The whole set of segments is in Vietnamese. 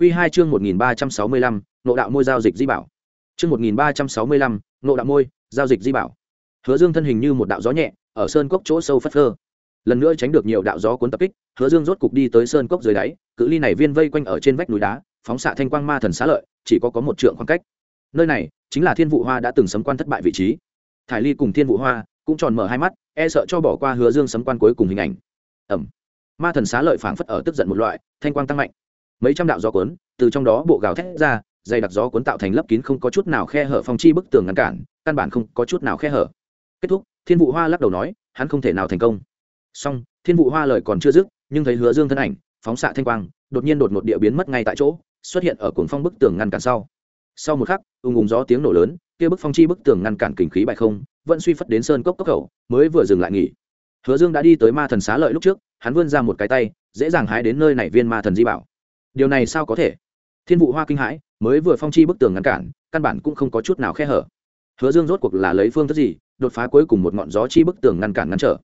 Quy 2 chương 1365, nộ đạo môi giao dịch di bảo. Chương 1365, nộ đạo môi, giao dịch di bảo. Hứa Dương thân hình như một đạo gió nhẹ, ở sơn cốc chỗ sâu phất phơ. Lần nữa tránh được nhiều đạo gió cuốn tập kích, Hứa Dương rốt cục đi tới sơn cốc dưới đáy, cự ly này viên vây quanh ở trên vách núi đá, phóng xạ thanh quang ma thần xá lợi, chỉ có có một trượng khoảng cách. Nơi này chính là Thiên Vũ Hoa đã từng sấm quan thất bại vị trí. Thải Ly cùng Thiên Vũ Hoa cũng tròn mở hai mắt, e sợ cho bỏ qua Hứa Dương sấm quan cuối cùng hình ảnh. Ầm. Ma thần xá lợi phảng phất ở tức giận một loại, thanh quang tăng mạnh mấy trăm đạo gió cuốn, từ trong đó bộ gào thét ra, dày đặc gió cuốn tạo thành lớp kín không có chút nào khe hở phong chi bức tường ngăn cản, căn bản không có chút nào khe hở. Kết thúc, thiên vụ hoa lắc đầu nói, hắn không thể nào thành công. Song thiên vụ hoa lời còn chưa dứt, nhưng thấy hứa dương thân ảnh, phóng xạ thanh quang, đột nhiên đột một địa biến mất ngay tại chỗ, xuất hiện ở cuồng phong bức tường ngăn cản sau. Sau một khắc, ùng ùng gió tiếng nổ lớn, kia bức phong chi bức tường ngăn cản kình khí bại không, vẫn suy phất đến sơn cốc cốc khẩu mới vừa dừng lại nghỉ. Hứa dương đã đi tới ma thần xá lợi lúc trước, hắn vươn ra một cái tay, dễ dàng hái đến nơi này viên ma thần di bảo điều này sao có thể? Thiên vụ hoa kinh hãi, mới vừa phong chi bức tường ngăn cản, căn bản cũng không có chút nào khe hở. Hứa dương rốt cuộc là lấy phương thức gì, đột phá cuối cùng một ngọn gió chi bức tường ngăn cản ngăn trở?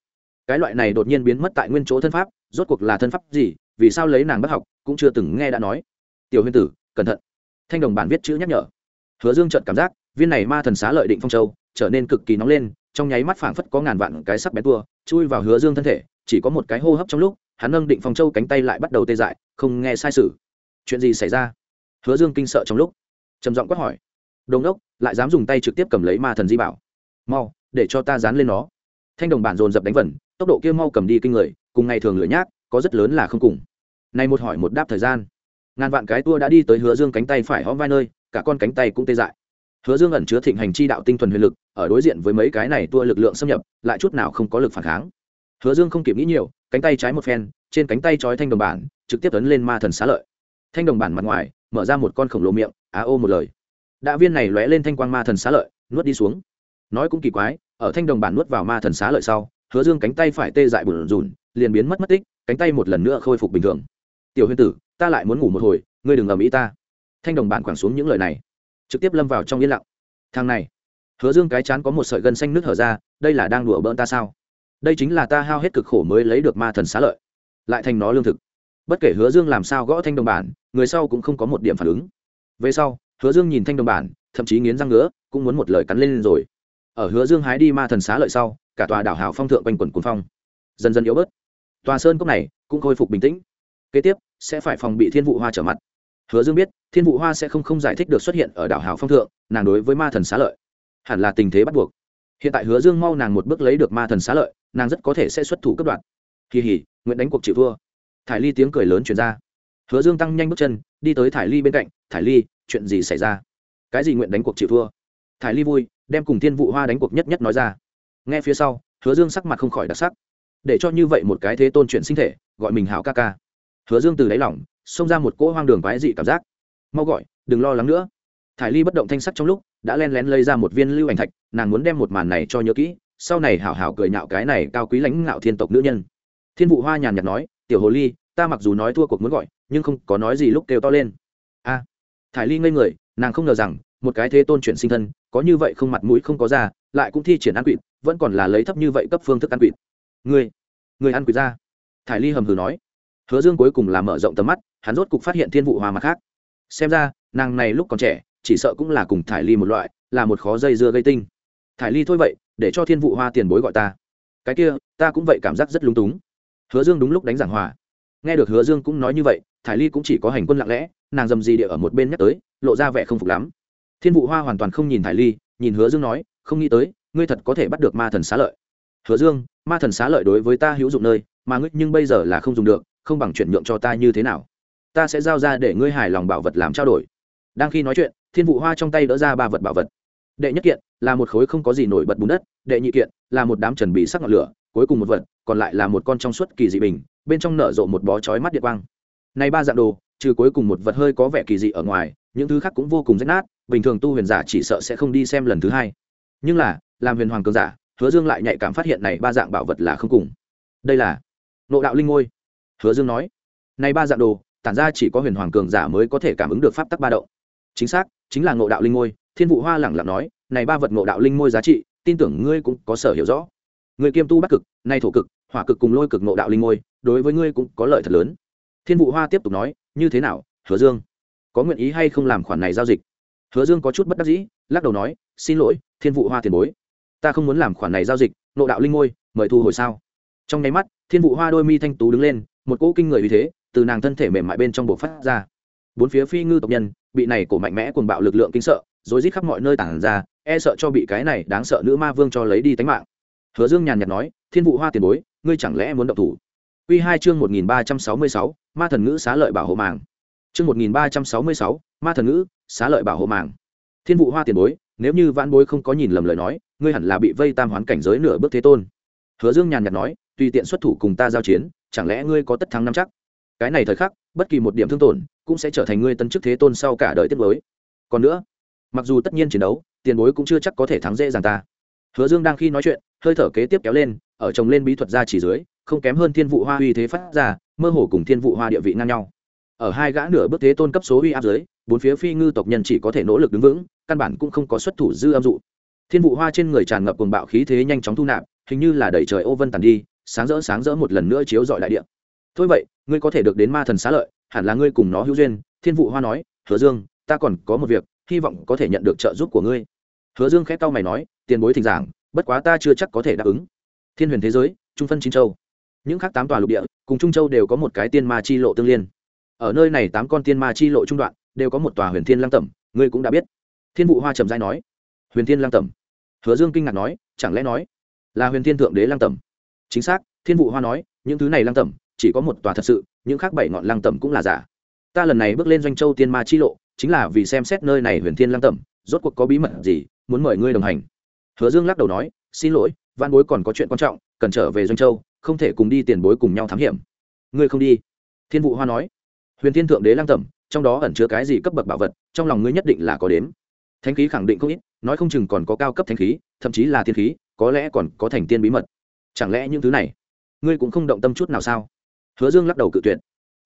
Cái loại này đột nhiên biến mất tại nguyên chỗ thân pháp, rốt cuộc là thân pháp gì, vì sao lấy nàng bắt học, cũng chưa từng nghe đã nói. Tiểu huyên tử, cẩn thận. Thanh đồng bản viết chữ nhắc nhở. Hứa dương chợt cảm giác, viên này ma thần xá lợi định phong châu, trở nên cực kỳ nóng lên, trong nháy mắt phảng phất có ngàn vạn cái sắc bén tua, chui vào hứa dương thân thể, chỉ có một cái hô hấp trong lúc, hắn nâng định phong châu cánh tay lại bắt đầu tê dại, không nghe sai sự chuyện gì xảy ra? Hứa dương kinh sợ trong lúc, trầm giọng quát hỏi. Đồn đốc lại dám dùng tay trực tiếp cầm lấy ma thần di bảo. Mau, để cho ta dán lên nó. Thanh đồng bản dồn dập đánh vần, tốc độ kia mau cầm đi kinh người, cùng ngày thường lửa nhác, có rất lớn là không cùng. Này một hỏi một đáp thời gian. Ngàn vạn cái tua đã đi tới hứa dương cánh tay phải hóm vai nơi, cả con cánh tay cũng tê dại. Hứa dương ẩn chứa thịnh hành chi đạo tinh thuần huyền lực, ở đối diện với mấy cái này tua lực lượng xâm nhập, lại chút nào không có lực phản kháng. Hứa dương không kịp nghĩ nhiều, cánh tay trái một phen, trên cánh tay trói thanh đồng bản, trực tiếp tấn lên ma thần xá lợi thanh đồng bản mặt ngoài, mở ra một con khổng lồ miệng, á ô một lời. Đạ viên này lóe lên thanh quang ma thần xá lợi, nuốt đi xuống. Nói cũng kỳ quái, ở thanh đồng bản nuốt vào ma thần xá lợi sau, hứa dương cánh tay phải tê dại bùn rùn, liền biến mất mất tích, cánh tay một lần nữa khôi phục bình thường. Tiểu huyên tử, ta lại muốn ngủ một hồi, ngươi đừng ầm ĩ ta. Thanh đồng bản quẳng xuống những lời này, trực tiếp lâm vào trong yên lặng. Thằng này. Hứa dương cái chán có một sợi gân xanh nước hở ra, đây là đang đùa bỡn ta sao? Đây chính là ta hao hết cực khổ mới lấy được ma thần xá lợi, lại thành nó lương thực bất kể hứa dương làm sao gõ thanh đồng bản, người sau cũng không có một điểm phản ứng. Về sau, hứa dương nhìn thanh đồng bản, thậm chí nghiến răng ngứa, cũng muốn một lời cắn lên rồi. Ở hứa dương hái đi ma thần xá lợi sau, cả tòa đảo hào phong thượng quanh quẩn cuốn phong. Dần dần yếu bớt. Tòa sơn cốc này cũng khôi phục bình tĩnh. Kế tiếp, sẽ phải phòng bị thiên vụ hoa trở mặt. Hứa dương biết, thiên vụ hoa sẽ không không giải thích được xuất hiện ở đảo hào phong thượng, nàng đối với ma thần xá lợi. Hẳn là tình thế bắt buộc. Hiện tại hứa dương mau nàng một bước lấy được ma thần xá lợi, nàng rất có thể sẽ xuất thủ cấp đoạn kỳ hỉ, nguyện đánh cuộc chịu thua thải ly tiếng cười lớn chuyển ra. Hứa dương tăng nhanh bước chân, đi tới thải ly bên cạnh, thải ly, chuyện gì xảy ra? Cái gì nguyện đánh cuộc chịu thua? Thải ly vui, đem cùng thiên vụ hoa đánh cuộc nhất nhất nói ra. Nghe phía sau, hứa dương sắc mặt không khỏi đặc sắc. Để cho như vậy một cái thế tôn chuyện sinh thể, gọi mình hảo ca ca. Hứa dương từ đáy lỏng xông ra một cỗ hoang đường quái dị cảm giác. Mau gọi, đừng lo lắng nữa. Thải ly bất động thanh sắc trong lúc, đã len lén lấy ra một viên lưu ảnh thạch, nàng muốn đem một màn này cho nhớ kỹ, sau này hảo hảo cười nhạo cái này cao quý lãnh ngạo thiên tộc nữ nhân. Thiên vụ hoa nhàn nhạt nói tiểu hồ ly, ta mặc dù nói thua cuộc muốn gọi, nhưng không có nói gì lúc kêu to lên. A, thải ly ngây người, nàng không ngờ rằng, một cái thế tôn chuyển sinh thân, có như vậy không mặt mũi không có ra lại cũng thi triển ăn quỵt, vẫn còn là lấy thấp như vậy cấp phương thức ăn quỵt. Người người ăn quỵt ra. Thải ly hầm hừ nói. Hứa dương cuối cùng là mở rộng tầm mắt, hắn rốt cục phát hiện thiên vụ hoa mặt khác. Xem ra, nàng này lúc còn trẻ, chỉ sợ cũng là cùng thải ly một loại, là một khó dây dưa gây tinh. Thải ly thôi vậy, để cho thiên vụ hoa tiền bối gọi ta. Cái kia, ta cũng vậy cảm giác rất lung túng hứa dương đúng lúc đánh giảng hòa. Nghe được hứa dương cũng nói như vậy, thải ly cũng chỉ có hành quân lặng lẽ, nàng dầm gì địa ở một bên nhắc tới, lộ ra vẻ không phục lắm. Thiên vụ hoa hoàn toàn không nhìn thải ly, nhìn hứa dương nói, không nghĩ tới, ngươi thật có thể bắt được ma thần xá lợi. Hứa dương, ma thần xá lợi đối với ta hữu dụng nơi, mà ngươi nhưng bây giờ là không dùng được, không bằng chuyển nhượng cho ta như thế nào? Ta sẽ giao ra để ngươi hài lòng bảo vật làm trao đổi. Đang khi nói chuyện, thiên vụ hoa trong tay đỡ ra ba vật bảo vật. Đệ nhất kiện là một khối không có gì nổi bật bùn đất, đệ nhị kiện là một đám trần bị sắc ngọn lửa cuối cùng một vật, còn lại là một con trong suốt kỳ dị bình, bên trong nở rộ một bó chói mắt điện quang. Này ba dạng đồ, trừ cuối cùng một vật hơi có vẻ kỳ dị ở ngoài, những thứ khác cũng vô cùng rách nát, bình thường tu huyền giả chỉ sợ sẽ không đi xem lần thứ hai. Nhưng là, làm huyền hoàng cường giả, hứa dương lại nhạy cảm phát hiện này ba dạng bảo vật là không cùng. Đây là nộ đạo linh ngôi. Hứa dương nói, này ba dạng đồ, tản ra chỉ có huyền hoàng cường giả mới có thể cảm ứng được pháp tắc ba động. Chính xác, chính là ngộ đạo linh ngôi. Thiên vụ hoa lẳng lặng nói, này ba vật ngộ đạo linh ngôi giá trị, tin tưởng ngươi cũng có sở hiểu rõ người kiêm tu bắc cực, nay thổ cực, hỏa cực cùng lôi cực ngộ đạo linh ngôi, đối với ngươi cũng có lợi thật lớn. Thiên vụ hoa tiếp tục nói, như thế nào, hứa dương? Có nguyện ý hay không làm khoản này giao dịch? Hứa dương có chút bất đắc dĩ, lắc đầu nói, xin lỗi, thiên vụ hoa tiền bối. Ta không muốn làm khoản này giao dịch nộ đạo linh ngôi, mời thu hồi sao? Trong nháy mắt, thiên vụ hoa đôi mi thanh tú đứng lên, một cỗ kinh người uy thế từ nàng thân thể mềm mại bên trong bộ phát ra. Bốn phía phi ngư tộc nhân, bị này cổ mạnh mẽ cuồng bạo lực lượng kinh sợ rồi rít khắp mọi nơi tản ra e sợ cho bị cái này đáng sợ nữ ma vương cho lấy đi tánh mạng hứa dương nhàn nhạt nói, thiên vụ hoa tiền bối, ngươi chẳng lẽ muốn động thủ? Quy hai chương một nghìn ba trăm sáu mươi sáu, ma thần ngữ xá lợi bảo hộ màng chương một nghìn ba trăm sáu mươi sáu, ma thần ngữ xá lợi bảo hộ màng thiên vụ hoa tiền bối, nếu như vãn bối không có nhìn lầm lời nói, ngươi hẳn là bị vây tam hoán cảnh giới nửa bước thế tôn. Hứa dương nhàn nhạt nói, tùy tiện xuất thủ cùng ta giao chiến, chẳng lẽ ngươi có tất thắng năm chắc? Cái này thời khắc, bất kỳ một điểm thương tổn cũng sẽ trở thành ngươi tân chức thế tôn sau cả đời tiết mới. Còn nữa, mặc dù tất nhiên chiến đấu, tiền bối cũng chưa chắc có thể thắng dễ dàng ta. Hứa dương đang khi nói chuyện hơi thở kế tiếp kéo lên, ở chồng lên bí thuật ra chỉ dưới, không kém hơn thiên vụ hoa uy thế phát ra, mơ hồ cùng thiên vụ hoa địa vị ngang nhau. Ở hai gã nửa bước thế tôn cấp số uy áp dưới, bốn phía phi ngư tộc nhân chỉ có thể nỗ lực đứng vững, căn bản cũng không có xuất thủ dư âm dụ. Thiên vụ hoa trên người tràn ngập cuồng bạo khí thế nhanh chóng thu nạp, hình như là đẩy trời ô vân tàn đi, sáng rỡ sáng rỡ một lần nữa chiếu dọi đại địa. Thôi vậy, ngươi có thể được đến ma thần xá lợi, hẳn là ngươi cùng nó hữu duyên. Thiên vụ hoa nói, hứa dương, ta còn có một việc, hy vọng có thể nhận được trợ giúp của ngươi. Hứa dương khẽ cau mày nói, tiền bối thỉnh giảng bất quá ta chưa chắc có thể đáp ứng. Thiên huyền thế giới, trung phân chín châu. Những khác tám tòa lục địa, cùng trung châu đều có một cái tiên ma chi lộ tương liên. Ở nơi này tám con tiên ma chi lộ trung đoạn, đều có một tòa huyền thiên lang tẩm, ngươi cũng đã biết. Thiên vụ hoa trầm giai nói. Huyền thiên lang tẩm. Hứa dương kinh ngạc nói, chẳng lẽ nói là huyền thiên thượng đế lang tẩm? Chính xác, thiên vụ hoa nói, những thứ này lang tẩm, chỉ có một tòa thật sự, những khác bảy ngọn lang tẩm cũng là giả. Ta lần này bước lên doanh châu tiên ma chi lộ, chính là vì xem xét nơi này huyền thiên lang tẩm, rốt cuộc có bí mật gì, muốn mời ngươi đồng hành hứa dương lắc đầu nói, xin lỗi, văn bối còn có chuyện quan trọng, cần trở về doanh châu, không thể cùng đi tiền bối cùng nhau thám hiểm. Ngươi không đi? Thiên vụ hoa nói. Huyền thiên thượng đế lang tẩm, trong đó ẩn chứa cái gì cấp bậc bảo vật, trong lòng ngươi nhất định là có đếm. Thánh khí khẳng định không ít, nói không chừng còn có cao cấp thánh khí, thậm chí là thiên khí, có lẽ còn có thành tiên bí mật. Chẳng lẽ những thứ này, ngươi cũng không động tâm chút nào sao? Hứa dương lắc đầu cự tuyệt.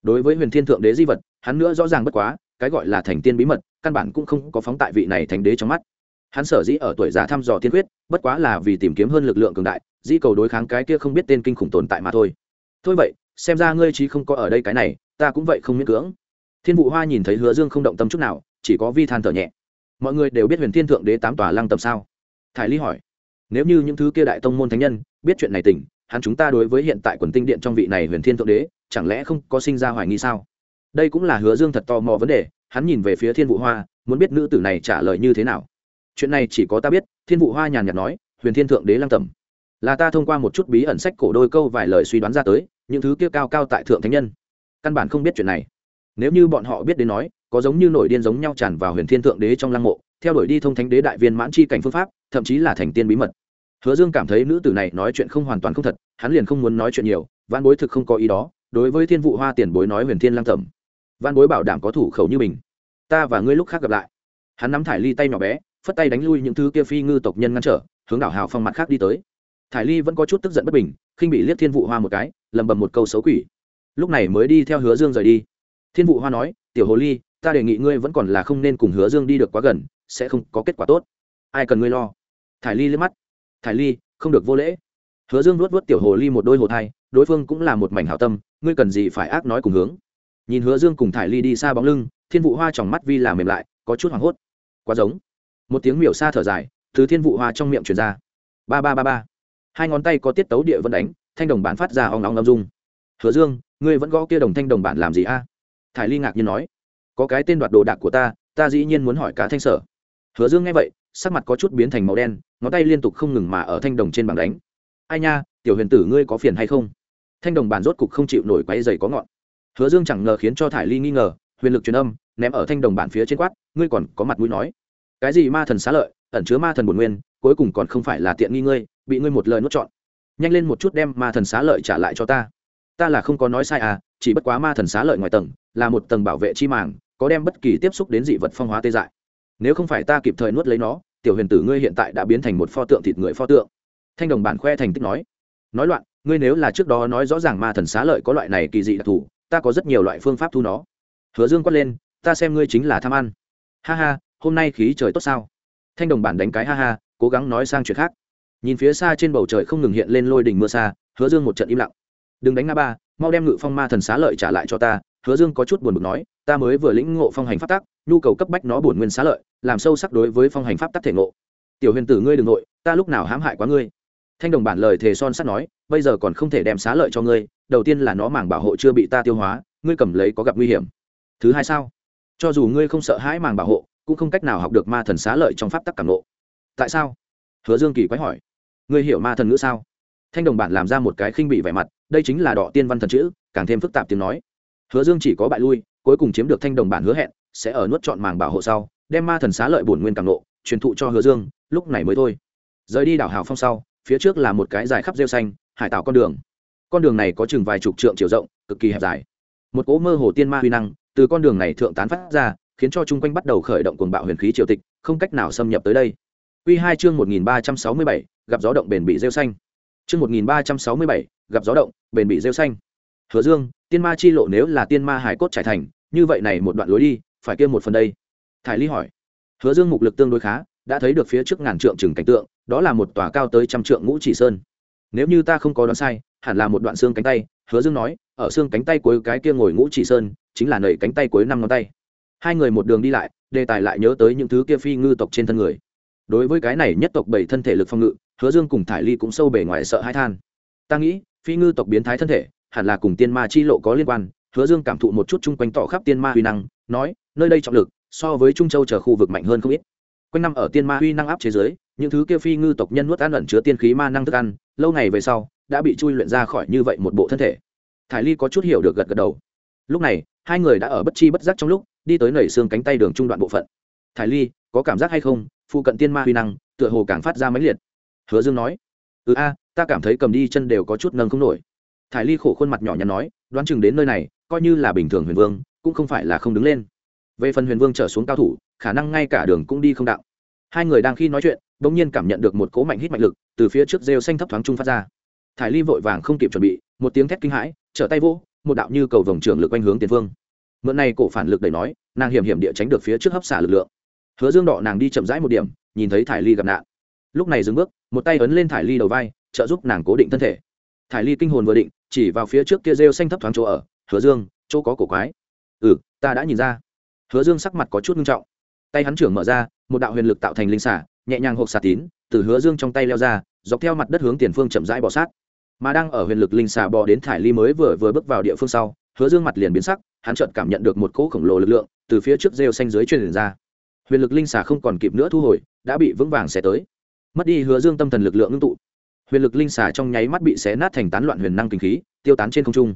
Đối với huyền thiên thượng đế di vật, hắn nữa rõ ràng bất quá, cái gọi là thành tiên bí mật, căn bản cũng không có phóng tại vị này thành đế trong mắt hắn sở dĩ ở tuổi già thăm dò thiên quyết, bất quá là vì tìm kiếm hơn lực lượng cường đại, di cầu đối kháng cái kia không biết tên kinh khủng tồn tại mà thôi. Thôi vậy, xem ra ngươi trí không có ở đây cái này, ta cũng vậy không miễn cưỡng. Thiên vụ hoa nhìn thấy hứa dương không động tâm chút nào, chỉ có vi than thở nhẹ. Mọi người đều biết huyền thiên thượng đế tám tòa lăng tầm sao? Thải ly hỏi. Nếu như những thứ kia đại tông môn thánh nhân biết chuyện này tỉnh hắn chúng ta đối với hiện tại quần tinh điện trong vị này huyền thiên thượng đế, chẳng lẽ không có sinh ra hoài nghi sao? Đây cũng là hứa dương thật tò mò vấn đề, hắn nhìn về phía thiên vụ hoa, muốn biết nữ tử này trả lời như thế nào chuyện này chỉ có ta biết, thiên vụ hoa nhàn nhạt nói, huyền thiên thượng đế lăng tầm là ta thông qua một chút bí ẩn sách cổ đôi câu vài lời suy đoán ra tới, những thứ kia cao cao tại thượng thánh nhân. Căn bản không biết chuyện này. Nếu như bọn họ biết đến nói, có giống như nổi điên giống nhau tràn vào huyền thiên thượng đế trong lăng mộ, theo đuổi đi thông thánh đế đại viên mãn chi cảnh phương pháp, thậm chí là thành tiên bí mật. Hứa dương cảm thấy nữ tử này nói chuyện không hoàn toàn không thật, hắn liền không muốn nói chuyện nhiều văn bối thực không có ý đó, đối với thiên vụ hoa tiền bối nói huyền thiên lăng tẩm văn bối bảo đảm có thủ khẩu như mình. Ta và ngươi lúc khác gặp lại. Hắn nắm thải ly tay nhỏ bé phất tay đánh lui những thứ kia phi ngư tộc nhân ngăn trở, hướng đảo hào phong mặt khác đi tới. Thải ly vẫn có chút tức giận bất bình, khinh bị liếc thiên vụ hoa một cái lầm bầm một câu xấu quỷ. Lúc này mới đi theo hứa dương rời đi. Thiên vụ hoa nói, tiểu hồ ly, ta đề nghị ngươi vẫn còn là không nên cùng hứa dương đi được quá gần, sẽ không có kết quả tốt. Ai cần ngươi lo? Thải ly liếc mắt. Thải ly, không được vô lễ. Hứa dương luốt vớt tiểu hồ ly một đôi hồ thai, đối phương cũng là một mảnh hảo tâm, ngươi cần gì phải ác nói cùng hướng? Nhìn hứa dương cùng thải ly đi xa bóng lưng, thiên vụ hoa tròng mắt vi làm mềm lại, có chút hoảng hốt. Quá giống một tiếng miểu xa thở dài, từ thiên vụ hoa trong miệng truyền ra. Ba ba ba ba. Hai ngón tay có tiết tấu địa vẫn đánh, thanh đồng bản phát ra ong ong âm dung. Hứa dương, ngươi vẫn gõ kia đồng thanh đồng bản làm gì a? Thải ly ngạc nhiên nói. Có cái tên đoạt đồ đạc của ta ta dĩ nhiên muốn hỏi cá thanh sở. Hứa dương nghe vậy, sắc mặt có chút biến thành màu đen, ngón tay liên tục không ngừng mà ở thanh đồng trên bảng đánh. Ai nha, tiểu huyền tử ngươi có phiền hay không? Thanh đồng bản rốt cục không chịu nổi quay dày có ngọn. Hứa dương chẳng ngờ khiến cho thải ly nghi ngờ, huyền lực truyền âm, ném ở thanh đồng bản phía trên quát, ngươi còn có mặt mũi nói cái gì ma thần xá lợi, ẩn chứa ma thần bổn nguyên, cuối cùng còn không phải là tiện nghi ngươi, bị ngươi một lời nuốt trọn. Nhanh lên một chút đem ma thần xá lợi trả lại cho ta. Ta là không có nói sai à chỉ bất quá ma thần xá lợi ngoài tầng, là một tầng bảo vệ chi màng, có đem bất kỳ tiếp xúc đến dị vật phong hóa tê dại. Nếu không phải ta kịp thời nuốt lấy nó, tiểu huyền tử ngươi hiện tại đã biến thành một pho tượng thịt người pho tượng. Thanh đồng bản khoe thành tích nói. Nói loạn, ngươi nếu là trước đó nói rõ ràng ma thần xá lợi có loại này kỳ dị đặc thù, ta có rất nhiều loại phương pháp thu nó. Hứa dương quát lên, ta xem ngươi chính là tham ăn. Ha ha hôm nay khí trời tốt sao? Thanh đồng bản đánh cái ha ha, cố gắng nói sang chuyện khác. Nhìn phía xa trên bầu trời không ngừng hiện lên lôi đỉnh mưa xa, hứa dương một trận im lặng. Đừng đánh nga ba, mau đem ngự phong ma thần xá lợi trả lại cho ta, hứa dương có chút buồn bực nói, ta mới vừa lĩnh ngộ phong hành pháp tắc, nhu cầu cấp bách nó bổn nguyên xá lợi, làm sâu sắc đối với phong hành pháp tắc thể ngộ. Tiểu huyền tử ngươi đ ừ n g nội, ta lúc nào hãm hại quá ngươi. Thanh đồng bản lời thề son sắt nói, bây giờ còn không thể đem xá lợi cho ngươi, đầu tiên là nó màng bảo hộ chưa bị ta tiêu hóa, ngươi cầm lấy có gặp nguy hiểm. Thứ hai sao? Cho dù ngươi không sợ hãi màng bảo hộ cũng không cách nào học được ma thần xá lợi trong pháp tắc cảm nộ tại sao? Hứa dương kỳ quái hỏi. Ngươi hiểu ma thần ngữ sao? Thanh đồng bản làm ra một cái khinh bị vẻ mặt, đây chính là đỏ tiên văn thần chữ, càng thêm phức tạp tiếng nói. Hứa dương chỉ có bại lui, cuối cùng chiếm được thanh đồng bản hứa hẹn, sẽ ở nuốt chọn màng bảo hộ sau, đem ma thần xá lợi bổn nguyên càng nộ truyền thụ cho hứa dương, lúc này mới thôi. Rời đi đảo hào phong sau, phía trước là một cái dài khắp rêu xanh, hải tạo con đường. Con đường này có chừng vài chục trượng chiều rộng, cực kỳ hẹp dài. Một cỗ mơ hồ tiên ma huy năng, từ con đường này thượng tán phát ra khiến cho chung quanh bắt đầu khởi động cuồng bạo huyền khí triều tịch, không cách nào xâm nhập tới đây. Quy hai chương một nghìn ba trăm sáu mươi bảy, gặp gió động bền bị rêu xanh. Chương một nghìn ba trăm sáu mươi bảy, gặp gió động bền bị rêu xanh. Hứa dương, tiên ma chi lộ nếu là tiên ma hải cốt trải thành, như vậy này một đoạn lối đi, phải kia một phần đây. Thải ly hỏi. Hứa dương mục lực tương đối khá, đã thấy được phía trước ngàn trượng chừng cảnh tượng, đó là một tòa cao tới trăm trượng ngũ chỉ sơn. Nếu như ta không có đoán sai, hẳn là một đoạn xương cánh tay, hứa dương nói, ở xương cánh tay cuối cái kia ngồi ngũ chỉ sơn, chính là nảy cánh tay cuối năm ngón tay hai người một đường đi lại, đề tài lại nhớ tới những thứ kia phi ngư tộc trên thân người. Đối với cái này nhất tộc bảy thân thể lực phong ngự, hứa dương cùng thải ly cũng sâu bề ngoài sợ hãi than. Ta nghĩ, phi ngư tộc biến thái thân thể, hẳn là cùng tiên ma chi lộ có liên quan, hứa dương cảm thụ một chút chung quanh tỏ khắp tiên ma huy năng, nói, nơi đây trọng lực, so với trung châu chờ khu vực mạnh hơn không ít. Quanh năm ở tiên ma huy năng áp chế giới những thứ kia phi ngư tộc nhân nuốt ăn ẩn chứa tiên khí ma năng thức ăn, lâu ngày về sau, đã bị chui luyện ra khỏi như vậy một bộ thân thể. Thải ly có chút hiểu được gật gật đầu. Lúc này, hai người đã ở bất chi bất giác trong lúc đi tới nảy xương cánh tay đường trung đoạn bộ phận. Thải ly, có cảm giác hay không? Phụ cận tiên ma huy năng, tựa hồ càng phát ra máy liệt. Hứa dương nói ừ a, ta cảm thấy cầm đi chân đều có chút nâng không nổi. Thải ly khổ khuôn mặt nhỏ nhắn nói, đoán chừng đến nơi này, coi như là bình thường huyền vương, cũng không phải là không đứng lên. Về phần huyền vương trở xuống cao thủ, khả năng ngay cả đường cũng đi không đạo hai người đang khi nói chuyện đ ỗ n g nhiên cảm nhận được một cỗ mạnh hít mạnh lực từ phía trước rêu xanh thấp thoáng trung phát ra. Thải ly vội vàng không kịp chuẩn bị, một tiếng thét kinh hãi, trở tay vỗ, một đạo như cầu vồng trường lực quanh hướng tiền phương mượn này cổ phản lực đẩy nói, nàng hiểm hiểm địa tránh được phía trước hấp xả lực lượng. Hứa dương đỏ nàng đi chậm rãi một điểm, nhìn thấy thải ly gặp nạn. Lúc này dừng bước, một tay ấn lên thải ly đầu vai, trợ giúp nàng cố định thân thể. Thải ly kinh hồn vừa định, chỉ vào phía trước kia rêu xanh thấp thoáng chỗ ở, hứa dương, chỗ có cổ quái. Ừ ta đã nhìn ra. Hứa dương sắc mặt có chút nghiêm trọng. Tay hắn trưởng mở ra, một đạo huyền lực tạo thành linh xả, nhẹ nhàng hộp xà tín, từ hứa dương trong tay leo ra, dọc theo mặt đất hướng tiền phương chậm rãi bò sát. Mà đang ở huyền lực linh xà bò đến thải ly mới vừa vừa bước vào địa phương sau hứa dương mặt liền biến sắc, hắn chợt cảm nhận được một cỗ khổng lồ lực lượng từ phía trước rêu xanh dưới truyền ra. Huyền lực linh xà không còn kịp nữa thu hồi, đã bị vững vàng xé tới. Mất đi hứa dương tâm thần lực lượng ngưng tụ. Huyền lực linh xà trong nháy mắt bị xé nát thành tán loạn huyền năng kinh khí, tiêu tán trên không trung.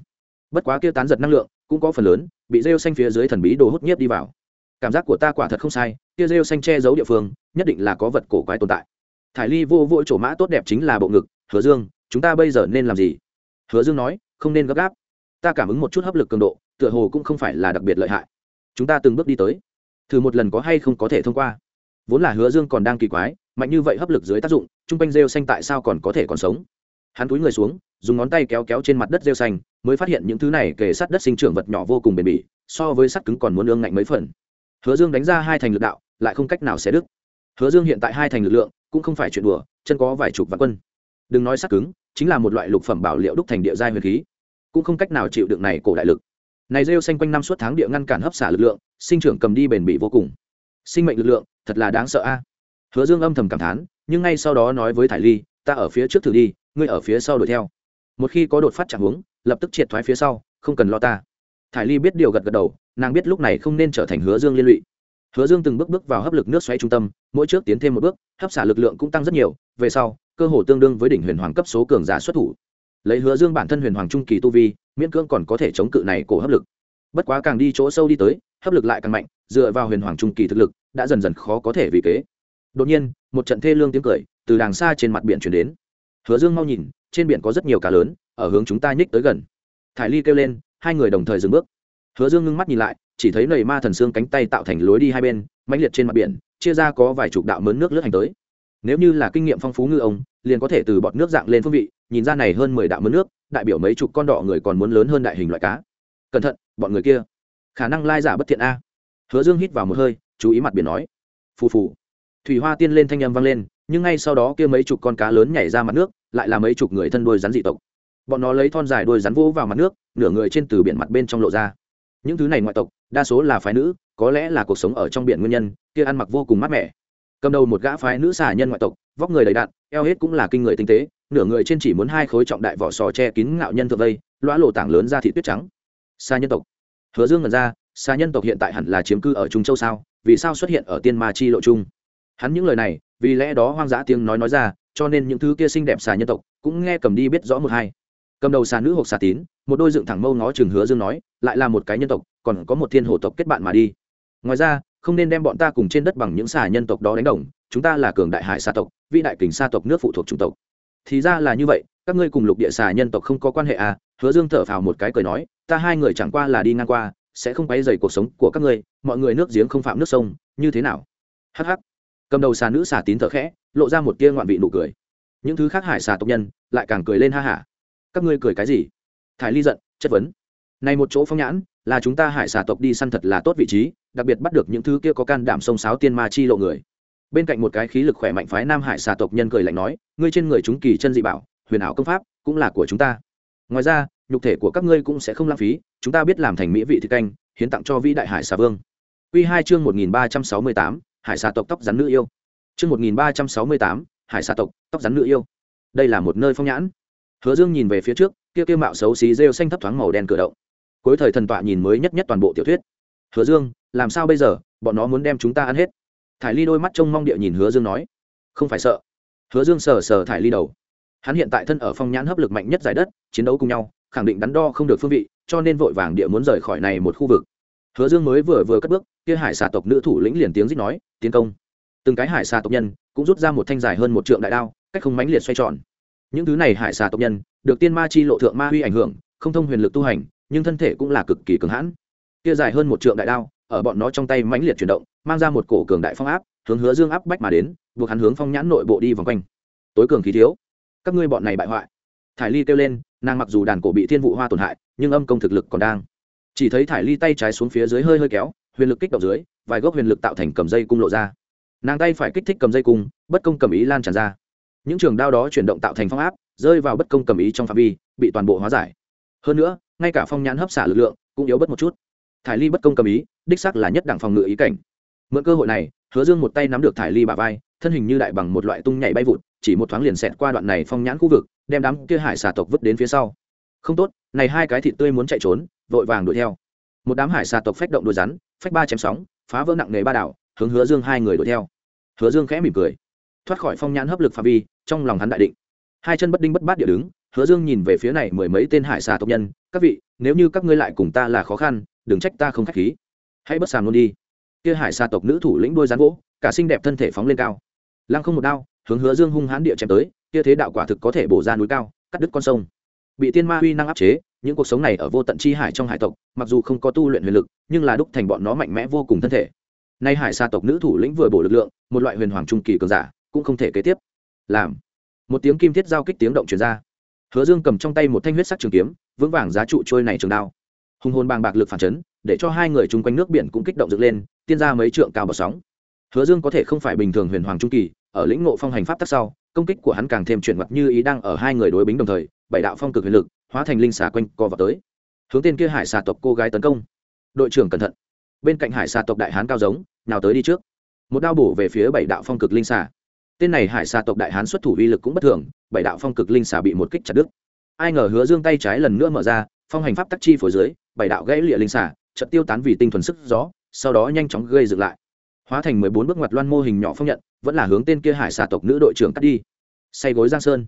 Bất quá kia tán giật năng lượng cũng có phần lớn bị rêu xanh phía dưới thần bí đồ hút nhiếp đi vào. Cảm giác của ta quả thật không sai, kia rêu xanh che giấu địa phương, nhất định là có vật cổ quái tồn tại. Thải ly vô vội chỗ mã tốt đẹp chính là bộ ngực, hứa dương, chúng ta bây giờ nên làm gì? Hứa dương nói, không nên gấp gáp ta cảm ứng một chút hấp lực cường độ, tựa hồ cũng không phải là đặc biệt lợi hại. Chúng ta từng bước đi tới. Thử một lần có hay không có thể thông qua. Vốn là hứa dương còn đang kỳ quái, mạnh như vậy hấp lực dưới tác dụng chung quanh rêu xanh tại sao còn có thể còn sống? Hắn túi người xuống, dùng ngón tay kéo kéo trên mặt đất rêu xanh, mới phát hiện những thứ này kể sát đất sinh trưởng vật nhỏ vô cùng bền bỉ, so với sắt cứng còn muốn ương ngạnh mấy phần. Hứa dương đánh ra hai thành lực đạo, lại không cách nào xé đứt. Hứa dương hiện tại hai thành lực lượng, cũng không phải chuyện đùa, chân có vài chục vạn quân. Đừng nói sắt cứng, chính là một loại lục phẩm bảo liệu đúc thành địa giai huyền khí cũng không cách nào chịu đựng này cổ đại lực. Này rêu xanh quanh năm suốt tháng địa ngăn cản hấp xả lực lượng, sinh trưởng cầm đi bền bỉ vô cùng. Sinh mệnh lực lượng, thật là đáng sợ a. Hứa dương âm thầm cảm thán, nhưng ngay sau đó nói với thải ly, ta ở phía trước thử đi, ngươi ở phía sau đuổi theo. Một khi có đột phát trạng huống, lập tức triệt thoái phía sau, không cần lo ta. Thải ly biết điều gật gật đầu, nàng biết lúc này không nên trở thành hứa dương liên lụy. Hứa dương từng bước bước vào hấp lực nước xoáy trung tâm, mỗi trước tiến thêm một bước, hấp xả lực lượng cũng tăng rất nhiều, về sau, cơ hồ tương đương với đỉnh huyền hoàng cấp số cường giả xuất thủ lấy hứa dương bản thân huyền hoàng trung kỳ tu vi, miễn cưỡng còn có thể chống cự này cổ hấp lực. Bất quá càng đi chỗ sâu đi tới, hấp lực lại càng mạnh, dựa vào huyền hoàng trung kỳ thực lực, đã dần dần khó có thể vì kế. Đột nhiên, một trận thê lương tiếng cười từ đàng xa trên mặt biển chuyển đến. Hứa dương mau nhìn, trên biển có rất nhiều cá lớn, ở hướng chúng ta nhích tới gần. Thải ly kêu lên, hai người đồng thời dừng bước. Hứa dương ngưng mắt nhìn lại, chỉ thấy nầy ma thần xương cánh tay tạo thành lối đi hai bên, mãnh liệt trên mặt biển, chia ra có vài chục đạo mớn nước lướt hành tới. Nếu như là kinh nghiệm phong phú ngư ông, liền có thể từ bọt nước dạng lên phương vị nhìn ra này hơn mười đạo mớn nước, đại biểu mấy chục con đỏ người còn muốn lớn hơn đại hình loại cá. Cẩn thận, bọn người kia. Khả năng lai giả bất thiện a. Hứa dương hít vào một hơi, chú ý mặt biển nói. Phù phù. Thủy hoa tiên lên thanh âm vang lên, nhưng ngay sau đó kia mấy chục con cá lớn nhảy ra mặt nước, lại là mấy chục người thân đuôi rắn dị tộc. Bọn nó lấy thon dài đuôi rắn vỗ vào mặt nước, nửa người trên từ biển mặt bên trong lộ ra. Những thứ này ngoại tộc, đa số là phái nữ, có lẽ là cuộc sống ở trong biển nguyên nhân, kia ăn mặc vô cùng mát mẻ. Cầm đầu một gã phái nữ xà nhân ngoại tộc, vóc người đầy đạn eo hết cũng là kinh người tinh tế nửa người trên chỉ muốn hai khối trọng đại vỏ sò che kín ngạo nhân thượng vây loã lộ tảng lớn ra thị tuyết trắng. Xa nhân tộc. Hứa dương ngần ra xa nhân tộc hiện tại hẳn là chiếm cư ở trung châu sao? Vì sao xuất hiện ở tiên ma chi lộ trung? Hắn những lời này, vì lẽ đó hoang dã tiếng nói nói ra, cho nên những thứ kia xinh đẹp xà nhân tộc cũng nghe cầm đi biết rõ một hai. Cầm đầu xà nữ hoặc xà tín, một đôi dựng thẳng mâu ngó chừng hứa dương nói, lại là một cái nhân tộc, còn có một thiên hồ tộc kết bạn mà đi. Ngoài ra, không nên đem bọn ta cùng trên đất bằng những xà nhân tộc đó đánh đồng, chúng ta là cường đại hải xa tộc vị đại kình xa tộc nước phụ thuộc chủng tộc thì ra là như vậy, các ngươi cùng lục địa xà nhân tộc không có quan hệ à? Hứa dương thở phào một cái cười nói, ta hai người chẳng qua là đi ngang qua, sẽ không quấy dày cuộc sống của các ngươi, mọi người nước giếng không phạm nước sông, như thế nào? Hh cầm đầu xà nữ xà tín thở khẽ, lộ ra một tia ngoạn vị nụ cười. Những thứ khác hải xà tộc nhân lại càng cười lên ha hả. Các ngươi cười cái gì? Thải ly giận, chất vấn. Này một chỗ phong nhãn, là chúng ta hải xà tộc đi săn thật là tốt vị trí, đặc biệt bắt được những thứ kia có can đảm sông sáo tiên ma chi lộ người bên cạnh một cái khí lực khỏe mạnh phái nam hải xà tộc nhân cười lạnh nói, ngươi trên người chúng kỳ chân dị bảo, huyền ảo công pháp, cũng là của chúng ta. Ngoài ra, nhục thể của các ngươi cũng sẽ không lãng phí, chúng ta biết làm thành mỹ vị thịt canh, hiến tặng cho vĩ đại hải xà vương. Quy hai chương một nghìn ba trăm sáu mươi tám, hải xà tộc tóc rắn nữ yêu. Chương một nghìn ba trăm sáu mươi tám, hải xà tộc tóc rắn nữ yêu. Đây là một nơi phong nhãn. Hứa dương nhìn về phía trước, kia kia mạo xấu xí rêu xanh thấp thoáng màu đen cửa động. Cuối thời thần tọa nhìn mới nhất nhất toàn bộ tiểu thuyết. Hứa dương, làm sao bây giờ? Bọn nó muốn đem chúng ta ăn hết thải ly đôi mắt trông mong địa nhìn hứa dương nói, không phải sợ. Hứa dương sờ sờ thải ly đầu. Hắn hiện tại thân ở phong nhãn hấp lực mạnh nhất giải đất, chiến đấu cùng nhau, khẳng định đắn đo không được phương vị, cho nên vội vàng địa muốn rời khỏi này một khu vực. Hứa dương mới vừa vừa cất bước, kia hải xà tộc nữ thủ lĩnh liền tiếng rít nói, tiến công. Từng cái hải xà tộc nhân cũng rút ra một thanh dài hơn một trượng đại đao, cách không mãnh liệt xoay tròn. Những thứ này hải xà tộc nhân được tiên ma chi lộ thượng ma huy ảnh hưởng, không thông huyền lực tu hành, nhưng thân thể cũng là cực kỳ cứng hãn. Kia dài hơn một trượng đại đao, ở bọn nó trong tay mãnh liệt chuyển động mang ra một cổ cường đại phong áp, hướng hứa dương áp bách mà đến, buộc hắn hướng phong nhãn nội bộ đi vòng quanh. Tối cường khí thiếu, các ngươi bọn này bại hoại. Thải ly kêu lên, nàng mặc dù đàn cổ bị thiên vụ hoa tổn hại, nhưng âm công thực lực còn đang. Chỉ thấy thải ly tay trái xuống phía dưới hơi hơi kéo, huyền lực kích động dưới, vài gốc huyền lực tạo thành cầm dây cung lộ ra. Nàng tay phải kích thích cầm dây cung, bất công cầm ý lan tràn ra. Những trường đao đó chuyển động tạo thành phong áp, rơi vào bất công cầm ý trong phạm vi, bị toàn bộ hóa giải. Hơn nữa, ngay cả phong nhãn hấp xả lực lượng cũng yếu bất một chút. Thải ly bất công cầm ý, đích sắc là nhất đẳng phòng ngự ý cảnh mượn cơ hội này, hứa dương một tay nắm được thải ly bà vai, thân hình như đại bằng một loại tung nhảy bay vụt, chỉ một thoáng liền xẹt qua đoạn này phong nhãn khu vực, đem đám kia hải xà tộc vứt đến phía sau. Không tốt, này hai cái thịt tươi muốn chạy trốn, vội vàng đuổi theo. Một đám hải xà tộc phách động đuổi rắn, phách ba chém sóng, phá vỡ nặng nề ba đảo, hướng hứa dương hai người đuổi theo. Hứa dương khẽ mỉm cười, thoát khỏi phong nhãn hấp lực phạm vi, trong lòng hắn đại định. Hai chân bất đinh bất bát địa đứng, hứa dương nhìn về phía này mười mấy tên hải xà tộc nhân, các vị, nếu như các ngươi lại cùng ta là khó khăn, đừng trách ta không k h á c h khí. Hãy bất sàm luôn đi kia hải sa tộc nữ thủ lĩnh đôi rắn gỗ, cả xinh đẹp thân thể phóng lên cao. Lăng không một đao, hướng hứa dương hung hãn địa chém tới, kia thế đạo quả thực có thể bổ ra núi cao, cắt đứt con sông. Bị tiên ma huy năng áp chế, những cuộc sống này ở vô tận chi hải trong hải tộc, mặc dù không có tu luyện huyền lực, nhưng là đúc thành bọn nó mạnh mẽ vô cùng thân thể. Nay hải xa tộc nữ thủ lĩnh vừa bổ lực lượng, một loại huyền hoàng trung kỳ cường giả, cũng không thể kế tiếp. Làm. Một tiếng kim thiết giao kích tiếng động truyền ra. Hứa dương cầm trong tay một thanh huyết sắc trường kiếm, vững vàng giá trụ trôi này trường đao. Hùng hồn bàng bạc lực phản chấn, để cho hai người chung quanh nước biển cũng kích động dựng lên tiên ra mấy trượng cao bọt sóng. Hứa dương có thể không phải bình thường huyền hoàng trung kỳ, ở lĩnh ngộ phong hành pháp tắc sau, công kích của hắn càng thêm chuyển mặt như ý đang ở hai người đối bính đồng thời, bảy đạo phong cực huyền lực, hóa thành linh xà quanh co vào tới. Hướng tên kia hải xà tộc cô gái tấn công. Đội trưởng cẩn thận. Bên cạnh hải xà tộc đại hán cao giống, nào tới đi trước. Một đao bổ về phía bảy đạo phong cực linh xà. Tên này hải xà tộc đại hán xuất thủ uy lực cũng bất thường, bảy đạo phong cực linh xà bị một kích chặt đứt. Ai ngờ hứa dương tay trái lần nữa mở ra, phong hành pháp tắc chi phối dưới, bảy đạo gãy lịa linh xà, chợt tiêu tán vì tinh thuần sức gió sau đó nhanh chóng gây dựng lại. Hóa thành mười bốn bước ngoặt loan mô hình nhỏ phong nhận, vẫn là hướng tên kia hải xà tộc nữ đội trưởng cắt đi. Say gối giang sơn.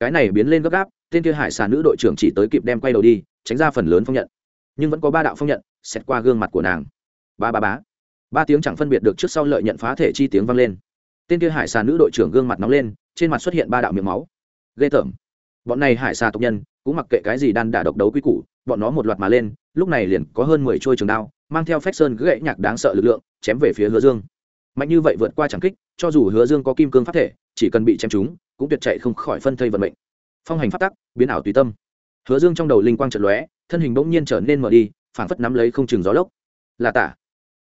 Cái này biến lên gấp gáp, tên kia hải xà nữ đội trưởng chỉ tới kịp đem quay đầu đi, tránh ra phần lớn phong nhận. Nhưng vẫn có ba đạo phong nhận xét qua gương mặt của nàng. Ba ba bá ba tiếng chẳng phân biệt được trước sau lợi nhận phá thể chi tiếng vang lên. Tên kia hải xà nữ đội trưởng gương mặt nóng lên, trên mặt xuất hiện ba đạo miệng máu. Ghê tởm. Bọn này hải xà tộc nhân cũng mặc kệ cái gì đan đả độc đấu quy củ, bọn nó một loạt mà lên, lúc này liền có hơn mười trôi trường đao, mang theo phách sơn gãy nhạc đáng sợ lực lượng, chém về phía hứa dương. Mạnh như vậy vượt qua chẳng kích, cho dù hứa dương có kim cương pháp thể, chỉ cần bị chém trúng, cũng tuyệt chạy không khỏi phân thây vận mệnh. Phong hành phát tắc, biến ảo tùy tâm. Hứa dương trong đầu linh quang trận lóe, thân hình bỗng nhiên trở nên mở đi, phảng phất nắm lấy không chừng gió lốc. Là tả.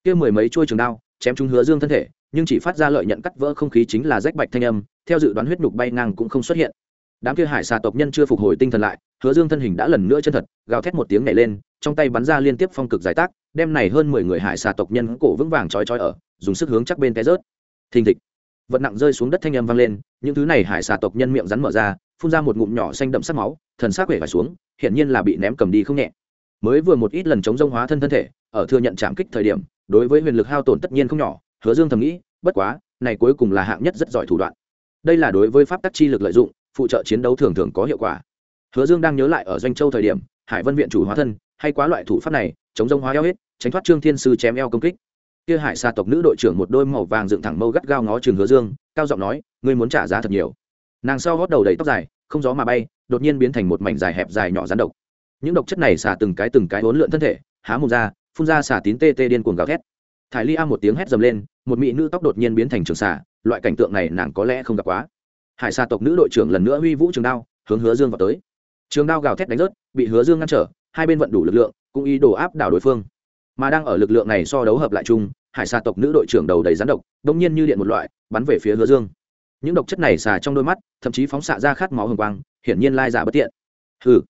Kia mười mấy chuôi trường đao, chém trúng hứa dương thân thể, nhưng chỉ phát ra lợi nhận cắt vỡ không khí chính là rách bạch thanh âm, theo dự đoán huyết nhục bay ngang cũng không xuất hiện đám kia hải xà tộc nhân chưa phục hồi tinh thần lại, hứa dương thân hình đã lần nữa chân thật, gào thét một tiếng nhảy lên, trong tay bắn ra liên tiếp phong cực giải tác, đem này hơn mười người hải xà tộc nhân cổ vững vàng trói trói ở, dùng sức hướng chắc bên té rớt. Thình thịch. Vật nặng rơi xuống đất thanh âm vang lên, những thứ này hải xà tộc nhân miệng rắn mở ra, phun ra một ngụm nhỏ xanh đậm sắc máu, thần sắc quể phải xuống hiện nhiên là bị ném cầm đi không nhẹ. Mới vừa một ít lần chống rông hóa thân thân thể, ở thừa nhận chạm kích thời điểm, đối với huyền lực hao tổn tất nhiên không nhỏ, hứa dương thầm nghĩ, bất quá, này cuối cùng là hạng nhất rất giỏi thủ đoạn. Đây là đối với pháp tắc chi lực lợi dụng phụ trợ chiến đấu thường thường có hiệu quả. Hứa dương đang nhớ lại ở doanh châu thời điểm, hải vân viện chủ hóa thân, hay quá loại thủ pháp này, chống rông hóa eo hết, tránh thoát trương thiên sư chém eo công kích. Kia hải xa tộc nữ đội trưởng một đôi màu vàng dựng thẳng mâu gắt gao ngó trường hứa dương, cao giọng nói, ngươi muốn trả giá thật nhiều. Nàng sau gót đầu đầy tóc dài, không gió mà bay, đột nhiên biến thành một mảnh dài hẹp dài nhỏ rắn độc. Những độc chất này xả từng cái từng cái hỗn lượn thân thể, há mồm ra, phun ra xả tín tê tê điên cuồng gào thét. Thải ly a một tiếng hét dầm lên, một mỹ nữ tóc đột nhiên biến thành trường xả loại cảnh tượng này nàng có lẽ không gặp quá hải xa tộc nữ đội trưởng lần nữa huy vũ trường đao, hướng hứa dương vào tới. Trường đao gào thét đánh rớt, bị hứa dương ngăn trở, hai bên vận đủ lực lượng, cũng ý đồ áp đảo đối phương. Mà đang ở lực lượng này so đấu hợp lại chung, hải xa tộc nữ đội trưởng đầu đầy rắn độc đông nhiên như điện một loại, bắn về phía hứa dương. Những độc chất này xà trong đôi mắt, thậm chí phóng xạ ra khát máu hồng quang, hiển nhiên lai giả bất tiện. Hừ.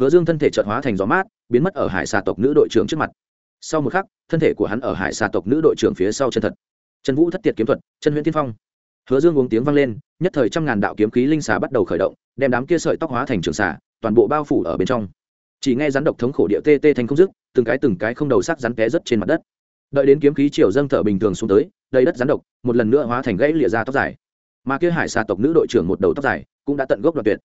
Hứa dương thân thể trợt hóa thành gió mát, biến mất ở hải xà tộc nữ đội trưởng trước mặt. Sau một khắc, thân thể của hắn ở hải xà tộc nữ đội trưởng phía sau chân thật. Trần vũ thất tiệt kiếm thuật, chân huyễn tiên phong hứa dương uống tiếng vang lên, nhất thời trăm ngàn đạo kiếm khí linh xà bắt đầu khởi động, đem đám kia sợi tóc hóa thành trường xà, toàn bộ bao phủ ở bên trong. Chỉ nghe rắn độc thống khổ địa tê tê thành không dứt, từng cái từng cái không đầu sắc rắn té rất trên mặt đất. Đợi đến kiếm khí chiều dâng thở bình thường xuống tới, đầy đất rắn độc, một lần nữa hóa thành gãy lịa ra tóc dài. Mà kia hải xà tộc nữ đội trưởng một đầu tóc dài, cũng đã tận gốc đoạt tuyệt.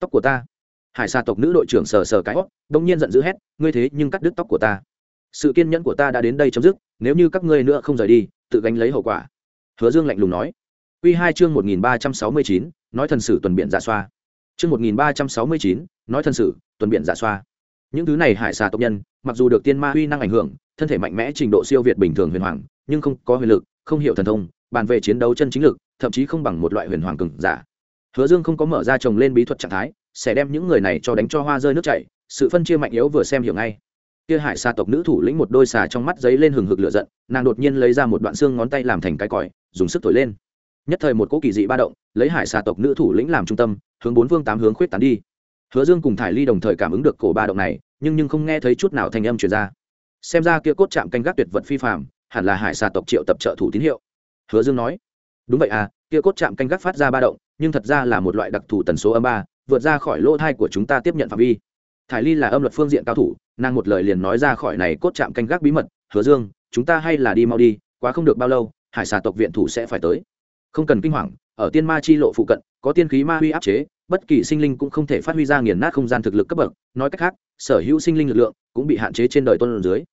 Tóc của ta. Hải xà tộc nữ đội trưởng sờ sờ cái hót đông nhiên giận dữ hét, ngươi thế nhưng cắt đứt tóc của ta. Sự kiên nhẫn của ta đã đến đây chấm dứt, nếu như các ngươi nữa không rời đi, tự gánh lấy hậu quả. Hứa dương lạnh lùng nói. Quy hai chương một nghìn ba trăm sáu mươi chín, nói thần sử tuần biển giả xoa. Chương một nghìn ba trăm sáu mươi chín, nói thần sử tuần biển giả xoa. Những thứ này hải xà tộc nhân, mặc dù được tiên ma huy năng ảnh hưởng, thân thể mạnh mẽ trình độ siêu việt bình thường huyền hoàng, nhưng không có huyền lực, không hiểu thần thông, bàn về chiến đấu chân chính lực, thậm chí không bằng một loại huyền hoàng cường giả. Hứa dương không có mở ra trồng lên bí thuật trạng thái, sẽ đem những người này cho đánh cho hoa rơi nước chảy, sự phân chia mạnh yếu vừa xem hiểu ngay. Kia hải xà tộc nữ thủ lĩnh một đôi xà trong mắt giấy lên hừng hực lửa giận, nàng đột nhiên lấy ra một đoạn xương ngón tay làm thành cái còi, dùng sức thổi lên nhất thời một cỗ kỳ dị ba động, lấy hải xà tộc nữ thủ lĩnh làm trung tâm, hướng bốn phương tám hướng khuyết tán đi. Hứa dương cùng thải ly đồng thời cảm ứng được cổ ba động này, nhưng nhưng không nghe thấy chút nào thành âm truyền ra. Xem ra kia cốt chạm canh gác tuyệt vật phi phạm hẳn là hải xà tộc triệu tập trợ thủ tín hiệu. Hứa dương nói, đúng vậy à kia cốt chạm canh gác phát ra ba động, nhưng thật ra là một loại đặc thù tần số âm ba, vượt ra khỏi lỗ thai của chúng ta tiếp nhận phạm vi. Thải ly là âm luật phương diện cao thủ, nàng một lời liền nói ra khỏi này cốt chạm canh gác bí mật, hứa dương, chúng ta hay là đi mau đi, quá không được bao lâu, hải xà tộc viện thủ sẽ phải tới không cần kinh hoàng, ở tiên ma chi lộ phụ cận, có tiên khí ma huy áp chế, bất kỳ sinh linh cũng không thể phát huy ra nghiền nát không gian thực lực cấp bậc. Nói cách khác, sở hữu sinh linh lực lượng cũng bị hạn chế trên đời tôn dưới.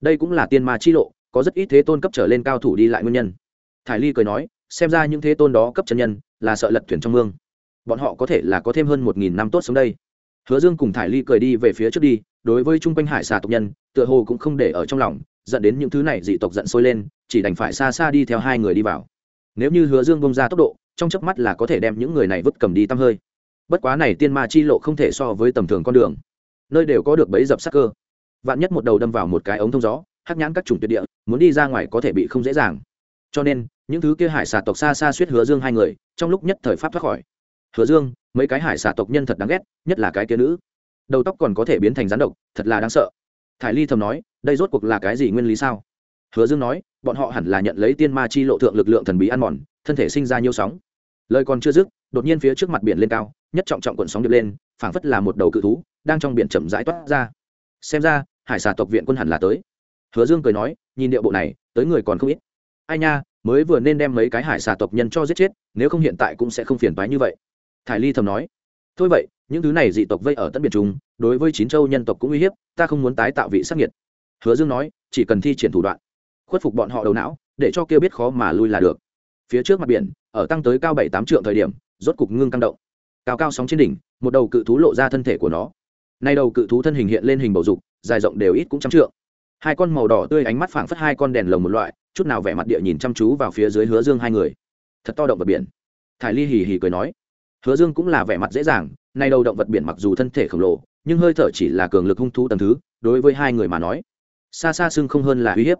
Đây cũng là tiên ma chi lộ, có rất ít thế tôn cấp trở lên cao thủ đi lại nguyên nhân. Thải ly cười nói, xem ra những thế tôn đó cấp chân nhân là sợ lật thuyền trong mương. Bọn họ có thể là có thêm hơn một nghìn năm tốt sống đây. Hứa dương cùng thải ly cười đi về phía trước đi, đối với chung quanh hải xà tộc nhân, tựa hồ cũng không để ở trong lòng, dẫn đến những thứ này dị tộc giận sôi lên, chỉ đành phải xa xa đi theo hai người đi vào nếu như hứa dương bông ra tốc độ, trong chớp mắt là có thể đem những người này vứt cầm đi tăm hơi. Bất quá này tiên ma chi lộ không thể so với tầm thường con đường. Nơi đều có được bẫy dập sắc cơ. Vạn nhất một đầu đâm vào một cái ống thông gió, hắc nhãn các chủng tuyệt địa, muốn đi ra ngoài có thể bị không dễ dàng. Cho nên, những thứ kia hải xà tộc xa xa suýt hứa dương hai người, trong lúc nhất thời pháp thoát khỏi. Hứa dương, mấy cái hải xà tộc nhân thật đáng ghét, nhất là cái kia nữ. Đầu tóc còn có thể biến thành rắn độc, thật là đáng sợ. Thải ly thầm nói, đây rốt cuộc là cái gì nguyên lý sao? Hứa dương nói, bọn họ hẳn là nhận lấy tiên ma chi lộ thượng lực lượng thần bí ăn mòn, thân thể sinh ra nhiều sóng. Lời còn chưa dứt, đột nhiên phía trước mặt biển lên cao, nhất trọng trọng cuộn sóng điệp lên, phảng phất là một đầu cự thú, đang trong biển chậm rãi toát ra. Xem ra, hải xà tộc viện quân hẳn là tới. Hứa dương cười nói, nhìn điệu bộ này, tới người còn không ít. Ai nha, mới vừa nên đem mấy cái hải xà tộc nhân cho giết chết, nếu không hiện tại cũng sẽ không phiền toái như vậy. Thải ly thầm nói, thôi vậy, những thứ này dị tộc vây ở tận biển trung đối với chín châu nhân tộc cũng uy hiếp, ta không muốn tái tạo vị sắc nhiệt hứa dương nói, chỉ cần thi triển thủ đoạn khuất phục bọn họ đầu não, để cho kia biết khó mà lui là được. Phía trước mặt biển, ở tăng tới cao bảy tám trượng thời điểm, rốt cục ngưng căng động. Cao cao sóng trên đỉnh, một đầu cự thú lộ ra thân thể của nó. Nay đầu cự thú thân hình hiện lên hình bầu dục, dài rộng đều ít cũng trăm trượng. Hai con màu đỏ tươi ánh mắt phảng phất hai con đèn lồng một loại, chút nào vẻ mặt địa nhìn chăm chú vào phía dưới hứa dương hai người. Thật to động vật biển. Thải ly hì hì cười nói. Hứa dương cũng là vẻ mặt dễ dàng, nay đầu động vật biển mặc dù thân thể khổng lồ, nhưng hơi thở chỉ là cường lực hung thú tầm thứ, đối với hai người mà nói, xa xa xưng không hơn là uy hiếp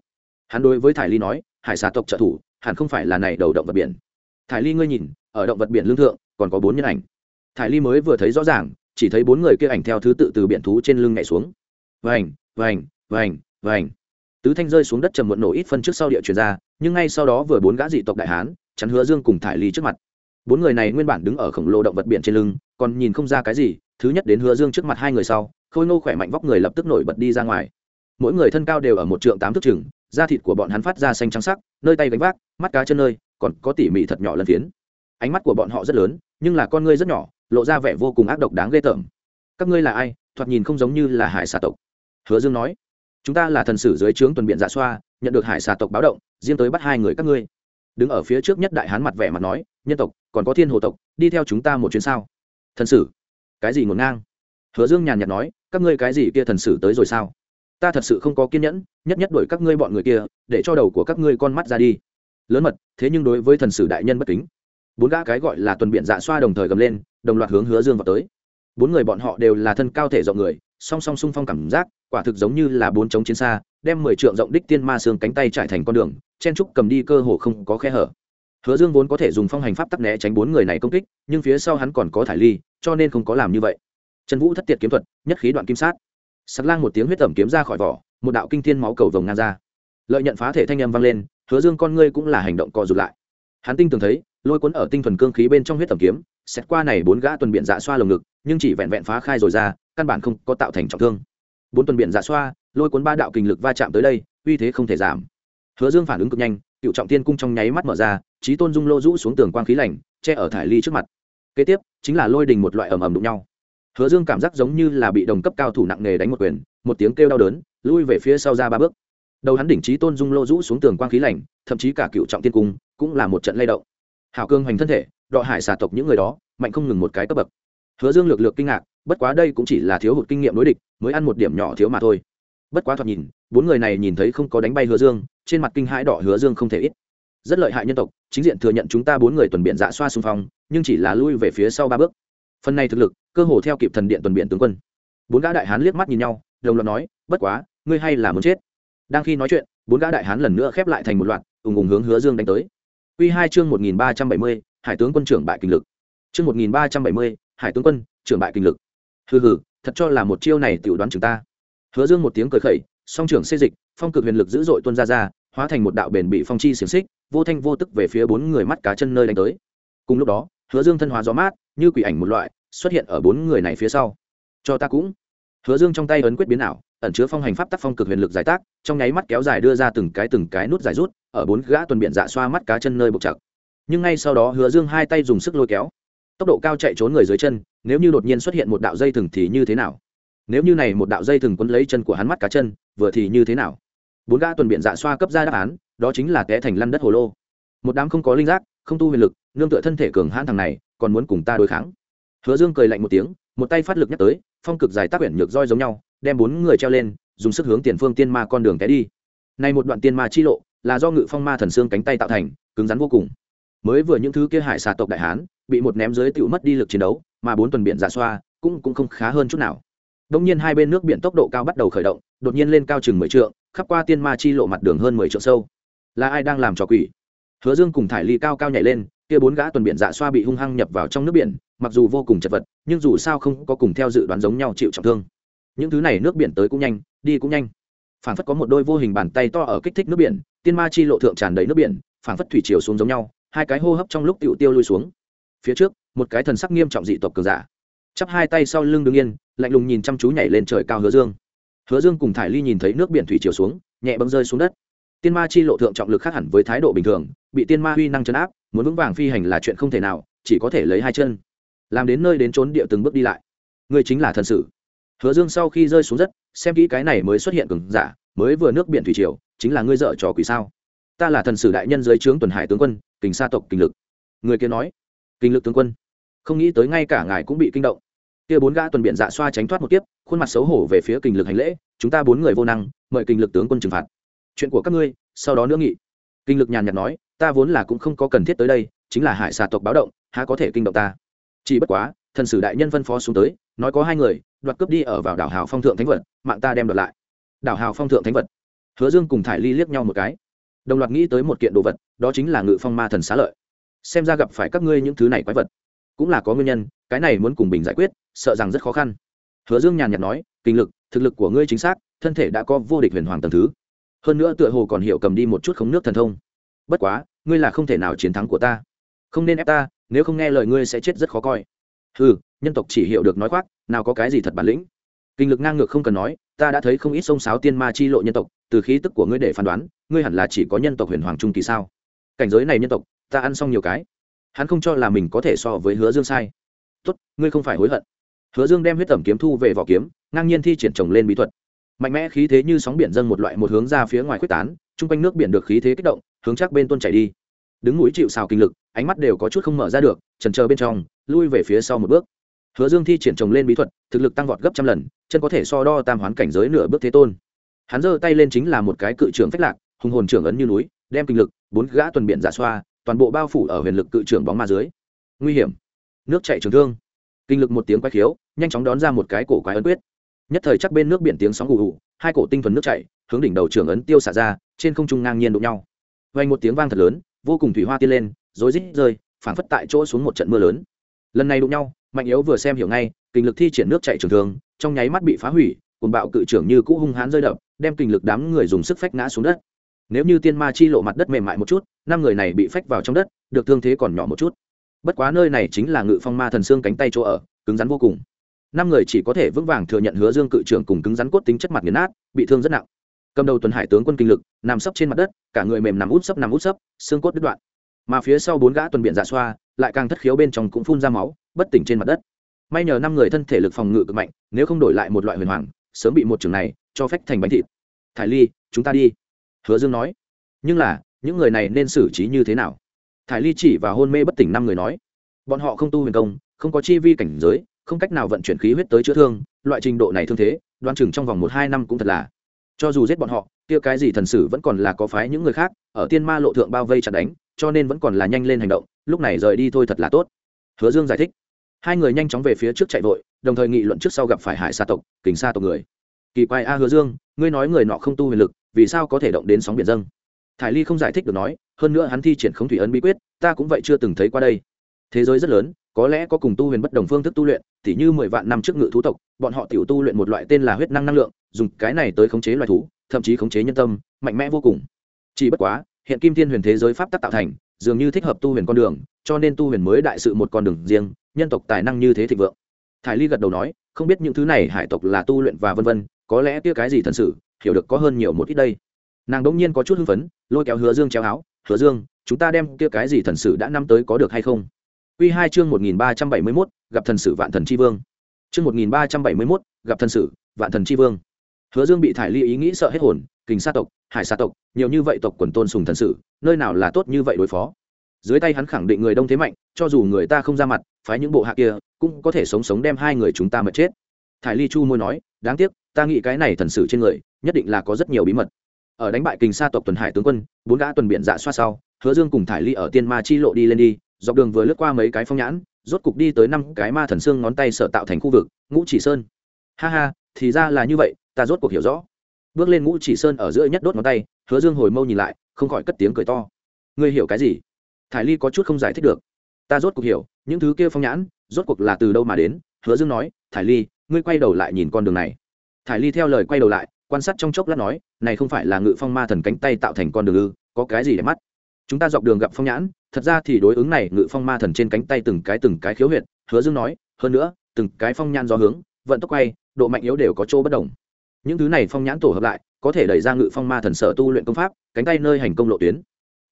hắn đối với thải ly nói, hải xà tộc trợ thủ, hẳn không phải là này đầu động vật biển. Thải ly ngươi nhìn, ở động vật biển lương thượng, còn có bốn nhân ảnh. Thải ly mới vừa thấy rõ ràng, chỉ thấy bốn người kia ảnh theo thứ tự từ biển thú trên lưng nhảy xuống. Vành vành vành vành. Tứ thanh rơi xuống đất trầm muộn nổ ít phân trước sau địa chuyển ra, nhưng ngay sau đó vừa bốn gã dị tộc đại hán, chắn hứa dương cùng thải ly trước mặt. Bốn người này nguyên bản đứng ở khổng lồ động vật biển trên lưng, còn nhìn không ra cái gì, thứ nhất đến hứa dương trước mặt hai người sau, khôi ngô khỏe mạnh vóc người lập tức nổi bật đi ra ngoài. Mỗi người thân cao đều ở một trượng tám thước chừng da thịt của bọn hắn phát ra xanh trắng sắc, nơi tay gánh vác, mắt cá chân nơi, còn có tỉ mỉ thật nhỏ lân phiến. Ánh mắt của bọn họ rất lớn, nhưng là con ngươi rất nhỏ, lộ ra vẻ vô cùng ác độc đáng ghê tởm. Các ngươi là ai? Thoạt nhìn không giống như là hải xà tộc. Hứa dương nói, chúng ta là thần sử dưới trướng tuần biện dạ xoa, nhận được hải xà tộc báo động, riêng tới bắt hai người các ngươi. Đứng ở phía trước nhất đại hán mặt vẻ mặt nói, nhân tộc, còn có thiên hồ tộc, đi theo chúng ta một chuyến sao? Thần sử, cái gì ngổn ngang? Hứa dương nhàn nhạt nói, các ngươi cái gì kia thần sử tới rồi sao? Ta thật sự không có kiên nhẫn, nhất nhất đuổi các ngươi bọn người kia, để cho đầu của các ngươi con mắt ra đi. Lớn mật, thế nhưng đối với thần sử đại nhân bất kính. Bốn gã cái gọi là tuần biện dạ xoa đồng thời gầm lên, đồng loạt hướng hứa dương vào tới. Bốn người bọn họ đều là thân cao thể rộng người, song song sung phong cảm giác, quả thực giống như là bốn chống chiến xa, đem mười trượng rộng đích tiên ma xương cánh tay trải thành con đường, chen trúc cầm đi cơ hồ không có khe hở. Hứa dương vốn có thể dùng phong hành pháp tắc né tránh bốn người này công kích, nhưng phía sau hắn còn có thải ly, cho nên không có làm như vậy. Trần vũ thất tiệt kiếm thuật, nhất khí đoạn kim sát sắc lang một tiếng huyết tẩm kiếm ra khỏi vỏ, một đạo kinh thiên máu cầu vồng ngang ra. Lợi nhận phá thể thanh âm vang lên, hứa dương con ngươi cũng là hành động co rụt lại. Hắn tinh tường thấy, lôi cuốn ở tinh thuần cương khí bên trong huyết tẩm kiếm xét qua này bốn gã tuần biện dạ xoa lồng ngực, nhưng chỉ vẹn vẹn phá khai rồi ra, căn bản không có tạo thành trọng thương. Bốn tuần biện dạ xoa, lôi cuốn ba đạo kình lực va chạm tới đây, uy thế không thể giảm. Hứa dương phản ứng cực nhanh, cựu trọng tiên cung trong nháy mắt mở ra trí tôn dung lô rũ xuống tường quang khí lạnh che ở thải ly trước mặt. Kế tiếp, chính là lôi đình một loại ầm ầm đụng nhau hứa dương cảm giác giống như là bị đồng cấp cao thủ nặng nề đánh một quyền, một tiếng kêu đau đớn, lui về phía sau ra ba bước. Đầu hắn đỉnh trí tôn dung lô rũ xuống tường quang khí lạnh, thậm chí cả cựu trọng tiên cung cũng là một trận lay động. Hảo cương hoành thân thể, đọ hải xà tộc những người đó, mạnh không ngừng một cái cấp bậc. Hứa dương lược lược kinh ngạc, bất quá đây cũng chỉ là thiếu hụt kinh nghiệm đối địch, mới ăn một điểm nhỏ thiếu mà thôi. Bất quá thoạt nhìn, bốn người này nhìn thấy không có đánh bay hứa dương, trên mặt kinh hãi đỏ hứa dương không thể ít. Rất lợi hại nhân tộc, chính diện thừa nhận chúng ta bốn người tuần biện dạ xoa xung phong, nhưng chỉ là lui về phía sau ba bước phần này thực lực, cơ hồ theo kịp thần điện tuần biện tướng quân. Bốn gã đại hán liếc mắt nhìn nhau, đồng loạt nói, bất quá, ngươi hay là muốn chết. Đang khi nói chuyện, bốn gã đại hán lần nữa khép lại thành một loạt, ùng ùng hướng hứa dương đánh tới. Quy hai chương một nghìn ba trăm bảy mươi, hải tướng quân trưởng bại kinh lực. Chương một nghìn ba trăm bảy mươi, hải tướng quân trưởng bại kinh lực. Hừ hừ, thật cho là một chiêu này tiểu đoán chúng ta. Hứa dương một tiếng cười khẩy, song trưởng xê dịch, phong cực huyền lực dữ dội tuôn ra ra, hóa thành một đạo bền bị phong chi xiềng xích, vô thanh vô tức về phía bốn người mắt cá chân nơi đánh tới. Cùng lúc đó hứa dương thân hóa gió mát, như quỷ ảnh một loại, xuất hiện ở bốn người này phía sau. Cho ta cũng. Hứa dương trong tay ấn quyết biến ảo, ẩn chứa phong hành pháp tác phong cực huyền lực giải tác, trong nháy mắt kéo dài đưa ra từng cái từng cái nút giải rút, ở bốn gã tuần biện dạ xoa mắt cá chân nơi buộc chặt. Nhưng ngay sau đó hứa dương hai tay dùng sức lôi kéo. Tốc độ cao chạy trốn người dưới chân, nếu như đột nhiên xuất hiện một đạo dây thừng thì như thế nào? Nếu như này một đạo dây thừng quấn lấy chân của hắn mắt cá chân, vừa thì như thế nào? Bốn gã tuần biện dạ xoa cấp ra đáp án, đó chính là té thành lăn đất hồ lô. Một đám không có linh giác, không tu huyền lực nương tựa thân thể cường hãn thằng này, còn muốn cùng ta đối kháng. Hứa dương cười lạnh một tiếng, một tay phát lực nhắc tới, phong cực dài tác quyển nhược roi giống nhau, đem bốn người treo lên, dùng sức hướng tiền phương tiên ma con đường té đi. Này một đoạn tiên ma chi lộ, là do ngự phong ma thần xương cánh tay tạo thành, cứng rắn vô cùng. Mới vừa những thứ kia hải xà tộc đại hán, bị một ném dưới tựu mất đi lực chiến đấu, mà bốn tuần biển giả xoa, cũng cũng không khá hơn chút nào. Đông nhiên hai bên nước biển tốc độ cao bắt đầu khởi động, đột nhiên lên cao chừng mười trượng, khắp qua tiên ma chi lộ mặt đường hơn mười trượng sâu. Là ai đang làm trò quỷ? Hứa dương cùng thải ly cao cao nhảy lên kia bốn gã tuần biển dạ xoa bị hung hăng nhập vào trong nước biển, mặc dù vô cùng chật vật, nhưng dù sao không có cùng theo dự đoán giống nhau chịu trọng thương. Những thứ này nước biển tới cũng nhanh, đi cũng nhanh. Phảng phất có một đôi vô hình bàn tay to ở kích thích nước biển, tiên ma chi lộ thượng tràn đầy nước biển, phảng phất thủy chiều xuống giống nhau, hai cái hô hấp trong lúc tựu tiêu lui xuống. Phía trước, một cái thần sắc nghiêm trọng dị tộc cường giả. Chắp hai tay sau lưng đứng yên, lạnh lùng nhìn chăm chú nhảy lên trời cao hứa dương. Hứa dương cùng thải ly nhìn thấy nước biển thủy chiều xuống, nhẹ bấm rơi xuống đất. Tiên ma chi lộ thượng trọng lực khác hẳn với thái độ bình thường, bị tiên ma huy năng chấn áp muốn vững vàng phi hành là chuyện không thể nào, chỉ có thể lấy hai chân. Làm đến nơi đến trốn địa từng bước đi lại. Người chính là thần sử. Hứa dương sau khi rơi xuống đất, xem kỹ cái này mới xuất hiện cường giả, mới vừa nước biển thủy triều, chính là ngươi dợ trò quỷ sao? Ta là thần sử đại nhân dưới trướng tuần hải tướng quân, kình sa tộc kình lực. Người kia nói kinh lực tướng quân. Không nghĩ tới ngay cả ngài cũng bị kinh động. Kia bốn gã tuần biện dạ xoa tránh thoát một kiếp, khuôn mặt xấu hổ về phía kinh lực hành lễ, chúng ta bốn người vô năng, mời kinh lực tướng quân trừng phạt. Chuyện của các ngươi, sau đó nữa nghị. Kinh lực nhàn nhạt nói ta vốn là cũng không có cần thiết tới đây, chính là hải xà tộc báo động, há có thể kinh động ta? Chỉ bất quá, thần sử đại nhân phân phó xuống tới, nói có hai người, đoạt cướp đi ở vào đảo hào phong thượng thánh vật, mạng ta đem đoạt lại. Đảo hào phong thượng thánh vật. Hứa dương cùng thải ly liếc nhau một cái. Đồng loạt nghĩ tới một kiện đồ vật, đó chính là ngự phong ma thần xá lợi. Xem ra gặp phải các ngươi những thứ này quái vật, cũng là có nguyên nhân, cái này muốn cùng bình giải quyết, sợ rằng rất khó khăn. Hứa dương nhàn nhạt nói, kinh lực, thực lực của ngươi chính xác, thân thể đã có vô địch huyền hoàng tầng thứ. Hơn nữa tựa hồ còn hiểu cầm đi một chút khống nước thần thông. Bất quá ngươi là không thể nào chiến thắng của ta. Không nên ép ta, nếu không nghe lời ngươi sẽ chết rất khó coi. Ừ nhân tộc chỉ hiểu được nói khoác, nào có cái gì thật bản lĩnh. Kinh lực ngang ngược không cần nói, ta đã thấy không ít sông sáo tiên ma chi lộ nhân tộc, từ khí tức của ngươi để phán đoán, ngươi hẳn là chỉ có nhân tộc huyền hoàng trung kỳ sao? Cảnh giới này nhân tộc, ta ăn xong nhiều cái. Hắn không cho là mình có thể so với hứa dương sai. Tốt, ngươi không phải hối hận. Hứa dương đem huyết tẩm kiếm thu về vỏ kiếm, ngang nhiên thi triển trồng lên bí thuật. Mạnh mẽ khí thế như sóng biển dâng một loại một hướng ra phía ngoài quyết tán, chung quanh nước biển được khí thế kích động hướng chắc bên tuôn chảy đi. Đứng núi chịu xào kinh lực, ánh mắt đều có chút không mở ra được trần chờ bên trong, lui về phía sau một bước. Hứa dương thi triển trồng lên bí thuật, thực lực tăng vọt gấp trăm lần, chân có thể so đo tam hoán cảnh giới nửa bước thế tôn. Hắn giơ tay lên chính là một cái cự trưởng phách lạc, hùng hồn trưởng ấn như núi, đem kinh lực, bốn gã tuần biển giả xoa, toàn bộ bao phủ ở huyền lực cự trưởng bóng ma dưới. Nguy hiểm. Nước chạy trường thương. Kinh lực một tiếng quay khiếu, nhanh chóng đón ra một cái cổ quái ấn quyết. Nhất thời chắc bên nước biển tiếng sóng gù gù hai cổ tinh thuần nước chảy, hướng đỉnh đầu trưởng ấn tiêu xả ra, trên không trung ngang nhiên đụng nhau vang một tiếng vang thật lớn, vô cùng thủy hoa tiên lên, rối rít rơi, phảng phất tại chỗ xuống một trận mưa lớn. Lần này đụng nhau, mạnh yếu vừa xem hiểu ngay, kinh lực thi triển nước chạy trường thường trong nháy mắt bị phá hủy cùng bạo cự trưởng như cũ hung hãn rơi đập, đem kinh lực đám người dùng sức phách ngã xuống đất. Nếu như tiên ma chi lộ mặt đất mềm mại một chút, năm người này bị phách vào trong đất, được thương thế còn nhỏ một chút. Bất quá nơi này chính là ngự phong ma thần xương cánh tay chỗ ở, cứng rắn vô cùng. Năm người chỉ có thể vững vàng thừa nhận hứa dương cự trưởng cùng cứng rắn cốt tính chất mặt nghiền nát, bị thương rất nặng cầm đầu tuần hải tướng quân kinh lực, nằm sấp trên mặt đất, cả người mềm nằm út sấp nằm út sấp, xương cốt đứt đoạn. Mà phía sau bốn gã tuần biện giả dạ xoa, lại càng thất khiếu bên trong cũng phun ra máu, bất tỉnh trên mặt đất. May nhờ năm người thân thể lực phòng ngự cực mạnh, nếu không đổi lại một loại huyền hoàng, sớm bị một trường này cho phách thành bánh thịt. Thải ly, chúng ta đi. Hứa dương nói. Nhưng là, những người này nên xử trí như thế nào? Thải ly chỉ và hôn mê bất tỉnh năm người nói. Bọn họ không tu huyền công, không có chi vi cảnh giới, không cách nào vận chuyển khí huyết tới chữa thương, loại trình độ này thương thế, đoan chừng trong vòng một hai năm cũng thật là cho dù giết bọn họ, kia cái gì thần sử vẫn còn là có phái những người khác, ở tiên ma lộ thượng bao vây chặt đánh, cho nên vẫn còn là nhanh lên hành động, lúc này rời đi thôi thật là tốt. Hứa dương giải thích. Hai người nhanh chóng về phía trước chạy vội, đồng thời nghị luận trước sau gặp phải hải xa tộc kính xa tộc người. Kỳ quái a hứa dương, ngươi nói người nọ không tu huyền lực, vì sao có thể động đến sóng biển dâng? Thải ly không giải thích được nói, hơn nữa hắn thi triển không thủy ấn bí quyết, ta cũng vậy chưa từng thấy qua đây. Thế giới rất lớn, có lẽ có cùng tu huyền bất đồng phương thức tu luyện, tỉ như mười vạn năm trước ngự thú tộc bọn họ tiểu tu luyện một loại tên là huyết năng năng lượng dùng cái này tới khống chế loài thú thậm chí khống chế nhân tâm mạnh mẽ vô cùng. Chỉ bất quá hiện kim thiên huyền thế giới pháp tắc tạo thành dường như thích hợp tu huyền con đường cho nên tu huyền mới đại sự một con đường riêng nhân tộc tài năng như thế thịnh vượng. Thải ly gật đầu nói không biết những thứ này hải tộc là tu luyện và vân vân có lẽ kia cái gì thần sự hiểu được có hơn nhiều một ít đây. Nàng đỗng nhiên có chút hưng phấn lôi kéo hứa dương treo áo hứa dương chúng ta đem kia cái gì thần sử đã năm tới có được hay không? Quy 2 chương 1371, gặp thần sử Vạn Thần Chi Vương. Chương 1371, gặp thần sử Vạn Thần Chi Vương. Hứa Dương bị thải ly ý nghĩ sợ hết hồn, kình sa tộc, hải sa tộc, nhiều như vậy tộc quần tôn sùng thần sử, nơi nào là tốt như vậy đối phó. Dưới tay hắn khẳng định người đông thế mạnh, cho dù người ta không ra mặt, phái những bộ hạ kia, cũng có thể sống sống đem hai người chúng ta mà chết. Thải ly chu môi nói, đáng tiếc, ta nghĩ cái này thần sử trên người, nhất định là có rất nhiều bí mật. Ở đánh bại kình sa tộc tuần hải tướng quân, bốn gã tuần biển dạ xoa sau, Hứa Dương cùng thải ly ở tiên ma chi lộ đi lên đi, dọc đường vừa lướt qua mấy cái phong nhãn rốt cục đi tới năm cái ma thần xương ngón tay sở tạo thành khu vực, ngũ chỉ sơn. Ha ha, thì ra là như vậy, ta rốt cuộc hiểu rõ. Bước lên ngũ chỉ sơn ở giữa nhất đốt ngón tay, hứa dương hồi mâu nhìn lại, không khỏi cất tiếng cười to. Ngươi hiểu cái gì? Thải ly có chút không giải thích được. Ta rốt cuộc hiểu, những thứ kia phong nhãn, rốt cuộc là từ đâu mà đến? Hứa dương nói, thải ly, ngươi quay đầu lại nhìn con đường này. Thải ly theo lời quay đầu lại, quan sát trong chốc lát nói, này không phải là ngự phong ma thần cánh tay tạo thành con đường ư, có cái gì để mắt? Chúng ta dọc đường gặp phong nhãn, thật ra thì đối ứng này ngự phong ma thần trên cánh tay từng cái từng cái khiếu huyệt, hứa dương nói, hơn nữa, từng cái phong nhãn do hướng, vận tốc quay, độ mạnh yếu đều có chỗ bất đồng. Những thứ này phong nhãn tổ hợp lại, có thể đẩy ra ngự phong ma thần sở tu luyện công pháp, cánh tay nơi hành công lộ tuyến.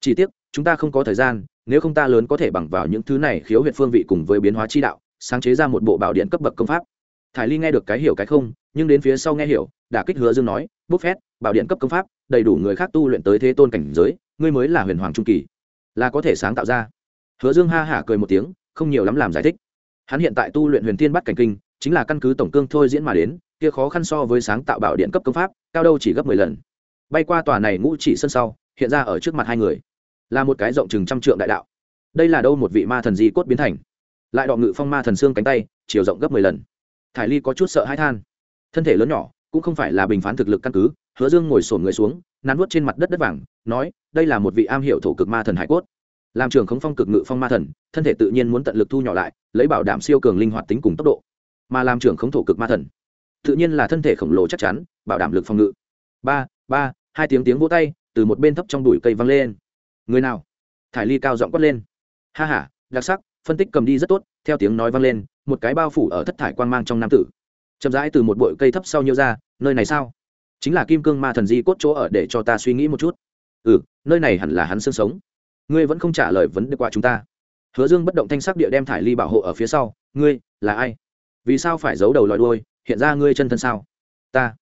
Chỉ tiếc, chúng ta không có thời gian, nếu không ta lớn có thể bằng vào những thứ này khiếu huyệt phương vị cùng với biến hóa chi đạo, sáng chế ra một bộ bảo điện cấp bậc công pháp. Thải ly nghe được cái hiểu cái không, nhưng đến phía sau nghe hiểu, đả kích hứa dương nói bút phét, bảo điện cấp công pháp, đầy đủ người khác tu luyện tới thế tôn cảnh giới ngươi mới là huyền hoàng trung kỳ, là có thể sáng tạo ra. Hứa dương ha hả cười một tiếng, không nhiều lắm làm giải thích. Hắn hiện tại tu luyện huyền Thiên bắt cảnh kinh, chính là căn cứ tổng cương thôi diễn mà đến, kia khó khăn so với sáng tạo bảo điện cấp công pháp, cao đâu chỉ gấp mười lần. Bay qua tòa này ngũ chỉ sân sau, hiện ra ở trước mặt hai người. Là một cái rộng chừng trăm trượng đại đạo. Đây là đâu một vị ma thần di cốt biến thành. Lại đọ ngự phong ma thần xương cánh tay, chiều rộng gấp mười lần. Thải ly có chút sợ hãi than. Thân thể lớn nhỏ, cũng không phải là bình phán thực lực căn cứ, hứa dương ngồi sổn người xuống nắn nuốt trên mặt đất đất vàng, nói, đây là một vị am hiểu thổ cực ma thần hải cốt. Làm trưởng khống phong cực ngự phong ma thần, thân thể tự nhiên muốn tận lực thu nhỏ lại, lấy bảo đảm siêu cường linh hoạt tính cùng tốc độ. Mà làm trưởng khống thổ cực ma thần, tự nhiên là thân thể khổng lồ chắc chắn, bảo đảm lực phòng ngự. Ba ba, hai tiếng tiếng vỗ tay từ một bên thấp trong đùi cây văng lên. Người nào? Thải ly cao giọng quát lên. Ha h a đặc sắc, phân tích cầm đi rất tốt. Theo tiếng nói vang lên, một cái bao phủ ở thất thải quang mang trong nam tử. Chậm rãi từ một bụi cây thấp sau nhiêu ra, nơi này sao? Chính là kim cương ma thần di cốt chỗ ở để cho ta suy nghĩ một chút. Ừ nơi này hẳn là hắn xương sống. Ngươi vẫn không trả lời vấn đề qua chúng ta. Hứa dương bất động thanh sắc địa đem thải ly bảo hộ ở phía sau. Ngươi, là ai? Vì sao phải giấu đầu lòi đuôi? Hiện ra ngươi chân thân sao? Ta.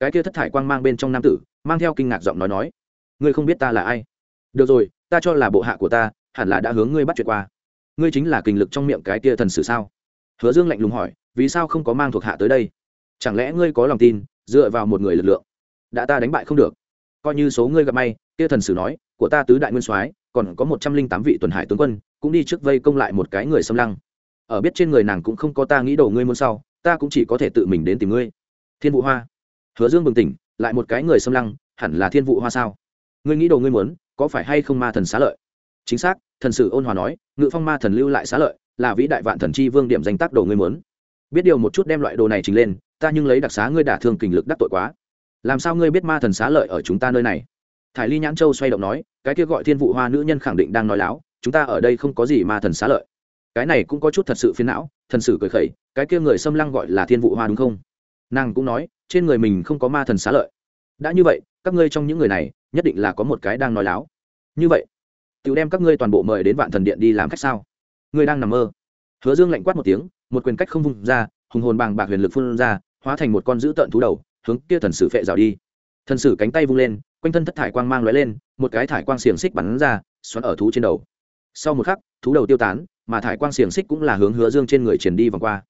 Cái kia thất thải quang mang bên trong nam tử, mang theo kinh ngạc giọng nói nói. Ngươi không biết ta là ai? Được rồi, ta cho là bộ hạ của ta hẳn là đã hướng ngươi bắt chuyện qua. Ngươi chính là kinh lực trong miệng cái kia thần sử sao? Hứa dương lạnh lùng hỏi, vì sao không có mang thuộc hạ tới đây? Chẳng lẽ ngươi có lòng tin dựa vào một người lực lượng. Đã ta đánh bại không được. Coi như số ngươi gặp may, kia thần sử nói, của ta tứ đại nguyên soái, còn có một trăm linh tám vị tuần hải tướng quân, cũng đi trước vây công lại một cái người xâm lăng. Ở biết trên người nàng cũng không có ta nghĩ đầu ngươi muốn sau, ta cũng chỉ có thể tự mình đến tìm ngươi. Thiên vụ hoa. Hứa dương bừng tỉnh, lại một cái người xâm lăng, hẳn là thiên vụ hoa sao? Ngươi nghĩ đầu ngươi muốn, có phải hay không ma thần xá lợi? Chính xác, thần sử ôn hòa nói, ngự phong ma thần lưu lại xá lợi, là vĩ đại vạn thần chi vương điểm danh tác đồ ngươi muốn biết điều một chút đem loại đồ này trình lên, ta nhưng lấy đặc xá ngươi đả thương kình lực đắc tội quá. Làm sao ngươi biết ma thần xá lợi ở chúng ta nơi này? Thải ly nhãn châu xoay động nói, cái kia gọi thiên vụ hoa nữ nhân khẳng định đang nói láo, chúng ta ở đây không có gì ma thần xá lợi. Cái này cũng có chút thật sự phiến não, thần sử cười khẩy, cái kia người xâm lăng gọi là thiên vụ hoa đúng không? Nàng cũng nói, trên người mình không có ma thần xá lợi. Đã như vậy, các ngươi trong những người này, nhất định là có một cái đang nói láo. Như vậy tự đem các ngươi toàn bộ mời đến vạn thần điện đi làm khách sao? Ngươi đang nằm mơ. Hứa dương lạnh quát một tiếng một quyền cách không vung ra, hùng hồn bàng bạc huyền lực phun ra, hóa thành một con dữ tợn thú đầu, hướng kia thần sử phệ rào đi. Thần sử cánh tay vung lên, quanh thân thất thải quang mang lóe lên, một cái thải quang xiềng xích bắn ra, xoắn ở thú trên đầu. Sau một khắc, thú đầu tiêu tán, mà thải quang xiềng xích cũng là hướng hứa dương trên người truyền đi vòng qua.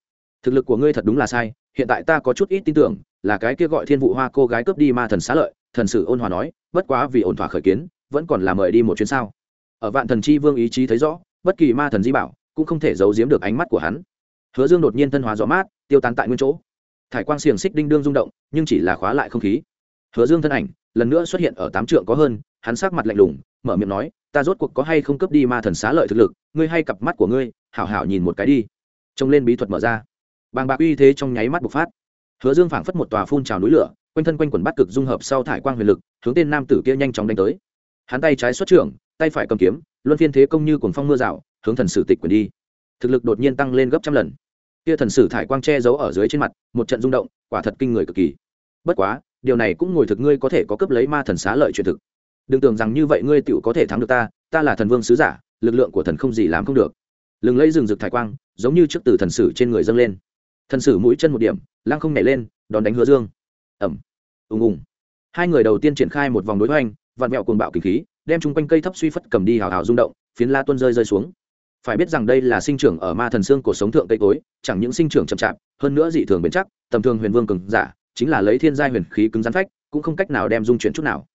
Thực lực của ngươi thật đúng là sai, hiện tại ta có chút ít tin tưởng, là cái kia gọi thiên vụ hoa cô gái cướp đi ma thần xá lợi, thần sử ôn hòa nói, bất quá vì ổn thỏa khởi kiến, vẫn còn là mời đi một chuyến sao? Ở vạn thần chi vương ý chí thấy rõ, bất kỳ ma thần di bảo cũng không thể giấu giếm được ánh mắt của hắn hứa dương đột nhiên thân hóa rõ mát, tiêu tán tại nguyên chỗ. Thải quang xiềng xích đinh đương rung động, nhưng chỉ là khóa lại không khí. Hứa dương thân ảnh, lần nữa xuất hiện ở tám trượng có hơn, hắn sắc mặt lạnh lùng, mở miệng nói, ta rốt cuộc có hay không cấp đi ma thần xá lợi thực lực, ngươi hay cặp mắt của ngươi, hảo hảo nhìn một cái đi. Trông lên bí thuật mở ra. Bàng bạc uy thế trong nháy mắt bộc phát. Hứa dương phảng phất một tòa phun trào núi lửa, quanh thân quanh quần bắt cực dung hợp sau thải quang huyền lực, hướng tên nam tử kia nhanh chóng đánh tới. Hắn tay trái xuất trưởng, tay phải cầm kiếm, luân phiên thế công như cuồng phong mưa rào, hướng thần sử tịch quyền đi. Thực lực đột nhiên tăng lên gấp trăm lần kia thần sử thải quang che giấu ở dưới trên mặt, một trận rung động, quả thật kinh người cực kỳ. Bất quá, điều này cũng ngồi thực ngươi có thể có cấp lấy ma thần xá lợi truyền thực. Đừng tưởng rằng như vậy ngươi tựu có thể thắng được ta ta là thần vương sứ giả, lực lượng của thần không gì làm không được. Lừng lấy rừng rực thải quang, giống như trước từ thần sử trên người dâng lên. Thần sử mũi chân một điểm, lăng không nhảy lên, đón đánh hứa dương. Ẩm. Ùng ùng. Hai người đầu tiên triển khai một vòng đối hoành vạn mẹo cuồng bạo kinh khí, đem chung quanh cây thấp suy phất cầm đi hào hào rung động, phiến la tuân rơi rơi xuống phải biết rằng đây là sinh trưởng ở ma thần xương cổ sống thượng cây cối chẳng những sinh trưởng chậm chạp hơn nữa dị thường bền chắc tầm thường huyền vương cường giả chính là lấy thiên gia huyền khí cứng rắn phách cũng không cách nào đem dung chuyển chút nào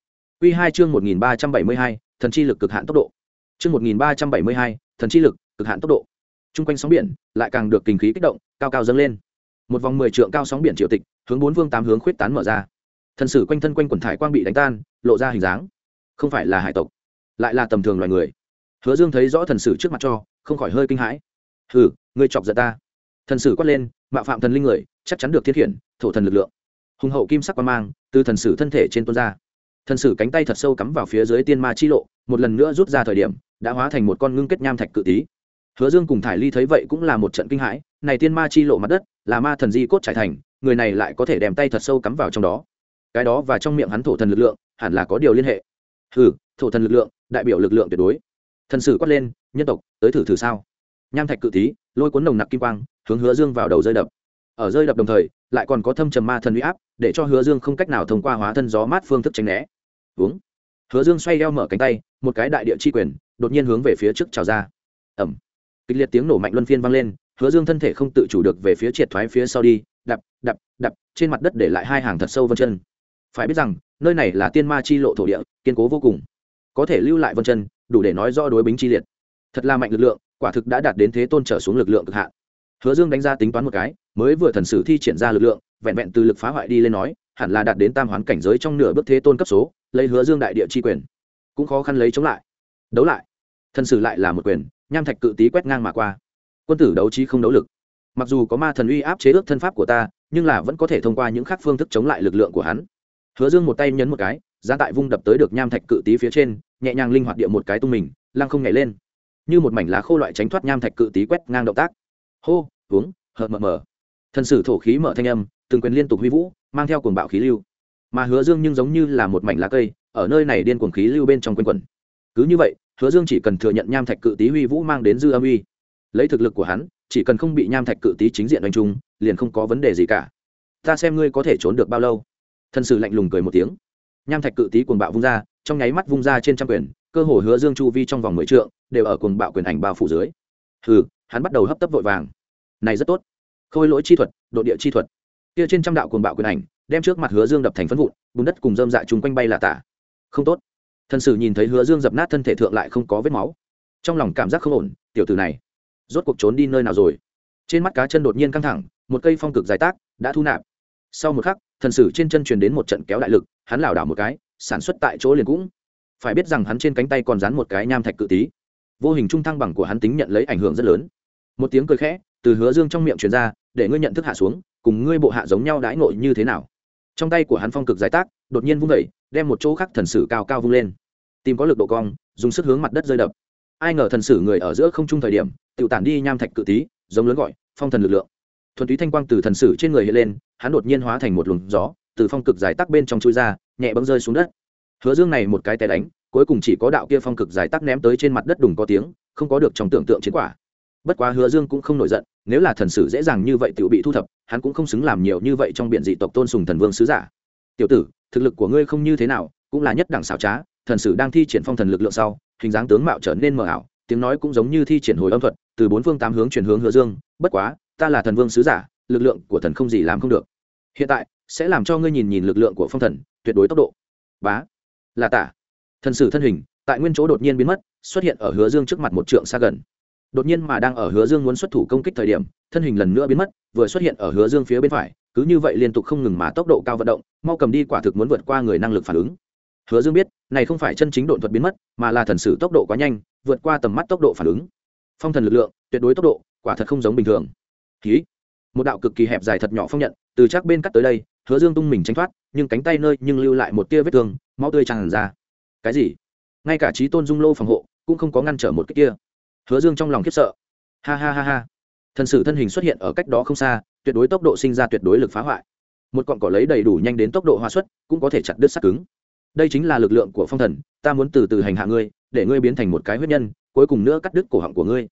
Quy 2 chương 1372, thần chi lực cực hạn tốc độ. Chương 1372, thần chi lực cực hạn tốc độ. Trung quanh sóng biển lại càng được kinh khí kích động, cao cao dâng lên. Một vòng 10 trượng cao sóng biển triệu tịch, hướng bốn vương tám hướng khuyết tán mở ra. Thần sử quanh thân quanh quần thải quang bị đánh tan, lộ ra hình dáng. Không phải là hải tộc, lại là tầm thường loài người. Hứa Dương thấy rõ thần sử trước mặt cho, không khỏi hơi kinh hãi. "Hừ, ngươi chọc giận ta." Thần sử quát lên, mạo phạm thần linh người, chắc chắn được thiết hiển, thổ thần lực lượng. Hùng hậu kim sắc quang mang, từ thần sử thân thể trên tuôn ra thần sử cánh tay thật sâu cắm vào phía dưới tiên ma chi lộ một lần nữa rút ra thời điểm đã hóa thành một con ngưng kết nham thạch cự tí hứa dương cùng thải ly thấy vậy cũng là một trận kinh hãi này tiên ma chi lộ mặt đất là ma thần di cốt trải thành người này lại có thể đem tay thật sâu cắm vào trong đó cái đó và trong miệng hắn thổ thần lực lượng hẳn là có điều liên hệ hừ thổ thần lực lượng đại biểu lực lượng tuyệt đối thần sử quát lên nhân tộc, tới thử thử sao? Nham thạch cự tí lôi cuốn nồng nặc kim quang, hướng hứa dương vào đầu rơi đập. Ở rơi đập đồng thời, lại còn có thâm trầm ma thần uy áp, để cho hứa dương không cách nào thông qua hóa thân gió mát phương thức tránh né. Uống hứa dương xoay eo mở cánh tay, một cái đại địa chi quyền, đột nhiên hướng về phía trước trào ra. Ẩm kịch liệt tiếng nổ mạnh luân phiên vang lên, hứa dương thân thể không tự chủ được về phía triệt thoái phía sau đi, đập đập đập, trên mặt đất để lại hai hàng thật sâu vân chân. Phải biết rằng, nơi này là tiên ma chi lộ thổ địa, kiên cố vô cùng. Có thể lưu lại vân chân, đủ để nói rõ đối bính chi liệt thật là mạnh lực lượng, quả thực đã đạt đến thế tôn trở xuống lực lượng cực hạn. Hứa dương đánh ra tính toán một cái, mới vừa thần sử thi triển ra lực lượng, vẹn vẹn từ lực phá hoại đi lên nói, hẳn là đạt đến tam hoán cảnh giới trong nửa bước thế tôn cấp số, lấy hứa dương đại địa chi quyền. Cũng khó khăn lấy chống lại. Đấu lại. Thần sử lại là một quyền, nham thạch cự tý quét ngang mà qua. Quân tử đấu trí không đấu lực. Mặc dù có ma thần uy áp chế ước thân pháp của ta, nhưng là vẫn có thể thông qua những khác phương thức chống lại lực lượng của hắn. Hứa dương một tay nhấn một cái giá tại vung đập tới được nham thạch cự tý phía trên, nhẹ nhàng linh hoạt địa một cái tung mình, lăng không nhảy lên như một mảnh lá khô loại tránh thoát nham thạch cự tí quét ngang động tác. Hô, uống hợt mờ mờ. Thần sử thổ khí mở thanh âm, từng quyền liên tục huy vũ, mang theo cuồng bạo khí lưu. Mà hứa dương nhưng giống như là một mảnh lá cây, ở nơi này điên cuồng khí lưu bên trong quanh quẩn. Cứ như vậy, hứa dương chỉ cần thừa nhận nham thạch cự tí huy vũ mang đến dư âm uy. Lấy thực lực của hắn, chỉ cần không bị nham thạch cự tí chính diện đánh trung liền không có vấn đề gì cả. Ta xem ngươi có thể trốn được bao lâu? Thần sử lạnh lùng cười một tiếng. Nham thạch cự tí cuồng bạo vung ra, trong nháy mắt vung ra trên trăm quyền, cơ hồ hứa dương chu vi trong vòng mười trượng đều ở cuồng bạo quyền ảnh bao phủ dưới. Hừ, hắn bắt đầu hấp tấp vội vàng. Này rất tốt. Khôi lỗi chi thuật, độ địa chi thuật. Kia trên trăm đạo cuồng bạo quyền ảnh, đem trước mặt hứa dương đập thành phân vụn, bùn đất cùng dơm dạ chung quanh bay là tả. Không tốt. Thần sử nhìn thấy hứa dương dập nát thân thể thượng lại không có vết máu. Trong lòng cảm giác không ổn, tiểu tử này, rốt cuộc trốn đi nơi nào rồi? Trên mắt cá chân đột nhiên căng thẳng, một cây phong cực dài tác đã thu nạp. Sau một khắc, thần sử trên chân truyền đến một trận kéo đại lực, hắn lảo đảo một cái, sản xuất tại chỗ liền cũng. Phải biết rằng hắn trên cánh tay còn dán một cái nham thạch cự tí vô hình trung thăng bằng của hắn tính nhận lấy ảnh hưởng rất lớn. Một tiếng cười khẽ từ hứa dương trong miệng truyền ra, để ngươi nhận thức hạ xuống, cùng ngươi bộ hạ giống nhau đãi ngộ như thế nào. Trong tay của hắn phong cực giải tác, đột nhiên vung vẩy đem một chỗ khác thần sử cao cao vung lên. Tìm có lực độ cong, dùng sức hướng mặt đất rơi đập. Ai ngờ thần sử người ở giữa không trung thời điểm tự tản đi nham thạch cự tí, giống lớn gọi, phong thần lực lượng. Thuần túy thanh quang từ thần sử trên người hiện lên, hắn đột nhiên hóa thành một luồng gió, từ phong cực giải tắc bên trong chui ra, nhẹ bấm rơi xuống đất. Hứa dương này một cái tay đánh cuối cùng chỉ có đạo kia phong cực giải tắc ném tới trên mặt đất đùng có tiếng, không có được trong tưởng tượng chiến quả. Bất quá hứa dương cũng không nổi giận, nếu là thần sử dễ dàng như vậy tự bị thu thập, hắn cũng không xứng làm nhiều như vậy trong biện dị tộc tôn sùng thần vương sứ giả. Tiểu tử, thực lực của ngươi không như thế nào, cũng là nhất đẳng xảo trá, thần sử đang thi triển phong thần lực lượng sau, hình dáng tướng mạo trở nên mờ ảo, tiếng nói cũng giống như thi triển hồi âm thuật, từ bốn phương tám hướng chuyển hướng hứa dương, bất quá, ta là thần vương sứ giả, lực lượng của thần không gì làm không được. Hiện tại, sẽ làm cho ngươi nhìn nhìn lực lượng của phong thần, tuyệt đối tốc độ. Bá, là tả thần sử thân hình, tại nguyên chỗ đột nhiên biến mất, xuất hiện ở hứa dương trước mặt một trượng xa gần. Đột nhiên mà đang ở hứa dương muốn xuất thủ công kích thời điểm, thân hình lần nữa biến mất, vừa xuất hiện ở hứa dương phía bên phải, cứ như vậy liên tục không ngừng mà tốc độ cao vận động, mau cầm đi quả thực muốn vượt qua người năng lực phản ứng. Hứa dương biết, này không phải chân chính độn thuật biến mất, mà là thần sử tốc độ quá nhanh, vượt qua tầm mắt tốc độ phản ứng. Phong thần lực lượng, tuyệt đối tốc độ, quả thật không giống bình thường. Ký một đạo cực kỳ hẹp dài thật nhỏ phong nhận, từ chắc bên cắt tới đây, hứa dương tung mình tranh thoát, nhưng cánh tay nơi nhưng lưu lại một tia vết thương, máu tươi tràn ra cái gì? Ngay cả trí tôn dung lô phòng hộ cũng không có ngăn trở một cái kia. Hứa dương trong lòng khiếp sợ. Ha ha ha ha. Thần sử thân hình xuất hiện ở cách đó không xa, tuyệt đối tốc độ sinh ra tuyệt đối lực phá hoại. Một cọn cỏ lấy đầy đủ nhanh đến tốc độ hóa xuất, cũng có thể chặt đứt sắc cứng. Đây chính là lực lượng của phong thần, ta muốn từ từ hành hạ ngươi, để ngươi biến thành một cái huyết nhân, cuối cùng nữa cắt đứt cổ họng của ngươi.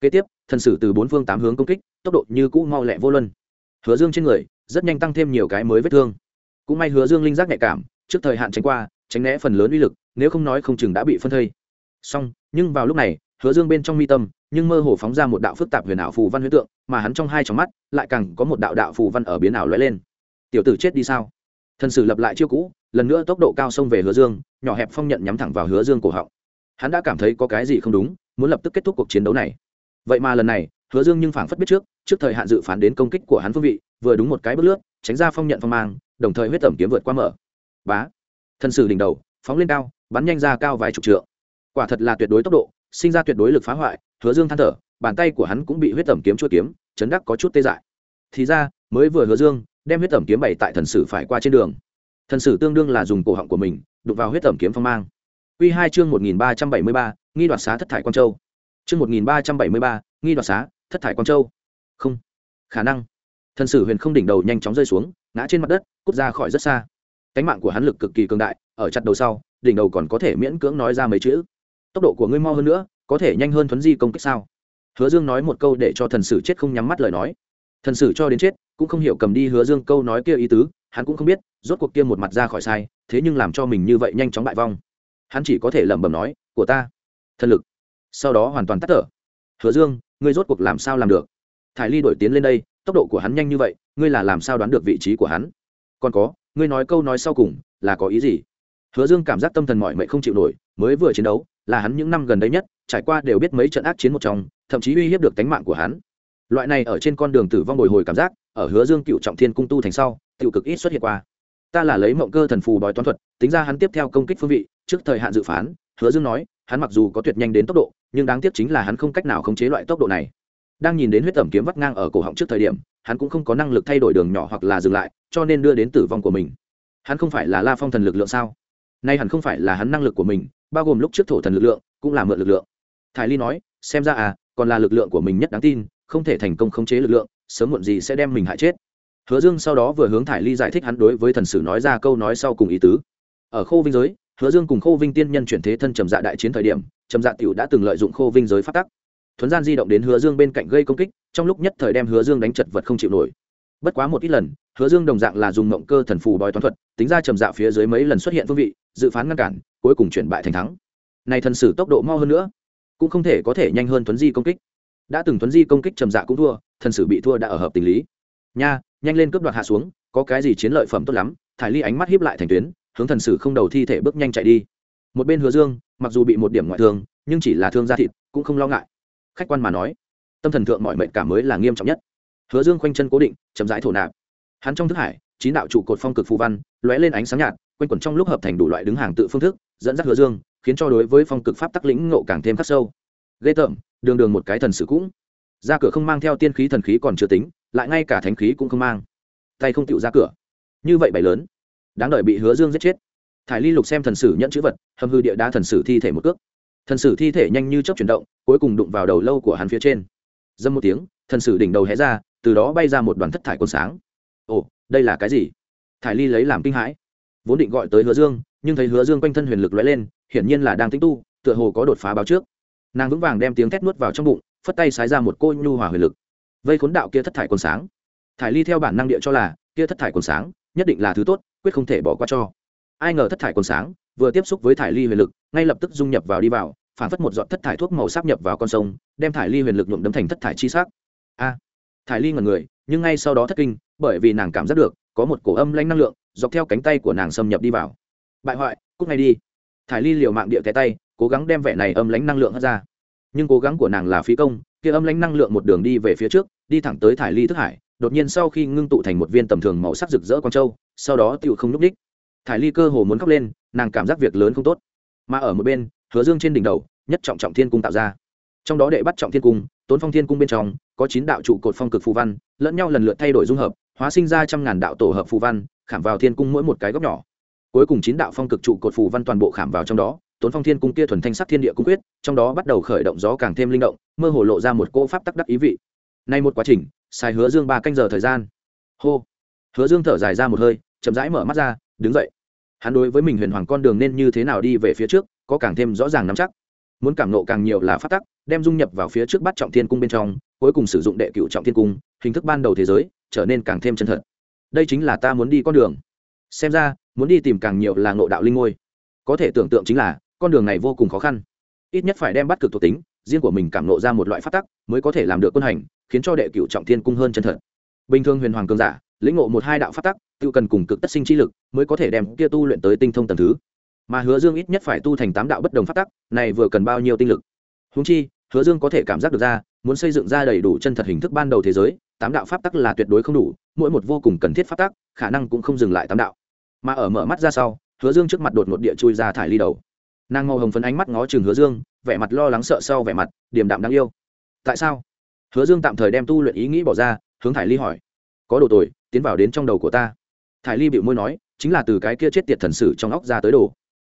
Kế tiếp, thần sử từ bốn phương tám hướng công kích, tốc độ như cũ mau lẹ vô luân. Hứa dương trên người, rất nhanh tăng thêm nhiều cái mới vết thương. Cũng may hứa dương linh giác nhạy cảm, trước thời hạn tránh qua, tránh né phần lớn uy lực nếu không nói không chừng đã bị phân thây. Xong, nhưng vào lúc này, hứa dương bên trong mi tâm, nhưng mơ hồ phóng ra một đạo phức tạp huyền ảo phù văn huyết tượng, mà hắn trong hai trong mắt, lại càng có một đạo đạo phù văn ở biến ảo lóe lên. Tiểu tử chết đi sao? Thần sử lập lại chiêu cũ, lần nữa tốc độ cao xông về hứa dương, nhỏ hẹp phong nhận nhắm thẳng vào hứa dương cổ họng. Hắn đã cảm thấy có cái gì không đúng, muốn lập tức kết thúc cuộc chiến đấu này. Vậy mà lần này, hứa dương nhưng phảng phất biết trước trước thời hạn dự phán đến công kích của hắn phương vị, vừa đúng một cái bước lướt, tránh ra phong nhận phong mang, đồng thời huyết tẩm kiếm vượt qua mở. Bá! Thần sử đỉnh đầu, phóng lên cao bắn nhanh ra cao vài chục trượng. Quả thật là tuyệt đối tốc độ, sinh ra tuyệt đối lực phá hoại, hứa dương than thở, bàn tay của hắn cũng bị huyết tẩm kiếm chua kiếm, chấn đắc có chút tê dại. Thì ra, mới vừa hứa dương đem huyết tẩm kiếm bày tại thần sử phải qua trên đường. Thần sử tương đương là dùng cổ họng của mình, đụng vào huyết tẩm kiếm phong mang. Quy hai chương một nghìn ba trăm bảy mươi ba, nghi đoạt xá thất thải quang châu. Chương một nghìn ba trăm bảy mươi ba, nghi đoạt xá thất thải quang châu. Không. Khả năng. Thần sử huyền không đỉnh đầu nhanh chóng rơi xuống, ngã trên mặt đất, cút ra khỏi rất xa. Cánh mạng của hắn lực cực kỳ cường đại, ở chặt đầu sau đỉnh đầu còn có thể miễn cưỡng nói ra mấy chữ. Tốc độ của ngươi mau hơn nữa, có thể nhanh hơn thuấn di công kích sao? Hứa dương nói một câu để cho thần sử chết không nhắm mắt lời nói. Thần sử cho đến chết, cũng không hiểu cầm đi hứa dương câu nói kia ý tứ, hắn cũng không biết, rốt cuộc kia một mặt ra khỏi sai, thế nhưng làm cho mình như vậy nhanh chóng bại vong. Hắn chỉ có thể lẩm bẩm nói, của ta. Thần lực. Sau đó hoàn toàn tắt thở. Hứa dương, ngươi rốt cuộc làm sao làm được? Thải ly đổi tiến lên đây, tốc độ của hắn nhanh như vậy, ngươi là làm sao đoán được vị trí của hắn? Còn có, ngươi nói câu nói sau cùng, là có ý gì? Hứa dương cảm giác tâm thần mọi mệnh không chịu nổi, mới vừa chiến đấu, là hắn những năm gần đây nhất, trải qua đều biết mấy trận ác chiến một trong, thậm chí uy hiếp được tánh mạng của hắn. Loại này ở trên con đường tử vong bồi hồi cảm giác, ở hứa dương cựu trọng thiên cung tu thành sau tiêu cực ít xuất hiện qua. Ta là lấy mộng cơ thần phù bói toán thuật, tính ra hắn tiếp theo công kích phương vị, trước thời hạn dự phán, hứa dương nói, hắn mặc dù có tuyệt nhanh đến tốc độ, nhưng đáng tiếc chính là hắn không cách nào khống chế loại tốc độ này. Đang nhìn đến huyết tẩm kiếm vắt ngang ở cổ họng trước thời điểm, hắn cũng không có năng lực thay đổi đường nhỏ hoặc là dừng lại, cho nên đưa đến tử vong của mình. Hắn không phải là la phong thần lực lượng sao? Nay hẳn không phải là hắn năng lực của mình, bao gồm lúc trước thổ thần lực lượng, cũng là mượn lực lượng. Thải ly nói, xem ra à còn là lực lượng của mình nhất đáng tin, không thể thành công khống chế lực lượng, sớm muộn gì sẽ đem mình hại chết. Hứa dương sau đó vừa hướng thải ly giải thích hắn đối với thần sử nói ra câu nói sau cùng ý tứ. Ở khô vinh giới, hứa dương cùng khô vinh tiên nhân chuyển thế thân trầm dạ đại chiến thời điểm, trầm dạ tiểu đã từng lợi dụng khô vinh giới phát tắc. Thuấn gian di động đến hứa dương bên cạnh gây công kích, trong lúc nhất thời đem hứa dương đánh chật vật không chịu nổi. Bất quá một ít lần, hứa dương đồng dạng là dùng mộng cơ thần phù bói toán thuật, tính ra trầm dạ phía dưới mấy lần xuất hiện phương vị dự phán ngăn cản, cuối cùng chuyển bại thành thắng. Này thần sử tốc độ mau hơn nữa, cũng không thể có thể nhanh hơn thuấn di công kích. Đã từng thuấn di công kích trầm dạ cũng thua, thần sử bị thua đã ở hợp tình lý. Nha, nhanh lên cướp đoạt hạ xuống, có cái gì chiến lợi phẩm tốt lắm, thải ly ánh mắt hiếp lại thành tuyến, hướng thần sử không đầu thi thể bước nhanh chạy đi. Một bên hứa dương, mặc dù bị một điểm ngoại thương, nhưng chỉ là thương da thịt, cũng không lo ngại. Khách quan mà nói, tâm thần thượng mọi mệnh cảm mới là nghiêm trọng nhất. Hứa dương khoanh chân cố định, chậm rãi thổ nạp. Hắn trong thức hải, chín đạo trụ cột phong cực phù văn, lóe lên ánh sáng nhạt quanh quẩn trong lúc hợp thành đủ loại đứng hàng tự phương thức, dẫn dắt hứa dương, khiến cho đối với phong cực pháp tắc lĩnh ngộ càng thêm khắc sâu. Ghê tởm, đường đường một cái thần sử cũng. Ra cửa không mang theo tiên khí thần khí còn chưa tính, lại ngay cả thánh khí cũng không mang. Tay không tựu ra cửa. Như vậy bảy lớn. Đáng đợi bị hứa dương giết chết. Thải ly lục xem thần sử nhận chữ vật, hầm hư địa đá thần sử thi thể một cước. Thần sử thi thể nhanh như chớp chuyển động, cuối cùng đụng vào đầu lâu của hắn phía trên. Dâm một tiếng, thần sử đỉnh đầu hé ra, từ đó bay ra một đoàn thất thải côn sáng. Ồ, đây là cái gì? Thải ly lấy làm kinh hãi vốn định gọi tới hứa dương, nhưng thấy hứa dương quanh thân huyền lực lóe lên, hiển nhiên là đang tính tu, tựa hồ có đột phá báo trước. Nàng vững vàng đem tiếng thét nuốt vào trong bụng, phất tay sái ra một cô nhu hòa huyền lực. Vây khốn đạo kia thất thải côn sáng. Thải ly theo bản năng địa cho là, kia thất thải côn sáng, nhất định là thứ tốt, quyết không thể bỏ qua cho. Ai ngờ thất thải côn sáng, vừa tiếp xúc với thải ly huyền lực, ngay lập tức dung nhập vào đi vào, phản phất một giọt thất thải thuốc màu sáp nhập vào con sông, đem thải ly huyền lực nhuộm đấm thành thất thải chi sắc. A! Thải ly ngần người, nhưng ngay sau đó thất kinh, bởi vì nàng cảm giác được, có một cổ âm lanh năng lượng dọc theo cánh tay của nàng xâm nhập đi vào. Bại hoại cúc ngay đi. Thải ly liều mạng địa té tay, cố gắng đem vẻ này âm lãnh năng lượng hất ra. Nhưng cố gắng của nàng là phí công, kia âm lãnh năng lượng một đường đi về phía trước, đi thẳng tới thải ly thức hải, đột nhiên sau khi ngưng tụ thành một viên tầm thường màu sắc rực rỡ con trâu sau đó tựu không n ú c đích thải ly cơ hồ muốn khóc lên, nàng cảm giác việc lớn không tốt. Mà ở một bên, hứa dương trên đỉnh đầu, nhất trọng trọng thiên cung tạo ra. Trong đó đệ bắt trọng thiên cung, tốn phong thiên cung bên trong, có chín đạo trụ cột phong cực phù văn, lẫn nhau lần lượt thay đổi dung hợp, hóa sinh ra trăm ngàn đạo tổ hợp phù văn khảm vào thiên cung mỗi một cái góc nhỏ. Cuối cùng chín đạo phong cực trụ cột phù văn toàn bộ khảm vào trong đó, tốn phong thiên cung kia thuần thanh sắc thiên địa cung quyết, trong đó bắt đầu khởi động gió càng thêm linh động, mơ hồ lộ ra một cỗ pháp tắc đắc ý vị. Nay một quá trình xài hứa dương ba canh giờ thời gian. Hô. Hứa dương thở dài ra một hơi, chậm rãi mở mắt ra, đứng dậy. Hắn đối với mình huyền hoàng con đường nên như thế nào đi về phía trước, có càng thêm rõ ràng nắm chắc. Muốn cảm nộ càng nhiều là phát tắc, đem dung nhập vào phía trước bắt trọng thiên cung bên trong, cuối cùng sử dụng đệ cựu trọng thiên cung, hình thức ban đầu thế giới, trở nên càng thêm chân thật đây chính là ta muốn đi con đường. Xem ra, muốn đi tìm càng nhiều là ngộ đạo linh ngôi. Có thể tưởng tượng chính là, con đường này vô cùng khó khăn. Ít nhất phải đem bắt cực thuộc tính, riêng của mình cảm nộ ra một loại phát tắc, mới có thể làm được quân hành, khiến cho đệ cựu trọng thiên cung hơn chân thật. Bình thường huyền hoàng cường giả, lĩnh ngộ một hai đạo phát tắc, tự cần cùng cực tất sinh chi lực, mới có thể đem kia tu luyện tới tinh thông tầm thứ. Mà hứa dương ít nhất phải tu thành tám đạo bất đồng phát tắc, này vừa cần bao nhiêu tinh lực? Húng chi, hứa dương có thể cảm giác được ra muốn xây dựng ra đầy đủ chân thật hình thức ban đầu thế giới, tám đạo pháp tắc là tuyệt đối không đủ, mỗi một vô cùng cần thiết pháp tắc, khả năng cũng không dừng lại tám đạo. Mà ở mở mắt ra sau, hứa dương trước mặt đột một địa chui ra thải ly đầu. Nàng màu hồng phấn ánh mắt ngó chừng hứa dương, vẻ mặt lo lắng sợ sau vẻ mặt, điềm đạm đáng yêu. Tại sao? Hứa dương tạm thời đem tu luyện ý nghĩ bỏ ra, hướng thải ly hỏi. Có đồ tồi, tiến vào đến trong đầu của ta. Thải ly bị môi nói, chính là từ cái kia chết tiệt thần sử trong óc ra tới đồ.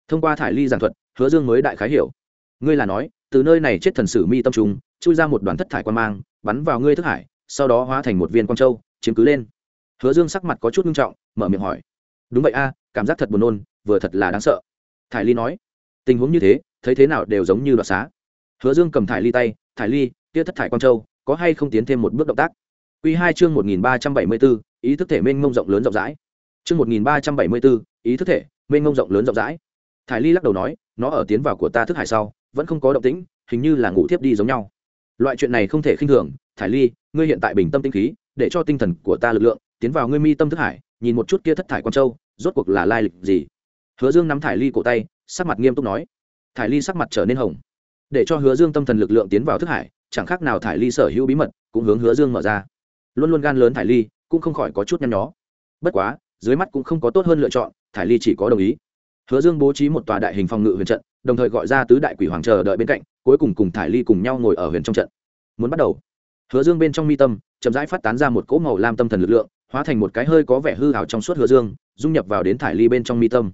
Thông qua thải ly giảng thuật, hứa dương mới đại khái hiểu. Ngươi là nói từ nơi này chết thần sử mi tâm trung chui ra một đoàn thất thải quan mang bắn vào ngươi thức hải sau đó hóa thành một viên quang châu chiếm cứ lên. Hứa dương sắc mặt có chút nghiêm trọng mở miệng hỏi. Đúng vậy a cảm giác thật buồn nôn vừa thật là đáng sợ. Thải ly nói. Tình huống như thế thấy thế nào đều giống như đoạt xá. Hứa dương cầm thải ly tay thải ly kia thất thải quang châu có hay không tiến thêm một bước động tác? Quy 2 chương 1374, ý thức thể mênh mông rộng lớn rộng rãi. Chương 1374, ý thức thể, mênh mông rộng lớn rộng rãi. Thải Ly lắc đầu nói, nó ở tiến vào của ta thức hải sau, vẫn không có động tĩnh, hình như là ngủ thiếp đi giống nhau. Loại chuyện này không thể khinh thường, Thải Ly, ngươi hiện tại bình tâm tĩnh khí, để cho tinh thần của ta lực lượng tiến vào ngươi mi tâm thức hải, nhìn một chút kia thất thải quan châu, rốt cuộc là lai lịch gì. Hứa Dương nắm Thải Ly cổ tay, sắc mặt nghiêm túc nói. Thải Ly sắc mặt trở nên hồng. Để cho Hứa Dương tâm thần lực lượng tiến vào thức hải, chẳng khác nào Thải Ly sở hữu bí mật, cũng hướng Hứa Dương mở ra luôn luôn gan lớn thải ly cũng không khỏi có chút nhăn nhó bất quá dưới mắt cũng không có tốt hơn lựa chọn thải ly chỉ có đồng ý hứa dương bố trí một tòa đại hình phòng ngự huyền trận, đồng thời gọi ra tứ đại quỷ hoàng chờ đợi bên cạnh, cuối cùng cùng thải ly cùng nhau ngồi ở huyền trong trận. Muốn bắt đầu. Hứa dương bên trong mi tâm, chậm rãi phát tán ra một cỗ màu lam tâm thần lực lượng, hóa thành một cái hơi có vẻ hư hào trong suốt hứa dương, dung nhập vào đến thải ly bên trong mi tâm.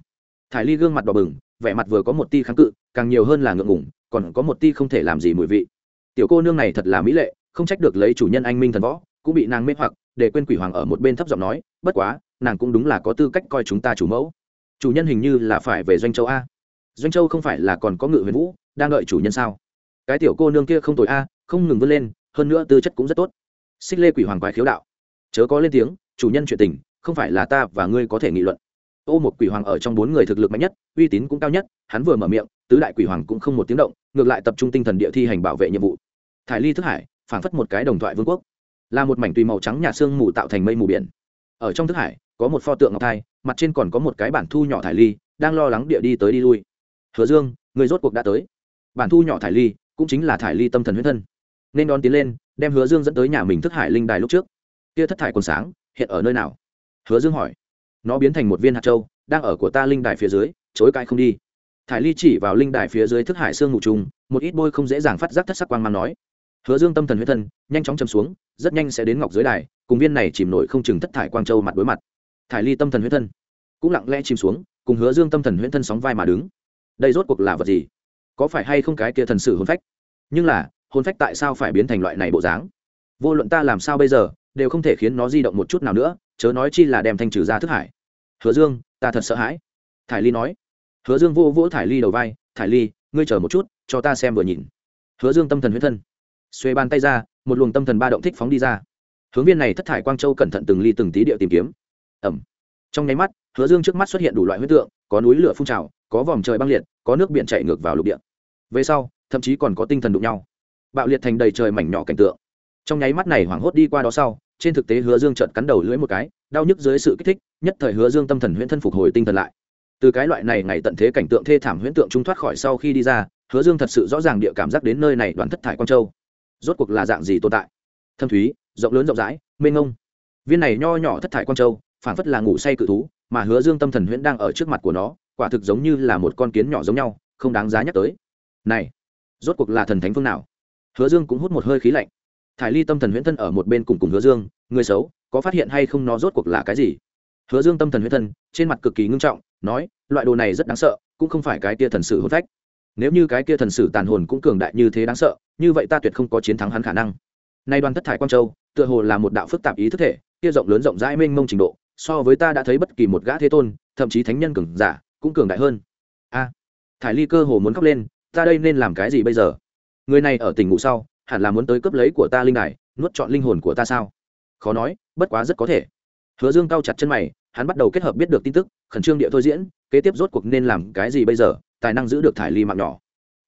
Thải ly gương mặt đỏ bừng, vẻ mặt vừa có một ti kháng cự, càng nhiều hơn là ngượng ngủng còn có một ti không thể làm gì mùi vị. Tiểu cô nương này thật là mỹ lệ, không trách được lấy chủ nhân anh minh thần võ, cũng bị nàng mê hoặc, để quên quỷ hoàng ở một bên thấp giọng nói, bất quá, nàng cũng đúng là có tư cách coi chúng ta chủ mẫu chủ nhân hình như là phải về doanh châu a. Doanh châu không phải là còn có ngự huyền vũ, đang đợi chủ nhân sao? Cái tiểu cô nương kia không tội a, không ngừng vươn lên, hơn nữa tư chất cũng rất tốt. Xích lê quỷ hoàng quái khiếu đạo. Chớ có lên tiếng, chủ nhân chuyện tình, không phải là ta và ngươi có thể nghị luận. Ô một quỷ hoàng ở trong bốn người thực lực mạnh nhất, uy tín cũng cao nhất, hắn vừa mở miệng, tứ đại quỷ hoàng cũng không một tiếng động, ngược lại tập trung tinh thần địa thi hành bảo vệ nhiệm vụ. Thải ly thức hải, phảng phất một cái đồng thoại vương quốc. Là một mảnh tùy màu trắng nhà xương mù tạo thành mây mù biển. Ở trong thức hải, có một pho tượng ngọc thai mặt trên còn có một cái bản thu nhỏ thải ly, đang lo lắng địa đi tới đi lui. Hứa dương, người rốt cuộc đã tới. Bản thu nhỏ thải ly cũng chính là thải ly tâm thần huyết thân. Nên đón tiến lên, đem hứa dương dẫn tới nhà mình thức hải linh đài lúc trước. Kia thất thải còn sáng, hiện ở nơi nào? Hứa dương hỏi. Nó biến thành một viên hạt châu, đang ở của ta linh đài phía dưới, chối cãi không đi. Thải ly chỉ vào linh đài phía dưới thức hải xương ngủ trùng, một ít bôi không dễ dàng phát giác thất sắc quang mang nói. Hứa dương tâm thần huyết thân, nhanh chóng chầm xuống, rất nhanh sẽ đến ngọc dưới đài, cùng viên này chìm nổi không chừng thất thải quang châu mặt đối mặt thải ly tâm thần Huyễn thân, cũng lặng lẽ chìm xuống, cùng hứa dương tâm thần Huyễn thân sóng vai mà đứng. Đây rốt cuộc là vật gì? Có phải hay không cái kia thần sử hồn phách? Nhưng là, hồn phách tại sao phải biến thành loại này bộ dáng? Vô luận ta làm sao bây giờ, đều không thể khiến nó di động một chút nào nữa, chớ nói chi là đem thanh trừ ra thức hải. Hứa dương, ta thật sợ hãi. Thải ly nói. Hứa dương vô vỗ thải ly đầu vai, thải ly, ngươi chờ một chút, cho ta xem vừa nhìn. Hứa dương tâm thần Huyễn thân, xuê bàn tay ra, một luồng tâm thần ba động thích phóng đi ra. Hướng viên này thất thải quang châu cẩn thận từng ly từng tí địa tìm kiếm ẩm. Trong nháy mắt, hứa dương trước mắt xuất hiện đủ loại huyết tượng, có núi lửa phun trào, có vòm trời băng liệt, có nước biển chạy ngược vào lục địa. Về sau, thậm chí còn có tinh thần đụng nhau. Bạo liệt thành đầy trời mảnh nhỏ cảnh tượng. Trong nháy mắt này hoảng hốt đi qua đó sau, trên thực tế hứa dương trợn cắn đầu lưỡi một cái, đau nhức dưới sự kích thích, nhất thời hứa dương tâm thần huyễn thân phục hồi tinh thần lại. Từ cái loại này ngày tận thế cảnh tượng thê thảm huyễn tượng trung thoát khỏi sau khi đi ra, hứa dương thật sự rõ ràng địa cảm giác đến nơi này đoàn thất thải quang châu. Rốt cuộc là dạng gì tồn tại? Thâm thúy, rộng lớn rộng rãi, mênh ngông viên này nho nhỏ thất thải quang châu phản phất là ngủ say cự thú, mà hứa dương tâm thần huyễn đang ở trước mặt của nó, quả thực giống như là một con kiến nhỏ giống nhau, không đáng giá nhắc tới. Này, rốt cuộc là thần thánh phương nào? Hứa dương cũng hút một hơi khí lạnh. Thải ly tâm thần huyễn thân ở một bên cùng cùng hứa dương, người xấu, có phát hiện hay không nó rốt cuộc là cái gì? Hứa dương tâm thần huyễn thân, trên mặt cực kỳ ngưng trọng, nói, loại đồ này rất đáng sợ, cũng không phải cái kia thần sử hôn phách. Nếu như cái kia thần sử tàn hồn cũng cường đại như thế đáng sợ, như vậy ta tuyệt không có chiến thắng hắn khả năng. Nay đoàn thất thải quang châu, tựa hồ là một đạo phức tạp ý thức thể, kia rộng lớn rộng rãi mênh mông trình độ so với ta đã thấy bất kỳ một gã thế tôn, thậm chí thánh nhân cường giả, cũng cường đại hơn. A, thải ly cơ hồ muốn khóc lên, ta đây nên làm cái gì bây giờ? Người này ở tỉnh ngủ sau, hẳn là muốn tới cướp lấy của ta linh đài, nuốt chọn linh hồn của ta sao? Khó nói, bất quá rất có thể. Hứa dương cao chặt chân mày, hắn bắt đầu kết hợp biết được tin tức, khẩn trương địa thôi diễn, kế tiếp rốt cuộc nên làm cái gì bây giờ? Tài năng giữ được thải ly mạng nhỏ.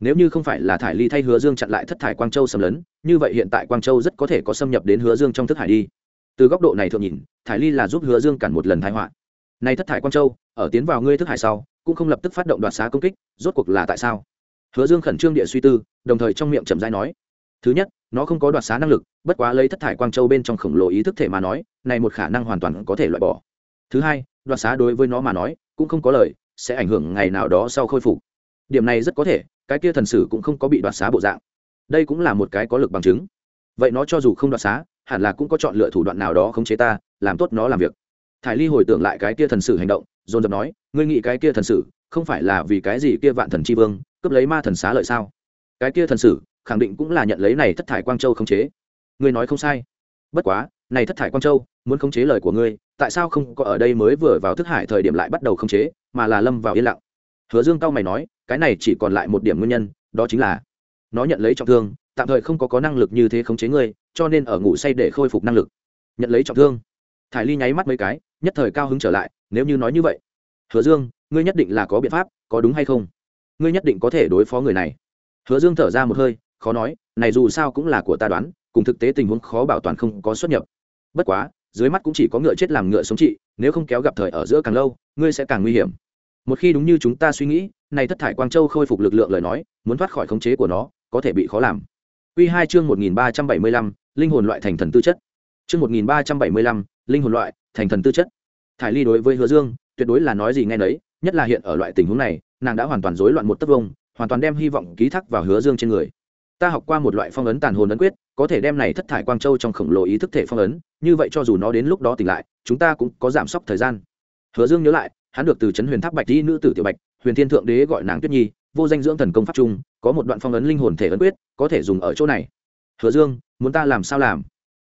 Nếu như không phải là thải ly thay hứa dương chặn lại thất thải quang châu xâm lấn, như vậy hiện tại quang châu rất có thể có xâm nhập đến hứa dương trong thức hải đi từ góc độ này thượng nhìn, thải ly là giúp hứa dương cản một lần thái họa. Nay thất thải quang châu, ở tiến vào ngươi thức hải sau, cũng không lập tức phát động đoạt xá công kích, rốt cuộc là tại sao? Hứa dương khẩn trương địa suy tư, đồng thời trong miệng chậm rãi nói. Thứ nhất, nó không có đoạt xá năng lực, bất quá lấy thất thải quang châu bên trong khổng lồ ý thức thể mà nói, này một khả năng hoàn toàn có thể loại bỏ. Thứ hai, đoạt xá đối với nó mà nói, cũng không có lời sẽ ảnh hưởng ngày nào đó sau khôi phục. Điểm này rất có thể, cái kia thần sử cũng không có bị đoạt xá bộ dạng. Đây cũng là một cái có lực bằng chứng. Vậy nó cho dù không đoạt xá hẳn là cũng có chọn lựa thủ đoạn nào đó khống chế ta, làm tốt nó làm việc. Thải ly hồi tưởng lại cái kia thần sử hành động, dồn dập nói, ngươi nghĩ cái kia thần sử không phải là vì cái gì kia vạn thần tri vương cướp lấy ma thần xá lợi sao? Cái kia thần sử khẳng định cũng là nhận lấy này thất thải quang châu khống chế. Ngươi nói không sai. Bất quá, này thất thải quang châu muốn khống chế lời của ngươi, tại sao không có ở đây mới vừa vào thức hải thời điểm lại bắt đầu khống chế, mà là lâm vào yên lặng? Hứa dương cao mày nói, cái này chỉ còn lại một điểm nguyên nhân, đó chính là nó nhận lấy trọng thương, tạm thời không có có năng lực như thế khống chế ngươi cho nên ở ngủ say để khôi phục năng lực. Nhận lấy trọng thương. Thải ly nháy mắt mấy cái, nhất thời cao hứng trở lại, nếu như nói như vậy. Hứa dương, ngươi nhất định là có biện pháp, có đúng hay không? Ngươi nhất định có thể đối phó người này. Hứa dương thở ra một hơi, khó nói, này dù sao cũng là của ta đoán, cùng thực tế tình huống khó bảo toàn không có xuất nhập. Bất quá, dưới mắt cũng chỉ có ngựa chết làm ngựa sống trị, nếu không kéo gặp thời ở giữa càng lâu, ngươi sẽ càng nguy hiểm. Một khi đúng như chúng ta suy nghĩ, này thất thải quang châu khôi phục lực lượng lời nói, muốn thoát khỏi khống chế của nó, có thể bị khó làm. Quy hai chương một nghìn ba trăm bảy mươi lăm, linh hồn loại thành thần tư chất. Chương một nghìn ba trăm bảy mươi lăm, linh hồn loại thành thần tư chất. Thải ly đối với hứa dương, tuyệt đối là nói gì nghe nấy, nhất là hiện ở loại tình huống này, nàng đã hoàn toàn rối loạn một tấc vông, hoàn toàn đem hy vọng ký thác vào hứa dương trên người. Ta học qua một loại phong ấn tàn hồn ấn quyết, có thể đem này thất thải quang châu trong khổng lồ ý thức thể phong ấn, như vậy cho dù nó đến lúc đó tỉnh lại, chúng ta cũng có giảm sốc thời gian. Hứa dương nhớ lại, hắn được từ trấn huyền tháp bạch Tỷ nữ tử tiểu bạch, huyền thiên thượng đế gọi nàng tuyết nhi vô danh dưỡng thần công pháp trung có một đoạn phong ấn linh hồn thể ấn quyết, có thể dùng ở chỗ này. Hứa dương, muốn ta làm sao làm?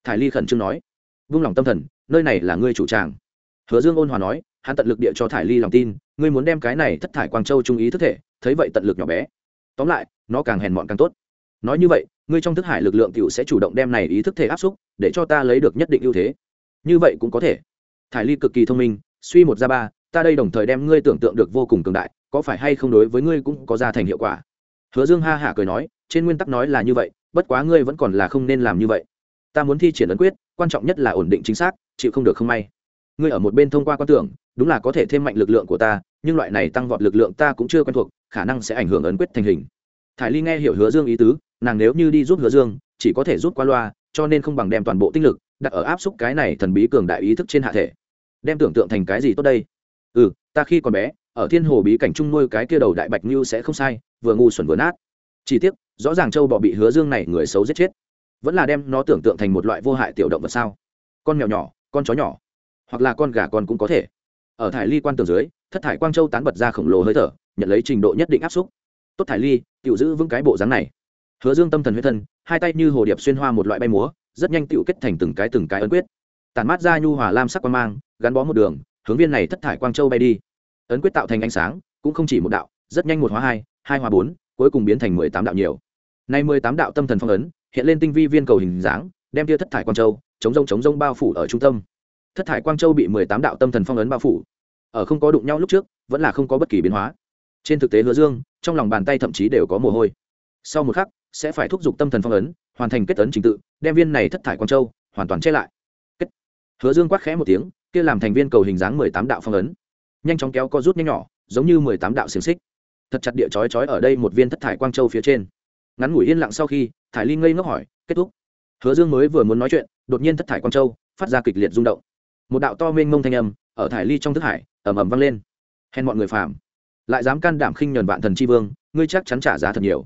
Thải ly khẩn trương nói. Vung lòng tâm thần, nơi này là ngươi chủ tràng. Hứa dương ôn hòa nói, hắn tận lực địa cho thải ly lòng tin, ngươi muốn đem cái này thất thải quang châu trung ý thức thể, thấy vậy tận lực nhỏ bé. Tóm lại, nó càng hèn mọn càng tốt. Nói như vậy, ngươi trong thức hải lực lượng t i ể u sẽ chủ động đem này ý thức thể áp xúc, để cho ta lấy được nhất định ưu thế. Như vậy cũng có thể. Thải ly cực kỳ thông minh, suy một ra ba, ta đây đồng thời đem ngươi tưởng tượng được vô cùng cường đại có phải hay không đối với ngươi cũng có ra thành hiệu quả? Hứa dương ha hả cười nói, trên nguyên tắc nói là như vậy, bất quá ngươi vẫn còn là không nên làm như vậy. Ta muốn thi triển ấn quyết, quan trọng nhất là ổn định chính xác, chịu không được không may. Ngươi ở một bên thông qua quan tưởng, đúng là có thể thêm mạnh lực lượng của ta, nhưng loại này tăng vọt lực lượng ta cũng chưa quen thuộc, khả năng sẽ ảnh hưởng ấn quyết thành hình. Thải ly nghe hiểu hứa dương ý tứ, nàng nếu như đi giúp hứa dương, chỉ có thể giúp qua loa, cho nên không bằng đem toàn bộ tinh lực đặt ở áp xúc cái này thần bí cường đại ý thức trên hạ thể. Đem tưởng tượng thành cái gì tốt đây? Ừ ta khi còn bé ở thiên hồ bí cảnh trung nuôi cái kia đầu đại bạch như sẽ không sai, vừa ngu xuẩn vừa nát. Chỉ tiếc, rõ ràng châu bọ bị hứa dương này người xấu giết chết. Vẫn là đem nó tưởng tượng thành một loại vô hại tiểu động vật sao? Con mèo nhỏ, con chó nhỏ, hoặc là con gà con cũng có thể. Ở thải ly quan tường dưới, thất thải quang châu tán bật ra khổng lồ hơi thở, nhận lấy trình độ nhất định áp xúc. Tốt thải ly tự giữ vững cái bộ dáng này. Hứa dương tâm thần huyết thân, hai tay như hồ điệp xuyên hoa một loại bay múa, rất nhanh tự kết thành từng cái từng cái ấn quyết. Tàn mát ra nhu hòa lam sắc quang mang, gắn bó một đường, hướng viên này thất thải quang châu bay đi ấn quyết tạo thành ánh sáng, cũng không chỉ một đạo, rất nhanh một hóa hai hai hóa bốn, cuối cùng biến thành mười tám đạo nhiều. Nay mười tám đạo tâm thần phong ấn, hiện lên tinh vi viên cầu hình dáng, đem tia thất thải quang châu, chống rông chống rông bao phủ ở trung tâm. Thất thải quang châu bị mười tám đạo tâm thần phong ấn bao phủ. Ở không có đụng nhau lúc trước, vẫn là không có bất kỳ biến hóa. Trên thực tế hứa dương, trong lòng bàn tay thậm chí đều có mồ hôi. Sau một khắc, sẽ phải thúc giục tâm thần phong ấn, hoàn thành kết ấn trình tự, đem viên này thất thải quang châu hoàn toàn che lại. Kết. hứa dương quát khẽ một tiếng, kia làm thành viên cầu hình dáng mười tám đạo phong ấn nhanh chóng kéo co rút nhanh nhỏ, giống như mười tám đạo xiềng xích. Thật chặt địa chói chói ở đây một viên thất thải quang châu phía trên. Ngắn ngủi yên lặng sau khi, thải ly ngây ngốc hỏi, kết thúc? Hứa dương mới vừa muốn nói chuyện, đột nhiên thất thải quang châu phát ra kịch liệt rung động. Một đạo to mênh mông thanh âm ở thải ly trong thức hải ầm ầm vang lên. Hèn mọi người phàm. Lại dám can đảm khinh nhờn vạn thần tri vương, ngươi chắc chắn trả giá thật nhiều.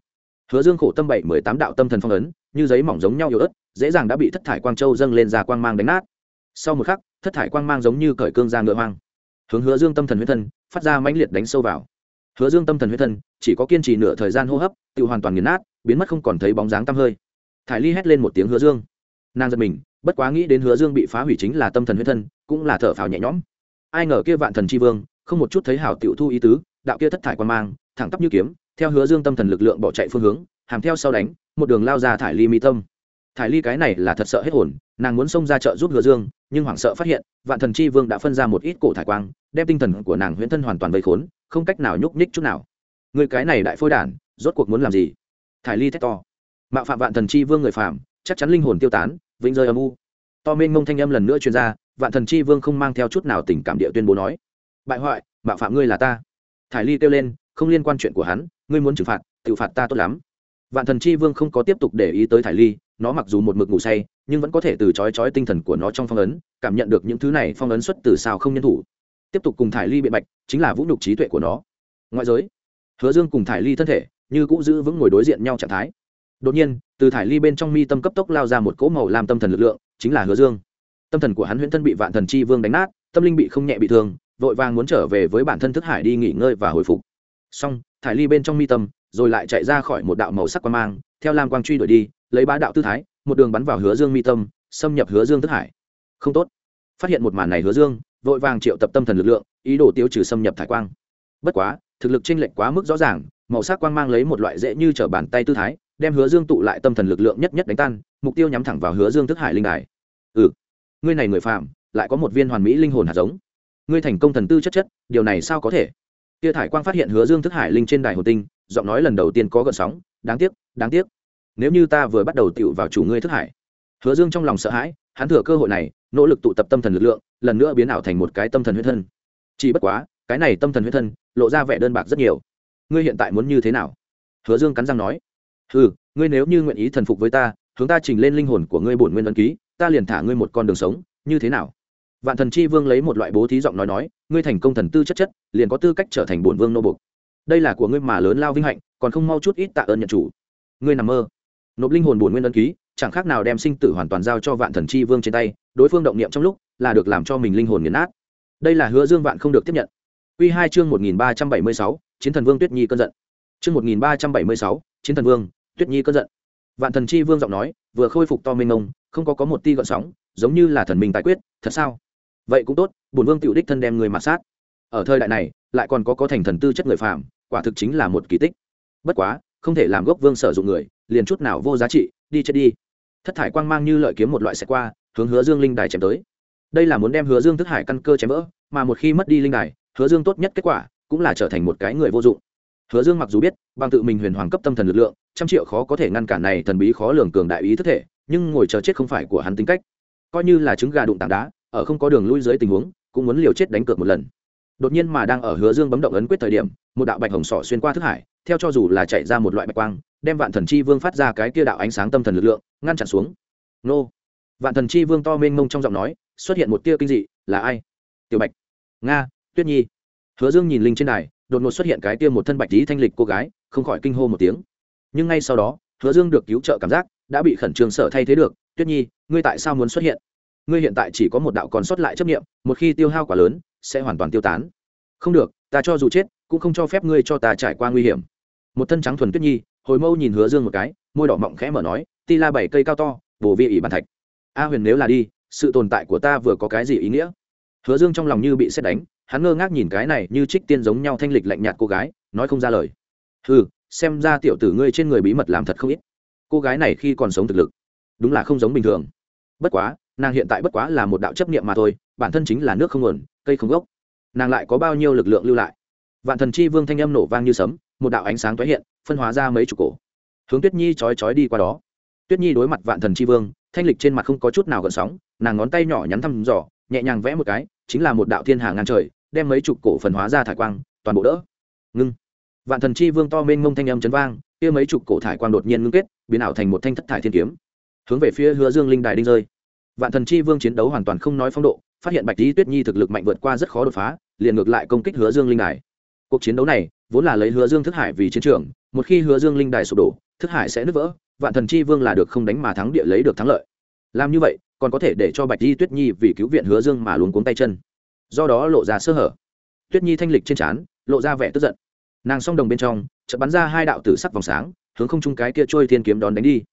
Hứa dương khổ tâm bảy mười tám đạo tâm thần phong ấn, như giấy mỏng giống nhau yếu ớt, dễ dàng đã bị thất thải quang châu dâng lên ra quang mang đánh nát. Sau một khắc, thất thải quang mang giống như cởi cương ra ngựa hoang hướng hứa dương tâm thần huyết thân, phát ra mãnh liệt đánh sâu vào. Hứa dương tâm thần huyết thân, chỉ có kiên trì nửa thời gian hô hấp, tự hoàn toàn nghiền nát, biến mất không còn thấy bóng dáng tăm hơi. Thải ly hét lên một tiếng hứa dương. Nàng giật mình, bất quá nghĩ đến hứa dương bị phá hủy chính là tâm thần huyết thân, cũng là thở phào nhẹ nhõm. Ai ngờ kia vạn thần tri vương, không một chút thấy hảo tiểu thu ý tứ, đạo kia thất thải quan mang, thẳng tắp như kiếm, theo hứa dương tâm thần lực lượng bỏ chạy phương hướng, hàm theo sau đánh, một đường lao ra thải ly mi tâm thải ly cái này là thật sợ hết hồn, nàng muốn xông ra chợ giúp hứa dương, nhưng hoảng sợ phát hiện, vạn thần chi vương đã phân ra một ít cổ thải quang, đem tinh thần của nàng huyễn thân hoàn toàn vây khốn, không cách nào nhúc nhích chút nào. Người cái này đại phôi đản, rốt cuộc muốn làm gì? Thải ly thét to. Mạo phạm vạn thần chi vương người phạm chắc chắn linh hồn tiêu tán, vĩnh rơi âm u. To minh mông thanh âm lần nữa chuyên r a vạn thần chi vương không mang theo chút nào tình cảm địa tuyên bố nói, bại hoại, mạo phạm ngươi là ta. Thải ly kêu lên, không liên quan chuyện của hắn, ngươi muốn trừng phạt, tự phạt ta tốt lắm. Vạn thần chi vương không có tiếp tục để ý tới thải ly nó mặc dù một mực ngủ say, nhưng vẫn có thể từ chói chói tinh thần của nó trong phong ấn, cảm nhận được những thứ này phong ấn xuất từ sao không nhân thủ. Tiếp tục cùng thải ly biện bạch, chính là vũ nhục trí tuệ của nó. Ngoại giới, hứa dương cùng thải ly thân thể như cũng giữ vững ngồi đối diện nhau trạng thái. Đột nhiên, từ thải ly bên trong mi tâm cấp tốc lao ra một cỗ màu làm tâm thần lực lượng, chính là hứa dương. Tâm thần của hắn huyễn thân bị vạn thần chi vương đánh nát, tâm linh bị không nhẹ bị thương, vội vàng muốn trở về với bản thân thức hải đi nghỉ ngơi và hồi phục. Xong, thải ly bên trong mi tâm rồi lại chạy ra khỏi một đạo màu sắc quan mang theo lam quang truy đuổi đi, lấy bá đạo tư thái, một đường bắn vào hứa dương mi tâm, xâm nhập hứa dương thức hải. Không tốt. Phát hiện một màn này hứa dương, vội vàng triệu tập tâm thần lực lượng, ý đồ tiêu trừ xâm nhập thải quang. Bất quá, thực lực chênh lệch quá mức rõ ràng, màu sắc quang mang lấy một loại dễ như trở bàn tay tư thái, đem hứa dương tụ lại tâm thần lực lượng nhất nhất đánh tan, mục tiêu nhắm thẳng vào hứa dương thức hải linh đài. Ừ ngươi này người phạm lại có một viên hoàn mỹ linh hồn hạt giống. Ngươi thành công thần tư chất chất, điều này sao có thể? Tia thải quang phát hiện hứa dương thức hải linh trên đài hồ tinh, giọng nói lần đầu tiên có gợn sóng đáng tiếc đáng tiếc. Nếu như ta vừa bắt đầu tựu vào chủ ngươi thức hải. Hứa dương trong lòng sợ hãi, hắn thừa cơ hội này, nỗ lực tụ tập tâm thần lực lượng, lần nữa biến ảo thành một cái tâm thần huyết thân. Chỉ bất quá, cái này tâm thần huyết thân, lộ ra vẻ đơn bạc rất nhiều. Ngươi hiện tại muốn như thế nào? Hứa dương cắn răng nói. Ừ ngươi nếu như nguyện ý thần phục với ta, hướng ta trình lên linh hồn của ngươi bổn nguyên ấn ký, ta liền thả ngươi một con đường sống, như thế nào? Vạn thần chi vương lấy một loại bố thí giọng nói nói, ngươi thành công thần tư chất chất, liền có tư cách trở thành bổn vương nô bục đây là của ngươi mà lớn lao vinh hạnh còn không mau chút ít tạ ơn nhận chủ ngươi nằm mơ nộp linh hồn bổn nguyên ân ký chẳng khác nào đem sinh tử hoàn toàn giao cho vạn thần chi vương trên tay đối phương động niệm trong lúc là được làm cho mình linh hồn nghiền nát đây là hứa dương vạn không được tiếp nhận Quy 2 chương 1376, Chiến thần vương Tuyết Nhi cơn giận. Chương 1376, Chiến thần vương, Tuyết Nhi cơn giận. Vạn thần chi vương giọng nói, vừa khôi phục to mênh mông, không có có một ti gợn sóng, giống như là thần minh tài quyết, thật sao? Vậy cũng tốt, bổn vương tiểu đích thân đem người mà sát. Ở thời đại này, lại còn có có thành thần tư chất người phàm, quả thực chính là một kỳ tích. Bất quá, không thể làm gốc vương sở dụng người, liền chút nào vô giá trị, đi chết đi. Thất thải quang mang như lợi kiếm một loại xe qua, hướng Hứa Dương linh đài chém tới. Đây là muốn đem Hứa Dương thức hải căn cơ chém vỡ, mà một khi mất đi linh đài, hứa dương tốt nhất kết quả cũng là trở thành một cái người vô dụng hứa dương mặc dù biết bằng tự mình huyền hoàng cấp tâm thần lực lượng trăm triệu khó có thể ngăn cản này thần bí khó lường cường đại ý thức thể nhưng ngồi chờ chết không phải của hắn tính cách coi như là trứng gà đụng tảng đá ở không có đường lui dưới tình huống cũng muốn liều chết đánh cược một lần đột nhiên mà đang ở hứa dương bấm động ấn quyết thời điểm một đạo bạch hồng sỏ xuyên qua thức hải, theo cho dù là chạy ra một loại bạch quang, đem vạn thần chi vương phát ra cái kia đạo ánh sáng tâm thần lực lượng, ngăn chặn xuống. Nô. Vạn thần chi vương to mênh mông trong giọng nói, xuất hiện một tia kinh dị, là ai? Tiểu bạch. Nga, tuyết nhi. Hứa dương nhìn linh trên đài, đột ngột xuất hiện cái tia một thân bạch lý thanh lịch cô gái, không khỏi kinh hô một tiếng. Nhưng ngay sau đó, hứa dương được cứu trợ cảm giác, đã bị khẩn trương sở thay thế được. Tuyết nhi, ngươi tại sao muốn xuất hiện? Ngươi hiện tại chỉ có một đạo còn sót lại chấp nghiệm một khi tiêu hao quá lớn, sẽ hoàn toàn tiêu tán. Không được, ta cho dù chết cũng không cho phép ngươi cho ta trải qua nguy hiểm. Một thân trắng thuần tuyết nhi, hồi mâu nhìn hứa dương một cái, môi đỏ mọng khẽ mở nói, ti la bảy cây cao to, bổ vi ỉ bàn thạch. A huyền nếu là đi, sự tồn tại của ta vừa có cái gì ý nghĩa? Hứa dương trong lòng như bị xét đánh, hắn ngơ ngác nhìn cái này như trích tiên giống nhau thanh lịch lạnh nhạt cô gái, nói không ra lời. Ừ xem ra tiểu tử ngươi trên người bí mật làm thật không ít. Cô gái này khi còn sống thực lực, đúng là không giống bình thường. Bất quá, nàng hiện tại bất quá là một đạo chấp niệm mà thôi, bản thân chính là nước không nguồn, cây không gốc. Nàng lại có bao nhiêu lực lượng lưu lại? Vạn thần chi vương thanh âm nổ vang như sấm, một đạo ánh sáng tái hiện, phân hóa ra mấy chục cổ. Hướng tuyết nhi chói chói đi qua đó. Tuyết nhi đối mặt vạn thần chi vương, thanh lịch trên mặt không có chút nào gợn sóng, nàng ngón tay nhỏ nhắn thăm dò, nhẹ nhàng vẽ một cái, chính là một đạo thiên hà ngang trời, đem mấy chục cổ phần hóa ra thải quang, toàn bộ đỡ. Ngưng. Vạn thần chi vương to mênh mông thanh âm chấn vang, kia mấy chục cổ thải quang đột nhiên ngưng kết, biến ảo thành một thanh thất thải thiên kiếm. Hướng về phía hứa dương linh đài đinh rơi. Vạn thần chi vương chiến đấu hoàn toàn không nói phong độ, phát hiện bạch lý tuyết nhi thực lực mạnh vượt qua rất khó đột phá, liền ngược lại công kích hứa dương linh đài cuộc chiến đấu này vốn là lấy hứa dương thức hải vì chiến trường, một khi hứa dương linh đài sụp đổ, thức hải sẽ nứt vỡ, vạn thần chi vương là được không đánh mà thắng địa lấy được thắng lợi. Làm như vậy, còn có thể để cho bạch di tuyết nhi vì cứu viện hứa dương mà luống cuống tay chân. Do đó lộ ra sơ hở. Tuyết nhi thanh lịch trên trán, lộ ra vẻ tức giận. Nàng song đồng bên trong, chợt bắn ra hai đạo tử sắc vòng sáng, hướng không trung cái kia trôi thiên kiếm đón đánh đi.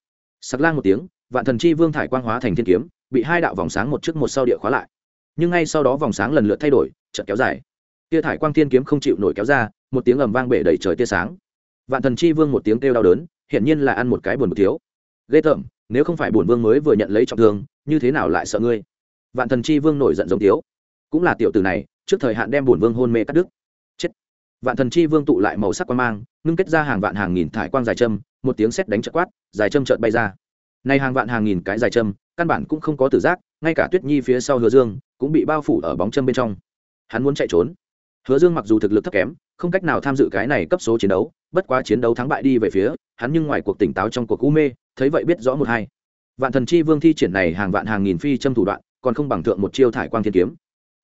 Sặc lang một tiếng, vạn thần chi vương thải quang hóa thành thiên kiếm, bị hai đạo vòng sáng một trước một sau địa khóa lại. Nhưng ngay sau đó vòng sáng lần lượt thay đổi, chợt kéo dài tia thải quang thiên kiếm không chịu nổi kéo ra, một tiếng ầm vang bể đầy trời tia sáng. Vạn thần chi vương một tiếng kêu đau đớn, hiển nhiên là ăn một cái buồn một thiếu. Ghê tởm, nếu không phải bổn vương mới vừa nhận lấy trọng thương, như thế nào lại sợ ngươi? Vạn thần chi vương nổi giận giống tiếu cũng là tiểu tử này, trước thời hạn đem bổn vương hôn mê cắt đứt. Chết. Vạn thần chi vương tụ lại màu sắc quan mang, ngưng kết ra hàng vạn hàng nghìn thải quang dài châm, một tiếng sét đánh chợt quát, dài châm chợt bay ra. Nay hàng vạn hàng nghìn cái dài châm, căn bản cũng không có tử giác, ngay cả tuyết nhi phía sau hứa dương, cũng bị bao phủ ở bóng châm bên trong. Hắn muốn chạy trốn hứa dương mặc dù thực lực thấp kém, không cách nào tham dự cái này cấp số chiến đấu, bất quá chiến đấu thắng bại đi về phía, hắn nhưng ngoài cuộc tỉnh táo trong cuộc u mê, thấy vậy biết rõ một hai. Vạn thần chi vương thi triển này hàng vạn hàng nghìn phi châm thủ đoạn, còn không bằng thượng một chiêu thải quang thiên kiếm.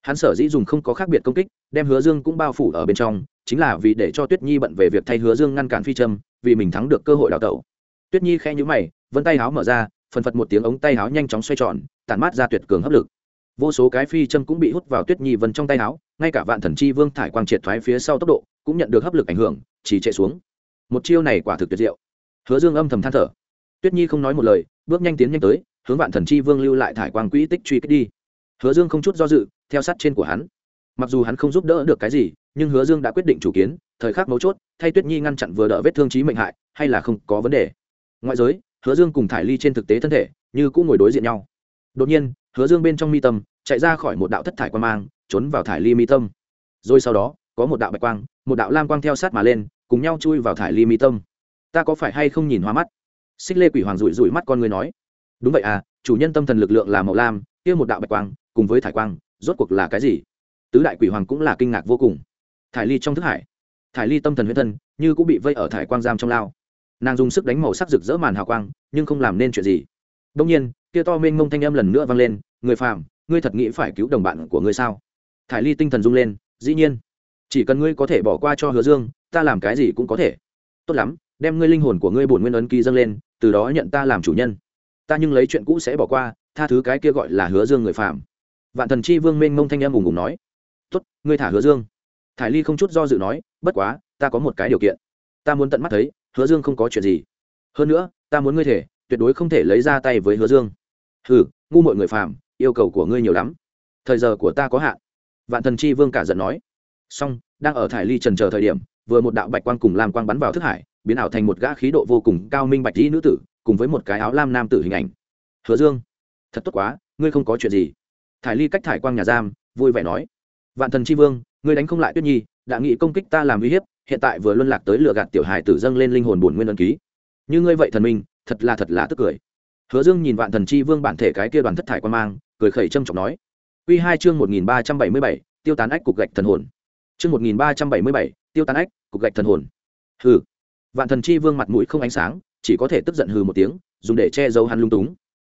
Hắn sở dĩ dùng không có khác biệt công kích, đem hứa dương cũng bao phủ ở bên trong, chính là vì để cho tuyết nhi bận về việc thay hứa dương ngăn cản phi châm, vì mình thắng được cơ hội đào tẩu. Tuyết nhi khe nhũ mày, vân tay háo mở ra, phần phật một tiếng ống tay háo nhanh chóng xoay tròn, tản mát ra tuyệt cường hấp lực vô số cái phi châm cũng bị hút vào tuyết nhi vân trong tay áo, ngay cả vạn thần chi vương thải quang triệt thoái phía sau tốc độ cũng nhận được hấp lực ảnh hưởng chỉ chạy xuống. Một chiêu này quả thực tuyệt diệu. Hứa dương âm thầm than thở. Tuyết nhi không nói một lời bước nhanh tiến nhanh tới hướng vạn thần chi vương lưu lại thải quang quỹ tích truy kích đi. Hứa dương không chút do dự theo sát trên của hắn. Mặc dù hắn không giúp đỡ được cái gì nhưng hứa dương đã quyết định chủ kiến thời khắc mấu chốt thay tuyết nhi ngăn chặn vừa đỡ vết thương trí mệnh hại hay là không có vấn đề. Ngoại giới hứa dương cùng thải ly trên thực tế thân thể như cũng ngồi đối diện nhau. Đột nhiên hứa dương bên trong mi tâm, chạy ra khỏi một đạo thất thải quan mang, trốn vào thải ly mi tâm. Rồi sau đó, có một đạo bạch quang, một đạo lam quang theo sát mà lên, cùng nhau chui vào thải ly mi tâm. Ta có phải hay không nhìn hoa mắt? Xích lê quỷ hoàng rủi rủi mắt con người nói. Đúng vậy à chủ nhân tâm thần lực lượng là màu lam, kia một đạo bạch quang, cùng với thải quang, rốt cuộc là cái gì? Tứ đại quỷ hoàng cũng là kinh ngạc vô cùng. Thải ly trong thức hải. Thải ly tâm thần huyết thân, như cũng bị vây ở thải quang giam trong lao. Nàng dùng sức đánh màu sắc rực rỡ màn hào quang, nhưng không làm nên chuyện gì. Đông nhiên kia to mênh mông thanh âm lần nữa vang lên, người phàm, ngươi thật nghĩ phải cứu đồng bạn của ngươi sao? Thải ly tinh thần rung lên, dĩ nhiên, chỉ cần ngươi có thể bỏ qua cho hứa dương, ta làm cái gì cũng có thể. Tốt lắm, đem ngươi linh hồn của ngươi bổn nguyên ấn ký dâng lên, từ đó nhận ta làm chủ nhân. Ta nhưng lấy chuyện cũ sẽ bỏ qua, tha thứ cái kia gọi là hứa dương người phạm vạn thần chi vương mênh mông thanh em ùng ùng nói, tốt, ngươi thả hứa dương. Thải ly không chút do dự nói, bất quá, ta có một cái điều kiện. Ta muốn tận mắt thấy, hứa dương không có chuyện gì. Hơn nữa, ta muốn ngươi thể, tuyệt đối không thể lấy ra tay với hứa dương hừ, ngu mọi người phàm, yêu cầu của ngươi nhiều lắm. Thời giờ của ta có hạn. Vạn thần chi vương cả giận nói. Song đang ở thải ly trần chờ thời điểm, vừa một đạo bạch quang cùng làm quang bắn vào thức hải, biến ảo thành một gã khí độ vô cùng cao minh bạch dĩ nữ tử, cùng với một cái áo lam nam tử hình ảnh. Hứa dương, thật tốt quá, ngươi không có chuyện gì. Thải ly cách thải quang nhà giam, vui vẻ nói. Vạn thần chi vương, ngươi đánh không lại tuyết nhi, đã nghị công kích ta làm uy hiếp, hiện tại vừa luân lạc tới lựa gạt tiểu hài tử dâng lên linh hồn bổn nguyên ân ký. Như ngươi vậy thần minh, thật là thật là tức cười hứa dương nhìn vạn thần chi vương bản thể cái kia đoàn thất thải quan mang, cười khẩy trâm trọng nói, Quy hai chương một nghìn ba trăm bảy mươi bảy, tiêu tán ách cục gạch thần hồn. Chương một nghìn ba trăm bảy mươi bảy, tiêu tán ách cục gạch thần hồn. Hừ. Vạn thần chi vương mặt mũi không ánh sáng, chỉ có thể tức giận hừ một tiếng, dùng để che giấu hắn lung túng.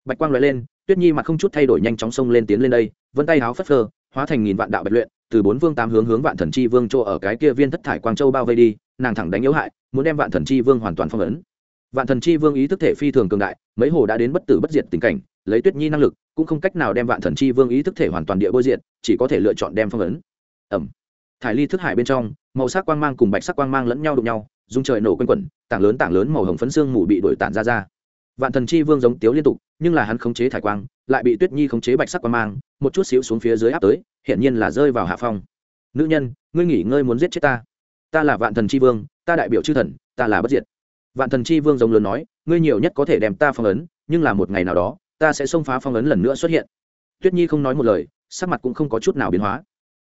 Bạch quang loại lên, tuyết nhi mặt không chút thay đổi nhanh chóng xông lên tiến lên đây, vân tay háo phất phơ, hóa thành nghìn vạn đạo bạch luyện, từ bốn vương tám hướng hướng vạn thần chi vương chỗ ở cái kia viên thất thải quang châu bao vây đi, nàng thẳng đánh yếu hại, muốn đem vạn thần chi vương hoàn toàn phong ấn vạn thần chi vương ý thức thể phi thường cường đại, mấy hồ đã đến bất tử bất diệt tình cảnh, lấy tuyết nhi năng lực, cũng không cách nào đem vạn thần chi vương ý thức thể hoàn toàn địa bôi diện chỉ có thể lựa chọn đem phong ấn. Ẩm. Thải ly thức hải bên trong, màu sắc quang mang cùng bạch sắc quang mang lẫn nhau đụng nhau, dung trời nổ quanh quẩn, tảng lớn tảng lớn màu hồng phấn xương mù bị đổi tản ra ra. Vạn thần chi vương giống tiếu liên tục, nhưng là hắn khống chế thải quang, lại bị tuyết nhi khống chế bạch sắc quang mang, một chút xíu xuống phía dưới áp tới hiện nhiên là rơi vào hạ phong. Nữ nhân, ngươi nghỉ ngơi muốn giết chết ta. Ta là vạn thần chi vương, ta đại biểu chư thần, ta là bất diệt vạn thần chi vương giống lớn nói, ngươi nhiều nhất có thể đem ta phong ấn, nhưng là một ngày nào đó, ta sẽ xông phá phong ấn lần nữa xuất hiện. Tuyết nhi không nói một lời, sắc mặt cũng không có chút nào biến hóa.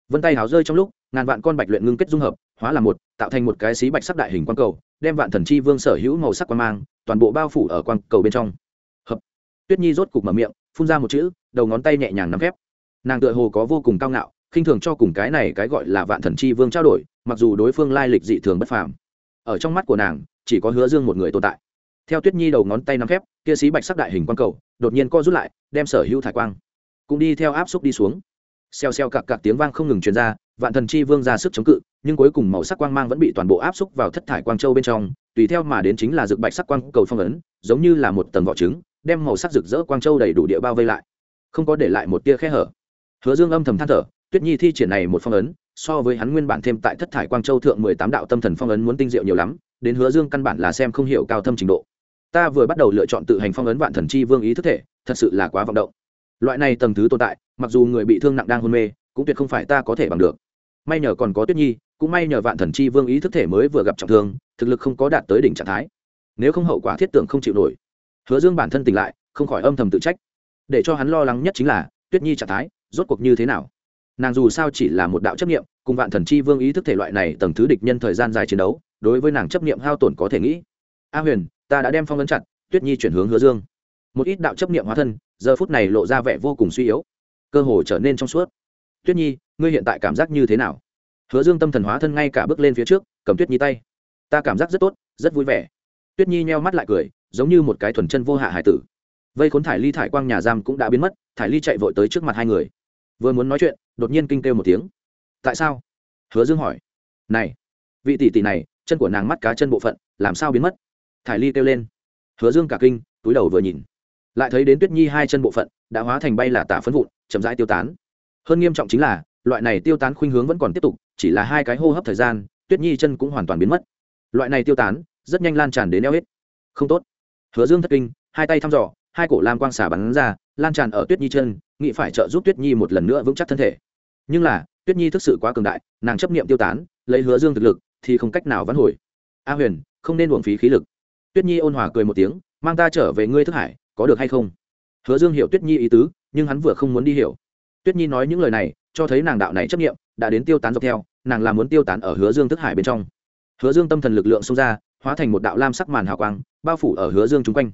Vân tay háo rơi trong lúc, ngàn vạn con bạch luyện ngưng kết dung hợp, hóa là một, tạo thành một cái xí bạch sắc đại hình quang cầu, đem vạn thần chi vương sở hữu màu sắc quang mang, toàn bộ bao phủ ở quang cầu bên trong. Hợp. Tuyết nhi rốt cục mở miệng, phun ra một chữ, đầu ngón tay nhẹ nhàng nắm khép. Nàng tựa hồ có vô cùng cao ngạo, khinh thường cho cùng cái này cái gọi là vạn thần chi vương trao đổi, mặc dù đối phương lai lịch dị thường bất phàm ở trong mắt của nàng chỉ có hứa dương một người tồn tại. Theo tuyết nhi đầu ngón tay nắm phép, kia sĩ bạch sắc đại hình quang cầu đột nhiên co rút lại đem sở hữu thải quang cũng đi theo áp xúc đi xuống. Xeo xeo cạc cạc tiếng vang không ngừng truyền ra vạn thần chi vương ra sức chống cự nhưng cuối cùng màu sắc quang mang vẫn bị toàn bộ áp xúc vào thất thải quang châu bên trong tùy theo mà đến chính là rực bạch sắc quang cầu phong ấn giống như là một tầng vỏ trứng đem màu sắc rực rỡ quang châu đầy đủ địa bao vây lại. Không có để lại một tia khe hở. Hứa dương âm thầm than thở tuyết nhi thi triển này một phong ấn so với hắn nguyên bản thêm tại thất thải quang châu thượng mười tám đạo tâm thần phong ấn muốn tinh diệu nhiều lắm, đến hứa dương căn bản là xem không hiểu cao thâm trình độ. Ta vừa bắt đầu lựa chọn tự hành phong ấn vạn thần chi vương ý thức thể, thật sự là quá vọng động. Loại này tầng thứ tồn tại, mặc dù người bị thương nặng đang hôn mê, cũng tuyệt không phải ta có thể bằng được. May nhờ còn có tuyết nhi, cũng may nhờ vạn thần chi vương ý thức thể mới vừa gặp trọng thương, thực lực không có đạt tới đỉnh trạng thái. Nếu không hậu quả thiết tưởng không chịu nổi. Hứa dương bản thân tỉnh lại, không khỏi âm thầm tự trách. Để cho hắn lo lắng nhất chính là, tuyết nhi trạng thái, rốt cuộc như thế nào? Nàng dù sao chỉ là một đạo chấp nghiệm cùng vạn thần chi vương ý thức thể loại này tầng thứ địch nhân thời gian dài chiến đấu, đối với nàng chấp nghiệm hao tổn có thể nghĩ. A huyền, ta đã đem phong ấn chặt, tuyết nhi chuyển hướng hứa dương. Một ít đạo chấp nghiệm hóa thân, giờ phút này lộ ra vẻ vô cùng suy yếu, cơ hồ trở nên trong suốt. Tuyết nhi, ngươi hiện tại cảm giác như thế nào? Hứa dương tâm thần hóa thân ngay cả bước lên phía trước, cầm tuyết nhi tay. Ta cảm giác rất tốt, rất vui vẻ. Tuyết nhi nheo mắt lại cười, giống như một cái thuần chân vô hạ hải tử. Vây khốn thải ly thải quang nhà giam cũng đã biến mất, thải ly chạy vội tới trước mặt hai người vừa muốn nói chuyện, đột nhiên kinh kêu một tiếng. Tại sao? Hứa dương hỏi. Này, vị tỷ tỷ này, chân của nàng mắt cá chân bộ phận, làm sao biến mất? Thải ly kêu lên. Hứa dương cả kinh, túi đầu vừa nhìn. Lại thấy đến tuyết nhi hai chân bộ phận, đã hóa thành bay là tả phấn vụn, chậm rãi tiêu tán. Hơn nghiêm trọng chính là, loại này tiêu tán khuynh hướng vẫn còn tiếp tục, chỉ là hai cái hô hấp thời gian, tuyết nhi chân cũng hoàn toàn biến mất. Loại này tiêu tán, rất nhanh lan tràn đến eo hết. Không tốt. Hứa dương thất kinh, hai tay thăm dò hai cổ lam quang xả bắn ra, lan tràn ở tuyết nhi chân, nghĩ phải trợ giúp tuyết nhi một lần nữa vững chắc thân thể. Nhưng là, tuyết nhi thực sự quá cường đại, nàng chấp niệm tiêu tán, lấy hứa dương thực lực thì không cách nào vãn hồi. A huyền, không nên uổng phí khí lực. Tuyết nhi ôn hòa cười một tiếng, mang ta trở về ngươi thức hải, có được hay không? Hứa dương hiểu tuyết nhi ý tứ, nhưng hắn vừa không muốn đi hiểu. Tuyết nhi nói những lời này, cho thấy nàng đạo này chấp nghiệm đã đến tiêu tán dọc theo, nàng là muốn tiêu tán ở hứa dương thức hải bên trong. Hứa dương tâm thần lực lượng xông ra, hóa thành một đạo lam sắc màn hào quang, bao phủ ở hứa dương chung quanh.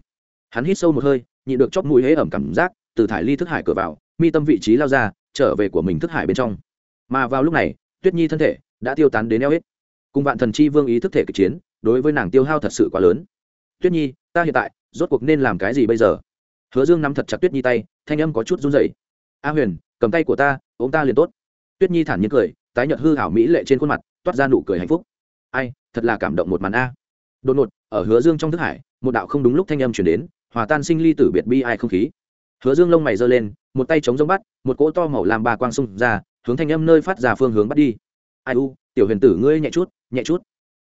Hắn hít sâu một hơi nhị được chóp mũi hế ẩm cảm giác, từ thải ly thức hải cửa vào, mi tâm vị trí lao ra, trở về của mình thức hải bên trong. Mà vào lúc này, tuyết nhi thân thể đã tiêu tán đến eo hết. Cùng vạn thần chi vương ý thức thể kịch chiến, đối với nàng tiêu hao thật sự quá lớn. Tuyết nhi, ta hiện tại rốt cuộc nên làm cái gì bây giờ? Hứa dương nắm thật chặt tuyết nhi tay, thanh âm có chút run dậy a huyền, cầm tay của ta, ôm ta liền tốt. Tuyết nhi thản nhiên cười, tái nhợt hư hảo mỹ lệ trên khuôn mặt, toát ra nụ cười hạnh phúc. Ai, thật là cảm động một màn a. Đột ngột, ở hứa dương trong thức hải, một đạo không đúng lúc thanh âm chuyển đến hòa tan sinh ly tử biệt bi ai không khí. Hứa dương lông mày giơ lên, một tay chống giống bắt, một cỗ to màu làm ba quang xung ra, hướng thanh âm nơi phát ra phương hướng bắt đi. Ai u, tiểu huyền tử ngươi nhẹ chút nhẹ chút.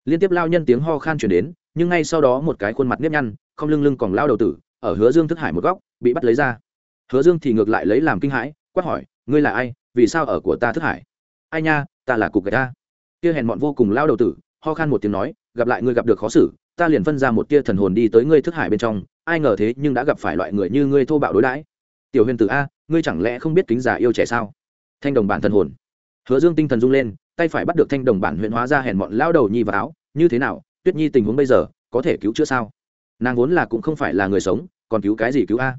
Liên tiếp lao nhân tiếng ho khan chuyển đến, nhưng ngay sau đó một cái khuôn mặt nếp nhăn, không lưng lưng còn lao đầu tử, ở hứa dương thức hải một góc, bị bắt lấy ra. Hứa dương thì ngược lại lấy làm kinh hãi, quát hỏi, ngươi là ai? Vì sao ở của ta thức hải? Ai nha, ta là cục gạch ta. Kia hèn mọn vô cùng lao đầu tử, ho khan một tiếng nói, gặp lại ngươi gặp được khó xử ta liền phân ra một tia thần hồn đi tới ngươi thức hải bên trong, ai ngờ thế nhưng đã gặp phải loại người như ngươi thô bạo đối đãi. Tiểu huyền tử a, ngươi chẳng lẽ không biết kính già yêu trẻ sao? Thanh đồng bản thần hồn. Hứa dương tinh thần rung lên, tay phải bắt được thanh đồng bản huyện hóa ra hèn mọn lao đầu nhi vào áo, như thế nào? Tuyết nhi tình huống bây giờ, có thể cứu chữa sao? Nàng vốn là cũng không phải là người sống, còn cứu cái gì cứu a?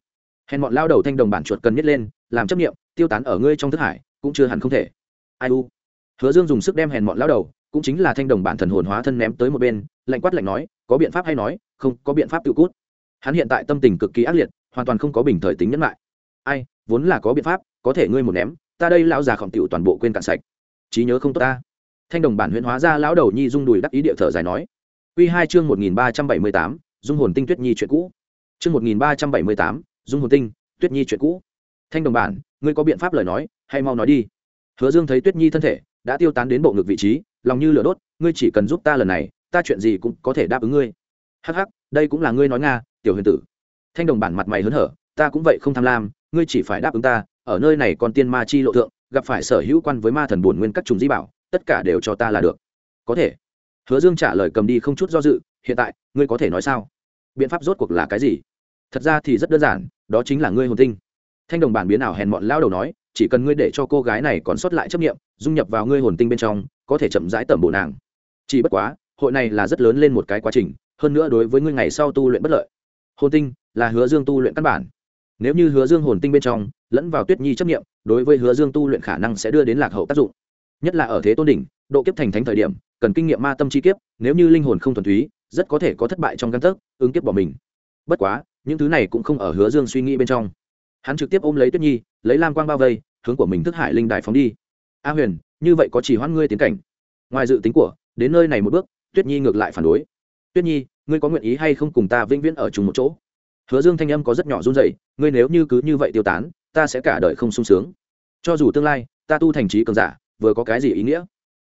Hèn mọn lao đầu thanh đồng bản chuột cần nhét lên, làm chấp nghiệm tiêu tán ở ngươi trong thức hải, cũng chưa hẳn không thể. Ai u? Hứa dương dùng sức đem hèn mọn lao đầu, cũng chính là thanh đồng bản thần hồn hóa thân ném tới một bên, lạnh quát lạnh nói có biện pháp hay nói, không có biện pháp tự cút. Hắn hiện tại tâm tình cực kỳ ác liệt, hoàn toàn không có bình thời tính nhẫn lại. Ai, vốn là có biện pháp, có thể ngươi một ném, ta đây lão già khổng tiểu toàn bộ quên cạn sạch. Trí nhớ không tốt ta. Thanh đồng bản huyễn hóa ra lão đầu nhi dung đùi đắc ý địa thở dài nói. Quy hai chương một nghìn ba trăm bảy mươi tám, dung hồn tinh tuyết nhi chuyện cũ. Chương một nghìn ba trăm bảy mươi tám, dung hồn tinh tuyết nhi chuyện cũ. Thanh đồng bản, ngươi có biện pháp lời nói, hay mau nói đi. Hứa dương thấy tuyết nhi thân thể, đã tiêu tán đến bộ ngực vị trí, lòng như lửa đốt, ngươi chỉ cần giúp ta lần này ta chuyện gì cũng có thể đáp ứng ngươi. Hắc hắc, đây cũng là ngươi nói nga, tiểu huyền tử. Thanh đồng bản mặt mày hớn hở, ta cũng vậy không tham lam, ngươi chỉ phải đáp ứng ta, ở nơi này còn tiên ma chi lộ thượng, gặp phải sở hữu quan với ma thần buồn nguyên các trùng di bảo, tất cả đều cho ta là được. Có thể. Hứa dương trả lời cầm đi không chút do dự, hiện tại, ngươi có thể nói sao? Biện pháp rốt cuộc là cái gì? Thật ra thì rất đơn giản, đó chính là ngươi hồn tinh. Thanh đồng bản biến ảo hèn mọn lao đầu nói, chỉ cần ngươi để cho cô gái này còn sót lại chấp nghiệm dung nhập vào ngươi hồn tinh bên trong, có thể chậm rãi tẩm bổ nàng. Chỉ bất quá hội này là rất lớn lên một cái quá trình, hơn nữa đối với ngươi ngày sau tu luyện bất lợi. Hồn tinh là hứa dương tu luyện căn bản. Nếu như hứa dương hồn tinh bên trong lẫn vào tuyết nhi chấp nghiệm đối với hứa dương tu luyện khả năng sẽ đưa đến lạc hậu tác dụng. Nhất là ở thế tôn đỉnh, độ kiếp thành thánh thời điểm, cần kinh nghiệm ma tâm chi kiếp, nếu như linh hồn không thuần túy, rất có thể có thất bại trong căn thức ứng kiếp bỏ mình. Bất quá, những thứ này cũng không ở hứa dương suy nghĩ bên trong. Hắn trực tiếp ôm lấy tuyết nhi, lấy lam quang bao vây, hướng của mình thức hải linh đài phóng đi. A huyền, như vậy có chỉ hoãn ngươi tiến cảnh. Ngoài dự tính của, đến nơi này một bước tuyết nhi ngược lại phản đối. Tuyết nhi, ngươi có nguyện ý hay không cùng ta vĩnh viễn ở chung một chỗ? Hứa dương thanh âm có rất nhỏ run dậy ngươi nếu như cứ như vậy tiêu tán, ta sẽ cả đời không sung sướng. Cho dù tương lai, ta tu thành trí cường giả, vừa có cái gì ý nghĩa?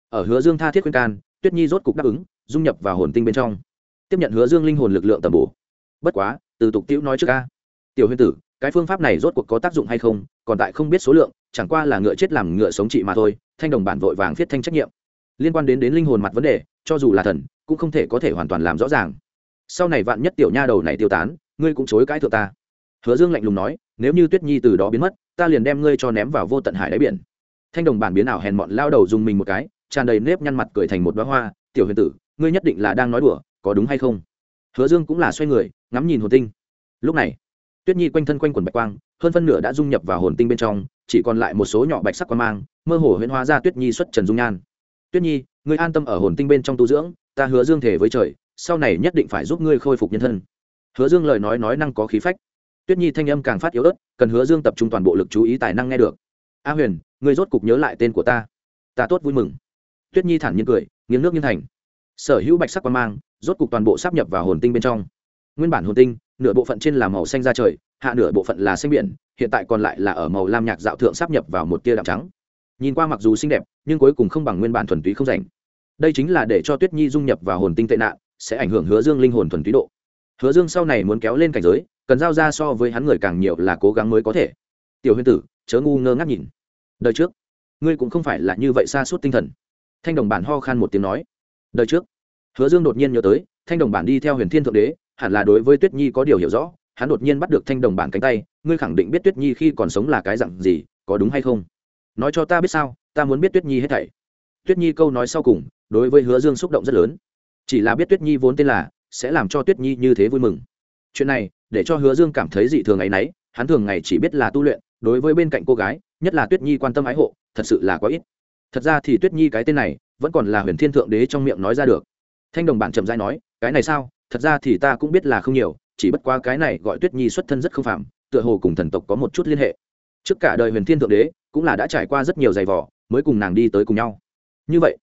Ở hứa dương tha thiết khuyên can, tuyết nhi rốt cục đáp ứng, dung nhập vào hồn tinh bên trong. Tiếp nhận hứa dương linh hồn lực lượng tầm bổ. Bất quá, từ tục tiễu nói trước ca. Tiểu Huyên tử, cái phương pháp này rốt cuộc có tác dụng hay không? Còn tại không biết số lượng, chẳng qua là ngựa chết làm ngựa sống trị mà thôi. Thanh đồng bản vội vàng viết thanh trách nhiệm liên quan đến đến linh hồn mặt vấn đề, cho dù là thần, cũng không thể có thể hoàn toàn làm rõ ràng. Sau này vạn nhất tiểu nha đầu này tiêu tán, ngươi cũng chối cãi thượng ta. Hứa dương lạnh lùng nói, nếu như tuyết nhi từ đó biến mất, ta liền đem ngươi cho ném vào vô tận hải đáy biển. Thanh đồng bản biến ảo hèn mọn lao đầu dùng mình một cái, tràn đầy nếp nhăn mặt cười thành một bá hoa, tiểu huyền tử, ngươi nhất định là đang nói đùa, có đúng hay không? Hứa dương cũng là xoay người, ngắm nhìn hồn tinh. Lúc này, tuyết nhi quanh thân quanh quần bạch quang, hơn phân nửa đã dung nhập vào hồn tinh bên trong, chỉ còn lại một số nhỏ bạch sắc quang mang, mơ hồ huyễn hóa ra tuyết nhi xuất trần dung nhan tuyết nhi, ngươi an tâm ở hồn tinh bên trong tu dưỡng, ta hứa dương thể với trời, sau này nhất định phải giúp ngươi khôi phục nhân thân. Hứa dương lời nói nói năng có khí phách. Tuyết nhi thanh âm càng phát yếu ớt, cần hứa dương tập trung toàn bộ lực chú ý tài năng nghe được. A huyền, ngươi rốt cục nhớ lại tên của ta. Ta tốt vui mừng. Tuyết nhi thản nhiên cười, nghiêng nước nghiêng thành. Sở hữu bạch sắc quan mang, rốt cục toàn bộ sắp nhập vào hồn tinh bên trong. Nguyên bản hồn tinh, nửa bộ phận trên là màu xanh da trời, hạ nửa bộ phận là xanh biển, hiện tại còn lại là ở màu lam nhạc dạo thượng sắp nhập vào một tia đạm trắng nhìn qua mặc dù xinh đẹp, nhưng cuối cùng không bằng nguyên bản thuần túy không rảnh. Đây chính là để cho tuyết nhi dung nhập vào hồn tinh tệ nạn, sẽ ảnh hưởng hứa dương linh hồn thuần túy độ. Hứa dương sau này muốn kéo lên cảnh giới, cần giao ra so với hắn người càng nhiều là cố gắng mới có thể. Tiểu huyền tử, chớ ngu ngơ ngác nhìn. Đời trước, ngươi cũng không phải là như vậy xa suốt tinh thần. Thanh đồng bản ho khan một tiếng nói. Đời trước, hứa dương đột nhiên nhớ tới, thanh đồng bản đi theo huyền thiên thượng đế, hẳn là đối với tuyết nhi có điều hiểu rõ, hắn đột nhiên bắt được thanh đồng bản cánh tay, ngươi khẳng định biết tuyết nhi khi còn sống là cái dặn gì, có đúng hay không? Nói cho ta biết sao, ta muốn biết tuyết nhi hết thảy. Tuyết nhi câu nói sau cùng, đối với hứa dương xúc động rất lớn. Chỉ là biết tuyết nhi vốn tên là, sẽ làm cho tuyết nhi như thế vui mừng. Chuyện này, để cho hứa dương cảm thấy dị thường ấ y n ấ y hắn thường ngày chỉ biết là tu luyện, đối với bên cạnh cô gái, nhất là tuyết nhi quan tâm ái hộ, thật sự là quá ít. Thật ra thì tuyết nhi cái tên này, vẫn còn là huyền thiên thượng đế trong miệng nói ra được. Thanh đồng bản trầm dai nói, cái này sao, thật ra thì ta cũng biết là không nhiều, chỉ bất qua cái này gọi tuyết nhi xuất thân rất không phạm tựa hồ cùng thần tộc có một chút liên hệ trước cả đời huyền thiên thượng đế cũng là đã trải qua rất nhiều giày vỏ mới cùng nàng đi tới cùng nhau. Như vậy,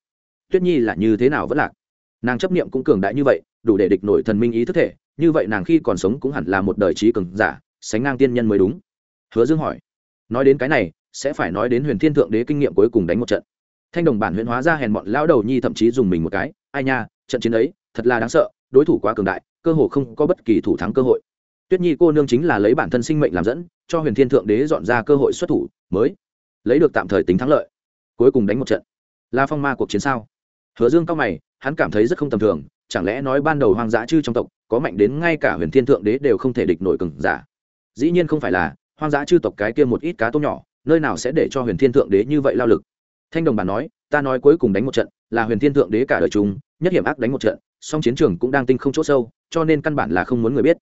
tuyết nhi là như thế nào vẫn lạc? Nàng chấp niệm cũng cường đại như vậy, đủ để địch nổi thần minh ý thức thể, như vậy nàng khi còn sống cũng hẳn là một đời trí cường giả, sánh ngang tiên nhân mới đúng. Hứa dương hỏi, nói đến cái này, sẽ phải nói đến huyền thiên thượng đế kinh nghiệm cuối cùng đánh một trận. Thanh đồng bản Huyền hóa ra hèn bọn lão đầu nhi thậm chí dùng mình một cái, ai nha, trận chiến ấy, thật là đáng sợ, đối thủ quá cường đại, cơ hồ không có bất kỳ thủ thắng cơ hội tuyết nhi cô nương chính là lấy bản thân sinh mệnh làm dẫn, cho huyền thiên thượng đế dọn ra cơ hội xuất thủ, mới lấy được tạm thời tính thắng lợi. Cuối cùng đánh một trận. Là phong ma cuộc chiến sao? Hứa dương cao mày, hắn cảm thấy rất không tầm thường, chẳng lẽ nói ban đầu hoang dã chư trong tộc, có mạnh đến ngay cả huyền thiên thượng đế đều không thể địch nổi cường giả? Dĩ nhiên không phải là, hoang dã chư tộc cái kia một ít cá tôm nhỏ, nơi nào sẽ để cho huyền thiên thượng đế như vậy lao lực? Thanh đồng bản nói, ta nói cuối cùng đánh một trận, là huyền thiên thượng đế cả đời chúng nhất hiểm ác đánh một trận, song chiến trường cũng đang tinh không chỗ sâu, cho nên căn bản là không muốn người biết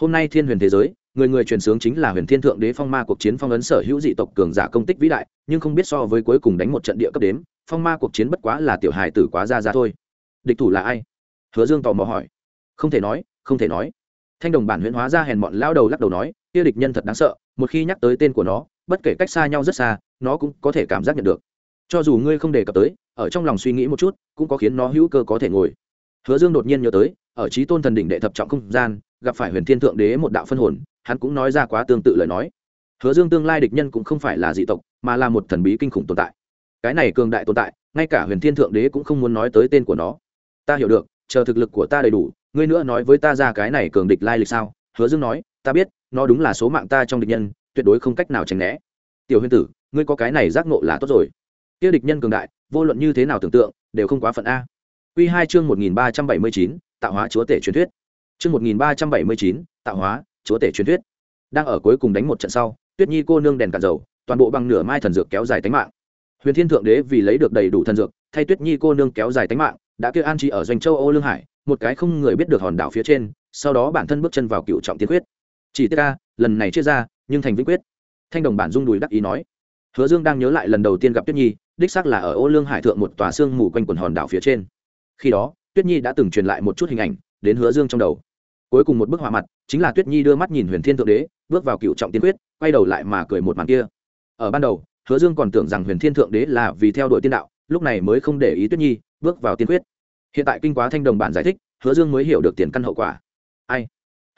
hôm nay thiên huyền thế giới, người người truyền sướng chính là huyền thiên thượng đế phong ma cuộc chiến phong ấn sở hữu dị tộc cường giả công tích vĩ đại, nhưng không biết so với cuối cùng đánh một trận địa cấp đếm, phong ma cuộc chiến bất quá là tiểu hài tử quá ra ra thôi. Địch thủ là ai? Hứa dương tò mò hỏi. Không thể nói, không thể nói. Thanh đồng bản huyễn hóa ra hèn bọn lao đầu lắc đầu nói, kia địch nhân thật đáng sợ, một khi nhắc tới tên của nó, bất kể cách xa nhau rất xa, nó cũng có thể cảm giác nhận được. Cho dù ngươi không đề cập tới, ở trong lòng suy nghĩ một chút, cũng có khiến nó hữu cơ có thể ngồi. Hứa dương đột nhiên nhớ tới, ở trí tôn thần đỉnh đệ thập trọng không gian gặp phải huyền thiên thượng đế một đạo phân hồn, hắn cũng nói ra quá tương tự lời nói. Hứa dương tương lai địch nhân cũng không phải là dị tộc, mà là một thần bí kinh khủng tồn tại. Cái này cường đại tồn tại, ngay cả huyền thiên thượng đế cũng không muốn nói tới tên của nó. Ta hiểu được, chờ thực lực của ta đầy đủ, ngươi nữa nói với ta ra cái này cường địch lai lịch sao? Hứa dương nói, ta biết, nó đúng là số mạng ta trong địch nhân, tuyệt đối không cách nào tránh né. Tiểu huyền tử, ngươi có cái này giác ngộ là tốt rồi. Kia địch nhân cường đại, vô luận như thế nào tưởng tượng, đều không quá phận a. Quy hai chương một nghìn ba trăm bảy mươi chín, tạo hóa chúa tể truyền thuyết chương một nghìn ba trăm bảy mươi chín tạo hóa chúa tể truyền thuyết. Đang ở cuối cùng đánh một trận sau tuyết nhi cô nương đèn cạn dầu toàn bộ bằng nửa mai thần dược kéo dài tính mạng. Huyền thiên thượng đế vì lấy được đầy đủ thần dược thay tuyết nhi cô nương kéo dài tính mạng đã kêu an trí ở doanh châu âu lương hải một cái không người biết được hòn đảo phía trên sau đó bản thân bước chân vào cựu trọng tiên quyết. Chỉ tiết a, lần này chia ra nhưng thành vĩnh quyết. Thanh đồng bản dung đùi đắc ý nói. Hứa dương đang nhớ lại lần đầu tiên gặp tuyết nhi đích xác là ở ô lương hải thượng một tòa xương mù quanh quần hòn đảo phía trên. Khi đó tuyết nhi đã từng truyền lại một chút hình ảnh đến hứa dương trong đầu cuối cùng một bức họa mặt, chính là tuyết nhi đưa mắt nhìn huyền thiên thượng đế, bước vào cựu trọng tiên quyết, quay đầu lại mà cười một màn kia. Ở ban đầu, hứa dương còn tưởng rằng huyền thiên thượng đế là vì theo đuổi tiên đạo, lúc này mới không để ý tuyết nhi, bước vào tiên quyết. Hiện tại kinh quá thanh đồng bản giải thích, hứa dương mới hiểu được tiền căn hậu quả. Ai?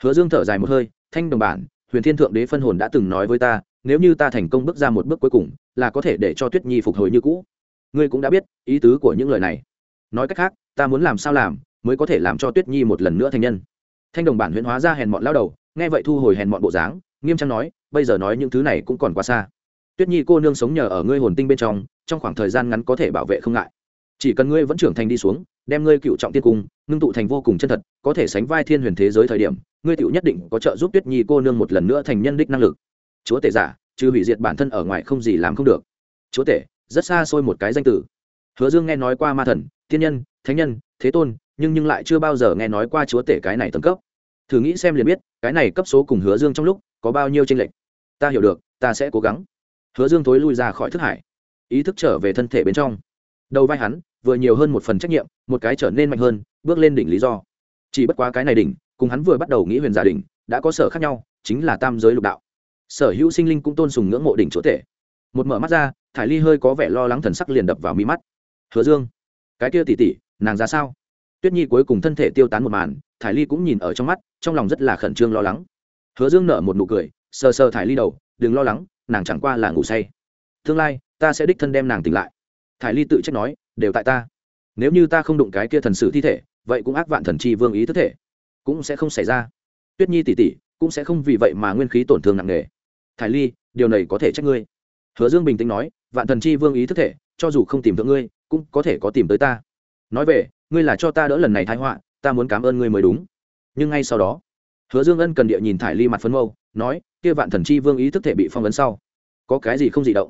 Hứa dương thở dài một hơi, thanh đồng bản, huyền thiên thượng đế phân hồn đã từng nói với ta, nếu như ta thành công bước ra một bước cuối cùng, là có thể để cho tuyết nhi phục hồi như cũ. Ngươi cũng đã biết ý tứ của những lời này. Nói cách khác, ta muốn làm sao làm mới có thể làm cho tuyết nhi một lần nữa thành nhân? Thanh đồng bản huyễn hóa ra hèn mọn lao đầu, nghe vậy thu hồi hèn mọn bộ dáng, nghiêm trang nói, bây giờ nói những thứ này cũng còn quá xa. Tuyết nhi cô nương sống nhờ ở ngươi hồn tinh bên trong trong khoảng thời gian ngắn có thể bảo vệ không ngại. Chỉ cần ngươi vẫn trưởng thành đi xuống, đem ngươi cựu trọng tiên cung, ngưng tụ thành vô cùng chân thật, có thể sánh vai thiên huyền thế giới thời điểm, ngươi tựu nhất định có trợ giúp tuyết nhi cô nương một lần nữa thành nhân đích năng lực. Chúa tể giả chứ hủy diệt bản thân ở ngoài không gì làm không được. Chúa tể, rất xa xôi một cái danh tử. Hứa dương nghe nói qua ma thần thiên nhân, thánh nhân, thế tôn nhưng nhưng lại chưa bao giờ nghe nói qua chúa tể cái này tầng cấp. Thử nghĩ xem liền biết, cái này cấp số cùng hứa dương trong lúc có bao nhiêu tranh lệch. Ta hiểu được, ta sẽ cố gắng. Hứa dương thối lui ra khỏi thức hải, ý thức trở về thân thể bên trong. Đầu vai hắn, vừa nhiều hơn một phần trách nhiệm, một cái trở nên mạnh hơn, bước lên đỉnh lý do. Chỉ bất quá cái này đỉnh, cùng hắn vừa bắt đầu nghĩ huyền giả đỉnh, đã có sở khác nhau, chính là tam giới lục đạo. Sở hữu sinh linh cũng tôn sùng ngưỡng mộ đỉnh chúa tể. Một mở mắt ra, thải ly hơi có vẻ lo lắng thần sắc liền đập vào mi mắt. Hứa dương, cái kia tỉ tỉ nàng ra sao? Tuyết nhi cuối cùng thân thể tiêu tán một màn, thải ly cũng nhìn ở trong mắt, trong lòng rất là khẩn trương lo lắng. Hứa dương nở một nụ cười, sờ sờ thải ly đầu, đừng lo lắng, nàng chẳng qua là ngủ say. Tương lai, ta sẽ đích thân đem nàng tỉnh lại. Thải ly tự trách nói, đều tại ta. Nếu như ta không đụng cái kia thần sử thi thể, vậy cũng ác vạn thần chi vương ý thức thể cũng sẽ không xảy ra. Tuyết nhi tỉ tỉ, cũng sẽ không vì vậy mà nguyên khí tổn thương nặng nề. Thải ly, điều này có thể trách ngươi. Hứa dương bình tĩnh nói, vạn thần chi vương ý thức thể, cho dù không tìm được ngươi, cũng có thể có tìm tới ta. Nói về ngươi là cho ta đỡ lần này thái họa, ta muốn cảm ơn ngươi mới đúng. Nhưng ngay sau đó, hứa dương ân cần địa nhìn thải ly mặt phấn mâu, nói, kia vạn thần chi vương ý thức thể bị phong ấn sau, có cái gì không dị động?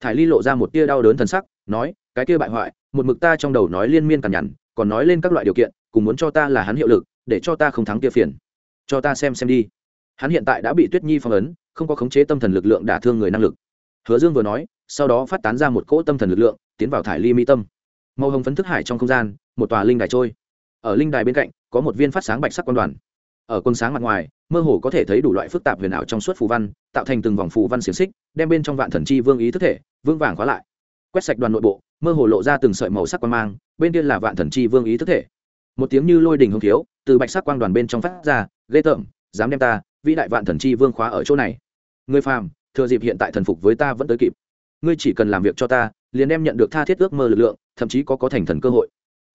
Thải ly lộ ra một tia đau đớn thần sắc, nói, cái kia bại hoại, một mực ta trong đầu nói liên miên cằn nhằn, còn nói lên các loại điều kiện, cùng muốn cho ta là hắn hiệu lực, để cho ta không thắng kia phiền. Cho ta xem xem đi. Hắn hiện tại đã bị tuyết nhi phong ấn, không có khống chế tâm thần lực lượng đả thương người năng lực. Hứa dương vừa nói, sau đó phát tán ra một cỗ tâm thần lực lượng, tiến vào thải ly mi tâm màu hồng phấn thức hải trong không gian, một tòa linh đài trôi. Ở linh đài bên cạnh, có một viên phát sáng bạch sắc quan đoàn. Ở quân sáng mặt ngoài, mơ hồ có thể thấy đủ loại phức tạp huyền ảo trong suốt phù văn, tạo thành từng vòng phù văn xiềng xích, đem bên trong vạn thần chi vương ý thức thể vương vàng khóa lại. Quét sạch đoàn nội bộ, mơ hồ lộ ra từng sợi màu sắc quan mang, bên kia là vạn thần chi vương ý thức thể. Một tiếng như lôi đình hông thiếu từ bạch sắc quang đoàn bên trong phát ra, ghê tởm, dám đem ta, vĩ đại vạn thần chi vương khóa ở chỗ này. Người phàm, thừa dịp hiện tại thần phục với ta vẫn tới kịp ngươi chỉ cần làm việc cho ta, liền đem nhận được tha thiết ước mơ lực lượng, thậm chí có có thành thần cơ hội.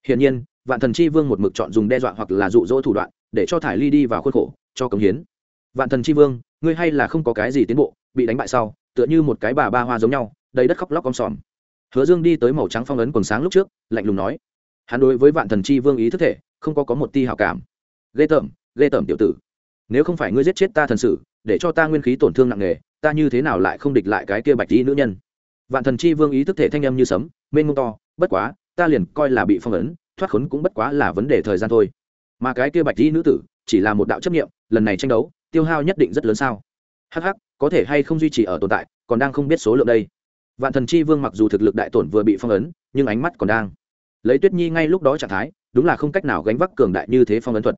Hiển nhiên, vạn thần chi vương một mực chọn dùng đe dọa hoặc là dụ dỗ thủ đoạn, để cho thải ly đi vào khuôn khổ, cho cống hiến. Vạn thần chi vương, ngươi hay là không có cái gì tiến bộ, bị đánh bại sau, tựa như một cái bà ba hoa giống nhau, đầy đất khóc lóc om sòm. Hứa dương đi tới màu trắng phong ấn quần sáng lúc trước, lạnh lùng nói, hắn đối với vạn thần chi vương ý thức thể, không có có một ti hảo cảm. Ghê tởm ghê tởm tiểu tử. Nếu không phải ngươi giết chết ta thần sử, để cho ta nguyên khí tổn thương nặng nề, ta như thế nào lại không địch lại cái kia bạch tí nữ nhân? Vạn thần chi vương ý thức thể thanh âm như sấm, mênh ngông to, bất quá, ta liền coi là bị phong ấn, thoát khốn cũng bất quá là vấn đề thời gian thôi. Mà cái kia bạch di nữ tử, chỉ là một đạo chấp nghiệm lần này tranh đấu, tiêu hao nhất định rất lớn sao? Hh có thể hay không duy trì ở tồn tại, còn đang không biết số lượng đây. Vạn thần chi vương mặc dù thực lực đại tổn vừa bị phong ấn, nhưng ánh mắt còn đang. Lấy tuyết nhi ngay lúc đó trạng thái, đúng là không cách nào gánh vác cường đại như thế phong ấn thuật.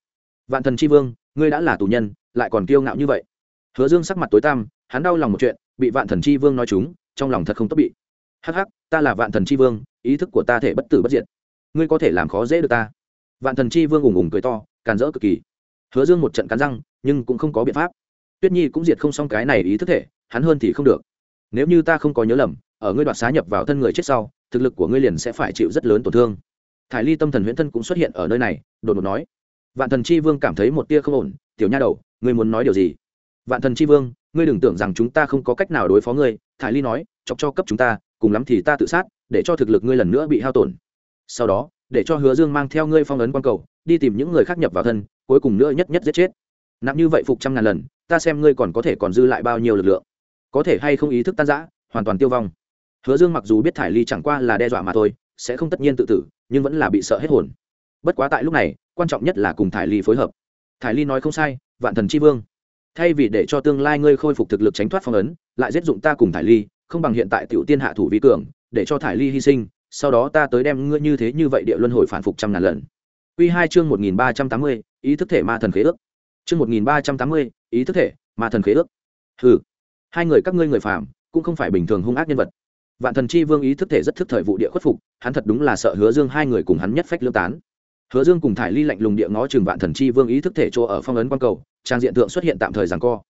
Vạn thần chi vương, ngươi đã là tù nhân, lại còn kiêu ngạo như vậy. Hứa dương sắc mặt tối tăm, hắn đau lòng một chuyện, bị vạn thần chi vương nói chúng trong lòng thật không tốt bị. Hắc hắc, ta là vạn thần chi vương, ý thức của ta thể bất tử bất diệt. Ngươi có thể làm khó dễ được ta. Vạn thần chi vương ùng ùng cười to, càn rỡ cực kỳ. Hứa dương một trận cắn răng, nhưng cũng không có biện pháp. Tuyết nhi cũng diệt không xong cái này ý thức thể, hắn hơn thì không được. Nếu như ta không có nhớ lầm, ở ngươi đoạt xá nhập vào thân người chết sau, thực lực của ngươi liền sẽ phải chịu rất lớn tổn thương. Thải ly tâm thần huyễn thân cũng xuất hiện ở nơi này, đột ngột nói. Vạn thần chi vương cảm thấy một tia không ổn, tiểu nha đầu, ngươi muốn nói điều gì? Vạn thần chi vương ngươi đừng tưởng rằng chúng ta không có cách nào đối phó ngươi, thải ly nói, chọc cho cấp chúng ta, cùng lắm thì ta tự sát, để cho thực lực ngươi lần nữa bị hao tổn. Sau đó, để cho hứa dương mang theo ngươi phong ấn quan cầu, đi tìm những người khác nhập vào thân, cuối cùng nữa nhất nhất giết chết. Nặng như vậy phục trăm ngàn lần, ta xem ngươi còn có thể còn dư lại bao nhiêu lực lượng. Có thể hay không ý thức tan giã hoàn toàn tiêu vong. Hứa dương mặc dù biết thải ly chẳng qua là đe dọa mà thôi, sẽ không tất nhiên tự tử, nhưng vẫn là bị sợ hết hồn. Bất quá tại lúc này, quan trọng nhất là cùng thải ly phối hợp. Thải ly nói không sai, vạn thần c h i vương thay vì để cho tương lai ngươi khôi phục thực lực tránh thoát phong ấn, lại giết dụng ta cùng thải ly, không bằng hiện tại tiểu tiên hạ thủ vi cường, để cho thải ly hy sinh, sau đó ta tới đem ngươi như thế như vậy địa luân hồi phản phục trăm ngàn lần. Quy hai chương một nghìn ba trăm tám mươi, ý thức thể ma thần khế ước. Chương một nghìn ba trăm tám mươi, ý thức thể ma thần khế ước. Ừ hai người các ngươi người phàm, cũng không phải bình thường hung ác nhân vật. Vạn thần chi vương ý thức thể rất thức thời vụ địa khuất phục, hắn thật đúng là sợ hứa dương hai người cùng hắn nhất phách lương tán hứa dương cùng thải ly lạnh lùng địa ngó Trường vạn thần chi vương ý thức thể chỗ ở phong ấn quan cầu, trang diện tượng xuất hiện tạm thời rằng co.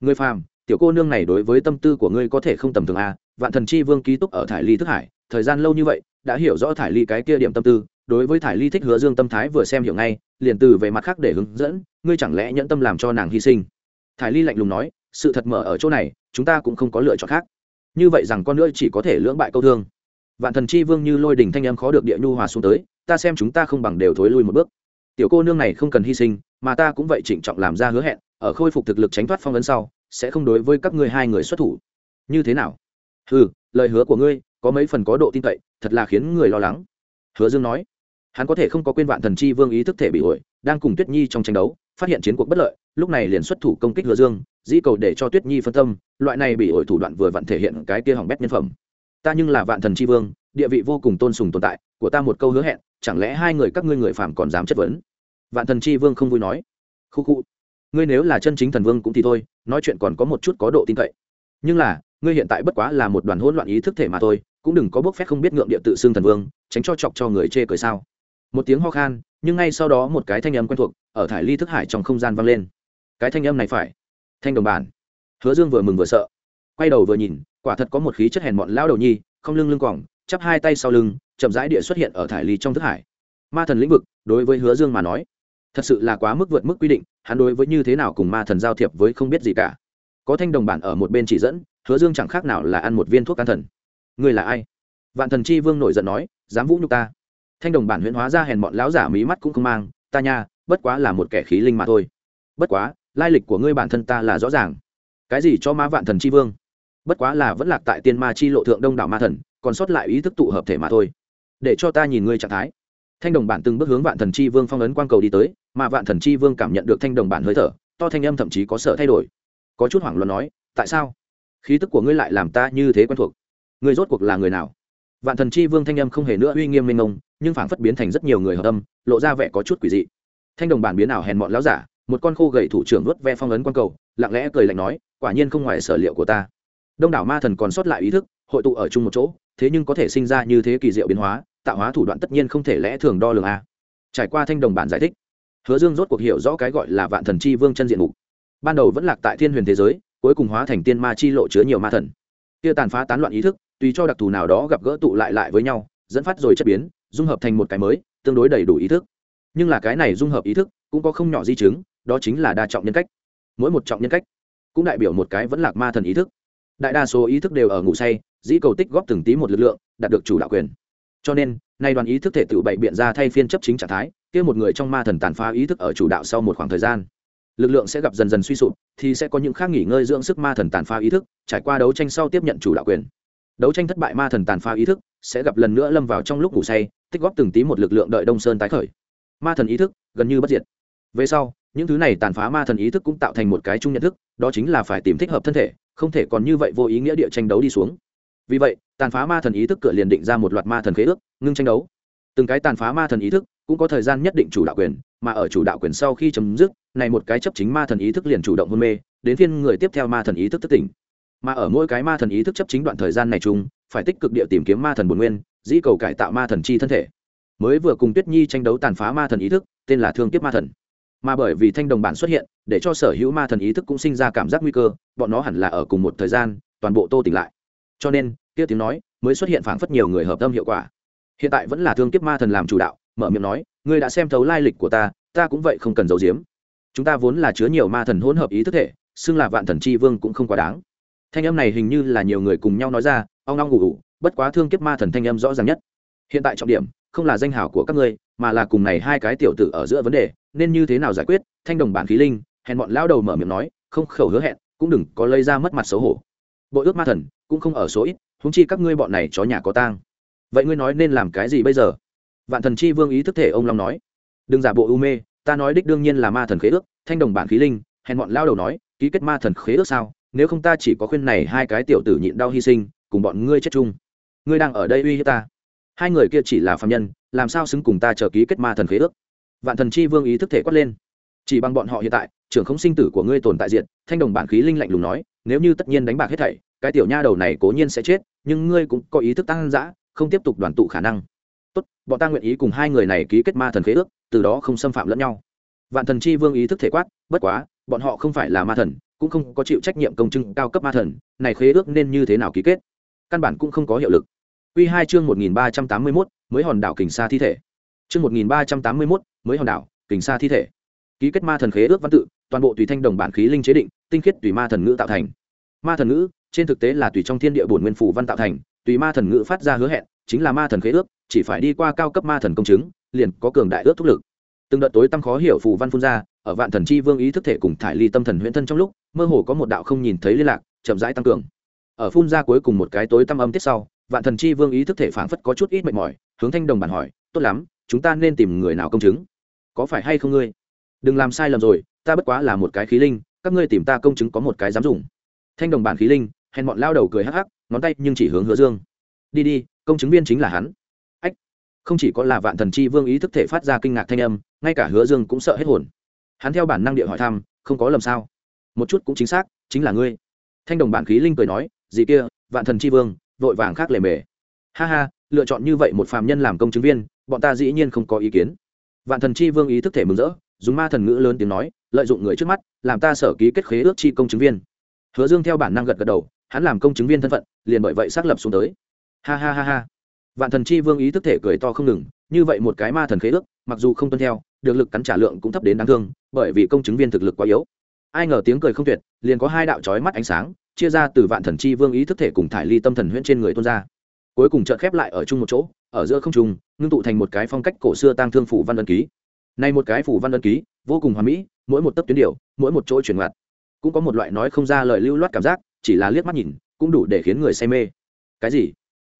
Người phàm, tiểu cô nương này đối với tâm tư của ngươi có thể không tầm thường a vạn thần chi vương ký túc ở thải ly thức hải, thời gian lâu như vậy, đã hiểu rõ thải ly cái kia điểm tâm tư, đối với thải ly thích hứa dương tâm thái vừa xem hiểu ngay, liền từ về mặt khác để hướng dẫn, ngươi chẳng lẽ nhẫn tâm làm cho nàng hy sinh? Thải ly lạnh lùng nói, sự thật mở ở chỗ này, chúng ta cũng không có lựa chọn khác. Như vậy rằng con nữa chỉ có thể lưỡng bại câu thương. Vạn thần chi vương như lôi đình thanh âm khó được địa nhu hòa xuống tới ta xem chúng ta không bằng đều thối lui một bước. Tiểu cô nương này không cần hy sinh, mà ta cũng vậy trịnh trọng làm ra hứa hẹn, ở khôi phục thực lực tránh thoát phong ấn sau, sẽ không đối với các ngươi hai người xuất thủ. Như thế nào? Ừ lời hứa của ngươi, có mấy phần có độ tin cậy, thật là khiến người lo lắng. Hứa dương nói. Hắn có thể không có quên vạn thần chi vương ý thức thể bị ổi, đang cùng tuyết nhi trong tranh đấu, phát hiện chiến cuộc bất lợi, lúc này liền xuất thủ công kích hứa dương, dĩ cầu để cho tuyết nhi phân tâm, loại này bị ổi thủ đoạn vừa vặn thể hiện cái kia hỏng bét nhân phẩm. Ta nhưng là vạn thần chi vương, địa vị vô cùng tôn sùng tồn tại của ta một câu hứa hẹn chẳng lẽ hai người các ngươi người phàm còn dám chất vấn? Vạn thần chi vương không vui nói. Khu khu ngươi nếu là chân chính thần vương cũng thì thôi nói chuyện còn có một chút có độ tin cậy. Nhưng là ngươi hiện tại bất quá là một đoàn hỗn loạn ý thức thể mà thôi cũng đừng có bốc phép không biết ngượng địa tự xưng thần vương tránh cho chọc cho người chê cười sao. Một tiếng ho khan nhưng ngay sau đó một cái thanh âm quen thuộc ở thải ly thức hải trong không gian vang lên. Cái thanh âm này phải. Thanh đồng bản. Hứa dương vừa mừng vừa sợ. Quay đầu vừa nhìn quả thật có một khí chất hèn mọn lao đầu nhi không lưng lưng quỏng, chắp hai tay sau lưng chậm rãi địa xuất hiện ở thải ly trong thức hải. Ma thần lĩnh vực, đối với hứa dương mà nói, thật sự là quá mức vượt mức quy định, hắn đối với như thế nào cùng ma thần giao thiệp với không biết gì cả. Có thanh đồng bản ở một bên chỉ dẫn, hứa dương chẳng khác nào là ăn một viên thuốc can thần. Người là ai? Vạn thần chi vương nổi giận nói, dám vũ nhục ta. Thanh đồng bản huyễn hóa ra hèn bọn láo giả mí mắt cũng không mang, ta nha, bất quá là một kẻ khí linh mà thôi. Bất quá, lai lịch của ngươi bản thân ta là rõ ràng. Cái gì cho ma vạn thần chi vương? Bất quá là vẫn lạc tại tiên ma chi lộ thượng đông đảo ma thần, còn sót lại ý thức tụ hợp thể mà thôi để cho ta nhìn ngươi trạng thái. Thanh đồng bản từng bước hướng vạn thần chi vương phong ấn quang cầu đi tới, mà vạn thần chi vương cảm nhận được thanh đồng bản hơi thở, to thanh âm thậm chí có sợ thay đổi. Có chút hoảng loạn nói, tại sao? Khí tức của ngươi lại làm ta như thế quen thuộc. Ngươi rốt cuộc là người nào? Vạn thần chi vương thanh âm không hề nữa uy nghiêm minh ông nhưng phảng phất biến thành rất nhiều người hợp âm, lộ ra vẻ có chút quỷ dị. Thanh đồng bản biến ảo hèn mọn láo giả, một con khô gầy thủ trưởng vớt ve phong ấn quang cầu, lặng lẽ cười lạnh nói, quả nhiên không ngoài sở liệu của ta. Đông đảo ma thần còn sót lại ý thức, hội tụ ở chung một chỗ, thế nhưng có thể sinh ra như thế kỳ diệu biến hóa tạo hóa thủ đoạn tất nhiên không thể lẽ thường đo lường a. Trải qua thanh đồng bản giải thích, hứa dương rốt cuộc hiểu rõ cái gọi là vạn thần chi vương chân diện mục. Ban đầu vẫn lạc tại thiên huyền thế giới, cuối cùng hóa thành tiên ma chi lộ chứa nhiều ma thần. Kia tàn phá tán loạn ý thức, tùy cho đặc thù nào đó gặp gỡ tụ lại lại với nhau, dẫn phát rồi chất biến, dung hợp thành một cái mới, tương đối đầy đủ ý thức. Nhưng là cái này dung hợp ý thức cũng có không nhỏ di chứng, đó chính là đa trọng nhân cách. Mỗi một trọng nhân cách cũng đại biểu một cái vẫn lạc ma thần ý thức. Đại đa số ý thức đều ở ngủ say, dĩ cầu tích góp từng tí một lực lượng, đạt được chủ đạo quyền cho nên, nay đoàn ý thức thể tự bậy biện ra thay phiên chấp chính trạng thái, kia một người trong ma thần tàn phá ý thức ở chủ đạo sau một khoảng thời gian. Lực lượng sẽ gặp dần dần suy sụp, thì sẽ có những khác nghỉ ngơi dưỡng sức ma thần tàn phá ý thức, trải qua đấu tranh sau tiếp nhận chủ đạo quyền. Đấu tranh thất bại ma thần tàn phá ý thức sẽ gặp lần nữa lâm vào trong lúc ngủ say, tích góp từng tí một lực lượng đợi đông sơn tái khởi. Ma thần ý thức gần như bất diệt. Về sau, những thứ này tàn phá ma thần ý thức cũng tạo thành một cái chung nhận thức, đó chính là phải tìm thích hợp thân thể, không thể còn như vậy vô ý nghĩa địa tranh đấu đi xuống. Vì vậy tàn phá ma thần ý thức cửa liền định ra một loạt ma thần khế ước ngưng tranh đấu từng cái tàn phá ma thần ý thức cũng có thời gian nhất định chủ đạo quyền mà ở chủ đạo quyền sau khi chấm dứt này một cái chấp chính ma thần ý thức liền chủ động hôn mê đến phiên người tiếp theo ma thần ý thức thức tỉnh mà ở mỗi cái ma thần ý thức chấp chính đoạn thời gian này chung phải tích cực địa tìm kiếm ma thần bồn nguyên dĩ cầu cải tạo ma thần chi thân thể mới vừa cùng tuyết nhi tranh đấu tàn phá ma thần ý thức tên là thương kiếp ma thần mà bởi vì thanh đồng bản xuất hiện để cho sở hữu ma thần ý thức cũng sinh ra cảm giác nguy cơ bọn nó hẳn là ở cùng một thời gian toàn bộ tô tỉnh lại cho nên kia tiếng nói, mới xuất hiện phảng phất nhiều người hợp tâm hiệu quả. Hiện tại vẫn là thương kiếp ma thần làm chủ đạo, mở miệng nói, ngươi đã xem thấu lai lịch của ta ta cũng vậy không cần giấu giếm. Chúng ta vốn là chứa nhiều ma thần hỗn hợp ý thức thể, xưng là vạn thần chi vương cũng không quá đáng. Thanh âm này hình như là nhiều người cùng nhau nói ra, ong ong ngủ ngủ bất quá thương kiếp ma thần thanh âm rõ ràng nhất. Hiện tại trọng điểm, không là danh hào của các ngươi, mà là cùng này hai cái tiểu tử ở giữa vấn đề, nên như thế nào giải quyết? Thanh đồng bản khí linh, hèn bọn lao đầu mở miệng nói, không khẩu hứa hẹn, cũng đừng có lây ra mất mặt xấu hổ. Bộ ước ma thần, cũng không ở số ít húng chi các ngươi bọn này chó nhà có tang. Vậy ngươi nói nên làm cái gì bây giờ? Vạn thần chi vương ý thức thể ông long nói. Đừng giả bộ u mê, ta nói đích đương nhiên là ma thần khế ước, thanh đồng bản khí linh, hèn bọn lao đầu nói, ký kết ma thần khế ước sao? Nếu không ta chỉ có khuyên này hai cái tiểu tử nhịn đau hy sinh, cùng bọn ngươi chết chung. Ngươi đang ở đây uy hiếp ta. Hai người kia chỉ là phạm nhân, làm sao xứng cùng ta chờ ký kết ma thần khế ước? Vạn thần chi vương ý thức thể quát lên. Chỉ bằng bọn họ hiện tại, trưởng không sinh tử của ngươi tồn tại diện, thanh đồng bản khí linh lạnh lùng nói, nếu như tất nhiên đánh bạc hết thảy cái tiểu nha đầu này cố nhiên sẽ chết nhưng ngươi cũng có ý thức tăng dã không tiếp tục đoàn tụ khả năng tốt bọn ta nguyện ý cùng hai người này ký kết ma thần khế ước từ đó không xâm phạm lẫn nhau vạn thần chi vương ý thức thể quát bất quá bọn họ không phải là ma thần cũng không có chịu trách nhiệm công chứng cao cấp ma thần này khế ước nên như thế nào ký kết căn bản cũng không có hiệu lực Quy hai chương một nghìn ba trăm tám mươi 1381, mới hòn đảo kình xa thi thể. Chương một nghìn ba trăm tám mươi 1381, mới hòn đảo, kình xa thi thể. Ký kết ma thần khế ước văn tự, toàn bộ tùy thanh đồng bản khí linh chế định, tinh khiết tùy ma thần ngữ tạo thành. Ma thần ngữ, trên thực tế là tùy trong thiên địa bổn nguyên phủ văn tạo thành, tùy ma thần ngữ phát ra hứa hẹn, chính là ma thần khế ước, chỉ phải đi qua cao cấp ma thần công chứng, liền có cường đại ước thúc lực. Từng đợt tối tăm khó hiểu phù văn phun ra, ở vạn thần chi vương ý thức thể cùng thải ly tâm thần huyễn thân trong lúc, mơ hồ có một đạo không nhìn thấy liên lạc, chậm rãi tăng cường. Ở phun ra cuối cùng một cái tối tăm âm tiết sau, vạn thần chi vương ý thức thể phảng phất có chút ít mệt mỏi hướng thanh đồng bản hỏi tốt lắm chúng ta nên tìm người nào công chứng có phải hay không ngươi đừng làm sai lầm rồi ta bất quá là một cái khí linh các ngươi tìm ta công chứng có một cái dám dùng thanh đồng bản khí linh hèn bọn lao đầu cười hắc hắc, ngón tay nhưng chỉ hướng hứa dương. Đi đi, công chứng viên chính là hắn. Ách, không chỉ có là vạn thần chi vương ý thức thể phát ra kinh ngạc thanh âm, ngay cả hứa dương cũng sợ hết hồn. Hắn theo bản năng địa hỏi thăm, không có lầm sao? Một chút cũng chính xác, chính là ngươi. Thanh đồng bản khí linh cười nói, gì kia, vạn thần chi vương, vội vàng khác lề mề. Ha ha, lựa chọn như vậy một phàm nhân làm công chứng viên, bọn ta dĩ nhiên không có ý kiến. Vạn thần chi vương ý thức thể mừng rỡ, dùng ma thần ngữ lớn tiếng nói, lợi dụng người trước mắt, làm ta sở ký kết khế ước chi công chứng viên. Hứa dương theo bản năng gật gật đầu hắn làm công chứng viên thân phận, liền bởi vậy xác lập xuống tới. Ha ha ha ha. Vạn thần chi vương ý thức thể cười to không ngừng, như vậy một cái ma thần khế ước, mặc dù không tuân theo, được lực cắn trả lượng cũng thấp đến đáng thương, bởi vì công chứng viên thực lực quá yếu. Ai ngờ tiếng cười không tuyệt, liền có hai đạo chói mắt ánh sáng, chia ra từ vạn thần chi vương ý thức thể cùng thải ly tâm thần huyễn trên người tuôn ra. Cuối cùng chợt khép lại ở chung một chỗ, ở giữa không trung, ngưng tụ thành một cái phong cách cổ xưa tang thương phủ văn ân ký. Nay một cái phủ văn ân ký, vô cùng hoàn mỹ, mỗi một tấc tuyến điệu, mỗi một chỗ chuyển ngoặt cũng có một loại nói không ra lời lưu loát cảm giác chỉ là liếc mắt nhìn, cũng đủ để khiến người say mê. Cái gì?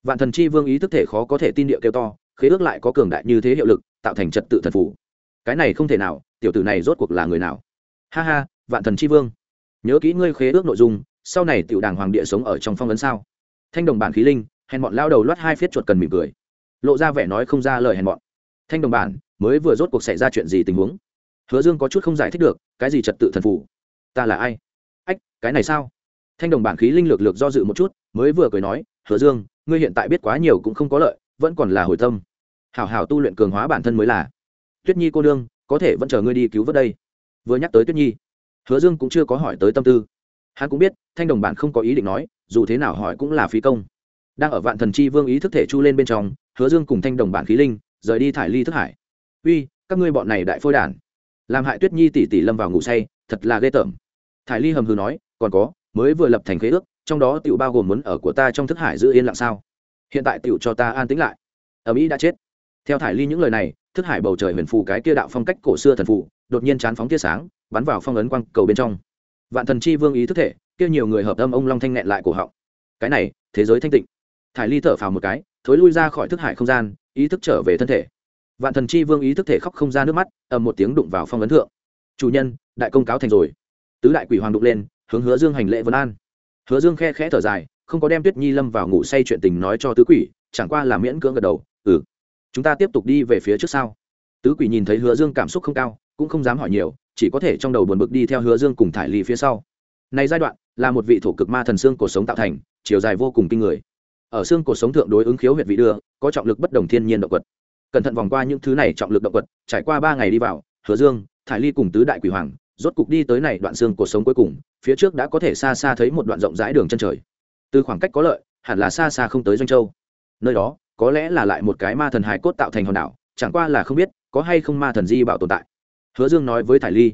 Vạn thần chi vương ý thức thể khó có thể tin địa kêu to, khế ước lại có cường đại như thế hiệu lực, tạo thành trật tự thần phủ. Cái này không thể nào, tiểu tử này rốt cuộc là người nào? Ha ha, vạn thần chi vương. Nhớ kỹ ngươi khế ước nội dung, sau này tiểu đàng hoàng địa sống ở trong phong ấn sao? Thanh đồng bản khí linh, hèn bọn lao đầu loắt hai phiết chuột cần mỉm cười. Lộ ra vẻ nói không ra lời hèn bọn thanh đồng bản, mới vừa rốt cuộc xảy ra chuyện gì tình huống? Hứa dương có chút không giải thích được, cái gì trật tự thần phủ? Ta là ai? Ách, cái này sao? Thanh đồng bản khí linh lược lược do dự một chút, mới vừa cười nói, hứa dương, ngươi hiện tại biết quá nhiều cũng không có lợi, vẫn còn là hồi tâm. Hảo hảo tu luyện cường hóa bản thân mới là. Tuyết nhi cô đương có thể vẫn chờ ngươi đi cứu vớt đây. Vừa nhắc tới tuyết nhi, hứa dương cũng chưa có hỏi tới tâm tư. Hắn cũng biết, thanh đồng bản không có ý định nói, dù thế nào hỏi cũng là phí công. Đang ở vạn thần chi vương ý thức thể chu lên bên trong, hứa dương cùng thanh đồng bản khí linh, rời đi thải ly thức hải. Uy, các ngươi bọn này đại phôi đản. Làm hại tuyết nhi tỷ tỷ lâm vào ngủ say, thật là ghê tởm. Thải ly hầm hừ nói, còn có mới vừa lập thành khế ước, trong đó tựu bao gồm muốn ở của ta trong thức hải giữ yên lặng sao? Hiện tại tựu cho ta an tĩnh lại. Ở mỹ đã chết. Theo thải ly những lời này, thức hải bầu trời huyền phù cái kia đạo phong cách cổ xưa thần phù, đột nhiên chán phóng tia sáng, bắn vào phong ấn quang cầu bên trong. Vạn thần chi vương ý thức thể, kia nhiều người hợp âm ông long thanh nghẹn lại cổ họng. Cái này, thế giới thanh tịnh. Thải ly thở phào một cái, thối lui ra khỏi thức hải không gian, ý thức trở về thân thể. Vạn thần chi vương ý thức thể khóc không ra nước mắt, ầm một tiếng đụng vào phong ấn thượng. Chủ nhân, đại công cáo thành rồi. Tứ đại quỷ hoàng đụng lên hướng hứa dương hành lễ vân an. Hứa dương khe khẽ thở dài, không có đem tuyết nhi lâm vào ngủ say chuyện tình nói cho tứ quỷ, chẳng qua là miễn cưỡng gật đầu ừ chúng ta tiếp tục đi về phía trước sau tứ quỷ nhìn thấy hứa dương cảm xúc không cao, cũng không dám hỏi nhiều, chỉ có thể trong đầu buồn bực đi theo hứa dương cùng thải ly phía sau. Này giai đoạn, là một vị thổ cực ma thần xương cổ sống tạo thành, chiều dài vô cùng kinh người. Ở xương cổ sống thượng đối ứng khiếu huyệt vị đưa, có trọng lực bất đồng thiên nhiên động vật cẩn thận vòng qua những thứ này trọng lực động vật trải qua ba ngày đi vào, hứa dương, thải ly cùng tứ đại quỷ hoàng rốt cục đi tới này đoạn xương cuộc sống cuối cùng, phía trước đã có thể xa xa thấy một đoạn rộng rãi đường chân trời. Từ khoảng cách có lợi, hẳn là xa xa không tới doanh châu. Nơi đó, có lẽ là lại một cái ma thần hải cốt tạo thành hòn đảo, chẳng qua là không biết có hay không ma thần di bảo tồn tại. Hứa dương nói với thải ly.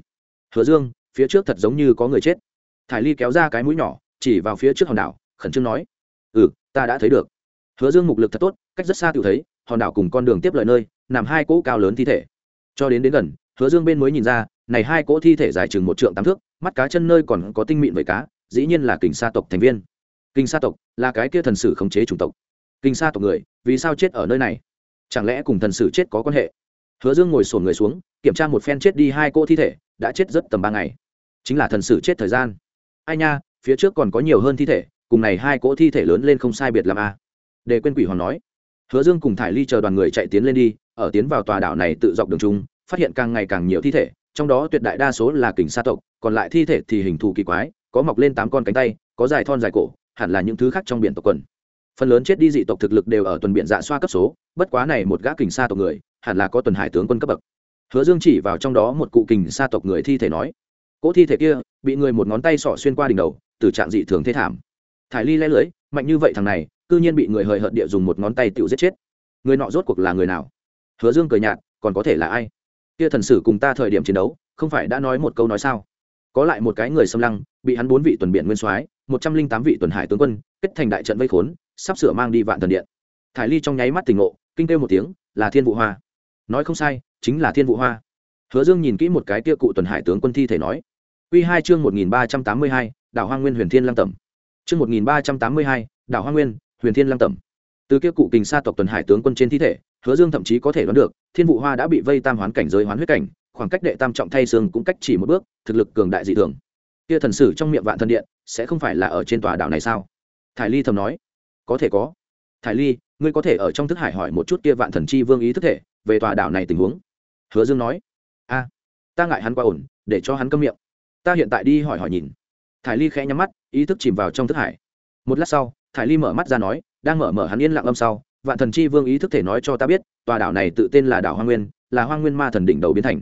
Hứa dương, phía trước thật giống như có người chết. Thải ly kéo ra cái mũi nhỏ, chỉ vào phía trước hòn đảo, khẩn trương nói. Ừ ta đã thấy được. Hứa dương mục lực thật tốt, cách rất xa tự thấy, hòn đảo cùng con đường tiếp lợi nơi, nằm hai cỗ cao lớn thi thể. Cho đến đến gần, hứa dương bên mới nhìn ra này hai cỗ thi thể dài chừng một trượng tám thước, mắt cá chân nơi còn có tinh mịn với cá, dĩ nhiên là kình sa tộc thành viên. Kinh sa tộc là cái kia thần sử khống chế chủng tộc. Kinh sa tộc người, vì sao chết ở nơi này? Chẳng lẽ cùng thần sử chết có quan hệ? Hứa dương ngồi sổn người xuống, kiểm tra một phen chết đi hai cỗ thi thể, đã chết rất tầm ba ngày. Chính là thần sử chết thời gian. Ai nha, phía trước còn có nhiều hơn thi thể, cùng này hai cỗ thi thể lớn lên không sai biệt làm a à. để quên quỷ hoàng nói. Hứa dương cùng thải ly chờ đoàn người chạy tiến lên đi, ở tiến vào tòa đảo này tự dọc đường trung phát hiện càng ngày càng nhiều thi thể trong đó tuyệt đại đa số là kình sa tộc, còn lại thi thể thì hình thù kỳ quái, có mọc lên tám con cánh tay, có dài thon dài cổ, hẳn là những thứ khác trong biển tộc quần. Phần lớn chết đi dị tộc thực lực đều ở tuần biển dạ xoa cấp số, bất quá này một gã kình sa tộc người, hẳn là có tuần hải tướng quân cấp bậc. Hứa dương chỉ vào trong đó một cụ kình sa tộc người thi thể nói, cỗ thi thể kia bị người một ngón tay sỏ xuyên qua đỉnh đầu, từ trạng dị thường thế thảm. Thải ly le lưới, mạnh như vậy thằng này, cư nhiên bị người hời hợt địa dùng một ngón tay tự giết chết. Người nọ rốt cuộc là người nào? Hứa dương cười nhạt, còn có thể là ai? Kia thần sử cùng ta thời điểm chiến đấu, không phải đã nói một câu nói sao? Có lại một cái người xâm lăng, bị hắn bốn vị tuần biển nguyên soái, một trăm linh tám vị tuần hải tướng quân, kết thành đại trận vây khốn, sắp sửa mang đi vạn thần điện. Thải ly trong nháy mắt tỉnh ngộ, kinh kêu một tiếng, là thiên vụ hoa. Nói không sai, chính là thiên vụ hoa. Hứa dương nhìn kỹ một cái tia cụ tuần hải tướng quân thi thể nói, Quy hai chương một nghìn ba trăm tám mươi hai, đảo hoa nguyên huyền thiên lăng tẩm. Chương một nghìn ba trăm tám mươi hai, đảo hoa nguyên huyền thiên lăng tẩm từ kia cụ kình sa tộc tuần hải tướng quân trên thi thể, hứa dương thậm chí có thể đoán được, thiên vụ hoa đã bị vây tam hoán cảnh giới hoán huyết cảnh, khoảng cách đệ tam trọng thay xương cũng cách chỉ một bước, thực lực cường đại dị thường. Kia thần sử trong miệng vạn thần điện, sẽ không phải là ở trên tòa đảo này sao? Thải ly thầm nói. Có thể có. Thải ly, ngươi có thể ở trong thức hải hỏi một chút kia vạn thần chi vương ý thức thể, về tòa đảo này tình huống. Hứa dương nói. A, ta ngại hắn qua ổn, để cho hắn câm miệng. Ta hiện tại đi hỏi hỏi nhìn. Thải ly khẽ nhắm mắt, ý thức chìm vào trong thức hải. Một lát sau, thải ly mở mắt ra nói đang mở mở hắn yên lặng âm sau, vạn thần chi vương ý thức thể nói cho ta biết, tòa đảo này tự tên là đảo hoa nguyên, là hoa nguyên ma thần đỉnh đầu biến thành.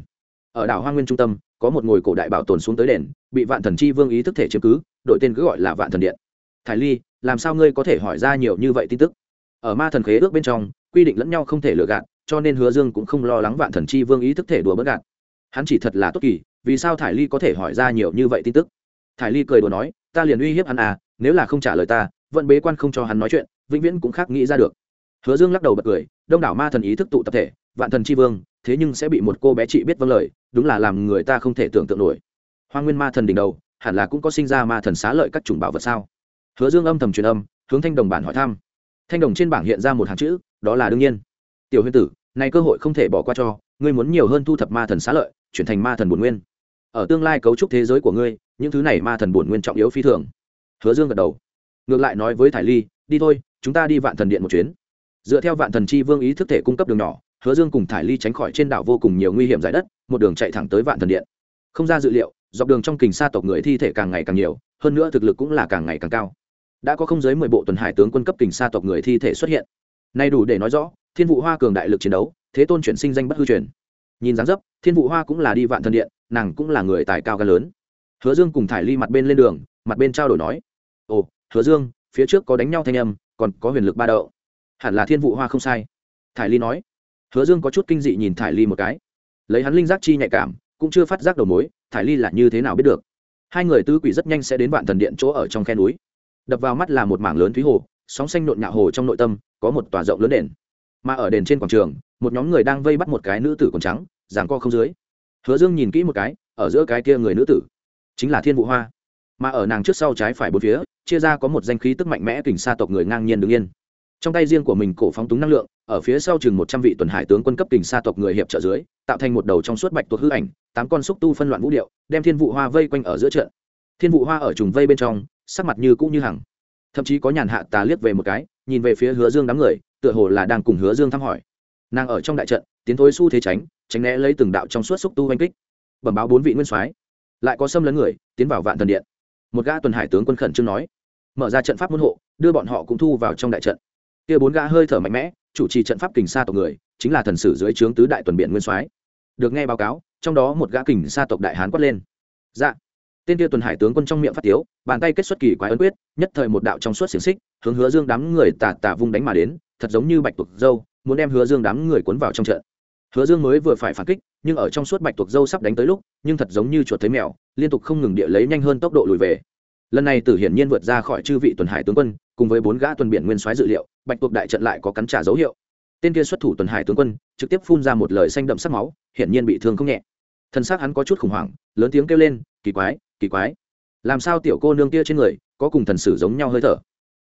Ở đảo hoa nguyên trung tâm, có một ngồi cổ đại bảo tồn xuống tới đền, bị vạn thần chi vương ý thức thể chiếm cứ, đội tên cứ gọi là vạn thần điện. Thái ly, làm sao ngươi có thể hỏi ra nhiều như vậy tin tức? Ở ma thần khế ước bên trong, quy định lẫn nhau không thể lừa gạt, cho nên hứa dương cũng không lo lắng vạn thần chi vương ý thức thể đùa bất gạt. Hắn chỉ thật là tốt kỳ, vì sao thải ly có thể hỏi ra nhiều như vậy tin tức? Thải ly cười đùa nói, ta liền uy hiếp hắn à nếu là không trả lời ta, vẫn bế quan không cho hắn nói chuyện vĩnh viễn cũng khác nghĩ ra được. Hứa dương lắc đầu bật cười, đông đảo ma thần ý thức tụ tập thể, vạn thần chi vương, thế nhưng sẽ bị một cô bé chị biết vâng lời, đúng là làm người ta không thể tưởng tượng nổi. Hoa nguyên ma thần đỉnh đầu, hẳn là cũng có sinh ra ma thần xá lợi các chủng bảo vật sao? Hứa dương âm thầm truyền âm, hướng thanh đồng bản hỏi thăm. Thanh đồng trên bảng hiện ra một hàng chữ, đó là đương nhiên. Tiểu huyên tử, này cơ hội không thể bỏ qua cho, ngươi muốn nhiều hơn thu thập ma thần xá lợi, chuyển thành ma thần bổn nguyên. Ở tương lai cấu trúc thế giới của ngươi, những thứ này ma thần bổn nguyên trọng yếu phi thường. Hứa dương gật đầu. Ngược lại nói với thải ly, đi thôi chúng ta đi vạn thần điện một chuyến. Dựa theo vạn thần chi vương ý thức thể cung cấp đường nhỏ, hứa dương cùng thải ly tránh khỏi trên đảo vô cùng nhiều nguy hiểm giải đất, một đường chạy thẳng tới vạn thần điện. Không ra dự liệu, dọc đường trong kình sa tộc người thi thể càng ngày càng nhiều, hơn nữa thực lực cũng là càng ngày càng cao. Đã có không dưới mười bộ tuần hải tướng quân cấp kình sa tộc người thi thể xuất hiện. Nay đủ để nói rõ, thiên vụ hoa cường đại lực chiến đấu, thế tôn chuyển sinh danh bất hư truyền. Nhìn dáng dấp, thiên vụ hoa cũng là đi vạn thần điện, nàng cũng là người tài cao ca lớn. Hứa dương cùng thải ly mặt bên lên đường, mặt bên trao đổi nói, ồ, hứa dương, phía trước có đánh nhau thanh âm còn có huyền lực ba đậu. Hẳn là thiên vụ hoa không sai. Thải ly nói. Hứa dương có chút kinh dị nhìn thải ly một cái. Lấy hắn linh giác chi nhạy cảm, cũng chưa phát giác đầu mối, thải ly là như thế nào biết được? Hai người tứ quỷ rất nhanh sẽ đến vạn thần điện chỗ ở trong khe núi. Đập vào mắt là một mảng lớn thúy hồ, sóng xanh nộn nhạo hồ trong nội tâm, có một tòa rộng lớn đền. Mà ở đền trên quảng trường, một nhóm người đang vây bắt một cái nữ tử còn trắng giảng co không dưới. Hứa dương nhìn kỹ một cái, ở giữa cái kia người nữ tử, chính là thiên vụ hoa. Mà ở nàng trước sau trái phải bốn phía chia ra có một danh khí tức mạnh mẽ kình sa tộc người ngang nhiên đứng yên. Trong tay riêng của mình cổ phóng túng năng lượng, ở phía sau chừng một trăm vị tuần hải tướng quân cấp kình sa tộc người hiệp trợ dưới, tạo thành một đầu trong suốt bạch tuộc hư ảnh, tám con xúc tu phân loạn vũ điệu, đem thiên vụ hoa vây quanh ở giữa trận. Thiên vụ hoa ở trùng vây bên trong, sắc mặt như cũ như hằng. Thậm chí có nhàn hạ tà liếc về một cái, nhìn về phía hứa dương đám người, tựa hồ là đang cùng hứa dương thăm hỏi. Nàng ở trong đại trận, tiến thối xu thế tránh tránh né lấy từng đạo trong suốt xúc tu oanh kích. Bẩm báo bốn vị nguyên soái. Lại có xâm lấn người, tiến vào vạn thần điện một gã tuần hải tướng quân khẩn trương nói, mở ra trận pháp môn hộ, đưa bọn họ cũng thu vào trong đại trận. Kia bốn gã hơi thở mạnh mẽ, chủ trì trận pháp kình sa tộc người, chính là thần sử dưới trướng tứ đại tuần biện nguyên soái. Được nghe báo cáo, trong đó một gã kình sa tộc đại hán quát lên. Dạ. Tên kia tuần hải tướng quân trong miệng phát tiếu, bàn tay kết xuất kỳ quái ấn quyết, nhất thời một đạo trong suốt xiềng xích, hướng hứa dương đám người tà tà vung đánh mà đến, thật giống như bạch tuộc dâu, muốn đem hứa dương đám người cuốn vào trong trận. Hứa dương mới vừa phải phản kích nhưng ở trong suốt bạch tuộc dâu sắp đánh tới lúc, nhưng thật giống như chuột thấy mèo, liên tục không ngừng địa lấy nhanh hơn tốc độ lùi về. Lần này tử hiển nhiên vượt ra khỏi chư vị tuần hải tướng quân, cùng với bốn gã tuần biển nguyên soái dự liệu, bạch tuộc đại trận lại có cắn trả dấu hiệu. Tên kia xuất thủ tuần hải tướng quân, trực tiếp phun ra một lời xanh đậm sắc máu, hiển nhiên bị thương không nhẹ. Thân xác hắn có chút khủng hoảng, lớn tiếng kêu lên, kỳ quái kỳ quái. Làm sao tiểu cô nương kia trên người có cùng thần sử giống nhau hơi thở?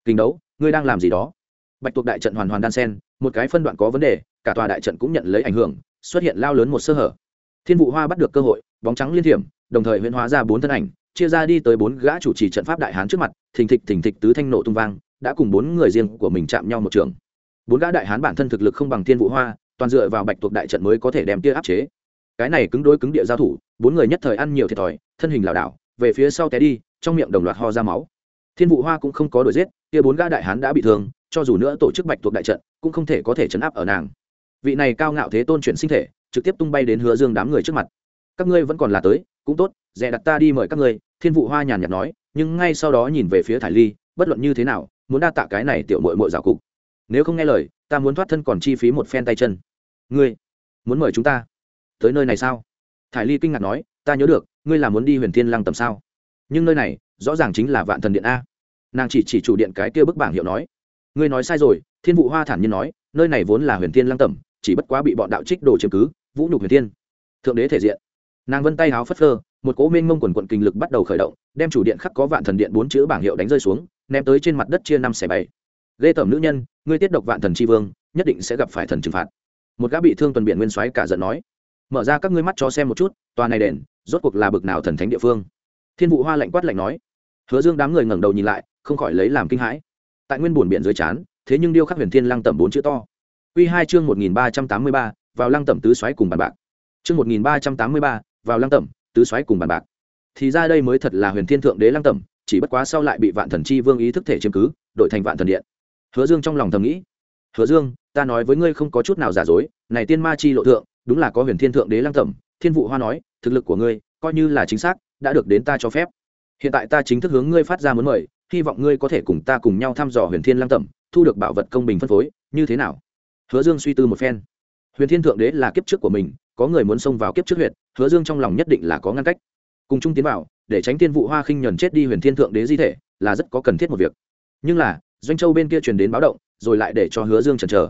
Kinh đấu, ngươi đang làm gì đó? Bạch tuộc đại trận hoàn hoàn đan sen, một cái phân đoạn có vấn đề, cả tòa đại trận cũng nhận lấy ảnh hưởng xuất hiện lao lớn một sơ hở. Thiên vụ hoa bắt được cơ hội, bóng trắng liên thiểm, đồng thời huyễn hóa ra bốn thân ảnh, chia ra đi tới bốn gã chủ trì trận pháp đại hán trước mặt, thình thịch thình thịch tứ thanh nộ tung vang, đã cùng bốn người riêng của mình chạm nhau một trường. Bốn gã đại hán bản thân thực lực không bằng thiên vụ hoa, toàn dựa vào bạch tuộc đại trận mới có thể đem tia áp chế. Cái này cứng đối cứng địa giao thủ, bốn người nhất thời ăn nhiều thiệt thòi, thân hình lảo đảo, về phía sau té đi, trong miệng đồng loạt ho ra máu. Thiên vụ hoa cũng không có đuổi giết, kia bốn gã đại hán đã bị thương, cho dù nữa tổ chức bạch tuộc đại trận, cũng không thể có thể chấn áp ở nàng vị này cao ngạo thế tôn chuyển sinh thể, trực tiếp tung bay đến hứa dương đám người trước mặt. Các ngươi vẫn còn là tới, cũng tốt, dè đặt ta đi mời các ngươi, thiên vụ hoa nhàn nhạt nói, nhưng ngay sau đó nhìn về phía thải ly, bất luận như thế nào, muốn đa tạ cái này tiểu mội mội rào cục. Nếu không nghe lời, ta muốn thoát thân còn chi phí một phen tay chân. Ngươi, muốn mời chúng ta tới nơi này sao? Thải ly kinh ngạc nói, ta nhớ được, ngươi là muốn đi huyền thiên lăng tầm sao? Nhưng nơi này, rõ ràng chính là vạn thần điện a. Nàng chỉ chỉ chủ điện cái kia bức bảng hiệu nói. Ngươi nói sai rồi, thiên vụ hoa thản nhiên nói, nơi này vốn là huyền thiên lăng tầm chỉ bất quá bị bọn đạo trích đồ chiếm cứ, vũ nhục huyền thiên. Thượng đế thể diện. Nàng vân tay háo phất phơ, một cố minh mông quần quận kinh lực bắt đầu khởi động, đem chủ điện khắc có vạn thần điện bốn chữ bảng hiệu đánh rơi xuống, ném tới trên mặt đất chia năm xẻ bảy. Lê tẩm nữ nhân, ngươi tiết độc vạn thần tri vương, nhất định sẽ gặp phải thần trừng phạt. Một gã bị thương tuần biển nguyên soái cả giận nói. Mở ra các ngươi mắt cho xem một chút, tòa này đền, rốt cuộc là bực nào thần thánh địa phương. Thiên vụ hoa lạnh quát lạnh nói. Hứa dương đám người ngẩng đầu nhìn lại, không khỏi lấy làm kinh hãi. Tại nguyên bùn biển dưới chán, thế nhưng điêu khắc huyền thiên lăng tẩm bốn chữ to. Quy hai chương một nghìn ba trăm tám mươi ba, vào lăng tẩm tứ xoáy cùng bàn bạc. Chương một nghìn ba trăm tám mươi ba, vào lăng tẩm tứ xoáy cùng bàn bạc. Thì ra đây mới thật là huyền thiên thượng đế lăng tẩm, chỉ bất quá sau lại bị vạn thần chi vương ý thức thể chiếm cứ, đổi thành vạn thần điện. Hứa dương trong lòng thầm nghĩ, hứa dương, ta nói với ngươi không có chút nào giả dối, này tiên ma chi lộ thượng, đúng là có huyền thiên thượng đế lăng tẩm, thiên vụ hoa nói, thực lực của ngươi coi như là chính xác, đã được đến ta cho phép. Hiện tại ta chính thức hướng ngươi phát ra muốn mời, hy vọng ngươi có thể cùng ta cùng nhau thăm dò huyền thiên lăng tẩm, thu được bảo vật công bình phân phối, như thế nào? Hứa dương suy tư một phen. Huyền thiên thượng đế là kiếp trước của mình, có người muốn xông vào kiếp trước huyện hứa dương trong lòng nhất định là có ngăn cách. Cùng chung tiến vào, để tránh tiên vụ hoa khinh nhuần chết đi huyền thiên thượng đế di thể, là rất có cần thiết một việc. Nhưng là, doanh châu bên kia truyền đến báo động, rồi lại để cho hứa dương chần chờ.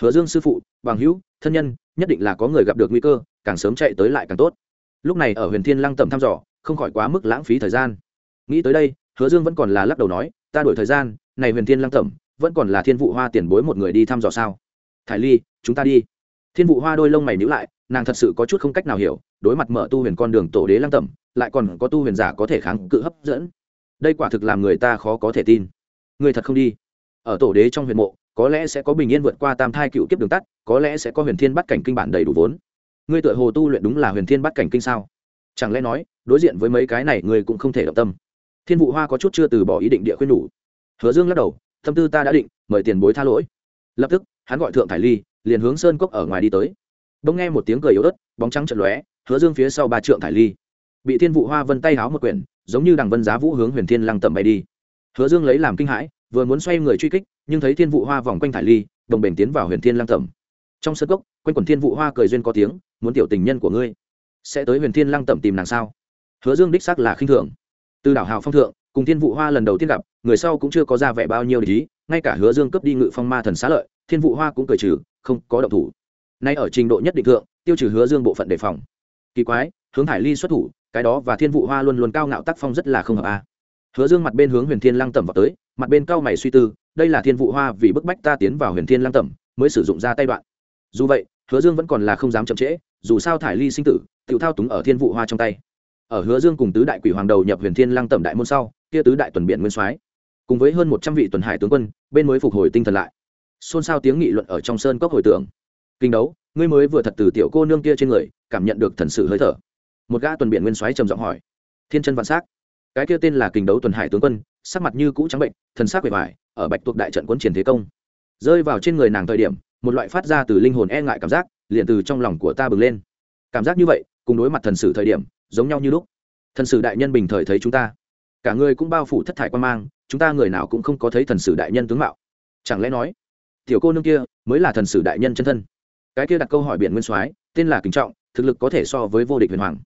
Hứa dương sư phụ, bằng hữu, thân nhân, nhất định là có người gặp được nguy cơ, càng sớm chạy tới lại càng tốt. Lúc này ở huyền thiên lăng tầm thăm dò, không khỏi quá mức lãng phí thời gian. Nghĩ tới đây, hứa dương vẫn còn là lắc đầu nói, ta đổi thời gian, này huyền thiên lăng tẩm, vẫn còn là thiên vụ hoa tiền bối một người đi thăm dò sao? Thải ly, chúng ta đi. Thiên vụ hoa đôi lông mày nhữ lại, nàng thật sự có chút không cách nào hiểu, đối mặt mở tu huyền con đường tổ đế lăng tẩm, lại còn có tu huyền giả có thể kháng cự hấp dẫn. Đây quả thực làm người ta khó có thể tin. Người thật không đi. Ở tổ đế trong huyền mộ, có lẽ sẽ có bình yên vượt qua tam thai cựu kiếp đường tắt, có lẽ sẽ có huyền thiên bắt cảnh kinh bản đầy đủ vốn. Ngươi tựa hồ tu luyện đúng là huyền thiên bắt cảnh kinh sao? Chẳng lẽ nói, đối diện với mấy cái này ngươi cũng không thể động tâm? Thiên vụ hoa có chút chưa từ bỏ ý định địa khuyên đủ hứa dương lắc đầu, tâm tư ta đã định, mời tiền bối tha lỗi. Lập tức hắn gọi thượng thải ly, liền hướng sơn cốc ở ngoài đi tới. Bỗng nghe một tiếng cười yếu ớt, bóng trắng trận lóe, hứa dương phía sau ba trượng thải ly. Bị thiên vụ hoa vân tay háo một quyển, giống như đằng vân giá vũ hướng huyền thiên lăng tầm bay đi. Hứa dương lấy làm kinh hãi, vừa muốn xoay người truy kích, nhưng thấy thiên vụ hoa vòng quanh thải ly, đồng bền tiến vào huyền thiên lang tẩm. Trong sân cốc, quanh quần thiên vụ hoa cười duyên có tiếng, muốn tiểu tình nhân của ngươi, sẽ tới huyền thiên lang tẩm tìm nàng sao? Hứa dương đích xác là khinh thường. Từ đảo hào phong thượng, cùng thiên vụ hoa lần đầu tiên gặp, người sau cũng chưa có ra vẻ bao nhiêu lý ngay cả hứa dương cướp đi ngự phong ma thần xá lợi thiên vụ hoa cũng cười trừ, không có động thủ. Nay ở trình độ nhất định thượng, tiêu trừ hứa dương bộ phận đề phòng. Kỳ quái, hướng thải ly xuất thủ, cái đó và thiên vụ hoa luôn luôn cao ngạo tác phong rất là không hợp a. Hứa dương mặt bên hướng huyền thiên lăng tẩm vào tới, mặt bên cao mày suy tư, đây là thiên vụ hoa vì bức bách ta tiến vào huyền thiên lăng tẩm, mới sử dụng ra tay đoạn. Dù vậy, hứa dương vẫn còn là không dám chậm trễ, dù sao thải ly sinh tử tự thao túng ở thiên vụ hoa trong tay. Ở hứa dương cùng tứ đại quỷ hoàng đầu nhập huyền thiên lăng tẩm đại môn sau, kia tứ đại tuần biện nguyên soái, cùng với hơn một trăm vị tuần hải tướng quân, bên mới phục hồi tinh thần lại xôn xao tiếng nghị luận ở trong sơn cốc hồi tưởng. Kinh đấu, ngươi mới vừa thật từ tiểu cô nương kia trên người, cảm nhận được thần sự hơi thở. Một gã tuần biển nguyên soái trầm giọng hỏi. Thiên chân vạn s cái kia tên là kình đấu tuần hải tướng quân, sắc mặt như cũ trắng bệnh, thần sắc bề ngoài ở bạch tuộc đại trận quân triển thế công. Rơi vào trên người nàng thời điểm, một loại phát ra từ linh hồn e ngại cảm giác, liền từ trong lòng của ta bừng lên. Cảm giác như vậy, cùng đối mặt thần sử thời điểm, giống nhau như lúc. Thần sử đại nhân bình thời thấy chúng ta. Cả người cũng bao phủ thất thải quan mang, chúng ta người nào cũng không có thấy thần sử đại nhân tướng mạo. Chẳng lẽ nói tiểu cô nương kia mới là thần sử đại nhân chân thân. Cái kia đặt câu hỏi biển nguyên soái, tên là kính trọng, thực lực có thể so với vô địch huyền hoàng.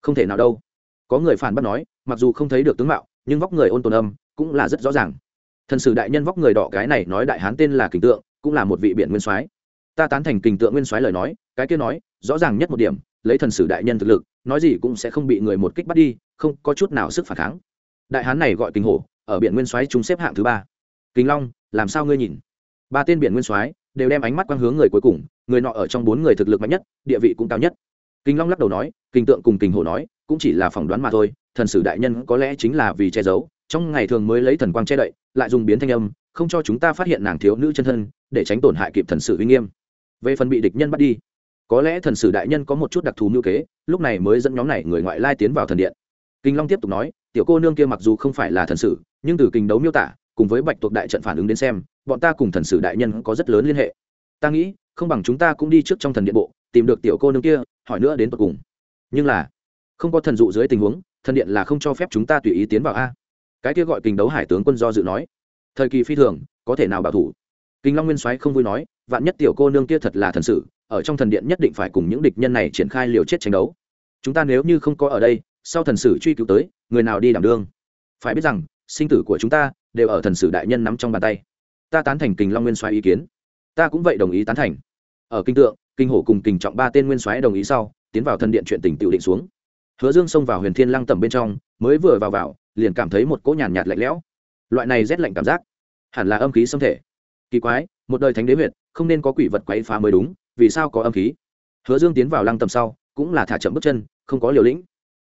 Không thể nào đâu. Có người phản bác nói, mặc dù không thấy được tướng mạo, nhưng vóc người ôn tồn âm cũng là rất rõ ràng. Thần sử đại nhân vóc người đỏ cái này nói đại hán tên là kình tượng, cũng là một vị biển nguyên soái. Ta tán thành kình tượng nguyên soái lời nói, cái kia nói, rõ ràng nhất một điểm, lấy thần sử đại nhân thực lực, nói gì cũng sẽ không bị người một kích bắt đi, không có chút nào sức phản kháng. Đại hán này gọi kinh hổ, ở biển nguyên soái chúng xếp hạng thứ ba. Kính long, làm sao ngươi nhìn? Ba tên biển nguyên soái đều đem ánh mắt quang hướng người cuối cùng, người nọ ở trong bốn người thực lực mạnh nhất, địa vị cũng cao nhất. Kinh long lắc đầu nói, kinh tượng cùng kinh hổ nói, cũng chỉ là phỏng đoán mà thôi, thần sử đại nhân có lẽ chính là vì che giấu, trong ngày thường mới lấy thần quang che đậy, lại dùng biến thanh âm, không cho chúng ta phát hiện nàng thiếu nữ chân thân, để tránh tổn hại kịp thần sử uy nghiêm. Về phần bị địch nhân bắt đi, có lẽ thần sử đại nhân có một chút đặc thù như kế, lúc này mới dẫn nhóm này người ngoại lai tiến vào thần điện. Kinh long tiếp tục nói, tiểu cô nương kia mặc dù không phải là thần sử, nhưng từ kinh đấu miêu tả cùng với bạch tuộc đại trận phản ứng đến xem, bọn ta cùng thần sử đại nhân có rất lớn liên hệ. Ta nghĩ, không bằng chúng ta cũng đi trước trong thần điện bộ, tìm được tiểu cô nương kia, hỏi nữa đến tận cùng. Nhưng là, không có thần dụ dưới tình huống, thần điện là không cho phép chúng ta tùy ý tiến vào a. Cái kia gọi kình đấu hải tướng quân do dự nói. Thời kỳ phi thường, có thể nào bảo thủ? Kinh long nguyên soái không vui nói, vạn nhất tiểu cô nương kia thật là thần sử, ở trong thần điện nhất định phải cùng những địch nhân này triển khai liều chết tranh đấu. Chúng ta nếu như không có ở đây, sau thần sử truy cứu tới, người nào đi đảm đương? Phải biết rằng, sinh tử của chúng ta đều ở thần sử đại nhân nắm trong bàn tay. Ta tán thành kình long nguyên soái ý kiến. Ta cũng vậy đồng ý tán thành. Ở kinh tượng kinh hổ cùng kình trọng ba tên nguyên soái đồng ý sau tiến vào thần điện chuyện tình tự định xuống. Hứa dương xông vào huyền thiên lăng tầm bên trong mới vừa vào vào liền cảm thấy một cỗ nhàn nhạt lạnh lẽo. Loại này rét lạnh cảm giác hẳn là âm khí xâm thể. Kỳ quái một đời thánh đế huyệt, không nên có quỷ vật quấy phá mới đúng vì sao có âm khí? Hứa dương tiến vào lăng tầm sau cũng là thả chậm bước chân không có liều lĩnh.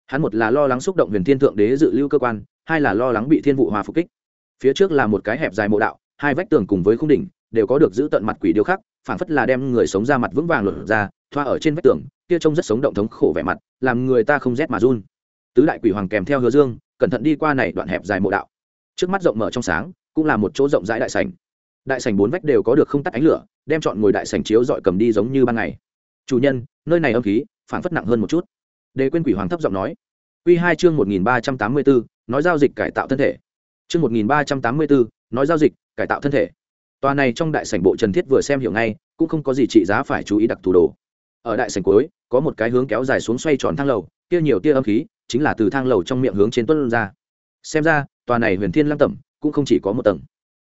Hắn một là lo lắng xúc động huyền thiên thượng đế dự lưu cơ quan hai là lo lắng bị thiên vụ hòa phục kích phía trước là một cái hẹp dài mộ đạo, hai vách tường cùng với khung đỉnh, đều có được giữ tận mặt quỷ điêu khắc, phảng phất là đem người sống ra mặt vững vàng lột ra, thoa ở trên vách tường, kia trông rất sống động thống khổ vẻ mặt, làm người ta không rét mà run. Tứ đại quỷ hoàng kèm theo hứa dương, cẩn thận đi qua này đoạn hẹp dài mộ đạo. Trước mắt rộng mở trong sáng, cũng là một chỗ rộng rãi đại sảnh. Đại sảnh bốn vách đều có được không tắt ánh lửa, đem chọn ngồi đại sảnh chiếu dọi cầm đi giống như ban ngày. Chủ nhân, nơi này âm khí phản phất nặng hơn một chút. Đề quên quỷ hoàng thấp giọng nói. Q hai chương một nghìn ba trăm tám mươi bốn, nói giao dịch cải tạo thân thể chương một nghìn ba trăm tám mươi bốn, nói giao dịch, cải tạo thân thể. Tòa này trong đại sảnh bộ trần thiết vừa xem hiểu ngay, cũng không có gì trị giá phải chú ý đặc thù đồ. Ở đại sảnh cuối, có một cái hướng kéo dài xuống xoay tròn thang lầu, kia nhiều tia âm khí, chính là từ thang lầu trong miệng hướng trên tuôn ra. Xem ra, tòa này huyền thiên lăng tẩm, cũng không chỉ có một tầng.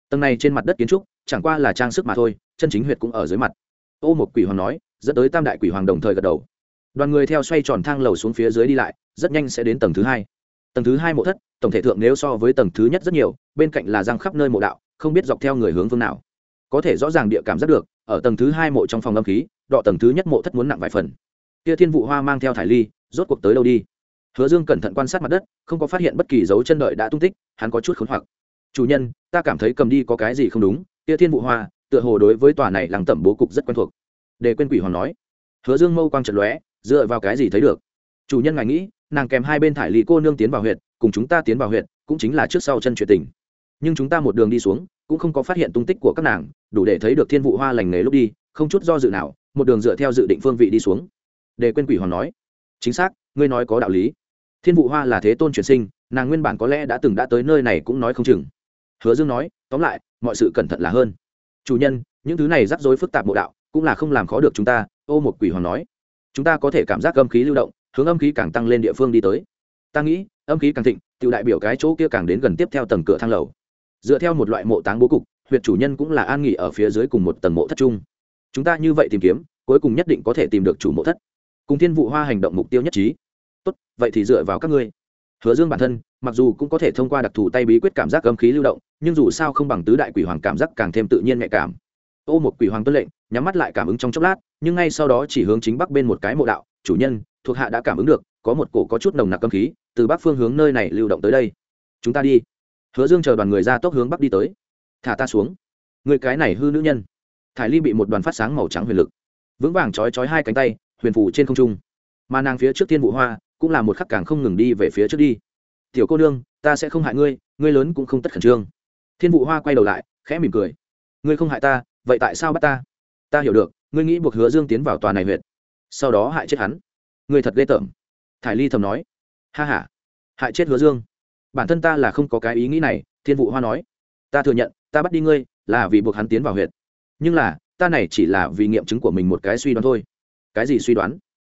Tầng này trên mặt đất kiến trúc, chẳng qua là trang sức mà thôi, chân chính huyệt cũng ở dưới mặt. Ô một quỷ hoàng nói, dẫn tới tam đại quỷ hoàng đồng thời gật đầu. Đoàn người theo xoay tròn thang lầu xuống phía dưới đi lại, rất nhanh sẽ đến tầng thứ hai tầng thứ hai mộ thất, tổng thể thượng nếu so với tầng thứ nhất rất nhiều, bên cạnh là răng khắp nơi mộ đạo, không biết dọc theo người hướng phương nào. Có thể rõ ràng địa cảm giác được, ở tầng thứ hai mộ trong phòng âm khí, đọ tầng thứ nhất mộ thất muốn nặng vài phần. Kia thiên vụ hoa mang theo thải ly, rốt cuộc tới đâu đi? Hứa dương cẩn thận quan sát mặt đất, không có phát hiện bất kỳ dấu chân đợi đã tung tích, hắn có chút khốn hoặc. Chủ nhân, ta cảm thấy cầm đi có cái gì không đúng. Kia thiên vụ hoa, tựa hồ đối với tòa này làng tẩm bố cục rất quen thuộc. Để quên quỷ hoàng nói. Hứa dương mâu quang trận lóe, dựa vào cái gì thấy được? Chủ nhân ngài nghĩ nàng kèm hai bên thải lý cô nương tiến vào huyện cùng chúng ta tiến vào huyện cũng chính là trước sau chân chuyện tình. Nhưng chúng ta một đường đi xuống, cũng không có phát hiện tung tích của các nàng, đủ để thấy được thiên vụ hoa lành nghề lúc đi, không chút do dự nào, một đường dựa theo dự định phương vị đi xuống. Để quên quỷ hòn nói. Chính xác, ngươi nói có đạo lý. Thiên vụ hoa là thế tôn truyền sinh, nàng nguyên bản có lẽ đã từng đã tới nơi này cũng nói không chừng. Hứa dương nói, tóm lại, mọi sự cẩn thận là hơn. Chủ nhân, những thứ này rắc rối phức tạp bộ đạo, cũng là không làm khó được chúng ta, ô một quỷ hoàng nói. Chúng ta có thể cảm giác âm khí lưu động hướng âm khí càng tăng lên địa phương đi tới. Ta nghĩ, âm khí càng thịnh tự đại biểu cái chỗ kia càng đến gần tiếp theo tầng cửa thang lầu. Dựa theo một loại mộ táng bố cục huyện chủ nhân cũng là an nghỉ ở phía dưới cùng một tầng mộ thất chung. chúng ta như vậy tìm kiếm, cuối cùng nhất định có thể tìm được chủ mộ thất. Cùng thiên vụ hoa hành động mục tiêu nhất trí. Tốt, vậy thì dựa vào các ngươi. Hứa dương bản thân, mặc dù cũng có thể thông qua đặc thù tay bí quyết cảm giác âm khí lưu động, nhưng dù sao không bằng tứ đại quỷ hoàng cảm giác càng thêm tự nhiên nhạy cảm. Ô một quỷ hoàng tuân lệnh, nhắm mắt lại cảm ứng trong chốc lát, nhưng ngay sau đó chỉ hướng chính bắc bên một cái mộ đạo, chủ nhân thuộc hạ đã cảm ứng được, có một cổ có chút nồng nặc âm khí, từ bắc phương hướng nơi này lưu động tới đây. Chúng ta đi. Hứa dương chờ đoàn người ra tốc hướng bắc đi tới. Thả ta xuống. Người cái này hư nữ nhân. Thải ly bị một đoàn phát sáng màu trắng huyền lực. Vững vàng trói trói hai cánh tay, huyền phủ trên không trung. Mà nàng phía trước tiên vụ hoa, cũng là một khắc càng không ngừng đi về phía trước đi. Tiểu cô nương, ta sẽ không hại ngươi ngươi lớn cũng không tất khẩn trương. Thiên vụ hoa quay đầu lại, khẽ mỉm cười. Ngươi không hại ta, vậy tại sao bắt ta? Ta hiểu được, ngươi nghĩ buộc hứa dương tiến vào tòa này huyện sau đó hại chết hắn ngươi thật ghê tởm. Thải ly thầm nói. Ha h a hại chết hứa dương. Bản thân ta là không có cái ý nghĩ này, thiên vụ hoa nói. Ta thừa nhận, ta bắt đi ngươi là vì buộc hắn tiến vào huyện. Nhưng là, ta này chỉ là vì nghiệm chứng của mình một cái suy đoán thôi. Cái gì suy đoán?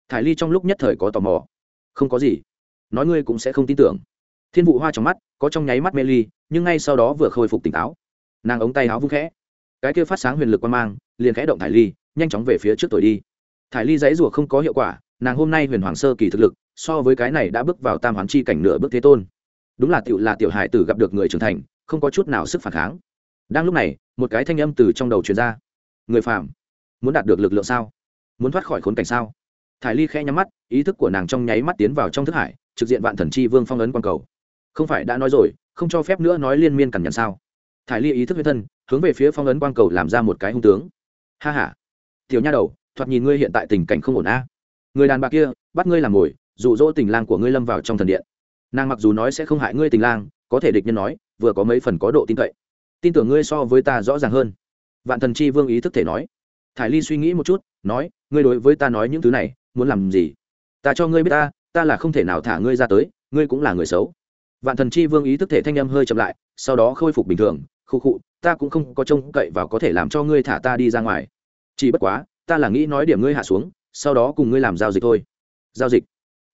Thải ly trong lúc nhất thời có tò mò. Không có gì. Nói ngươi cũng sẽ không tin tưởng. Thiên vụ hoa trong mắt có trong nháy mắt mê ly, nhưng ngay sau đó vừa khôi phục tỉnh táo. Nàng ống tay áo vung khẽ. Cái kia phát sáng huyền lực quan mang, liền khẽ động thải ly, nhanh chóng về phía trước tuổi đi. Thải ly dãy rùa không có hiệu quả nàng hôm nay huyền hoàng sơ kỳ thực lực, so với cái này đã bước vào tam hoàng chi cảnh nửa bước thế tôn. Đúng là tiểu là tiểu hải tử gặp được người trưởng thành, không có chút nào sức phản kháng. Đang lúc này, một cái thanh âm từ trong đầu truyền ra. Người phạm muốn đạt được lực lượng sao? Muốn thoát khỏi khốn cảnh sao? Thải ly khẽ nhắm mắt, ý thức của nàng trong nháy mắt tiến vào trong thức hải, trực diện vạn thần chi vương phong ấn quan cầu. Không phải đã nói rồi, không cho phép nữa nói liên miên cằn nhằn sao? Thải ly ý thức huyết thân, hướng về phía phong ấn quang cầu làm ra một cái hung tướng. Ha h a tiểu nha đầu, thoạt nhìn ngươi hiện tại tình cảnh không ổn a người đàn bà kia, bắt ngươi làm mồi, dụ dỗ tình lang của ngươi lâm vào trong thần điện. Nàng mặc dù nói sẽ không hại ngươi tình lang, có thể địch nhân nói, vừa có mấy phần có độ tin cậy. Tin tưởng ngươi so với ta rõ ràng hơn. Vạn thần chi vương ý thức thể nói. Thải ly suy nghĩ một chút, nói, ngươi đối với ta nói những thứ này, muốn làm gì? Ta cho ngươi biết ta ta là không thể nào thả ngươi ra tới, ngươi cũng là người xấu. Vạn thần chi vương ý thức thể thanh âm hơi chậm lại, sau đó khôi phục bình thường khu khụ, ta cũng không có trông cậy vào có thể làm cho ngươi thả ta đi ra ngoài. Chỉ bất quá, ta là nghĩ nói điểm ngươi hạ xuống sau đó cùng ngươi làm giao dịch thôi. Giao dịch.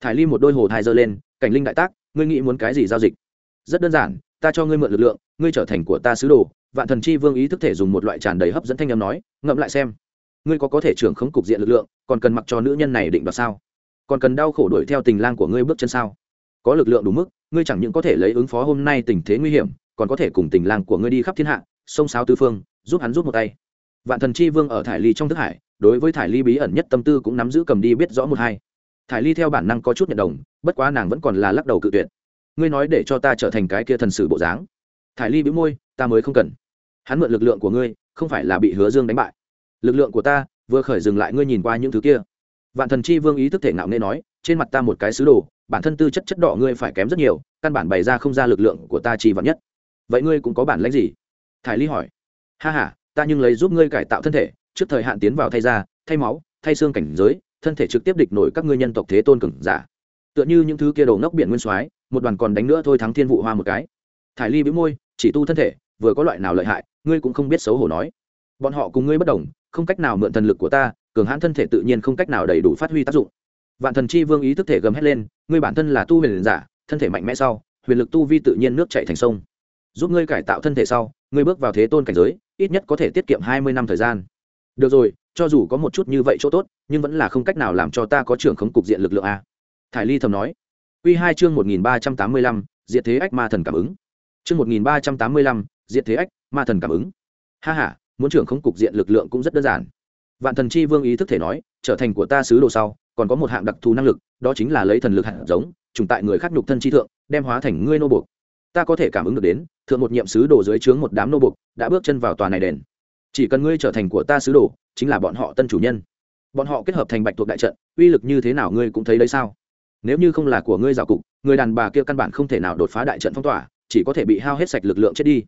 Thải ly một đôi hồ thai giơ lên, cảnh linh đại tác, ngươi nghĩ muốn cái gì giao dịch? Rất đơn giản, ta cho ngươi mượn lực lượng, ngươi trở thành của ta sứ đồ. Vạn thần chi vương ý thức thể dùng một loại tràn đầy hấp dẫn thanh âm nói, ngậm lại xem, ngươi có có thể trưởng khống cục diện lực lượng, còn cần mặc cho nữ nhân này định đoạt sao? Còn cần đau khổ đuổi theo tình lang của ngươi bước chân sao? Có lực lượng đủ mức, ngươi chẳng những có thể lấy ứng phó hôm nay tình thế nguy hiểm, còn có thể cùng tình lang của ngươi đi khắp thiên hạ sông sáo tư phương, giúp hắn giúp một tay. Vạn thần chi vương ở thải ly trong thức hải đối với thải ly bí ẩn nhất tâm tư cũng nắm giữ cầm đi biết rõ một hai. Thải ly theo bản năng có chút nhận đồng, bất quá nàng vẫn còn là lắc đầu cự tuyệt. Ngươi nói để cho ta trở thành cái kia thần sử bộ dáng. Thải ly bĩu môi, ta mới không cần. Hắn mượn lực lượng của ngươi, không phải là bị hứa dương đánh bại. Lực lượng của ta, vừa khởi dừng lại ngươi nhìn qua những thứ kia. Vạn thần chi vương ý thức thể ngạo nghe nói, trên mặt ta một cái sứ đồ, bản thân tư chất chất đỏ ngươi phải kém rất nhiều, căn bản bày ra không ra lực lượng của ta chi vắn nhất. Vậy ngươi cũng có bản lãnh gì? Thải ly hỏi. Ha h a ta nhưng lấy giúp ngươi cải tạo thân thể trước thời hạn tiến vào thay da, thay máu, thay xương cảnh giới, thân thể trực tiếp địch nổi các ngươi nhân tộc thế tôn cường giả. Tựa như những thứ kia đồ ngốc biển nguyên soái, một đoàn còn đánh nữa thôi thắng thiên vụ hoa một cái. Thải ly bĩu môi, chỉ tu thân thể, vừa có loại nào lợi hại, ngươi cũng không biết xấu hổ nói. Bọn họ cùng ngươi bất đồng, không cách nào mượn thần lực của ta, cường hãn thân thể tự nhiên không cách nào đầy đủ phát huy tác dụng. Vạn thần chi vương ý thức thể gầm hét lên, ngươi bản thân là tu huyền giả, thân thể mạnh mẽ sau, huyền lực tu vi tự nhiên nước chảy thành sông. Giúp ngươi cải tạo thân thể sau, ngươi bước vào thế tôn cảnh giới, ít nhất có thể tiết kiệm hai mươi năm thời gian được rồi, cho dù có một chút như vậy chỗ tốt, nhưng vẫn là không cách nào làm cho ta có trưởng khống cục diện lực lượng a. Thải ly thầm nói. Q hai chương một nghìn ba trăm tám mươi lăm diện thế ách ma thần cảm ứng. Chương một nghìn ba trăm tám mươi lăm diện thế ách ma thần cảm ứng. Ha h a muốn trưởng khống cục diện lực lượng cũng rất đơn giản. Vạn thần chi vương ý thức thể nói, trở thành của ta sứ đồ sau, còn có một hạng đặc thù năng lực, đó chính là lấy thần lực hạt giống, trùng tại người khác nhục thân chi thượng, đem hóa thành ngươi nô buộc. Ta có thể cảm ứng được đến, thượng một nhiệm sứ đồ dưới trướng một đám nô buộc, đã bước chân vào tòa này đền chỉ cần ngươi trở thành của ta sứ đồ, chính là bọn họ tân chủ nhân. Bọn họ kết hợp thành bạch thuộc đại trận, uy lực như thế nào ngươi cũng thấy đấy sao? Nếu như không là của ngươi rào cục, người đàn bà kia căn bản không thể nào đột phá đại trận phong tỏa, chỉ có thể bị hao hết sạch lực lượng chết đi.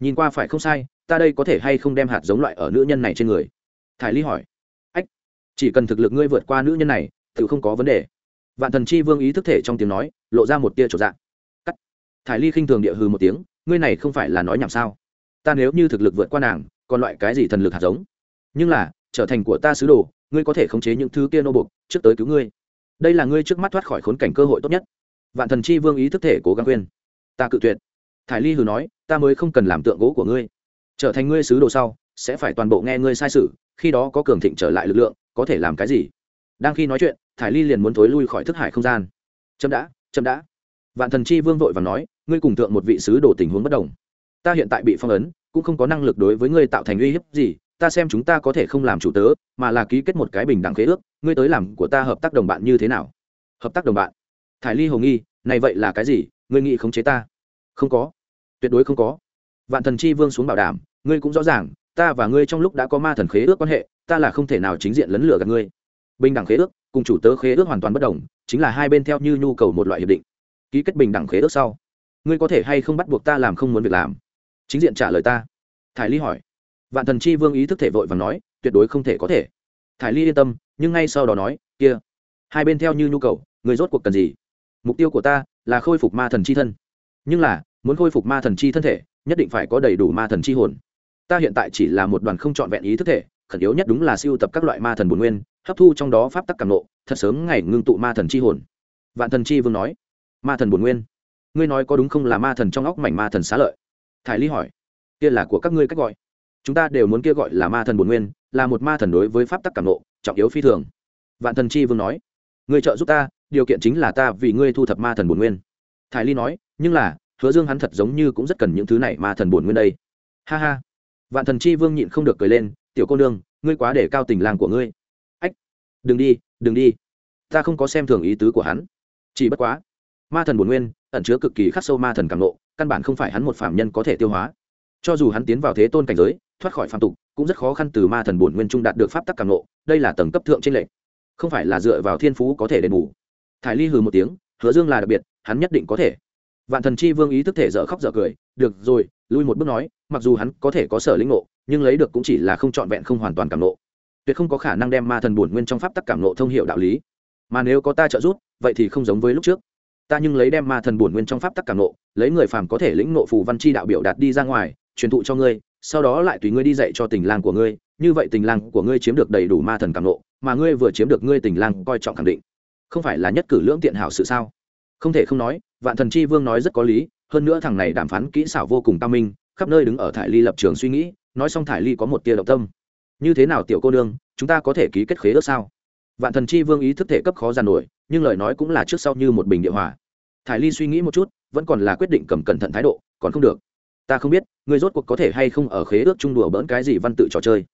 Nhìn qua phải không sai, ta đây có thể hay không đem hạt giống loại ở nữ nhân này trên người? Thải ly hỏi. Ách, chỉ cần thực lực ngươi vượt qua nữ nhân này, tự không có vấn đề. Vạn thần chi vương ý thức thể trong tiếng nói, lộ ra một tia trộn dạng. Cắt. Thải ly khinh thường địa hư một tiếng, ngươi này không phải là nói nhảm sao? Ta nếu như thực lực vượt qua nàng còn loại cái gì thần lực hạt giống? Nhưng là, trở thành của ta sứ đồ, ngươi có thể khống chế những thứ kia nô bục trước tới cứu ngươi. Đây là ngươi trước mắt thoát khỏi khốn cảnh cơ hội tốt nhất. Vạn thần chi vương ý thức thể cố gắng khuyên. Ta cự tuyệt. Thải ly hừ nói, ta mới không cần làm tượng gỗ của ngươi. Trở thành ngươi sứ đồ sau, sẽ phải toàn bộ nghe ngươi sai sự, khi đó có cường thịnh trở lại lực lượng, có thể làm cái gì? Đang khi nói chuyện, thải ly liền muốn thối lui khỏi thức hải không gian. Chậm đã chậm đã. Vạn thần chi vương vội và nói, ngươi cùng tượng một vị sứ đồ tình huống bất đồng. Ta hiện tại bị phong ấn cũng không có năng lực đối với ngươi tạo thành uy hiếp gì, ta xem chúng ta có thể không làm chủ tớ, mà là ký kết một cái bình đẳng khế ước, ngươi tới làm của ta hợp tác đồng bạn như thế nào? Hợp tác đồng bạn? Thải ly hồ nghi, này vậy là cái gì? Ngươi nghĩ khống chế ta? Không có. Tuyệt đối không có. Vạn thần chi vương xuống bảo đảm, ngươi cũng rõ ràng, ta và ngươi trong lúc đã có ma thần khế ước quan hệ, ta là không thể nào chính diện lấn lửa gặp ngươi. Bình đẳng khế ước, cùng chủ tớ khế ước hoàn toàn bất đồng, chính là hai bên theo như nhu cầu một loại hiệp định. Ký kết bình đẳng khế ước sau, ngươi có thể hay không bắt buộc ta làm không muốn việc làm? Chính diện trả lời ta. Thải ly hỏi. Vạn thần chi vương ý thức thể vội và nói, tuyệt đối không thể có thể. Thải ly yên tâm, nhưng ngay sau đó nói, kia, hai bên theo như nhu cầu, người rốt cuộc cần gì? Mục tiêu của ta là khôi phục ma thần chi thân. Nhưng là, muốn khôi phục ma thần chi thân thể, nhất định phải có đầy đủ ma thần chi hồn. Ta hiện tại chỉ là một đoàn không trọn vẹn ý thức thể, khẩn yếu nhất đúng là siêu tập các loại ma thần bồn nguyên, hấp thu trong đó pháp tắc cảm nộ thật sớm ngày ngưng tụ ma thần chi hồn. Vạn thần chi vương nói. Ma thần bồn nguyên. Ngươi nói có đúng không là ma thần trong óc mảnh ma thần xá lợi? Thải ly hỏi, kia là của các ngươi cách gọi? Chúng ta đều muốn kia gọi là ma thần bồn nguyên, là một ma thần đối với pháp tắc cảm nộ, trọng yếu phi thường. Vạn thần chi vương nói, ngươi trợ giúp ta, điều kiện chính là ta vì ngươi thu thập ma thần bồn nguyên. Thải ly nói, nhưng là, hứa dương hắn thật giống như cũng rất cần những thứ này ma thần bồn nguyên đây. Ha ha. Vạn thần chi vương nhịn không được cười lên, tiểu cô nương, ngươi quá để cao tình làng của ngươi. Ách, đừng đi đừng đi. Ta không có xem thường ý tứ của hắn. Chỉ bất quá, ma thần bồn nguyên ẩn chứa cực kỳ khắc sâu ma thần cảm nộ căn bản không phải hắn một phạm nhân có thể tiêu hóa. Cho dù hắn tiến vào thế tôn cảnh giới thoát khỏi phạm tục cũng rất khó khăn từ ma thần bổn nguyên trung đạt được pháp tắc cảm lộ đây là tầng cấp thượng trên lệnh. Không phải là dựa vào thiên phú có thể đền bù. Thải ly hừ một tiếng hứa dương là đặc biệt hắn nhất định có thể. Vạn thần chi vương ý thức thể dở khóc dở cười được rồi lui một bước nói mặc dù hắn có thể có sở lĩnh ngộ, nhưng lấy được cũng chỉ là không trọn vẹn không hoàn toàn cảm nộ tuyệt không có khả năng đem ma thần bổn nguyên trong pháp tắc cảm nộ thông hiệu đạo lý. Mà nếu có ta trợ giúp vậy thì không giống với lúc trước ta nhưng lấy đem ma thần bổn nguyên trong pháp tắc cảm nộ, lấy người phàm có thể lĩnh nộ phù văn chi đạo biểu đạt đi ra ngoài, truyền thụ cho ngươi, sau đó lại tùy ngươi đi dạy cho tình lang của ngươi, như vậy tình lang của ngươi chiếm được đầy đủ ma thần cảm nộ, mà ngươi vừa chiếm được ngươi tình lang coi trọng khẳng định. Không phải là nhất cử lưỡng tiện hảo sự sao? Không thể không nói, vạn thần chi vương nói rất có lý, hơn nữa thằng này đàm phán kỹ xảo vô cùng cao minh, khắp nơi đứng ở thải ly lập trường suy nghĩ, nói xong thải ly có một tia động tâm. Như thế nào tiểu cô nương, chúng ta có thể ký kết khế ước sao? Vạn thần chi vương ý thức thể cấp khó giàn nổi nhưng lời nói cũng là trước sau như một bình địa hòa. Thải ly suy nghĩ một chút, vẫn còn là quyết định cầm cẩn thận thái độ, còn không được. Ta không biết người rốt cuộc có thể hay không ở khế ước chung đùa bỡn cái gì văn tự trò chơi.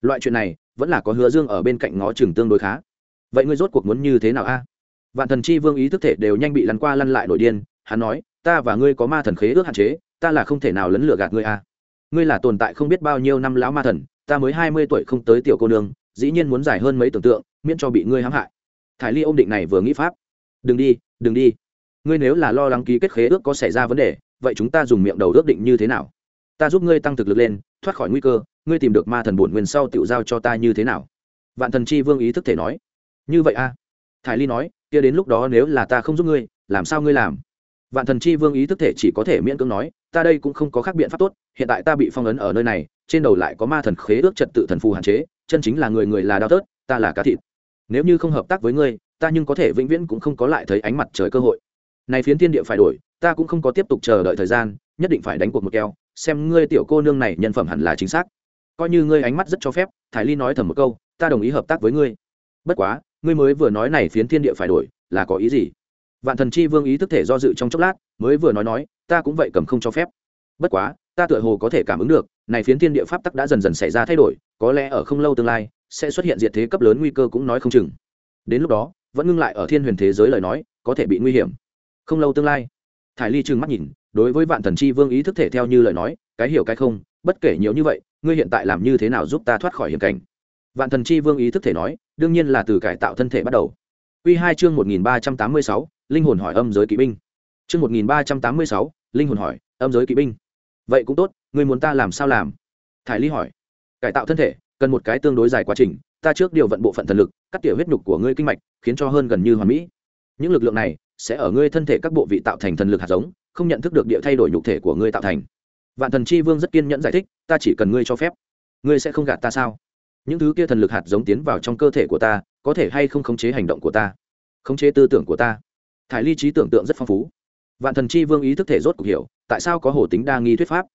Loại chuyện này, vẫn là có hứa dương ở bên cạnh ngó chừng tương đối khá. Vậy ngươi rốt cuộc muốn như thế nào a? Vạn thần chi vương ý thức thể đều nhanh bị lăn qua lăn lại nội điên, hắn nói, ta và ngươi có ma thần khế ước hạn chế, ta là không thể nào lấn lửa gạt ngươi a. Ngươi là tồn tại không biết bao nhiêu năm lão ma thần, ta mới hai mươi tuổi không tới tiểu cô nương, dĩ nhiên muốn giải hơn mấy tưởng tượng, miễn cho bị ngươi hãm hại thải ly ôm định này vừa nghĩ pháp. Đừng đi đừng đi. Ngươi nếu là lo lắng ký kết khế ước có xảy ra vấn đề, vậy chúng ta dùng miệng đầu ước định như thế nào? Ta giúp ngươi tăng thực lực lên, thoát khỏi nguy cơ, ngươi tìm được ma thần bổn nguyên sau tự giao cho ta như thế nào? Vạn thần chi vương ý thức thể nói. Như vậy a à? thải ly nói, kia đến lúc đó nếu là ta không giúp ngươi, làm sao ngươi làm? Vạn thần chi vương ý thức thể chỉ có thể miễn cưỡng nói, ta đây cũng không có khác biện pháp tốt, hiện tại ta bị phong ấn ở nơi này, trên đầu lại có ma thần khế ước trật tự thần phù hạn chế, chân chính là người người là đau tớt ta là cá thịt nếu như không hợp tác với ngươi, ta nhưng có thể vĩnh viễn cũng không có lại thấy ánh mặt trời cơ hội. Này phiến thiên địa phải đổi, ta cũng không có tiếp tục chờ đợi thời gian, nhất định phải đánh cuộc một keo, xem ngươi tiểu cô nương này nhân phẩm hẳn là chính xác. Coi như ngươi ánh mắt rất cho phép, thải ly nói thầm một câu, ta đồng ý hợp tác với ngươi. Bất quá, ngươi mới vừa nói này phiến thiên địa phải đổi, là có ý gì? Vạn thần chi vương ý thức thể do dự trong chốc lát, mới vừa nói nói, ta cũng vậy cầm không cho phép. Bất quá, ta tựa hồ có thể cảm ứng được, này phiến thiên địa pháp tắc đã dần dần xảy ra thay đổi, có lẽ ở không lâu tương lai sẽ xuất hiện diệt thế cấp lớn nguy cơ cũng nói không chừng. Đến lúc đó, vẫn ngưng lại ở thiên huyền thế giới lời nói, có thể bị nguy hiểm. Không lâu tương lai, thải ly trừng mắt nhìn, đối với vạn thần chi vương ý thức thể theo như lời nói, cái hiểu cái không, bất kể nhiều như vậy, ngươi hiện tại làm như thế nào giúp ta thoát khỏi hiểm cảnh? Vạn thần chi vương ý thức thể nói, đương nhiên là từ cải tạo thân thể bắt đầu. Quy hai chương một nghìn ba trăm tám mươi sáu, linh hồn hỏi âm giới kỵ binh. Chương một nghìn ba trăm tám mươi sáu, linh hồn hỏi, âm giới kỵ binh. Vậy cũng tốt, ngươi muốn ta làm sao làm? Thải ly hỏi. Cải tạo thân thể cần một cái tương đối dài quá trình, ta trước điều vận bộ phận thần lực, cắt tỉa huyết nhục của ngươi kinh mạch, khiến cho hơn gần như hoàn mỹ. Những lực lượng này sẽ ở ngươi thân thể các bộ vị tạo thành thần lực hạt giống, không nhận thức được địa thay đổi nhục thể của ngươi tạo thành. Vạn thần chi vương rất kiên nhẫn giải thích, ta chỉ cần ngươi cho phép, ngươi sẽ không gạt ta sao? Những thứ kia thần lực hạt giống tiến vào trong cơ thể của ta, có thể hay không khống chế hành động của ta? Khống chế tư tưởng của ta. Thải ly trí tưởng tượng rất phong phú. Vạn thần chi vương ý thức thể rốt cuộc hiểu, tại sao có hồ tính đa nghi thuyết pháp?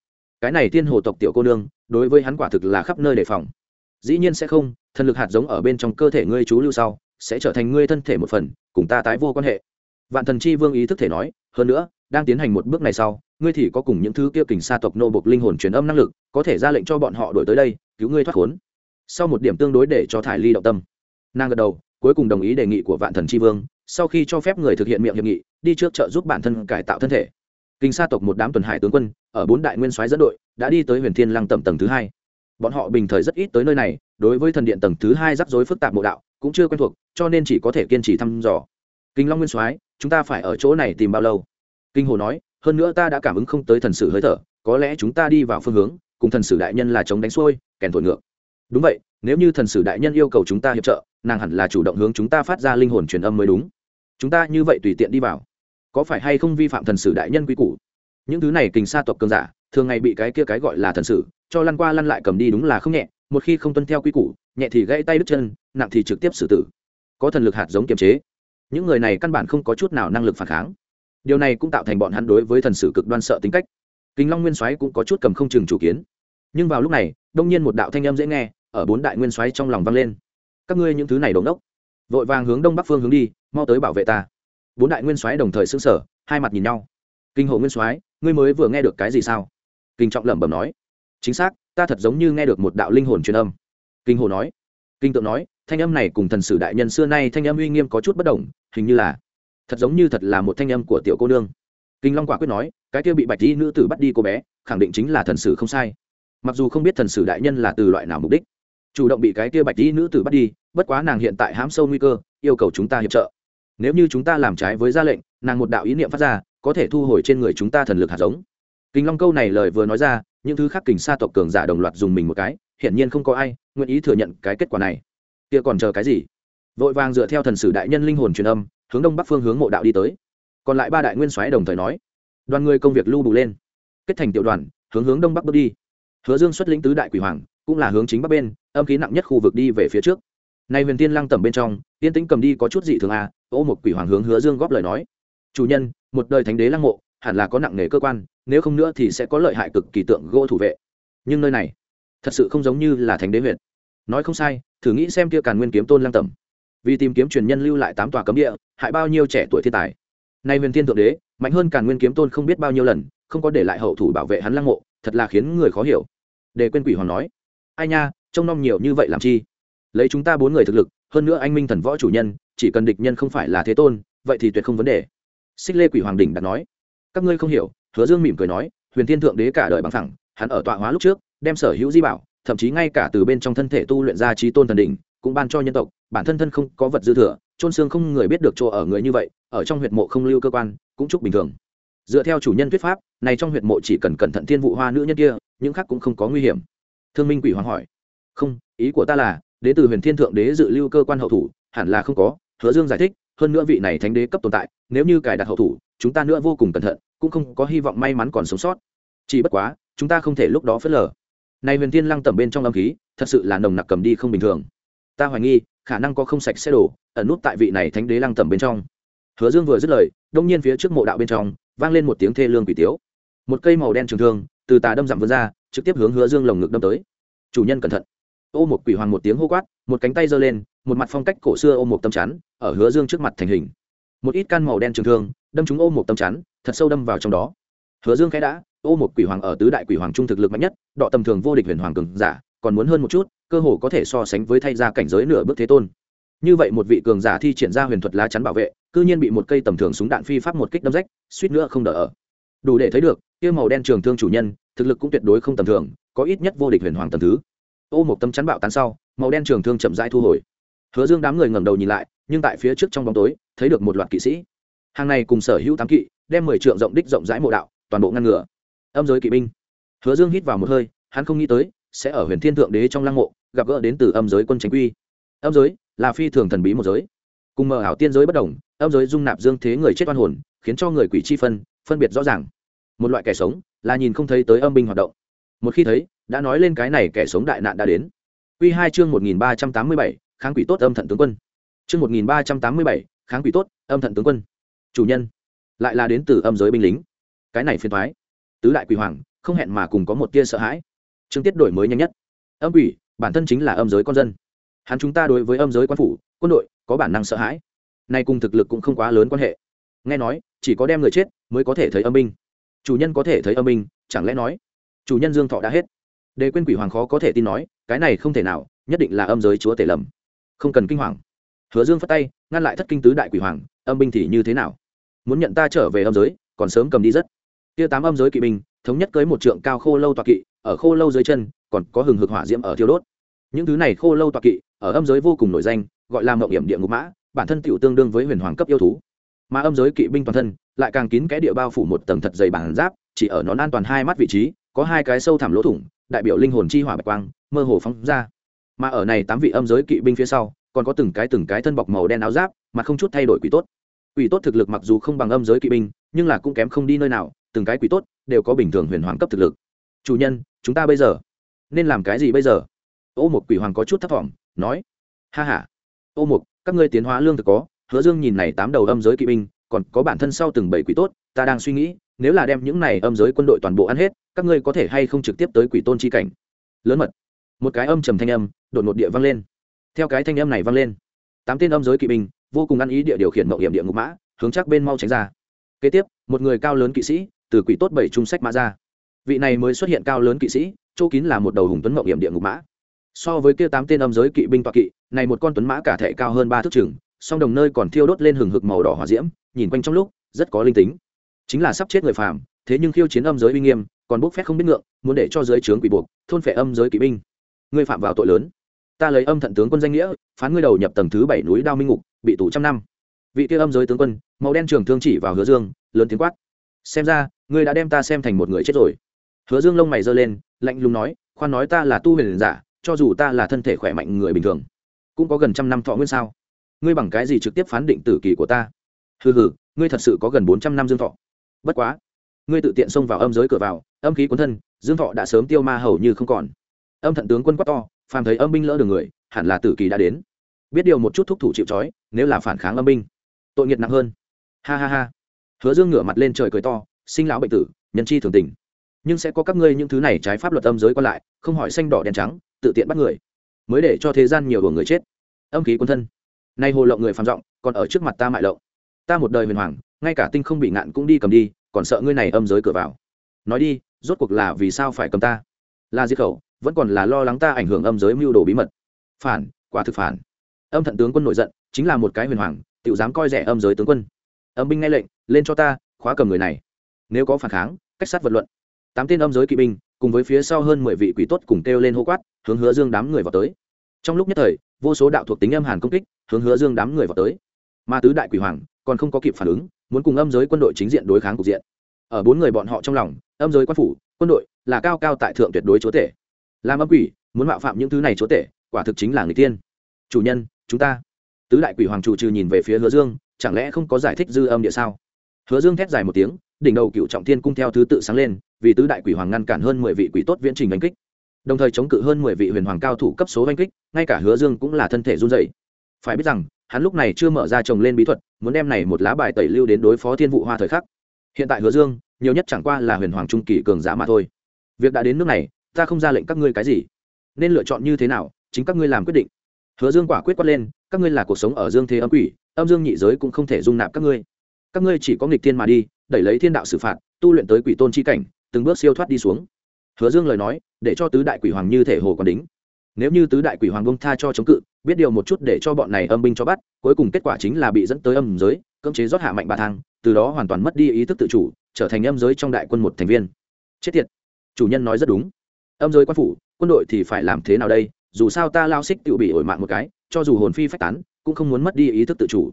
Cái này tiên hồ tộc tiểu cô nương, đối với hắn quả thực là khắp nơi đề phòng dĩ nhiên sẽ không, thần lực hạt giống ở bên trong cơ thể ngươi chú lưu sau, sẽ trở thành ngươi thân thể một phần, cùng ta tái vô quan hệ. Vạn thần chi vương ý thức thể nói, hơn nữa, đang tiến hành một bước này sau, ngươi thì có cùng những thứ kia kình sa tộc nô bộc linh hồn truyền âm năng lực, có thể ra lệnh cho bọn họ đổi tới đây, cứu ngươi thoát khốn. Sau một điểm tương đối để cho thải ly động tâm. Nàng gật đầu, cuối cùng đồng ý đề nghị của vạn thần tri vương, sau khi cho phép người thực hiện miệng hiệp nghị, đi trước trợ giúp bản thân cải tạo thân thể. Kinh sa tộc một đám tuần hải tướng quân, ở bốn đại nguyên soái dẫn đội, đã đi tới huyền thiên lăng tầm tầng thứ hai bọn họ bình thời rất ít tới nơi này, đối với thần điện tầng thứ hai rắc rối phức tạp mộ đạo, cũng chưa quen thuộc, cho nên chỉ có thể kiên trì thăm dò. Kinh long nguyên soái, chúng ta phải ở chỗ này tìm bao lâu? Kinh hồ nói, hơn nữa ta đã cảm ứng không tới thần sử hơi thở, có lẽ chúng ta đi vào phương hướng, cùng thần sử đại nhân là chống đánh xuôi, kèn thổi ngược. Đúng vậy, nếu như thần sử đại nhân yêu cầu chúng ta hiệp trợ, nàng hẳn là chủ động hướng chúng ta phát ra linh hồn truyền âm mới đúng. Chúng ta như vậy tùy tiện đi vào, có phải hay không vi phạm thần sử đại nhân quy củ? Những thứ này kình sa tộc cường giả thường ngày bị cái kia cái gọi là thần sử, cho lăn qua lăn lại cầm đi đúng là không nhẹ, một khi không tuân theo quy củ, nhẹ thì gãy tay đứt chân, nặng thì trực tiếp xử tử. Có thần lực hạt giống kiềm chế. Những người này căn bản không có chút nào năng lực phản kháng. Điều này cũng tạo thành bọn hắn đối với thần sử cực đoan sợ tính cách. Kinh long nguyên soái cũng có chút cầm không chừng chủ kiến. Nhưng vào lúc này, đông nhiên một đạo thanh âm dễ nghe, ở bốn đại nguyên soái trong lòng vang lên. Các ngươi những thứ này đống đốc. Vội vàng hướng đông bắc phương hướng đi, mau tới bảo vệ ta. Bốn đại nguyên soái đồng thời xứng sở hai mặt nhìn nhau. Kinh hồ nguyên soái, ngươi mới vừa nghe được cái gì sao? Kinh trọng lẩm bẩm nói, chính xác, ta thật giống như nghe được một đạo linh hồn truyền âm. Kinh hồ nói, kinh tượng nói, thanh âm này cùng thần sử đại nhân xưa nay thanh âm uy nghiêm có chút bất đồng, hình như là, thật giống như thật là một thanh âm của tiểu cô nương. Kinh long quả quyết nói, cái kia bị bạch y nữ tử bắt đi cô bé, khẳng định chính là thần sử không sai. Mặc dù không biết thần sử đại nhân là từ loại nào mục đích, chủ động bị cái kia bạch y nữ tử bắt đi, bất quá nàng hiện tại hãm sâu nguy cơ, yêu cầu chúng ta hiệp trợ. Nếu như chúng ta làm trái với ra lệnh, nàng một đạo ý niệm phát ra, có thể thu hồi trên người chúng ta thần lực hạt giống kinh long câu này lời vừa nói ra, những thứ khác kình sa tộc cường giả đồng loạt dùng mình một cái, hiển nhiên không có ai nguyện ý thừa nhận cái kết quả này. Kia còn chờ cái gì? Vội vàng dựa theo thần sử đại nhân linh hồn truyền âm, hướng đông bắc phương hướng mộ đạo đi tới. Còn lại ba đại nguyên soái đồng thời nói, đoàn người công việc lưu bù lên. Kết thành tiểu đoàn, hướng hướng đông bắc bước đi. Hứa dương xuất lĩnh tứ đại quỷ hoàng, cũng là hướng chính bắc bên, âm khí nặng nhất khu vực đi về phía trước. Nay huyền tiên lăng tầm bên trong, tiên tĩnh cầm đi có chút dị thường à ô một quỷ hoàng hướng hứa dương góp lời nói. Chủ nhân, một đời thánh đế lăng mộ, hẳn là có nặng nề cơ quan nếu không nữa thì sẽ có lợi hại cực kỳ tượng gỗ thủ vệ. Nhưng nơi này, thật sự không giống như là thánh đế huyện nói không sai, thử nghĩ xem kia càn nguyên kiếm tôn lang tầm vì tìm kiếm truyền nhân lưu lại tám tòa cấm địa, hại bao nhiêu trẻ tuổi thiên tài. Nay huyền thiên thượng đế, mạnh hơn càn nguyên kiếm tôn không biết bao nhiêu lần, không có để lại hậu thủ bảo vệ hắn lăng mộ, thật là khiến người khó hiểu. Để quên quỷ hoàng nói. Ai nha, trông nom nhiều như vậy làm chi? Lấy chúng ta bốn người thực lực, hơn nữa anh minh thần võ chủ nhân, chỉ cần địch nhân không phải là thế tôn, vậy thì tuyệt không vấn đề. Xích lê quỷ hoàng đỉnh đã nói. Các ngươi không hiểu hứa dương mỉm cười nói, huyền thiên thượng đế cả đời bằng thẳng hắn ở tọa hóa lúc trước, đem sở hữu di bảo, thậm chí ngay cả từ bên trong thân thể tu luyện ra trí tôn thần đỉnh, cũng ban cho nhân tộc, bản thân thân không có vật dư thừa trôn xương không người biết được chỗ ở người như vậy, ở trong huyệt mộ không lưu cơ quan, cũng chúc bình thường. Dựa theo chủ nhân thuyết pháp, này trong huyệt mộ chỉ cần cẩn thận thiên vụ hoa nữ nhân kia, những khác cũng không có nguy hiểm. Thương minh quỷ hoàng hỏi, không, ý của ta là, đế từ huyền thiên thượng đế dự lưu cơ quan hậu thủ, hẳn là không có. Hứa dương giải thích, hơn nữa vị này thánh đế cấp tồn tại, nếu như cài đặt hậu thủ, chúng ta nữa vô cùng cẩn thận cũng không có hy vọng may mắn còn sống sót. Chỉ bất quá, chúng ta không thể lúc đó phớt lờ. Này huyền thiên lăng tầm bên trong âm khí, thật sự là nồng nặc cầm đi không bình thường. Ta hoài nghi, khả năng có không sạch sẽ đổ, ẩn nút tại vị này thánh đế lăng tầm bên trong. Hứa dương vừa dứt lời, đông nhiên phía trước mộ đạo bên trong, vang lên một tiếng thê lương quỷ tiếu. Một cây màu đen trường thương, từ tà đâm dặm vươn ra, trực tiếp hướng hứa dương lồng ngực đâm tới. Chủ nhân cẩn thận. Ô một quỷ hoàng một tiếng hô quát, một cánh tay giơ lên, một mặt phong cách cổ xưa ô một tâm chắn, ở hứa dương trước mặt thành hình. Một ít can màu đen trường thương đâm chúng ô một tâm chắn, thật sâu đâm vào trong đó. Hứa dương khẽ đã, ô một quỷ hoàng ở tứ đại quỷ hoàng trung thực lực mạnh nhất, đọ tầm thường vô địch huyền hoàng cường giả, còn muốn hơn một chút, cơ hồ có thể so sánh với thay ra cảnh giới nửa bước thế tôn. Như vậy một vị cường giả thi triển ra huyền thuật lá chắn bảo vệ, cư nhiên bị một cây tầm thường súng đạn phi pháp một kích đâm rách, suýt nữa không đỡ ở. Đủ để thấy được, kia màu đen trường thương chủ nhân, thực lực cũng tuyệt đối không tầm thường, có ít nhất vô địch huyền hoàng tầm thứ. Ô một tấm chắn bạo tán sau, màu đen trường thương chậm rãi thu hồi. Hứa dương đám người ngẩng đầu nhìn lại, nhưng tại phía trước trong bóng tối, thấy được một loạt kỵ sĩ hàng này cùng sở hữu tám kỵ, đem mười trượng rộng đích rộng rãi mộ đạo, toàn bộ ngăn ngừa. Âm giới kỵ binh. Hứa dương hít vào một hơi, hắn không nghĩ tới, sẽ ở huyền thiên thượng đế trong lăng mộ, gặp gỡ đến từ âm giới quân tránh quy. Âm giới là phi thường thần bí một giới. Cùng mờ ảo tiên giới bất đồng, âm giới dung nạp dương thế người chết oan hồn, khiến cho người quỷ chi phân phân biệt rõ ràng. Một loại kẻ sống là nhìn không thấy tới âm binh hoạt động. Một khi thấy, đã nói lên cái này kẻ sống đại nạn đã đến. Quy hai chương một nghìn ba trăm tám mươi bảy, kháng quỷ tốt âm thận tướng quân. Chương một nghìn ba trăm tám mươi bảy, kháng quỷ tốt âm thận tướng quân chủ nhân, lại là đến từ âm giới binh lính. Cái này phiền thoái tứ đại quỷ hoàng, không hẹn mà cùng có một tia sợ hãi. Chương tiết đổi mới nhanh nhất. Âm quỷ, bản thân chính là âm giới con dân. Hắn chúng ta đối với âm giới quan phủ, quân đội, có bản năng sợ hãi. Nay cùng thực lực cũng không quá lớn quan hệ. Nghe nói, chỉ có đem người chết mới có thể thấy âm binh. Chủ nhân có thể thấy âm binh, chẳng lẽ nói, chủ nhân dương thọ đã hết? Đề quên quỷ hoàng khó có thể tin nói, cái này không thể nào, nhất định là âm giới chúa tể lầm. Không cần kinh hoàng. Hứa dương phát tay, ngăn lại thất kinh tứ đại quỷ hoàng, âm binh thì như thế nào? Muốn nhận ta trở về âm giới, còn sớm cầm đi rất. Tia tám âm giới kỵ binh, thống nhất cưới một trượng cao khô lâu toạc kỵ, ở khô lâu dưới chân, còn có hừng hực hỏa diễm ở thiêu đốt. Những thứ này khô lâu toạc kỵ, ở âm giới vô cùng nổi danh, gọi là mậu hiểm địa ngục mã, bản thân tựu tương đương với huyền hoàng cấp yêu thú. Mà âm giới kỵ binh toàn thân, lại càng kín cái địa bao phủ một tầng thật dày bản giáp, chỉ ở nón an toàn hai mắt vị trí, có hai cái sâu thẳm lỗ thủng, đại biểu linh hồn chi hỏa bạch quang, mơ hồ phóng ra. Mà ở này tám vị âm giới kỵ binh phía sau, còn có từng cái từng cái thân bọc màu đen áo giáp, mà không chút thay đổi quỷ tốt quỷ tốt thực lực mặc dù không bằng âm giới kỵ binh, nhưng là cũng kém không đi nơi nào, từng cái quỷ tốt đều có bình thường huyền hoàng cấp thực lực. Chủ nhân, chúng ta bây giờ nên làm cái gì bây giờ? Ô một quỷ hoàng có chút thấp thỏm, nói, ha h a ô một các ngươi tiến hóa lương thực có, hứa dương nhìn này tám đầu âm giới kỵ binh, còn có bản thân sau từng bảy quỷ tốt, ta đang suy nghĩ, nếu là đem những này âm giới quân đội toàn bộ ăn hết, các ngươi có thể hay không trực tiếp tới quỷ tôn chi cảnh? Lớn mật, một cái âm trầm thanh âm đột ngột địa vang lên. Theo cái thanh âm này vang lên, tám tên âm giới kỵ binh vô cùng ăn ý địa điều khiển mậu hiểm địa ngục mã, hướng chắc bên mau tránh ra. Kế tiếp, một người cao lớn kỵ sĩ từ quỷ tốt bảy trung sách mã ra. Vị này mới xuất hiện cao lớn kỵ sĩ, chỗ kín là một đầu hùng tuấn mậu hiểm địa ngục mã. So với kia tám tên âm giới kỵ binh toa kỵ, này một con tuấn mã cả thể cao hơn ba thước chừng, song đồng nơi còn thiêu đốt lên hừng hực màu đỏ hỏa diễm, nhìn quanh trong lúc, rất có linh tính. Chính là sắp chết người phàm, thế nhưng khiêu chiến âm giới uy nghiêm, còn bốc phép không biết ngượng, muốn để cho giới trướng quỷ buộc, thôn phệ âm giới kỵ binh. Ngươi phạm vào tội lớn ta lấy âm thận tướng quân danh nghĩa, phán ngươi đầu nhập tầng thứ bảy núi đao minh ngục, bị tù trăm năm. Vị kia âm giới tướng quân, màu đen trường thương chỉ vào hứa dương, lớn tiếng quát. Xem ra, ngươi đã đem ta xem thành một người chết rồi. Hứa dương lông mày giơ lên, lạnh lùng nói, khoan nói ta là tu huyền giả, cho dù ta là thân thể khỏe mạnh người bình thường, cũng có gần trăm năm thọ nguyên sao? Ngươi bằng cái gì trực tiếp phán định tử kỳ của ta? Hừ hừ, ngươi thật sự có gần bốn trăm năm dương thọ. Bất quá, ngươi tự tiện xông vào âm giới cửa vào, âm khí cuốn thân, dương thọ đã sớm tiêu ma hầu như không còn. Âm thận tướng quân quát to phàm thấy âm binh lỡ đường người, hẳn là tử kỳ đã đến. Biết điều một chút thúc thủ chịu trói, nếu là phản kháng âm binh, tội nghiệt nặng hơn. Ha ha ha. Hứa dương ngửa mặt lên trời cười to, sinh lão bệnh tử, nhân chi thường tình. Nhưng sẽ có các ngươi những thứ này trái pháp luật âm giới qua lại, không hỏi xanh đỏ đen trắng, tự tiện bắt người. Mới để cho thế gian nhiều của người chết. Âm khí quân thân. Nay hồ lộng người phàm giọng còn ở trước mặt ta mại lộng. Ta một đời huyền hoàng, ngay cả tinh không bị ngạn cũng đi cầm đi, còn sợ ngươi này âm giới cửa vào. Nói đi, rốt cuộc là vì sao phải cầm ta? Là diệt khẩu vẫn còn là lo lắng ta ảnh hưởng âm giới mưu đồ bí mật. Phản, quả thực phản. Âm thận tướng quân nổi giận, chính là một cái huyền hoàng tự dám coi rẻ âm giới tướng quân. Âm binh nghe lệnh, lên cho ta, khóa cầm người này. Nếu có phản kháng, cách sát vật luận. Tám tên âm giới kỵ binh, cùng với phía sau hơn mười vị quỷ tốt cùng kêu lên hô quát, hướng hứa dương đám người vào tới. Trong lúc nhất thời, vô số đạo thuộc tính âm hàn công kích, hướng hứa dương đám người vào tới. Ma tứ đại quỷ hoàng, còn không có kịp phản ứng, muốn cùng âm giới quân đội chính diện đối kháng cục diện. Ở bốn người bọn họ trong lòng, âm giới quan phủ, quân đội là cao cao tại thượng tuyệt đối chúa tể làm âm quỷ, muốn mạo phạm những thứ này chúa tể quả thực chính là người tiên chủ nhân, chúng ta. Tứ đại quỷ hoàng chủ trừ nhìn về phía hứa dương, chẳng lẽ không có giải thích dư âm địa sao? Hứa dương thét dài một tiếng, đỉnh đầu cựu trọng thiên cung theo thứ tự sáng lên, vì tứ đại quỷ hoàng ngăn cản hơn mười vị quỷ tốt viễn trình đánh kích. Đồng thời chống cự hơn mười vị huyền hoàng cao thủ cấp số đánh kích, ngay cả hứa dương cũng là thân thể run dày phải biết rằng, hắn lúc này chưa mở ra trồng lên bí thuật, muốn đem này một lá bài tẩy lưu đến đối phó thiên vụ hoa thời khắc. Hiện tại hứa dương, nhiều nhất chẳng qua là huyền hoàng trung kỳ cường giả mà thôi. Việc đã đến nước này ta không ra lệnh các ngươi cái gì. Nên lựa chọn như thế nào, chính các ngươi làm quyết định. Hứa dương quả quyết quát lên, các ngươi là cuộc sống ở dương thế âm quỷ, âm dương nhị giới cũng không thể dung nạp các ngươi. Các ngươi chỉ có nghịch thiên mà đi, đẩy lấy thiên đạo xử phạt, tu luyện tới quỷ tôn chi cảnh, từng bước siêu thoát đi xuống. Hứa dương lời nói, để cho tứ đại quỷ hoàng như thể hồ còn đính. Nếu như tứ đại quỷ hoàng bông tha cho chống cự, biết điều một chút để cho bọn này âm binh cho bắt, cuối cùng kết quả chính là bị dẫn tới âm giới, cưỡng chế rót hạ mạnh bà thang, từ đó hoàn toàn mất đi ý thức tự chủ, trở thành âm giới trong đại quân một thành viên. Chết tiệt. Chủ nhân nói rất đúng âm giới quan phủ, quân đội thì phải làm thế nào đây? Dù sao ta lao xích tự bị ổi mạng một cái, cho dù hồn phi phách tán, cũng không muốn mất đi ý thức tự chủ.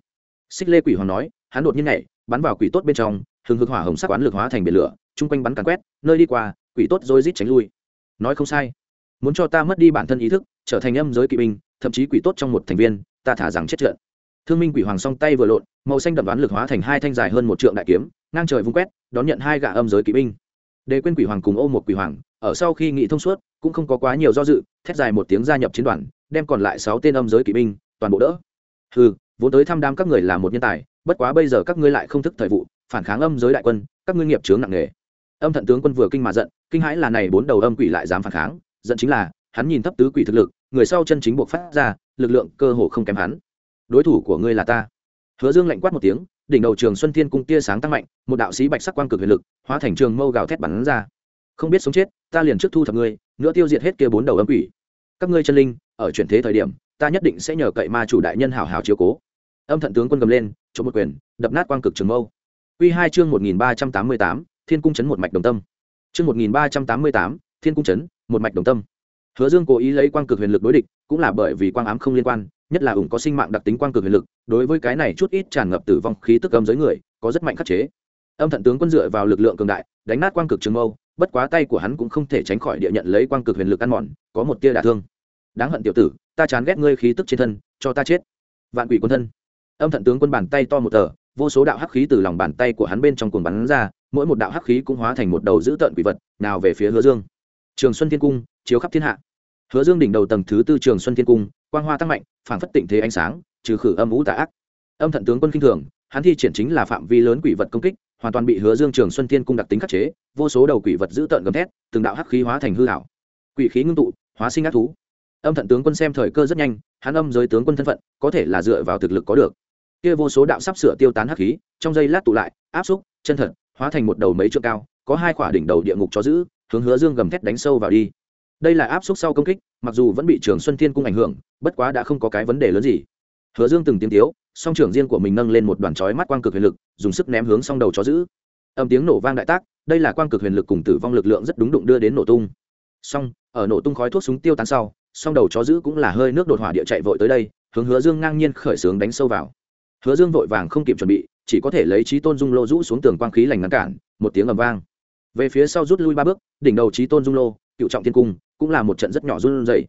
Xích lê quỷ hoàng nói, hắn đột nhiên nhảy, bắn vào quỷ tốt bên trong, hừng hực hỏa hồng sắc quán lực hóa thành biển lửa, chung quanh bắn càn quét, nơi đi qua, quỷ tốt rồi rít tránh lui. Nói không sai. Muốn cho ta mất đi bản thân ý thức, trở thành âm giới kỵ binh, thậm chí quỷ tốt trong một thành viên, ta thả rằng chết trận thương minh quỷ hoàng song tay vừa lộn, màu xanh đậm đoán lực hóa thành hai thanh dài hơn một trượng đại kiếm, ngang trời vung quét, đón nhận hai gã âm giới kỵ binh. Đề quên quỷ hoàng cùng ô một quỷ hoàng ở sau khi nghị thông suốt, cũng không có quá nhiều do dự, thét dài một tiếng gia nhập chiến đoàn, đem còn lại sáu tên âm giới kỵ binh, toàn bộ đỡ. Ừ vốn tới thăm đám các người là một nhân tài, bất quá bây giờ các ngươi lại không thức thời vụ, phản kháng âm giới đại quân, các ngươi nghiệp chướng nặng nề. Âm thận tướng quân vừa kinh mà giận, kinh hãi là này bốn đầu âm quỷ lại dám phản kháng, giận chính là, hắn nhìn thấp tứ quỷ thực lực, người sau chân chính buộc phát ra, lực lượng cơ hồ không kém hắn. Đối thủ của ngươi là ta. Hứa dương lạnh quát một tiếng, đỉnh đầu trường xuân thiên cung tia sáng tăng mạnh, một đạo sĩ bạch sắc quang cực huyền lực, hóa thành trường mâu gào thét bắn ra không biết sống chết, ta liền trước thu thập ngươi, nữa tiêu diệt hết kia bốn đầu âm quỷ. Các ngươi chân linh, ở chuyển thế thời điểm, ta nhất định sẽ nhờ cậy ma chủ đại nhân hảo hảo chiếu cố. Âm thận tướng quân cầm lên chỗ một quyền, đập nát quang cực trường mâu. Quy hai chương một nghìn ba trăm tám mươi tám, thiên cung chấn một mạch đồng tâm. Chương một nghìn ba trăm tám mươi tám, thiên cung chấn một mạch đồng tâm. Hứa dương cố ý lấy quang cực huyền lực đối địch, cũng là bởi vì quang ám không liên quan, nhất là ủng có sinh mạng đặc tính quang cực huyền lực, đối với cái này chút ít tràn ngập tử vong khí tức âm giới người, có rất mạnh khắc chế. Âm thận tướng quân dựa vào lực lượng cường đại, đánh nát quang cực trường mâu bất quá tay của hắn cũng không thể tránh khỏi địa nhận lấy quang cực huyền lực ăn mòn, có một tia đả thương. Đáng hận tiểu tử, ta chán ghét ngươi khí tức trên thân, cho ta chết. Vạn quỷ quân thân. Âm thận tướng quân bàn tay to một tờ, vô số đạo hắc khí từ lòng bàn tay của hắn bên trong cuồng bắn ra, mỗi một đạo hắc khí cũng hóa thành một đầu dữ tợn quỷ vật, nào về phía hứa dương. Trường xuân thiên cung, chiếu khắp thiên hạ. Hứa dương đỉnh đầu tầng thứ tư trường xuân thiên cung, quang hoa tăng mạnh, phảng phất tịnh thế ánh sáng, trừ khử âm ú tà ác. Âm thận tướng quân kinh thường, hắn thi triển chính là phạm vi lớn quỷ vật công kích hoàn toàn bị hứa dương trường xuân thiên cung đặc tính khắc chế, vô số đầu quỷ vật dữ tợn gầm thét, từng đạo hắc khí hóa thành hư hảo quỷ khí ngưng tụ, hóa sinh ác thú. Âm thận tướng quân xem thời cơ rất nhanh, hắn âm giới tướng quân thân phận, có thể là dựa vào thực lực có được. Kia vô số đạo sắp sửa tiêu tán hắc khí, trong giây lát tụ lại, áp xúc, chân thật, hóa thành một đầu mấy trượng cao, có hai khỏa đỉnh đầu địa ngục cho giữ, hướng hứa dương gầm thét đánh sâu vào đi. Đây là áp xúc sau công kích, mặc dù vẫn bị trường xuân thiên cung ảnh hưởng, bất quá đã không có cái vấn đề lớn gì hứa dương từng tiếng tiếu, song trưởng riêng của mình nâng lên một đoàn chói mắt quang cực huyền lực, dùng sức ném hướng song đầu chó giữ. Âm tiếng nổ vang đại tác, đây là quang cực huyền lực cùng tử vong lực lượng rất đúng đụng đưa đến nổ tung. Song, ở nổ tung khói thuốc súng tiêu tán sau, song đầu chó giữ cũng là hơi nước đột hỏa địa chạy vội tới đây, hướng hứa dương ngang nhiên khởi xướng đánh sâu vào. Hứa dương vội vàng không kịp chuẩn bị, chỉ có thể lấy trí tôn dung lô rũ xuống tường quang khí lành ngăn cản, một tiếng ầm vang. Về phía sau rút lui ba bước, đỉnh đầu trí tôn dung lô, cựu trọng thiên cung, cũng là một trận rất nhỏ run rẩy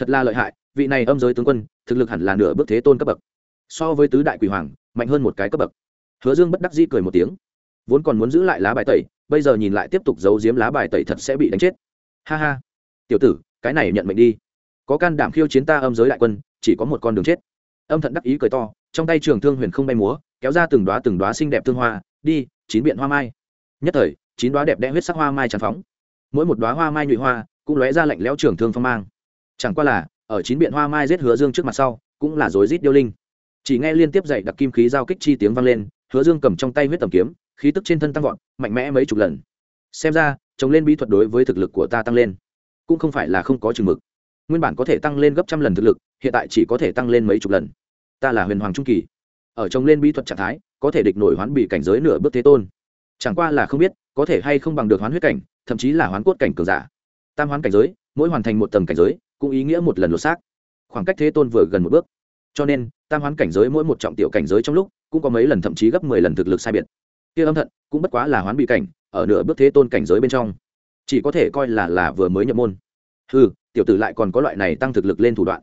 thật là lợi hại, vị này âm giới tướng quân, thực lực hẳn là nửa bước thế tôn cấp bậc. So với tứ đại quỷ hoàng, mạnh hơn một cái cấp bậc. Hứa dương bất đắc dĩ cười một tiếng. Vốn còn muốn giữ lại lá bài tẩy, bây giờ nhìn lại tiếp tục giấu giếm lá bài tẩy thật sẽ bị đánh chết. Ha ha. Tiểu tử, cái này nhận mệnh đi. Có can đảm khiêu chiến ta âm giới đại quân, chỉ có một con đường chết. Âm thận đắc ý cười to, trong tay trường thương huyền không bay múa, kéo ra từng đoá từng đoá xinh đẹp thương hoa, đi, chín biện hoa mai. Nhất thời, chín đoá đẹp đẽ huyết sắc hoa mai tràn phóng. Mỗi một đoá hoa mai nhụy hoa, cũng lóe ra lạnh lẽo trường thương phong mang chẳng qua là, ở chín biện hoa mai giết hứa dương trước mặt sau, cũng là rối rít điêu linh. Chỉ nghe liên tiếp dậy đặc kim khí giao kích chi tiếng vang lên, hứa dương cầm trong tay huyết tầm kiếm, khí tức trên thân tăng vọt, mạnh mẽ mấy chục lần. Xem ra, chống lên bí thuật đối với thực lực của ta tăng lên, cũng không phải là không có chừng mực. Nguyên bản có thể tăng lên gấp trăm lần thực lực, hiện tại chỉ có thể tăng lên mấy chục lần. Ta là huyền hoàng trung kỳ. Ở chống lên bí thuật trạng thái, có thể địch nổi hoán bị cảnh giới nửa bước thế tôn. Chẳng qua là không biết, có thể hay không bằng được hoán huyết cảnh, thậm chí là hoán cốt cảnh cường giả. Tam hoán cảnh giới, mỗi hoàn thành một tầng cảnh giới cũng ý nghĩa một lần lột xác. Khoảng cách thế tôn vừa gần một bước. Cho nên, tam hoán cảnh giới mỗi một trọng tiểu cảnh giới trong lúc, cũng có mấy lần thậm chí gấp mười lần thực lực sai biệt. Kia âm thận, cũng bất quá là hoán bị cảnh, ở nửa bước thế tôn cảnh giới bên trong. Chỉ có thể coi là là vừa mới nhập môn. Ừ tiểu tử lại còn có loại này tăng thực lực lên thủ đoạn.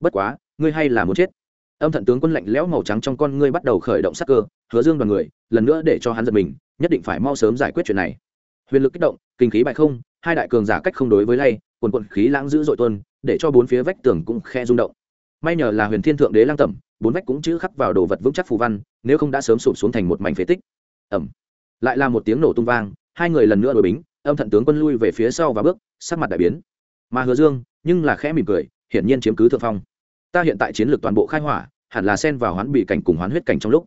Bất quá, ngươi hay là muốn chết. Âm thận tướng quân lạnh lẽo màu trắng trong con ngươi bắt đầu khởi động sắc cơ, hứa dương đoàn người, lần nữa để cho hắn giật mình, nhất định phải mau sớm giải quyết chuyện này. Huyền lực kích động, kinh khí bại không, hai đại cường giả cách không đối với lay, quần quận khí lãng dữ dội tuân để cho bốn phía vách tường cũng khe rung động. May nhờ là huyền thiên thượng đế lang tẩm, bốn vách cũng chữ khắc vào đồ vật vững chắc phù văn, nếu không đã sớm sụp xuống thành một mảnh phế tích. Ẩm. Lại là một tiếng nổ tung vang, hai người lần nữa đổi bính, âm thận tướng quân lui về phía sau và bước, sắc mặt đại biến. Mà hứa dương, nhưng là khẽ mỉm cười, hiển nhiên chiếm cứ thượng phong. Ta hiện tại chiến lược toàn bộ khai hỏa, hẳn là xen vào hoán bị cảnh cùng hoán huyết cảnh trong lúc.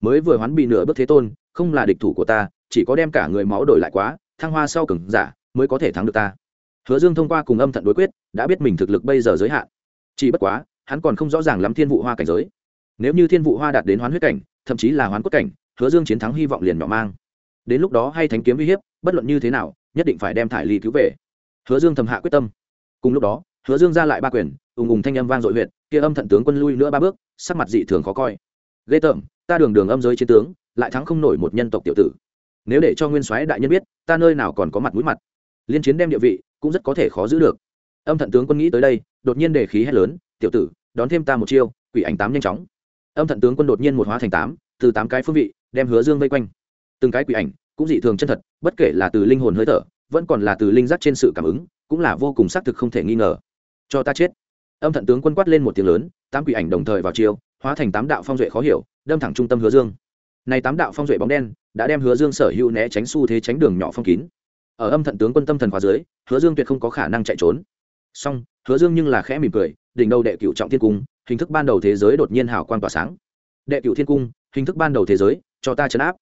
Mới vừa hoán bị nửa bước thế tôn, không là địch thủ của ta, chỉ có đem cả người máu đổi lại quá, thăng hoa sau cứng giả, mới có thể thắng được ta hứa dương thông qua cùng âm thận đối quyết, đã biết mình thực lực bây giờ giới hạn. Chỉ bất quá, hắn còn không rõ ràng lắm thiên vụ hoa cảnh giới. Nếu như thiên vụ hoa đạt đến hoán huyết cảnh, thậm chí là hoán cốt cảnh, hứa dương chiến thắng hy vọng liền nhỏ mang. Đến lúc đó hay thánh kiếm uy hiếp, bất luận như thế nào, nhất định phải đem thải ly cứu về. Hứa dương thầm hạ quyết tâm. Cùng lúc đó, hứa dương ra lại ba quyền, ùng ùng thanh âm vang dội huyện kia âm thận tướng quân lui nữa ba bước, sắc mặt dị thường khó coi. Ghê tởm, ta đường đường âm giới chiến tướng, lại thắng không nổi một nhân tộc tiểu tử. Nếu để cho nguyên soái đại nhân biết, ta nơi nào còn có mặt mũi mặt liên chiến đem địa vị cũng rất có thể khó giữ được. Âm thận tướng quân nghĩ tới đây đột nhiên đề khí hét lớn tiểu tử đón thêm ta một chiêu quỷ ảnh tám nhanh chóng. Âm thận tướng quân đột nhiên một hóa thành tám từ tám cái phương vị đem hứa dương vây quanh. Từng cái quỷ ảnh cũng dị thường chân thật bất kể là từ linh hồn hơi thở vẫn còn là từ linh giác trên sự cảm ứng cũng là vô cùng xác thực không thể nghi ngờ. Cho ta chết. Âm thận tướng quân quát lên một tiếng lớn tám quỷ ảnh đồng thời vào chiêu, hóa thành tám đạo phong duệ khó hiểu đâm thẳng trung tâm hứa dương. Này tám đạo phong duệ bóng đen đã đem hứa dương sở hữu né tránh xu thế tránh đường nhỏ phong kín ở âm thận tướng quân tâm thần khóa dưới, hứa dương tuyệt không có khả năng chạy trốn. Song, hứa dương nhưng là khẽ mỉm cười, đỉnh đầu đệ cựu trọng thiên cung, hình thức ban đầu thế giới đột nhiên hào quang tỏa sáng. Đệ cựu thiên cung, hình thức ban đầu thế giới, cho ta chấn áp.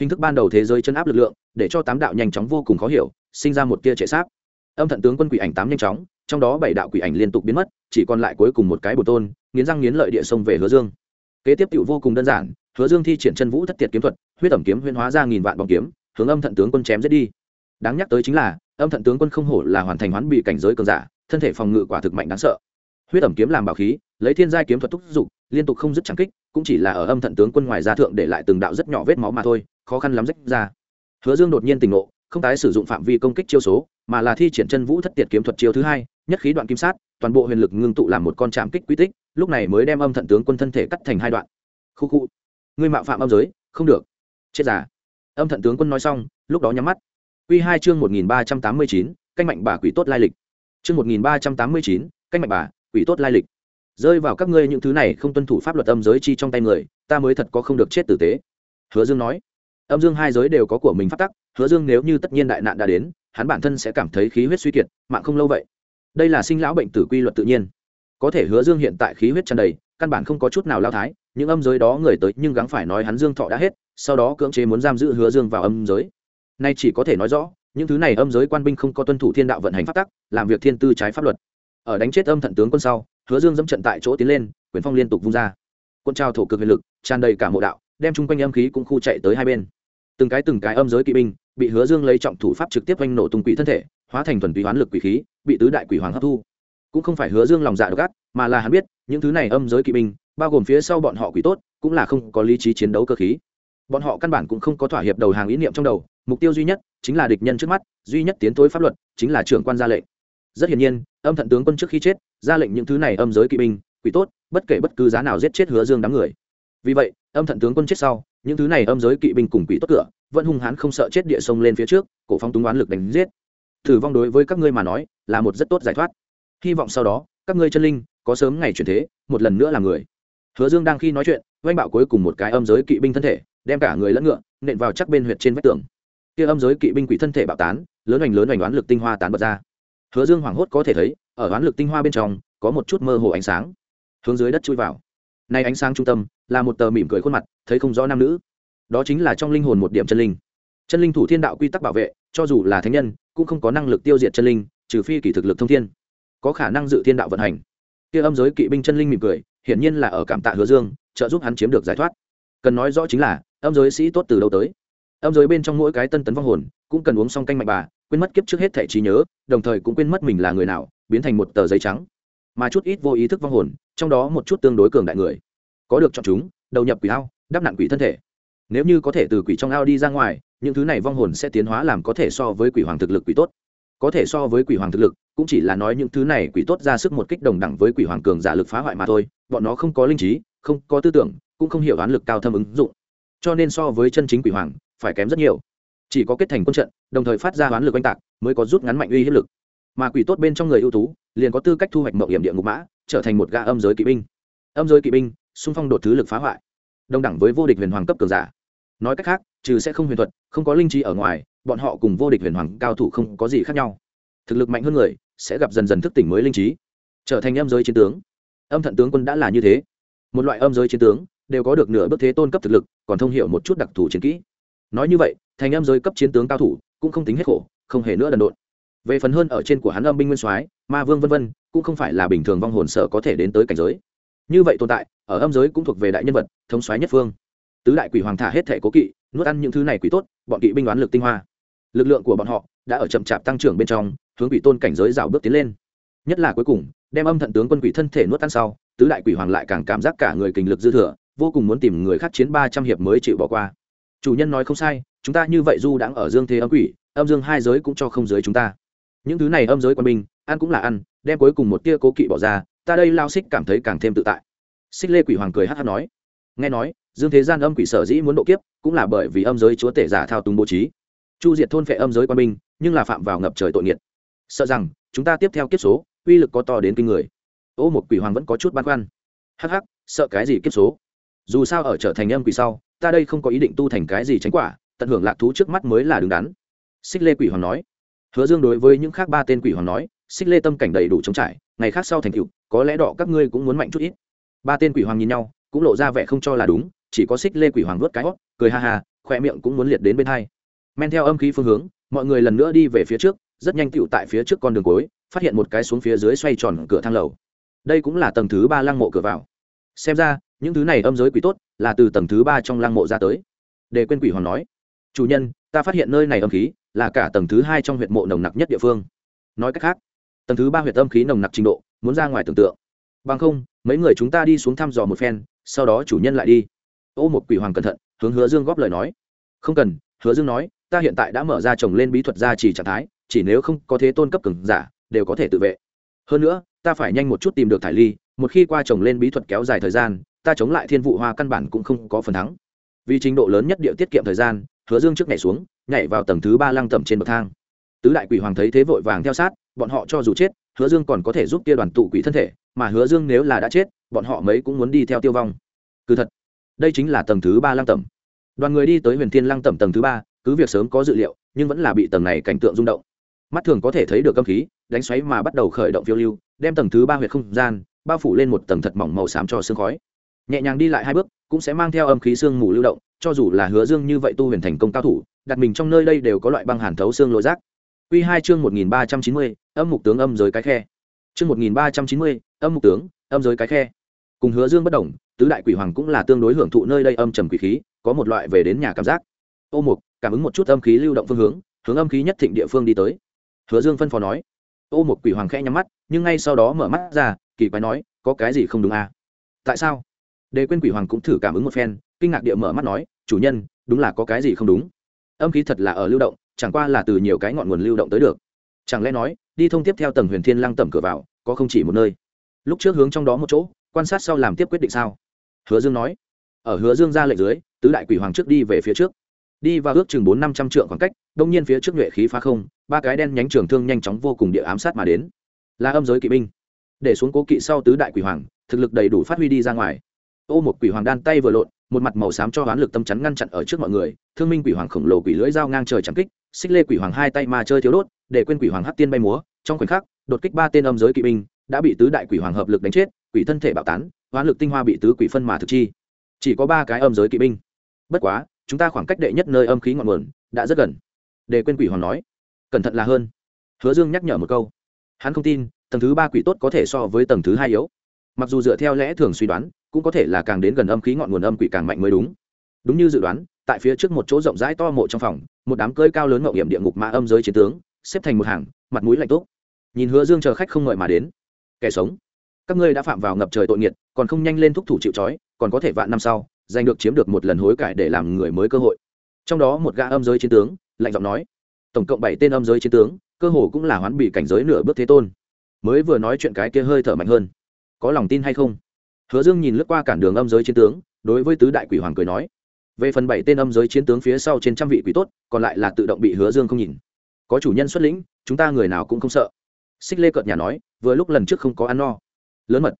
Hình thức ban đầu thế giới chấn áp lực lượng, để cho tám đạo nhanh chóng vô cùng khó hiểu, sinh ra một tia trệ sáp âm thận tướng quân quỷ ảnh tám nhanh chóng, trong đó bảy đạo quỷ ảnh liên tục biến mất, chỉ còn lại cuối cùng một cái bồ tôn, nghiến răng nghiến lợi địa sông về hứa dương. Kế tiếp tựu vô cùng đơn giản, hứa dương thi triển chân vũ thất tiệt kiếm thuật, huyết ẩm kiếm huyên hóa ra nghìn vạn bóng kiếm, hướng âm thận tướng quân chém giết đi đáng nhắc tới chính là, âm thận tướng quân không hổ là hoàn thành hoán bị cảnh giới cường giả, thân thể phòng ngự quả thực mạnh đáng sợ. Huyết ẩm kiếm làm bảo khí, lấy thiên giai kiếm thuật thúc giục, liên tục không dứt trắng kích, cũng chỉ là ở âm thận tướng quân ngoài ra thượng để lại từng đạo rất nhỏ vết máu mà thôi, khó khăn lắm rách ra. Hứa dương đột nhiên tỉnh ngộ, không tái sử dụng phạm vi công kích chiêu số, mà là thi triển chân vũ thất tiệt kiếm thuật chiêu thứ hai, nhất khí đoạn kim sát, toàn bộ huyền lực ngưng tụ làm một con trạm kích quy tích, lúc này mới đem âm thận tướng quân thân thể cắt thành hai đoạn. Khu khu, ngươi mạo phạm âm giới, không được. Chết giả âm thận tướng quân nói xong, lúc đó nhắm mắt. Quy hai chương một nghìn ba trăm tám mươi chín, canh mạnh bà quỷ tốt lai lịch. Chương một nghìn ba trăm tám mươi chín, canh mạnh bà quỷ tốt lai lịch. Rơi vào các ngươi những thứ này không tuân thủ pháp luật âm giới chi trong tay người, ta mới thật có không được chết tử tế. Hứa dương nói. Âm dương hai giới đều có của mình phát tắc, hứa dương nếu như tất nhiên đại nạn đã đến, hắn bản thân sẽ cảm thấy khí huyết suy kiệt, mạng không lâu vậy. Đây là sinh lão bệnh tử quy luật tự nhiên. Có thể hứa dương hiện tại khí huyết tràn đầy, căn bản không có chút nào lao thái, những âm giới đó người tới nhưng gắng phải nói hắn dương thọ đã hết, sau đó cưỡng chế muốn giam giữ hứa dương vào âm giới nay chỉ có thể nói rõ, những thứ này âm giới quan binh không có tuân thủ thiên đạo vận hành pháp tắc, làm việc thiên tư trái pháp luật. Ở đánh chết âm thận tướng quân sau, hứa dương dẫm trận tại chỗ tiến lên, quyền phong liên tục vung ra. Quân trao thổ cực huyền lực, tràn đầy cả mộ đạo, đem chung quanh âm khí cũng khu chạy tới hai bên. Từng cái từng cái âm giới kỵ binh bị hứa dương lấy trọng thủ pháp trực tiếp oanh nổ tung quỷ thân thể, hóa thành thuần túy hoán lực quỷ khí, bị tứ đại quỷ hoàng hấp thu. Cũng không phải hứa dương lòng dạ độc ác, mà là hắn biết, những thứ này âm giới kỵ binh, bao gồm phía sau bọn họ quỷ tốt, cũng là không có lý trí chiến đấu cơ khí bọn họ căn bản cũng không có thỏa hiệp đầu hàng ý niệm trong đầu, mục tiêu duy nhất chính là địch nhân trước mắt, duy nhất tiến thối pháp luật chính là trưởng quan ra lệnh. Rất hiển nhiên, âm thận tướng quân trước khi chết, ra lệnh những thứ này âm giới kỵ binh, quỷ tốt, bất kể bất cứ giá nào giết chết hứa dương đám người. Vì vậy, âm thận tướng quân chết sau, những thứ này âm giới kỵ binh cùng quỷ tốt cửa, vẫn hung hãn không sợ chết địa sông lên phía trước, cổ phong túng oán lực đánh giết. Thử vong đối với các ngươi mà nói, là một rất tốt giải thoát. Hy vọng sau đó, các ngươi chân linh, có sớm ngày chuyển thế, một lần nữa là người. Hứa dương đang khi nói chuyện oanh bạo cuối cùng một cái âm giới kỵ binh thân thể đem cả người lẫn ngựa nện vào chắc bên huyệt trên vách tường. Kia âm giới kỵ binh quỷ thân thể bạo tán, lớn hoành lớn hoành đoán lực tinh hoa tán bật ra. Hứa dương hoảng hốt có thể thấy, ở đoán lực tinh hoa bên trong, có một chút mơ hồ ánh sáng. Hướng dưới đất chui vào. Nay ánh sáng trung tâm là một tờ mỉm cười khuôn mặt, thấy không rõ nam nữ. Đó chính là trong linh hồn một điểm chân linh. Chân linh thủ thiên đạo quy tắc bảo vệ, cho dù là thánh nhân, cũng không có năng lực tiêu diệt chân linh, trừ phi kỷ thực lực thông thiên. Có khả năng dự thiên đạo vận hành. Kia âm giới kỵ binh chân linh mỉm cười, hiển nhiên là ở cảm tạ hứa dương, trợ giúp hắn chiếm được giải thoát cần nói rõ chính là, âm giới sĩ tốt từ đâu tới? Âm giới bên trong mỗi cái tân tấn vong hồn, cũng cần uống xong canh mạnh bà, quên mất kiếp trước hết thẻ trí nhớ, đồng thời cũng quên mất mình là người nào, biến thành một tờ giấy trắng. Mà chút ít vô ý thức vong hồn, trong đó một chút tương đối cường đại người, có được chọn chúng, đầu nhập quỷ ao, đắp nặng quỷ thân thể. Nếu như có thể từ quỷ trong ao đi ra ngoài, những thứ này vong hồn sẽ tiến hóa làm có thể so với quỷ hoàng thực lực quỷ tốt. Có thể so với quỷ hoàng thực lực, cũng chỉ là nói những thứ này quỷ tốt ra sức một kích đồng đẳng với quỷ hoàng cường giả lực phá hoại mà thôi, bọn nó không có linh trí, không có tư tưởng cũng không hiểu oán lực cao thâm ứng dụng. Cho nên so với chân chính quỷ hoàng, phải kém rất nhiều. Chỉ có kết thành quân trận, đồng thời phát ra oán lực oanh tạc, mới có rút ngắn mạnh uy hiếp lực. Mà quỷ tốt bên trong người ưu tú, liền có tư cách thu hoạch mậu hiểm địa ngục mã, trở thành một gã âm giới kỵ binh. Âm giới kỵ binh, xung phong đột thứ lực phá hoại. Đồng đẳng với vô địch huyền hoàng cấp cường giả. Nói cách khác, trừ sẽ không huyền thuật, không có linh trí ở ngoài, bọn họ cùng vô địch huyền hoàng cao thủ không có gì khác nhau. Thực lực mạnh hơn người, sẽ gặp dần dần thức tỉnh mới linh trí, trở thành âm giới chiến tướng. Âm thận tướng quân đã là như thế. Một loại âm giới chiến tướng đều có được nửa bước thế tôn cấp thực lực, còn thông hiểu một chút đặc thù chiến kỹ. Nói như vậy, thành em giới cấp chiến tướng cao thủ cũng không tính hết khổ, không hề nữa đần độn. Về phần hơn ở trên của hắn âm binh nguyên soái, ma vương vân vân, cũng không phải là bình thường vong hồn sở có thể đến tới cảnh giới. Như vậy tồn tại, ở âm giới cũng thuộc về đại nhân vật, thống soái nhất phương. Tứ đại quỷ hoàng thả hết thể cố kỵ, nuốt ăn những thứ này quỷ tốt, bọn kỵ binh đoán lực tinh hoa. Lực lượng của bọn họ đã ở chậm chạp tăng trưởng bên trong, hướng quỷ tôn cảnh giới rào bước tiến lên. Nhất là cuối cùng, đem âm thận tướng quân quỷ thân thể nuốt ăn sau, tứ đại quỷ hoàng lại càng cảm giác cả người kình lực dư thừa vô cùng muốn tìm người khác chiến ba trăm hiệp mới chịu bỏ qua. Chủ nhân nói không sai, chúng ta như vậy du đãng ở dương thế âm quỷ, âm dương hai giới cũng cho không giới chúng ta. Những thứ này âm giới quân binh, ăn cũng là ăn, đem cuối cùng một tia cố kỵ bỏ ra, ta đây lao xích cảm thấy càng thêm tự tại. Xích lê quỷ hoàng cười hát hát nói, nghe nói, dương thế gian âm quỷ sở dĩ muốn độ kiếp, cũng là bởi vì âm giới chúa tể giả thao túng bố trí. Chu diệt thôn phệ âm giới quan binh, nhưng là phạm vào ngập trời tội nghiệt. Sợ rằng, chúng ta tiếp theo kiếp số, uy lực có to đến kinh người. Ô một quỷ hoàng vẫn có chút băn khoăn. Hắc hắc, sợ cái gì kiếp số? Dù sao ở trở thành âm quỷ sau, ta đây không có ý định tu thành cái gì tránh quả, tận hưởng lạc thú trước mắt mới là đứng đắn. Xích lê quỷ hoàng nói. Hứa dương đối với những khác ba tên quỷ hoàng nói, xích lê tâm cảnh đầy đủ chống trải, ngày khác sau thành cựu có lẽ đỏ các ngươi cũng muốn mạnh chút ít. Ba tên quỷ hoàng nhìn nhau, cũng lộ ra vẻ không cho là đúng, chỉ có xích lê quỷ hoàng vớt cái hót, cười ha ha, khoe miệng cũng muốn liệt đến bên hai. Men theo âm khí phương hướng, mọi người lần nữa đi về phía trước, rất nhanh tựu tại phía trước con đường cối phát hiện một cái xuống phía dưới xoay tròn cửa thang lầu. Đây cũng là tầng thứ ba lăng mộ cửa vào. Xem ra những thứ này âm giới quỷ tốt là từ tầng thứ ba trong lăng mộ ra tới. Để quên quỷ hoàng nói, chủ nhân, ta phát hiện nơi này âm khí là cả tầng thứ hai trong huyện mộ nồng nặc nhất địa phương. Nói cách khác, tầng thứ ba huyện âm khí nồng nặc trình độ muốn ra ngoài tưởng tượng. Bằng không, mấy người chúng ta đi xuống thăm dò một phen, sau đó chủ nhân lại đi. Ô một quỷ hoàng cẩn thận, hướng hứa dương góp lời nói, không cần, hứa dương nói, ta hiện tại đã mở ra trồng lên bí thuật gia trì trạng thái, chỉ nếu không có thế tôn cấp cường giả, đều có thể tự vệ. Hơn nữa, ta phải nhanh một chút tìm được thải ly, một khi qua trồng lên bí thuật kéo dài thời gian ta chống lại thiên vụ hoa căn bản cũng không có phần thắng. Vì trình độ lớn nhất địa tiết kiệm thời gian, hứa dương trước nhảy xuống, nhảy vào tầng thứ ba lăng tầm trên bậc thang. Tứ đại quỷ hoàng thấy thế vội vàng theo sát, bọn họ cho dù chết, hứa dương còn có thể giúp kia đoàn tụ quỷ thân thể, mà hứa dương nếu là đã chết, bọn họ mấy cũng muốn đi theo tiêu vong. Cứ thật, đây chính là tầng thứ ba lăng tẩm. Đoàn người đi tới huyền thiên lăng tẩm tầng thứ ba, cứ việc sớm có dự liệu, nhưng vẫn là bị tầng này cảnh tượng rung động. Mắt thường có thể thấy được âm khí, đánh xoáy mà bắt đầu khởi động phiêu lưu, đem tầng thứ ba huyệt không gian, bao phủ lên một tầng thật mỏng màu xám cho sương khói nhẹ nhàng đi lại hai bước, cũng sẽ mang theo âm khí sương mù lưu động, cho dù là hứa dương như vậy tu huyền thành công cao thủ, đặt mình trong nơi đây đều có loại băng hàn thấu xương lỗ rác Quy hai chương một nghìn ba trăm chín mươi, âm mục tướng âm giới cái khe. Chương một nghìn ba trăm chín mươi, âm mục tướng, âm giới cái khe. Cùng hứa dương bất đồng, tứ đại quỷ hoàng cũng là tương đối hưởng thụ nơi đây âm trầm quỷ khí, có một loại về đến nhà cảm giác. Ô mục, cảm ứng một chút âm khí lưu động phương hướng hướng âm khí nhất thịnh địa phương đi tới. Hứa dương phân phó nói. Ô mục quỷ hoàng khẽ nhắm mắt, nhưng ngay sau đó mở mắt ra, kỳ quái nói, có cái gì không đúng à? tại sao? Đề quên quỷ hoàng cũng thử cảm ứng một phen, kinh ngạc địa mở mắt nói, chủ nhân, đúng là có cái gì không đúng? Âm khí thật là ở lưu động, chẳng qua là từ nhiều cái ngọn nguồn lưu động tới được. Chẳng lẽ nói, đi thông tiếp theo tầng huyền thiên lăng tẩm cửa vào, có không chỉ một nơi? Lúc trước hướng trong đó một chỗ, quan sát sau làm tiếp quyết định sao? Hứa dương nói. Ở hứa dương ra lệnh dưới, tứ đại quỷ hoàng trước đi về phía trước. Đi vào ước chừng bốn năm trăm trượng khoảng cách, đông nhiên phía trước nhuệ khí phá không, ba cái đen nhánh trường thương nhanh chóng vô cùng địa ám sát mà đến. Là âm giới kỵ binh. Để xuống cố kỵ sau tứ đại quỷ hoàng, thực lực đầy đủ phát huy đi ra ngoài ô một quỷ hoàng đan tay vừa lộn, một mặt màu xám cho hoán lực tâm chắn ngăn chặn ở trước mọi người, thương minh quỷ hoàng khổng lồ quỷ lưỡi dao ngang trời chẳng kích, xích lê quỷ hoàng hai tay ma chơi thiếu đốt, để quên quỷ hoàng hắc tiên bay múa, trong khoảnh khắc, đột kích ba tên âm giới kỵ binh, đã bị tứ đại quỷ hoàng hợp lực đánh chết, quỷ thân thể bạo tán hoán lực tinh hoa bị tứ quỷ phân mà thực chi. Chỉ có ba cái âm giới kỵ binh. Bất quá, chúng ta khoảng cách đệ nhất nơi âm khí ngọn nguồn, đã rất gần. Để quên quỷ hoàng nói. Cẩn thận là hơn. Hứa dương nhắc nhở một câu. Hắn không tin, tầng thứ ba quỷ tốt có thể so với tầng thứ hai yếu. Mặc dù dựa theo lẽ thường suy đoán cũng có thể là càng đến gần âm khí ngọn nguồn âm quỷ càng mạnh mới đúng. Đúng như dự đoán, tại phía trước một chỗ rộng rãi to mộ trong phòng, một đám cơi cao lớn ngậu nghiệm địa ngục mã âm giới chiến tướng, xếp thành một hàng, mặt mũi lạnh tốt nhìn hứa dương chờ khách không ngợi mà đến. Kẻ sống. Các ngươi đã phạm vào ngập trời tội nghiệt, còn không nhanh lên thúc thủ chịu trói, còn có thể vạn năm sau, giành được chiếm được một lần hối cải để làm người mới cơ hội. Trong đó một gã âm giới chiến tướng, lạnh giọng nói, tổng cộng bảy tên âm giới chiến tướng, cơ hồ cũng là hoán bị cảnh giới nửa bước thế tôn. Mới vừa nói chuyện cái kia hơi thở mạnh hơn. Có lòng tin hay không? Hứa dương nhìn lướt qua cản đường âm giới chiến tướng, đối với tứ đại quỷ hoàng cười nói, về phần bảy tên âm giới chiến tướng phía sau trên trăm vị quỷ tốt, còn lại là tự động bị hứa dương không nhìn. Có chủ nhân xuất lĩnh, chúng ta người nào cũng không sợ. Xích lê cợt nhà nói, vừa lúc lần trước không có ăn no. Lớn mật,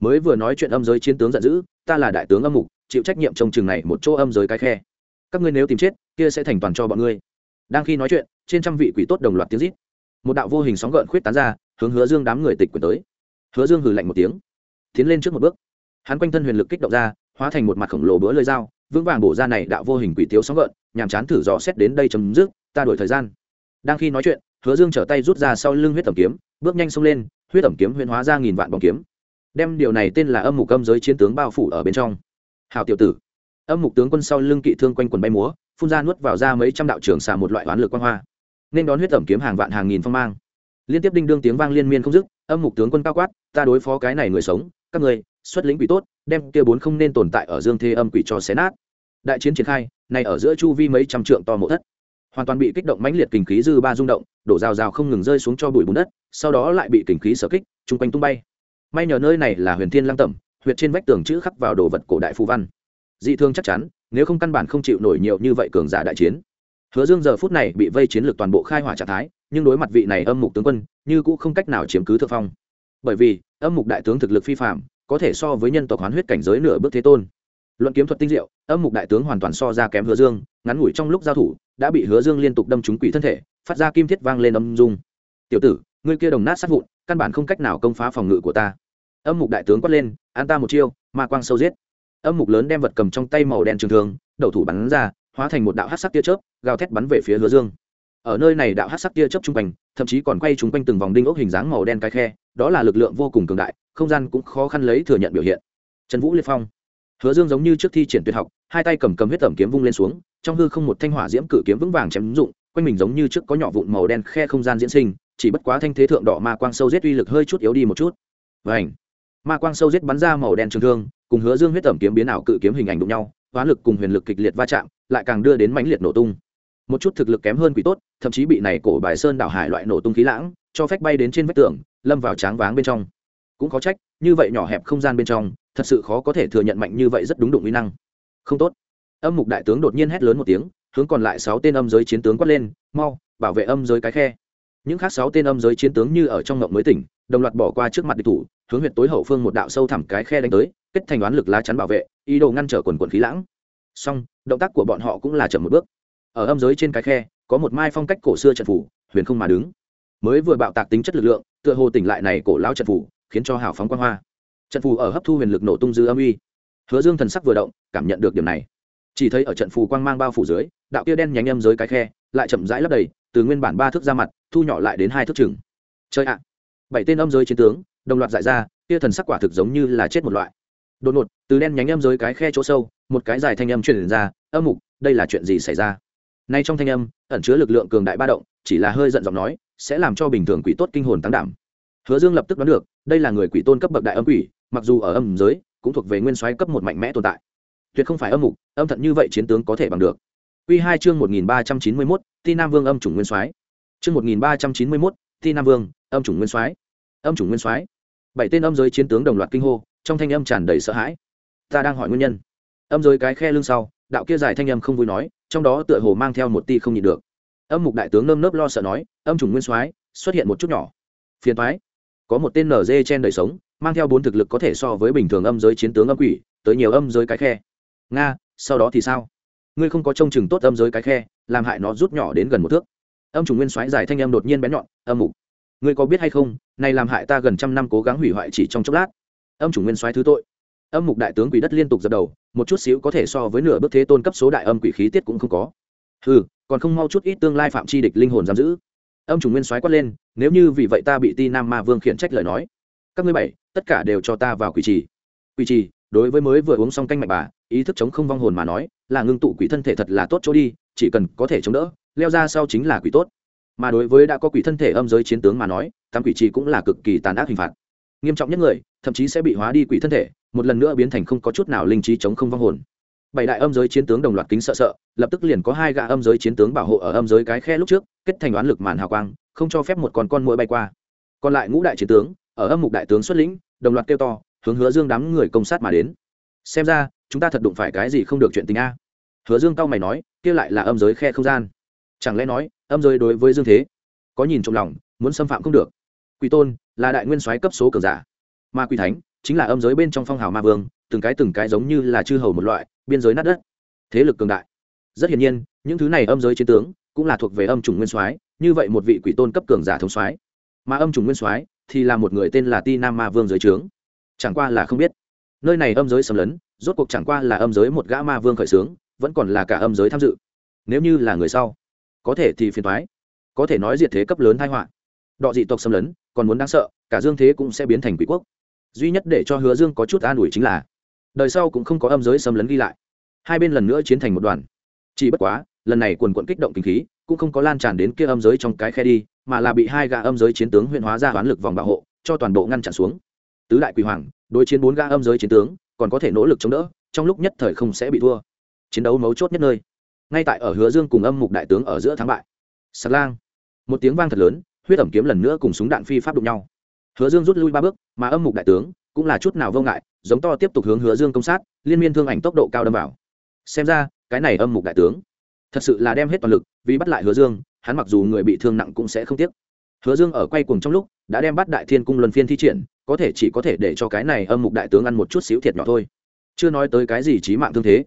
mới vừa nói chuyện âm giới chiến tướng giận dữ, ta là đại tướng âm mục, chịu trách nhiệm trong trường này một chỗ âm giới cái khe. Các ngươi nếu tìm chết, kia sẽ thành toàn cho bọn ngươi. Đang khi nói chuyện, trên trăm vị quỷ tốt đồng loạt tiếng rít. Một đạo vô hình sóng gợn khuyết tán ra, hướng hứa dương đám người tịch quyền tới. Hứa dương hừ lạnh một tiếng, tiến lên trước một bước hắn quanh thân huyền lực kích động ra, hóa thành một mặt khổng lồ bữa lơi dao, vững vàng bổ ra này đạo vô hình quỷ tiếu sóng gợn nhàm chán thử dò xét đến đây chấm dứt, ta đổi thời gian. Đang khi nói chuyện, hứa dương trở tay rút ra sau lưng huyết tẩm kiếm, bước nhanh xông lên, huyết tẩm kiếm huyền hóa ra nghìn vạn bóng kiếm. Đem điều này tên là âm mục âm giới chiến tướng bao phủ ở bên trong. Hào tiểu tử. Âm mục tướng quân sau lưng kỵ thương quanh quần bay múa, phun ra nuốt vào ra mấy trăm đạo trường xà một loại oán lực quan hoa. Nên đón huyết tẩm kiếm hàng vạn hàng nghìn phong mang. Liên tiếp đinh đương tiếng vang liên miên không dứt, âm mục tướng quân cao quát, ta đối phó cái này người sống, các người xuất lĩnh quỷ tốt, đem kia bốn không nên tồn tại ở dương thế âm quỷ cho xé nát. Đại chiến triển khai này ở giữa chu vi mấy trăm trượng to mộ thất. Hoàn toàn bị kích động mãnh liệt kình khí dư ba rung động, đổ rào rào không ngừng rơi xuống cho bụi bùn đất, sau đó lại bị kình khí sở kích, chung quanh tung bay. May nhờ nơi này là huyền thiên lăng tẩm, huyệt trên vách tường chữ khắc vào đồ vật cổ đại phù văn. Dị thương chắc chắn, nếu không căn bản không chịu nổi nhiều như vậy cường giả đại chiến. Hứa dương giờ phút này bị vây chiến lược toàn bộ khai hỏa trạng thái, nhưng đối mặt vị này âm mục tướng quân, như cũng không cách nào chiếm cứ thượng phong. Bởi vì, âm mục đại tướng thực lực phi phạm có thể so với nhân tộc hoán huyết cảnh giới nửa bước thế tôn. Luận kiếm thuật tinh diệu, âm mục đại tướng hoàn toàn so ra kém hứa dương, ngắn ngủi trong lúc giao thủ, đã bị hứa dương liên tục đâm trúng quỷ thân thể, phát ra kim thiết vang lên âm dung. Tiểu tử, ngươi kia đồng nát sát vụn, căn bản không cách nào công phá phòng ngự của ta. Âm mục đại tướng quát lên, an ta một chiêu, ma quang sâu giết. Âm mục lớn đem vật cầm trong tay màu đen trường thường đầu thủ bắn ra, hóa thành một đạo hát sắc tia chớp, gào thét bắn về phía hứa dương ở nơi này đạo hát sắc tia chớp chung quanh, thậm chí còn quay chung quanh từng vòng đinh ốc hình dáng màu đen cái khe, đó là lực lượng vô cùng cường đại, không gian cũng khó khăn lấy thừa nhận biểu hiện. Trần vũ liệt phong. Hứa dương giống như trước thi triển tuyệt học, hai tay cầm cầm huyết tẩm kiếm vung lên xuống, trong hư không một thanh hỏa diễm cử kiếm vững vàng chém dụng, quanh mình giống như trước có nhỏ vụn màu đen khe không gian diễn sinh, chỉ bất quá thanh thế thượng đỏ ma quang sâu giết uy lực hơi chút yếu đi một chút. Vảnh ma quang sâu giết bắn ra màu đen trường thương, cùng hứa dương huyết tẩm kiếm biến ảo cự kiếm hình ảnh đụng nhau, hóa lực cùng huyền lực kịch liệt va chạm, lại càng đưa đến mãnh liệt nổ tung một chút thực lực kém hơn quỷ tốt, thậm chí bị này cổ bài sơn đảo hải loại nổ tung khí lãng, cho phép bay đến trên vách tường, lâm vào tráng váng bên trong. Cũng khó trách, như vậy nhỏ hẹp không gian bên trong, thật sự khó có thể thừa nhận mạnh như vậy rất đúng đụng uy năng. Không tốt. Âm mục đại tướng đột nhiên hét lớn một tiếng, hướng còn lại sáu tên âm giới chiến tướng quát lên, mau, bảo vệ âm giới cái khe. Những khác sáu tên âm giới chiến tướng như ở trong ngộng mới tỉnh, đồng loạt bỏ qua trước mặt địch thủ, hướng huyện tối hậu phương một đạo sâu thẳm cái khe đánh tới, kết thành đoán lực lá chắn bảo vệ, ý đồ ngăn trở quần quần khí lãng. Song động tác của bọn họ cũng là chậm một bước ở âm giới trên cái khe, có một mai phong cách cổ xưa trận phủ, huyền không mà đứng. Mới vừa bạo tạc tính chất lực lượng, tựa hồ tỉnh lại này cổ lao trận phủ, khiến cho hào phóng quan hoa. Trận phù ở hấp thu huyền lực nổ tung dư âm uy. Hứa dương thần sắc vừa động, cảm nhận được điểm này. Chỉ thấy ở trận phù quang mang bao phủ dưới, đạo kia đen nhánh âm giới cái khe, lại chậm rãi lấp đầy, từ nguyên bản ba thước ra mặt, thu nhỏ lại đến hai thước chừng. Chơi ạ. Bảy tên âm giới chiến tướng, đồng loạt giải ra, kia thần sắc quả thực giống như là chết một loại. Đột ngột, từ đen nhánh âm giới cái khe chỗ sâu, một cái dài thanh âm truyền ra, âm mục, đây là chuyện gì xảy ra? Nay trong thanh âm ẩn chứa lực lượng cường đại ba động chỉ là hơi giận giọng nói sẽ làm cho bình thường quỷ tốt kinh hồn tăng đảm hứa dương lập tức đoán được đây là người quỷ tôn cấp bậc đại âm quỷ mặc dù ở âm giới cũng thuộc về nguyên soái cấp một mạnh mẽ tồn tại tuyệt không phải âm mục âm thận như vậy chiến tướng có thể bằng được Quy hai chương một nghìn ba trăm chín mươi 1391, Ti Nam Vương âm chủng nguyên soái. Chương một nghìn ba trăm chín mươi 1391, Ti Nam Vương, âm chủng nguyên soái. Âm chủng nguyên soái. Bảy tên âm giới chiến tướng đồng loạt kinh hô, trong thanh âm tràn đầy sợ hãi. Ta đang hỏi nguyên nhân. Âm giới cái khe lưng sau, đạo kia dài thanh âm không vui nói, trong đó tựa hồ mang theo một ti không nhịn được. Âm mục đại tướng nơm nớp lo sợ nói, âm chủng nguyên soái, xuất hiện một chút nhỏ. Phiền toái. Có một tên nở dê chen đời sống, mang theo bốn thực lực có thể so với bình thường âm giới chiến tướng âm quỷ, tới nhiều âm giới cái khe. Nga, sau đó thì sao? ngươi không có trông chừng tốt âm giới cái khe làm hại nó rút nhỏ đến gần một thước âm trùng nguyên soái giải thanh âm đột nhiên bén nhọn âm mục ngươi có biết hay không này làm hại ta gần trăm năm cố gắng hủy hoại chỉ trong chốc lát âm trùng nguyên soái thứ tội âm mục đại tướng quỷ đất liên tục dập đầu một chút xíu có thể so với nửa bước thế tôn cấp số đại âm quỷ khí tiết cũng không có. Ừ còn không mau chút ít tương lai phạm chi địch linh hồn giam giữ. Âm trùng nguyên soái quát lên, nếu như vì vậy ta bị ti nam ma vương khiển trách lời nói. Các ngươi bảy, tất cả đều cho ta vào quỷ trì. Quỷ trì, đối với mới vừa uống xong canh mạch bà, ý thức chống không vong hồn mà nói, là ngưng tụ quỷ thân thể thật là tốt chỗ đi, chỉ cần có thể chống đỡ, leo ra sau chính là quỷ tốt. Mà đối với đã có quỷ thân thể âm giới chiến tướng mà nói tam quỷ trì cũng là cực kỳ tàn ác hình phạt. Nghiêm trọng nhất người, thậm chí sẽ bị hóa đi quỷ thân thể một lần nữa biến thành không có chút nào linh trí chống không vong hồn. Bảy đại âm giới chiến tướng đồng loạt kính sợ sợ, lập tức liền có hai gã âm giới chiến tướng bảo hộ ở âm giới cái khe lúc trước, kết thành oán lực màn hào quang, không cho phép một con con mũi bay qua. Còn lại ngũ đại chiến tướng, ở âm mục đại tướng xuất lĩnh, đồng loạt kêu to, hướng hứa dương đám người công sát mà đến. Xem ra, chúng ta thật đụng phải cái gì không được chuyện tình a. Hứa dương cao mày nói, kia lại là âm giới khe không gian. Chẳng lẽ nói, âm giới đối với dương thế, có nhìn trong lòng, muốn xâm phạm không được? Quỷ tôn là đại nguyên soái cấp số cường giả ma quỷ thánh chính là âm giới bên trong phong hào ma vương, từng cái từng cái giống như là chư hầu một loại, biên giới nát đất. Thế lực cường đại. Rất hiển nhiên, những thứ này âm giới chiến tướng cũng là thuộc về âm chủng nguyên soái, như vậy một vị quỷ tôn cấp cường giả thống soái. Mà âm chủng nguyên soái thì là một người tên là ti nam ma vương giới trướng. Chẳng qua là không biết. Nơi này âm giới xâm lấn, rốt cuộc chẳng qua là âm giới một gã ma vương khởi xướng, vẫn còn là cả âm giới tham dự. Nếu như là người sau, có thể thì phiền thoái có thể nói diệt thế cấp lớn thái họa. Đọ dị tộc xâm lấn, còn muốn đáng sợ, cả dương thế cũng sẽ biến thành quỷ quốc duy nhất để cho hứa dương có chút an ủi chính là, đời sau cũng không có âm giới xâm lấn ghi lại. Hai bên lần nữa chiến thành một đoàn. Chỉ bất quá, lần này quần quận kích động kinh khí, cũng không có lan tràn đến kia âm giới trong cái khe đi, mà là bị hai gã âm giới chiến tướng huyện hóa ra hoán lực vòng bảo hộ, cho toàn bộ ngăn chặn xuống. Tứ đại quỷ hoàng, đối chiến bốn gã âm giới chiến tướng, còn có thể nỗ lực chống đỡ, trong lúc nhất thời không sẽ bị thua. Chiến đấu mấu chốt nhất nơi. Ngay tại ở hứa dương cùng âm mục đại tướng ở giữa thắng bại. Sạc lang. Một tiếng vang thật lớn, huyết ẩm kiếm lần nữa cùng súng đạn phi pháp đụng nhau hứa dương rút lui ba bước, mà âm mục đại tướng cũng là chút nào vô ngại, giống to tiếp tục hướng hứa dương công sát, liên miên thương ảnh tốc độ cao đâm vào. Xem ra, cái này âm mục đại tướng thật sự là đem hết toàn lực, vì bắt lại hứa dương, hắn mặc dù người bị thương nặng cũng sẽ không tiếc. Hứa dương ở quay cuồng trong lúc, đã đem bắt đại thiên cung luân phiên thi triển, có thể chỉ có thể để cho cái này âm mục đại tướng ăn một chút xíu thiệt nhỏ thôi. Chưa nói tới cái gì trí mạng thương thế.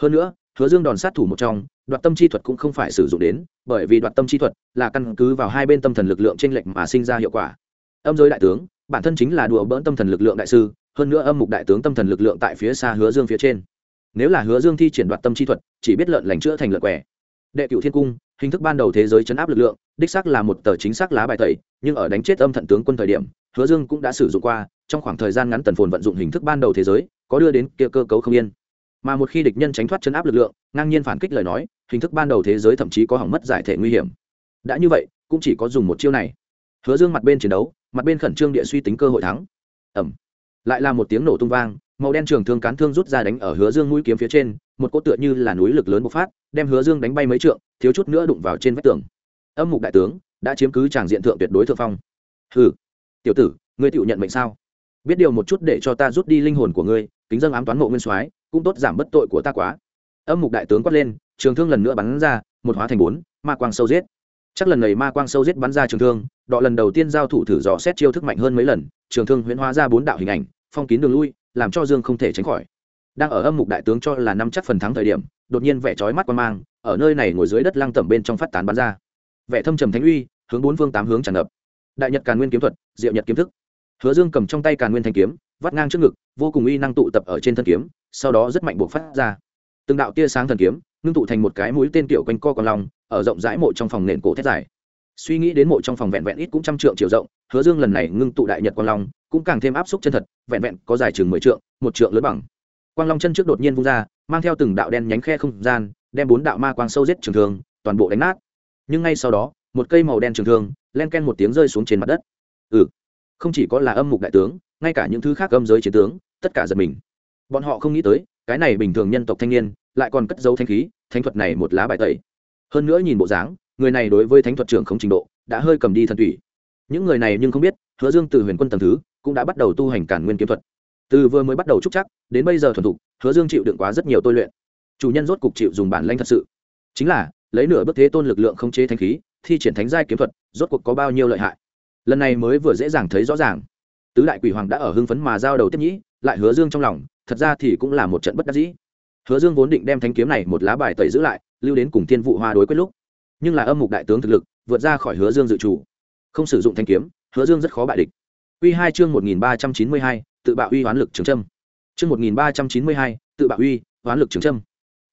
Hơn nữa, hứa dương đòn sát thủ một trong, đoạt tâm chi thuật cũng không phải sử dụng đến, bởi vì đoạt tâm chi thuật là căn cứ vào hai bên tâm thần lực lượng trên lệch mà sinh ra hiệu quả âm giới đại tướng, bản thân chính là đùa bỡn tâm thần lực lượng đại sư, hơn nữa âm mục đại tướng tâm thần lực lượng tại phía xa hứa dương phía trên. Nếu là hứa dương thi triển đoạt tâm chi thuật, chỉ biết lợn lành chữa thành lợn quẻ. Đệ cựu thiên cung, hình thức ban đầu thế giới chấn áp lực lượng, đích xác là một tờ chính xác lá bài tẩy, nhưng ở đánh chết âm thận tướng quân thời điểm, hứa dương cũng đã sử dụng qua, trong khoảng thời gian ngắn tần phồn vận dụng hình thức ban đầu thế giới, có đưa đến kia cơ cấu không yên. Mà một khi địch nhân tránh thoát chấn áp lực lượng, ngang nhiên phản kích lời nói, hình thức ban đầu thế giới thậm chí có hỏng mất giải thể nguy hiểm. Đã như vậy, cũng chỉ có dùng một chiêu này hứa dương mặt bên chiến đấu, mặt bên khẩn trương địa suy tính cơ hội thắng. Ẩm lại là một tiếng nổ tung vang, màu đen trường thương cán thương rút ra đánh ở hứa dương mũi kiếm phía trên, một cỗ tựa như là núi lực lớn bộc phát, đem hứa dương đánh bay mấy trượng, thiếu chút nữa đụng vào trên vách tường. Âm mục đại tướng, đã chiếm cứ tràng diện thượng tuyệt đối thượng phong. Hừ. Tiểu tử, ngươi tự nhận mệnh sao? Biết điều một chút để cho ta rút đi linh hồn của ngươi, kính dân ám toán mộ nguyên soái, cũng tốt giảm bất tội của ta quá. Âm mục đại tướng quát lên, trường thương lần nữa bắn ra, một hóa thành bốn, ma quang sâu giết. Chắc lần này ma quang sâu giết bắn ra trường thương đọ lần đầu tiên giao thủ thử dò xét chiêu thức mạnh hơn mấy lần, trường thương huyễn hóa ra bốn đạo hình ảnh, phong kín đường lui, làm cho dương không thể tránh khỏi. Đang ở âm mục đại tướng cho là năm chắc phần thắng thời điểm, đột nhiên vẻ trói mắt quan mang, ở nơi này ngồi dưới đất lăng tẩm bên trong phát tán bắn ra. Vẻ thâm trầm thánh uy, hướng bốn phương tám hướng tràn ngập. Đại nhật càn nguyên kiếm thuật, diệu nhật kiếm thức. Hứa dương cầm trong tay càn nguyên thanh kiếm, vắt ngang trước ngực, vô cùng uy năng tụ tập ở trên thân kiếm, sau đó rất mạnh buộc phát ra. Từng đạo tia sáng thần kiếm, ngưng tụ thành một cái mũi tên tiểu quanh co còn lòng ở rộng rãi mộ trong phòng nền cổ thét dài suy nghĩ đến mộ trong phòng vẹn vẹn ít cũng trăm trượng chiều rộng, hứa dương lần này ngưng tụ đại nhật quang long, cũng càng thêm áp suất chân thật, vẹn vẹn có dài chừng mười trượng, một trượng lớn bằng. Quang long chân trước đột nhiên vung ra, mang theo từng đạo đen nhánh khe không gian, đem bốn đạo ma quang sâu giết trường thương, toàn bộ đánh nát. Nhưng ngay sau đó, một cây màu đen trường thương, len ken một tiếng rơi xuống trên mặt đất. Ừ không chỉ có là âm mục đại tướng, ngay cả những thứ khác âm giới chiến tướng, tất cả giật mình. Bọn họ không nghĩ tới, cái này bình thường nhân tộc thanh niên, lại còn cất dấu thanh khí thanh thuật này một lá bài tẩy. Hơn nữa nhìn bộ dáng người này đối với thánh thuật trưởng không trình độ, đã hơi cầm đi thần thủy những người này nhưng không biết, hứa dương từ huyền quân tầm thứ, cũng đã bắt đầu tu hành cản nguyên kiếm thuật. Từ vừa mới bắt đầu trúc chắc, đến bây giờ thuần thục, hứa dương chịu đựng quá rất nhiều tôi luyện. Chủ nhân rốt cục chịu dùng bản lanh thật sự. Chính là, lấy nửa bước thế tôn lực lượng không chế thanh khí, thi triển thánh giai kiếm thuật, rốt cuộc có bao nhiêu lợi hại? Lần này mới vừa dễ dàng thấy rõ ràng. Tứ đại quỷ hoàng đã ở hưng phấn mà giao đầu tiếp nhĩ, lại hứa dương trong lòng, thật ra thì cũng là một trận bất đắc dĩ. Hứa dương vốn định đem thanh kiếm này một lá bài tẩy giữ lại, lưu đến cùng thiên vụ hoa đối quyết lúc nhưng là âm mục đại tướng thực lực, vượt ra khỏi hứa dương dự chủ. Không sử dụng thanh kiếm, hứa dương rất khó bại địch. Uy hai chương một nghìn ba trăm chín mươi hai, tự bạo uy hoán lực trường trâm chương một nghìn ba trăm chín mươi hai, tự bạo uy hoán lực trường trâm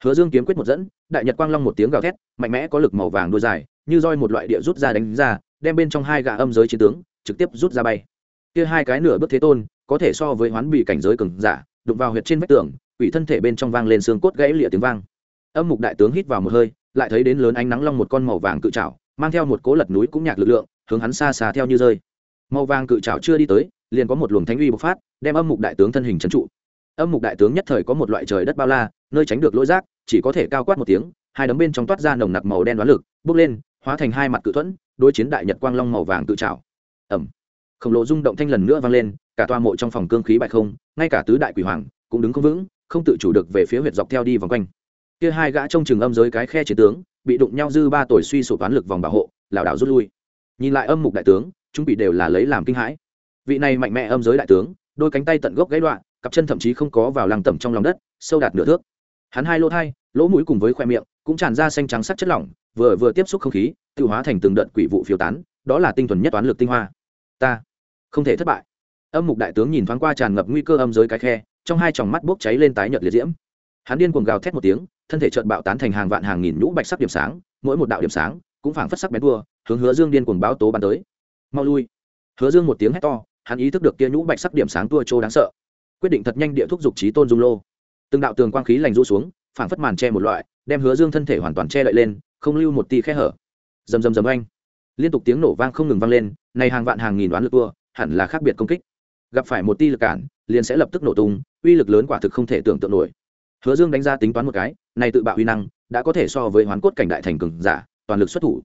hứa dương kiếm quyết một dẫn, đại nhật quang long một tiếng gào thét, mạnh mẽ có lực màu vàng đôi dài, như roi một loại địa rút ra đánh ra, đem bên trong hai gã âm giới chiến tướng trực tiếp rút ra bay. Kia hai cái nửa bước thế tôn, có thể so với hoán bị cảnh giới cường giả, đụng vào huyệt trên vách tường, quỷ thân thể bên trong vang lên xương cốt gãy lịa tiếng vang. Âm mục đại tướng hít vào một hơi lại thấy đến lớn ánh nắng long một con màu vàng cự trảo, mang theo một cố lật núi cũng nhạc lực lượng, hướng hắn xa xa theo như rơi. Màu vàng cự trảo chưa đi tới, liền có một luồng thánh uy bộc phát, đem âm mục đại tướng thân hình trấn trụ. Âm mục đại tướng nhất thời có một loại trời đất bao la, nơi tránh được lỗi rác chỉ có thể cao quát một tiếng, hai đấm bên trong toát ra nồng nặc màu đen đoán lực bốc lên, hóa thành hai mặt cự thuẫn, đối chiến đại nhật quang long màu vàng cự trảo. Ẩm khổng lồ rung động thanh lần nữa vang lên, cả toa mộ trong phòng cương khí bại không, ngay cả tứ đại quỷ hoàng cũng đứng không vững, không tự chủ được về phía huyệt dọc theo đi vòng quanh kia hai gã trong trường âm giới cái khe chiến tướng, bị đụng nhau dư ba tuổi suy sụp toán lực vòng bảo hộ, lảo đảo rút lui. Nhìn lại âm mục đại tướng, chúng bị đều là lấy làm kinh hãi. Vị này mạnh mẽ âm giới đại tướng, đôi cánh tay tận gốc gãy đoạn, cặp chân thậm chí không có vào làng tẩm trong lòng đất, sâu đạt nửa thước. Hắn hai lỗ thai, lỗ mũi cùng với khoe miệng, cũng tràn ra xanh trắng sắc chất lỏng, vừa vừa tiếp xúc không khí tự hóa thành từng đợt quỷ vụ phiêu tán, đó là tinh thuần nhất toán lực tinh hoa. Ta không thể thất bại. Âm mục đại tướng nhìn thoáng qua tràn ngập nguy cơ âm giới cái khe, trong hai tròng mắt bốc cháy lên tái nhợt liệt diễm. Hắn điên cuồng gào thét một tiếng thân thể trợn bạo tán thành hàng vạn hàng nghìn nhũ bạch sắc điểm sáng, mỗi một đạo điểm sáng cũng phảng phất sắc bén đua hướng hứa dương điên cuồng báo tố bắn tới. Mau lui. Hứa dương một tiếng hét to, hắn ý thức được kia nhũ bạch sắc điểm sáng tua trô đáng sợ. Quyết định thật nhanh địa thúc dục trí tôn dung lô. Từng đạo tường quang khí lành rũ xuống, phảng phất màn che một loại, đem hứa dương thân thể hoàn toàn che đậy lên, không lưu một tia khe hở. Rầm rầm rầm anh liên tục tiếng nổ vang không ngừng vang lên, này hàng vạn hàng nghìn đoán lực tua, hẳn là khác biệt công kích. Gặp phải một tia lực cản, liền sẽ lập tức nổ tung, uy lực lớn quả thực không thể tưởng tượng nổi hứa dương đánh ra tính toán một cái, này tự bạo uy năng, đã có thể so với hoán cốt cảnh đại thành cường giả, toàn lực xuất thủ.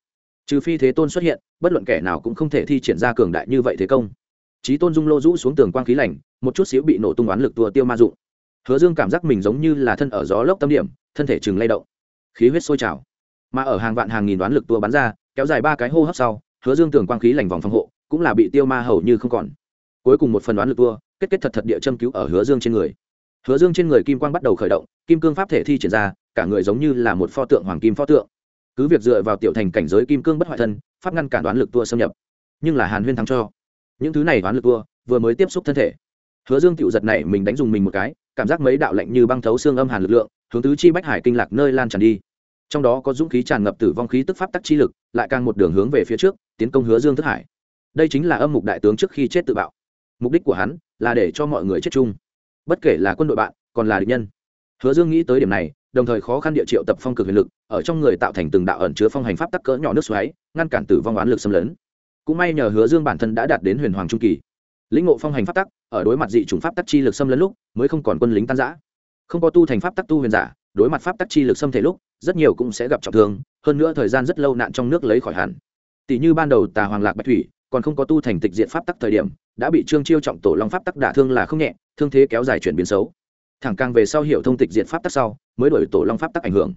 Trừ phi thế tôn xuất hiện, bất luận kẻ nào cũng không thể thi triển ra cường đại như vậy thế công. Trí tôn dung lô rũ xuống tường quang khí lạnh một chút xíu bị nổ tung oán lực tua tiêu ma dụng. Hứa dương cảm giác mình giống như là thân ở gió lốc tâm điểm, thân thể chừng lay động. Khí huyết sôi trào. Mà ở hàng vạn hàng nghìn đoán lực tua bắn ra, kéo dài ba cái hô hấp sau, hứa dương tường quang khí lành vòng phòng hộ, cũng là bị tiêu ma hầu như không còn. Cuối cùng một phần đoán lực tua, kết kết thật thật địa châm cứu ở hứa dương trên người hứa dương trên người kim quang bắt đầu khởi động, kim cương pháp thể thi triển ra, cả người giống như là một pho tượng, hoàng kim pho tượng. Cứ việc dựa vào tiểu thành cảnh giới kim cương bất hoại thân, pháp ngăn cản đoán lực tua xâm nhập. Nhưng là hàn huyên thắng cho. Những thứ này đoán lực tua, vừa mới tiếp xúc thân thể. Hứa dương tiểu giật này mình đánh dùng mình một cái, cảm giác mấy đạo lạnh như băng thấu xương âm hàn lực lượng, hướng tứ chi bách hải kinh lạc nơi lan tràn đi. Trong đó có dũng khí tràn ngập tử vong khí tức pháp tắc chi lực, lại càng một đường hướng về phía trước, tiến công hứa dương thức hải. Đây chính là âm mục đại tướng trước khi chết tự bạo. Mục đích của hắn là để cho mọi người chết chung bất kể là quân đội bạn, còn là địch nhân. Hứa dương nghĩ tới điểm này, đồng thời khó khăn địa triệu tập phong cực huyền lực, ở trong người tạo thành từng đạo ẩn chứa phong hành pháp tắc cỡ nhỏ nước xoáy, ngăn cản tử vong oán lực xâm lấn. Cũng may nhờ hứa dương bản thân đã đạt đến huyền hoàng trung kỳ. Lĩnh ngộ phong hành pháp tắc, ở đối mặt dị chủng pháp tắc chi lực xâm lấn lúc, mới không còn quân lính tan giã không có tu thành pháp tắc tu huyền giả, đối mặt pháp tắc chi lực xâm thể lúc, rất nhiều cũng sẽ gặp trọng thương, hơn nữa thời gian rất lâu nạn trong nước lấy khỏi hẳn. Tỷ như ban đầu tà hoàng lạc bạch thủy còn không có tu thành tịch diện pháp tắc thời điểm, đã bị trương chiêu trọng tổ long pháp tắc đả thương là không nhẹ, thương thế kéo dài chuyển biến xấu. Thẳng càng về sau hiểu thông tịch diện pháp tắc sau, mới đổi tổ long pháp tắc ảnh hưởng.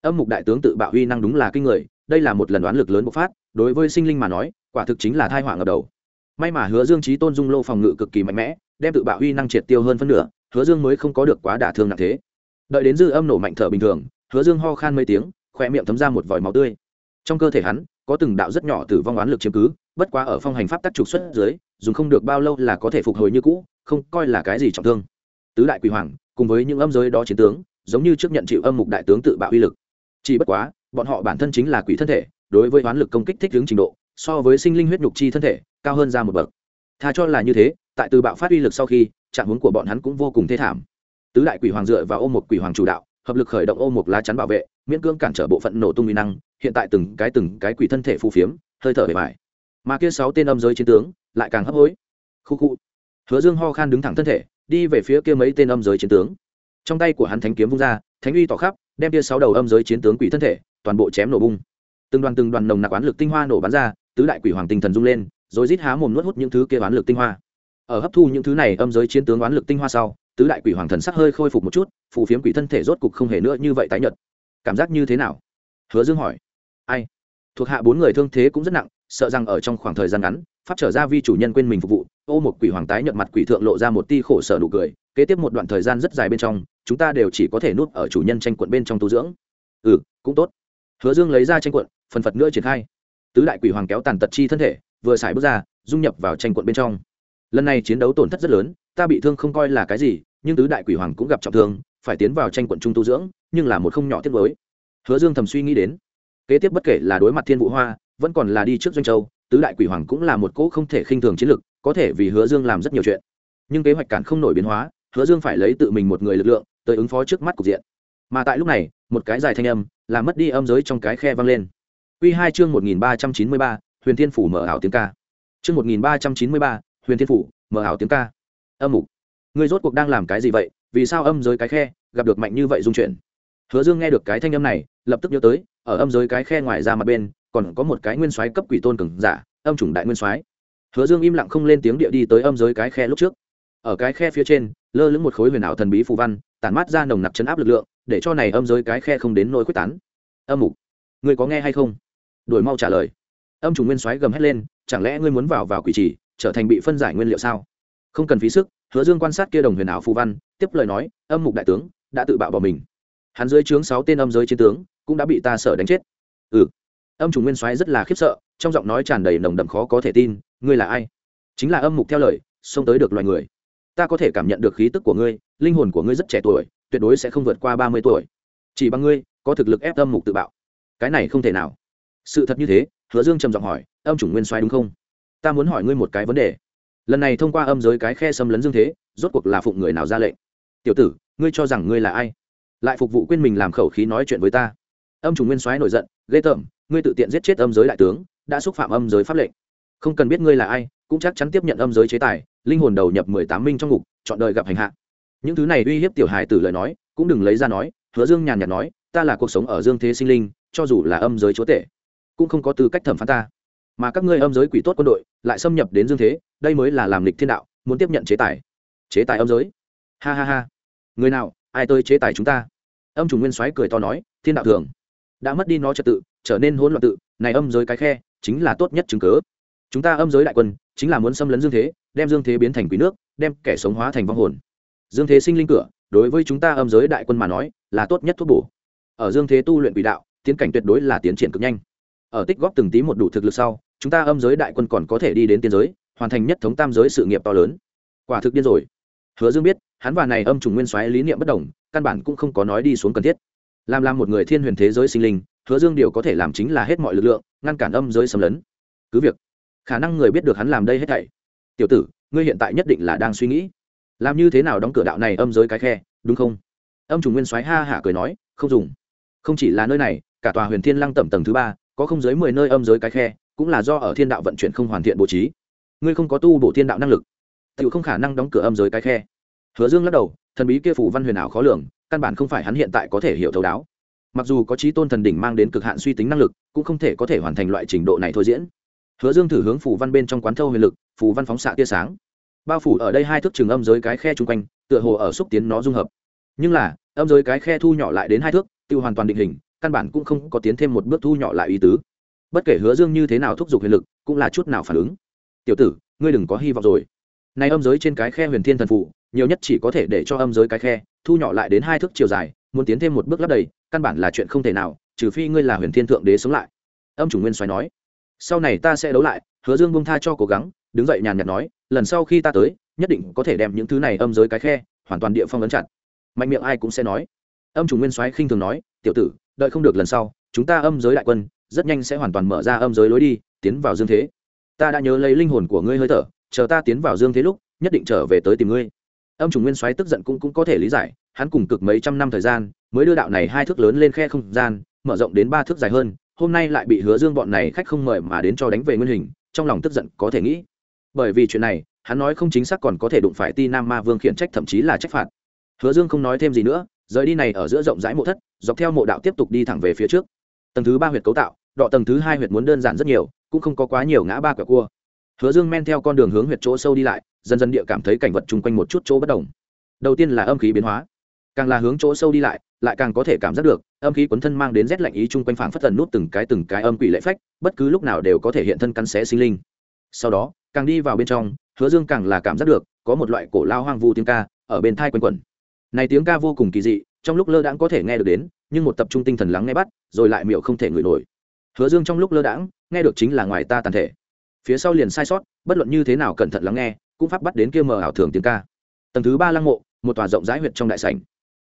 Âm mục đại tướng tự bạo uy năng đúng là kinh người, đây là một lần đoán lực lớn bộc phát, đối với sinh linh mà nói, quả thực chính là thai họa ngập đầu. May mà hứa dương trí tôn dung lô phòng ngự cực kỳ mạnh mẽ, đem tự bạo uy năng triệt tiêu hơn phân nửa, hứa dương mới không có được quá đả thương nặng thế. Đợi đến dư âm nổ mạnh thở bình thường, hứa dương ho khan mấy tiếng khoe miệng thấm ra một vòi máu tươi. Trong cơ thể hắn, có từng đạo rất nhỏ tử vong oán lực chiếm cứ bất quá ở phong hành pháp tắc trục xuất dưới, dùng không được bao lâu là có thể phục hồi như cũ, không coi là cái gì trọng thương. Tứ đại quỷ hoàng, cùng với những âm giới đó chiến tướng, giống như trước nhận chịu âm mục đại tướng tự bạo uy lực. Chỉ bất quá, bọn họ bản thân chính là quỷ thân thể, đối với hoán lực công kích thích ứng trình độ, so với sinh linh huyết nhục chi thân thể, cao hơn ra một bậc. Tha cho là như thế, tại từ bạo phát uy lực sau khi, trạng hướng của bọn hắn cũng vô cùng thê thảm. Tứ đại quỷ hoàng dựa vào ô một quỷ hoàng chủ đạo, hợp lực khởi động ô một lá chắn bảo vệ, miễn cưỡng cản trở bộ phận nổ tung uy năng, hiện tại từng cái từng cái quỷ thân thể phù phiếm, hơi thở bề bài mà kia sáu tên âm giới chiến tướng lại càng hấp hối. Khu khu. Hứa dương ho khan đứng thẳng thân thể, đi về phía kia mấy tên âm giới chiến tướng. Trong tay của hắn thánh kiếm vung ra, thánh uy tỏ khắp, đem kia sáu đầu âm giới chiến tướng quỷ thân thể, toàn bộ chém nổ bung. Từng đoàn từng đoàn nồng nặc oán lực tinh hoa nổ bắn ra, tứ đại quỷ hoàng tinh thần rung lên, rồi rít há mồm nuốt hút những thứ kia oán lực tinh hoa. Ở hấp thu những thứ này âm giới chiến tướng oán lực tinh hoa sau, tứ đại quỷ hoàng thần sắc hơi khôi phục một chút, phù phiếm quỷ thân thể rốt cục không hề nữa như vậy tái nhợt. Cảm giác như thế nào? Hứa dương hỏi. Ai? Thuộc hạ bốn người thương thế cũng rất nặng sợ rằng ở trong khoảng thời gian ngắn, pháp trở ra vi chủ nhân quên mình phục vụ, ô một quỷ hoàng tái nhợt mặt quỷ thượng lộ ra một ti khổ sở nụ cười, kế tiếp một đoạn thời gian rất dài bên trong, chúng ta đều chỉ có thể nuốt ở chủ nhân tranh quận bên trong tu dưỡng. Ừ cũng tốt. Hứa dương lấy ra tranh quận, phần phật nữa triển khai. Tứ đại quỷ hoàng kéo tàn tật chi thân thể, vừa xài bước ra, dung nhập vào tranh quận bên trong. Lần này chiến đấu tổn thất rất lớn, ta bị thương không coi là cái gì, nhưng tứ đại quỷ hoàng cũng gặp trọng thương, phải tiến vào tranh quận trung tu dưỡng, nhưng là một không nhỏ tiết mới hứa dương thầm suy nghĩ đến. Kế tiếp bất kể là đối mặt thiên vũ hoa vẫn còn là đi trước doanh châu, tứ đại quỷ hoàng cũng là một cỗ không thể khinh thường chiến lực, có thể vì hứa dương làm rất nhiều chuyện. Nhưng kế hoạch cản không nổi biến hóa, hứa dương phải lấy tự mình một người lực lượng, tới ứng phó trước mắt cục diện. Mà tại lúc này, một cái dài thanh âm làm mất đi âm giới trong cái khe vang lên. Quy hai chương một nghìn ba trăm chín mươi ba, huyền thiên phủ mở ảo tiếng ca. Chương một nghìn ba trăm chín mươi ba, huyền thiên phủ mở ảo tiếng ca. Âm mục. Người rốt cuộc đang làm cái gì vậy? Vì sao âm giới cái khe gặp được mạnh như vậy dung chuyển? Hứa dương nghe được cái thanh âm này, lập tức nhớ tới, ở âm giới cái khe ngoài ra mặt bên còn có một cái nguyên soái cấp quỷ tôn cường giả, âm chủng đại nguyên soái. Hứa dương im lặng không lên tiếng địa đi tới âm giới cái khe lúc trước. Ở cái khe phía trên, lơ lửng một khối huyền ảo thần bí phù văn, tản mát ra nồng nặc chấn áp lực lượng, để cho này âm giới cái khe không đến nỗi quyết tán. Âm mục người có nghe hay không? Đổi mau trả lời. Âm trùng nguyên soái gầm hét lên, chẳng lẽ ngươi muốn vào vào quỷ trì, trở thành bị phân giải nguyên liệu sao? Không cần phí sức, hứa dương quan sát kia đồng huyền ảo phù văn, tiếp lời nói, âm mục đại tướng, đã tự bạo vào mình. Hắn dưới trướng sáu tên âm giới chiến tướng, cũng đã bị ta sợ đánh chết. Ừ âm chủ nguyên soái rất là khiếp sợ, trong giọng nói tràn đầy nồng đậm khó có thể tin, ngươi là ai? Chính là âm mục theo lời, xông tới được loài người. Ta có thể cảm nhận được khí tức của ngươi, linh hồn của ngươi rất trẻ tuổi, tuyệt đối sẽ không vượt qua ba mươi tuổi. Chỉ bằng ngươi, có thực lực ép âm mục tự bạo. Cái này không thể nào. Sự thật như thế, hứa dương trầm giọng hỏi, âm chủng nguyên soái đúng không? Ta muốn hỏi ngươi một cái vấn đề. Lần này thông qua âm giới cái khe xâm lấn dương thế, rốt cuộc là phụng người nào ra lệnh? Tiểu tử, ngươi cho rằng ngươi là ai? Lại phục vụ quên mình làm khẩu khí nói chuyện với ta. Âm chủng nguyên soái nổi giận, ghê tởm ngươi tự tiện giết chết âm giới đại tướng, đã xúc phạm âm giới pháp lệnh. Không cần biết ngươi là ai, cũng chắc chắn tiếp nhận âm giới chế tài, linh hồn đầu nhập mười tám minh trong ngục, chọn đời gặp hành hạ. Những thứ này uy hiếp tiểu hài tử lời nói, cũng đừng lấy ra nói, hứa dương nhàn nhạt nói, ta là cuộc sống ở dương thế sinh linh, cho dù là âm giới chúa tể, cũng không có tư cách thẩm phán ta. Mà các ngươi âm giới quỷ tốt quân đội, lại xâm nhập đến dương thế, đây mới là làm lịch thiên đạo, muốn tiếp nhận chế tài. Chế tài âm giới. Ha ha ha. Người nào, ai tới chế tài chúng ta? Âm chủ nguyên soái cười to nói, thiên đạo thường. Đã mất đi nó trật tự trở nên hỗn loạn tự, này âm giới cái khe, chính là tốt nhất chứng cớ chúng ta âm giới đại quân, chính là muốn xâm lấn dương thế, đem dương thế biến thành quý nước, đem kẻ sống hóa thành vong hồn. Dương thế sinh linh cửa, đối với chúng ta âm giới đại quân mà nói, là tốt nhất thuốc bổ. Ở dương thế tu luyện quỷ đạo, tiến cảnh tuyệt đối là tiến triển cực nhanh. Ở tích góp từng tí một đủ thực lực sau, chúng ta âm giới đại quân còn có thể đi đến tiên giới, hoàn thành nhất thống tam giới sự nghiệp to lớn. Quả thực điên rồi. Hứa dương biết, hắn và này âm trùng nguyên soái lý niệm bất đồng, căn bản cũng không có nói đi xuống cần thiết. Làm làm một người thiên huyền thế giới sinh linh hứa dương điều có thể làm chính là hết mọi lực lượng, ngăn cản âm giới xâm lấn. Cứ việc, khả năng người biết được hắn làm đây hết thảy. Tiểu tử, ngươi hiện tại nhất định là đang suy nghĩ. Làm như thế nào đóng cửa đạo này âm giới cái khe, đúng không? Âm trùng nguyên soái ha hả cười nói, không dùng. Không chỉ là nơi này, cả tòa huyền thiên lăng tẩm tầng thứ ba, có không dưới mười nơi âm giới cái khe, cũng là do ở thiên đạo vận chuyển không hoàn thiện bố trí. Ngươi không có tu bổ thiên đạo năng lực tự không khả năng đóng cửa âm giới cái khe. Hứa dương lắc đầu, thần bí kia phủ văn huyền ảo khó lường, căn bản không phải hắn hiện tại có thể hiểu thấu đáo mặc dù có trí tôn thần đỉnh mang đến cực hạn suy tính năng lực, cũng không thể có thể hoàn thành loại trình độ này thôi diễn. Hứa dương thử hướng phủ văn bên trong quán thâu huyền lực, phủ văn phóng xạ tia sáng. Bao phủ ở đây hai thước trường âm giới cái khe chung quanh, tựa hồ ở xúc tiến nó dung hợp. Nhưng là, âm giới cái khe thu nhỏ lại đến hai thước, tiêu hoàn toàn định hình, căn bản cũng không có tiến thêm một bước thu nhỏ lại ý tứ. Bất kể hứa dương như thế nào thúc giục huyền lực, cũng là chút nào phản ứng. Tiểu tử, ngươi đừng có hy vọng rồi. Nay âm giới trên cái khe huyền thiên thần phụ nhiều nhất chỉ có thể để cho âm giới cái khe thu nhỏ lại đến hai thước chiều dài, muốn tiến thêm một bước lấp đầy căn bản là chuyện không thể nào, trừ phi ngươi là huyền thiên thượng đế sống lại. Âm chủ nguyên xoáy nói. Sau này ta sẽ đấu lại, hứa dương bông tha cho cố gắng, đứng dậy nhàn nhạt nói, lần sau khi ta tới, nhất định có thể đem những thứ này âm giới cái khe, hoàn toàn địa phong ấn chặt. Mạnh miệng ai cũng sẽ nói. Âm chủ nguyên soái khinh thường nói, tiểu tử, đợi không được lần sau, chúng ta âm giới đại quân, rất nhanh sẽ hoàn toàn mở ra âm giới lối đi, tiến vào dương thế. Ta đã nhớ lấy linh hồn của ngươi hơi thở, chờ ta tiến vào dương thế lúc, nhất định trở về tới tìm ngươi âm chủ nguyên soái tức giận cũng cũng có thể lý giải, hắn cùng cực mấy trăm năm thời gian, mới đưa đạo này hai thước lớn lên khe không gian, mở rộng đến ba thước dài hơn, hôm nay lại bị hứa dương bọn này khách không mời mà đến cho đánh về nguyên hình, trong lòng tức giận có thể nghĩ. Bởi vì chuyện này, hắn nói không chính xác còn có thể đụng phải ti nam ma vương khiển trách thậm chí là trách phạt. Hứa dương không nói thêm gì nữa, rời đi này ở giữa rộng rãi mộ thất, dọc theo mộ đạo tiếp tục đi thẳng về phía trước. Tầng thứ ba huyệt cấu tạo, đọ tầng thứ hai huyệt muốn đơn giản rất nhiều, cũng không có quá nhiều ngã ba quả cua. Hứa dương men theo con đường hướng huyệt chỗ sâu đi lại dần dần địa cảm thấy cảnh vật chung quanh một chút chỗ bất đồng. Đầu tiên là âm khí biến hóa. Càng là hướng chỗ sâu đi lại lại càng có thể cảm giác được, âm khí quấn thân mang đến rét lạnh ý chung quanh phảng phất tần nút từng cái từng cái âm quỷ lệ phách, bất cứ lúc nào đều có thể hiện thân cắn xé sinh linh. Sau đó, càng đi vào bên trong, hứa dương càng là cảm giác được, có một loại cổ lao hoang vu tiếng ca, ở bên thai quanh quẩn. Này tiếng ca vô cùng kỳ dị, trong lúc lơ đãng có thể nghe được đến, nhưng một tập trung tinh thần lắng nghe bắt, rồi lại miệu không thể ngửi nổi. Hứa dương trong lúc lơ đãng, nghe được chính là ngoài ta tàn thể. Phía sau liền sai sót, bất luận như thế nào cẩn thận lắng nghe cũng pháp bắt đến kia mờ ảo thường tiếng ca. Tầng thứ ba lăng mộ, một tòa rộng rãi huyệt trong đại sảnh.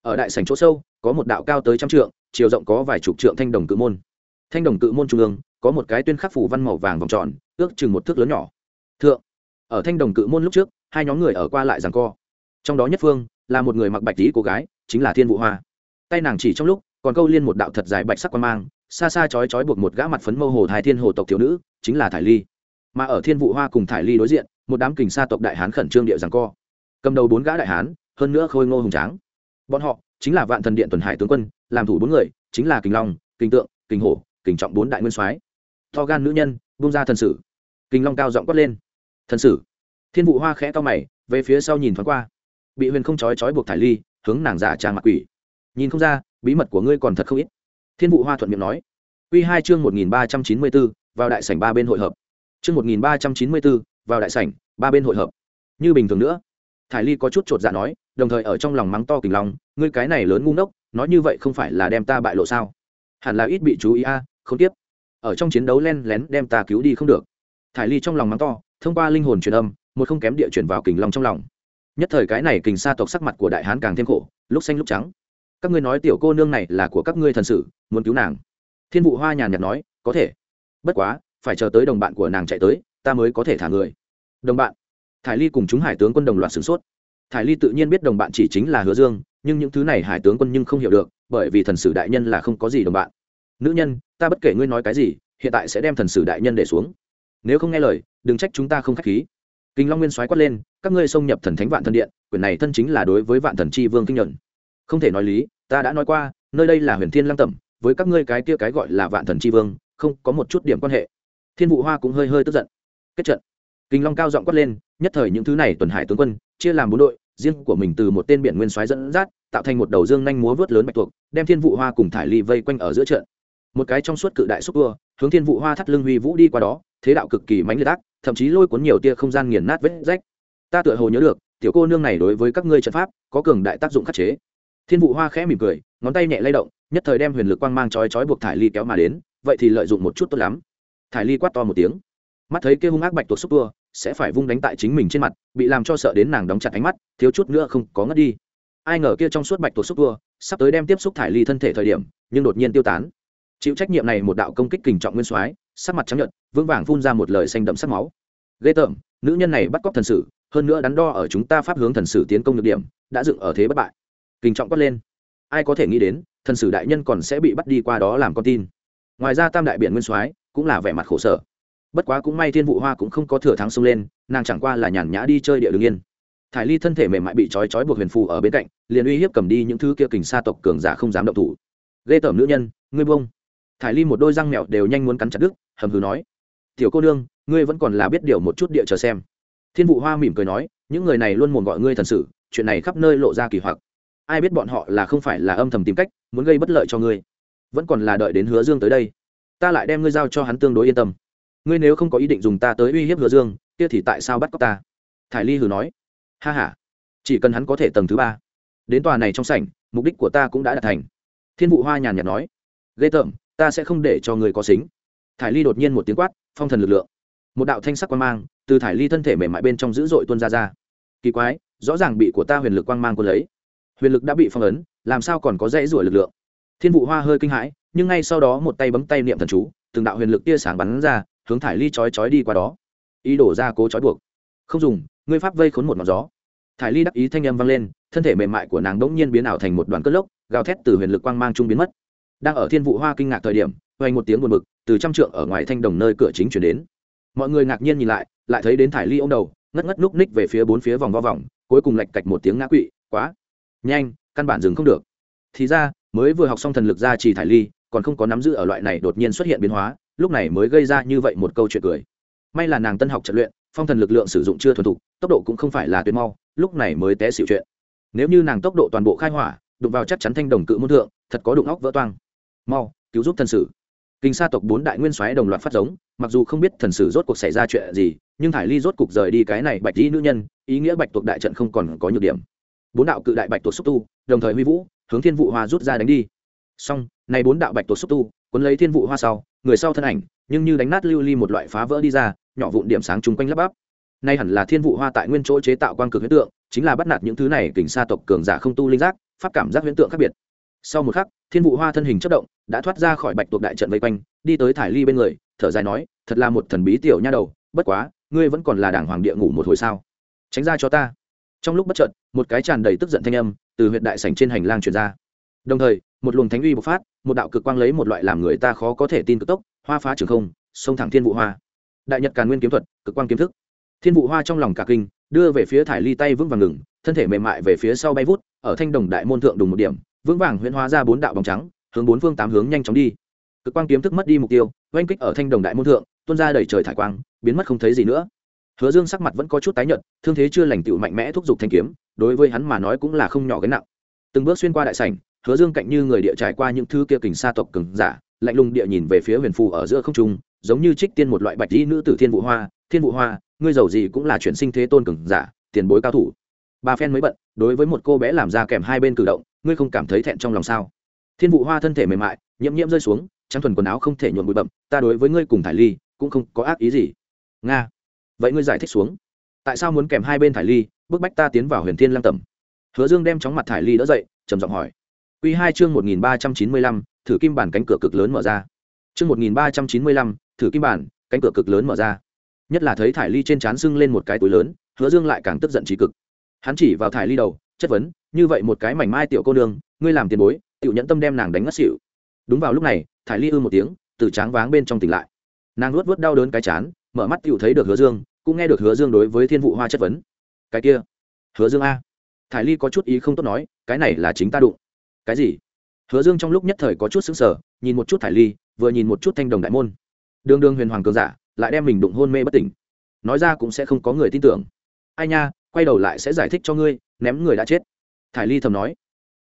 Ở đại sảnh chỗ sâu, có một đạo cao tới trăm trượng, chiều rộng có vài chục trượng thanh đồng cự môn. Thanh đồng cự môn trung ương, có một cái tuyên khắc phủ văn màu vàng vòng tròn, ước chừng một thước lớn nhỏ. Thượng, ở thanh đồng cự môn lúc trước, hai nhóm người ở qua lại rằng co. Trong đó nhất phương, là một người mặc bạch tí cô gái, chính là thiên vũ hoa. Tay nàng chỉ trong lúc, còn câu liên một đạo thật dài bạch sắc quan mang, xa xa chói chói buộc một gã mặt phấn mâu hồ thái thiên hồ tộc thiếu nữ, chính là thải ly mà ở thiên vụ hoa cùng thải ly đối diện, một đám kình sa tộc đại hán khẩn trương địa rằng co. Cầm đầu bốn gã đại hán, hơn nữa khôi ngô hùng tráng. Bọn họ chính là vạn thần điện tuần hải tướng quân, làm thủ bốn người, chính là kình long, kình tượng, kình hổ, kình trọng bốn đại nguyên soái. To gan nữ nhân bung ra thần sử. Kình long cao giọng quát lên. Thần sử? Thiên vụ hoa khẽ to mày, về phía sau nhìn thoáng qua. Bị huyền không trói trói buộc thải ly, hướng nàng giả trang mặt quỷ. Nhìn không ra, bí mật của ngươi còn thật không ít. Thiên vụ hoa thuận miệng nói. Q hai chương một nghìn ba trăm chín mươi bốn, vào đại sảnh ba bên hội hợp chương một nghìn ba trăm chín mươi b ố vào đại sảnh, ba bên hội hợp. Như bình thường nữa. Thải ly có chút chột dạ nói, đồng thời ở trong lòng mắng to kình long ngươi cái này lớn ngu ngốc, nói như vậy không phải là đem ta bại lộ sao? Hẳn là ít bị chú ý a, không tiếp. Ở trong chiến đấu len lén đem ta cứu đi không được. Thải ly trong lòng mắng to, thông qua linh hồn truyền âm, một không kém địa truyền vào kình long trong lòng. Nhất thời cái này kình sa tộc sắc mặt của đại hán càng thêm khổ, lúc xanh lúc trắng. Các ngươi nói tiểu cô nương này là của các ngươi thần sử, muốn cứu nàng. Thiên vụ hoa nhàn nhạt nói, có thể. Bất quá phải chờ tới đồng bạn của nàng chạy tới, ta mới có thể thả người. Đồng bạn, thải ly cùng chúng hải tướng quân đồng loạt sửng sốt. Thải ly tự nhiên biết đồng bạn chỉ chính là hứa dương, nhưng những thứ này hải tướng quân nhưng không hiểu được, bởi vì thần sử đại nhân là không có gì đồng bạn. Nữ nhân, ta bất kể ngươi nói cái gì, hiện tại sẽ đem thần sử đại nhân để xuống. Nếu không nghe lời, đừng trách chúng ta không k h á c h khí. Kinh long nguyên soái quát lên, các ngươi xông nhập thần thánh vạn thần điện quyền này thân chính là đối với vạn thần chi vương kinh nhuận không thể nói lý, ta đã nói qua, nơi đây là huyền thiên lăng tẩm, với các ngươi cái kia cái gọi là vạn thần chi vương, không có một chút điểm quan hệ thiên vụ hoa cũng hơi hơi tức giận. Kết trận. Kinh long cao giọng quát lên, nhất thời những thứ này tuần hải tướng quân, chia làm bốn đội, riêng của mình từ một tên biển nguyên soái dẫn dắt, tạo thành một đầu dương nhanh múa vớt lớn bạch tuộc, đem thiên vụ hoa cùng thải ly vây quanh ở giữa trận. Một cái trong suốt cự đại xúc tua, hướng thiên vụ hoa thắt lưng huy vũ đi qua đó, thế đạo cực kỳ mãnh liệt ác, thậm chí lôi cuốn nhiều tia không gian nghiền nát vết rách. Ta tựa hồ nhớ được, tiểu cô nương này đối với các ngươi trận pháp, có cường đại tác dụng khắc chế. Thiên vụ hoa khẽ mỉm cười, ngón tay nhẹ lay động, nhất thời đem huyền lực quang mang chói chói buộc thải ly kéo mà đến, vậy thì lợi dụng một chút tốt lắm thải ly quát to một tiếng. Mắt thấy kia hung ác bạch tuộc xúc tua, sẽ phải vung đánh tại chính mình trên mặt, bị làm cho sợ đến nàng đóng chặt ánh mắt, thiếu chút nữa không có ngất đi. Ai ngờ kia trong suốt bạch tuộc xúc tua, sắp tới đem tiếp xúc thải ly thân thể thời điểm, nhưng đột nhiên tiêu tán. Chịu trách nhiệm này một đạo công kích kình trọng nguyên soái, sắc mặt trắng nhợt, vững vàng phun ra một lời xanh đậm sắc máu. Ghê tởm, nữ nhân này bắt cóc thần sử, hơn nữa đắn đo ở chúng ta pháp hướng thần sử tiến công được điểm, đã dựng ở thế bất bại. Kình trọng quát lên. Ai có thể nghĩ đến, thần sử đại nhân còn sẽ bị bắt đi qua đó làm con tin. Ngoài ra tam đại biện nguyên soái cũng là vẻ mặt khổ sở. Bất quá cũng may thiên vụ hoa cũng không có thừa thắng xông lên, nàng chẳng qua là nhàn nhã đi chơi địa đường yên. Thải ly thân thể mềm mại bị trói trói buộc huyền phù ở bên cạnh, liền uy hiếp cầm đi những thứ kia kình sa tộc cường giả không dám động thủ. Ghê tởm nữ nhân, ngươi bông thải ly một đôi răng mẹo đều nhanh muốn cắn chặt đứt, hầm hừ nói. Tiểu cô nương, ngươi vẫn còn là biết điều một chút địa chờ xem. Thiên vụ hoa mỉm cười nói, những người này luôn muốn gọi ngươi thần sự chuyện này khắp nơi lộ ra kỳ hoặc. Ai biết bọn họ là không phải là âm thầm tìm cách, muốn gây bất lợi cho ngươi. Vẫn còn là đợi đến hứa dương tới đây ta lại đem ngươi giao cho hắn tương đối yên tâm. Ngươi nếu không có ý định dùng ta tới uy hiếp hứa dương, kia thì tại sao bắt cóc ta? Thải ly hừ nói. Ha h a chỉ cần hắn có thể tầng thứ ba, đến tòa này trong sảnh, mục đích của ta cũng đã đạt thành. Thiên vụ hoa nhàn nhạt nói. Ghê tởm, ta sẽ không để cho người có xính. Thải ly đột nhiên một tiếng quát, phong thần lực lượng. Một đạo thanh sắc quan mang, từ thải ly thân thể mềm mại bên trong dữ dội tuôn ra ra. Kỳ quái, rõ ràng bị của ta huyền lực quang mang quân lấy. Huyền lực đã bị phong ấn, làm sao còn có dãy rủa lực lượng? Thiên vụ hoa hơi kinh hãi, nhưng ngay sau đó một tay bấm tay niệm thần chú, từng đạo huyền lực tia sáng bắn ra, hướng thải ly chói chói đi qua đó. Ý đổ ra cố chói buộc. Không dùng, ngươi pháp vây khốn một ngọn gió. Thải ly đắc ý thanh âm vang lên, thân thể mềm mại của nàng đỗng nhiên biến ảo thành một đoàn cất lốc, gào thét từ huyền lực quang mang trung biến mất. Đang ở thiên vụ hoa kinh ngạc thời điểm hoành một tiếng buồn bực, từ trăm trượng ở ngoài thanh đồng nơi cửa chính chuyển đến. Mọi người ngạc nhiên nhìn lại lại thấy đến thải ly ô m đầu, ngất ngất núc ních về phía bốn phía vòng vo vòng, cuối cùng lạch cạch một tiếng ngã quỵ, quá nhanh, căn bản dừng không được. Thì ra mới vừa học xong thần lực ra trì thải ly, còn không có nắm giữ ở loại này đột nhiên xuất hiện biến hóa, lúc này mới gây ra như vậy một câu chuyện cười. May là nàng tân học trận luyện, phong thần lực lượng sử dụng chưa thuần thục, tốc độ cũng không phải là tuyệt mau, lúc này mới té xịu chuyện. Nếu như nàng tốc độ toàn bộ khai hỏa, đụng vào chắc chắn thanh đồng cự môn thượng, thật có đụng óc vỡ toang. Mau, cứu giúp thần sử. Kinh sa tộc bốn đại nguyên soái đồng loạt phát giống, mặc dù không biết thần sử rốt cuộc xảy ra chuyện gì, nhưng thải ly rốt cuộc rời đi cái này bạch dĩ nữ nhân, ý nghĩa bạch tuộc đại trận không còn có nhược điểm. Bốn đạo cự đại bạch tuộc xúc tu, đồng thời huy vũ hướng thiên vụ hoa rút ra đánh đi. Song này bốn đạo bạch tuộc xúc tu, cuốn lấy thiên vụ hoa sau, người sau thân ảnh, nhưng như đánh nát lưu ly một loại phá vỡ đi ra, nhỏ vụn điểm sáng chung quanh lấp bắp. Nay hẳn là thiên vụ hoa tại nguyên chỗ chế tạo quang cực huyễn tượng, chính là bắt nạt những thứ này kình sa tộc cường giả không tu linh giác, pháp cảm giác huyễn tượng khác biệt. Sau một khắc, thiên vụ hoa thân hình chất động, đã thoát ra khỏi bạch tuộc đại trận vây quanh, đi tới thải ly bên người, thở dài nói, thật là một thần bí tiểu nha đầu, bất quá, ngươi vẫn còn là đảng hoàng địa ngủ một hồi sao? Tránh ra cho ta. Trong lúc bất chợt, một cái tràn đầy tức giận thanh âm từ huyện đại sảnh trên hành lang truyền ra. Đồng thời, một luồng thánh uy bộc phát, một đạo cực quang lấy một loại làm người ta khó có thể tin cực tốc, hoa phá trường không xông thẳng thiên vụ hoa. Đại nhật càn nguyên kiếm thuật, cực quang kiếm thức. Thiên vụ hoa trong lòng cả kinh, đưa về phía thải ly tay vững vàng ngừng, thân thể mềm mại về phía sau bay vút, ở thanh đồng đại môn thượng đùng một điểm, vững vàng huyễn hóa ra bốn đạo bóng trắng, hướng bốn phương tám hướng nhanh chóng đi. Cực quang kiếm thức mất đi mục tiêu, oanh kích ở thanh đồng đại môn thượng, tuôn ra đầy trời thải quang, biến mất không thấy gì nữa hứa dương sắc mặt vẫn có chút tái nhợt, thương thế chưa lành tựu mạnh mẽ thúc giục thanh kiếm, đối với hắn mà nói cũng là không nhỏ gánh nặng. Từng bước xuyên qua đại sảnh, hứa dương cạnh như người địa trải qua những thứ kia kình sa tộc cường giả, lạnh lùng địa nhìn về phía huyền phù ở giữa không trung, giống như trích tiên một loại bạch dĩ nữ tử thiên vụ hoa, thiên vụ hoa, ngươi giàu gì cũng là chuyển sinh thế tôn cường giả, tiền bối cao thủ. Ba phen mới bận, đối với một cô bé làm ra kèm hai bên cử động, ngươi không cảm thấy thẹn trong lòng sao? Thiên vụ hoa thân thể mềm mại nhiễm nhiễm rơi xuống trang thuần quần áo không thể nhuộm bụi bậm ta đối với ngươi cùng thải ly cũng không có ác ý gì. Nga vậy ngươi giải thích xuống. Tại sao muốn kèm hai bên thải ly, bức bách ta tiến vào huyền thiên lăng tẩm? Hứa dương đem chóng mặt thải ly đỡ dậy, trầm giọng hỏi. Q hai chương một nghìn ba trăm chín mươi lăm, thử kim bản cánh cửa cực lớn mở ra. Chương một nghìn ba trăm chín mươi lăm, thử kim bản cánh cửa cực lớn mở ra. Nhất là thấy thải ly trên trán sưng lên một cái túi lớn, hứa dương lại càng tức giận trí cực. Hắn chỉ vào thải ly đầu, chất vấn, như vậy một cái mảnh mai tiểu cô nương, ngươi làm tiền bối, tiểu nhẫn tâm đem nàng đánh ngất xỉu. Đúng vào lúc này, thải ly ư một tiếng, từ tráng váng bên trong tỉnh lại. Nàng luốt vớt đau đớn cái chán, mở mắt tiểu thấy được hứa dương cũng nghe được hứa dương đối với thiên vụ hoa chất vấn. Cái kia, hứa dương a? Thải ly có chút ý không tốt nói, cái này là chính ta đụng. Cái gì? Hứa dương trong lúc nhất thời có chút xứng sở nhìn một chút thải ly, vừa nhìn một chút thanh đồng đại môn. Đường đường huyền hoàng cường giả, lại đem mình đụng hôn mê bất tỉnh. Nói ra cũng sẽ không có người tin tưởng. Ai nha, quay đầu lại sẽ giải thích cho ngươi, ném người đã chết. Thải ly thầm nói.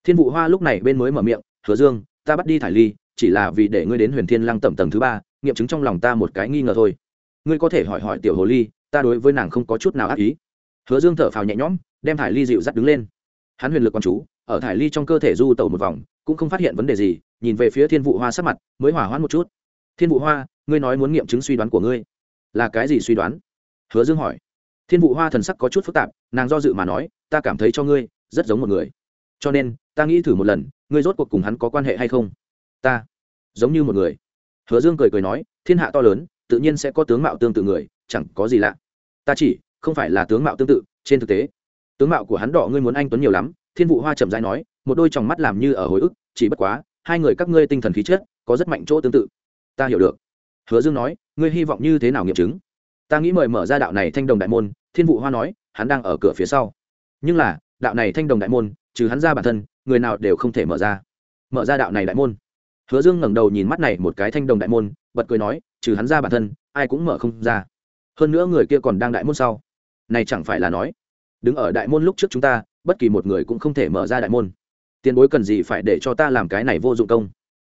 Thiên vụ hoa lúc này bên mới mở miệng, hứa dương, ta bắt đi thải ly, chỉ là vì để ngươi đến huyền thiên lăng tẩm tầng thứ ba, nghiệm chứng trong lòng ta một cái nghi ngờ thôi. Ngươi có thể hỏi hỏi tiểu hồ ly ta đối với nàng không có chút nào ác ý. Hứa dương thở phào nhẹ nhõm, đem thải ly dịu dắt đứng lên. Hắn huyền lực q chú, ở thải ly trong cơ thể du tẩu một vòng, cũng không phát hiện vấn đề gì, nhìn về phía thiên vụ hoa sắc mặt, mới hỏa hoãn một chút. Thiên vụ hoa, ngươi nói muốn nghiệm chứng suy đoán của ngươi. Là cái gì suy đoán? Hứa dương hỏi. Thiên vụ hoa thần sắc có chút phức tạp, nàng do dự mà nói, ta cảm thấy cho ngươi, rất giống một người. Cho nên, ta nghĩ thử một lần, ngươi rốt cuộc cùng hắn có quan hệ hay không? Ta, giống như một người. Hứa dương cười cười nói, thiên hạ to lớn, tự nhiên sẽ có tướng mạo tương tự người chẳng có gì lạ. Ta chỉ, không phải là tướng mạo tương tự, trên thực tế, tướng mạo của hắn đỏ ngươi muốn anh tuấn nhiều lắm, thiên vụ hoa chậm rãi nói, một đôi tròng mắt làm như ở hồi ức, chỉ bất quá, hai người các ngươi tinh thần khí chất, có rất mạnh chỗ tương tự. Ta hiểu được. Hứa dương nói, ngươi hy vọng như thế nào nghiệm chứng? Ta nghĩ mời mở ra đạo này thanh đồng đại môn, thiên vụ hoa nói, hắn đang ở cửa phía sau. Nhưng là, đạo này thanh đồng đại môn, trừ hắn ra bản thân, người nào đều không thể mở ra. Mở ra đạo này đại môn. Hứa dương ngẩng đầu nhìn mắt này một cái thanh đồng đại môn, bật cười nói, trừ hắn ra bản thân, ai cũng mở không ra hơn nữa người kia còn đang đại môn sau. Này chẳng phải là nói, đứng ở đại môn lúc trước chúng ta, bất kỳ một người cũng không thể mở ra đại môn. Tiền bối cần gì phải để cho ta làm cái này vô dụng công?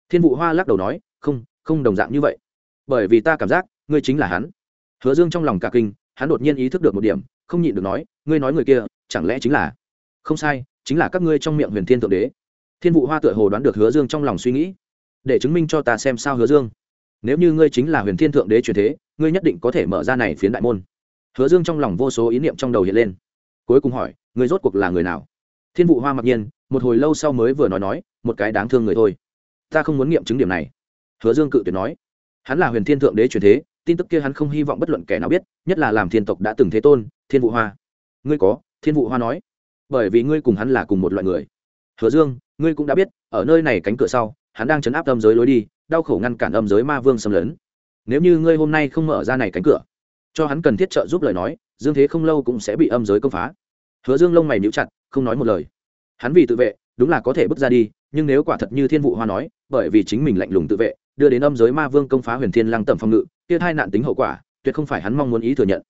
Thiên vụ hoa lắc đầu nói, không không đồng dạng như vậy. Bởi vì ta cảm giác, ngươi chính là hắn. Hứa dương trong lòng cả kinh, hắn đột nhiên ý thức được một điểm, không nhịn được nói, ngươi nói người kia, chẳng lẽ chính là? Không sai, chính là các ngươi trong miệng huyền thiên thượng đế. Thiên vụ hoa tựa hồ đoán được hứa dương trong lòng suy nghĩ. Để chứng minh cho ta xem sao hứa dương. Nếu như ngươi chính là huyền thiên thượng đế truyền thế ngươi nhất định có thể mở ra này phiến đại môn. Hứa dương trong lòng vô số ý niệm trong đầu hiện lên. Cuối cùng hỏi, ngươi rốt cuộc là người nào? Thiên vụ hoa mặc nhiên, một hồi lâu sau mới vừa nói nói, một cái đáng thương người thôi. Ta không muốn nghiệm chứng điểm này. Hứa dương cự tuyệt nói, hắn là huyền thiên thượng đế truyền thế, tin tức kia hắn không hy vọng bất luận kẻ nào biết, nhất là làm thiên tộc đã từng thế tôn, thiên vụ hoa. Ngươi có, thiên vụ hoa nói, bởi vì ngươi cùng hắn là cùng một loại người. Hứa dương, ngươi cũng đã biết, ở nơi này cánh cửa sau, hắn đang chấn áp âm giới lối đi, đau khổ ngăn cản âm giới ma vương xâm lấn nếu như ngươi hôm nay không mở ra này cánh cửa, cho hắn cần thiết trợ giúp lời nói, dương thế không lâu cũng sẽ bị âm giới công phá. Hứa dương lông mày níu chặt, không nói một lời. Hắn vì tự vệ, đúng là có thể bước ra đi, nhưng nếu quả thật như thiên vụ hoa nói, bởi vì chính mình lạnh lùng tự vệ, đưa đến âm giới ma vương công phá huyền thiên lăng tầm phòng ngự, kia hai nạn tính hậu quả, tuyệt không phải hắn mong muốn ý thừa nhận.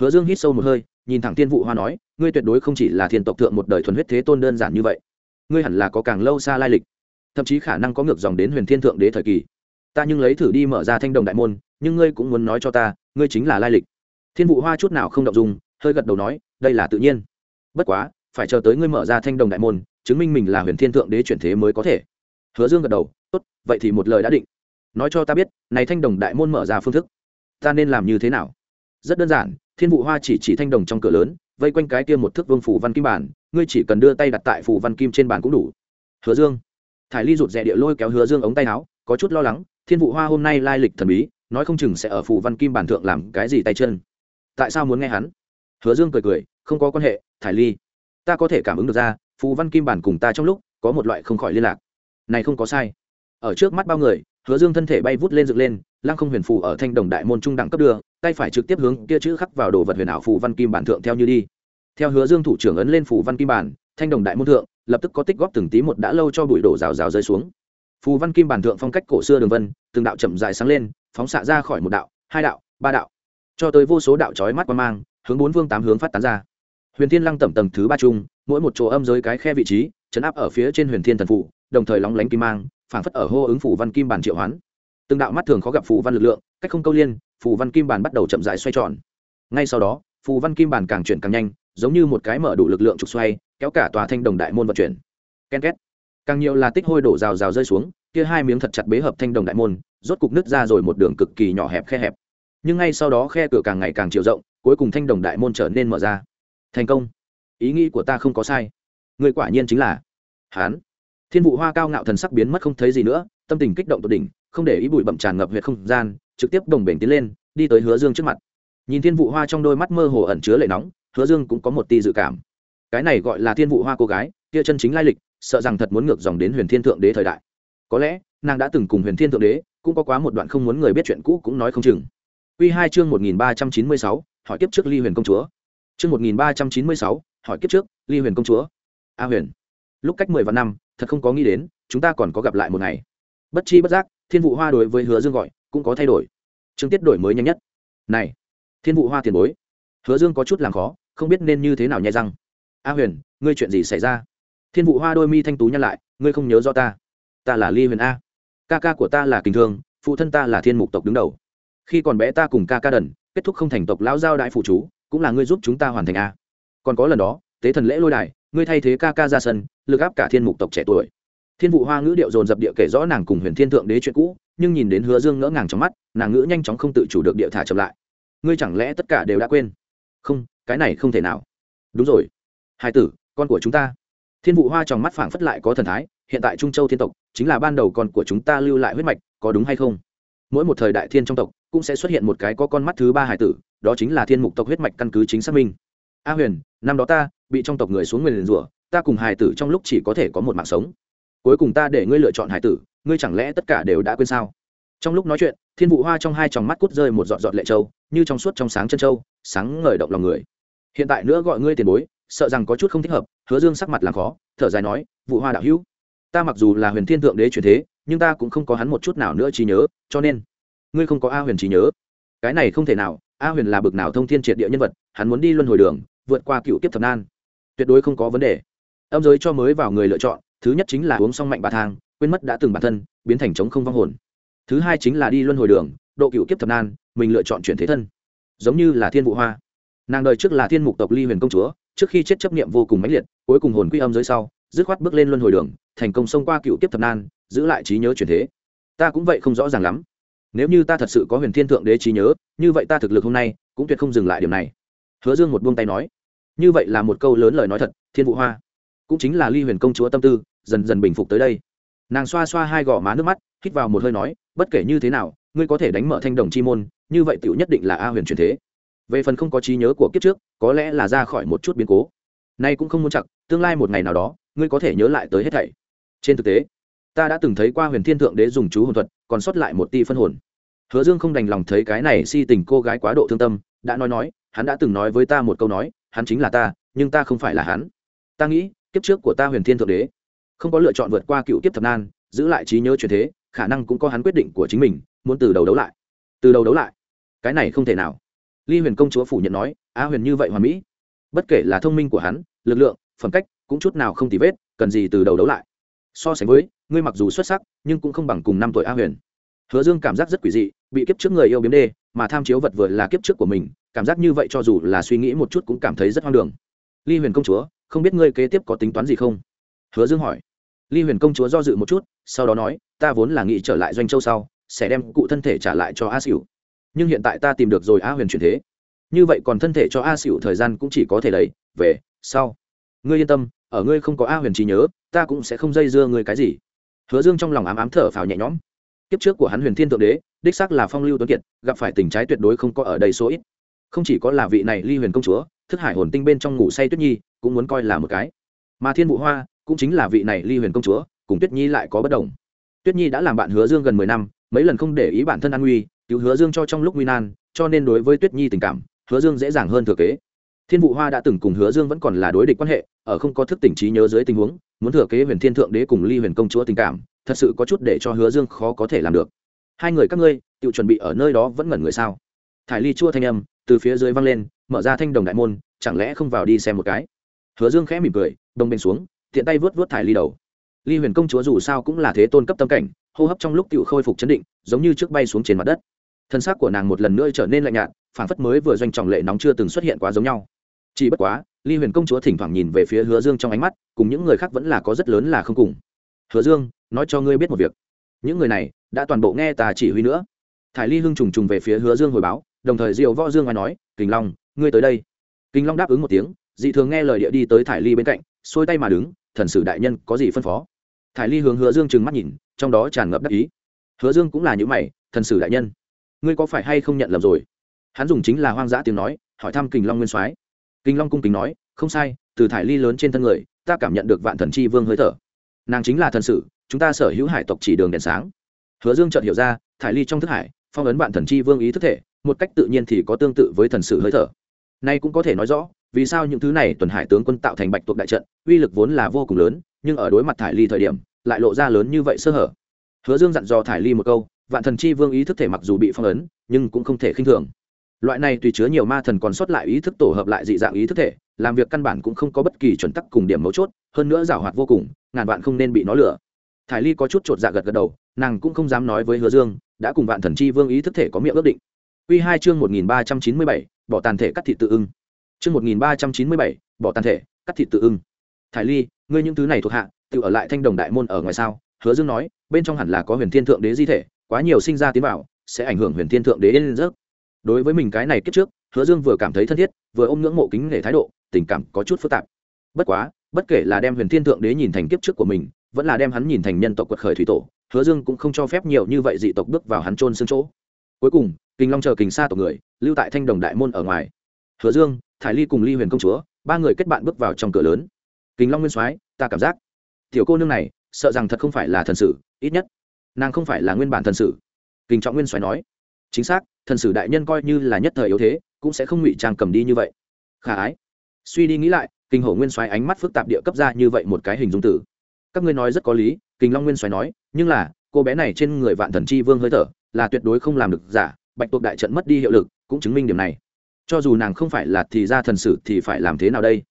Hứa dương hít sâu một hơi, nhìn thẳng thiên vụ hoa nói, ngươi tuyệt đối không chỉ là thiên tộc thượng một đời thuần huyết thế tôn đơn giản như vậy. Ngươi hẳn là có càng lâu xa lai lịch, thậm chí khả năng có ngược dòng đến huyền thiên thượng đế thời kỳ ta nhưng lấy thử đi mở ra thanh đồng đại môn, nhưng ngươi cũng muốn nói cho ta, ngươi chính là lai lịch. Thiên vụ hoa chút nào không động dung, hơi gật đầu nói, đây là tự nhiên. Bất quá, phải chờ tới ngươi mở ra thanh đồng đại môn, chứng minh mình là huyền thiên thượng đế chuyển thế mới có thể. Hứa dương gật đầu, tốt, vậy thì một lời đã định. Nói cho ta biết, này thanh đồng đại môn mở ra phương thức, ta nên làm như thế nào? Rất đơn giản, thiên vụ hoa chỉ chỉ thanh đồng trong cửa lớn, vây quanh cái kia một thước vương phủ văn kim bản, ngươi chỉ cần đưa tay đặt tại phủ văn kim trên bàn cũng đủ. Hứa dương. Thải ly rụt rè địa lôi kéo hứa dương ống tay áo, có chút lo lắng thiên vụ hoa hôm nay lai lịch thần bí, nói không chừng sẽ ở phù văn kim bản thượng làm cái gì tay chân. Tại sao muốn nghe hắn? Hứa dương cười cười, không có quan hệ, thải ly. Ta có thể cảm ứng được ra, phù văn kim bản cùng ta trong lúc, có một loại không khỏi liên lạc. Này không có sai. Ở trước mắt bao người, hứa dương thân thể bay vút lên dựng lên, lăng không huyền phù ở thanh đồng đại môn trung đẳng cấp đưa, tay phải trực tiếp hướng kia chữ khắc vào đồ vật huyền ảo phù văn kim bản thượng theo như đi. Theo hứa dương thủ trưởng ấn lên phù văn kim bản, thanh đồng đại môn thượng, lập tức có tích góp từng tí một đã lâu cho bụi đổ rào rào rơi xuống phù văn kim bản thượng phong cách cổ xưa đường vân, từng đạo chậm dài sáng lên, phóng xạ ra khỏi một đạo, hai đạo, ba đạo. Cho tới vô số đạo trói mắt quan mang, hướng bốn vương tám hướng phát tán ra. Huyền thiên lăng tẩm tầng thứ ba trung, mỗi một chỗ âm giới cái khe vị trí, chấn áp ở phía trên huyền thiên thần phụ đồng thời lóng lánh kim mang, phảng phất ở hô ứng phủ văn kim bản triệu hoán. Từng đạo mắt thường khó gặp phủ văn lực lượng, cách không câu liên phủ văn kim bản bắt đầu chậm rãi xoay tròn. Ngay sau đó, phù văn kim bản càng chuyển càng nhanh, giống như một cái mở đủ lực lượng trục xoay, kéo cả tòa thanh đồng đại môn vận chuyển. Ken két càng nhiều là tích hôi đổ rào rào rơi xuống, kia hai miếng thật chặt bế hợp thanh đồng đại môn, rốt cục nứt ra rồi một đường cực kỳ nhỏ hẹp khe hẹp. Nhưng ngay sau đó khe cửa càng ngày càng chiều rộng, cuối cùng thanh đồng đại môn trở nên mở ra. Thành công. Ý nghĩ của ta không có sai. Người quả nhiên chính là hán thiên vụ hoa cao ngạo thần sắc biến mất không thấy gì nữa, tâm tình kích động tột đỉnh, không để ý bụi bậm tràn ngập huyệt không gian, trực tiếp đồng bể tiến lên, đi tới hứa dương trước mặt. Nhìn thiên vụ hoa trong đôi mắt mơ hồ ẩn chứa lệ nóng, hứa dương cũng có một ti dự cảm. Cái này gọi là thiên vụ hoa cô gái, kia chân chính lai lịch sợ rằng thật muốn ngược dòng đến huyền thiên thượng đế thời đại. Có lẽ, nàng đã từng cùng huyền thiên thượng đế cũng có quá một đoạn không muốn người biết chuyện cũ cũng nói không chừng. Quy hai chương một nghìn ba trăm chín mươi sáu, hỏi kiếp trước ly huyền công chúa. Chương một nghìn ba trăm chín mươi sáu, hỏi kiếp trước ly huyền công chúa. A huyền, lúc cách mười vạn năm, thật không có nghĩ đến, chúng ta còn có gặp lại một ngày. Bất chi bất giác, thiên vụ hoa đối với hứa dương gọi, cũng có thay đổi. Chương tiết đổi mới nhanh nhất. Này, thiên vụ hoa tiền bối. Hứa dương có chút làm khó, không biết nên như thế nào nhai răng. A huyền, ngươi chuyện gì xảy ra? Thiên vụ hoa đôi mi thanh tú nhăn lại, ngươi không nhớ rõ ta. Ta là ly huyền a. Ca ca của ta là kinh thương, phụ thân ta là thiên mục tộc đứng đầu. Khi còn bé ta cùng ca ca đần, kết thúc không thành tộc lão giao đại phụ chú, cũng là ngươi giúp chúng ta hoàn thành a. Còn có lần đó, tế thần lễ lôi đài, ngươi thay thế ca ca ra sân, lực áp cả thiên mục tộc trẻ tuổi. Thiên vụ hoa ngữ điệu dồn dập địa kể rõ nàng cùng huyền thiên thượng đế chuyện cũ, nhưng nhìn đến hứa dương ngỡ ngàng trong mắt, nàng ngữ nhanh chóng không tự chủ được địa thả chậm lại. Ngươi chẳng lẽ tất cả đều đã quên? Không, cái này không thể nào. Đúng rồi. Hai tử, con của chúng ta thiên vụ hoa trong mắt phảng phất lại có thần thái, hiện tại trung châu thiên tộc, chính là ban đầu con của chúng ta lưu lại huyết mạch, có đúng hay không? Mỗi một thời đại thiên trong tộc, cũng sẽ xuất hiện một cái có con mắt thứ ba hải tử, đó chính là thiên mục tộc huyết mạch căn cứ chính xác minh. A huyền, năm đó ta, bị trong tộc người xuống nguyền rủa, ta cùng hải tử trong lúc chỉ có thể có một mạng sống. Cuối cùng ta để ngươi lựa chọn hải tử, ngươi chẳng lẽ tất cả đều đã quên sao? Trong lúc nói chuyện, thiên vụ hoa trong hai tròng mắt cút rơi một giọt giọt lệ châu, như trong suốt trong sáng chân châu, sáng ngời động lòng người. Hiện tại nữa gọi ngươi tiền bối sợ rằng có chút không thích hợp, hứa dương sắc mặt làm khó, thở dài nói, vụ hoa đạo hữu, ta mặc dù là huyền thiên thượng đế truyền thế, nhưng ta cũng không có hắn một chút nào nữa trí nhớ, cho nên, ngươi không có a huyền trí nhớ. Cái này không thể nào, a huyền là bực nào thông thiên triệt địa nhân vật, hắn muốn đi luân hồi đường, vượt qua cựu kiếp thập nan. Tuyệt đối không có vấn đề. Âm giới cho mới vào người lựa chọn, thứ nhất chính là uống xong mạnh bà thang, quên mất đã từng bản thân, biến thành chống không vong hồn. Thứ hai chính là đi luân hồi đường, độ cựu kiếp thập nan, mình lựa chọn chuyển thế thân. Giống như là thiên vụ hoa. Nàng đời trước là thiên mục tộc ly huyền công chúa trước khi chết chấp niệm vô cùng mãnh liệt, cuối cùng hồn quy âm giới sau, dứt khoát bước lên luân hồi đường, thành công xông qua cựu kiếp thập nan, giữ lại trí nhớ chuyển thế. Ta cũng vậy không rõ ràng lắm. Nếu như ta thật sự có huyền thiên thượng đế trí nhớ, như vậy ta thực lực hôm nay cũng tuyệt không dừng lại điểm này. Hứa dương một buông tay nói. Như vậy là một câu lớn lời nói thật, thiên vụ hoa. Cũng chính là ly huyền công chúa tâm tư, dần dần bình phục tới đây. Nàng xoa xoa hai gò má nước mắt, hít vào một hơi nói, bất kể như thế nào, ngươi có thể đánh mở thanh đồng chi môn, như vậy tiểu nhất định là a huyền truyền thế về phần không có trí nhớ của kiếp trước, có lẽ là ra khỏi một chút biến cố. Nay cũng không muốn chặt tương lai một ngày nào đó, ngươi có thể nhớ lại tới hết thảy. Trên thực tế, ta đã từng thấy qua huyền thiên thượng đế dùng chú hồn thuật, còn sót lại một ti phân hồn. Hứa dương không đành lòng thấy cái này si tình cô gái quá độ thương tâm, đã nói nói, hắn đã từng nói với ta một câu nói, hắn chính là ta, nhưng ta không phải là hắn. Ta nghĩ, kiếp trước của ta huyền thiên thượng đế, không có lựa chọn vượt qua cựu kiếp thập nan, giữ lại trí nhớ truyền thế, khả năng cũng có hắn quyết định của chính mình, muốn từ đầu đấu lại. Từ đầu đấu lại. Cái này không thể nào ly huyền công chúa phủ nhận nói A huyền như vậy hoàn mỹ, bất kể là thông minh của hắn, lực lượng, phẩm cách, cũng chút nào không tì vết, cần gì từ đầu đấu lại. So sánh với, ngươi mặc dù xuất sắc, nhưng cũng không bằng cùng năm tuổi a huyền. Hứa dương cảm giác rất quỷ dị, bị kiếp trước người yêu biếm đê, mà tham chiếu vật vừa là kiếp trước của mình, cảm giác như vậy cho dù là suy nghĩ một chút cũng cảm thấy rất hoang đường. Ly huyền công chúa, không biết ngươi kế tiếp có tính toán gì không? Hứa dương hỏi. Ly huyền công chúa do dự một chút, sau đó nói, ta vốn là nghĩ trở lại doanh châu sau, sẽ đem cụ thân thể trả lại cho a xỉu nhưng hiện tại ta tìm được rồi a huyền chuyển thế. Như vậy còn thân thể cho a xỉu thời gian cũng chỉ có thể lấy. Về, sau. Ngươi yên tâm, ở ngươi không có a huyền trí nhớ, ta cũng sẽ không dây dưa ngươi cái gì. Hứa dương trong lòng ám ám thở phào nhẹ nhõm. Kiếp trước của hắn huyền thiên thượng đế, đích xác là phong lưu tuấn kiệt, gặp phải tình trái tuyệt đối không có ở đây số ít. Không chỉ có là vị này ly huyền công chúa, thức hải hồn tinh bên trong ngủ say tuyết nhi, cũng muốn coi là một cái. Mà thiên vụ hoa, cũng chính là vị này ly huyền công chúa, cùng tuyết nhi lại có bất đồng. Tuyết nhi đã làm bạn hứa dương gần mười năm, mấy lần không để ý bản thân an nguy cứu hứa dương cho trong lúc nguy nan, cho nên đối với tuyết nhi tình cảm, hứa dương dễ dàng hơn thừa kế. Thiên vụ hoa đã từng cùng hứa dương vẫn còn là đối địch quan hệ, ở không có thức tỉnh trí nhớ dưới tình huống, muốn thừa kế huyền thiên thượng đế cùng ly huyền công chúa tình cảm, thật sự có chút để cho hứa dương khó có thể làm được. Hai người các ngươi, tự chuẩn bị ở nơi đó vẫn ngẩn người sao? Thải ly chua thanh âm, từ phía dưới văng lên, mở ra thanh đồng đại môn, chẳng lẽ không vào đi xem một cái? Hứa dương khẽ mỉm cười đông bên xuống, tiện tay vớt vớt thải ly đầu. Ly huyền công chúa dù sao cũng là thế tôn cấp tâm cảnh, hô hấp trong lúc tự khôi phục chấn định, giống như trước bay xuống trên mặt đất thân xác của nàng một lần nữa trở nên lạnh nhạt phản phất mới vừa doanh trọng lệ nóng chưa từng xuất hiện quá giống nhau. Chỉ bất quá, ly huyền công chúa thỉnh thoảng nhìn về phía hứa dương trong ánh mắt, cùng những người khác vẫn là có rất lớn là không cùng. Hứa dương, nói cho ngươi biết một việc. Những người này đã toàn bộ nghe tà chỉ huy nữa. Thải ly hưng trùng trùng về phía hứa dương hồi báo, đồng thời diệu võ dương ngoài nói, kình long, ngươi tới đây. Kình long đáp ứng một tiếng, dị thường nghe lời địa đi tới thải ly bên cạnh, xuôi tay mà đứng, thần sử đại nhân có gì phân phó? Thải ly hướng hứa dương trừng mắt nhìn, trong đó tràn ngập đắc ý. Hứa dương cũng là những mày, thần sử đại nhân ngươi có phải hay không nhận lầm rồi? Hắn dùng chính là hoang dã tiếng nói, hỏi thăm kình long nguyên soái. Kình long cung kính nói, không sai, từ thải ly lớn trên thân người, ta cảm nhận được vạn thần chi vương hơi thở. Nàng chính là thần sử, chúng ta sở hữu hải tộc chỉ đường đèn sáng. Hứa dương chợt hiểu ra, thải ly trong thức hải, phong ấn vạn thần chi vương ý thức thể, một cách tự nhiên thì có tương tự với thần sử hơi thở. Nay cũng có thể nói rõ, vì sao những thứ này tuần hải tướng quân tạo thành bạch tuộc đại trận, uy lực vốn là vô cùng lớn, nhưng ở đối mặt thải ly thời điểm, lại lộ ra lớn như vậy sơ hở. Hứa dương dặn dò thải ly một câu vạn thần chi vương ý thức thể mặc dù bị phong ấn, nhưng cũng không thể khinh thường. Loại này tùy chứa nhiều ma thần còn sót lại ý thức tổ hợp lại dị dạng ý thức thể, làm việc căn bản cũng không có bất kỳ chuẩn tắc cùng điểm mấu chốt, hơn nữa giảo hoạt vô cùng, ngàn vạn không nên bị nó lừa. Thải ly có chút chột dạ gật gật đầu, nàng cũng không dám nói với hứa dương, đã cùng vạn thần chi vương ý thức thể có miệng ước định. Quy hai chương một nghìn ba trăm chín mươi bảy, bỏ tàn thể cắt thịt tự ưng. Chương một nghìn ba trăm chín mươi bảy, bỏ tàn thể cắt thịt tự ưng. Thải ly, ngươi những thứ này thuộc hạ, tự ở lại thanh đồng đại môn ở ngoài sao? Hứa dương nói, bên trong hẳn là có huyền thiên thượng đế di thể quá nhiều sinh ra tiến vào, sẽ ảnh hưởng huyền thiên thượng đế lên rớt đối với mình cái này kết trước, hứa dương vừa cảm thấy thân thiết, vừa ôm ngưỡng mộ kính nể thái độ, tình cảm có chút phức tạp. Bất quá, bất kể là đem huyền thiên thượng đế nhìn thành kiếp trước của mình, vẫn là đem hắn nhìn thành nhân tộc quật khởi thủy tổ, hứa dương cũng không cho phép nhiều như vậy dị tộc bước vào hắn trôn xương chỗ. Cuối cùng, kinh long chờ kình xa tộc người, lưu tại thanh đồng đại môn ở ngoài. Hứa dương, thải ly cùng ly huyền công chúa, ba người kết bạn bước vào trong cửa lớn. Kinh long nguyên soái, ta cảm giác. Tiểu cô nương này, sợ rằng thật không phải là thần sử, ít nhất nàng không phải là nguyên bản thần sử. Kinh trọng nguyên xoáy nói, chính xác, thần sử đại nhân coi như là nhất thời yếu thế, cũng sẽ không ngụy trang cầm đi như vậy. Khả ái. Suy đi nghĩ lại kinh hổ nguyên xoáy ánh mắt phức tạp địa cấp ra như vậy một cái hình dung tử. Các ngươi nói rất có lý kinh long nguyên xoáy nói, nhưng là, cô bé này trên người vạn thần chi vương hơi thở, là tuyệt đối không làm được, giả, bạch tuộc đại trận mất đi hiệu lực, cũng chứng minh điểm này. Cho dù nàng không phải là thì ra thần sử thì phải làm thế nào đây?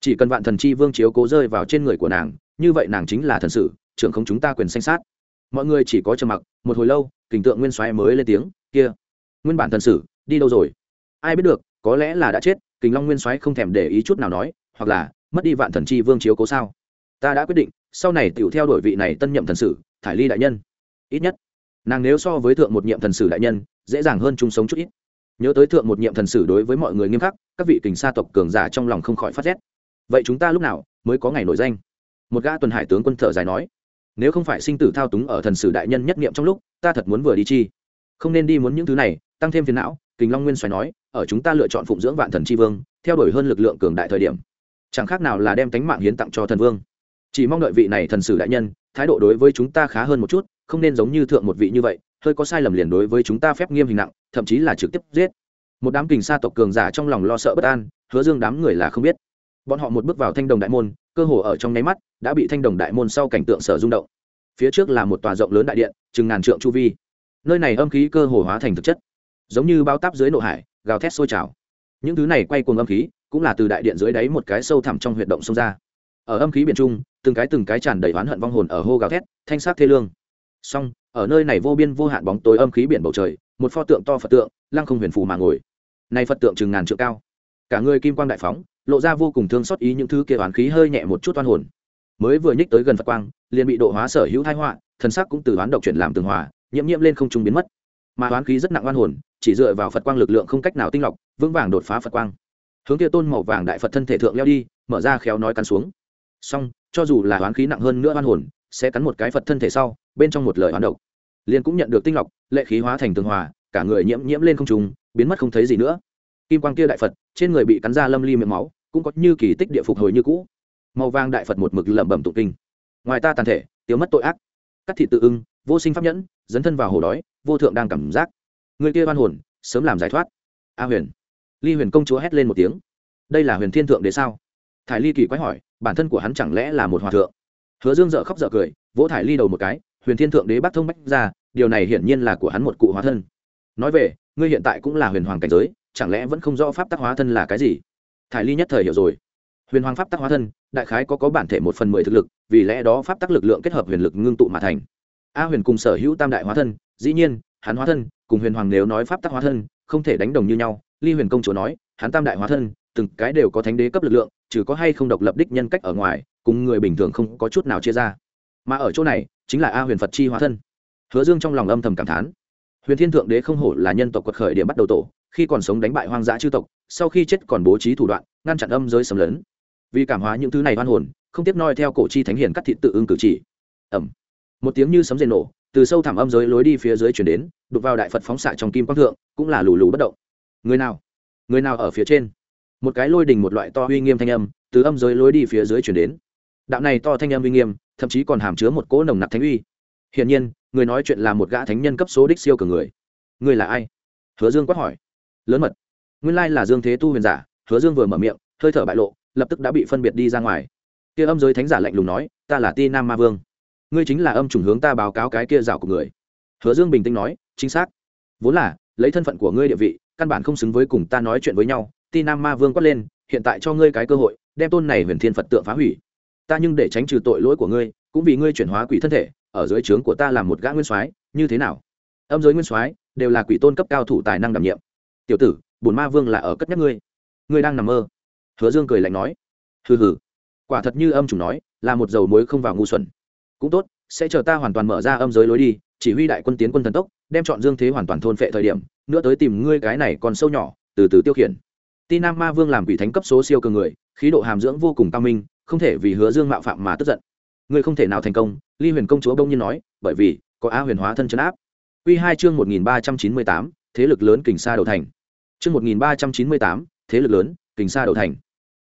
Chỉ cần vạn thần chi vương chiếu cố rơi vào trên người của nàng, như vậy nàng chính là thần sử, trưởng không chúng ta quyền sanh sát mọi người chỉ có trầm mặc, một hồi lâu, kình tượng nguyên soái mới lên tiếng, kia, nguyên bản thần sử, đi đâu rồi? Ai biết được, có lẽ là đã chết, kình long nguyên soái không thèm để ý chút nào nói, hoặc là, mất đi vạn thần chi vương chiếu cố sao? Ta đã quyết định, sau này tựu theo đuổi vị này tân nhậm thần sử, thải ly đại nhân. Ít nhất, nàng nếu so với thượng một nhiệm thần sử đại nhân, dễ dàng hơn chung sống chút ít. Nhớ tới thượng một nhiệm thần sử đối với mọi người nghiêm khắc, các vị kình sa tộc cường giả trong lòng không khỏi phát rét. Vậy chúng ta lúc nào mới có ngày nổi danh? Một gã tuần hải tướng quân thở dài nói nếu không phải sinh tử thao túng ở thần sử đại nhân nhất niệm trong lúc, ta thật muốn vừa đi chi. Không nên đi muốn những thứ này, tăng thêm phiền não, kình long nguyên xoài nói, ở chúng ta lựa chọn phụng dưỡng vạn thần tri vương, theo đuổi hơn lực lượng cường đại thời điểm. Chẳng khác nào là đem tánh mạng hiến tặng cho thần vương. Chỉ mong đợi vị này thần sử đại nhân, thái độ đối với chúng ta khá hơn một chút, không nên giống như thượng một vị như vậy, hơi có sai lầm liền đối với chúng ta phép nghiêm hình nặng, thậm chí là trực tiếp giết. Một đám kình sa tộc cường giả trong lòng lo sợ bất an, hứa dương đám người là không biết. Bọn họ một bước vào thanh đồng đại môn cơ hồ ở trong nháy mắt, đã bị thanh đồng đại môn sau cảnh tượng sở rung động. Phía trước là một tòa rộng lớn đại điện, chừng ngàn trượng chu vi. Nơi này âm khí cơ hồ hóa thành thực chất, giống như bao táp dưới nội hải, gào thét sôi trào. Những thứ này quay cuồng âm khí, cũng là từ đại điện dưới đáy một cái sâu thẳm trong huyệt động xông ra. Ở âm khí biển trung, từng cái từng cái tràn đầy oán hận vong hồn ở hô gào thét, thanh sát thê lương. Song, ở nơi này vô biên vô hạn bóng tối âm khí biển bầu trời, một pho tượng to phật tượng, lăng không huyền phù mà ngồi. Nay phật tượng chừng ngàn trượng cao cả người kim quang đại phóng, lộ ra vô cùng thương xót ý những thứ kia oán khí hơi nhẹ một chút oan hồn. Mới vừa nhích tới gần phật quang, liền bị độ hóa sở hữu thái họa, thần sắc cũng từ oán độc chuyển làm tường hòa, nhiễm nhiễm lên không trung biến mất. Mà oán khí rất nặng oan hồn, chỉ dựa vào phật quang lực lượng không cách nào tinh lọc, vững vàng đột phá phật quang. Hướng kia tôn màu vàng đại phật thân thể thượng leo đi, mở ra khéo nói cắn xuống. Song cho dù là oán khí nặng hơn nữa oan hồn, sẽ cắn một cái phật thân thể sau, bên trong một lời oán độc. Liền cũng nhận được tinh lọc, lệ khí hóa thành tường hòa, cả người nhiễm nhiễm lên không trùng biến mất không thấy gì nữa kim quang kia đại phật, trên người bị cắn ra lâm ly miệng máu, cũng có như kỳ tích địa phục hồi như cũ. Màu vàng đại phật một mực lẩm bẩm tụng kinh. Ngoài ta tàn thể, tiêu mất tội ác. Cắt thị tự ưng, vô sinh pháp nhẫn, dấn thân vào hồ đói, vô thượng đang cảm giác. Người kia oan hồn, sớm làm giải thoát. A huyền. Ly huyền công chúa hét lên một tiếng. Đây là huyền thiên thượng đế sao? Thải ly kỳ quái hỏi, bản thân của hắn chẳng lẽ là một hòa thượng? Hứa dương dợ khóc dợ cười, vỗ thải ly đầu một cái, huyền thiên thượng đế bắt thông bách ra, điều này hiển nhiên là của hắn một cụ hóa thân. Nói về, ngươi hiện tại cũng là huyền hoàng cảnh giới chẳng lẽ vẫn không rõ pháp tắc hóa thân là cái gì? Thải ly nhất thời hiểu rồi. Huyền hoàng pháp tắc hóa thân, đại khái có có bản thể một phần mười thực lực, vì lẽ đó pháp tắc lực lượng kết hợp huyền lực ngưng tụ mà thành. A huyền cùng sở hữu tam đại hóa thân, dĩ nhiên, hắn hóa thân cùng huyền hoàng nếu nói pháp tắc hóa thân, không thể đánh đồng như nhau. Ly huyền công chúa nói, hắn tam đại hóa thân, từng cái đều có thánh đế cấp lực lượng, trừ có hay không độc lập đích nhân cách ở ngoài, cùng người bình thường không có chút nào chia ra. Mà ở chỗ này, chính là a huyền phật chi hóa thân. Hứa dương trong lòng âm thầm cảm thán. Huyền thiên thượng đế không hổ là nhân tộc quật khởi điểm bắt đầu tổ khi còn sống đánh bại hoang dã chư tộc, sau khi chết còn bố trí thủ đoạn, ngăn chặn âm giới sầm lớn vì cảm hóa những thứ này hoan hồn, không tiếp noi theo cổ chi thánh hiền cắt thịt tự ưng cử chỉ. Ẩm. Một tiếng như sấm rền nổ, từ sâu thẳm âm giới lối đi phía dưới chuyển đến đục vào đại phật phóng xạ trong kim quang thượng, cũng là lù lù bất động. Người nào? Người nào ở phía trên? Một cái lôi đình một loại to uy nghiêm thanh âm, từ âm giới lối đi phía dưới chuyển đến. Đạo này to thanh âm uy nghiêm, thậm chí còn hàm chứa một cỗ nồng nặc thánh uy. Hiển nhiên, người nói chuyện là một gã thánh nhân cấp số đích siêu cường người. Người là ai? Hứa dương quát hỏi lớn mật. Nguyên lai là dương thế tu huyền giả, hứa dương vừa mở miệng, hơi thở bại lộ, lập tức đã bị phân biệt đi ra ngoài. Kia âm giới thánh giả lạnh lùng nói, ta là ti nam ma vương. Ngươi chính là âm chủng hướng ta báo cáo cái kia rào của người. Hứa dương bình tĩnh nói, chính xác. Vốn là, lấy thân phận của ngươi địa vị, căn bản không xứng với cùng ta nói chuyện với nhau. Ti nam ma vương quát lên, hiện tại cho ngươi cái cơ hội, đem tôn này huyền thiên phật tượng phá hủy. Ta nhưng để tránh trừ tội lỗi của ngươi, cũng vì ngươi chuyển hóa quỷ thân thể, ở dưới trướng của ta làm một gã nguyên soái, như thế nào? Âm giới nguyên soái đều là quỷ tôn cấp cao thủ tài năng đảm nhiệm tiểu tử, bổn ma vương là ở cất nhắc ngươi. Ngươi đang nằm mơ. Hứa dương cười lạnh nói. Hừ hừ. Quả thật như âm chủ nói, là một dầu muối không vào ngu xuẩn. Cũng tốt, sẽ chờ ta hoàn toàn mở ra âm giới lối đi, chỉ huy đại quân tiến quân thần tốc, đem chọn dương thế hoàn toàn thôn phệ thời điểm, nữa tới tìm ngươi cái này còn sâu nhỏ, từ từ tiêu khiển. Ti nam ma vương làm quỷ thánh cấp số siêu cường người, khí độ hàm dưỡng vô cùng cao minh, không thể vì hứa dương mạo phạm mà tức giận. Ngươi không thể nào thành công, ly huyền công chúa bông nhiên nói, bởi vì có a huyền hóa thân chấn áp. Q hai chương một nghìn ba trăm chín mươi tám thế lực lớn kình sa đầu thành. Chương một nghìn ba trăm chín mươi tám, thế lực lớn kình sa đầu thành.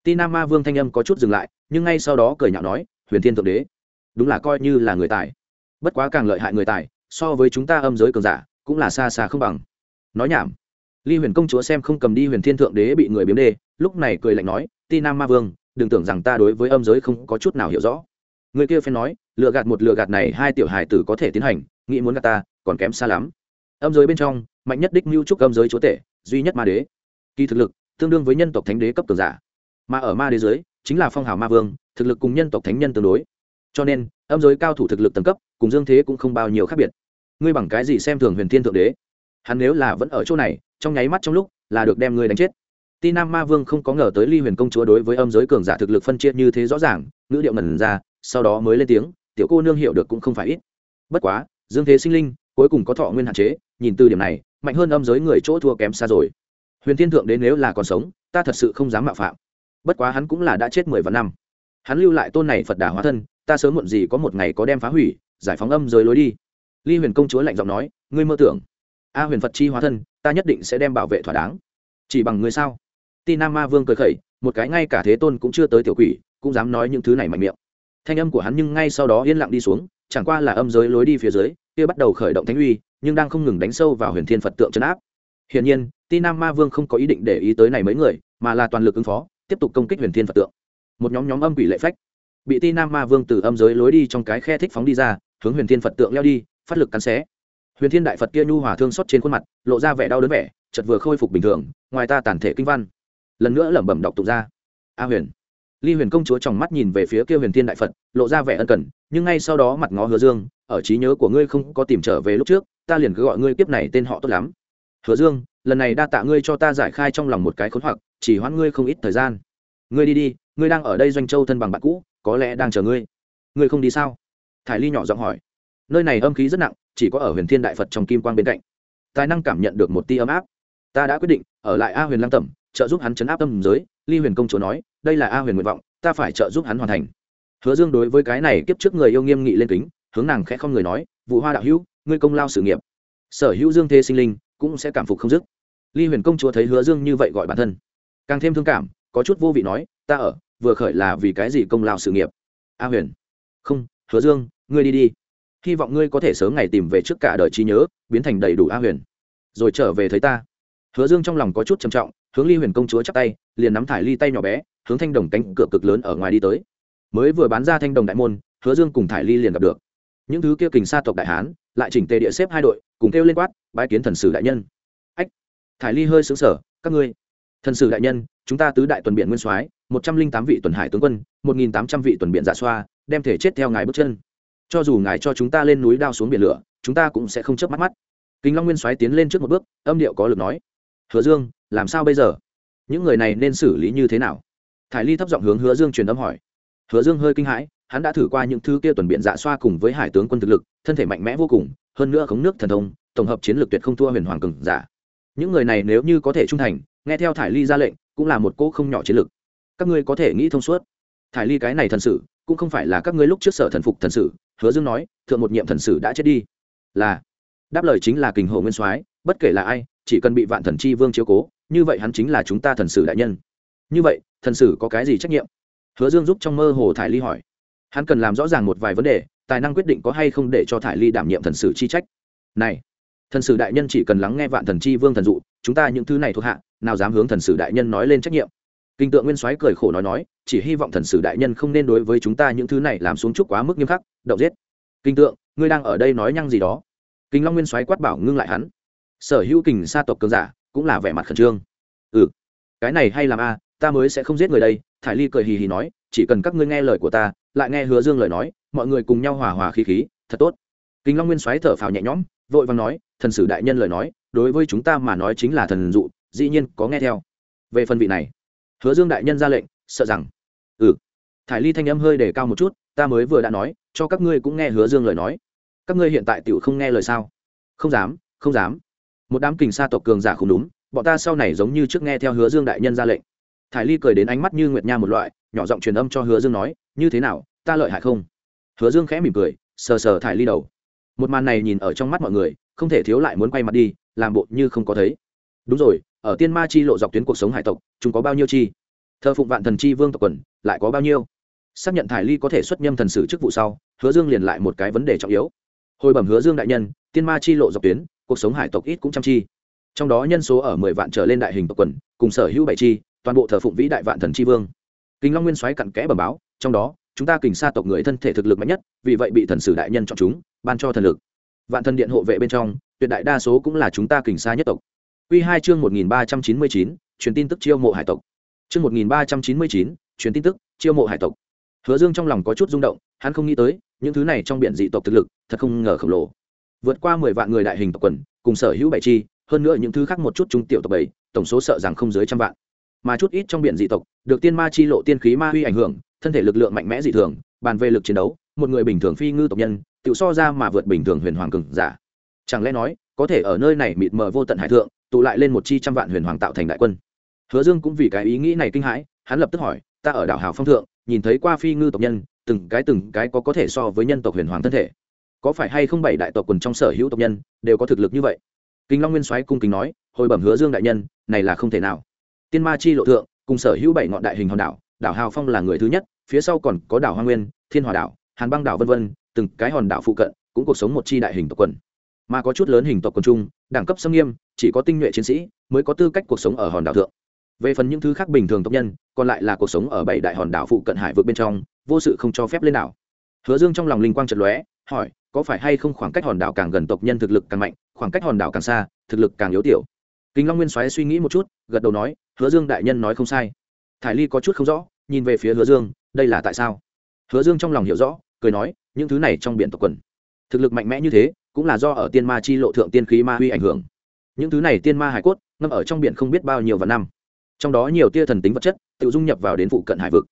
Ti nam ma vương thanh âm có chút dừng lại, nhưng ngay sau đó cười nhạo nói, huyền thiên thượng đế, đúng là coi như là người tài. Bất quá càng lợi hại người tài, so với chúng ta âm giới cường giả, cũng là xa xa không bằng. Nói nhảm. Ly huyền công chúa xem không cầm đi huyền thiên thượng đế bị người biếm đê, lúc này cười lạnh nói ti nam ma vương, đừng tưởng rằng ta đối với âm giới không có chút nào hiểu rõ. Người kia phen nói, lựa gạt một lựa gạt này hai tiểu hài tử có thể tiến hành, nghĩ muốn gạt ta, còn kém xa lắm. Âm giới bên trong mạnh nhất đích mưu trúc âm giới chúa tể, duy nhất ma đế. Kỳ thực lực, tương đương với nhân tộc thánh đế cấp cường giả. Mà ở ma đế giới, chính là phong hào ma vương, thực lực cùng nhân tộc thánh nhân tương đối. Cho nên, âm giới cao thủ thực lực tầng cấp, cùng dương thế cũng không bao nhiêu khác biệt. Ngươi bằng cái gì xem thường huyền thiên thượng đế? Hắn nếu là vẫn ở chỗ này, trong nháy mắt trong lúc, là được đem ngươi đánh chết. Ti nam ma vương không có ngờ tới ly huyền công chúa đối với âm giới cường giả thực lực phân chia như thế rõ ràng, ngữ điệu ngẩn ra, sau đó mới lên tiếng, tiểu cô nương hiểu được cũng không phải ít. Bất quá, dương thế sinh linh cuối cùng có thọ nguyên hạn chế, nhìn từ điểm này mạnh hơn âm giới người chỗ thua kém xa rồi. Huyền thiên thượng đến nếu là còn sống, ta thật sự không dám mạo phạm. Bất quá hắn cũng là đã chết mười vạn năm. Hắn lưu lại tôn này phật đà hóa thân, ta sớm muộn gì có một ngày có đem phá hủy, giải phóng âm giới lối đi. Ly huyền công chúa lạnh giọng nói, ngươi mơ tưởng. A huyền phật chi hóa thân, ta nhất định sẽ đem bảo vệ thỏa đáng. Chỉ bằng ngươi sao? Ti nam ma vương cười khẩy, một cái ngay cả thế tôn cũng chưa tới tiểu quỷ, cũng dám nói những thứ này mạnh miệng. Thanh âm của hắn nhưng ngay sau đó yên lặng đi xuống chẳng qua là âm giới lối đi phía dưới, kia bắt đầu khởi động thánh uy, nhưng đang không ngừng đánh sâu vào huyền thiên phật tượng chấn áp. Hiển nhiên, ti nam ma vương không có ý định để ý tới này mấy người, mà là toàn lực ứng phó, tiếp tục công kích huyền thiên phật tượng. Một nhóm nhóm âm quỷ lệ phách, bị ti nam ma vương từ âm giới lối đi trong cái khe thích phóng đi ra, hướng huyền thiên phật tượng leo đi, phát lực cắn xé. Huyền thiên đại phật kia nhu hòa thương xót trên khuôn mặt, lộ ra vẻ đau đớn vẻ chật vừa khôi phục bình thường, ngoài ta tàn thể kinh văn. Lần nữa lẩm bẩm đọc tục ra. A huyền ly huyền công chúa tròng mắt nhìn về phía kia huyền thiên đại phật, lộ ra vẻ ân cần, nhưng ngay sau đó mặt ngó hứa dương, ở trí nhớ của ngươi không có tìm trở về lúc trước, ta liền cứ gọi ngươi kiếp này tên họ tốt lắm. Hứa dương, lần này đa tạ ngươi cho ta giải khai trong lòng một cái khốn hoặc, chỉ hoãn ngươi không ít thời gian. Ngươi đi đi, ngươi đang ở đây doanh châu thân bằng bạn cũ, có lẽ đang chờ ngươi. Ngươi không đi sao? Thải ly nhỏ giọng hỏi. Nơi này âm khí rất nặng, chỉ có ở huyền thiên đại phật trong kim quang bên cạnh. Tài năng cảm nhận được một tia ấm áp. Ta đã quyết định, ở lại a huyền lăng tẩm, trợ giúp hắn chấn áp tâm giới. Ly huyền công chúa nói đây là a huyền nguyện vọng, ta phải trợ giúp hắn hoàn thành. Hứa dương đối với cái này kiếp trước người yêu nghiêm nghị lên kính, hướng nàng khẽ không người nói, vụ hoa đạo hữu, ngươi công lao sự nghiệp, sở hữu dương thế sinh linh cũng sẽ cảm phục không dứt. Ly huyền công chúa thấy hứa dương như vậy gọi bản thân, càng thêm thương cảm, có chút vô vị nói, ta ở, vừa khởi là vì cái gì công lao sự nghiệp? A huyền. Không, hứa dương, ngươi đi đi. Hy vọng ngươi có thể sớm ngày tìm về trước cả đời trí nhớ, biến thành đầy đủ a huyền. Rồi trở về thấy ta. Hứa dương trong lòng có chút trầm trọng, hướng ly huyền công chúa chắp tay, liền nắm thải ly tay nhỏ bé hướng thanh đồng cánh cửa cực lớn ở ngoài đi tới. Mới vừa bán ra thanh đồng đại môn, hứa dương cùng thải ly liền gặp được. Những thứ kia kình sa tộc đại hán lại chỉnh tề địa xếp hai đội, cùng kêu lên quát, bái kiến thần sử đại nhân. Ách, thải ly hơi xứng sở các ngươi, thần sử đại nhân, chúng ta tứ đại tuần biện nguyên soái, một trăm linh tám vị tuần hải tướng quân, một nghìn tám trăm vị tuần biện giả dạ xoa, đem thể chết theo ngài bước chân. Cho dù ngài cho chúng ta lên núi đao xuống biển lửa, chúng ta cũng sẽ không chớp mắt mắt. Kính long nguyên soái tiến lên trước một bước, âm điệu có lực nói, hứa dương, làm sao bây giờ? Những người này nên xử lý như thế nào? Thải ly thấp giọng hướng hứa dương truyền âm hỏi. Hứa dương hơi kinh hãi, hắn đã thử qua những thứ kia tuần biện dạ xoa cùng với hải tướng quân thực lực, thân thể mạnh mẽ vô cùng, hơn nữa khống nước thần thông, tổng hợp chiến lược tuyệt không thua huyền hoàng cường giả. Những người này nếu như có thể trung thành, nghe theo thải ly ra lệnh, cũng là một cỗ không nhỏ chiến lược. Các ngươi có thể nghĩ thông suốt. Thải ly cái này thần sử, cũng không phải là các ngươi lúc trước sở thần phục thần sử, hứa dương nói, thượng một nhiệm thần sử đã chết đi. Là. Đáp lời chính là kình hồ nguyên soái, bất kể là ai, chỉ cần bị vạn thần chi vương chiếu cố, như vậy hắn chính là chúng ta thần sử đại nhân như vậy, thần sử có cái gì trách nhiệm? Hứa dương giúp trong mơ hồ thải ly hỏi. Hắn cần làm rõ ràng một vài vấn đề, tài năng quyết định có hay không để cho thải ly đảm nhiệm thần sử chi trách. Này, thần sử đại nhân chỉ cần lắng nghe vạn thần chi vương thần dụ, chúng ta những thứ này thuộc hạ, nào dám hướng thần sử đại nhân nói lên trách nhiệm? Kinh tượng nguyên soái cười khổ nói nói, chỉ hy vọng thần sử đại nhân không nên đối với chúng ta những thứ này làm xuống chút quá mức nghiêm khắc, động giết. Kinh tượng, ngươi đang ở đây nói nhăng gì đó? Kinh long nguyên soái quát bảo ngưng lại hắn. Sở hữu kình sa tộc cường giả cũng là vẻ mặt khẩn trương. Ừ cái này hay làm a ta mới sẽ không giết người đây, thải ly cười hì hì nói, chỉ cần các ngươi nghe lời của ta, lại nghe hứa dương lời nói, mọi người cùng nhau hòa hòa khí khí, thật tốt. Kinh long nguyên xoáy thở phào nhẹ nhõm, vội vàng nói, thần sử đại nhân lời nói, đối với chúng ta mà nói chính là thần dụ, dĩ nhiên có nghe theo. Về phần vị này, hứa dương đại nhân ra lệnh, sợ rằng ừ. Thải ly thanh âm hơi để cao một chút, ta mới vừa đã nói, cho các ngươi cũng nghe hứa dương lời nói. Các ngươi hiện tại tựu không nghe lời sao? Không dám không dám. Một đám kình sa tộc cường giả không đúng bọn ta sau này giống như trước nghe theo hứa dương đại nhân ra lệnh thải ly cười đến ánh mắt như nguyệt nha một loại, nhỏ giọng truyền âm cho hứa dương nói, như thế nào, ta lợi hại không? Hứa dương khẽ mỉm cười, sờ sờ thải ly đầu. Một màn này nhìn ở trong mắt mọi người, không thể thiếu lại muốn quay mặt đi, làm bộ như không có thấy. Đúng rồi, ở tiên ma chi lộ dọc tuyến cuộc sống hải tộc, chúng có bao nhiêu chi? Thờ phụng vạn thần chi vương tộc quần, lại có bao nhiêu? Xác nhận thải ly có thể xuất nhâm thần sử chức vụ sau, hứa dương liền lại một cái vấn đề trọng yếu. Hồi bẩm hứa dương đại nhân, tiên ma chi lộ dọc tuyến, cuộc sống hải tộc ít cũng chăm chi. Trong đó nhân số ở mười vạn trở lên đại hình tộc quần, cùng sở hữu bảy chi toàn bộ thờ phụng vĩ đại vạn thần tri vương. Kinh long nguyên soái cặn kẽ bẩm báo, trong đó, chúng ta kình sa tộc người thân thể thực lực mạnh nhất, vì vậy bị thần sử đại nhân chọn chúng, ban cho thần lực. Vạn thần điện hộ vệ bên trong, tuyệt đại đa số cũng là chúng ta kình sa nhất tộc. Quy hai chương một nghìn ba trăm chín mươi chín, truyền tin tức chiêu mộ hải tộc. Chương một nghìn ba trăm chín mươi chín, truyền tin tức chiêu mộ hải tộc. Hứa dương trong lòng có chút rung động, hắn không nghĩ tới, những thứ này trong biển dị tộc thực lực, thật không ngờ khổng lồ. Vượt qua mười vạn người đại hình tộc quần, cùng sở hữu bảy chi, hơn nữa những thứ khác một chút trung tiểu tộc bảy, tổng số sợ rằng không dưới trăm vạn mà chút ít trong biển dị tộc, được tiên ma chi lộ tiên khí ma huy ảnh hưởng, thân thể lực lượng mạnh mẽ dị thường, bàn về lực chiến đấu, một người bình thường phi ngư tộc nhân, tự so ra mà vượt bình thường huyền hoàng cường giả. Chẳng lẽ nói, có thể ở nơi này mịt mờ vô tận hải thượng, tụ lại lên một chi trăm vạn huyền hoàng tạo thành đại quân? Hứa dương cũng vì cái ý nghĩ này kinh hãi, hắn lập tức hỏi, ta ở đảo hào phong thượng, nhìn thấy qua phi ngư tộc nhân, từng cái từng cái có có thể so với nhân tộc huyền hoàng thân thể. Có phải hay không bảy đại tộc quần trong sở hữu tộc nhân, đều có thực lực như vậy? Kinh long nguyên soái cung kính nói, hồi bẩm hứa dương đại nhân, này là không thể nào tiên ma chi lộ thượng, cùng sở hữu bảy ngọn đại hình hòn đảo đảo hào phong là người thứ nhất, phía sau còn có đảo hoa nguyên, thiên hòa đảo, hàn băng đảo v v từng cái hòn đảo phụ cận cũng cuộc sống một chi đại hình tộc quần. Mà có chút lớn hình tộc quần chung, đẳng cấp xâm nghiêm, chỉ có tinh nhuệ chiến sĩ mới có tư cách cuộc sống ở hòn đảo thượng. Về phần những thứ khác bình thường tộc nhân, còn lại là cuộc sống ở bảy đại hòn đảo phụ cận hải vượt bên trong, vô sự không cho phép lên đảo. Hứa dương trong lòng linh quang trật lóe, hỏi, có phải hay không khoảng cách hòn đảo càng gần tộc nhân thực lực càng mạnh, khoảng cách hòn đảo càng xa, thực lực càng yếu tiểu? Kính long nguyên soái suy nghĩ một chút, gật đầu nói, hứa dương đại nhân nói không sai. Thải ly có chút không rõ, nhìn về phía hứa dương, đây là tại sao? Hứa dương trong lòng hiểu rõ, cười nói, những thứ này trong biển tộc quần, thực lực mạnh mẽ như thế, cũng là do ở tiên ma chi lộ thượng tiên khí ma huy ảnh hưởng. Những thứ này tiên ma hải cốt, ngâm ở trong biển không biết bao nhiêu vạn năm. Trong đó nhiều tia thần tính vật chất, tự dung nhập vào đến phụ cận hải vực.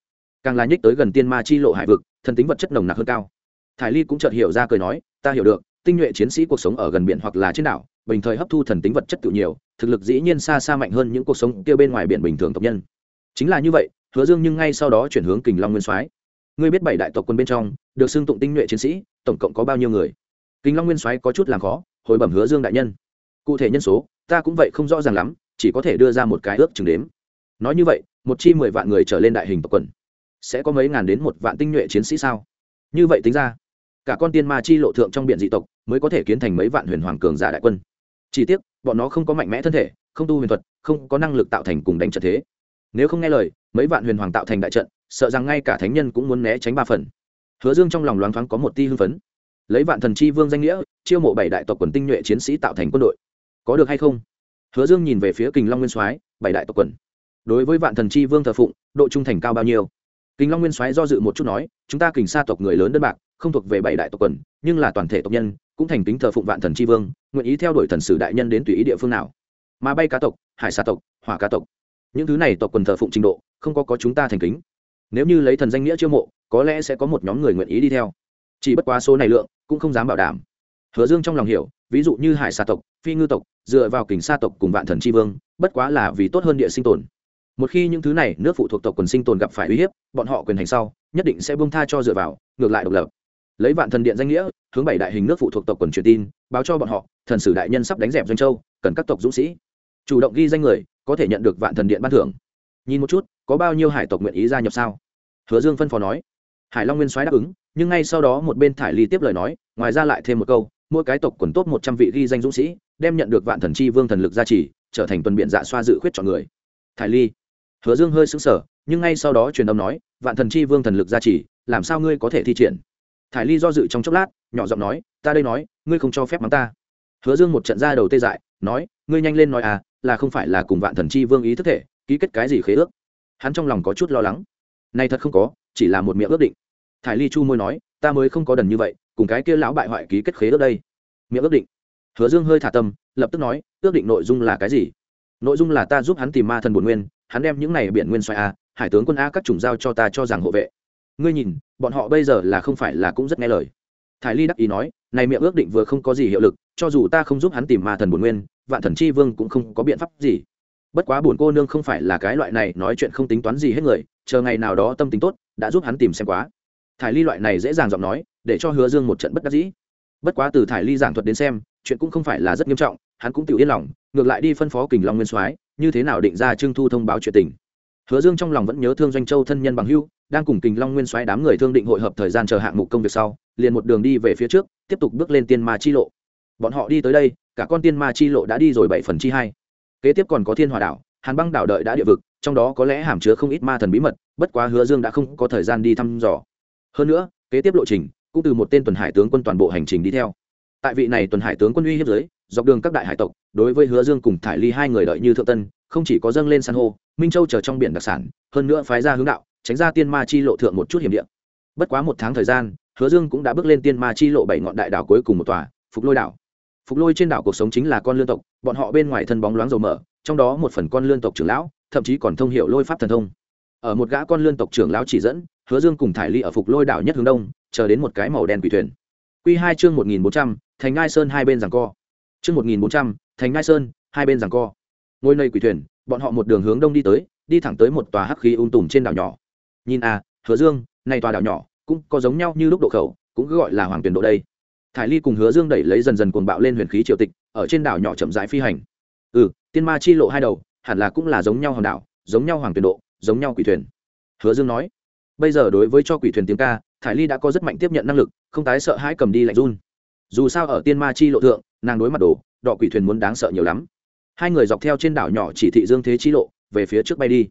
Càng là nhích tới gần tiên ma chi lộ hải vực, thần tính vật chất nồng nặc hơn cao. Thải ly cũng chợt hiểu ra cười nói, ta hiểu được, tinh nhuệ chiến sĩ cuộc sống ở gần biển hoặc là trên đảo, bình thời hấp thu thần tính vật chất tự nhiều thực lực dĩ nhiên xa xa mạnh hơn những cuộc sống kia bên ngoài biển bình thường tộc nhân. Chính là như vậy, hứa dương nhưng ngay sau đó chuyển hướng kình long nguyên soái. Ngươi biết bảy đại tộc quân bên trong, được xưng tụng tinh nhuệ chiến sĩ, tổng cộng có bao nhiêu người? Kình long nguyên soái có chút làm khó, hồi bẩm hứa dương đại nhân. Cụ thể nhân số, ta cũng vậy không rõ ràng lắm, chỉ có thể đưa ra một cái ước chừng đếm. Nói như vậy, một chi mười vạn người trở lên đại hình tộc quần, sẽ có mấy ngàn đến một vạn tinh nhuệ chiến sĩ sao? Như vậy tính ra, cả con tiên ma chi lộ thượng trong biển dị tộc mới có thể kiến thành mấy vạn huyền hoàng cường giả đại quân. Chỉ tiếc bọn nó không có mạnh mẽ thân thể, không tu huyền thuật, không có năng lực tạo thành cùng đánh trận thế. Nếu không nghe lời, mấy vạn huyền hoàng tạo thành đại trận, sợ rằng ngay cả thánh nhân cũng muốn né tránh ba phần. Hứa dương trong lòng loáng thoáng có một ti hưng phấn. Lấy vạn thần chi vương danh nghĩa, chiêu mộ bảy đại tộc quần tinh nhuệ chiến sĩ tạo thành quân đội. Có được hay không? Hứa dương nhìn về phía kình long nguyên soái, bảy đại tộc quần. Đối với vạn thần chi vương thờ phụng, độ trung thành cao bao nhiêu? Kình long nguyên soái do dự một chút nói, chúng ta kình sa tộc người lớn đơn bạc, không thuộc về bảy đại tộc quần, nhưng là toàn thể tộc nhân cũng thành kính thờ phụng vạn thần tri vương, nguyện ý theo đuổi thần sử đại nhân đến tùy ý địa phương nào. Mà bay cá tộc, hải sa tộc, hỏa cá tộc, những thứ này tộc quần thờ phụng trình độ, không có có chúng ta thành kính. Nếu như lấy thần danh nghĩa chiêu mộ, có lẽ sẽ có một nhóm người nguyện ý đi theo. Chỉ bất quá số này lượng, cũng không dám bảo đảm. Hứa dương trong lòng hiểu, ví dụ như hải sa tộc, phi ngư tộc, dựa vào kình sa tộc cùng vạn thần tri vương, bất quá là vì tốt hơn địa sinh tồn. Một khi những thứ này nước phụ thuộc tộc quần sinh tồn gặp phải uy hiếp, bọn họ quyền hành sau, nhất định sẽ bông tha cho dựa vào, ngược lại độc lập lấy vạn thần điện danh nghĩa, hướng bảy đại hình nước phụ thuộc tộc quần truyền tin, báo cho bọn họ, thần sử đại nhân sắp đánh dẹp doanh châu, cần các tộc dũng sĩ. Chủ động ghi danh người, có thể nhận được vạn thần điện ban thưởng. Nhìn một chút, có bao nhiêu hải tộc nguyện ý gia nhập sao? Hứa dương phân phó nói. Hải long nguyên soái đáp ứng, nhưng ngay sau đó một bên thải ly tiếp lời nói, ngoài ra lại thêm một câu, mỗi cái tộc quần tốt một trăm vị ghi danh dũng sĩ, đem nhận được vạn thần chi vương thần lực gia trì, trở thành tuần biện dạ xoa dự khuyết chọn người. Thải ly, hứa dương hơi sững sờ, nhưng ngay sau đó truyền âm nói, vạn thần chi vương thần lực gia trì, làm sao ngươi có thể thi triển? Thải ly do dự trong chốc lát, nhỏ giọng nói, ta đây nói, ngươi không cho phép mắng ta. Hứa dương một trận ra đầu tê dại, nói, ngươi nhanh lên nói à là không phải là cùng vạn thần chi vương ý thức thể, ký kết cái gì khế ước? Hắn trong lòng có chút lo lắng. Nay thật không có, chỉ là một miệng ước định. Thải ly chu môi nói, ta mới không có đần như vậy, cùng cái kia lão bại hoại ký kết khế ước đây. Miệng ước định. Hứa dương hơi thả tâm, lập tức nói, ước định nội dung là cái gì? Nội dung là ta giúp hắn tìm ma thần bồn nguyên, hắn đem những này biển nguyên xoay a, hải tướng quân a các chủng giao cho ta cho rằng hộ vệ. Ngươi nhìn bọn họ bây giờ là không phải là cũng rất nghe lời. Thải ly đắc ý nói, này miệng ước định vừa không có gì hiệu lực, cho dù ta không giúp hắn tìm ma thần bổn nguyên, vạn thần chi vương cũng không có biện pháp gì. Bất quá bổn cô nương không phải là cái loại này nói chuyện không tính toán gì hết người, chờ ngày nào đó tâm tính tốt, đã giúp hắn tìm xem quá. Thải ly loại này dễ dàng giọng nói, để cho hứa dương một trận bất đắc dĩ. Bất quá từ thải ly giảng thuật đến xem, chuyện cũng không phải là rất nghiêm trọng, hắn cũng tự yên lòng, ngược lại đi phân phó kình long nguyên soái, như thế nào định ra trưng thu thông báo chuyện tình hứa dương trong lòng vẫn nhớ thương doanh châu thân nhân bằng hưu đang cùng kình long nguyên soái đám người thương định hội hợp thời gian chờ hạng mục công việc sau, liền một đường đi về phía trước, tiếp tục bước lên tiên ma chi lộ. Bọn họ đi tới đây, cả con tiên ma chi lộ đã đi rồi bảy phần chi hai. Kế tiếp còn có thiên hòa đảo, hàn băng đảo đợi đã địa vực, trong đó có lẽ hàm chứa không ít ma thần bí mật, bất quá hứa dương đã không có thời gian đi thăm dò. Hơn nữa, kế tiếp lộ trình cũng từ một tên tuần hải tướng quân toàn bộ hành trình đi theo. Tại vị này tuần hải tướng quân uy hiếp giới, dọc đường các đại hải tộc, đối với hứa dương cùng thải ly hai người đợi như thượng tân không chỉ có dâng lên san hô, minh châu chờ trong biển đặc sản, hơn nữa phái ra hướng đạo, tránh ra tiên ma chi lộ thượng một chút hiểm địa. Bất quá một tháng thời gian, hứa dương cũng đã bước lên tiên ma chi lộ bảy ngọn đại đảo cuối cùng một tòa, phục lôi đảo. Phục lôi trên đảo cuộc sống chính là con lương tộc, bọn họ bên ngoài thân bóng loáng dầu mở trong đó một phần con lương tộc trưởng lão, thậm chí còn thông hiệu lôi pháp thần thông. Ở một gã con lương tộc trưởng lão chỉ dẫn, hứa dương cùng thải ly ở phục lôi đảo nhất hướng đông, chờ đến một cái màu đen quỷ thuyền. Q hai chương một nghìn bốn trăm, thành ngai sơn hai bên rằng co. Chương một nghìn bốn trăm, thành ngai sơn hai bên rằng co ngôi nơi quỷ thuyền, bọn họ một đường hướng đông đi tới, đi thẳng tới một tòa hắc khí ung tùm trên đảo nhỏ. Nhìn à hứa dương, này tòa đảo nhỏ cũng có giống nhau như lúc độ khẩu, cũng cứ gọi là hoàng tuyển độ đây. Thải ly cùng hứa dương đẩy lấy dần dần cuồng bạo lên huyền khí triều tịch, ở trên đảo nhỏ chậm rãi phi hành. Ừ tiên ma chi lộ hai đầu, hẳn là cũng là giống nhau hòn đảo, giống nhau hoàng tuyển độ, giống nhau quỷ thuyền. Hứa dương nói, bây giờ đối với cho quỷ thuyền tiếng ca, thải ly đã có rất mạnh tiếp nhận năng lực, không tái sợ hãi cầm đi lạnh run. Dù sao ở tiên ma chi lộ thượng, nàng đối mặt đồ, đọ quỷ thuyền muốn đáng sợ nhiều lắm hai người dọc theo trên đảo nhỏ chỉ thị dương thế chi lộ, về phía trước bay đi.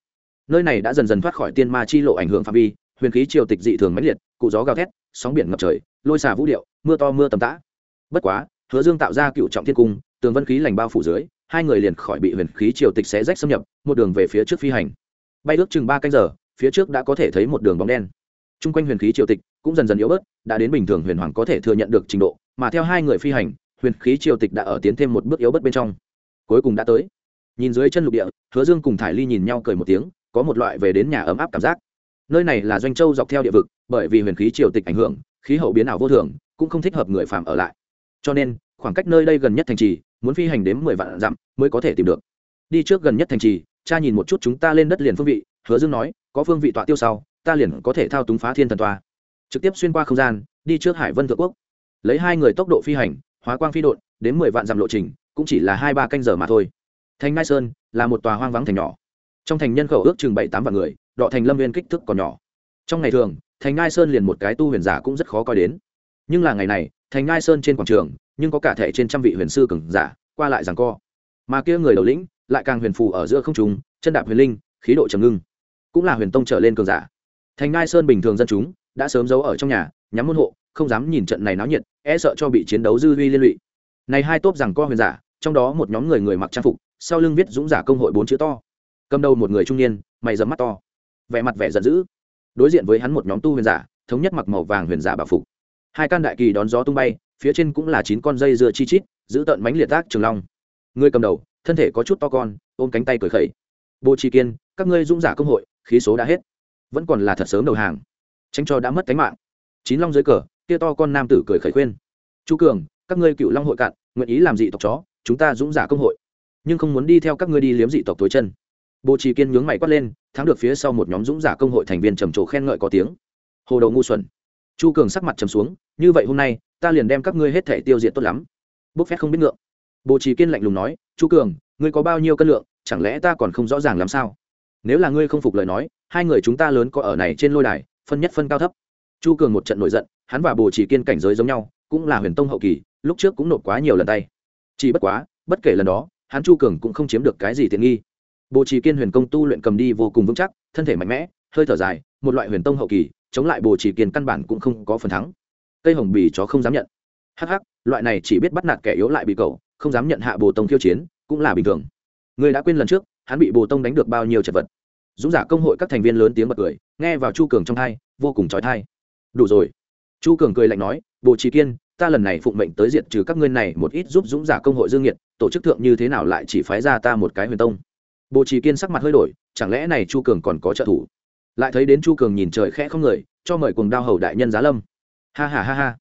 Nơi này đã dần dần thoát khỏi tiên ma chi lộ ảnh hưởng phạm vi, huyền khí triều tịch dị thường mãnh liệt, cụ gió gào thét, sóng biển ngập trời, lôi xà vũ điệu, mưa to mưa tầm tã. Bất quá, hứa dương tạo ra cựu trọng thiên cung, tường vân khí lành bao phủ dưới, hai người liền khỏi bị huyền khí triều tịch xé rách xâm nhập, một đường về phía trước phi hành. Bay ước chừng ba canh giờ, phía trước đã có thể thấy một đường bóng đen. T r u n g quanh huyền khí triều tịch cũng dần dần yếu bớt, đã đến bình thường huyền hoàng có thể thừa nhận được trình độ, mà theo hai người phi hành, huyền khí triều tịch đã ở tiến thêm một bước yếu bớt bên trong cuối cùng đã tới. Nhìn dưới chân lục địa hứa dương cùng thải ly nhìn nhau cười một tiếng có một loại về đến nhà ấm áp cảm giác. Nơi này là doanh châu dọc theo địa vực bởi vì huyền khí triều tịch ảnh hưởng khí hậu biến ảo vô thường cũng không thích hợp người phạm ở lại. Cho nên khoảng cách nơi đây gần nhất thành trì muốn phi hành đến mười vạn dặm mới có thể tìm được. Đi trước gần nhất thành trì cha nhìn một chút chúng ta lên đất liền phương vị hứa dương nói có phương vị tọa tiêu sau ta liền có thể thao túng phá thiên thần toa trực tiếp xuyên qua không gian đi trước hải vân thượng quốc. Lấy hai người tốc độ phi hành hóa quang phi đội, đến mười vạn dặm lộ trình cũng chỉ là hai ba canh giờ mà thôi. Thành ngai sơn là một tòa hoang vắng thành nhỏ. Trong thành nhân khẩu ước chừng bảy tám vạn người, đọ thành lâm viên kích thước còn nhỏ. Trong ngày thường, thành ngai sơn liền một cái tu huyền giả cũng rất khó coi đến. Nhưng là ngày này, thành ngai sơn trên quảng trường, nhưng có cả thể trên trăm vị huyền sư cường giả, qua lại rằng co. Mà kia người đầu lĩnh lại càng huyền phù ở giữa không trùng chân đạp huyền linh, khí độ trầm ngưng. Cũng là huyền tông trở lên cường giả. Thành ngai sơn bình thường dân chúng đã sớm giấu ở trong nhà, nhắm môn hộ, không dám nhìn trận này náo nhiệt e sợ cho bị chiến đấu dư vi liên lụy. Này hai tốp rằng co huyền giả trong đó một nhóm người người mặc trang phục, sau lưng viết dũng giả công hội bốn chữ to. Cầm đầu một người trung niên, mày dấm mắt to. Vẻ mặt vẻ giận dữ. Đối diện với hắn một nhóm tu huyền giả, thống nhất mặc màu vàng huyền giả bảo phục. Hai can đại kỳ đón gió tung bay, phía trên cũng là chín con dây dưa chi chít, giữ tận mánh liệt tác trường long. Người cầm đầu, thân thể có chút to con, ôm cánh tay cởi khẩy. Bồ chi kiên, các ngươi dũng giả công hội, khí số đã hết. Vẫn còn là thật sớm đầu hàng. Tránh cho đã mất cánh mạng. Chín long dưới cờ, kia to con nam tử cười khẩy khuyên. Chú cường, các ngươi cựu long hội cạn, nguyện ý làm dị tộc chó chúng ta dũng giả công hội. Nhưng không muốn đi theo các ngươi đi liếm dị tộc tối chân. Bồ trì kiên nhướng mày quát lên, thắng được phía sau một nhóm dũng giả công hội thành viên trầm trồ khen ngợi có tiếng. Hồ đầu ngu xuẩn. Chu cường sắc mặt trầm xuống, như vậy hôm nay, ta liền đem các ngươi hết thể tiêu diệt tốt lắm. Bốc phép không biết ngượng. Bồ trì kiên lạnh lùng nói, chu cường, ngươi có bao nhiêu cân lượng, chẳng lẽ ta còn không rõ ràng làm sao? Nếu là ngươi không phục lời nói, hai người chúng ta lớn có ở này trên lôi đài, phân nhất phân cao thấp. Chu cường một trận nổi giận, hắn và bồ trì kiên cảnh giới giống nhau, cũng là huyền tông hậu kỳ, lúc trước cũng nộp quá nhiều lần tay chỉ bất quá, bất kể lần đó, hắn chu cường cũng không chiếm được cái gì tiện nghi. Bồ trì kiên huyền công tu luyện cầm đi vô cùng vững chắc, thân thể mạnh mẽ, hơi thở dài, một loại huyền tông hậu kỳ, chống lại bồ trì kiên căn bản cũng không có phần thắng. Cây hồng bì chó không dám nhận. Hắc hắc, loại này chỉ biết bắt nạt kẻ yếu lại bị cậu, không dám nhận hạ bồ tông khiêu chiến, cũng là bình thường. Người đã quên lần trước, hắn bị bồ tông đánh được bao nhiêu chật vật. Dũng giả công hội các thành viên lớn tiếng bật cười, nghe vào chu cường trong thai vô cùng trói thai. Đủ rồi. Chu cường cười lạnh nói, bồ trí kiên ta lần này phụng mệnh tới diệt trừ các ngươi này một ít giúp dũng giả công hội dương nhiệt tổ chức thượng như thế nào lại chỉ phái ra ta một cái huyền tông? Bộ trì kiên sắc mặt hơi đổi, chẳng lẽ này chu cường còn có trợ thủ? Lại thấy đến chu cường nhìn trời khẽ không người, cho mời cùng đao hầu đại nhân giá lâm. Ha ha ha ha.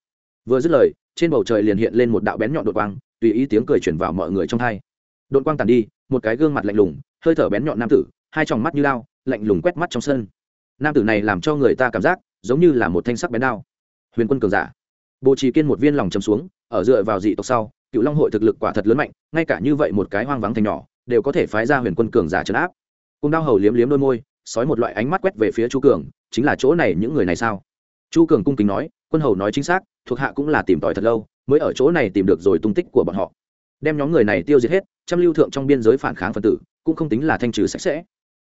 Vừa dứt lời, trên bầu trời liền hiện lên một đạo bén nhọn đột quang, tùy ý tiếng cười chuyển vào mọi người trong thai đột quang tàn đi, một cái gương mặt lạnh lùng, hơi thở bén nhọn nam tử, hai tròng mắt như lao, lạnh lùng quét mắt trong sân. Nam tử này làm cho người ta cảm giác giống như là một thanh sắc bén đao. Huyền quân cường giả bồ trì kiên một viên lòng chấm xuống, ở dựa vào dị tộc sau cựu long hội thực lực quả thật lớn mạnh, ngay cả như vậy một cái hoang vắng thành nhỏ, đều có thể phái ra huyền quân cường giả trấn áp. Cùng đao hầu liếm liếm đôi môi, sói một loại ánh mắt quét về phía chu cường, chính là chỗ này những người này sao? Chu cường cung kính nói, quân hầu nói chính xác, thuộc hạ cũng là tìm tòi thật lâu, mới ở chỗ này tìm được rồi tung tích của bọn họ. Đem nhóm người này tiêu diệt hết, trăm lưu thượng trong biên giới phản kháng phần tử, cũng không tính là thanh trừ sạch sẽ.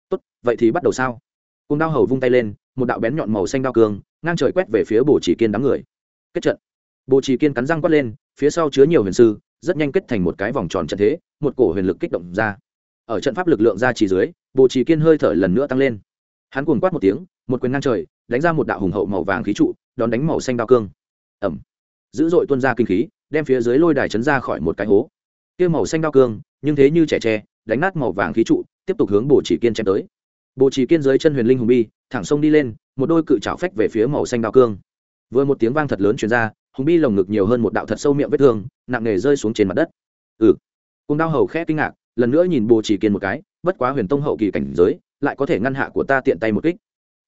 Tốt, vậy thì bắt đầu sao? Cùng đao hầu vung tay lên, một đạo bén nhọn màu xanh đao cường, ngang trời quét về phía bồ chỉ kiên đám người. Kết trận bồ chỉ kiên cắn răng quát lên, phía sau chứa nhiều huyền sư, rất nhanh kết thành một cái vòng tròn trận thế, một cổ huyền lực kích động ra. Ở trận pháp lực lượng ra chỉ dưới bồ chỉ kiên hơi thở lần nữa tăng lên. Hắn cuồng quát một tiếng, một quyền ngang trời, đánh ra một đạo hùng hậu màu vàng khí trụ, đón đánh màu xanh đao cương. Ẩm dữ dội tuôn ra kinh khí, đem phía dưới lôi đài chấn ra khỏi một cái hố. Kia màu xanh đao cương, nhưng thế như trẻ tre, đánh nát màu vàng khí trụ, tiếp tục hướng bồ chỉ kiên chém tới. Bồ chỉ kiên dưới chân huyền linh hùng bi, thẳng sông đi lên, một đôi cự trảo phách về phía màu xanh đao cương. Vừa một tiếng vang thật lớn chuyển ra hùng bi lồng ngực nhiều hơn một đạo thật sâu miệng vết thương, nặng nề rơi xuống trên mặt đất. Ừ. Cùng đao hầu khẽ kinh ngạc, lần nữa nhìn bồ chỉ kiên một cái, bất quá huyền tông hậu kỳ cảnh giới, lại có thể ngăn hạ của ta tiện tay một kích.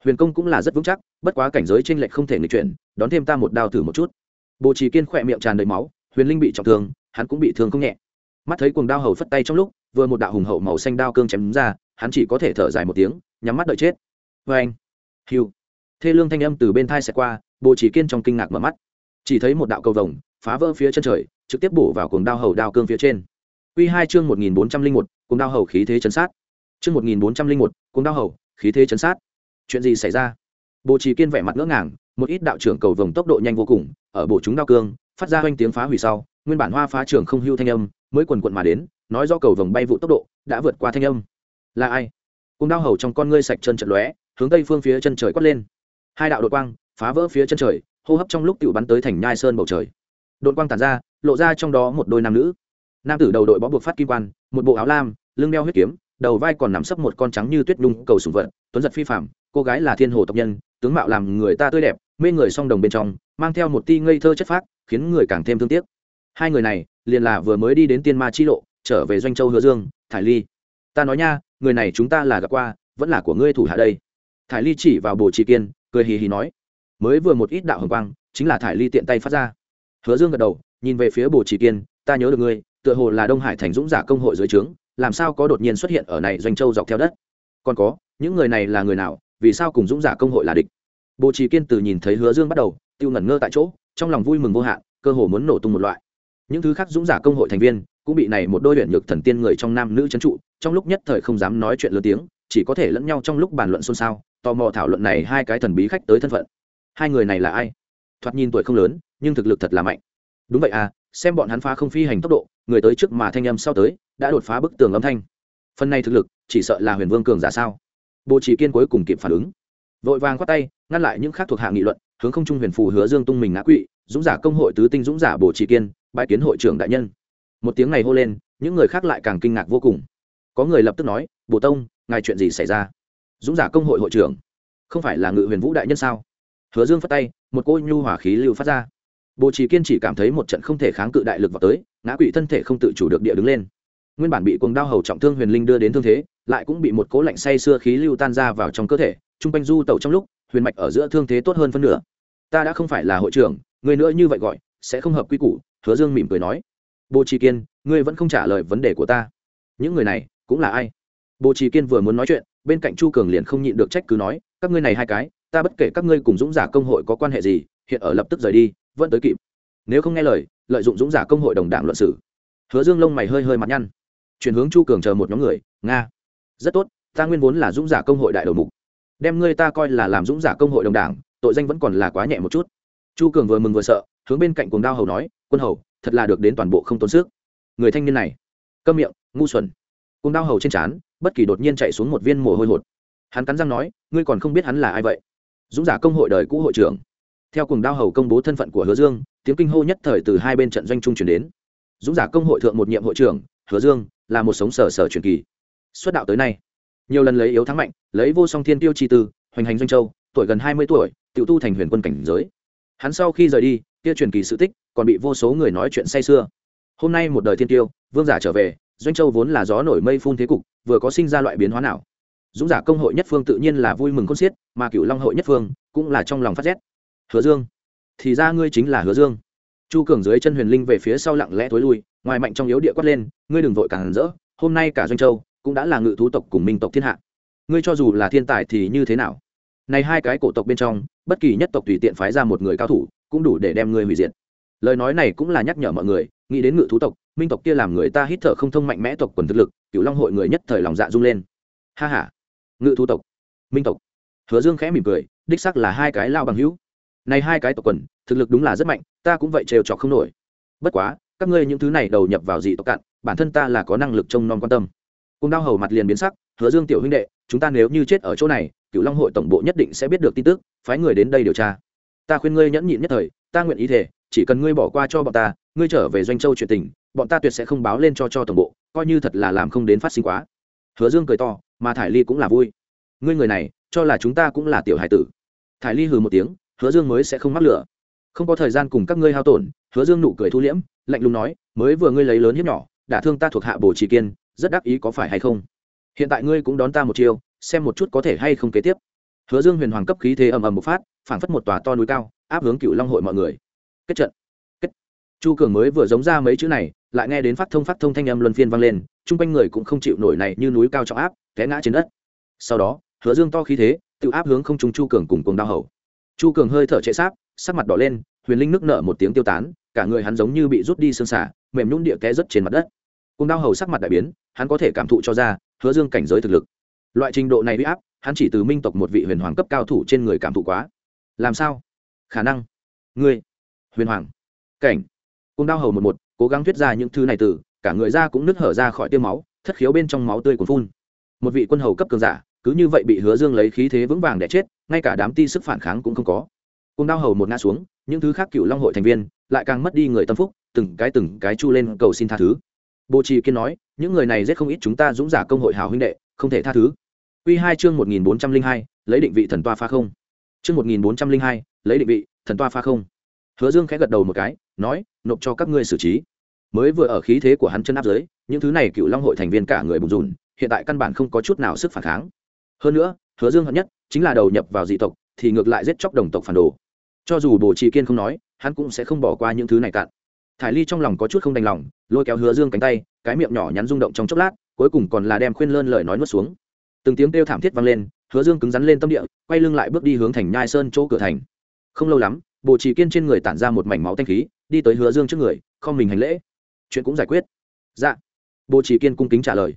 Huyền công cũng là rất vững chắc, bất quá cảnh giới t r ê n lệch không thể nghịch chuyển, đón thêm ta một đao thử một chút. Bồ chỉ kiên khỏe miệng tràn đầy máu, huyền linh bị trọng thương, hắn cũng bị thương không nhẹ. Mắt thấy cuồng đao hầu phất tay trong lúc, vừa một đạo hùng hậu màu xanh đao cương chém ra, hắn chỉ có thể thở dài một tiếng, nhắm mắt đợi chết. Vâng. Vê anh hiu thê lương thanh âm từ bên thai xẹt qua, bồ chỉ kiên trong kinh ngạc mở mắt chỉ thấy một đạo cầu vồng phá vỡ phía chân trời, trực tiếp bổ vào cuồng đao hầu đao cương phía trên. Quy hai chương một nghìn bốn trăm linh một, cuồng đao hầu khí thế chấn sát. Chương một nghìn bốn trăm linh một, cuồng đao hầu khí thế chấn sát. Chuyện gì xảy ra? Bộ chỉ kiên vẻ mặt ngỡ ngàng, một ít đạo trưởng cầu vồng tốc độ nhanh vô cùng, ở bộ chúng đao cương, phát ra hoanh tiếng phá hủy sau, nguyên bản hoa phá trưởng không hưu thanh âm, mới quần quận mà đến, nói do cầu vồng bay vụ tốc độ, đã vượt qua thanh âm. Là ai? Cuồng đao hầu trong con ngươi sạch chân trận lóe, hướng tây phương phía chân trời quát lên. Hai đạo đội quang phá vỡ phía chân trời hô hấp trong lúc tự bắn tới thành nhai sơn bầu trời. Đội quang tàn ra, lộ ra trong đó một đôi nam nữ. Nam tử đầu đội bó buộc phát kim quan, một bộ áo lam, lưng đeo huyết kiếm, đầu vai còn nằm sấp một con trắng như tuyết nhung cầu sùng vận tuấn giật phi phạm cô gái là thiên hồ tộc nhân, tướng mạo làm người ta tươi đẹp, mê người song đồng bên trong, mang theo một ti ngây thơ chất phác, khiến người càng thêm thương tiếc. Hai người này, liền là vừa mới đi đến tiên ma chi lộ, trở về doanh châu hứa dương, thải ly. Ta nói nha, người này chúng ta là gặp qua, vẫn là của ngươi thủ hạ đây. Thải ly chỉ vào bồ trì kiên, cười hì hì nói mới vừa một ít đạo hồng quang, chính là thải ly tiện tay phát ra. Hứa dương gật đầu, nhìn về phía bồ Chỉ kiên, ta nhớ được ngươi, tựa hồ là đông hải thành dũng giả công hội dưới trướng, làm sao có đột nhiên xuất hiện ở này doanh châu dọc theo đất? Còn có, những người này là người nào, vì sao cùng dũng giả công hội là địch? Bồ Chỉ kiên từ nhìn thấy hứa dương bắt đầu, tiêu ngẩn ngơ tại chỗ, trong lòng vui mừng vô hạn, cơ hồ muốn nổ tung một loại. Những thứ khác dũng giả công hội thành viên cũng bị này một đôi luyện nhược thần tiên người trong nam nữ trấn trụ, trong lúc nhất thời không dám nói chuyện lớn tiếng, chỉ có thể lẫn nhau trong lúc bàn luận xôn xao, tò mò thảo luận này hai cái thần bí khách tới thân phận hai người này là ai? Thoạt nhìn tuổi không lớn, nhưng thực lực thật là mạnh. Đúng vậy à xem bọn hắn phá không phi hành tốc độ, người tới trước mà thanh âm sau tới, đã đột phá bức tường âm thanh. Phần này thực lực, chỉ sợ là huyền vương cường giả sao? Bộ chỉ kiên cuối cùng kịp phản ứng. Vội vàng khoát tay, ngăn lại những khác thuộc hạ nghị luận, hướng không trung huyền phù hứa dương tung mình ngã quỵ, dũng giả công hội tứ tinh dũng giả bộ chỉ kiên, bãi kiến hội trưởng đại nhân. Một tiếng này hô lên, những người khác lại càng kinh ngạc vô cùng. Có người lập tức nói, bồ tông, ngài chuyện gì xảy ra? Dũng giả công hội hội trưởng. Không phải là ngự huyền vũ đại nhân sao? Hứa dương phát tay, một cô nhu hỏa khí lưu phát ra. Bồ trì kiên chỉ cảm thấy một trận không thể kháng cự đại lực vào tới, ngã quỵ thân thể không tự chủ được địa đứng lên. Nguyên bản bị cuồng đao hầu trọng thương huyền linh đưa đến thương thế, lại cũng bị một cố lạnh say xưa khí lưu tan ra vào trong cơ thể chung quanh du tẩu trong lúc, huyền mạch ở giữa thương thế tốt hơn phân nửa. Ta đã không phải là hội trưởng, người nữa như vậy gọi, sẽ không hợp quy củ, hứa dương mỉm cười nói. Bồ trì kiên, ngươi vẫn không trả lời vấn đề của ta. Những người này, cũng là ai? Bồ trì kiên vừa muốn nói chuyện, bên cạnh chu cường liền không nhịn được trách cứ nói, các ngươi này hai cái ta bất kể các ngươi cùng dũng giả công hội có quan hệ gì, hiện ở lập tức rời đi, vẫn tới kịp. Nếu không nghe lời, lợi dụng dũng giả công hội đồng đảng luận sử. Hứa dương lông mày hơi hơi mặt nhăn. Chuyển hướng chu cường chờ một nhóm người, nga, rất tốt, ta nguyên vốn là dũng giả công hội đại đầu mục. Đem ngươi ta coi là làm dũng giả công hội đồng đảng, tội danh vẫn còn là quá nhẹ một chút. Chu cường vừa mừng vừa sợ, hướng bên cạnh cuồng đao hầu nói, quân hầu, thật là được đến toàn bộ không tốn sức. Người thanh niên này, câm miệng, ngu xuẩn. Cuồng đao hầu trên trán, bất kỳ đột nhiên chạy xuống một viên mồ hôi hột. Hắn cắn răng nói, ngươi còn không biết hắn là ai vậy? Dũng giả công hội đời cũ hội trưởng. Theo cùng đao hầu công bố thân phận của hứa dương, tiếng kinh hô nhất thời từ hai bên trận doanh trung chuyển đến. Dũng giả công hội thượng một nhiệm hội trưởng, hứa dương, là một sống sở sở truyền kỳ. Xuất đạo tới nay, nhiều lần lấy yếu thắng mạnh, lấy vô song thiên tiêu chi tư, hoành hành doanh châu, tuổi gần hai mươi tuổi tự tu thành huyền quân cảnh giới. Hắn sau khi rời đi tiêu truyền kỳ sự tích còn bị vô số người nói chuyện say sưa. Hôm nay một đời thiên tiêu, vương giả trở về, doanh châu vốn là gió nổi mây phun thế cục, vừa có sinh ra loại biến hóa nào? Dũng giả công hội nhất phương tự nhiên là vui mừng con xiết, mà cựu long hội nhất phương cũng là trong lòng phát rét. Hứa dương, thì ra ngươi chính là hứa dương. Chu cường dưới chân huyền linh về phía sau lặng lẽ thối lui, ngoài mạnh trong yếu địa quát lên, ngươi đừng vội càng rỡ, hôm nay cả doanh châu cũng đã là ngự thú tộc cùng minh tộc thiên hạ. Ngươi cho dù là thiên tài thì như thế nào? Này hai cái cổ tộc bên trong, bất kỳ nhất tộc tùy tiện phái ra một người cao thủ cũng đủ để đem ngươi hủy diệt. Lời nói này cũng là nhắc nhở mọi người, nghĩ đến ngự thú tộc, minh tộc kia làm người ta hít thở không thông mạnh mẽ tộc quần thực lực cựu long hội người nhất thời lòng dạ rung lên. Ha ha ngự thú tộc, minh tộc. Hứa dương khẽ mỉm cười, đích sắc là hai cái lao bằng hữu. Này hai cái tộc quần, thực lực đúng là rất mạnh, ta cũng vậy trêu trọc không nổi. Bất quá, các ngươi những thứ này đầu nhập vào dị tộc cạn, bản thân ta là có năng lực trông nom quan tâm. Cùng đao hầu mặt liền biến sắc, hứa dương tiểu huynh đệ, chúng ta nếu như chết ở chỗ này cựu long hội tổng bộ nhất định sẽ biết được tin tức, phái người đến đây điều tra. Ta khuyên ngươi nhẫn nhịn nhất thời, ta nguyện ý thể chỉ cần ngươi bỏ qua cho bọn ta, ngươi trở về doanh châu chuyện tình, bọn ta tuyệt sẽ không báo lên cho cho tổng bộ, coi như thật là làm không đến phát sinh quá. Hứa dương cười to mà thải ly cũng là vui. Ngươi người này, cho là chúng ta cũng là tiểu hải tử. Thải ly hừ một tiếng, hứa dương mới sẽ không mắc lửa. Không có thời gian cùng các ngươi hao tổn, hứa dương nụ cười thu liễm, lạnh lùng nói, mới vừa ngươi lấy lớn hiếp nhỏ, đã thương ta thuộc hạ bồ trì kiên, rất đắc ý có phải hay không? Hiện tại ngươi cũng đón ta một chiêu, xem một chút có thể hay không kế tiếp. Hứa dương huyền hoàng cấp khí thế ầm ầm một phát, phảng phất một tòa to núi cao, áp hướng cựu long hội mọi người. Kết trận. Kết. Chu cường mới vừa giống ra mấy chữ này, lại nghe đến phát thông phát thông thanh âm luân phiên vang lên chung quanh người cũng không chịu nổi này như núi cao trọng áp, té ngã trên đất. Sau đó, hứa dương to khí thế, tự áp hướng không trung chu cường cùng cùng đao hầu. Chu cường hơi thở chạy sáp, sắc mặt đỏ lên, huyền linh nước nở một tiếng tiêu tán, cả người hắn giống như bị rút đi xương xả, mềm nhún địa té rất trên mặt đất. Cùng đao hầu sắc mặt đại biến, hắn có thể cảm thụ cho ra, hứa dương cảnh giới thực lực. Loại trình độ này bị áp, hắn chỉ từ minh tộc một vị huyền hoàng cấp cao thủ trên người cảm thụ quá. Làm sao? Khả năng. Ngươi. Huyền hoàng. Cảnh. Cùng đao hầu một một, cố gắng thuyết ra những thứ này từ cả người ra cũng nứt hở ra khỏi tiêu máu, thất khiếu bên trong máu tươi cuốn phun. Một vị quân hầu cấp cường giả, cứ như vậy bị hứa dương lấy khí thế vững vàng để chết, ngay cả đám ti sức phản kháng cũng không có. Cùng đao hầu một ngã xuống, những thứ khác cựu long hội thành viên lại càng mất đi người tâm phúc, từng cái từng cái chu lên cầu xin tha thứ. Bồ trì kiên nói, những người này rất không ít chúng ta dũng giả công hội hảo huynh đệ, không thể tha thứ. Quy hai chương một nghìn bốn trăm linh hai, lấy định vị thần toa pha không. Chương một nghìn bốn trăm linh hai, lấy định vị thần toa pha không. Hứa dương khẽ gật đầu một cái, nói, nộp cho các ngươi xử trí mới vừa ở khí thế của hắn chân áp dưới những thứ này cựu long hội thành viên cả người bùn rùn, hiện tại căn bản không có chút nào sức phản kháng. Hơn nữa, hứa dương hận nhất chính là đầu nhập vào dị tộc, thì ngược lại giết chóc đồng tộc phản đồ. Cho dù bồ trì kiên không nói, hắn cũng sẽ không bỏ qua những thứ này cạn. Thải ly trong lòng có chút không đành lòng, lôi kéo hứa dương cánh tay, cái miệng nhỏ nhắn rung động trong chốc lát, cuối cùng còn là đem khuyên lơn lời nói nuốt xuống. Từng tiếng kêu thảm thiết vang lên, hứa dương cứng rắn lên tâm địa, quay lưng lại bước đi hướng thành nhai sơn chỗ cửa thành. Không lâu lắm, bồ trì kiên trên người tản ra một mảnh máu tanh khí, đi tới hứa dương trước người, không mình hành lễ chuyện cũng giải quyết. Dạ. Bồ chỉ kiên cung kính trả lời.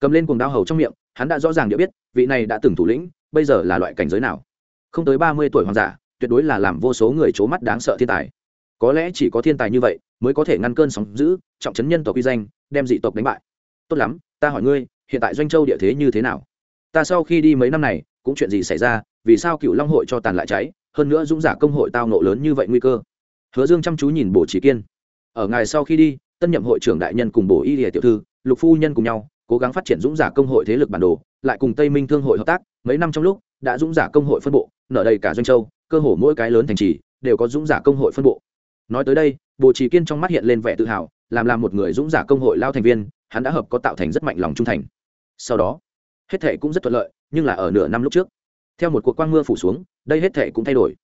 Cầm lên cuồng đao hầu trong miệng, hắn đã rõ ràng địa biết, vị này đã từng thủ lĩnh, bây giờ là loại cảnh giới nào. Không tới ba mươi tuổi hoàng giả, tuyệt đối là làm vô số người c mắt đáng sợ thiên tài. Có lẽ chỉ có thiên tài như vậy, mới có thể ngăn cơn sóng giữ trọng chấn nhân tộc uy danh, đem dị tộc đánh bại. Tốt lắm, ta hỏi ngươi, hiện tại doanh châu địa thế như thế nào? Ta sau khi đi mấy năm này, cũng chuyện gì xảy ra, vì sao cựu long hội cho tàn lại cháy, hơn nữa dũng giả công hội tao nộ lớn như vậy nguy cơ? Hứa dương chăm chú nhìn bổ chỉ kiên. Ở ngày sau khi đi tân nhậm hội trưởng đại nhân cùng bổ y lìa tiểu thư, lục phu nhân cùng nhau, cố gắng phát triển dũng giả công hội thế lực bản đồ, lại cùng tây minh thương hội hợp tác, mấy năm trong lúc, đã dũng giả công hội phân bộ, nở đầy cả doanh châu, cơ hồ mỗi cái lớn thành trì, đều có dũng giả công hội phân bộ. Nói tới đây, bồ trì kiên trong mắt hiện lên vẻ tự hào, làm làm một người dũng giả công hội lao thành viên, hắn đã hợp có tạo thành rất mạnh lòng trung thành. Sau đó, hết thệ cũng rất thuận lợi, nhưng là ở nửa năm lúc trước, theo một cuộc quang mưa phủ xuống, đây hết thệ cũng thay đổi.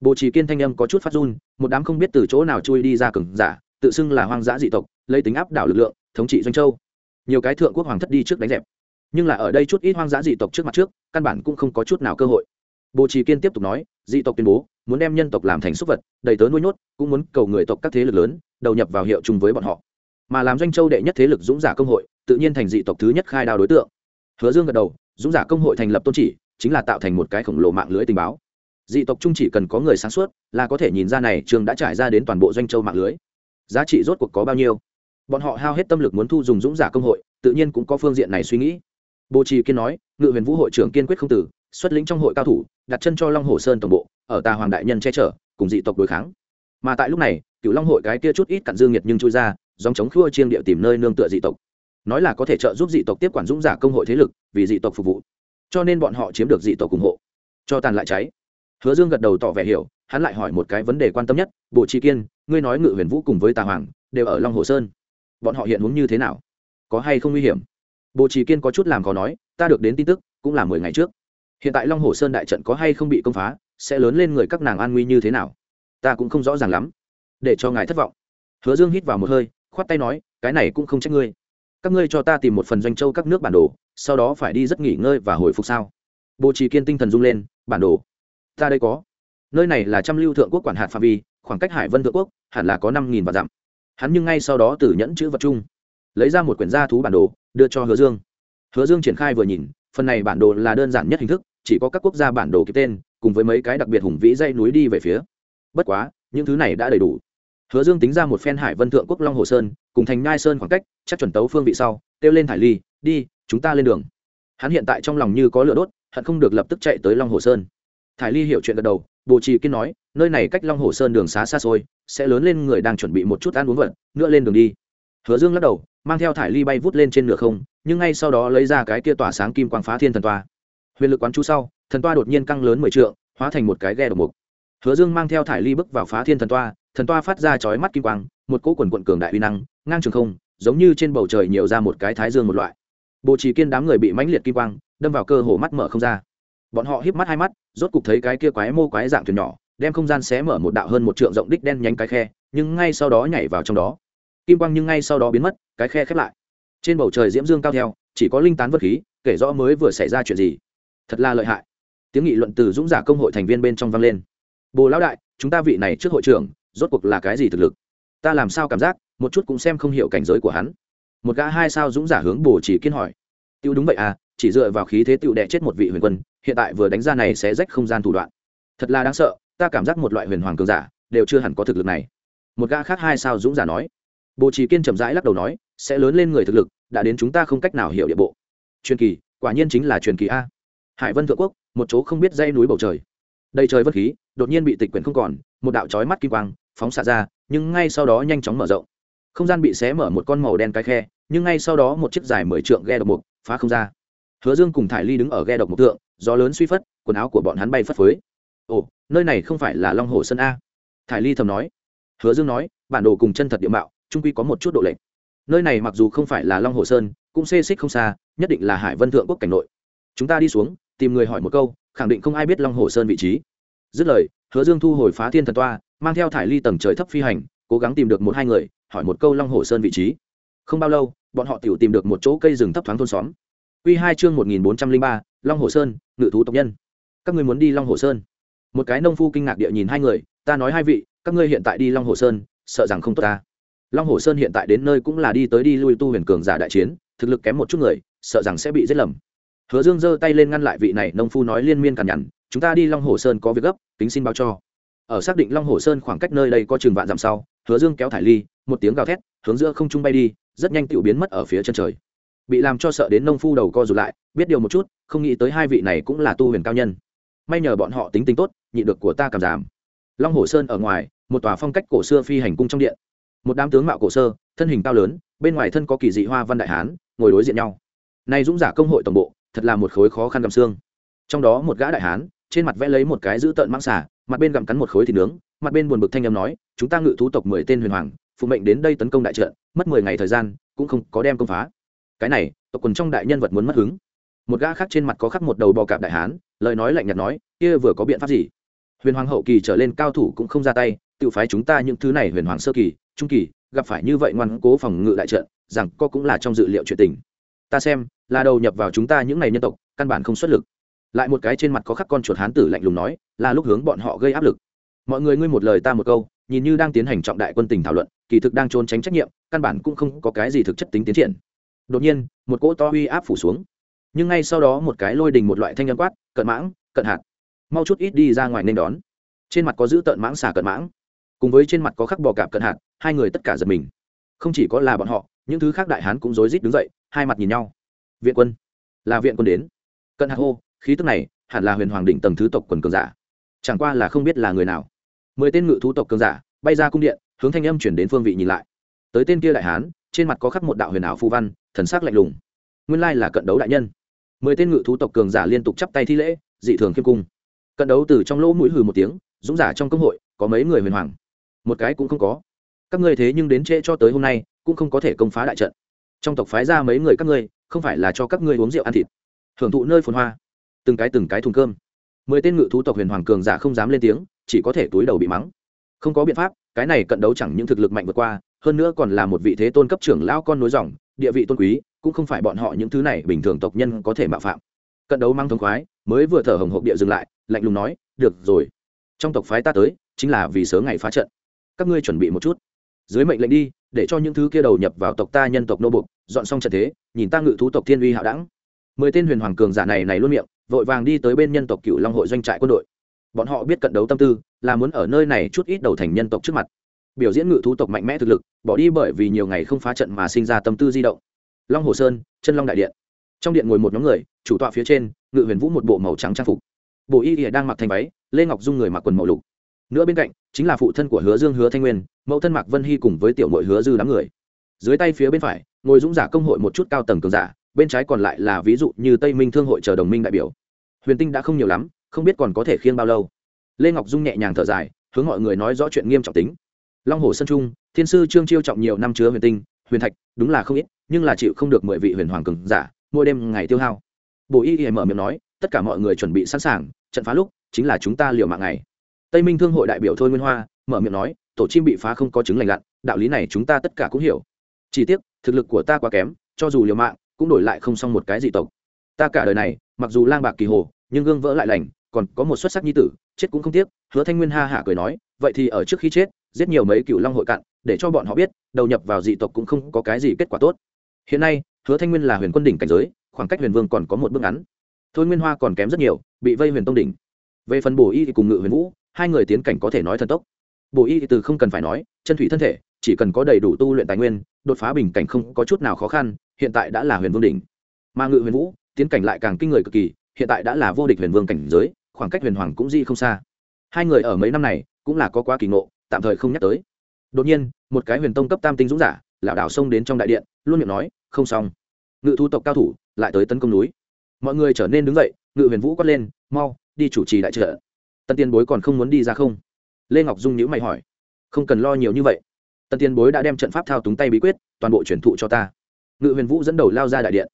Bồ trì kiên thanh âm có chút phát run, một đám không biết từ chỗ nào chui đi ra cừng giả tự xưng là hoang dã dị tộc, lấy tính áp đảo lực lượng, thống trị doanh châu. Nhiều cái thượng quốc hoàng thất đi trước đánh dẹp. Nhưng là ở đây chút ít hoang dã dị tộc trước mặt trước, căn bản cũng không có chút nào cơ hội. Bồ trì kiên tiếp tục nói, dị tộc tuyên bố, muốn đem nhân tộc làm thành súc vật, đầy tớ nuôi nhốt, cũng muốn cầu người tộc các thế lực lớn, đầu nhập vào hiệu chung với bọn họ. Mà làm doanh châu đệ nhất thế lực dũng giả công hội, tự nhiên thành dị tộc thứ nhất khai đao đối tượng. Hứa dương gật đầu, dũng giả công hội thành lập tôn chỉ, chính là tạo thành một cái khổng lồ mạng lưới tình báo. Dị tộc trung chỉ cần có người sáng suốt, là có thể nhìn ra này trường đã trải ra đến toàn bộ doanh châu mạng lưới giá trị rốt cuộc có bao nhiêu. Bọn họ hao hết tâm lực muốn thu dùng dũng giả công hội, tự nhiên cũng có phương diện này suy nghĩ. Bồ trì kiên nói, ngự huyền vũ hội trưởng kiên quyết không tử, xuất lĩnh trong hội cao thủ, đặt chân cho long hồ sơn tổng bộ, ở tà hoàng đại nhân che chở, cùng dị tộc đối kháng. Mà tại lúc này cựu long hội cái kia chút ít cặn dương nhiệt nhưng chui ra dòng chống khua chiêng địa tìm nơi nương tựa dị tộc. Nói là có thể trợ giúp dị tộc tiếp quản dũng giả công hội thế lực, vì dị tộc phục vụ. Cho nên bọn họ chiếm được dị tộc ủng hộ. Cho tàn lại cháy. Hứa dương gật đầu tỏ vẻ hiểu, hắn lại hỏi một cái vấn đề quan tâm nhất bộ trì kiên ngươi nói ngự huyền vũ cùng với tà hoàng đều ở long hồ sơn bọn họ hiện hướng như thế nào có hay không nguy hiểm bộ trì kiên có chút làm khó nói ta được đến tin tức cũng là mười ngày trước hiện tại long hồ sơn đại trận có hay không bị công phá sẽ lớn lên người các nàng an nguy như thế nào ta cũng không rõ ràng lắm để cho ngài thất vọng hứa dương hít vào một hơi khoát tay nói cái này cũng không trách ngươi các ngươi cho ta tìm một phần doanh châu các nước bản đồ sau đó phải đi rất nghỉ ngơi và hồi phục sao bộ trì kiên tinh thần rung lên bản đồ ta đây có nơi này là trăm lưu thượng quốc quản hạt phạm vi khoảng cách hải vân thượng quốc hẳn là có năm nghìn vạn dặm. Hắn nhưng ngay sau đó từ nhẫn chữ vật chung, lấy ra một quyển gia thú bản đồ, đưa cho hứa dương. Hứa dương triển khai vừa nhìn, phần này bản đồ là đơn giản nhất hình thức, chỉ có các quốc gia bản đồ ký tên, cùng với mấy cái đặc biệt hùng vĩ dây núi đi về phía. Bất quá, những thứ này đã đầy đủ. Hứa dương tính ra một phen hải vân thượng quốc long hồ sơn, cùng thành nhai sơn khoảng cách, chắc chuẩn tấu phương vị sau, kêu lên thải ly, đi, chúng ta lên đường. Hắn hiện tại trong lòng như có lửa đốt, hận không được lập tức chạy tới long hồ sơn. Thải ly hiểu chuyện gật đầu, bồ trì kiên nói nơi này cách long hồ sơn đường xá xa xôi, sẽ lớn lên người đang chuẩn bị một chút ăn uống vật nữa lên đường đi. Hứa dương lắc đầu, mang theo thải ly bay vút lên trên nửa không, nhưng ngay sau đó lấy ra cái kia tỏa sáng kim quang phá thiên thần toa. Huyền lực quán chú sau, thần toa đột nhiên căng lớn mười trượng, hóa thành một cái ghe độc mục. Hứa dương mang theo thải ly bước vào phá thiên thần toa thần toa phát ra chói mắt kim quang, một cỗ quần quận cường đại uy năng, ngang trường không, giống như trên bầu trời nhiều ra một cái thái dương một loại. Bộ trì kiên đám người bị mãnh liệt kim quang, đâm vào cơ hồ mắt mở không ra. Bọn họ híp mắt hai mắt, rốt cục thấy cái kia quái mô quái dạng thuyền nhỏ đem không gian xé mở một đạo hơn một trượng rộng đích đen nhánh cái khe, nhưng ngay sau đó nhảy vào trong đó. Kim quang nhưng ngay sau đó biến mất, cái khe khép lại. Trên bầu trời diễm dương cao theo, chỉ có linh tán vật khí, kể rõ mới vừa xảy ra chuyện gì. Thật là lợi hại. Tiếng nghị luận từ dũng giả công hội thành viên bên trong vang lên. Bồ lão đại, chúng ta vị này trước hội trưởng, rốt cuộc là cái gì thực lực? Ta làm sao cảm giác, một chút cũng xem không hiểu cảnh giới của hắn. Một gã hai sao dũng giả hướng bồ chỉ kiên hỏi. Tiêu đúng vậy à chỉ dựa vào khí thế tựu đệ chết một vị huyền quân, hiện tại vừa đánh ra này sẽ rách không gian thủ đoạn. Thật là đáng sợ ta cảm giác một loại huyền hoàng cường giả đều chưa hẳn có thực lực này. Một gã khác hai sao dũng giả nói. Bồ trì kiên chậm rãi lắc đầu nói, sẽ lớn lên người thực lực, đã đến chúng ta không cách nào hiểu địa bộ. Truyền kỳ, quả nhiên chính là truyền kỳ a. Hải vân thượng quốc, một chỗ không biết dây núi bầu trời. Đầy trời vân khí, đột nhiên bị tịch quyển không còn, một đạo trói mắt kim quang phóng xạ ra, nhưng ngay sau đó nhanh chóng mở rộng. Không gian bị xé mở một con màu đen cái khe, nhưng ngay sau đó một chiếc dài mười trượng ghe độc mục phá không ra. Hứa dương cùng thải ly đứng ở ghe độc mục tượng gió lớn suy phất, quần áo của bọn hắn bay phất phới ồ, nơi này không phải là long hồ sơn a? Thải ly thầm nói. Hứa dương nói, bản đồ cùng chân thật địa mạo, trung quy có một chút độ lệch. Nơi này mặc dù không phải là long hồ sơn, cũng xê xích không xa, nhất định là hải vân thượng quốc cảnh nội. Chúng ta đi xuống, tìm người hỏi một câu, khẳng định không ai biết long hồ sơn vị trí. Dứt lời, hứa dương thu hồi phá thiên thần toa, mang theo thải ly tầng trời thấp phi hành, cố gắng tìm được một hai người, hỏi một câu long hồ sơn vị trí. Không bao lâu, bọn họ tiểu tìm được một chỗ cây rừng thấp thoáng thôn xóm. Quy hai chương một nghìn bốn trăm linh ba, long hồ sơn, ngự thú tộc nhân. Các ngươi muốn đi long hồ sơn? Một cái nông phu kinh ngạc địa nhìn hai người, ta nói hai vị, các ngươi hiện tại đi long hồ sơn, sợ rằng không tốt ta. Long hồ sơn hiện tại đến nơi cũng là đi tới đi lui tu huyền cường giả đại chiến, thực lực kém một chút người, sợ rằng sẽ bị giết lầm. Hứa dương giơ tay lên ngăn lại vị này nông phu nói liên miên cằn nhằn, chúng ta đi long hồ sơn có việc gấp tính xin báo cho. Ở xác định long hồ sơn khoảng cách nơi đây có chừng vạn dặm sau, hứa dương kéo thải ly, một tiếng gào thét, hướng giữa không trung bay đi, rất nhanh tự biến mất ở phía chân trời. Bị làm cho sợ đến nông phu đầu co rụt lại, biết điều một chút, không nghĩ tới hai vị này cũng là tu huyền cao nhân may nhờ bọn họ tính tính tốt nhị được của ta cảm giảm. Long hồ sơn ở ngoài, một tòa phong cách cổ xưa phi hành cung trong điện. Một đám tướng mạo cổ sơ thân hình cao lớn, bên ngoài thân có kỳ dị hoa văn đại hán, ngồi đối diện nhau. Nay dũng giả công hội tổng bộ, thật là một khối khó khăn gặm xương. Trong đó một gã đại hán, trên mặt vẽ lấy một cái giữ tợn mang xả mặt bên gặm cắn một khối thịt nướng, mặt bên buồn bực thanh âm nói, chúng ta ngự thú tộc mười tên huyền hoàng, phụ mệnh đến đây tấn công đại trận, mất mười ngày thời gian, cũng không có đem công phá. Cái này, tộc quần trong đại nhân vật muốn mất hứng. Một gã khác trên mặt có khắc một đầu bò cạp đại hán lời nói lạnh nhạt nói, kia vừa có biện pháp gì? Huyền hoàng hậu kỳ trở lên cao thủ cũng không ra tay, tự phái chúng ta những thứ này huyền hoàng sơ kỳ, trung kỳ, gặp phải như vậy ngoan cố phòng ngự đại trận, rằng có cũng là trong dự liệu chuyện tình. Ta xem, là đầu nhập vào chúng ta những này nhân tộc, căn bản không xuất lực. Lại một cái trên mặt có khắc con chuột hán tử lạnh lùng nói, là lúc hướng bọn họ gây áp lực. Mọi người ngươi một lời ta một câu, nhìn như đang tiến hành trọng đại quân tình thảo luận, kỳ thực đang trốn tránh trách nhiệm, căn bản cũng không có cái gì thực chất tính tiến triển. Đột nhiên, một cỗ to uy áp phủ xuống. Nhưng ngay sau đó một cái lôi đình một loại thanh âm quát cận mãng, cận hạt. Mau chút ít đi ra ngoài nên đón. Trên mặt có giữ tợn mãng xà cận mãng. Cùng với trên mặt có khắc bò cạp cận hạt, hai người tất cả giật mình. Không chỉ có là bọn họ, những thứ khác đại hán cũng rối rít đứng dậy, hai mặt nhìn nhau. Viện quân. Là viện quân đến. Cận hạt hô, khí tức này, hẳn là huyền hoàng đỉnh tầng thứ tộc quần cường giả. Chẳng qua là không biết là người nào. Mười tên ngự thú tộc cường giả, bay ra cung điện, hướng thanh âm chuyển đến phương vị nhìn lại. Tới tên kia đại hán, trên mặt có khắc một đạo huyền ảo phù văn, thần sắc lạnh lùng. Nguyên lai là cận đấu đại nhân mười tên ngự thú tộc cường giả liên tục chắp tay thi lễ, dị thường khiêm cung. Cận đấu từ trong lỗ mũi hừ một tiếng, dũng giả trong công hội, có mấy người huyền hoàng. Một cái cũng không có. Các ngươi thế nhưng đến trễ cho tới hôm nay, cũng không có thể công phá đại trận. Trong tộc phái ra mấy người các ngươi, không phải là cho các ngươi uống rượu ăn thịt. Hưởng thụ nơi phồn hoa. Từng cái từng cái thùng cơm. Mười tên ngự thú tộc huyền hoàng cường giả không dám lên tiếng, chỉ có thể túi đầu bị mắng. Không có biện pháp, cái này cận đấu chẳng những thực lực mạnh vượt qua, hơn nữa còn là một vị thế tôn cấp trưởng lão con nối dòng, địa vị tôn quý cũng không phải bọn họ những thứ này bình thường tộc nhân có thể mạo phạm. Cận đấu mang thống khoái, mới vừa thở hồng hộp địa dừng lại, lạnh lùng nói, được rồi, trong tộc phái ta tới, chính là vì sớ ngày phá trận. Các ngươi chuẩn bị một chút. Dưới mệnh lệnh đi, để cho những thứ kia đầu nhập vào tộc ta nhân tộc nô bục, dọn xong trận thế, nhìn ta ngự thú tộc thiên uy hạo đẳng. Mười tên huyền hoàng cường giả này này luôn miệng, vội vàng đi tới bên nhân tộc cựu long hội doanh trại quân đội. Bọn họ biết cận đấu tâm tư, là muốn ở nơi này chút ít đầu thành nhân tộc trước mặt. Biểu diễn ngự thú tộc mạnh mẽ thực lực, bỏ đi bởi vì nhiều ngày không phá trận mà sinh ra tâm tư di động long hồ sơn, chân long đại điện. Trong điện ngồi một nhóm người, chủ tọa phía trên, ngự huyền vũ một bộ màu trắng trang phục. Bộ y ỉa đang mặc thành váy, lê ngọc dung người mặc quần màu lục. Nữa bên cạnh, chính là phụ thân của hứa dương hứa thanh nguyên, mẫu thân mạc vân hy cùng với tiểu mội hứa dư đám người. Dưới tay phía bên phải, ngồi dũng giả công hội một chút cao tầng cường giả, bên trái còn lại là ví dụ như tây minh thương hội chờ đồng minh đại biểu. Huyền tinh đã không nhiều lắm, không biết còn có thể khiêng bao lâu. Lê ngọc dung nhẹ nhàng thở dài, hướng mọi người nói rõ chuyện nghiêm trọng tính. Long hồ sơn trung, thiên sư trương chiêu trọng nhiều năm chứa huyền tinh huyền thạch, đúng là không ít, nhưng là chịu không được mười vị huyền hoàng cường giả, mỗi đêm ngày tiêu hao. Bộ y y mở miệng nói, tất cả mọi người chuẩn bị sẵn sàng, trận phá lúc, chính là chúng ta liều mạng ngày. Tây minh thương hội đại biểu thôi nguyên hoa, mở miệng nói, tổ chim bị phá không có chứng lành lặn, đạo lý này chúng ta tất cả cũng hiểu. Chỉ tiếc, thực lực của ta quá kém, cho dù liều mạng, cũng đổi lại không xong một cái gì tộc. Ta cả đời này, mặc dù lang bạc kỳ hồ, nhưng gương vỡ lại lành, còn có một xuất sắc nhi tử, chết cũng không tiếc, hứa thanh nguyên ha hả cười nói, vậy thì ở trước khi chết giết nhiều mấy cựu long hội cạn, để cho bọn họ biết, đầu nhập vào dị tộc cũng không có cái gì kết quả tốt. Hiện nay, hứa thanh nguyên là huyền quân đỉnh cảnh giới, khoảng cách huyền vương còn có một bước ngắn. Thôi nguyên hoa còn kém rất nhiều, bị vây huyền tông đỉnh. Về phần bổ y thì cùng ngự huyền vũ, hai người tiến cảnh có thể nói thần tốc. Bổ y thì từ không cần phải nói, chân thủy thân thể, chỉ cần có đầy đủ tu luyện tài nguyên, đột phá bình cảnh không có chút nào khó khăn, hiện tại đã là huyền vương đỉnh. Mà ngự huyền vũ, tiến cảnh lại càng kinh người cực kỳ, hiện tại đã là vô địch huyền vương cảnh giới, khoảng cách huyền hoàng cũng di không xa. Hai người ở mấy năm này, cũng là có quá kỳ ngộ tạm thời không nhắc tới. Đột nhiên, một cái huyền tông cấp tam tinh dũng giả, lảo đảo xông đến trong đại điện, luôn miệng nói, không xong. Ngự thu tộc cao thủ lại tới tấn công núi. Mọi người trở nên đứng dậy, ngự huyền vũ quát lên, mau, đi chủ trì đại trợ. Tân tiên bối còn không muốn đi ra không? Lê ngọc dung nhữ mày hỏi, không cần lo nhiều như vậy. Tân tiên bối đã đem trận pháp thao túng tay bí quyết, toàn bộ truyền thụ cho ta. Ngự huyền vũ dẫn đầu lao ra đại điện.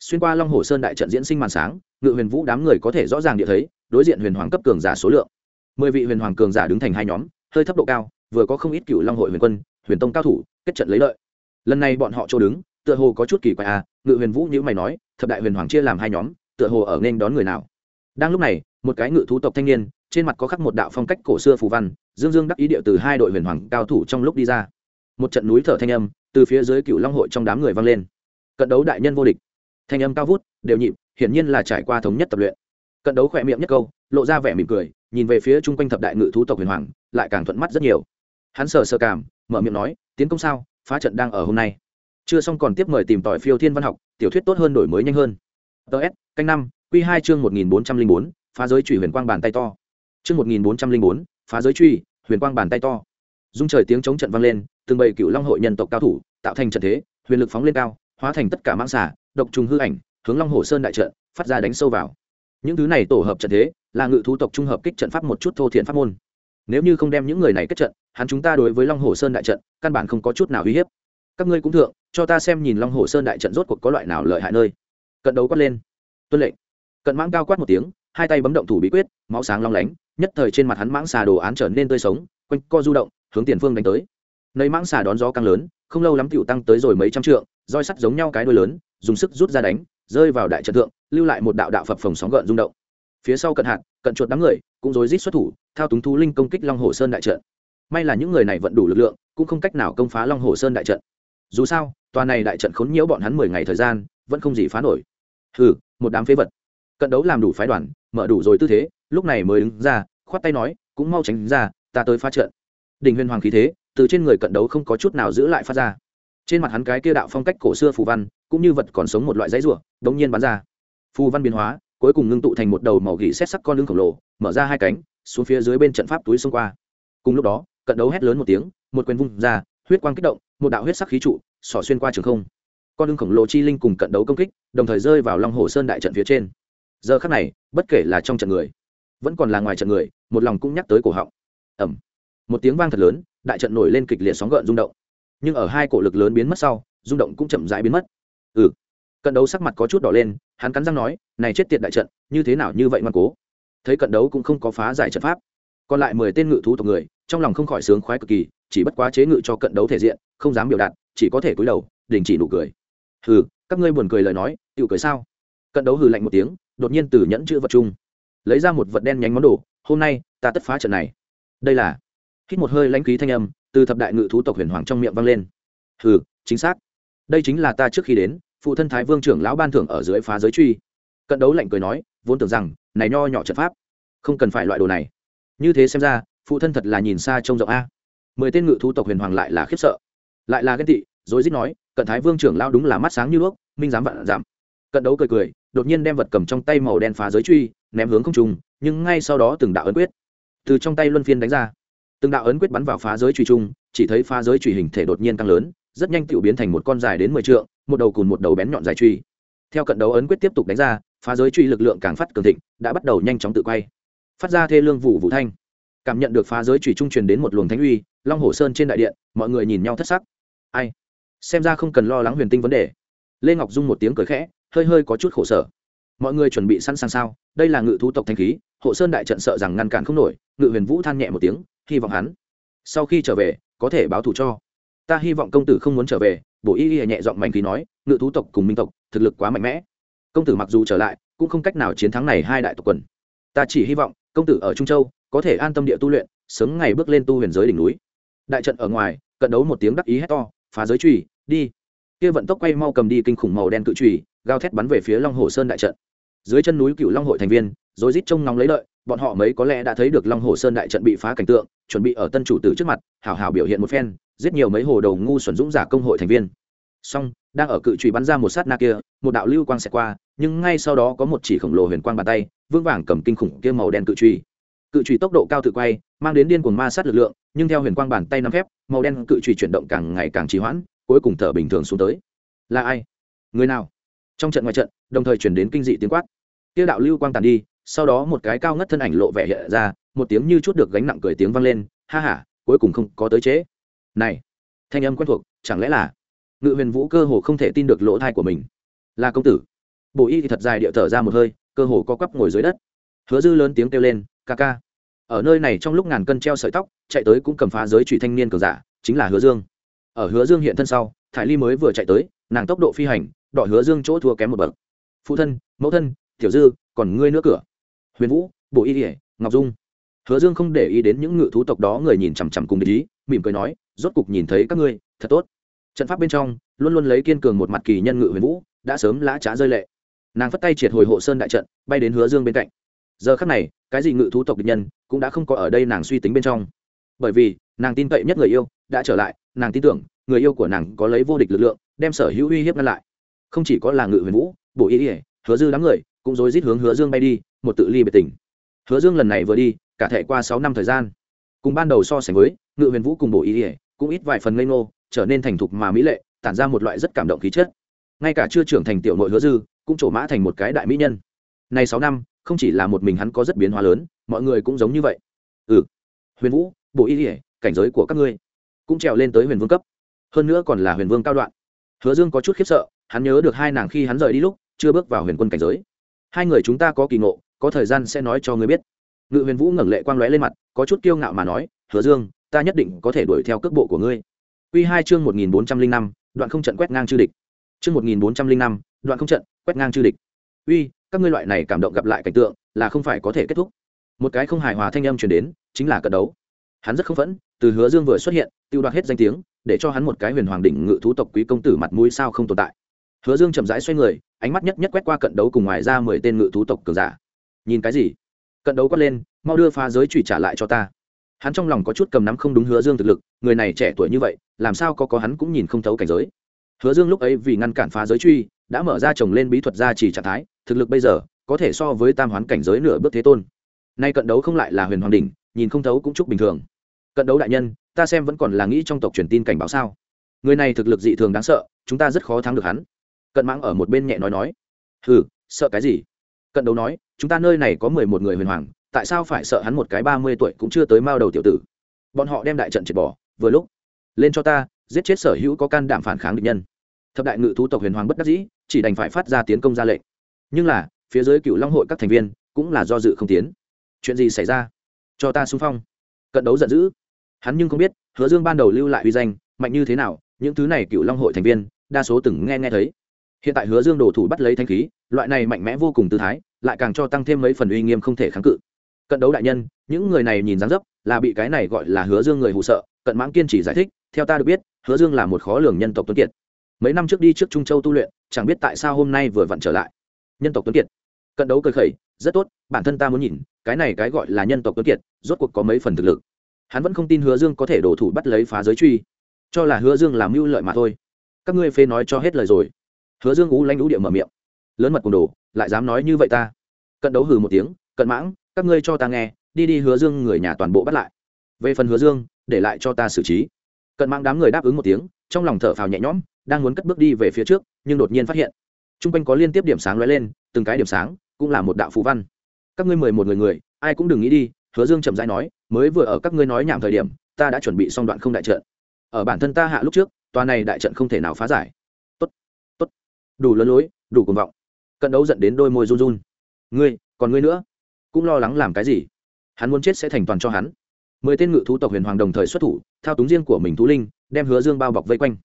Xuyên qua long hồ sơn đại trận diễn sinh màn sáng, ngự huyền vũ đám người có thể rõ ràng địa thấy, đối diện huyền hoàng cấp cường giả số lượng. Mười vị huyền hoàng cường giả đứng thành hai nhóm hơi thấp độ cao, vừa có không ít cựu long hội huyền quân, huyền tông cao thủ, kết trận lấy lợi. Lần này bọn họ chỗ đứng, tựa hồ có chút kỳ quái à ngự huyền vũ như mày nói, thập đại huyền hoàng chia làm hai nhóm, tựa hồ ở nên đón người nào? Đang lúc này, một cái ngự thú tộc thanh niên, trên mặt có khắc một đạo phong cách cổ xưa phù văn, dương dương đắc ý điệu từ hai đội huyền hoàng cao thủ trong lúc đi ra. Một trận núi thở thanh âm, từ phía dưới cựu long hội trong đám người vang lên. Cận đấu đại nhân vô địch. Thanh âm cao vút, đều nhịp, hiển nhiên là trải qua thống nhất tập luyện. Cận đấu khỏe miệng nhất câu, lộ ra vẻ mỉm cười nhìn về phía chung quanh thập đại ngự thú tộc huyền hoàng, lại càng thuận mắt rất nhiều. Hắn sờ sờ cảm, mở miệng nói, tiến công sao? Phá trận đang ở hôm nay. Chưa xong còn tiếp mời tìm tỏi phiêu thiên văn học, tiểu thuyết tốt hơn đổi mới nhanh hơn. Ts canh năm q hai chương một nghìn bốn trăm linh bốn, phá giới truy huyền quang bàn tay to. Chương một nghìn bốn trăm linh bốn, phá giới truy huyền quang bàn tay to. Dung trời tiếng chống trận vang lên, từng bầy cựu long hội nhân tộc cao thủ, tạo thành trận thế, huyền lực phóng lên cao, hóa thành tất cả mang xả độc trùng hư ảnh, hướng long hồ sơn đại trận, phát ra đánh sâu vào. Những thứ này tổ hợp trận thế là ngự thú tộc trung hợp kích trận pháp một chút thô thiện pháp môn. Nếu như không đem những người này kết trận, hắn chúng ta đối với long hồ sơn đại trận, căn bản không có chút nào uy hiếp. Các ngươi cũng thượng, cho ta xem nhìn long hồ sơn đại trận rốt cuộc có loại nào lợi hại nơi. Cận đấu quát lên. Tuân lệnh. Cận mãng cao quát một tiếng, hai tay bấm động thủ bí quyết, máu sáng long lánh, nhất thời trên mặt hắn mãng xà đồ án trở nên tươi sống, quanh co du động, hướng tiền phương đánh tới. Nơi mãng xà đón gió càng lớn, không lâu lắm tựu tăng tới rồi mấy trăm trượng, roi sắt giống nhau cái đuôi lớn, dùng sức rút ra đánh, rơi vào đại trận thượng, lưu lại một đạo đạo phập phồng sóng gợn rung động phía sau cận hạt, cận chuột đám người, cũng rối rít xuất thủ, thao túng thú linh công kích long hồ sơn đại trận. May là những người này vẫn đủ lực lượng, cũng không cách nào công phá long hồ sơn đại trận. Dù sao, tòa này đại trận khốn nhiễu bọn hắn mười ngày thời gian, vẫn không gì phá nổi. Hừ, một đám phế vật. Cận đấu làm đủ phái đoàn, mở đủ rồi tư thế, lúc này mới đứng ra, khoát tay nói, cũng mau tránh ra, ta tới phá trận. Đình huyền hoàng khí thế, từ trên người cận đấu không có chút nào giữ lại phát ra. Trên mặt hắn cái kia đạo phong cách cổ xưa phù văn, cũng như vật còn sống một loại giấy rùa đống nhiên bắn ra. Phù văn biến hóa cuối cùng ngưng tụ thành một đầu màu gỉ xét sắc con lưng khổng lồ, mở ra hai cánh, xuống phía dưới bên trận pháp túi xông qua. Cùng lúc đó, cận đấu hét lớn một tiếng, một quyền vung ra, huyết quang kích động, một đạo huyết sắc khí trụ, xỏ xuyên qua trường không. Con lưng khổng lồ chi linh cùng cận đấu công kích, đồng thời rơi vào long hồ sơn đại trận phía trên. Giờ khắc này, bất kể là trong trận người, vẫn còn là ngoài trận người, một lòng cũng nhắc tới cổ họng. Ẩm một tiếng vang thật lớn, đại trận nổi lên kịch liệt sóng gợn rung động. Nhưng ở hai cổ lực lớn biến mất sau, rung động cũng chậm rãi biến mất. Ừ cận đấu sắc mặt có chút đỏ lên, hắn cắn răng nói, này chết tiệt đại trận, như thế nào như vậy ngoan cố? Thấy cận đấu cũng không có phá giải trận pháp. Còn lại mười tên ngự thú tộc người, trong lòng không khỏi sướng khoái cực kỳ, chỉ bất quá chế ngự cho cận đấu thể diện, không dám biểu đạt, chỉ có thể cúi đầu, đình chỉ nụ cười. Hừ, các ngươi buồn cười lời nói tự cười sao? Cận đấu hừ lạnh một tiếng, đột nhiên từ nhẫn chữ vật chung, lấy ra một vật đen nhánh món đồ, hôm nay, ta tất phá trận này. Đây là, hít một hơi lãnh khí thanh âm, từ thập đại ngự thú tộc huyền hoàng trong miệng vang lên. Hừ, chính xác. Đây chính là ta trước khi đến phụ thân thái vương trưởng lão ban thưởng ở dưới phá giới truy. Cận đấu lạnh cười nói, vốn tưởng rằng, này nho nhỏ trận pháp, không cần phải loại đồ này. Như thế xem ra, phụ thân thật là nhìn xa trông rộng a. Mười tên ngự thú tộc huyền hoàng lại là khiếp sợ. Lại là ghen tị rồi dít nói, cận thái vương trưởng lão đúng là mắt sáng như đuốc, minh dám vạn giảm. Cận đấu cười cười, đột nhiên đem vật cầm trong tay màu đen phá giới truy, ném hướng không trùng nhưng ngay sau đó từng đạo ấn quyết từ trong tay luân phiên đánh ra. Từng đạo ấn quyết bắn vào phá giới truy trung chỉ thấy phá giới truy hình thể đột nhiên tăng lớn, rất nhanh tự biến thành một con dài đến mười trượng một đầu cùn một đầu bén nhọn dài truy. Theo cận đấu ấn quyết tiếp tục đánh ra, phá giới truy lực lượng càng phát cường thịnh, đã bắt đầu nhanh chóng tự quay. Phát ra thê lương vụ vũ thanh. Cảm nhận được phá giới truy trung truyền đến một luồng thánh uy, long hồ sơn trên đại điện, mọi người nhìn nhau thất sắc. Ai? Xem ra không cần lo lắng huyền tinh vấn đề. Lê ngọc dung một tiếng cười khẽ, hơi hơi có chút khổ sở. Mọi người chuẩn bị sẵn sàng sao? Đây là ngự thú tộc thanh khí, hộ sơn đại trận sợ rằng ngăn cản không nổi, ngự huyền vũ than nhẹ một tiếng, hy vọng hắn, sau khi trở về, có thể báo thù cho. Ta hy vọng công tử không muốn trở về bổ y y nhẹ giọng mạnh khí nói, ngự thú tộc cùng minh tộc, thực lực quá mạnh mẽ. Công tử mặc dù trở lại, cũng không cách nào chiến thắng này hai đại tộc quần. Ta chỉ hy vọng, công tử ở trung châu, có thể an tâm địa tu luyện, sớm ngày bước lên tu huyền giới đỉnh núi. Đại trận ở ngoài, cận đấu một tiếng đắc ý hét to, phá giới trùy đi. Kia vận tốc quay mau cầm đi kinh khủng màu đen cự trùy gao thét bắn về phía long hồ sơn đại trận. Dưới chân núi cựu long hội thành viên rồi rít trông nóng lấy lợi, bọn họ mấy có lẽ đã thấy được long hồ sơn đại trận bị phá cảnh tượng, chuẩn bị ở tân chủ tử trước mặt hảo hảo biểu hiện một phen giết nhiều mấy hồ đầu ngu xuẩn dũng giả công hội thành viên. Song, đang ở cự trụy bắn ra một sát na kia, một đạo lưu quang sẽ qua, nhưng ngay sau đó có một chỉ khổng lồ huyền quang bàn tay, vững vàng cầm kinh khủng kia màu đen cự trụy cự trụy tốc độ cao tự quay, mang đến điên cuồng ma sát lực lượng, nhưng theo huyền quang bàn tay nắm phép màu đen cự trụy chuyển động càng ngày càng trì hoãn, cuối cùng thở bình thường xuống tới. Là ai? Người nào? Trong trận ngoài trận, đồng thời chuyển đến kinh dị tiếng quát. Tiêu đạo lưu quang tàn đi, sau đó một cái cao ngất thân ảnh lộ vẻ hiện ra, một tiếng như chút được gánh nặng cười tiếng vang lên, ha ha, cuối cùng không có tới chế này, thanh âm quen thuộc, chẳng lẽ là, ngự huyền vũ cơ hồ không thể tin được lỗ thai của mình. Là công tử. Bộ y thì thật dài điệu thở ra một hơi, cơ hồ co quắp ngồi dưới đất. Hứa dư lớn tiếng kêu lên, ca ca. Ở nơi này trong lúc ngàn cân treo sợi tóc, chạy tới cũng cầm phá giới trụy thanh niên cờ giả, chính là hứa dương. Ở hứa dương hiện thân sau, thải ly mới vừa chạy tới, nàng tốc độ phi hành, đọ hứa dương chỗ thua kém một bậc. Phụ thân, mẫu thân, tiểu dư, còn ngươi nữa cửa. Huyền vũ, bộ y ỉa ngọc dung. Hứa dương không để ý đến những ngự thú tộc đó người nhìn chằm chằm cùng để ý mỉm cười nói, rốt cục nhìn thấy các ngươi, thật tốt. Trận pháp bên trong, luôn luôn lấy kiên cường một mặt kỳ nhân ngự huyền vũ, đã sớm lã trá rơi lệ. Nàng phất tay triệt hồi hộ sơn đại trận, bay đến hứa dương bên cạnh. Giờ khắc này, cái gì ngự thú tộc địch nhân cũng đã không có ở đây nàng suy tính bên trong. Bởi vì, nàng tin cậy nhất người yêu đã trở lại, nàng tin tưởng, người yêu của nàng có lấy vô địch lực lượng, đem sở hữu uy hiếp ngăn lại. Không chỉ có là ngự huyền vũ bộ y ỉa hứa dư đám người cũng rối rít hướng hứa dương bay đi, một tự ly biệt tỉnh hứa dương lần này vừa đi, cả thể qua sáu năm thời gian cùng ban đầu so sánh với, ngự huyền vũ cùng bộ y ỉa cũng ít vài phần ngây ngô, trở nên thành thục mà mỹ lệ, tản ra một loại rất cảm động khí chất. Ngay cả chưa trưởng thành tiểu nội hứa dư, cũng trổ mã thành một cái đại mỹ nhân. Này sáu năm, không chỉ là một mình hắn có rất biến hóa lớn, mọi người cũng giống như vậy. Ừ huyền vũ bộ y ỉa cảnh giới của các ngươi cũng trèo lên tới huyền vương cấp. Hơn nữa còn là huyền vương cao đoạn. Hứa dương có chút khiếp sợ, hắn nhớ được hai nàng khi hắn rời đi lúc, chưa bước vào huyền quân cảnh giới. Hai người chúng ta có kỳ ngộ, có thời gian sẽ nói cho ngươi biết ngự huyền vũ ngẩng lệ quang lóe lên mặt, có chút kiêu ngạo mà nói, hứa dương, ta nhất định có thể đuổi theo cước bộ của ngươi. Quy hai chương một nghìn bốn trăm linh năm, đoạn không trận quét ngang chư địch. Chương một nghìn bốn trăm linh năm, đoạn không trận quét ngang chư địch. Uy, các ngươi loại này cảm động gặp lại cảnh tượng là không phải có thể kết thúc. Một cái không hài hòa thanh âm truyền đến, chính là cận đấu. Hắn rất không phẫn, từ hứa dương vừa xuất hiện, tiêu đoạt hết danh tiếng, để cho hắn một cái huyền hoàng đỉnh ngự thú tộc quý công tử mặt mũi sao không tồn tại. Hứa dương chậm rãi xoay người, ánh mắt nhất nhất quét qua cận đấu cùng ngoài ra mười tên ngự thú tộc cường giả. Nhìn cái gì? Cận đấu quát lên, mau đưa phá giới trụy trả lại cho ta. Hắn trong lòng có chút cầm nắm không đúng hứa dương thực lực, người này trẻ tuổi như vậy, làm sao có có hắn cũng nhìn không thấu cảnh giới. Hứa dương lúc ấy vì ngăn cản phá giới truy, đã mở ra trồng lên bí thuật ra chỉ trạng thái, thực lực bây giờ, có thể so với tam hoán cảnh giới nửa bước thế tôn. Nay cận đấu không lại là huyền hoàng đỉnh, nhìn không thấu cũng chúc bình thường. Cận đấu đại nhân, ta xem vẫn còn là nghĩ trong tộc truyền tin cảnh báo sao. Người này thực lực dị thường đáng sợ, chúng ta rất khó thắng được hắn. Cận mãng ở một bên nhẹ nói nói. Hừ, sợ cái gì? Cận đấu nói, chúng ta nơi này có mười một người huyền hoàng, tại sao phải sợ hắn một cái ba mươi tuổi cũng chưa tới mao đầu tiểu tử? Bọn họ đem đại trận triệt bỏ, vừa lúc, lên cho ta, giết chết sở hữu có can đảm phản kháng địch nhân. Thập đại ngự thú tộc huyền hoàng bất đắc dĩ, chỉ đành phải phát ra tiến công ra lệnh. Nhưng là, phía dưới cựu long hội các thành viên cũng là do dự không tiến. Chuyện gì xảy ra? Cho ta xung phong. Cận đấu giận dữ. Hắn nhưng không biết, hứa dương ban đầu lưu lại uy danh, mạnh như thế nào, những thứ này cựu long hội thành viên, đa số từng nghe nghe thấy. Hiện tại hứa dương đổ thủ bắt lấy thanh khí loại này mạnh mẽ vô cùng tư thái, lại càng cho tăng thêm mấy phần uy nghiêm không thể kháng cự. Cận đấu đại nhân, những người này nhìn dáng dấp là bị cái này gọi là hứa dương người hụ sợ, cận mãng kiên trì giải thích, theo ta được biết, hứa dương là một khó lường nhân tộc tuấn kiệt. Mấy năm trước đi trước trung châu tu luyện, chẳng biết tại sao hôm nay vừa vặn trở lại. Nhân tộc tuấn kiệt. Cận đấu cơ khẩy, rất tốt, bản thân ta muốn nhìn, cái này cái gọi là nhân tộc tuấn kiệt, rốt cuộc có mấy phần thực lực. Hắn vẫn không tin hứa dương có thể đổ thủ bắt lấy phá giới truy. Cho là hứa dương làm mưu lợi mà thôi. Các ngươi phê nói cho hết lời rồi. Hứa dương ú lanh ú địa mở miệng lớn mật cùng đồ, lại dám nói như vậy ta. Cận đấu hừ một tiếng, cận mãng, các ngươi cho ta nghe, đi đi hứa dương người nhà toàn bộ bắt lại. Về phần hứa dương, để lại cho ta xử trí. Cận mãng đám người đáp ứng một tiếng, trong lòng thở phào nhẹ nhõm, đang muốn cất bước đi về phía trước, nhưng đột nhiên phát hiện t r u n g quanh có liên tiếp điểm sáng lóe lên, từng cái điểm sáng cũng là một đạo phú văn. Các ngươi mười một người người, ai cũng đừng nghĩ đi, hứa dương chậm rãi nói, mới vừa ở các ngươi nói nhảm thời điểm, ta đã chuẩn bị xong đoạn không đại trận. Ở bản thân ta hạ lúc trước, tòa này đại trận không thể nào phá giải. Tốt tốt, đủ lớn lối, đủ cuồng vọng cận đấu dẫn đến đôi môi run run. Ngươi, còn ngươi nữa? Cũng lo lắng làm cái gì? Hắn muốn chết sẽ thành toàn cho hắn. Mười tên ngự thú tộc huyền hoàng đồng thời xuất thủ, thao túng riêng của mình thú linh, đem hứa dương bao bọc vây quanh.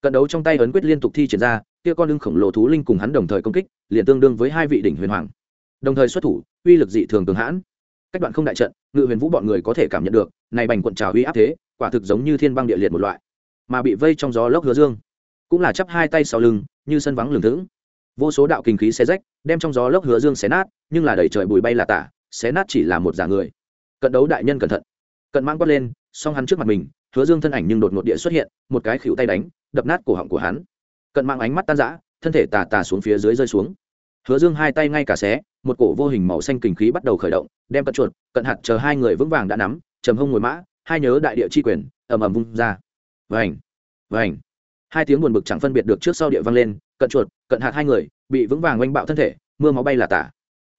Cận đấu trong tay ấn quyết liên tục thi triển ra, kia con lưng khổng lồ thú linh cùng hắn đồng thời công kích, liền tương đương với hai vị đỉnh huyền hoàng. Đồng thời xuất thủ, uy lực dị thường cường hãn. Cách đoạn không đại trận, ngự huyền vũ bọn người có thể cảm nhận được, này bành quận trào uy áp thế, quả thực giống như thiên băng địa liệt một loại, mà bị vây trong gió lốc hứa dương. Cũng là chắp hai tay sau lưng, như sân vắng lường thững vô số đạo kinh khí xé rách, đem trong gió lốc hứa dương xé nát, nhưng là đẩy trời bùi bay là tả, xé nát chỉ là một giả người. Cận đấu đại nhân cẩn thận. Cận mang quát lên, song hắn trước mặt mình, hứa dương thân ảnh nhưng đột ngột địa xuất hiện, một cái khỉu tay đánh, đập nát cổ họng của hắn. Cận mang ánh mắt tan rã, thân thể tà tà xuống phía dưới rơi xuống. Hứa dương hai tay ngay cả xé, một cổ vô hình màu xanh kình khí bắt đầu khởi động, đem cận chuột, cận hạt chờ hai người vững vàng đã nắm, trầm hông ngồi mã, hai nhớ đại địa chi quyền, ầm ầm vung ra. Vành! Vành! Hai tiếng buồn bực chẳng phân biệt được trước sau địa vang lên, cận chuột cận hạt hai người, bị vững vàng oanh bạo thân thể, mưa máu bay là tả.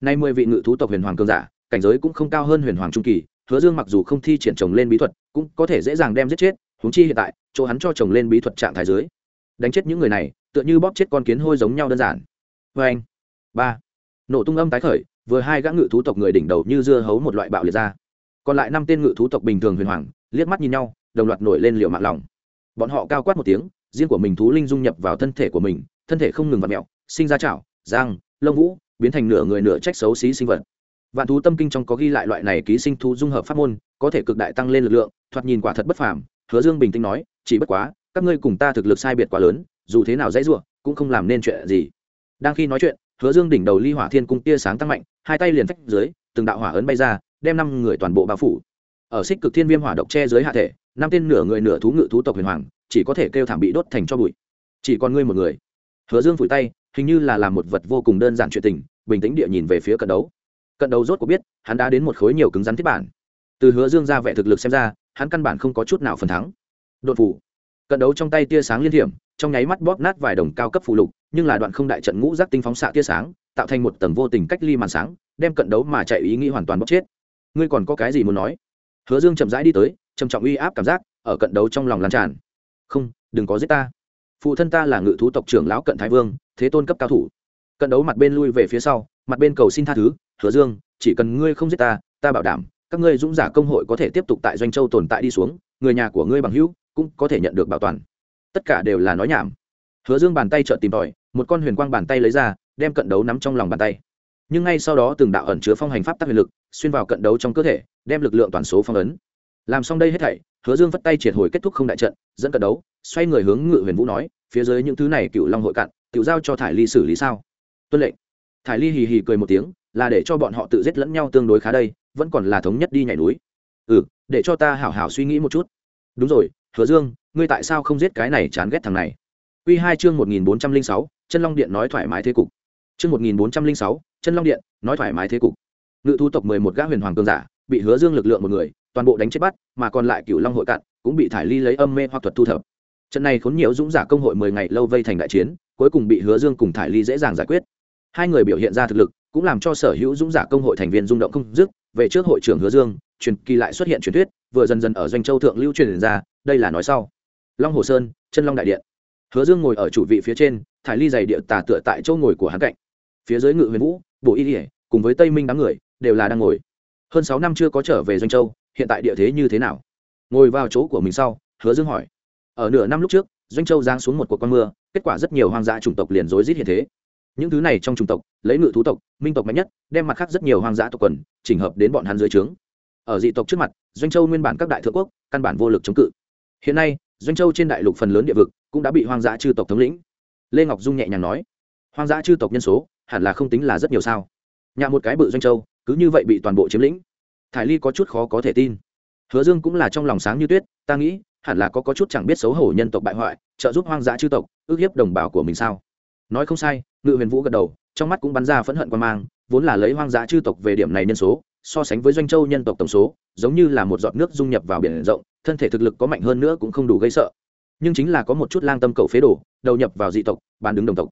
Nay mười vị ngự thú tộc huyền hoàng cường giả, cảnh giới cũng không cao hơn huyền hoàng trung kỳ, hứa dương mặc dù không thi triển trồng lên bí thuật, cũng có thể dễ dàng đem giết chết, huống chi hiện tại, chỗ hắn cho trồng lên bí thuật trạng thái dưới. Đánh chết những người này, tựa như bóp chết con kiến hôi giống nhau đơn giản. Vê anh, ba. Nổ tung âm tái khởi, vừa hai gã ngự thú tộc người đỉnh đầu như dưa hấu một loại bạo liệt ra. Còn lại năm tên ngự thú tộc bình thường huyền hoàng, liếc mắt nhìn nhau, đồng loạt nổi lên liệu mạng lòng. Bọn họ cao quát một tiếng, riêng của mình thú linh dung nhập vào thân thể của mình thân thể không ngừng vặt mẹo, sinh ra chảo giang lông vũ, biến thành nửa người nửa trách xấu xí sinh vật. Vạn thú tâm kinh trong có ghi lại loại này ký sinh thú dung hợp pháp môn, có thể cực đại tăng lên lực lượng, thoạt nhìn quả thật bất phàm, hứa dương bình tĩnh nói, chỉ bất quá, các ngươi cùng ta thực lực sai biệt quá lớn, dù thế nào dễ dụa cũng không làm nên chuyện gì. Đang khi nói chuyện, hứa dương đỉnh đầu ly hỏa thiên cung tia sáng tăng mạnh, hai tay liền phách dưới, từng đạo hỏa ấn bay ra, đem năm người toàn bộ bao phủ. Ở xích cực thiên viêm hỏa độc che dưới hạ thể, năm tên nửa người nửa thú ngự thú tộc huyền hoàng, chỉ có thể kêu thảm bị đốt thành cho bụi. Chỉ còn ngươi một người hứa dương phủi tay, hình như là làm một vật vô cùng đơn giản chuyện tình, bình tĩnh địa nhìn về phía cận đấu. Cận đấu rốt cuộc biết, hắn đã đến một khối nhiều cứng rắn thiết bản. Từ hứa dương ra vẻ thực lực xem ra, hắn căn bản không có chút nào phần thắng. Đột phủ cận đấu trong tay tia sáng liên hiểm trong nháy mắt bóp nát vài đồng cao cấp phụ lục, nhưng là đoạn không đại trận ngũ giác tinh phóng xạ tia sáng, tạo thành một tầng vô tình cách ly màn sáng, đem cận đấu mà chạy ý nghĩ hoàn toàn bóp chết. Ngươi còn có cái gì muốn nói? Hứa dương chậm rãi đi tới, trầm trọng uy áp cảm giác ở cận đấu trong lòng lan tràn. Không, đừng có giết ta phụ thân ta là ngự thú tộc trưởng lão cận thái vương, thế tôn cấp cao thủ. Cận đấu mặt bên lui về phía sau, mặt bên cầu xin tha thứ, hứa dương, chỉ cần ngươi không giết ta ta bảo đảm, các ngươi dũng giả công hội có thể tiếp tục tại doanh châu tồn tại đi xuống, người nhà của ngươi bằng hữu cũng có thể nhận được bảo toàn. Tất cả đều là nói nhảm. Hứa dương bàn tay trợn tìm tòi, một con huyền quang bàn tay lấy ra, đem cận đấu nắm trong lòng bàn tay. Nhưng ngay sau đó từng đạo ẩn chứa phong hành pháp tác huyền lực xuyên vào cận đấu trong cơ thể, đem lực lượng toàn số phong ấn làm xong đây hết thảy, hứa dương vất tay triệt hồi kết thúc không đại trận, dẫn cận đấu, xoay người hướng ngự huyền vũ nói, phía dưới những thứ này cựu long hội cạn tự giao cho thải ly xử lý sao? Tuân lệnh. Thải ly hì hì cười một tiếng, là để cho bọn họ tự giết lẫn nhau tương đối khá đây, vẫn còn là thống nhất đi nhảy núi. Ừ để cho ta hảo hảo suy nghĩ một chút. Đúng rồi, hứa dương, ngươi tại sao không giết cái này chán ghét thằng này? Quy hai chương một nghìn bốn trăm linh sáu, chân long điện nói thoải mái thế cục. Chương một nghìn bốn trăm linh sáu, chân long điện nói thoải mái thế cục. Ngự thu tộc mười một gã huyền hoàng cường giả, bị hứa dương lực lượng một người toàn bộ đánh chết bắt, mà còn lại cựu long hội cạn, cũng bị thải ly lấy âm mê hoặc thuật thu thập. Trận này khốn nhiều dũng giả công hội mười ngày lâu vây thành đại chiến, cuối cùng bị hứa dương cùng thải ly dễ dàng giải quyết. Hai người biểu hiện ra thực lực, cũng làm cho sở hữu dũng giả công hội thành viên rung động không dứt. Về trước hội trưởng hứa dương, truyền kỳ lại xuất hiện truyền thuyết, vừa dần dần ở doanh châu thượng lưu truyền ra, đây là nói sau. Long hồ sơn, chân long đại điện. Hứa dương ngồi ở chủ vị phía trên, thải ly dày địa tà tựa tại chỗ ngồi của hắn cạnh. Phía dưới ngự huyền vũ bộ y ỉa cùng với tây minh đám người, đều là đang ngồi. Hơn sáu năm chưa có trở về doanh châu hiện tại địa thế như thế nào? Ngồi vào chỗ của mình sau, hứa dương hỏi. Ở nửa năm lúc trước, doanh châu giáng xuống một cuộc con mưa, kết quả rất nhiều hoang dã chủng tộc liền rối rít hiện thế. Những thứ này trong chủng tộc, lấy ngự thú tộc, minh tộc mạnh nhất, đem mặt khác rất nhiều hoang dã tộc quần, chỉnh hợp đến bọn hắn dưới trướng. Ở dị tộc trước mặt, doanh châu nguyên bản các đại thượng quốc, căn bản vô lực chống cự. Hiện nay, doanh châu trên đại lục phần lớn địa vực cũng đã bị hoang dã chư tộc thống lĩnh. Lê ngọc dung nhẹ nhàng nói, hoang dã chư tộc nhân số hẳn là không tính là rất nhiều sao? Nhà một cái bự doanh châu, cứ như vậy bị toàn bộ chiếm lĩnh thải ly có chút khó có thể tin. Hứa dương cũng là trong lòng sáng như tuyết, ta nghĩ, hẳn là có có chút chẳng biết xấu hổ nhân tộc bại hoại, trợ giúp hoang dã chư tộc, ước hiếp đồng bào của mình sao? Nói không sai, ngự huyền vũ gật đầu, trong mắt cũng bắn ra phẫn hận quan mang, vốn là lấy hoang dã chư tộc về điểm này nhân số, so sánh với doanh châu nhân tộc tổng số, giống như là một giọt nước dung nhập vào biển rộng, thân thể thực lực có mạnh hơn nữa cũng không đủ gây sợ. Nhưng chính là có một chút lang tâm cầu phế đồ, đầu nhập vào dị tộc bàn đứng đồng tộc.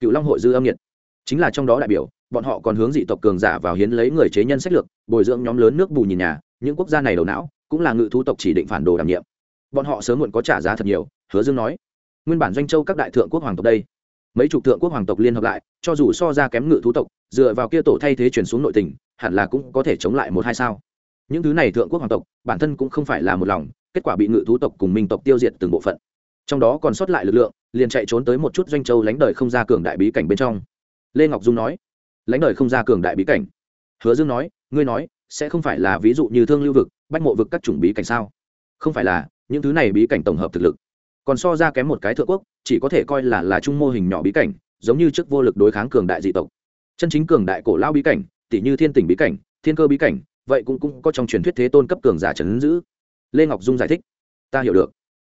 Cựu long hội dư âm nhiệt. Chính là trong đó đại biểu bọn họ còn hướng dị tộc cường giả vào hiến lấy người chế nhân sách lược, bồi dưỡng nhóm lớn nước bù nhìn nhà, những quốc gia này đầu não, cũng là ngự thú tộc chỉ định phản đồ đảm nhiệm. Bọn họ sớm muộn có trả giá thật nhiều, hứa dương nói. Nguyên bản doanh châu các đại thượng quốc hoàng tộc đây, mấy chục thượng quốc hoàng tộc liên hợp lại, cho dù so ra kém ngự thú tộc, dựa vào kia tổ thay thế chuyển xuống nội tình, hẳn là cũng có thể chống lại một hai sao. Những thứ này thượng quốc hoàng tộc, bản thân cũng không phải là một lòng, kết quả bị ngự thú tộc cùng minh tộc tiêu diệt từng bộ phận. Trong đó còn sót lại lực lượng, liền chạy trốn tới một chút doanh châu lánh đời không ra cường đại bí cảnh bên trong. Lê ngọc dung nói lãnh đời không ra cường đại bí cảnh. Hứa dương nói, ngươi nói, sẽ không phải là ví dụ như thương lưu vực, bách mộ vực các chủng bí cảnh sao? Không phải là, những thứ này bí cảnh tổng hợp thực lực. Còn so ra kém một cái thượng quốc, chỉ có thể coi là là trung mô hình nhỏ bí cảnh, giống như trước vô lực đối kháng cường đại dị tộc. Chân chính cường đại cổ lao bí cảnh tỷ như thiên tỉnh bí cảnh, thiên cơ bí cảnh, vậy cũng cũng có trong truyền thuyết thế tôn cấp cường giả trấn giữ. Lê ngọc dung giải thích, ta hiểu được.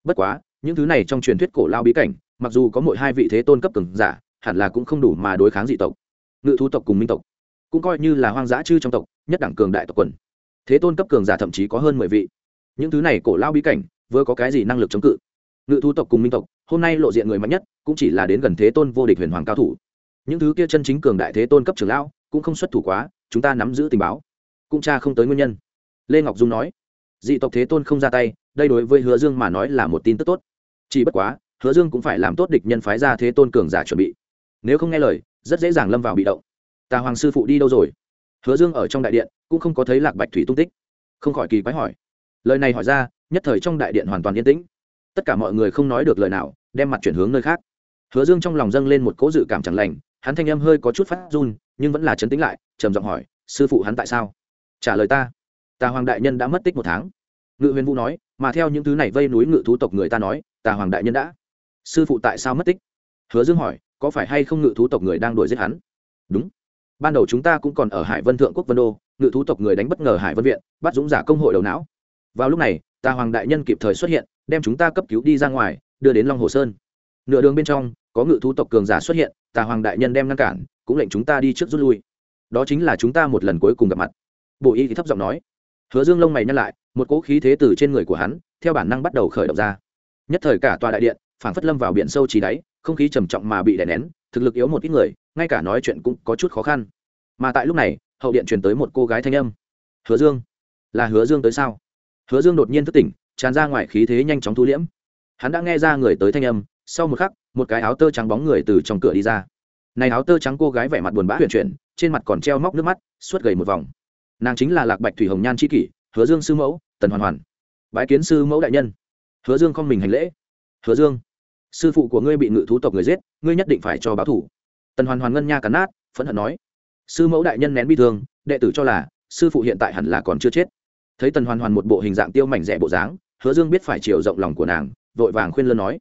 Bất quá, những thứ này trong truyền thuyết cổ lao bí cảnh, mặc dù có mỗi hai vị thế tôn cấp cường giả, hẳn là cũng không đủ mà đối kháng dị tộc ngự thú tộc cùng minh tộc, cũng coi như là hoang dã chư trong tộc, nhất đẳng cường đại tộc quần. Thế tôn cấp cường giả thậm chí có hơn mười vị. Những thứ này cổ lao bí cảnh, vừa có cái gì năng lực chống cự? Ngự thú tộc cùng minh tộc, hôm nay lộ diện người mạnh nhất, cũng chỉ là đến gần thế tôn vô địch huyền hoàng cao thủ. Những thứ kia chân chính cường đại thế tôn cấp trưởng lão, cũng không xuất thủ quá, chúng ta nắm giữ tình báo. Cũng cha không tới nguyên nhân. Lê ngọc dung nói, dị tộc thế tôn không ra tay, đây đối với hứa dương mà nói là một tin tức tốt. Chỉ bất quá, hứa dương cũng phải làm tốt địch nhân phái ra thế tôn cường giả chuẩn bị. Nếu không nghe lời rất dễ dàng lâm vào bị động. Tà hoàng sư phụ đi đâu rồi? Hứa dương ở trong đại điện, cũng không có thấy lạc bạch thủy tung tích. Không khỏi kỳ quái hỏi. Lời này hỏi ra, nhất thời trong đại điện hoàn toàn yên tĩnh. Tất cả mọi người không nói được lời nào, đem mặt chuyển hướng nơi khác. Hứa dương trong lòng dâng lên một cỗ dự cảm chẳng lành, hắn thanh âm hơi có chút phát run, nhưng vẫn là chấn tĩnh lại, trầm giọng hỏi, sư phụ hắn tại sao? Trả lời ta. Tà hoàng đại nhân đã mất tích một tháng. Ngự huyền vũ nói, mà theo những thứ này vây núi ngự thú tộc người ta nói tà hoàng đại nhân đã. Sư phụ tại sao mất tích? Hứa dương hỏi có phải hay không ngự thú tộc người đang đuổi giết hắn? Đúng. Ban đầu chúng ta cũng còn ở hải vân thượng quốc vân đô, ngự thú tộc người đánh bất ngờ hải vân viện, bắt dũng giả công hội đầu não. Vào lúc này tà hoàng đại nhân kịp thời xuất hiện, đem chúng ta cấp cứu đi ra ngoài, đưa đến long hồ sơn. Nửa đường bên trong, có ngự thú tộc cường giả xuất hiện tà hoàng đại nhân đem ngăn cản, cũng lệnh chúng ta đi trước rút lui. Đó chính là chúng ta một lần cuối cùng gặp mặt. Bộ y thì thấp giọng nói. Hứa dương lông mày nhăn lại, một cỗ khí thế từ trên người của hắn, theo bản năng bắt đầu khởi động ra. Nhất thời cả tòa đại điện, phảng phất lâm vào biển sâu trí đáy không khí trầm trọng mà bị đè nén, thực lực yếu một ít người, ngay cả nói chuyện cũng có chút khó khăn. Mà tại lúc này, hậu điện truyền tới một cô gái thanh âm. Hứa dương, là hứa dương tới sao? Hứa dương đột nhiên thức tỉnh, tràn ra ngoài khí thế nhanh chóng thu liễm. Hắn đã nghe ra người tới thanh âm, sau một khắc, một cái áo tơ trắng bóng người từ trong cửa đi ra. Này áo tơ trắng cô gái vẻ mặt buồn bã huyền chuyển, trên mặt còn treo móc nước mắt, suốt gầy một vòng. Nàng chính là lạc bạch thủy hồng nhan c kỷ, hứa dương sư mẫu, tần hoàn hoàn. Bái kiến sư mẫu đại nhân. Hứa dương không mình hành lễ. Hứa dương sư phụ của ngươi bị ngự thú tộc người giết, ngươi nhất định phải cho báo thủ. Tần hoàn hoàn ngân nha cắn nát, phẫn hận nói, sư mẫu đại nhân nén bi thương, đệ tử cho là, sư phụ hiện tại hẳn là còn chưa chết. Thấy tần hoàn hoàn một bộ hình dạng tiêu mảnh rẻ bộ dáng, hứa dương biết phải chiều rộng lòng của nàng, vội vàng khuyên lơn nói,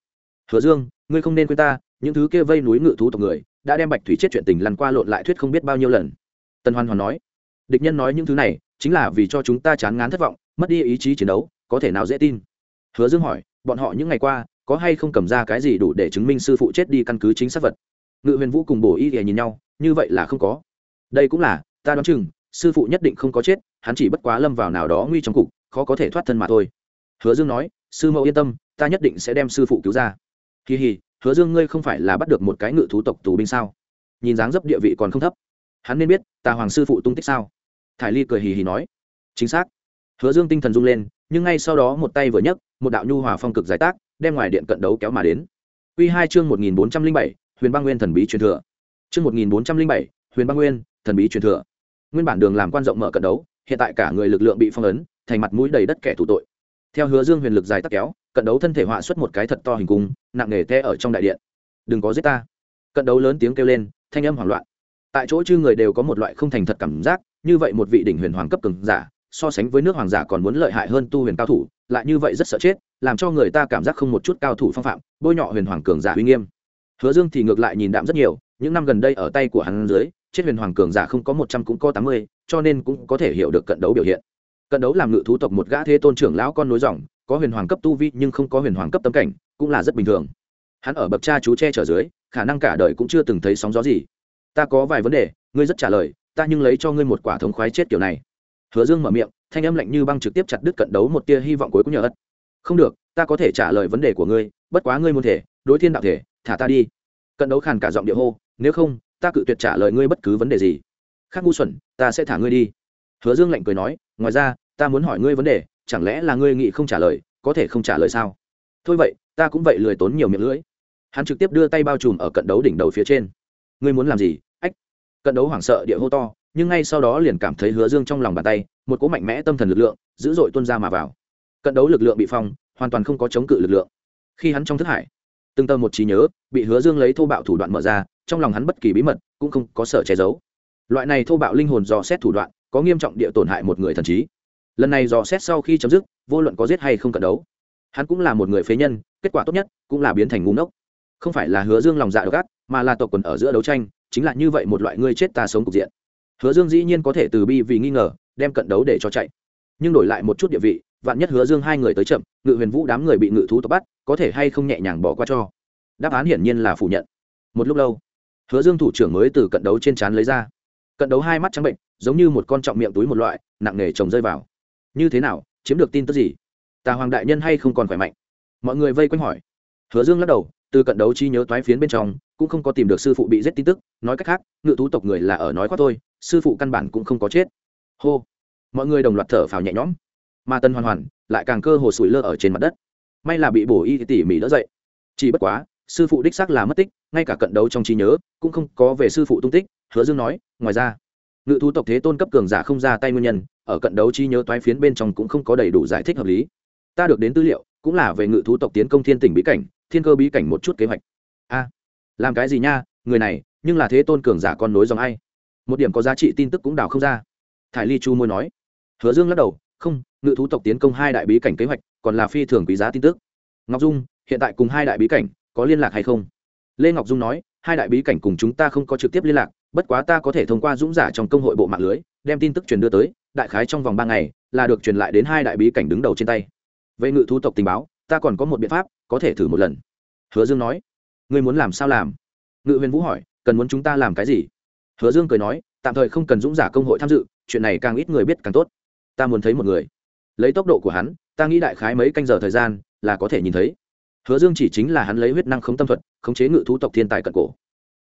hứa dương, ngươi không nên quên ta, những thứ kia vây núi ngự thú tộc người, đã đem bạch thủy chết chuyện tình lăn qua lộn lại thuyết không biết bao nhiêu lần. Tần hoàn hoàn nói, địch nhân nói những thứ này, chính là vì cho chúng ta chán ngán thất vọng, mất đi ý chí chiến đấu, có thể nào dễ tin? Hứa dương hỏi, bọn họ những ngày qua có hay không cầm ra cái gì đủ để chứng minh sư phụ chết đi căn cứ chính xác vật? Ngự huyền vũ cùng bổ y thì nhìn nhau, như vậy là không có. Đây cũng là, ta đoán chừng, sư phụ nhất định không có chết, hắn chỉ bất quá lâm vào nào đó nguy trong cục, khó có thể thoát thân mà thôi. Hứa dương nói, sư mẫu yên tâm, ta nhất định sẽ đem sư phụ cứu ra. Kỳ hì, hứa dương ngươi không phải là bắt được một cái ngự thú tộc tù binh sao? Nhìn dáng dấp địa vị còn không thấp. Hắn nên biết tà hoàng sư phụ tung tích sao? Thải ly cười hì hì nói. Chính xác. Hứa dương tinh thần rung lên, nhưng ngay sau đó một tay vừa nhấc, một đạo nhu hòa phong cực giải tác đem ngoài điện cận đấu kéo mà đến. Quy 2 chương một nghìn bốn trăm linh bảy, huyền băng nguyên thần bí truyền thừa. Chương một nghìn bốn trăm linh bảy, huyền băng nguyên thần bí truyền thừa. Nguyên bản đường làm quan rộng mở cận đấu, hiện tại cả người lực lượng bị phong ấn, thành mặt mũi đầy đất kẻ thủ tội. Theo hứa dương huyền lực dài tắc kéo, cận đấu thân thể họa xuất một cái thật to hình cung, nặng nề té ở trong đại điện. Đừng có giết ta. Cận đấu lớn tiếng kêu lên, thanh âm hoảng loạn. Tại chỗ chư người đều có một loại không thành thật cảm giác, như vậy một vị đỉnh huyền hoàng cấp cường giả so sánh với nước hoàng giả còn muốn lợi hại hơn tu huyền cao thủ, lại như vậy rất sợ chết, làm cho người ta cảm giác không một chút cao thủ phong phạm, bôi nhọ huyền hoàng cường giả uy nghiêm. Hứa dương thì ngược lại nhìn đạm rất nhiều, những năm gần đây ở tay của hắn dưới, chết huyền hoàng cường giả không có một trăm cũng có tám mươi, cho nên cũng có thể hiểu được cận đấu biểu hiện. Cận đấu làm ngự thú tộc một gã thế tôn trưởng lão con nối dòng, có huyền hoàng cấp tu vi nhưng không có huyền hoàng cấp tâm cảnh, cũng là rất bình thường. Hắn ở bậc cha chú che trở dưới, khả năng cả đời cũng chưa từng thấy sóng gió gì. Ta có vài vấn đề, ngươi rất trả lời, ta nhưng lấy cho ngươi một quả thống khoái chết kiểu này hứa dương mở miệng, thanh âm lạnh như băng trực tiếp chặt đứt cận đấu một tia hy vọng cuối cùng nhờ ất không được, ta có thể trả lời vấn đề của ngươi, bất quá ngươi muốn thể, đối thiên đạo thể, thả ta đi. Cận đấu khàn cả giọng địa hô, nếu không, ta cự tuyệt trả lời ngươi bất cứ vấn đề gì. Khác ngu xuẩn, ta sẽ thả ngươi đi. Hứa dương lạnh cười nói, ngoài ra, ta muốn hỏi ngươi vấn đề, chẳng lẽ là ngươi nghĩ không trả lời, có thể không trả lời sao? Thôi vậy, ta cũng vậy lười tốn nhiều miệng lưỡi. Hắn trực tiếp đưa tay bao trùm ở cận đấu đỉnh đầu phía trên. Ngươi muốn làm gì? Ách. Cận đấu hoảng sợ địa hô to nhưng ngay sau đó liền cảm thấy hứa dương trong lòng bàn tay, một cỗ mạnh mẽ tâm thần lực lượng dữ dội tuôn ra mà vào. Cận đấu lực lượng bị phong, hoàn toàn không có chống cự lực lượng. Khi hắn trong thức hải, từng tơ một trí nhớ bị hứa dương lấy thô bạo thủ đoạn mở ra, trong lòng hắn bất kỳ bí mật cũng không có sở che giấu. Loại này thô bạo linh hồn dò xét thủ đoạn có nghiêm trọng địa tổn hại một người thần trí. Lần này dò xét sau khi chấm dứt, vô luận có giết hay không cận đấu, hắn cũng là một người phế nhân, kết quả tốt nhất cũng là biến thành ngu ngốc. Không phải là hứa dương lòng dạ độc ác, mà là tộc quần ở giữa đấu tranh, chính là như vậy một loại ngươi chết ta sống cục diện hứa dương dĩ nhiên có thể từ bi vì nghi ngờ, đem cận đấu để cho chạy. Nhưng đổi lại một chút địa vị, vạn nhất hứa dương hai người tới chậm, ngự huyền vũ đám người bị ngự thú tộc bắt, có thể hay không nhẹ nhàng bỏ qua cho? Đáp án hiển nhiên là phủ nhận. Một lúc lâu, hứa dương thủ trưởng mới từ cận đấu trên trán lấy ra. Cận đấu hai mắt trắng bệnh, giống như một con trọng miệng túi một loại, nặng nề chồng rơi vào. Như thế nào, chiếm được tin tức gì? Tà hoàng đại nhân hay không còn khỏe mạnh? Mọi người vây quanh hỏi. Hứa dương lắc đầu, từ cận đấu chi nhớ toái phiến bên trong, cũng không có tìm được sư phụ bị giết tin tức, nói cách khác, ngự thú tộc người là ở nói khoác thôi sư phụ căn bản cũng không có chết. Hô. Mọi người đồng loạt thở phào nhẹ nhõm. Mà tân hoàn hoàn lại càng cơ hồ sủi lơ ở trên mặt đất. May là bị bổ y tỉ mỉ đỡ dậy. Chỉ bất quá, sư phụ đích xác là mất tích, ngay cả cận đấu trong trí nhớ, cũng không có về sư phụ tung tích, hứa dương nói, ngoài ra, ngự thú tộc thế tôn cấp cường giả không ra tay nguyên nhân, ở cận đấu trí nhớ toái phiến bên trong cũng không có đầy đủ giải thích hợp lý. Ta được đến tư liệu, cũng là về ngự thú tộc tiến công thiên tỉnh bí cảnh, thiên cơ bí cảnh một chút kế hoạch. A, làm cái gì nha, người này, nhưng là thế tôn cường giả con nối dòng ai? Một điểm có giá trị tin tức cũng đào không ra. Thải ly chu môi nói, hứa dương lắc đầu, không, ngự thú tộc tiến công hai đại bí cảnh kế hoạch, còn là phi thường quý giá tin tức. Ngọc dung, hiện tại cùng hai đại bí cảnh có liên lạc hay không? Lê ngọc dung nói, hai đại bí cảnh cùng chúng ta không có trực tiếp liên lạc, bất quá ta có thể thông qua dũng giả trong công hội bộ mạng lưới, đem tin tức truyền đưa tới, đại khái trong vòng ba ngày là được truyền lại đến hai đại bí cảnh đứng đầu trên tay. Về ngự thú tộc tình báo, ta còn có một biện pháp, có thể thử một lần. Hứa dương nói, ngươi muốn làm sao làm? Ngự huyền vũ hỏi, cần muốn chúng ta làm cái gì? Hứa dương cười nói, tạm thời không cần dũng giả công hội tham dự, chuyện này càng ít người biết càng tốt. Ta muốn thấy một người. Lấy tốc độ của hắn, ta nghĩ đại khái mấy canh giờ thời gian là có thể nhìn thấy. Hứa dương chỉ chính là hắn lấy huyết năng khống tâm thuật, khống chế ngự thú tộc thiên tài cận cổ.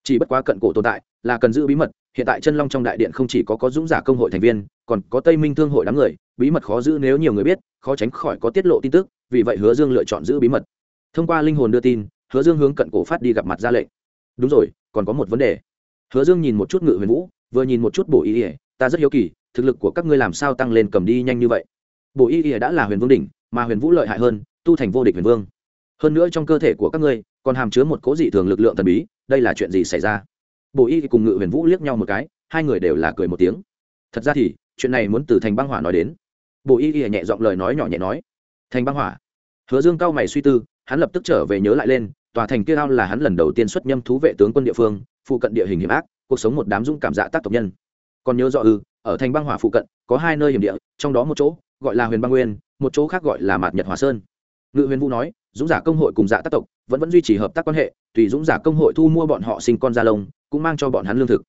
Chỉ bất quá cận cổ tồn tại, là cần giữ bí mật, hiện tại chân long trong đại điện không chỉ có có dũng giả công hội thành viên, còn có tây minh thương hội đám người, bí mật khó giữ nếu nhiều người biết, khó tránh khỏi có tiết lộ tin tức, vì vậy hứa dương lựa chọn giữ bí mật. Thông qua linh hồn đưa tin, hứa dương hướng cận cổ phát đi gặp mặt ra lệnh. Đúng rồi, còn có một vấn đề hứa dương nhìn một chút ngự huyền vũ, vừa nhìn một chút bổ Y ỉa ta rất hiếu kỳ, thực lực của các ngươi làm sao tăng lên cầm đi nhanh như vậy? Bổ Y ỉa đã là huyền vương đỉnh, mà huyền vũ lợi hại hơn, tu thành vô địch huyền vương. Hơn nữa trong cơ thể của các ngươi, còn hàm chứa một cố dị thường lực lượng thần bí, đây là chuyện gì xảy ra? Bổ y cùng ngự huyền vũ liếc nhau một cái, hai người đều là cười một tiếng. Thật ra thì, chuyện này muốn từ thành băng hỏa nói đến. Bổ y y nhẹ giọng lời nói nhỏ nhẹ nói. Thành băng hỏa? Hứa dương cao mày suy tư, hắn lập tức trở về nhớ lại lên tòa thành kia ao là hắn lần đầu tiên xuất nhâm thú vệ tướng quân địa phương, phụ cận địa hình hiểm ác, cuộc sống một đám dũng cảm dạ tác tộc nhân. Còn nhớ rõ ư, ở thành băng hỏa phụ cận, có hai nơi hiểm địa, trong đó một chỗ, gọi là huyền băng nguyên, một chỗ khác gọi là mạt nhật hòa sơn. Ngự huyền vũ nói, dũng giả công hội cùng dạ tác tộc vẫn vẫn duy trì hợp tác quan hệ, tùy dũng giả công hội thu mua bọn họ sinh con da lông, cũng mang cho bọn hắn lương thực.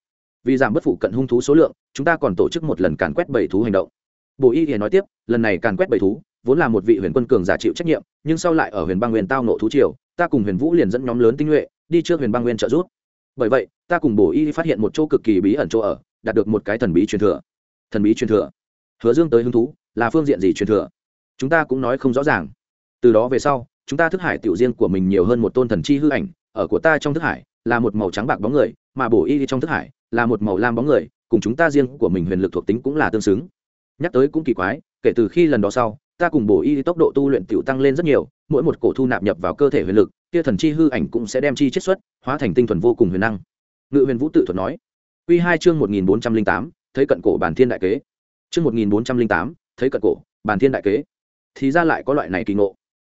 Vì giảm bất phụ cận hung thú số lượng, chúng ta còn tổ chức một lần càn quét bảy thú hành động. Bộ y thì nói tiếp, lần này càn quét bảy thú, vốn là một vị huyền quân cường giả chịu trách nhiệm, nhưng sau lại ở huyền bang nguyên tao nộ thú triều ta cùng huyền vũ liền dẫn nhóm lớn tinh nhuệ đi trước huyền bang nguyên trợ giúp. Bởi vậy, ta cùng bổ y phát hiện một chỗ cực kỳ bí ẩn chỗ ở, đạt được một cái thần bí truyền thừa. Thần bí truyền thừa? Hứa dương tới hứng thú, là phương diện gì truyền thừa? Chúng ta cũng nói không rõ ràng. Từ đó về sau, chúng ta thức hải tiểu riêng của mình nhiều hơn một tôn thần chi hư ảnh, ở của ta trong thức hải là một màu trắng bạc bóng người, mà bổ y trong thức hải là một màu lam bóng người, cùng chúng ta riêng của mình huyền lực thuộc tính cũng là tương xứng. Nhắc tới cũng kỳ quái kể từ khi lần đó sau, ta cùng bổ y tốc độ tu luyện tiểu tăng lên rất nhiều, mỗi một cổ thu nạp nhập vào cơ thể huyền lực, kia thần chi hư ảnh cũng sẽ đem chi chiết xuất, hóa thành tinh thuần vô cùng huyền năng. Ngự huyền vũ tự thuật nói, Quy hai chương một nghìn bốn trăm linh tám, thấy cận cổ bản thiên đại kế. Chương một nghìn bốn trăm linh tám, thấy cận cổ bản thiên đại kế. Thì ra lại có loại này kỳ ngộ.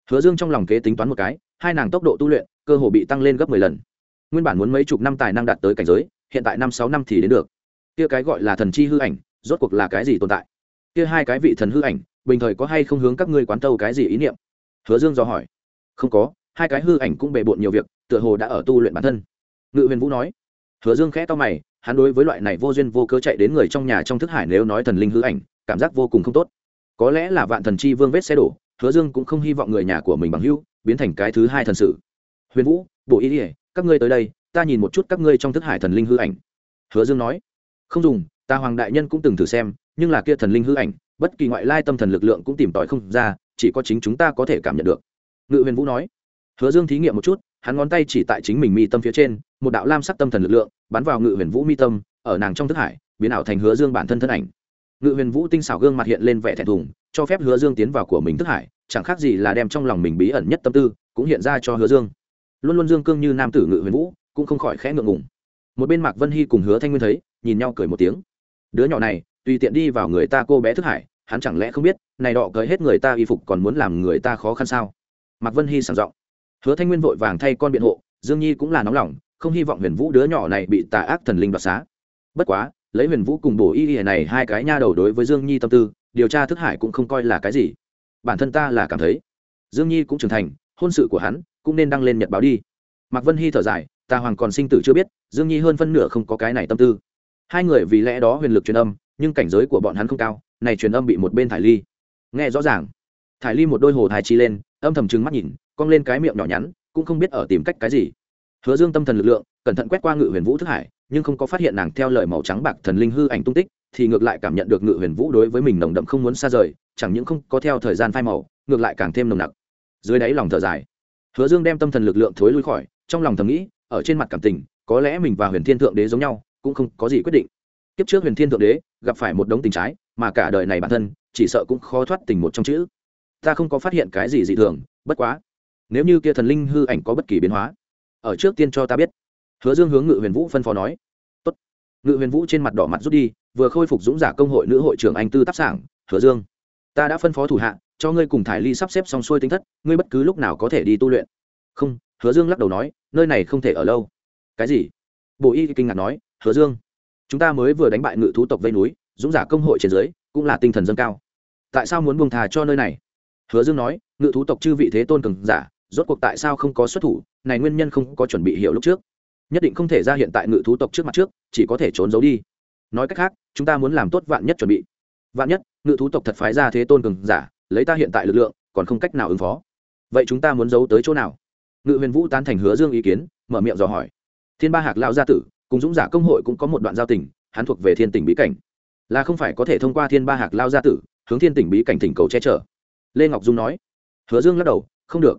Hứa dương trong lòng kế tính toán một cái, hai nàng tốc độ tu luyện, cơ hồ bị tăng lên gấp mười lần. Nguyên bản muốn mấy chục năm tài năng đạt tới cảnh giới, hiện tại năm sáu năm thì đến được. Kia cái gọi là thần chi hư ảnh, rốt cuộc là cái gì tồn tại? Kia hai cái vị thần hư ảnh, bình thời có hay không hướng các ngươi quán tâu cái gì ý niệm? Hứa dương do hỏi. Không có, hai cái hư ảnh cũng bề bộn nhiều việc, tựa hồ đã ở tu luyện bản thân. Ngự huyền vũ nói. Hứa dương khẽ to mày, hắn đối với loại này vô duyên vô cớ chạy đến người trong nhà trong thức hải nếu nói thần linh hư ảnh, cảm giác vô cùng không tốt. Có lẽ là vạn thần chi vương vết xe đổ, hứa dương cũng không hy vọng người nhà của mình bằng hưu biến thành cái thứ hai thần sự. Huyền vũ, bộ ý ỉa các ngươi tới đây, ta nhìn một chút các ngươi trong thức hải thần linh hư ảnh. Hứa dương nói. Không dùng, ta hoàng đại nhân cũng từng thử xem nhưng là kia thần linh hư ảnh, bất kỳ ngoại lai tâm thần lực lượng cũng tìm tòi không ra, chỉ có chính chúng ta có thể cảm nhận được. Ngự huyền vũ nói. Hứa dương thí nghiệm một chút, hắn ngón tay chỉ tại chính mình mi tâm phía trên, một đạo lam sắc tâm thần lực lượng bắn vào ngự huyền vũ mi tâm, ở nàng trong thức hải, biến ảo thành hứa dương bản thân thân ảnh. Ngự huyền vũ tinh xảo gương mặt hiện lên vẻ thẹn thùng, cho phép hứa dương tiến vào của mình thức hải, chẳng khác gì là đem trong lòng mình bí ẩn nhất tâm tư cũng hiện ra cho hứa dương. Luôn luôn dương cương như nam tử ngự huyền vũ, cũng không khỏi khẽ ngượng ngùng. Một bên mạc vân hy cùng hứa thanh nguyên thấy, nhìn nhau cười một tiếng. Đứa nhỏ này tùy tiện đi vào người ta cô bé thức hải, hắn chẳng lẽ không biết, này đọ cởi hết người ta y phục còn muốn làm người ta khó khăn sao? Mạc vân hy sảng giọng. Hứa thanh nguyên vội vàng thay con biện hộ, dương nhi cũng là nóng lòng, không hy vọng huyền vũ đứa nhỏ này bị tà ác thần linh đoạt xá. Bất quá, lấy huyền vũ cùng bổ y y này hai cái nha đầu đối với dương nhi tâm tư, điều tra thức hải cũng không coi là cái gì. Bản thân ta là cảm thấy, dương nhi cũng trưởng thành, hôn sự của hắn cũng nên đăng lên nhật báo đi. Mạc vân hy thở dài ta hoàng còn sinh tử chưa biết, dương nhi hơn phân nửa không có cái này tâm tư. Hai người vì lẽ đó huyền lực truyền âm nhưng cảnh giới của bọn hắn không cao, này truyền âm bị một bên thải ly. Nghe rõ ràng. Thải ly một đôi hồ thai chi lên, âm thầm trừng mắt nhìn, cong lên cái miệng nhỏ nhắn, cũng không biết ở tìm cách cái gì. Hứa dương tâm thần lực lượng, cẩn thận quét qua ngự huyền vũ thức hải, nhưng không có phát hiện nàng theo lời màu trắng bạc thần linh hư ảnh tung tích, thì ngược lại cảm nhận được ngự huyền vũ đối với mình nồng đậm không muốn xa rời, chẳng những không có theo thời gian phai màu, ngược lại càng thêm nồng nặc. Dưới đáy lòng thở dài, hứa dương đem tâm thần lực lượng thối lui khỏi, trong lòng thầm nghĩ, ở trên mặt cảm tình, có lẽ mình và huyền thiên thượng đế giống nhau, cũng không có gì quyết định kiếp trước huyền thiên thượng đế, gặp phải một đống tình trái, mà cả đời này bản thân, chỉ sợ cũng khó thoát tình một trong chữ. Ta không có phát hiện cái gì dị thường, bất quá, nếu như kia thần linh hư ảnh có bất kỳ biến hóa, ở trước tiên cho ta biết. Hứa dương hướng ngự huyền vũ phân phó nói. Tốt. ngự huyền vũ trên mặt đỏ mặt rút đi, vừa khôi phục dũng giả công hội nữ hội trưởng anh tư tác sản hứa dương, ta đã phân phó thủ hạ, cho ngươi cùng thải ly sắp xếp xong xuôi tính thất, ngươi bất cứ lúc nào có thể đi tu luyện. Không, hứa dương lắc đầu nói, nơi này không thể ở lâu. Cái gì? Bộ y kinh ngạc nói, hứa dương chúng ta mới vừa đánh bại ngự thú tộc vây núi, dũng giả công hội trên dưới cũng là tinh thần dâng cao. Tại sao muốn buông thà cho nơi này? Hứa dương nói, ngự thú tộc chư vị thế tôn cường giả, rốt cuộc tại sao không có xuất thủ? Này nguyên nhân không có chuẩn bị hiểu lúc trước. Nhất định không thể ra hiện tại ngự thú tộc trước mặt trước, chỉ có thể trốn giấu đi. Nói cách khác, chúng ta muốn làm tốt vạn nhất chuẩn bị. Vạn nhất, ngự thú tộc thật phái ra thế tôn cường giả, lấy ta hiện tại lực lượng, còn không cách nào ứng phó. Vậy chúng ta muốn giấu tới chỗ nào? Ngự huyền vũ tán thành hứa dương ý kiến, mở miệng dò hỏi. Thiên ba hạc lao gia tử cùng dũng giả công hội cũng có một đoạn giao tình, hắn thuộc về thiên tỉnh bí cảnh. Là không phải có thể thông qua thiên ba hạc lao gia tử, hướng thiên tỉnh bí cảnh thỉnh cầu che chở. Lê ngọc dung nói. Hứa dương lắc đầu, không được.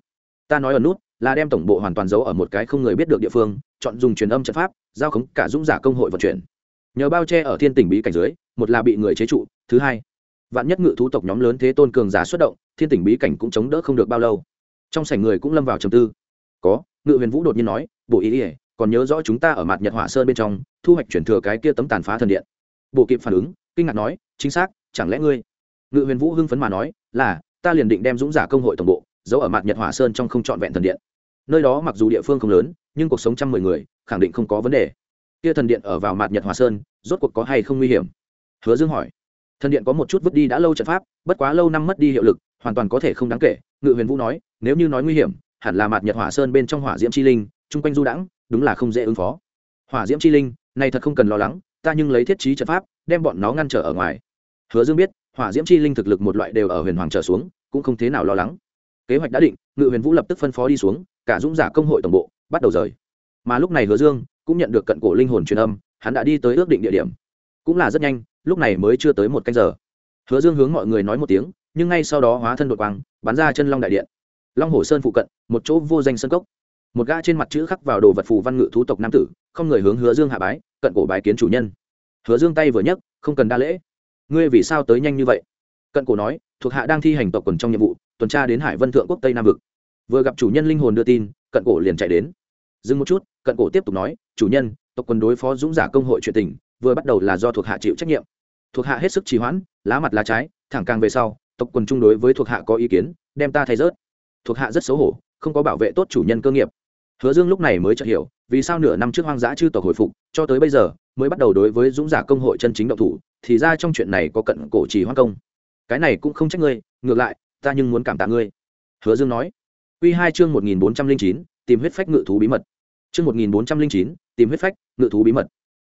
Ta nói ở nút, là đem tổng bộ hoàn toàn giấu ở một cái không người biết được địa phương, chọn dùng truyền âm trận pháp, giao khống cả dũng giả công hội vận chuyển. Nhờ bao che ở thiên tỉnh bí cảnh dưới, một là bị người chế trụ, thứ hai, vạn nhất ngự thú tộc nhóm lớn thế tôn cường giả xuất động, thiên tỉnh bí cảnh cũng chống đỡ không được bao lâu. Trong sảnh người cũng lâm vào trầm tư. Có, ngự huyền vũ đột nhiên nói bộ ý ỉa còn nhớ rõ chúng ta ở mặt nhật hỏa sơn bên trong, thu hoạch chuyển thừa cái kia tấm tàn phá thần điện. Bộ kịp phản ứng, kinh ngạc nói, chính xác, chẳng lẽ ngươi? Ngự huyền vũ hưng phấn mà nói, là, ta liền định đem dũng giả công hội tổng bộ, giấu ở mặt nhật hỏa sơn trong không trọn vẹn thần điện. Nơi đó mặc dù địa phương không lớn, nhưng cuộc sống trăm mười người, khẳng định không có vấn đề. Kia thần điện ở vào mặt nhật hỏa sơn, rốt cuộc có hay không nguy hiểm? Hứa dương hỏi. Thần điện có một chút vứt đi đã lâu trận pháp, bất quá lâu năm mất đi hiệu lực, hoàn toàn có thể không đáng kể. Ngự huyền vũ nói, nếu như nói nguy hiểm, hẳn là mặt nhật hỏa sơn bên trong hỏa diễm chi linh, chung quanh du đãng đúng là không dễ ứng phó. Hỏa diễm chi linh, này thật không cần lo lắng, ta nhưng lấy thiết trí trận pháp, đem bọn nó ngăn trở ở ngoài. Hứa dương biết, hỏa diễm chi linh thực lực một loại đều ở huyền hoàng trở xuống, cũng không thế nào lo lắng. Kế hoạch đã định, ngự huyền vũ lập tức phân phó đi xuống, cả dũng giả công hội tổng bộ bắt đầu rời. Mà lúc này hứa dương cũng nhận được cận cổ linh hồn truyền âm, hắn đã đi tới ước định địa điểm. Cũng là rất nhanh, lúc này mới chưa tới một canh giờ. Hứa dương hướng mọi người nói một tiếng, nhưng ngay sau đó hóa thân đột quang, bắn ra chân long đại điện. Long hồ sơn phụ cận, một chỗ vô danh sân cốc một gã trên mặt chữ khắc vào đồ vật phù văn ngự thú tộc nam tử, không người hướng hứa dương hạ bái, cận cổ bái kiến chủ nhân. Hứa dương tay vừa nhấc, không cần đa lễ. Ngươi vì sao tới nhanh như vậy? Cận cổ nói, thuộc hạ đang thi hành tộc quần trong nhiệm vụ, tuần tra đến hải vân thượng quốc tây nam vực. Vừa gặp chủ nhân linh hồn đưa tin, cận cổ liền chạy đến. Dừng một chút, cận cổ tiếp tục nói, chủ nhân, tộc quần đối phó dũng giả công hội chuyện tình, vừa bắt đầu là do thuộc hạ chịu trách nhiệm. Thuộc hạ hết sức trì hoãn, lá mặt lá trái, thẳng càng về sau, tộc quần chung đối với thuộc hạ có ý kiến, đem ta thay rớt. Thuộc hạ rất xấu hổ, không có bảo vệ tốt chủ nhân cơ nghiệp hứa dương lúc này mới chợt hiểu, vì sao nửa năm trước hoang dã chư tộc hồi phục, cho tới bây giờ, mới bắt đầu đối với dũng giả công hội chân chính động thủ, thì ra trong chuyện này có cận cổ trì hoang công. Cái này cũng không trách ngươi, ngược lại, ta nhưng muốn cảm tạ ngươi. Hứa dương nói. Quy hai chương một nghìn bốn trăm linh chín, tìm huyết phách ngự thú bí mật. Chương một nghìn bốn trăm linh chín, tìm huyết phách ngự thú bí mật.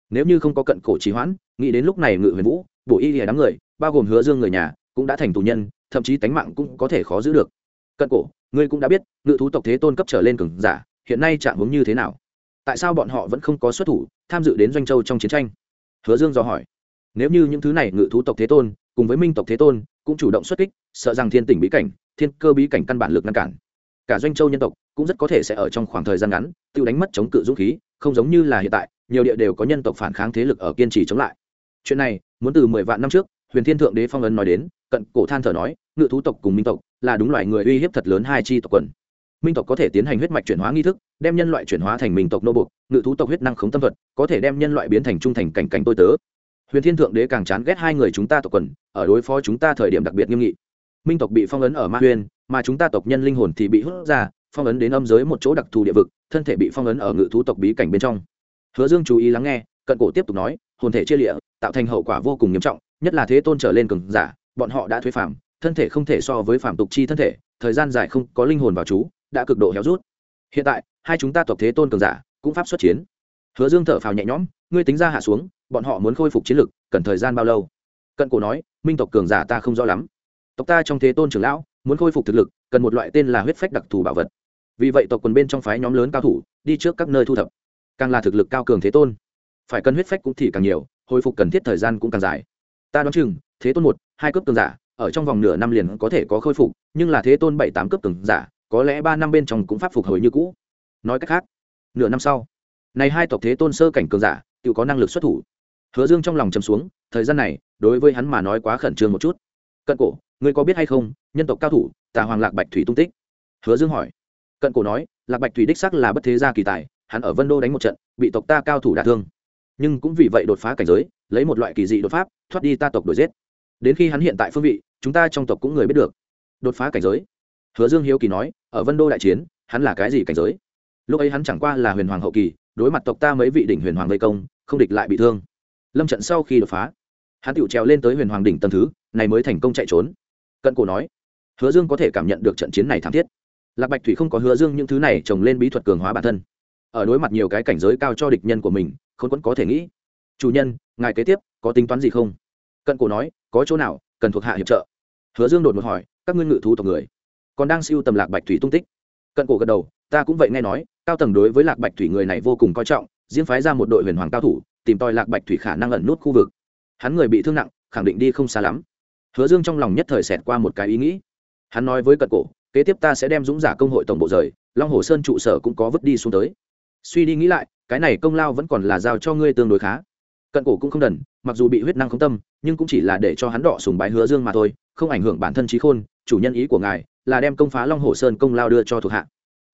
Nếu như không có cận cổ trì hoãn, nghĩ đến lúc này ngự huyền vũ, bổ y lìa đám người, bao gồm hứa dương người nhà, cũng đã thành tù nhân, thậm chí tánh mạng cũng có thể khó giữ được. Cận cổ, ngươi cũng đã biết, ngự thú tộc thế tôn cấp trở lên cường giả hiện nay trạng hướng như thế nào? Tại sao bọn họ vẫn không có xuất thủ, tham dự đến doanh châu trong chiến tranh? Hứa dương dò hỏi. Nếu như những thứ này ngự thú tộc thế tôn, cùng với minh tộc thế tôn, cũng chủ động xuất kích, sợ rằng thiên tỉnh bí cảnh, thiên cơ bí cảnh căn bản lực ngăn cản. Cả doanh châu nhân tộc cũng rất có thể sẽ ở trong khoảng thời gian ngắn, tự đánh mất chống cự dũng khí, không giống như là hiện tại, nhiều địa đều có nhân tộc phản kháng thế lực ở kiên trì chống lại. Chuyện này, muốn từ mười vạn năm trước, huyền thiên thượng đế phong ấn nói đến, cận cổ than thở nói, ngự thú tộc cùng minh tộc là đúng loại người uy hiếp thật lớn hai chi tộc quần minh tộc có thể tiến hành huyết mạch chuyển hóa nghi thức, đem nhân loại chuyển hóa thành minh tộc nô bục ngự thú tộc huyết năng khống tâm vật có thể đem nhân loại biến thành trung thành cảnh cảnh tôi tớ. Huyền thiên thượng đế càng chán ghét hai người chúng ta tộc quần, ở đối phó chúng ta thời điểm đặc biệt nghiêm nghị. Minh tộc bị phong ấn ở ma huyền, mà chúng ta tộc nhân linh hồn thì bị hút ra, phong ấn đến âm giới một chỗ đặc thù địa vực, thân thể bị phong ấn ở ngự thú tộc bí cảnh bên trong. Hứa dương chú ý lắng nghe, cận cổ tiếp tục nói, hồn thể chia lịa, tạo thành hậu quả vô cùng nghiêm trọng, nhất là thế tôn trở lên cường giả, bọn họ đã thuế phạm thân thể không thể so với phạm tục chi thân thể, thời gian dài không có linh hồn vào chú đã cực độ héo rút. Hiện tại, hai chúng ta tộc thế tôn cường giả cũng pháp xuất chiến. Hứa dương thở phào nhẹ nhõm, ngươi tính ra hạ xuống, bọn họ muốn khôi phục chiến lực, cần thời gian bao lâu? Cận cổ nói, minh tộc cường giả ta không rõ lắm. Tộc ta trong thế tôn trưởng lão muốn khôi phục thực lực, cần một loại tên là huyết phách đặc thù bảo vật. Vì vậy tộc quần bên trong phái nhóm lớn cao thủ đi trước các nơi thu thập. Càng là thực lực cao cường thế tôn, phải cần huyết phách cũng thì càng nhiều, hồi phục cần thiết thời gian cũng càng dài. Ta đoán chừng, thế tôn một, hai cấp cường giả, ở trong vòng nửa năm liền có thể có khôi phục, nhưng là thế tôn bảy, tám cấp cường giả có lẽ ba năm bên trong cũng pháp phục hồi như cũ. Nói cách khác, nửa năm sau, này hai tộc thế tôn sơ cảnh cường giả, tự có năng lực xuất thủ. Hứa dương trong lòng chầm xuống, thời gian này, đối với hắn mà nói quá khẩn trương một chút. Cận cổ, ngươi có biết hay không, nhân tộc cao thủ, tà hoàng lạc bạch thủy tung tích? Hứa dương hỏi. Cận cổ nói, lạc bạch thủy đích sắc là bất thế gia kỳ tài, hắn ở vân đô đánh một trận, bị tộc ta cao thủ đả thương. Nhưng cũng vì vậy đột phá cảnh giới, lấy một loại kỳ dị đột pháp, thoát đi ta tộc đuổi giết. Đến khi hắn hiện tại phương vị, chúng ta trong tộc cũng người biết được. Đột phá cảnh giới hứa dương hiếu kỳ nói, ở vân đô đại chiến, hắn là cái gì cảnh giới? Lúc ấy hắn chẳng qua là huyền hoàng hậu kỳ, đối mặt tộc ta mấy vị đỉnh huyền hoàng vây công, không địch lại bị thương. Lâm trận sau khi đột phá, hắn tựu trèo lên tới huyền hoàng đỉnh tầng thứ, này mới thành công chạy trốn. Cận cổ nói, hứa dương có thể cảm nhận được trận chiến này thảm thiết. Lạc bạch thủy không có hứa dương những thứ này trồng lên bí thuật cường hóa bản thân. Ở đối mặt nhiều cái cảnh giới cao cho địch nhân của mình không vẫn có thể nghĩ, chủ nhân, ngài kế tiếp, có tính toán gì không? Cận cổ nói, có chỗ nào cần thuộc hạ hiệp trợ? Hứa dương đột ngột hỏi, các ngươi ngự thú tộc người còn đang siêu tầm lạc bạch thủy tung tích. Cận cổ gật đầu, ta cũng vậy nghe nói, cao tầng đối với lạc bạch thủy người này vô cùng coi trọng, diễn phái ra một đội huyền hoàng cao thủ, tìm tòi lạc bạch thủy khả năng ẩn nút khu vực. Hắn người bị thương nặng, khẳng định đi không xa lắm. Hứa dương trong lòng nhất thời xẹt qua một cái ý nghĩ. Hắn nói với cận cổ, kế tiếp ta sẽ đem dũng giả công hội tổng bộ rời, long hồ sơn trụ sở cũng có vứt đi xuống tới. Suy đi nghĩ lại, cái này công lao vẫn còn là giao cho ngươi tương đối khá. Cận cổ cũng không đần, mặc dù bị huyết năng không tâm, nhưng cũng chỉ là để cho hắn đọ sùng bái hứa dương mà thôi, không ảnh hưởng bản thân trí khôn, chủ nhân ý của ngài là đem công phá long hồ sơn công lao đưa cho thuộc hạ.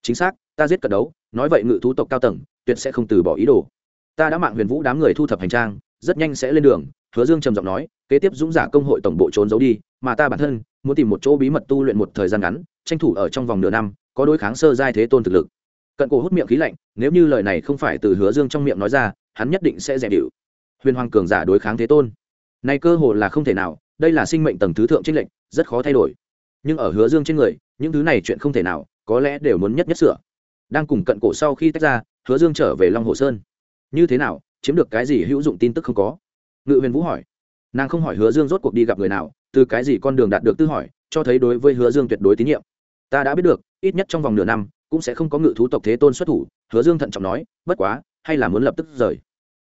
Chính xác, ta giết cận đấu, nói vậy ngự thú tộc cao tầng, tuyệt sẽ không từ bỏ ý đồ. Ta đã mạng huyền vũ đám người thu thập hành trang, rất nhanh sẽ lên đường, hứa dương trầm giọng nói, kế tiếp dũng giả công hội tổng bộ trốn giấu đi, mà ta bản thân, muốn tìm một chỗ bí mật tu luyện một thời gian ngắn, tranh thủ ở trong vòng nửa năm, có đối kháng sơ giai thế tôn thực lực. Cận cổ hút miệng khí lạnh, nếu như lời này không phải từ hứa dương trong miệng nói ra, hắn nhất định sẽ dè điệu huyền hoàng cường giả đối kháng thế tôn. Này cơ hồ là không thể nào, đây là sinh mệnh tầng thứ thượng trinh lệnh rất khó thay đổi nhưng ở hứa dương trên người, những thứ này chuyện không thể nào, có lẽ đều muốn nhất nhất sửa. Đang cùng cận cổ sau khi tách ra, hứa dương trở về long hồ sơn. Như thế nào, chiếm được cái gì hữu dụng tin tức không có? Ngự huyền vũ hỏi. Nàng không hỏi hứa dương rốt cuộc đi gặp người nào, từ cái gì con đường đạt được tư hỏi, cho thấy đối với hứa dương tuyệt đối tín nhiệm. Ta đã biết được, ít nhất trong vòng nửa năm, cũng sẽ không có ngự thú tộc thế tôn xuất thủ, hứa dương thận trọng nói, bất quá, hay là muốn lập tức rời.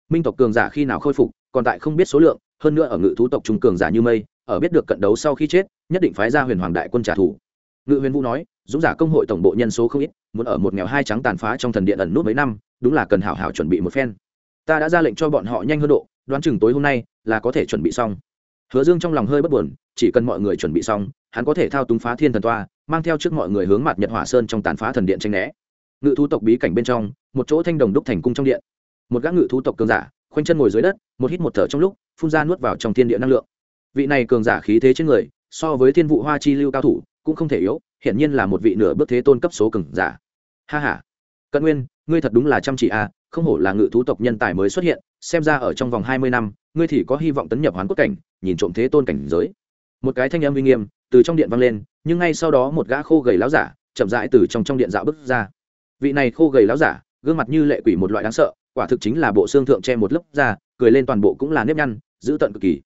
Minh tộc cường giả khi nào khôi phục, còn tại không biết số lượng, hơn nữa ở ngự thú tộc trung cường giả như mây, ở biết được cận đấu sau khi chết nhất định phái ra huyền hoàng đại quân trả thù. Ngự huyền vũ nói, dũng giả công hội tổng bộ nhân số không ít, muốn ở một nghèo hai trắng tàn phá trong thần điện ẩn nút mấy năm, đúng là cần hảo hảo chuẩn bị một phen. Ta đã ra lệnh cho bọn họ nhanh hơn độ, đoán chừng tối hôm nay là có thể chuẩn bị xong. Hứa dương trong lòng hơi bất buồn, chỉ cần mọi người chuẩn bị xong, hắn có thể thao túng phá thiên thần toa, mang theo trước mọi người hướng mặt nhật hỏa sơn trong tàn phá thần điện tranh né. Ngự thú tộc bí cảnh bên trong, một chỗ thanh đồng đúc thành cung trong điện. Một gã ngự thú tộc cường giả, khoanh chân ngồi dưới đất, một hít một thở trong lúc, phun ra nuốt vào trong thiên địa năng lượng. Vị này cường giả khí thế trên người so với thiên vụ hoa chi lưu cao thủ, cũng không thể yếu, hiển nhiên là một vị nửa bước thế tôn cấp số cường giả. Ha ha. Cận nguyên, ngươi thật đúng là chăm chỉ a à, không hổ là ngự thú tộc nhân tài mới xuất hiện, xem ra ở trong vòng hai mươi năm, ngươi thì có hy vọng tấn nhập hoán cốt cảnh, nhìn trộm thế tôn cảnh giới. Một cái thanh âm uy nghiêm từ trong điện vang lên, nhưng ngay sau đó một gã khô gầy láo giả chậm rãi từ trong trong điện dạo bước ra. Vị này khô gầy láo giả, gương mặt như lệ quỷ một loại đáng sợ, quả thực chính là bộ xương thượng che một lớp da, cười lên toàn bộ cũng là nếp nhăn giữ tận cực kỳ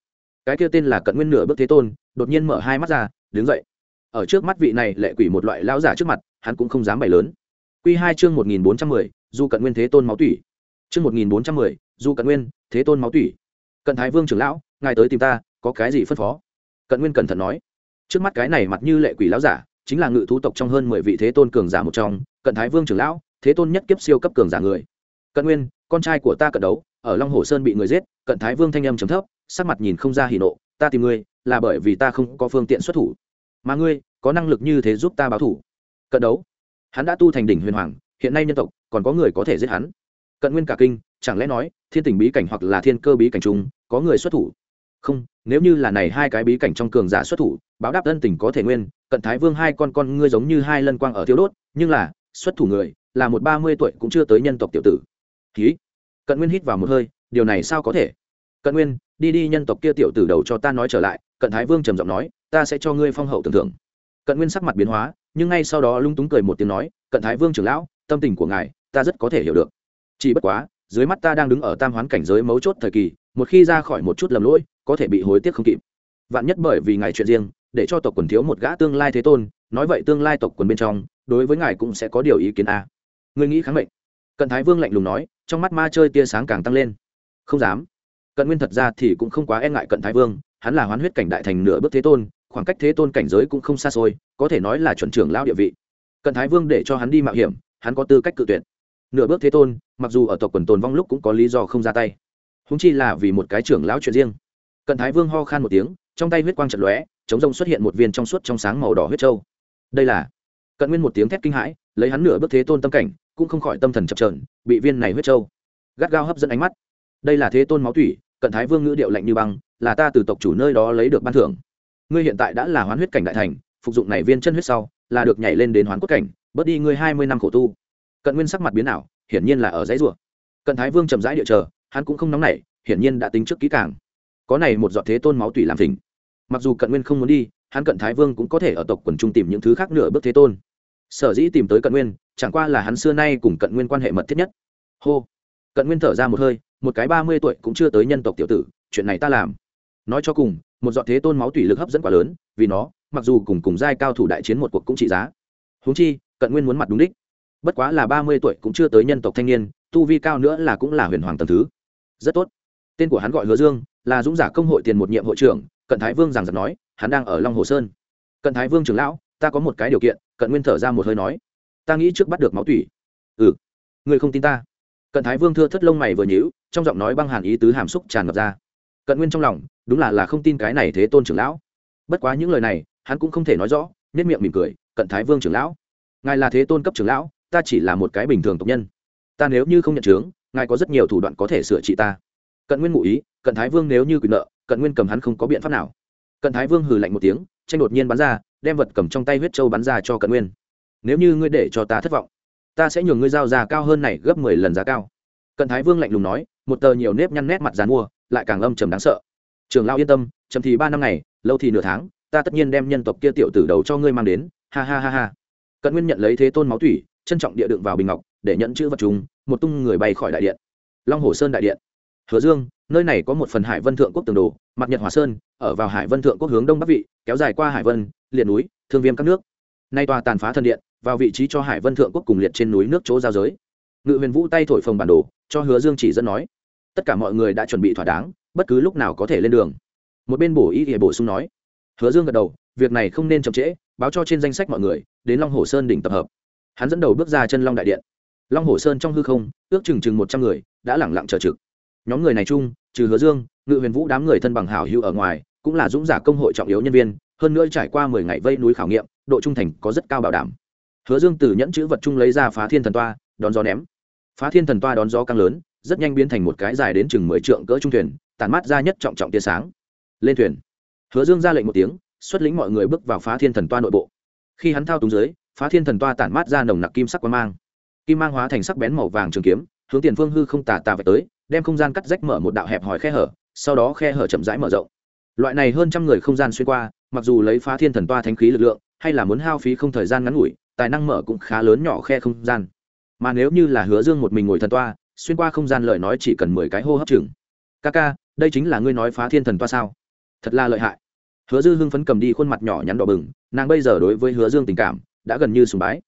cái kia tên là cận nguyên nửa bước thế tôn, đột nhiên mở hai mắt ra, đứng dậy. Ở trước mắt vị này lệ quỷ một loại lão giả trước mặt, hắn cũng không dám bày lớn. Q hai chương một nghìn bốn trăm mười, du cận nguyên thế tôn máu tủy. Chương một nghìn bốn trăm mười, du cận nguyên thế tôn máu tủy. Cận thái vương trưởng lão, ngài tới tìm ta, có cái gì phân phó? Cận nguyên cẩn thận nói. Trước mắt cái này mặt như lệ quỷ lão giả, chính là ngự thú tộc trong hơn mười vị thế tôn cường giả một trong, cận thái vương trưởng lão, thế tôn nhất kiếp siêu cấp cường giả người. Cận nguyên, con trai của ta cận đấu, ở long hồ sơn bị người giết, cận thái vương thanh âm trầm thấp sắc mặt nhìn không ra hỉ nộ, ta tìm ngươi là bởi vì ta không có phương tiện xuất thủ, mà ngươi có năng lực như thế giúp ta báo thủ. Cận đấu, hắn đã tu thành đỉnh huyền hoàng, hiện nay nhân tộc còn có người có thể giết hắn. Cận nguyên cả kinh, chẳng lẽ nói thiên tình bí cảnh hoặc là thiên cơ bí cảnh chung có người xuất thủ? Không, nếu như là này hai cái bí cảnh trong cường giả xuất thủ, báo đáp ân tình có thể nguyên, cận thái vương hai con con ngươi giống như hai lân quang ở thiếu đốt, nhưng là, xuất thủ người, là một ba mươi tuổi cũng chưa tới nhân tộc tiểu tử. Ký cận nguyên hít vào một hơi, điều này sao có thể? Cận nguyên đi đi nhân tộc kia tiểu tử đầu cho ta nói trở lại, cận thái vương trầm giọng nói, ta sẽ cho ngươi phong hậu tưởng thưởng. Cận nguyên sắc mặt biến hóa, nhưng ngay sau đó lung túng cười một tiếng nói, cận thái vương trưởng lão, tâm tình của ngài, ta rất có thể hiểu được. Chỉ bất quá, dưới mắt ta đang đứng ở tam hoán cảnh giới mấu chốt thời kỳ, một khi ra khỏi một chút lầm lỗi, có thể bị hối tiếc không kịp. Vạn nhất bởi vì ngài chuyện riêng, để cho tộc quần thiếu một gã tương lai thế tôn, nói vậy tương lai tộc quần bên trong, đối với ngài cũng sẽ có điều ý kiến a. Người nghĩ kháng mệnh. Cận thái vương lạnh lùng nói, trong mắt ma chơi tia sáng càng tăng lên. Không dám cận nguyên thật ra thì cũng không quá e ngại cận thái vương, hắn là hoán huyết cảnh đại thành nửa bước thế tôn, khoảng cách thế tôn cảnh giới cũng không xa xôi, có thể nói là chuẩn trưởng lao địa vị. Cận thái vương để cho hắn đi mạo hiểm, hắn có tư cách cự tuyệt. Nửa bước thế tôn, mặc dù ở tộc quần tồn vong lúc cũng có lý do không ra tay. Húng chi là vì một cái trưởng lão chuyện riêng. Cận thái vương ho khan một tiếng, trong tay huyết quang trận lóe, chống rông xuất hiện một viên trong suốt trong sáng màu đỏ huyết trâu đây là cận nguyên một tiếng thét kinh hãi, lấy hắn nửa bước thế tôn tâm cảnh, cũng không khỏi tâm thần chập trờn bị viên này huyết trâu gắt gao hấp dẫn ánh mắt. Đây là thế tôn máu thủy cận thái vương ngữ điệu lạnh như băng, là ta từ tộc chủ nơi đó lấy được ban thưởng. Ngươi hiện tại đã là hoán huyết cảnh đại thành, phục dụng này viên chân huyết sau, là được nhảy lên đến hoán cốt cảnh, bớt đi ngươi hai mươi năm khổ tu. Cận nguyên sắc mặt biến ảo, hiển nhiên là ở dãy rùa. Cận thái vương chậm rãi địa chờ, hắn cũng không nóng nảy, hiển nhiên đã tính trước kỹ càng. Có này một giọt thế tôn máu tủy làm thỉnh mặc dù cận nguyên không muốn đi, hắn cận thái vương cũng có thể ở tộc quần trung tìm những thứ khác nửa bước thế tôn. Sở dĩ tìm tới cận nguyên, chẳng qua là hắn xưa nay cùng cận nguyên quan hệ mật thiết nhất. Hô. Cận nguyên thở ra một hơi một cái ba mươi tuổi cũng chưa tới nhân tộc tiểu tử, chuyện này ta làm. Nói cho cùng, một giọt thế tôn máu tủy lực hấp dẫn quá lớn, vì nó, mặc dù cùng cùng giai cao thủ đại chiến một cuộc cũng trị giá. Huống chi, cận nguyên muốn mặt đúng đích. Bất quá là ba mươi tuổi cũng chưa tới nhân tộc thanh niên, tu vi cao nữa là cũng là huyền hoàng tầm thứ. Rất tốt. Tên của hắn gọi hứa dương, là dũng giả công hội tiền một nhiệm hội trưởng, cận thái vương giảng giật nói, hắn đang ở long hồ sơn. Cận thái vương trưởng lão, ta có một cái điều kiện, cận nguyên thở ra một hơi nói. Ta nghĩ trước bắt được máu tủy. Ừ. Người không tin ta cận thái vương thưa thất lông mày vừa nhíu, trong giọng nói băng hàn ý tứ hàm xúc tràn ngập ra. Cận nguyên trong lòng, đúng là là không tin cái này thế tôn trưởng lão. Bất quá những lời này, hắn cũng không thể nói rõ nết miệng mỉm cười, cận thái vương trưởng lão, ngài là thế tôn cấp trưởng lão, ta chỉ là một cái bình thường tộc nhân. Ta nếu như không nhận chướng, ngài có rất nhiều thủ đoạn có thể sửa trị ta. Cận nguyên ngụ ý, cận thái vương nếu như quyền nợ, cận nguyên cầm hắn không có biện pháp nào. Cận thái vương hừ lạnh một tiếng, tranh đột nhiên bắn ra, đem vật cầm trong tay huyết châu bắn ra cho cận nguyên. Nếu như ngươi để cho ta thất vọng ta sẽ nhường ngươi giao giá cao hơn này gấp mười lần giá cao. Cận thái vương lạnh lùng nói, một tờ nhiều nếp nhăn nét mặt dàn mua, lại càng âm trầm đáng sợ. Trường lao yên tâm, chậm thì ba năm ngày, lâu thì nửa tháng, ta tất nhiên đem nhân tộc kia tiểu tử đầu cho ngươi mang đến. Ha ha ha ha. Cận nguyên nhận lấy thế tôn máu thủy trân trọng địa đựng vào bình ngọc, để nhận chữ vật chúng, một tung người bay khỏi đại điện. Long hồ sơn đại điện. Hứa dương, nơi này có một phần hải vân thượng quốc tường đồ mặt nhật hòa sơn, ở vào hải vân thượng quốc hướng đông bắc vị, kéo dài qua hải vân liền núi, thương viêm các nước. Nay tòa tàn phá thân điện vào vị trí cho hải vân thượng quốc cùng liệt trên núi nước chỗ giao giới. Ngự huyền vũ tay thổi phồng bản đồ, cho hứa dương chỉ dẫn nói, tất cả mọi người đã chuẩn bị thỏa đáng, bất cứ lúc nào có thể lên đường. Một bên bổ y thì bổ sung nói, hứa dương gật đầu, việc này không nên chậm trễ, báo cho trên danh sách mọi người, đến long hồ sơn đỉnh tập hợp. Hắn dẫn đầu bước ra chân long đại điện. Long hồ sơn trong hư không, ước chừng chừng một trăm người, đã lẳng lặng chờ trực. Nhóm người này chung, trừ hứa dương, ngự huyền vũ đám người thân bằng hảo hữu ở ngoài, cũng là dũng giả công hội trọng yếu nhân viên, hơn nữa trải qua mười ngày vây núi khảo nghiệm, độ trung thành có rất cao bảo đảm hứa dương từ nhẫn chữ vật chung lấy ra phá thiên thần toa, đón gió ném. Phá thiên thần toa đón gió căng lớn, rất nhanh biến thành một cái dài đến chừng mười trượng cỡ trung thuyền, tản mát ra nhất trọng trọng tia sáng. Lên thuyền. Hứa dương ra lệnh một tiếng, xuất lĩnh mọi người bước vào phá thiên thần toa nội bộ. Khi hắn thao túng dưới, phá thiên thần toa tản mát ra nồng nặc kim sắc quang mang. Kim mang hóa thành sắc bén màu vàng trường kiếm, hướng tiền phương hư không tà tà về tới, đem không gian cắt rách mở một đạo hẹp hòi khe hở, sau đó khe hở chậm rãi mở rộng. Loại này hơn trăm người không gian xuyên qua, mặc dù lấy phá thiên thần toa thánh khí lực lượng, hay là muốn hao phí không thời gian ngắn ngủi tài năng mở cũng khá lớn nhỏ khe không gian. Mà nếu như là hứa dương một mình ngồi thần toa, xuyên qua không gian lời nói chỉ cần mười cái hô hấp chừng. Ca ca đây chính là ngươi nói phá thiên thần toa sao? Thật là lợi hại. Hứa dư hưng phấn cầm đi khuôn mặt nhỏ nhắn đỏ bừng, nàng bây giờ đối với hứa dương tình cảm đã gần như sùng bái.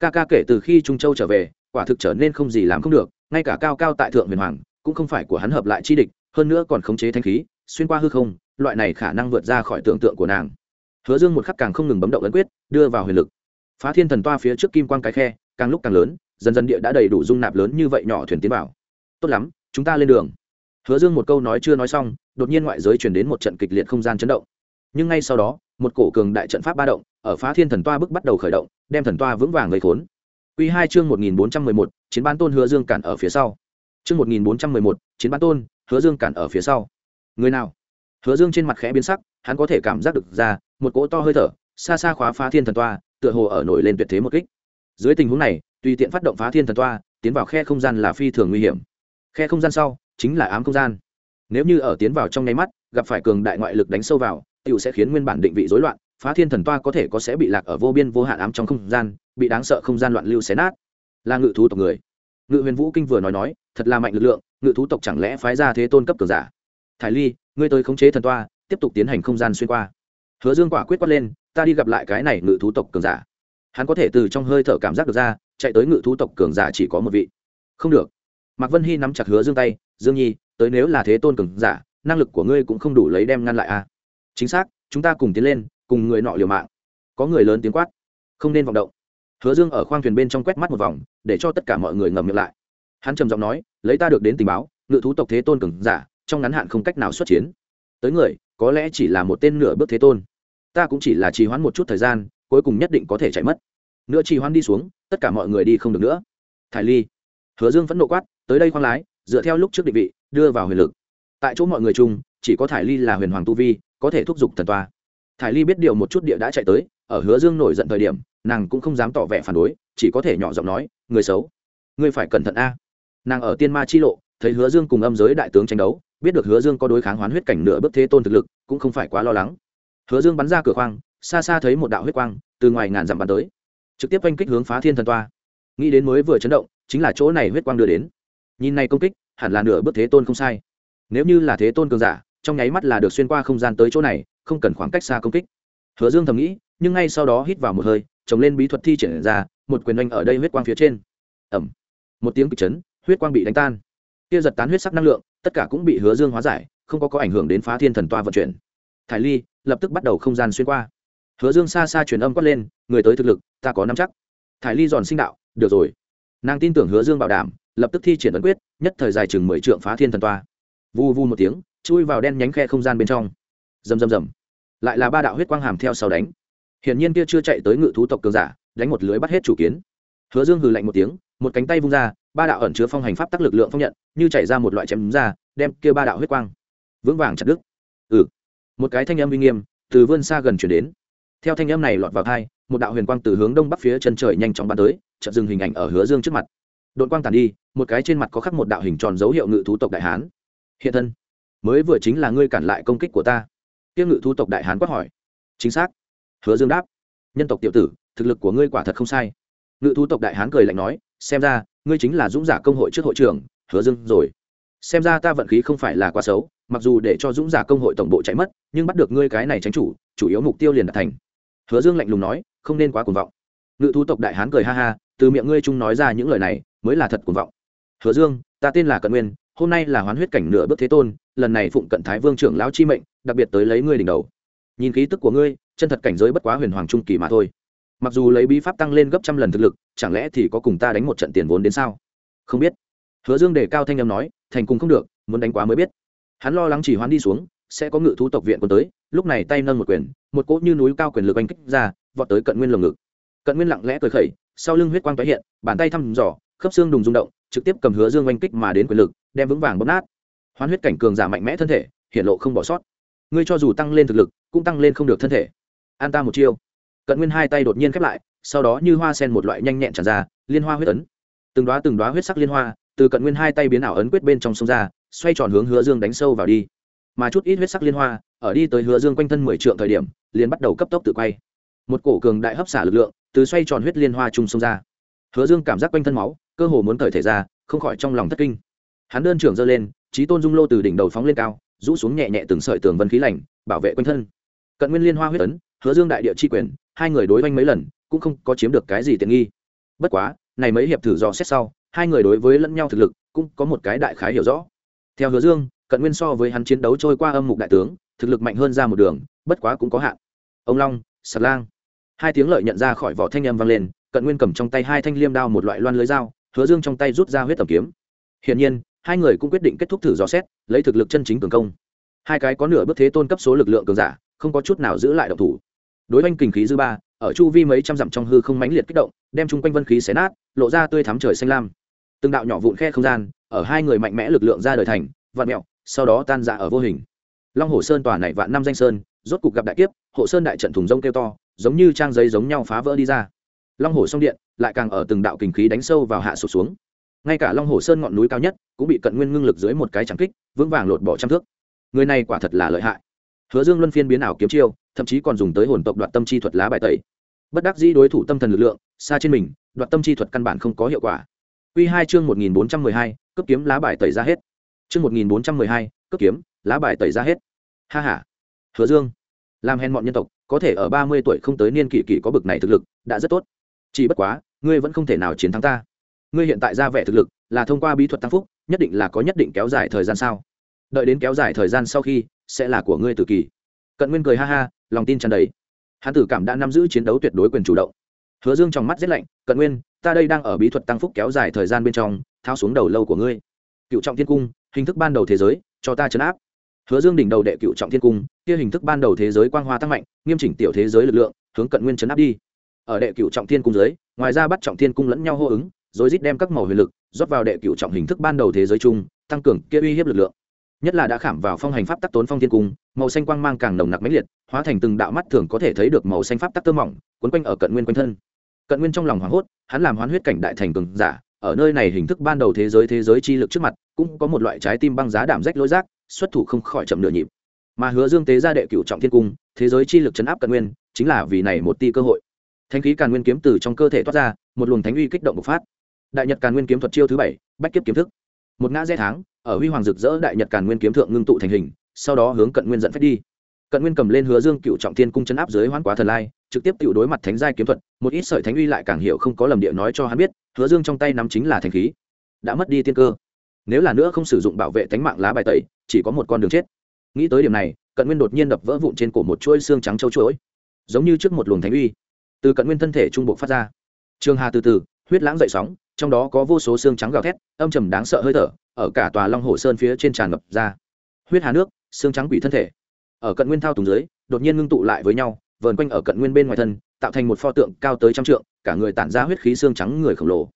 Ca ca kể từ khi trung châu trở về, quả thực trở nên không gì làm không được, ngay cả cao cao tại thượng huyền hoàng cũng không phải của hắn hợp lại chi địch, hơn nữa còn khống chế thanh khí, xuyên qua hư không, loại này khả năng vượt ra khỏi tưởng tượng của nàng. Hứa dương một khắc càng không ngừng bấm động ấn quyết, đưa vào huyền lực phá thiên thần toa phía trước kim quang cái khe, càng lúc càng lớn, dần dần địa đã đầy đủ dung nạp lớn như vậy nhỏ thuyền tiến vào. Tốt lắm, chúng ta lên đường. Hứa dương một câu nói chưa nói xong, đột nhiên ngoại giới chuyển đến một trận kịch liệt không gian chấn động. Nhưng ngay sau đó, một cổ cường đại trận pháp ba động, ở phá thiên thần toa bước bắt đầu khởi động, đem thần toa vững vàng gây khốn. Q hai chương một nghìn bốn trăm mười một, chiến bán tôn hứa dương cản ở phía sau. Chương một nghìn bốn trăm mười một, chiến bán tôn, hứa dương cản ở phía sau. Người nào? Hứa dương trên mặt khẽ biến sắc, hắn có thể cảm giác được ra, một cỗ to hơi thở, xa xa khóa phá thiên thần toa tựa hồ ở nổi lên tuyệt thế một kích. Dưới tình huống này, tùy tiện phát động phá thiên thần toa, tiến vào khe không gian là phi thường nguy hiểm. Khe không gian sau, chính là ám không gian. Nếu như ở tiến vào trong nháy mắt, gặp phải cường đại ngoại lực đánh sâu vào tựu sẽ khiến nguyên bản định vị rối loạn, phá thiên thần toa có thể có sẽ bị lạc ở vô biên vô hạn ám trong không gian, bị đáng sợ không gian loạn lưu xé nát. Là ngự thú tộc người. Ngự huyền vũ kinh vừa nói nói, thật là mạnh lực lượng, ngự thú tộc chẳng lẽ phái ra thế tôn cấp cường giả? Thải ly, ngươi tới khống chế thần toa, tiếp tục tiến hành không gian xuyên qua. Hứa dương quả quyết quát lên ta đi gặp lại cái này ngự thú tộc cường giả. Hắn có thể từ trong hơi thở cảm giác được ra, chạy tới ngự thú tộc cường giả chỉ có một vị. Không được. Mạc vân hy nắm chặt hứa dương tay, dương nhi, tới nếu là thế tôn cường giả, năng lực của ngươi cũng không đủ lấy đem ngăn lại a à. chính xác, chúng ta cùng tiến lên, cùng người nọ liều mạng. Có người lớn tiếng quát. Không nên vọng động. Hứa dương ở khoang thuyền bên trong quét mắt một vòng, để cho tất cả mọi người ngầm miệng lại. Hắn trầm giọng nói, lấy ta được đến tình báo, ngự thú tộc thế tôn cường giả, trong ngắn hạn không cách nào xuất chiến. Tới người, có lẽ chỉ là một tên nửa bước thế tôn ta cũng chỉ là trì hoãn một chút thời gian, cuối cùng nhất định có thể chạy mất. Nữa trì hoãn đi xuống, tất cả mọi người đi không được nữa. Thải ly, hứa dương vẫn nộ quát, tới đây khoang lái, dựa theo lúc trước định vị, đưa vào huyền lực. Tại chỗ mọi người chung, chỉ có thải ly là huyền hoàng tu vi, có thể thúc giục thần toa. Thải ly biết điều một chút địa đã chạy tới, ở hứa dương nổi giận thời điểm, nàng cũng không dám tỏ vẻ phản đối, chỉ có thể nhỏ giọng nói, người xấu, ngươi phải cẩn thận a. Nàng ở tiên ma chi lộ, thấy hứa dương cùng âm giới đại tướng tranh đấu, biết được hứa dương có đối kháng hoán huyết cảnh nửa bước thế tôn thực lực, cũng không phải quá lo lắng hứa dương bắn ra cửa khoang, xa xa thấy một đạo huyết quang từ ngoài ngàn dặm bắn tới, trực tiếp oanh kích hướng phá thiên thần toa. Nghĩ đến mới vừa chấn động, chính là chỗ này huyết quang đưa đến. Nhìn này công kích, hẳn là nửa bước thế tôn không sai. Nếu như là thế tôn cường giả, trong nháy mắt là được xuyên qua không gian tới chỗ này, không cần khoảng cách xa công kích. Hứa dương thầm nghĩ, nhưng ngay sau đó hít vào một hơi, trồng lên bí thuật thi triển ra, một quyền oanh ở đây huyết quang phía trên. Ẩm một tiếng kịch chấn, huyết quang bị đánh tan. Kia giật tán huyết sắc năng lượng, tất cả cũng bị hứa dương hóa giải, không có có ảnh hưởng đến phá thiên thần toa vận chuyển thải ly, lập tức bắt đầu không gian xuyên qua. Hứa dương xa xa truyền âm quát lên, người tới thực lực, ta có nắm chắc. Thải ly giòn sinh đạo, được rồi. Nàng tin tưởng hứa dương bảo đảm, lập tức thi triển ấn quyết, nhất thời dài chừng mười trượng phá thiên thần toa. Vu vu một tiếng, chui vào đen nhánh khe không gian bên trong. Rầm rầm rầm. Lại là ba đạo huyết quang hàm theo sau đánh. Hiển nhiên kia chưa chạy tới ngự thú tộc cường giả, đánh một lưới bắt hết chủ kiến. Hứa dương hừ lạnh một tiếng, một cánh tay vung ra, ba đạo ẩn chứa phong hành pháp tắc lực lượng phong nhận, như chảy ra một loại chém ra, đem kia ba đạo huyết quang vững vàng chặt đứt một cái thanh âm uy nghiêm từ vươn xa gần chuyển đến. Theo thanh âm này lọt vào thai một đạo huyền quang từ hướng đông bắc phía chân trời nhanh chóng bắn tới, chợt dừng hình ảnh ở hứa dương trước mặt. Đội quang tàn đi, một cái trên mặt có khắc một đạo hình tròn dấu hiệu ngự thú tộc đại hán. Hiện thân, mới vừa chính là ngươi cản lại công kích của ta. Tiêu ngự thú tộc đại hán quát hỏi. Chính xác. Hứa dương đáp. Nhân tộc tiểu tử, thực lực của ngươi quả thật không sai. Ngự thú tộc đại hán cười lạnh nói, xem ra, ngươi chính là dũng giả công hội trước hội trưởng, hứa dương rồi. Xem ra ta vận khí không phải là quá xấu mặc dù để cho dũng giả công hội tổng bộ chạy mất, nhưng bắt được ngươi cái này tránh chủ chủ yếu mục tiêu liền đạt thành. Hứa dương lạnh lùng nói, không nên quá cuồng vọng. Ngự thú tộc đại hán cười ha ha, từ miệng ngươi trung nói ra những lời này, mới là thật cuồng vọng. Hứa dương, ta tên là cận nguyên, hôm nay là hoán huyết cảnh nửa bước thế tôn, lần này phụng cận thái vương trưởng lão chi mệnh, đặc biệt tới lấy ngươi đỉnh đầu. Nhìn khí tức của ngươi, chân thật cảnh giới bất quá huyền hoàng trung kỳ mà thôi. Mặc dù lấy bí pháp tăng lên gấp trăm lần thực lực, chẳng lẽ thì có cùng ta đánh một trận tiền vốn đến sao? Không biết. Hứa dương đề cao thanh âm nói, thành cùng không được, muốn đánh quá mới biết hắn lo lắng chỉ hoán đi xuống, sẽ có ngự thú tộc viện quân tới, lúc này tay nâng một quyền, một cỗ như núi cao quyền lực oanh kích ra, vọt tới cận nguyên lồng ngực. Cận nguyên lặng lẽ cười khẩy, sau lưng huyết quang tái hiện, bàn tay thăm dò, khớp xương đùng rung động, trực tiếp cầm hứa dương oanh kích mà đến quyền lực, đem vững vàng bóp nát. Hoán huyết cảnh cường giả mạnh mẽ thân thể hiện lộ không bỏ sót. Ngươi cho dù tăng lên thực lực, cũng tăng lên không được thân thể. An ta một chiêu. Cận nguyên hai tay đột nhiên khép lại, sau đó như hoa sen một loại nhanh nhẹn tràn ra, liên hoa huyết ấn. Từng đoá từng đoá huyết sắc liên hoa, từ cận nguyên hai tay biến ảo ấn quyết bên trong sông ra xoay tròn hướng hứa dương đánh sâu vào đi. Mà chút ít huyết sắc liên hoa, ở đi tới hứa dương quanh thân mười trượng thời điểm, liền bắt đầu cấp tốc tự quay. Một cổ cường đại hấp xả lực lượng, từ xoay tròn huyết liên hoa chung sông ra. Hứa dương cảm giác quanh thân máu, cơ hồ muốn cởi thể ra, không khỏi trong lòng thất kinh. Hắn đơn trưởng giơ lên trí tôn dung lô từ đỉnh đầu phóng lên cao, rũ xuống nhẹ nhẹ từng sợi tường vân khí lạnh bảo vệ quanh thân. Cận nguyên liên hoa huyết ấn, hứa dương đại địa chi quyền, hai người đối oanh mấy lần, cũng không có chiếm được cái gì tiện nghi. Bất quá, này mấy hiệp thử dò xét sau, hai người đối với lẫn nhau thực lực, cũng có một cái đại khái hiểu rõ theo hứa dương, cận nguyên so với hắn chiến đấu trôi qua âm mục đại tướng, thực lực mạnh hơn ra một đường, bất quá cũng có hạn. Ông long sạt lang. Hai tiếng lợi nhận ra khỏi vỏ thanh âm vang lên, cận nguyên cầm trong tay hai thanh liêm đao một loại loan lưới dao, hứa dương trong tay rút ra huyết tầm kiếm. Hiển nhiên, hai người cũng quyết định kết thúc thử dò xét, lấy thực lực chân chính cường công. Hai cái có nửa bước thế tôn cấp số lực lượng cường giả, không có chút nào giữ lại độc thủ. Đối oanh kình khí dư ba, ở chu vi mấy trăm dặm trong hư không mãnh liệt kích động, đem chung quanh vân khí xé nát, lộ ra tươi thắm trời xanh lam. Từng đạo nhỏ vụn khe không gian ở hai người mạnh mẽ lực lượng ra đời thành, vạn mẹo, sau đó tan dạ ở vô hình. Long hồ sơn tòa này vạn năm danh sơn, rốt cục gặp đại kiếp, hộ sơn đại trận thùng rông kêu to, giống như trang giấy giống nhau phá vỡ đi ra. Long hồ sông điện, lại càng ở từng đạo kình khí đánh sâu vào hạ sụt xuống. Ngay cả long hồ sơn ngọn núi cao nhất, cũng bị cận nguyên ngưng lực dưới một cái trắng kích, vững vàng lột bỏ trăm thước. Người này quả thật là lợi hại. Hứa dương luân phiên biến ảo kiếm chiêu, thậm chí còn dùng tới hồn tộc đoạt tâm chi thuật lá bài tẩy. Bất đắc dĩ đối thủ tâm thần lực lượng, xa trên mình, đoạt tâm chi thuật căn bản không có hiệu quả. Quy hai chương một nghìn bốn trăm mười hai cấp kiếm lá bài tẩy ra hết. Chương một nghìn bốn trăm mười hai cấp kiếm, lá bài tẩy ra hết. Ha ha. Hứa dương. Làm hèn mọn nhân tộc, có thể ở ba mươi tuổi không tới niên kỷ kỷ có bực này thực lực, đã rất tốt. Chỉ bất quá, ngươi vẫn không thể nào chiến thắng ta. Ngươi hiện tại ra vẻ thực lực, là thông qua bí thuật tăng phúc, nhất định là có nhất định kéo dài thời gian sao? Đợi đến kéo dài thời gian sau khi, sẽ là của ngươi tự kỳ. Cận nguyên cười ha ha, lòng tin tràn đầy. Hắn tử cảm đã nắm giữ chiến đấu tuyệt đối quyền chủ động. Hứa dương trong mắt giết lạnh, cận nguyên ta đây đang ở bí thuật tăng phúc kéo dài thời gian bên trong thao xuống đầu lâu của ngươi. Cựu trọng thiên cung, hình thức ban đầu thế giới, cho ta chấn áp. Hứa dương đỉnh đầu đệ cựu trọng thiên cung, kia hình thức ban đầu thế giới quang hoa tăng mạnh, nghiêm chỉnh tiểu thế giới lực lượng, hướng cận nguyên chấn áp đi. Ở đệ cựu trọng thiên cung giới ngoài ra bắt trọng thiên cung lẫn nhau hô ứng, rồi rít đem các màu huyền lực, rót vào đệ cựu trọng hình thức ban đầu thế giới chung, tăng cường kia uy hiếp lực lượng. Nhất là đã khảm vào phong hành pháp tắc tốn phong thiên cung, màu xanh quang mang càng nồng nặc mãnh liệt, hóa thành từng đạo mắt thường có thể thấy được màu xanh pháp tắc tơ mỏng quấn quanh ở cận nguyên quanh thân cận nguyên trong lòng hoảng hốt, hắn làm hoán huyết cảnh đại thành cường giả, ở nơi này hình thức ban đầu thế giới thế giới chi lực trước mặt, cũng có một loại trái tim băng giá đảm rách lối rác, xuất thủ không khỏi chậm nửa nhịp. Mà hứa dương tế ra đệ cửu trọng thiên cung, thế giới chi lực chấn áp cận nguyên, chính là vì này một ti cơ hội. Thanh khí càn nguyên kiếm từ trong cơ thể toát ra, một luồng thánh uy kích động bộc phát. Đại nhật càn nguyên kiếm thuật chiêu thứ bảy, bách kiếp kiếm thức. Một ngã rẽ tháng, ở huy hoàng rực rỡ đại nhật càn nguyên kiếm thượng ngưng tụ thành hình, sau đó hướng cận nguyên dẫn phép đi. Cận nguyên cầm lên hứa dương cựu trọng thiên cung chấn áp dưới hoán quá thần lai trực tiếp tự đối mặt thánh giai kiếm thuật, một ít sợi thánh uy lại càng hiểu không có lầm địa nói cho hắn biết, hứa dương trong tay nắm chính là thanh khí. Đã mất đi tiên cơ. Nếu là nữa không sử dụng bảo vệ tánh mạng lá bài tẩy, chỉ có một con đường chết. Nghĩ tới điểm này, cận nguyên đột nhiên đập vỡ vụn trên cổ một chuỗi xương trắng châu chuỗi. Giống như trước một luồng thánh uy. Từ cận nguyên thân thể trung bộ phát ra. Trường hà từ từ, huyết lãng dậy sóng, trong đó có vô số xương trắng gào thét, âm trầm đáng sợ hơi thở, ở cả tòa long hồ sơn phía trên tràn ngập ra. Huyết hà nước, xương trắng quỷ thân thể. Ở cận nguyên thao tùng dưới, đột nhiên ngưng tụ lại với nhau vờn quanh ở cận nguyên bên ngoài thân, tạo thành một pho tượng cao tới trăm trượng, cả người tản ra huyết khí xương trắng người khổng lồ.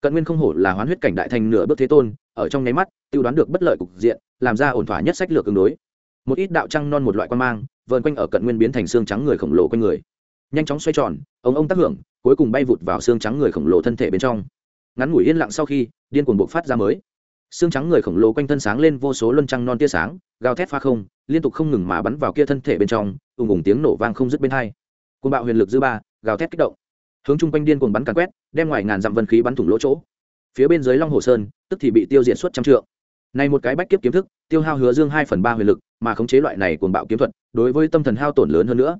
Cận nguyên không hổ là hoán huyết cảnh đại thành nửa bước thế tôn, ở trong nháy mắt, tiêu đoán được bất lợi cục diện, làm ra ổn thỏa nhất sách lược ứng đối. Một ít đạo trăng non một loại quan mang, vờn quanh ở cận nguyên biến thành xương trắng người khổng lồ quanh người. Nhanh chóng xoay tròn, ông ông tác hưởng, cuối cùng bay vụt vào xương trắng người khổng lồ thân thể bên trong. Ngắn ngủi yên lặng sau khi, điên cuồng bộc phát ra mới xương trắng người khổng lồ quanh thân sáng lên vô số luân trăng non tia sáng, gào thét pha không, liên tục không ngừng mà bắn vào kia thân thể bên trong, ùng ùng tiếng nổ vang không dứt bên hai. Côn bạo huyền lực dư ba, gào thét kích động. Hướng chung quanh điên cuồng bắn càn quét, đem ngoài ngàn dặm vân khí bắn thủng lỗ chỗ. Phía bên dưới long hồ sơn, tức thì bị tiêu diệt suốt trăm trượng. Này một cái bách kiếp kiếm thức, tiêu hao hứa dương hai phần ba huyền lực, mà khống chế loại này cuồng bạo kiếm thuật, đối với tâm thần hao tổn lớn hơn nữa.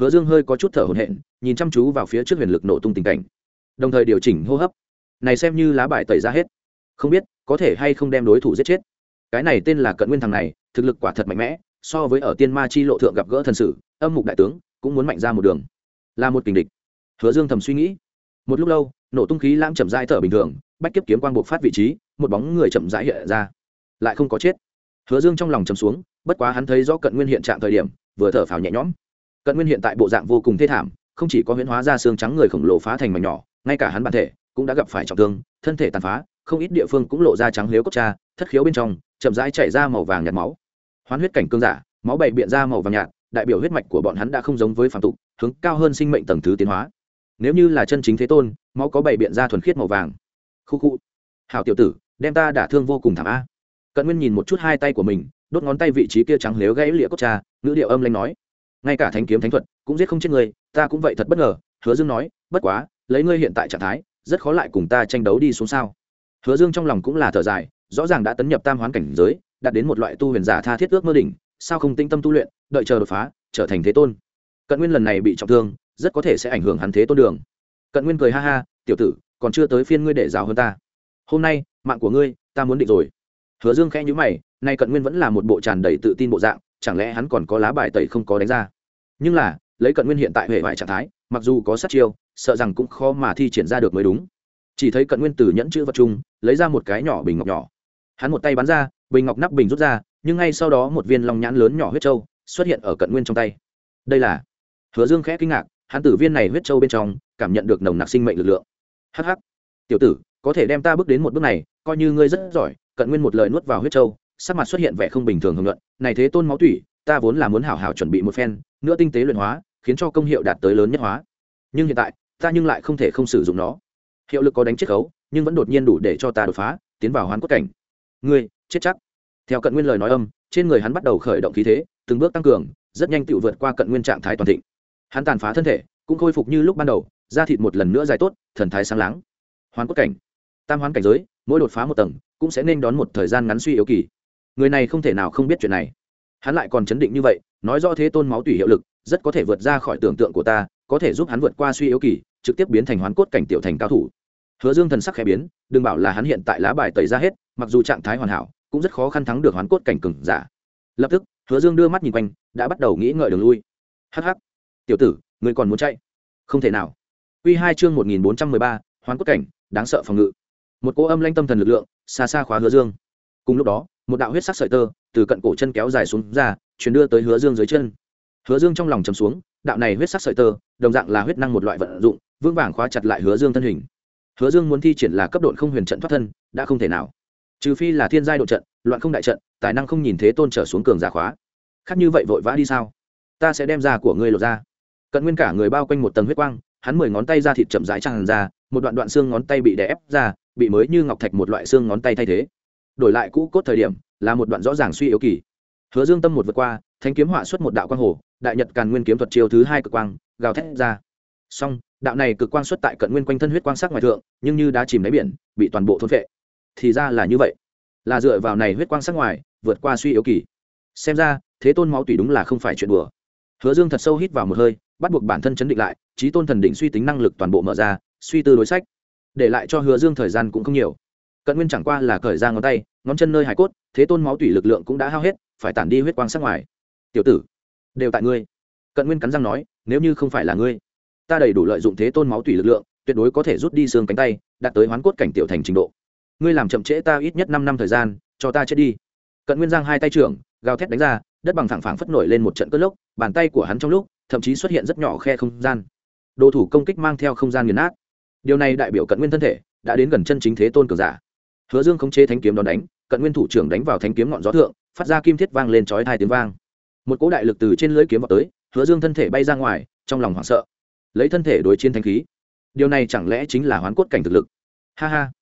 Hứa dương hơi có chút thở hổn hển, nhìn chăm chú vào phía trước huyền lực nổ tung tình cảnh. Đồng thời điều chỉnh hô hấp. Này xem như lá bài tẩy ra hết. Không biết có thể hay không đem đối thủ giết chết. Cái này tên là cận nguyên thằng này, thực lực quả thật mạnh mẽ, so với ở tiên ma chi lộ thượng gặp gỡ thần sử, âm mục đại tướng, cũng muốn mạnh ra một đường. Là một kình địch. Hứa dương thầm suy nghĩ. Một lúc lâu, nổ tung khí lãng chậm rãi thở bình thường, bách kiếp kiếm quang buộc phát vị trí, một bóng người chậm rãi hiện ra. Lại không có chết. Hứa dương trong lòng chầm xuống, bất quá hắn thấy rõ cận nguyên hiện trạng thời điểm, vừa thở phào nhẹ nhõm. Cận nguyên hiện tại bộ dạng vô cùng thê thảm, không chỉ có huyễn hóa ra xương trắng người khổng lồ phá thành mảnh nhỏ, ngay cả hắn bản thể cũng đã gặp phải trọng thương, thân thể tàn phá không ít địa phương cũng lộ ra trắng lếu cốc cha, thất khiếu bên trong, chậm rãi chảy ra màu vàng nhạt máu. Hoán huyết cảnh cương giả, máu bày biện ra màu vàng nhạt, đại biểu huyết mạch của bọn hắn đã không giống với phạm tục, hướng cao hơn sinh mệnh tầng thứ tiến hóa. Nếu như là chân chính thế tôn, máu có bày biện ra thuần khiết màu vàng. Khu khu. Hảo tiểu tử, đem ta đả thương vô cùng thảm a. Cận nguyên nhìn một chút hai tay của mình, đốt ngón tay vị trí kia trắng lếu gãy lịa cốc cha, ngữ điệu âm lanh nói. Ngay cả thánh kiếm thánh thuật, cũng giết không chết người, ta cũng vậy thật bất ngờ, hứa dương nói, bất quá, lấy ngươi hiện tại trạng thái, rất khó lại cùng ta tranh đấu đi xuống sao hứa dương trong lòng cũng là thở dài, rõ ràng đã tấn nhập tam hoán cảnh giới, đạt đến một loại tu huyền giả tha thiết ước mơ đỉnh, sao không tinh tâm tu luyện, đợi chờ đột phá, trở thành thế tôn. Cận nguyên lần này bị trọng thương, rất có thể sẽ ảnh hưởng hắn thế tôn đường. Cận nguyên cười ha ha, tiểu tử, còn chưa tới phiên ngươi để giáo hơn ta. Hôm nay, mạng của ngươi, ta muốn định rồi. Hứa dương khẽ nhữ mày, nay cận nguyên vẫn là một bộ tràn đầy tự tin bộ dạng, chẳng lẽ hắn còn có lá bài tẩy không có đánh ra? Nhưng là, lấy cận nguyên hiện tại hệ vải trạng thái, mặc dù có sát chiêu, sợ rằng cũng khó mà thi triển ra được mới đúng chỉ thấy cận nguyên tử nhẫn chữ vật chung, lấy ra một cái nhỏ bình ngọc nhỏ. Hắn một tay bắn ra, bình ngọc nắp bình rút ra, nhưng ngay sau đó một viên long nhãn lớn nhỏ huyết trâu xuất hiện ở cận nguyên trong tay. Đây là hứa dương khẽ kinh ngạc, hắn tử viên này huyết trâu bên trong cảm nhận được nồng nặc sinh mệnh lực lượng. Hh tiểu tử, có thể đem ta bước đến một bước này, coi như ngươi rất giỏi, cận nguyên một lời nuốt vào huyết trâu sắc mặt xuất hiện vẻ không bình thường hưởng luận này thế tôn máu tủy, ta vốn là muốn hảo hảo chuẩn bị một phen, nữa tinh tế luyện hóa, khiến cho công hiệu đạt tới lớn nhất hóa. Nhưng hiện tại, ta nhưng lại không thể không sử dụng nó hiệu lực có đánh chiết khấu, nhưng vẫn đột nhiên đủ để cho ta đột phá, tiến vào hoán cốt cảnh. Ngươi, chết chắc. Theo cận nguyên lời nói âm, trên người hắn bắt đầu khởi động khí thế, từng bước tăng cường, rất nhanh tự vượt qua cận nguyên trạng thái toàn thịnh. Hắn tàn phá thân thể, cũng khôi phục như lúc ban đầu, da thịt một lần nữa dài tốt, thần thái sáng láng. Hoán cốt cảnh. Tam hoán cảnh giới, mỗi đột phá một tầng, cũng sẽ nên đón một thời gian ngắn suy yếu kỳ. Người này không thể nào không biết chuyện này. Hắn lại còn chấn định như vậy, nói rõ thế tôn máu tùy hiệu lực, rất có thể vượt ra khỏi tưởng tượng của ta, có thể giúp hắn vượt qua suy yếu kỳ trực tiếp biến thành hoán cốt cảnh tiểu thành cao thủ. Hứa dương thần sắc khẽ biến, đừng bảo là hắn hiện tại lá bài tẩy ra hết, mặc dù trạng thái hoàn hảo, cũng rất khó khăn thắng được hoán cốt cảnh cừng giả. Lập tức, hứa dương đưa mắt nhìn quanh, đã bắt đầu nghĩ ngợi đường lui. Hh tiểu tử, ngươi còn muốn chạy? Không thể nào. Quy hai chương một nghìn bốn trăm mười ba, hoán cốt cảnh, đáng sợ phòng ngự. Một cỗ âm lanh tâm thần lực lượng, xa xa khóa hứa dương. Cùng lúc đó, một đạo huyết sắc sợi tơ, từ cận cổ chân kéo dài xuống ra, chuyển đưa tới hứa dương dưới chân. Hứa dương trong lòng chầm xuống, đạo này huyết sắc sợi tơ, đồng dạng là huyết năng một loại vận dụng vững vàng khóa chặt lại hứa dương thân hình. Hứa dương muốn thi triển là cấp độ không huyền trận thoát thân, đã không thể nào. Trừ phi là thiên giai độ trận, loạn không đại trận, tài năng không nhìn thế tôn trở xuống cường giả khóa. Khác như vậy vội vã đi sao? Ta sẽ đem ra của ngươi lột ra. Cận nguyên cả người bao quanh một tầng huyết quang, hắn mười ngón tay ra thịt chậm rãi tràn ra, một đoạn đoạn xương ngón tay bị đè ép ra, bị mới như ngọc thạch một loại xương ngón tay thay thế. Đổi lại cũ cốt thời điểm, là một đoạn rõ ràng suy yếu kỳ. Hứa dương tâm một vượt qua, thanh kiếm họa xuất một đạo quang hồ, đại nhật càn nguyên kiếm thuật chiêu thứ hai cực quang, gào thét ra song đạo này cực quang xuất tại cận nguyên quanh thân huyết quang sắc ngoài thượng, nhưng như đã chìm đáy biển, bị toàn bộ thôn phệ. Thì ra là như vậy. Là dựa vào này huyết quang sắc ngoài, vượt qua suy yếu kỳ. Xem ra, thế tôn máu tùy đúng là không phải chuyện đùa. Hứa dương thật sâu hít vào một hơi, bắt buộc bản thân chấn định lại, trí tôn thần định suy tính năng lực toàn bộ mở ra, suy tư đối sách. Để lại cho hứa dương thời gian cũng không nhiều. Cận nguyên chẳng qua là cởi ra ngón tay, ngón chân nơi hải cốt, thế tôn máu tủy lực lượng cũng đã hao hết, phải tản đi huyết quang sắc ngoài. Tiểu tử, đều tại ngươi. Cận nguyên cắn răng nói, nếu như không phải là ngươi ta đầy đủ lợi dụng thế tôn máu tủy lực lượng, tuyệt đối có thể rút đi xương cánh tay, đạt tới hoán cốt cảnh tiểu thành trình độ. Ngươi làm chậm trễ ta ít nhất năm năm thời gian, cho ta chết đi. Cận nguyên giang hai tay trưởng, gào thét đánh ra, đất bằng thẳng phẳng phất nổi lên một trận cất lốc, bàn tay của hắn trong lúc, thậm chí xuất hiện rất nhỏ khe không gian. Đồ thủ công kích mang theo không gian nghiền nát. Điều này đại biểu cận nguyên thân thể đã đến gần chân chính thế tôn cường giả. Hứa dương khống chế thánh kiếm đón đánh, cận nguyên thủ trưởng đánh vào thánh kiếm ngọn gió thượng, phát ra kim thiết vang lên chói hai tiếng vang. Một cỗ đại lực từ trên lưỡi kiếm vào tới, hứa dương thân thể bay ra ngoài, trong lòng hoảng sợ lấy thân thể đối chiến thanh khí. Điều này chẳng lẽ chính là hoán cốt cảnh thực lực? Ha ha.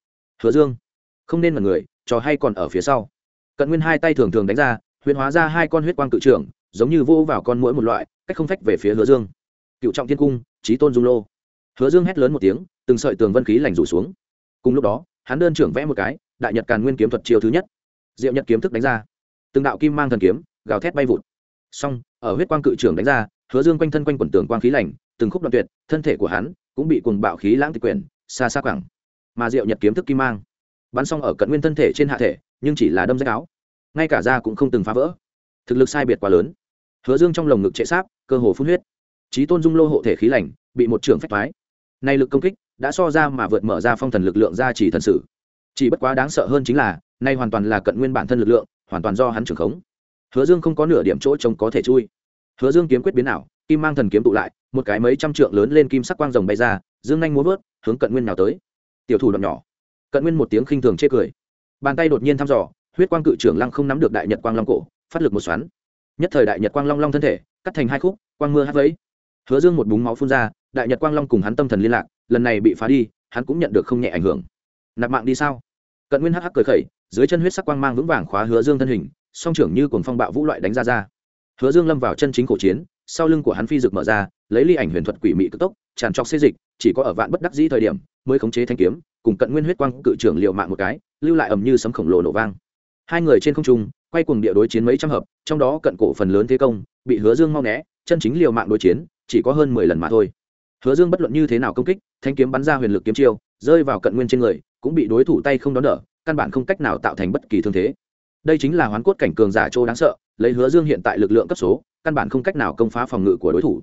Hứa dương, không nên mật người, trò hay còn ở phía sau. Cận nguyên hai tay thường thường đánh ra huyền hóa ra hai con huyết quang cự trưởng, giống như vô vào con mũi một loại, cách không phách về phía hứa dương. Cựu trọng thiên cung trí tôn dung lô. Hứa dương hét lớn một tiếng, từng sợi tường vân khí lành rủ xuống. Cùng lúc đó, hắn đơn trưởng vẽ một cái, đại nhật càn nguyên kiếm thuật chiêu thứ nhất. Diệu nhật kiếm thức đánh ra. Từng đạo kim mang thần kiếm, gào thét bay vụt. Xong, ở huyết quang cự trưởng đánh ra, hứa dương quanh thân quanh quần tường quang khí lành từng khúc đoạn tuyệt, thân thể của hắn cũng bị cuồng bạo khí lãng tịch quyển xa xa quẳng. Mà diệu nhật kiếm thức kim mang, bắn xong ở cận nguyên thân thể trên hạ thể, nhưng chỉ là đâm rách áo. Ngay cả da cũng không từng phá vỡ. Thực lực sai biệt quá lớn. Hứa dương trong lồng ngực trệ sáp, cơ hồ phun huyết. Trí tôn dung lô hộ thể khí lành, bị một trưởng phách thoái nay lực công kích đã so ra mà vượt mở ra phong thần lực lượng ra chỉ thần sử. Chỉ bất quá đáng sợ hơn chính là, nay hoàn toàn là cận nguyên bản thân lực lượng, hoàn toàn do hắn trưởng khống. Hứa dương không có nửa điểm chỗ trống có thể chui hứa dương kiếm quyết biến ảo, kim mang thần kiếm tụ lại, một cái mấy trăm trượng lớn lên kim sắc quang rồng bay ra, dương nhanh muốn vớt, hướng cận nguyên nào tới. Tiểu thủ đoạn nhỏ. Cận nguyên một tiếng khinh thường chê cười. Bàn tay đột nhiên thăm dò, huyết quang cự trưởng lăng không nắm được đại nhật quang long cổ, phát lực một xoắn. Nhất thời đại nhật quang long long thân thể, cắt thành hai khúc, quang mưa hát vẫy. Hứa dương một búng máu phun ra, đại nhật quang long cùng hắn tâm thần liên lạc, lần này bị phá đi, hắn cũng nhận được không nhẹ ảnh hưởng. Nạp mạng đi sao? Cận nguyên hắc hắc cười khẩy, dưới chân huyết sắc quang mang vững vàng khóa hứa dương thân hình, song trưởng như cuồng phong bạo vũ loại đánh ra ra hứa dương lâm vào chân chính cổ chiến, sau lưng của hắn phi dực mở ra, lấy ly ảnh huyền thuật quỷ mị cực tốc, tràn trọc xê dịch, chỉ có ở vạn bất đắc dĩ thời điểm mới khống chế thanh kiếm, cùng cận nguyên huyết quang cự trưởng liệu mạng một cái, lưu lại ầm như sấm khổng lồ nổ vang. Hai người trên không trung, quay cùng địa đối chiến mấy trăm hợp, trong đó cận cổ phần lớn thế công, bị hứa dương mau né, chân chính liều mạng đối chiến, chỉ có hơn mười lần mà thôi. Hứa dương bất luận như thế nào công kích, thanh kiếm bắn ra huyền lực kiếm chiêu, rơi vào cận nguyên trên người, cũng bị đối thủ tay không đón đỡ, căn bản không cách nào tạo thành bất kỳ thương thế đây chính là hoán cốt cảnh cường giả châu đáng sợ, lấy hứa dương hiện tại lực lượng cấp số, căn bản không cách nào công phá phòng ngự của đối thủ.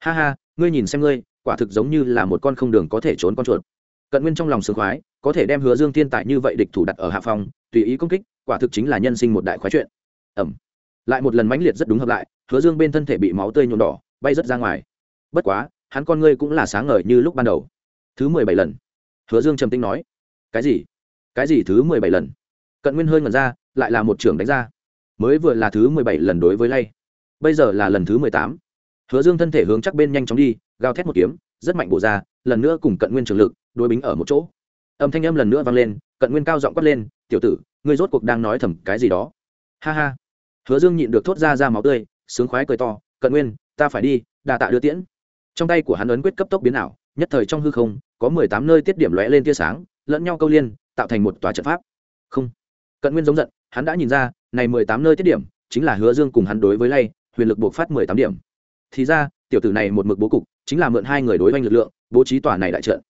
Ha ha, ngươi nhìn xem ngươi, quả thực giống như là một con không đường có thể trốn con chuột. Cận nguyên trong lòng sướng khoái, có thể đem hứa dương thiên tài như vậy địch thủ đặt ở hạ phòng, tùy ý công kích, quả thực chính là nhân sinh một đại khoái chuyện. Ẩm lại một lần mãnh liệt rất đúng hợp lại, hứa dương bên thân thể bị máu tươi nhuộm đỏ, bay rất ra ngoài. Bất quá, hắn con ngươi cũng là sáng ngời như lúc ban đầu. Thứ mười bảy lần. Hứa dương trầm tinh nói. Cái gì? Cái gì thứ mười bảy lần? Cận nguyên hơi ngẩn ra lại là một trưởng đánh ra. Mới vừa là thứ mười bảy lần đối với lay, bây giờ là lần thứ mười tám. Hứa dương thân thể hướng chắc bên nhanh chóng đi, gào thét một kiếm, rất mạnh bổ ra, lần nữa cùng cận nguyên trường lực, đối bính ở một chỗ. Âm thanh âm lần nữa vang lên, cận nguyên cao giọng quát lên, tiểu tử, ngươi rốt cuộc đang nói thầm cái gì đó? Ha ha. Hứa dương nhịn được thốt ra ra máu tươi, sướng khoái cười to, cận nguyên, ta phải đi, đà tạ đưa tiễn. Trong tay của hắn ấn quyết cấp tốc biến ảo, nhất thời trong hư không, có mười tám nơi tiết điểm lóe lên tia sáng, lẫn nhau câu liên, tạo thành một tòa trận pháp. Không. Cận nguyên giống giận hắn đã nhìn ra, này mười tám nơi tiết điểm, chính là hứa dương cùng hắn đối với lay, huyền lực buộc phát mười tám điểm. Thì ra, tiểu tử này một mực bố cục, chính là mượn hai người đối oanh lực lượng, bố trí tòa này đại trận.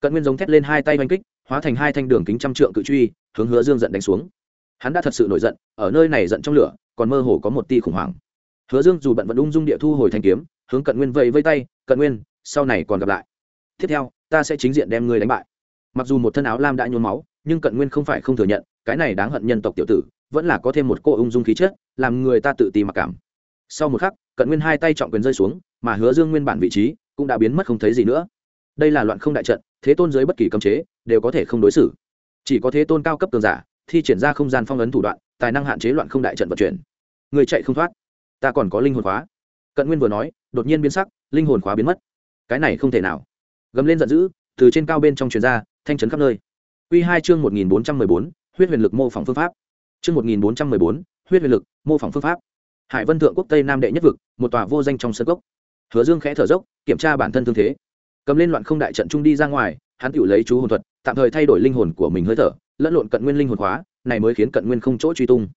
Cận nguyên giống thét lên hai tay oanh kích, hóa thành hai thanh đường kính trăm trượng cự truy, hướng hứa dương giận đánh xuống. Hắn đã thật sự nổi giận, ở nơi này giận trong lửa, còn mơ hồ có một tia khủng hoảng. Hứa dương dù bận vẫn ung dung địa thu hồi thanh kiếm, hướng cận nguyên vẫy vây tay, cận nguyên, sau này còn gặp lại. Tiếp theo, ta sẽ chính diện đem ngươi đánh bại. Mặc dù một thân áo lam đã nhuốm máu nhưng cận nguyên không phải không thừa nhận, cái này đáng hận nhân tộc tiểu tử, vẫn là có thêm một cô ung dung khí chất, làm người ta tự ti mặc cảm. Sau một khắc, cận nguyên hai tay trọng quyền rơi xuống, mà hứa dương nguyên bản vị trí cũng đã biến mất không thấy gì nữa. Đây là loạn không đại trận, thế tôn dưới bất kỳ cấm chế đều có thể không đối xử. Chỉ có thế tôn cao cấp cường giả thi triển ra không gian phong ấn thủ đoạn, tài năng hạn chế loạn không đại trận vận chuyển. Người chạy không thoát, ta còn có linh hồn khóa. Cận nguyên vừa nói, đột nhiên biến sắc, linh hồn khóa biến mất. Cái này không thể nào. Gầm lên giận dữ, từ trên cao bên trong truyền ra, thanh trấn khắp nơi. Quy hai chương một nghìn bốn trăm mười bốn, huyết huyền lực mô phỏng phương pháp. Chương một nghìn bốn trăm mười bốn, huyết huyền lực mô phỏng phương pháp. Hải vân thượng quốc tây nam đệ nhất vực, một tòa vô danh trong sân cốc. Hứa dương khẽ thở dốc, kiểm tra bản thân thương thế. Cầm lên loạn không đại trận trung đi ra ngoài, hắn tiểu lấy chú hồn thuật, tạm thời thay đổi linh hồn của mình hơi thở, lẫn lộn cận nguyên linh hồn hóa, này mới khiến cận nguyên không chỗ truy tung.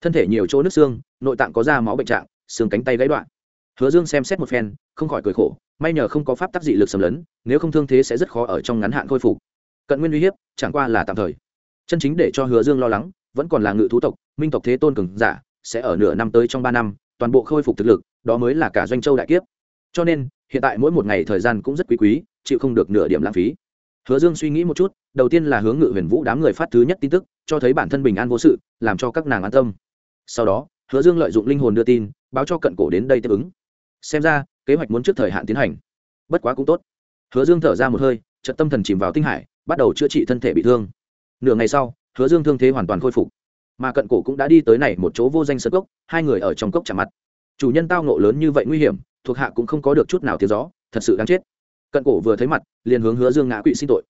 Thân thể nhiều chỗ nứt xương, nội tạng có da máu bệnh trạng, xương cánh tay gãy đoạn. Hứa dương xem xét một phen, không khỏi cười khổ, may nhờ không có pháp tác dị lực xâm lấn, nếu không thương thế sẽ rất khó ở trong ngắn hạn khôi phục cận nguyên uy hiếp, chẳng qua là tạm thời. Chân chính để cho hứa dương lo lắng, vẫn còn là ngự thú tộc, minh tộc thế tôn cường giả, sẽ ở nửa năm tới trong ba năm, toàn bộ khôi phục thực lực, đó mới là cả doanh châu đại kiếp. Cho nên, hiện tại mỗi một ngày thời gian cũng rất quý quý, chịu không được nửa điểm lãng phí. Hứa dương suy nghĩ một chút, đầu tiên là hướng ngự huyền vũ đám người phát thứ nhất tin tức, cho thấy bản thân bình an vô sự, làm cho các nàng an tâm. Sau đó, hứa dương lợi dụng linh hồn đưa tin, báo cho cận cổ đến đây tiếp ứng. Xem ra, kế hoạch muốn trước thời hạn tiến hành. Bất quá cũng tốt. Hứa dương thở ra một hơi trận tâm thần chìm vào tinh hải bắt đầu chữa trị thân thể bị thương. Nửa ngày sau, hứa dương thương thế hoàn toàn khôi phục. Mà cận cổ cũng đã đi tới này một chỗ vô danh sơ cốc, hai người ở trong cốc chạm mặt. Chủ nhân tao nộ lớn như vậy nguy hiểm, thuộc hạ cũng không có được chút nào tiếng gió, thật sự đáng chết. Cận cổ vừa thấy mặt, liền hướng hứa dương ngã quỵ xin tội.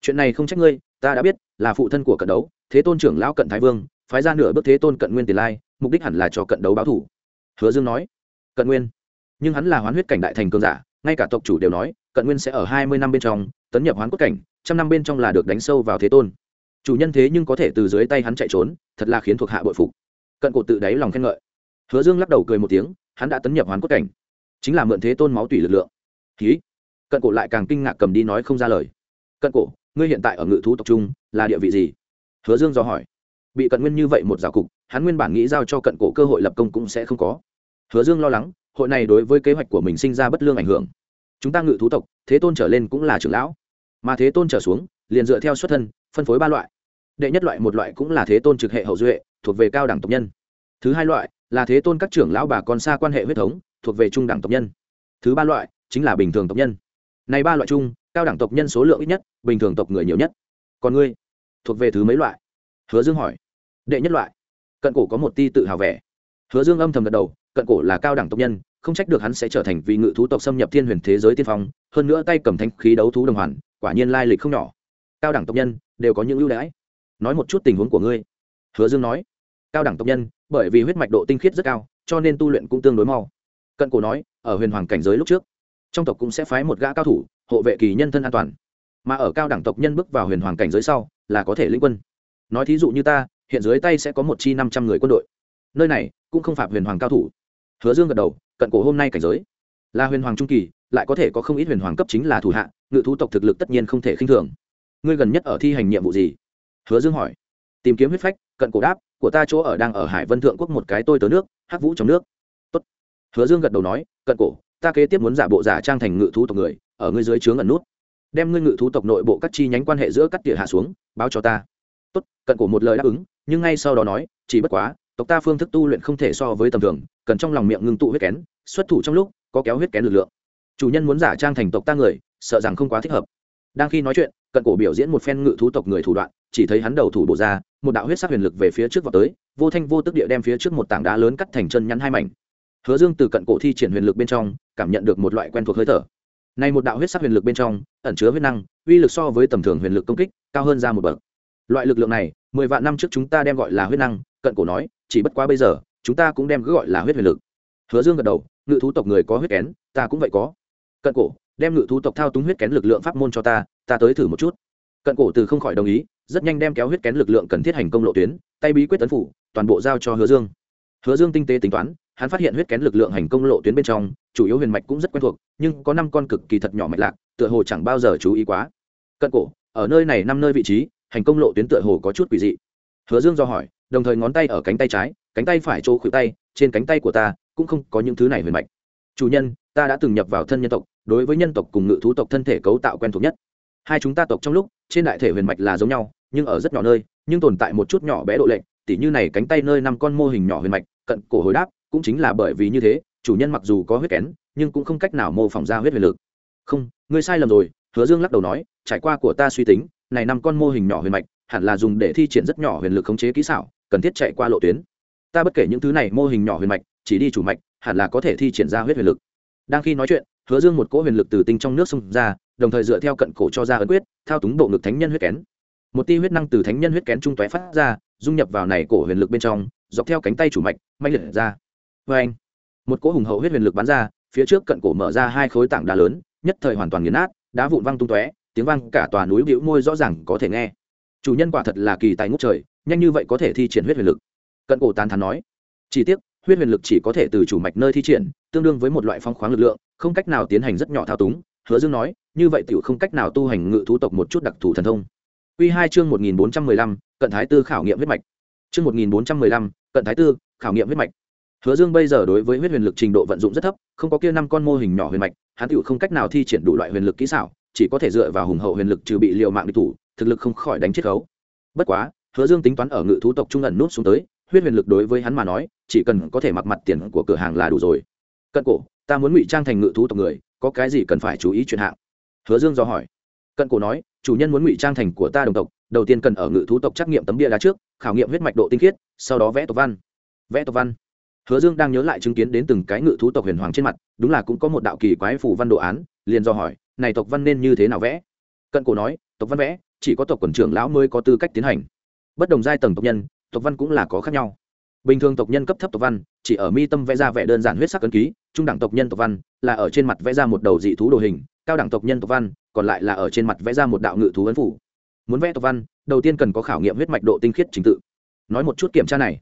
Chuyện này không trách ngươi, ta đã biết, là phụ thân của cận đấu, thế tôn trưởng lão cận thái vương, phái ra nửa bước thế tôn cận nguyên tiền lai, mục đích hẳn là cho cận đấu báo thủ. Hứa dương nói, cận nguyên. Nhưng hắn là hoán huyết cảnh đại thành cường giả, ngay cả tộc chủ đều nói, cận nguyên sẽ ở hai mươi năm bên trong, tấn nhập hoán quốc cảnh trăm năm bên trong là được đánh sâu vào thế tôn. Chủ nhân thế nhưng có thể từ dưới tay hắn chạy trốn, thật là khiến thuộc hạ bội phục. Cận cổ tự đáy lòng khen ngợi. Hứa dương lắc đầu cười một tiếng, hắn đã tấn nhập hoán cốt cảnh. Chính là mượn thế tôn máu tùy lực lượng. Ký cận cổ lại càng kinh ngạc cầm đi nói không ra lời. Cận cổ, ngươi hiện tại ở ngự thú tộc trung, là địa vị gì? Hứa dương do hỏi. Bị cận nguyên như vậy một rào cục, hắn nguyên bản nghĩ giao cho cận cổ cơ hội lập công cũng sẽ không có. Hứa dương lo lắng, hội này đối với kế hoạch của mình sinh ra bất lương ảnh hưởng. Chúng ta ngự thú tộc, thế tôn trở lên cũng là trưởng lão mà thế tôn trở xuống, liền dựa theo xuất thân, phân phối ba loại. Đệ nhất loại một loại cũng là thế tôn trực hệ hậu duệ, thuộc về cao đẳng tộc nhân. Thứ hai loại là thế tôn các trưởng lão bà con xa quan hệ huyết thống, thuộc về trung đẳng tộc nhân. Thứ ba loại chính là bình thường tộc nhân. Này ba loại chung, cao đẳng tộc nhân số lượng ít nhất, bình thường tộc người nhiều nhất. Còn ngươi, thuộc về thứ mấy loại? Hứa dương hỏi. Đệ nhất loại, cận cổ có một ti tự hào vẻ. Hứa dương âm thầm gật đầu, cận cổ là cao đẳng tộc nhân, không trách được hắn sẽ trở thành vị ngự thú tộc xâm nhập thiên huyền thế giới tiên phong, hơn nữa tay cầm thanh khí đấu thú đồng hoàn quả nhiên lai lịch không nhỏ. Cao đẳng tộc nhân đều có những ưu đãi. Nói một chút tình huống của ngươi. Hứa dương nói. Cao đẳng tộc nhân, bởi vì huyết mạch độ tinh khiết rất cao, cho nên tu luyện cũng tương đối mau. Cận cổ nói, ở huyền hoàng cảnh giới lúc trước, trong tộc cũng sẽ phái một gã cao thủ, hộ vệ kỳ nhân thân an toàn. Mà ở cao đẳng tộc nhân bước vào huyền hoàng cảnh giới sau, là có thể lĩnh quân. Nói thí dụ như ta, hiện dưới tay sẽ có một chi năm trăm người quân đội. Nơi này cũng không phạm huyền hoàng cao thủ. Hứa dương gật đầu, cận cổ hôm nay cảnh giới là huyền hoàng trung kỳ, lại có thể có không ít huyền hoàng cấp chính là thủ hạ ngự thú tộc thực lực tất nhiên không thể khinh thường. Ngươi gần nhất ở thi hành nhiệm vụ gì? Hứa dương hỏi. Tìm kiếm huyết phách, cận cổ đáp, của ta chỗ ở đang ở hải vân thượng quốc một cái tôi tớ nước, hắc vũ trong nước. Tốt. hứa dương gật đầu nói, cận cổ, ta kế tiếp muốn giả bộ giả trang thành ngự thú tộc người, ở ngươi dưới trướng ẩn nút. Đem ngươi ngự thú tộc nội bộ các chi nhánh quan hệ giữa các địa hạ xuống, báo cho ta. Tốt, cận cổ một lời đáp ứng, nhưng ngay sau đó nói, chỉ bất quá, tộc ta phương thức tu luyện không thể so với tầm thường, cần trong lòng miệng ngưng tụ huyết kén, xuất thủ trong lúc, có kéo huyết kén lực lượng. Chủ nhân muốn giả trang thành tộc ta người sợ rằng không quá thích hợp. Đang khi nói chuyện, cận cổ biểu diễn một phen ngự thú tộc người thủ đoạn, chỉ thấy hắn đầu thủ bộ ra, một đạo huyết sắc huyền lực về phía trước vào tới, vô thanh vô tức địa đem phía trước một tảng đá lớn cắt thành chân nhắn hai mảnh. Hứa dương từ cận cổ thi triển huyền lực bên trong, cảm nhận được một loại quen thuộc hơi thở. Này một đạo huyết sắc huyền lực bên trong, ẩn chứa huyết năng, uy lực so với tầm thường huyền lực công kích, cao hơn ra một bậc. Loại lực lượng này, mười vạn năm trước chúng ta đem gọi là huyết năng, cận cổ nói, chỉ bất quá bây giờ, chúng ta cũng đem cứ gọi là huyết huyền lực. Hứa dương gật đầu, ngự thú tộc người có huyết kén, ta cũng vậy có. Cận cổ đem ngự thú tộc thao túng huyết kén lực lượng pháp môn cho ta ta tới thử một chút. Cận cổ từ không khỏi đồng ý, rất nhanh đem kéo huyết kén lực lượng cần thiết hành công lộ tuyến, tay bí quyết tấn phủ, toàn bộ giao cho hứa dương. Hứa dương tinh tế tính toán, hắn phát hiện huyết kén lực lượng hành công lộ tuyến bên trong, chủ yếu huyền mạch cũng rất quen thuộc, nhưng có năm con cực kỳ thật nhỏ mạch lạc, tựa hồ chẳng bao giờ chú ý quá. Cận cổ, ở nơi này năm nơi vị trí, hành công lộ tuyến tựa hồ có chút quỷ dị. Hứa dương do hỏi, đồng thời ngón tay ở cánh tay trái, cánh tay phải chỗ khuỷu tay, trên cánh tay của ta cũng không có những thứ này huyền mạch. Chủ nhân, ta đã từng nhập vào thân nhân tộc đối với nhân tộc cùng ngự thú tộc thân thể cấu tạo quen thuộc nhất. Hai chúng ta tộc trong lúc, trên đại thể huyền mạch là giống nhau, nhưng ở rất nhỏ nơi, nhưng tồn tại một chút nhỏ bé độ lệnh tỉ như này cánh tay nơi năm con mô hình nhỏ huyền mạch, cận cổ hồi đáp, cũng chính là bởi vì như thế, chủ nhân mặc dù có huyết kén, nhưng cũng không cách nào mô phỏng ra huyết huyền lực. Không, ngươi sai lầm rồi, hứa dương lắc đầu nói, trải qua của ta suy tính, này năm con mô hình nhỏ huyền mạch, hẳn là dùng để thi triển rất nhỏ huyền lực khống chế kỹ xảo, cần thiết chạy qua lộ tuyến. Ta bất kể những thứ này mô hình nhỏ huyền mạch, chỉ đi chủ mạch, hẳn là có thể thi triển ra huyết huyền lực. Đang khi nói chuyện hứa dương một cỗ huyền lực từ tinh trong nước xông ra, đồng thời dựa theo cận cổ cho ra ấn quyết, thao túng bộ ngực thánh nhân huyết kén. Một tia huyết năng từ thánh nhân huyết kén trung tóe phát ra, dung nhập vào này cổ huyền lực bên trong, dọc theo cánh tay chủ mạch mạnh liệt ra. Vê anh một cỗ hùng hậu huyết huyền lực bắn ra, phía trước cận cổ mở ra hai khối tảng đá lớn, nhất thời hoàn toàn nghiền nát, đá vụn văng tung tóe, tiếng vang cả tòa núi bĩu môi rõ ràng có thể nghe. Chủ nhân quả thật là kỳ tài ngút trời, nhanh như vậy có thể thi triển huyết huyền lực. Cận cổ tán thán nói. Chỉ tiếc huyết huyền lực chỉ có thể từ chủ mạch nơi thi triển, tương đương với một loại phong khoáng lực lượng, không cách nào tiến hành rất nhỏ thao túng. Hứa dương nói, như vậy tiểu không cách nào tu hành ngự thú tộc một chút đặc thù thần thông. Quy hai chương một nghìn bốn trăm mười lăm, cận thái tư khảo nghiệm huyết mạch. Chương một nghìn bốn trăm mười lăm, cận thái tư khảo nghiệm huyết mạch. Hứa dương bây giờ đối với huyết huyền lực trình độ vận dụng rất thấp, không có kia năm con mô hình nhỏ huyền mạch, hắn tiểu không cách nào thi triển đủ loại huyền lực kỹ xảo, chỉ có thể dựa vào hùng hậu huyền lực trừ bị liều mạng địch thủ, thực lực không khỏi đánh chết khấu bất quá, hứa dương tính toán ở ngự thú tộc trung ẩn nút xuống tới huyết huyền lực đối với hắn mà nói, chỉ cần có thể mặc mặt tiền của cửa hàng là đủ rồi. Cận cổ, ta muốn ngụy trang thành ngự thú tộc người, có cái gì cần phải chú ý chuyện hạng? Hứa dương do hỏi. Cận cổ nói, chủ nhân muốn ngụy trang thành của ta đồng tộc, đầu tiên cần ở ngự thú tộc trắc nghiệm tấm bia đá trước, khảo nghiệm huyết mạch độ tinh khiết, sau đó vẽ tộc văn. Vẽ tộc văn. Hứa dương đang nhớ lại chứng kiến đến từng cái ngự thú tộc huyền hoàng trên mặt, đúng là cũng có một đạo kỳ quái phủ văn đồ án, liền do hỏi, này tộc văn nên như thế nào vẽ? Cận cổ nói, tộc văn vẽ, chỉ có tộc quần trưởng lão mới có tư cách tiến hành. Bất đồng giai tầng tộc nhân tộc văn cũng là có khác nhau. Bình thường tộc nhân cấp thấp tộc văn, chỉ ở mi tâm vẽ ra vẻ đơn giản huyết sắc ấn ký, trung đẳng tộc nhân tộc văn là ở trên mặt vẽ ra một đầu dị thú đồ hình, cao đẳng tộc nhân tộc văn còn lại là ở trên mặt vẽ ra một đạo ngự thú ấn phủ. Muốn vẽ tộc văn, đầu tiên cần có khảo nghiệm huyết mạch độ tinh khiết trình tự. Nói một chút kiểm tra này.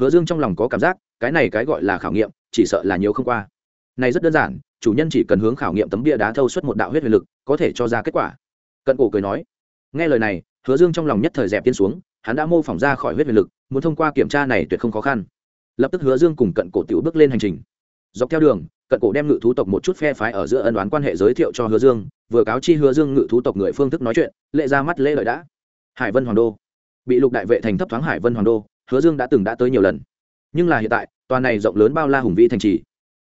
Hứa dương trong lòng có cảm giác, cái này cái gọi là khảo nghiệm, chỉ sợ là nhiều không qua. Này rất đơn giản, chủ nhân chỉ cần hướng khảo nghiệm tấm bia đá thâu suất một đạo huyết huyền lực, có thể cho ra kết quả. Cận cổ cười nói, nghe lời này hứa dương trong lòng nhất thời dẹp tiên xuống, hắn đã mô phỏng ra khỏi huyết huyền lực, muốn thông qua kiểm tra này tuyệt không khó khăn. Lập tức hứa dương cùng cận cổ tiểu bước lên hành trình. Dọc theo đường, cận cổ đem ngự thú tộc một chút phe phái ở giữa ân đoán quan hệ giới thiệu cho hứa dương, vừa cáo chi hứa dương ngự thú tộc người phương thức nói chuyện lệ ra mắt lễ lợi đã. Hải vân hoàng đô. Bị lục đại vệ thành thấp thoáng hải vân hoàng đô, hứa dương đã từng đã tới nhiều lần. Nhưng là hiện tại, tòa này rộng lớn bao la hùng vĩ thành trì,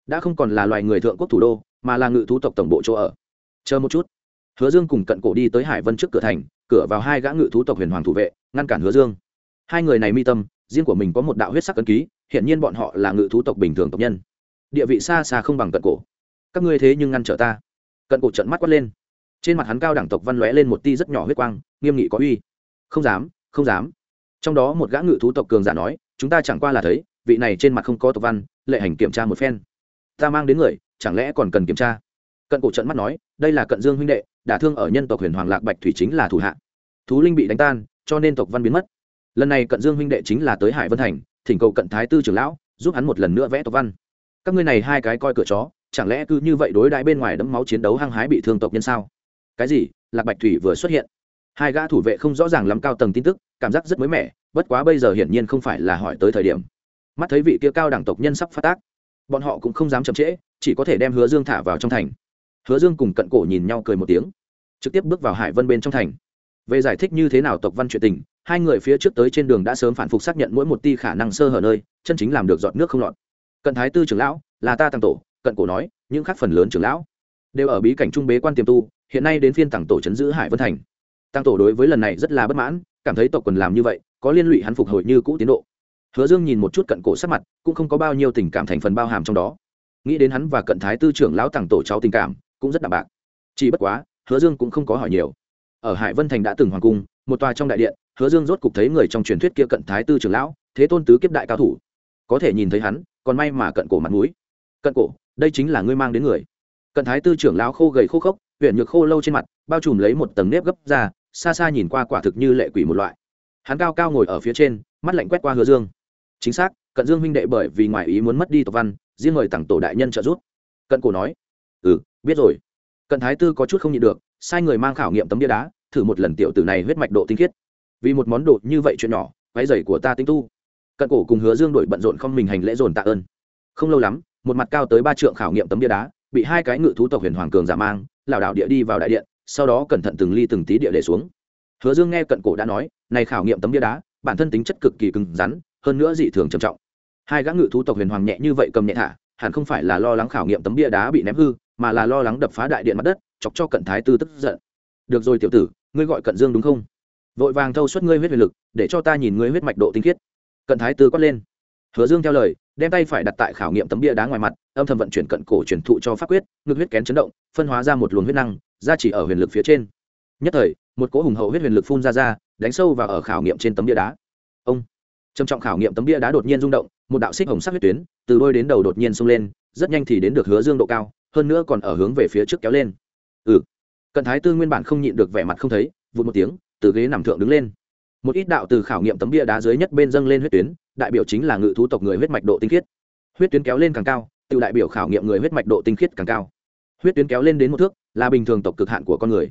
đã không còn là loài người thượng quốc thủ đô, mà là ngự thú tộc tổng bộ chỗ ở. Chờ một chút. Hứa dương cùng cận cổ đi tới hải vân trước cửa thành cửa vào hai gã ngự thú tộc huyền hoàng thủ vệ, ngăn cản hứa dương. Hai người này mi tâm, riêng của mình có một đạo huyết sắc cấn ký hiện nhiên bọn họ là ngự thú tộc bình thường tộc nhân. Địa vị xa xa không bằng cận cổ. Các ngươi thế nhưng ngăn trở ta. Cận cổ trận mắt quát lên. Trên mặt hắn cao đẳng tộc văn lóe lên một ti rất nhỏ huyết quang, nghiêm nghị có uy. Không dám không dám. Trong đó một gã ngự thú tộc cường giả nói, chúng ta chẳng qua là thấy, vị này trên mặt không có tộc văn, lệ hành kiểm tra một phen. Ta mang đến người, chẳng lẽ còn cần kiểm tra? Cận cổ trận mắt nói, đây là cận dương huynh đệ đả thương ở nhân tộc huyền hoàng lạc bạch thủy chính là thủ hạ. Thú linh bị đánh tan, cho nên tộc văn biến mất. Lần này cận dương huynh đệ chính là tới hải vân thành, thỉnh cầu cận thái tư trưởng lão giúp hắn một lần nữa vẽ tộc văn. Các ngươi này hai cái coi cửa chó, chẳng lẽ cứ như vậy đối đãi bên ngoài đấm máu chiến đấu hăng hái bị thương tộc nhân sao? Cái gì? Lạc bạch thủy vừa xuất hiện. Hai gã thủ vệ không rõ ràng lắm cao tầng tin tức, cảm giác rất mới mẻ, bất quá bây giờ hiển nhiên không phải là hỏi tới thời điểm. Mắt thấy vị kia cao đẳng tộc nhân sắp phát tác, bọn họ cũng không dám chậm trễ, chỉ có thể đem hứa dương thả vào trong thành hứa dương cùng cận cổ nhìn nhau cười một tiếng, trực tiếp bước vào hải vân bên trong thành. Về giải thích như thế nào tộc văn chuyện tình, hai người phía trước tới trên đường đã sớm phản phục xác nhận mỗi một ti khả năng sơ hở nơi, chân chính làm được giọt nước không lọt. Cận thái tư trưởng lão, là ta tăng tổ, cận cổ nói, những khác phần lớn trưởng lão đều ở bí cảnh trung bế quan tiềm tu, hiện nay đến phiên tăng tổ chấn giữ hải vân thành. Tăng tổ đối với lần này rất là bất mãn, cảm thấy tộc quần làm như vậy, có liên lụy hắn phục hồi như cũ tiến độ. Hứa dương nhìn một chút cận cổ sắc mặt, cũng không có bao nhiêu tình cảm thành phần bao hàm trong đó. Nghĩ đến hắn và cận thái tư trưởng lão tăng tổ cháu tình cảm cũng rất đạm bạc. Chỉ bất quá, hứa dương cũng không có hỏi nhiều. Ở hải vân thành đã từng hoàng cung, một tòa trong đại điện, hứa dương rốt cục thấy người trong truyền thuyết kia cận thái tư trưởng lão, thế tôn tứ kiếp đại cao thủ. Có thể nhìn thấy hắn, còn may mà cận cổ mặt mũi. Cận cổ, đây chính là ngươi mang đến người. Cận thái tư trưởng lão khô gầy khô khốc huyện nhược khô lâu trên mặt, bao trùm lấy một tầng nếp gấp ra, xa xa nhìn qua quả thực như lệ quỷ một loại. Hắn cao cao ngồi ở phía trên, mắt lạnh quét qua hứa dương. Chính xác, cận dương huynh đệ bởi vì ngoài ý muốn mất đi tộc văn, riêng mời tặng tổ đại nhân trợ giúp. Cận cổ nói ừ biết rồi. Cận thái tư có chút không nhịn được, sai người mang khảo nghiệm tấm bia đá, thử một lần tiểu tử này huyết mạch độ tinh khiết. Vì một món đồ như vậy chuyện nhỏ váy giày của ta tinh tu. Cận cổ cùng hứa dương đổi bận rộn không mình hành lễ dồn tạ ơn. Không lâu lắm, một mặt cao tới ba trượng khảo nghiệm tấm bia đá, bị hai cái ngự thú tộc huyền hoàng cường giả mang, lảo đảo địa đi vào đại điện, sau đó cẩn thận từng ly từng tí địa để xuống. Hứa dương nghe cận cổ đã nói, này khảo nghiệm tấm bia đá, bản thân tính chất cực kỳ cứng rắn, hơn nữa dị thường trầm trọng. Hai gã ngự thú tộc huyền hoàng nhẹ như vậy cầm nhẹ thả, hẳn không phải là lo lắng khảo nghiệm tấm bia đá bị ném hư mà là lo lắng đập phá đại điện mặt đất, chọc cho cận thái tư tức giận. Được rồi tiểu tử, ngươi gọi cận dương đúng không? Vội vàng thâu suất ngươi huyết huyền lực, để cho ta nhìn ngươi huyết mạch độ tinh khiết. Cận thái tư quát lên. Hứa dương theo lời, đem tay phải đặt tại khảo nghiệm tấm bia đá ngoài mặt, âm thầm vận chuyển cận cổ truyền thụ cho pháp quyết, ngực huyết kén chấn động, phân hóa ra một luồng huyết năng, ra chỉ ở huyền lực phía trên. Nhất thời, một cỗ hùng hậu huyết huyền lực phun ra ra, đánh sâu vào ở khảo nghiệm trên tấm bia đá. Ông! Trầm trọng khảo nghiệm tấm bia đá đột nhiên rung động, một đạo xích hồng sắc huyết tuyến, từ đôi đến đầu đột nhiên xông lên, rất nhanh thì đến được hứa dương độ cao hơn nữa còn ở hướng về phía trước kéo lên. Ừ. Cận thái tư nguyên bản không nhịn được vẻ mặt không thấy, vụt một tiếng, từ ghế nằm thượng đứng lên. Một ít đạo từ khảo nghiệm tấm bia đá dưới nhất bên dâng lên huyết tuyến, đại biểu chính là ngự thú tộc người huyết mạch độ tinh khiết. Huyết tuyến kéo lên càng cao, tự đại biểu khảo nghiệm người huyết mạch độ tinh khiết càng cao. Huyết tuyến kéo lên đến một thước, là bình thường tộc cực hạn của con người.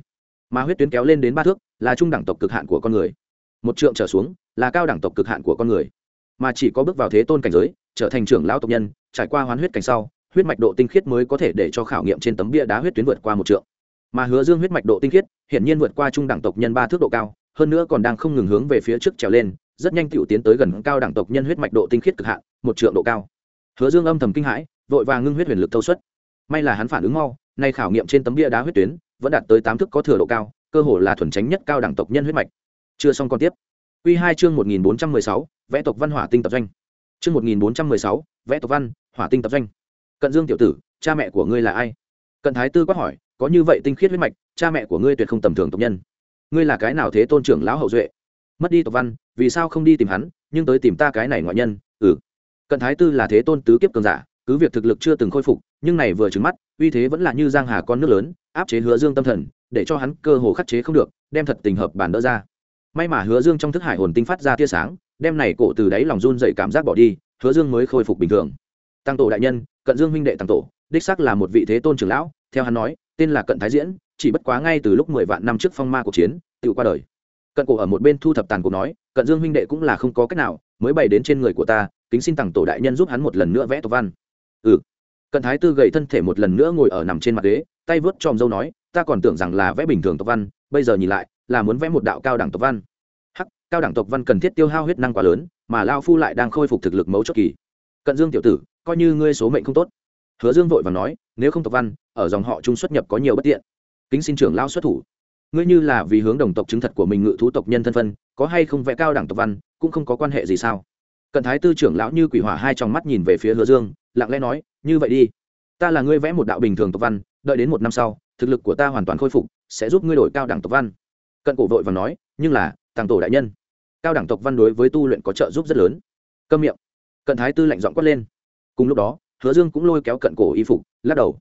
Mà huyết tuyến kéo lên đến ba thước, là trung đẳng tộc cực hạn của con người. Một trượng trở xuống, là cao đẳng tộc cực hạn của con người. Mà chỉ có bước vào thế tôn cảnh giới, trở thành trưởng lão tộc nhân, trải qua hoán huyết cảnh sau huyết mạch độ tinh khiết mới có thể để cho khảo nghiệm trên tấm bia đá huyết tuyến vượt qua một trượng. Mà hứa dương huyết mạch độ tinh khiết hiển nhiên vượt qua trung đẳng tộc nhân ba thước độ cao hơn nữa còn đang không ngừng hướng về phía trước trèo lên rất nhanh tiểu tiến tới gần cao đẳng tộc nhân huyết mạch độ tinh khiết cực hạn một trượng độ cao. Hứa dương âm thầm kinh hãi vội vàng ngưng huyết huyền lực thâu suất. May là hắn phản ứng mau nay khảo nghiệm trên tấm bia đá huyết tuyến vẫn đạt tới tám thước có thừa độ cao cơ hồ là thuần tránh nhất cao đẳng tộc nhân huyết mạch. Chưa xong còn tiếp. Quy 2 chương 1416, vẽ tộc văn hỏa tinh tập doanh. Chương 1416, vẽ tộc văn, hỏa tinh tập doanh. Cận Dương tiểu tử, cha mẹ của ngươi là ai? Cận Thái Tư quát hỏi, có như vậy tinh khiết huyết mạch, cha mẹ của ngươi tuyệt không tầm thường tộc nhân. ngươi là cái nào thế tôn trưởng lão hậu duệ mất đi tộc văn vì sao không đi tìm hắn nhưng tới tìm ta cái này ngoại nhân ừ cận thái tư là thế tôn tứ kiếp cường giả cứ việc thực lực chưa từng khôi phục nhưng này vừa trứng mắt uy thế vẫn là như giang hà con nước lớn áp chế hứa dương tâm thần để cho hắn cơ hồ khắc chế không được đem thật tình hợp bản đỡ ra may mà hứa dương trong thức hải hồn tinh phát ra tia sáng đem này cổ từ đáy lòng run dậy cảm giác bỏ đi hứa dương mới khôi phục bình thường tăng tổ đại nhân cận dương huynh đệ tàng tổ, đích xác là một vị thế tôn trưởng lão, theo hắn nói, tên là cận thái diễn, chỉ bất quá ngay từ lúc mười vạn năm trước phong ma cuộc chiến, tự qua đời. Cận cổ ở một bên thu thập tàn cổ nói, cận dương huynh đệ cũng là không có cách nào, mới bày đến trên người của ta, kính xin tặng tổ đại nhân giúp hắn một lần nữa vẽ tộc văn. Ừ. Cận thái tư gầy thân thể một lần nữa ngồi ở nằm trên mặt ghế, tay vớt tròm dâu nói, ta còn tưởng rằng là vẽ bình thường tộc văn, bây giờ nhìn lại, là muốn vẽ một đạo cao đẳng tộc văn. Hắc, cao đẳng tộc văn cần thiết tiêu hao huyết năng quá lớn, mà lao phu lại đang khôi phục thực lực mấu chốt kỳ. Cận dương tiểu tử coi như ngươi số mệnh không tốt. Hứa dương vội và nói, nếu không tộc văn, ở dòng họ trung xuất nhập có nhiều bất tiện. Kính xin trưởng lao xuất thủ. Ngươi như là vì hướng đồng tộc chứng thật của mình ngự thú tộc nhân thân phân, có hay không vẽ cao đẳng tộc văn, cũng không có quan hệ gì sao? Cận thái tư trưởng lão như quỷ hỏa hai trong mắt nhìn về phía hứa dương, lặng lẽ nói, như vậy đi. Ta là ngươi vẽ một đạo bình thường tộc văn, đợi đến một năm sau, thực lực của ta hoàn toàn khôi phục, sẽ giúp ngươi đổi cao đẳng tộc văn. Cận cổ vội và nói, nhưng là, tàng tổ đại nhân, cao đẳng tộc văn đối với tu luyện có trợ giúp rất lớn. Câm miệng. Cận thái tư lạnh giọng quát lên cùng lúc đó, hứa dương cũng lôi kéo cận cổ y phục, lắc đầu.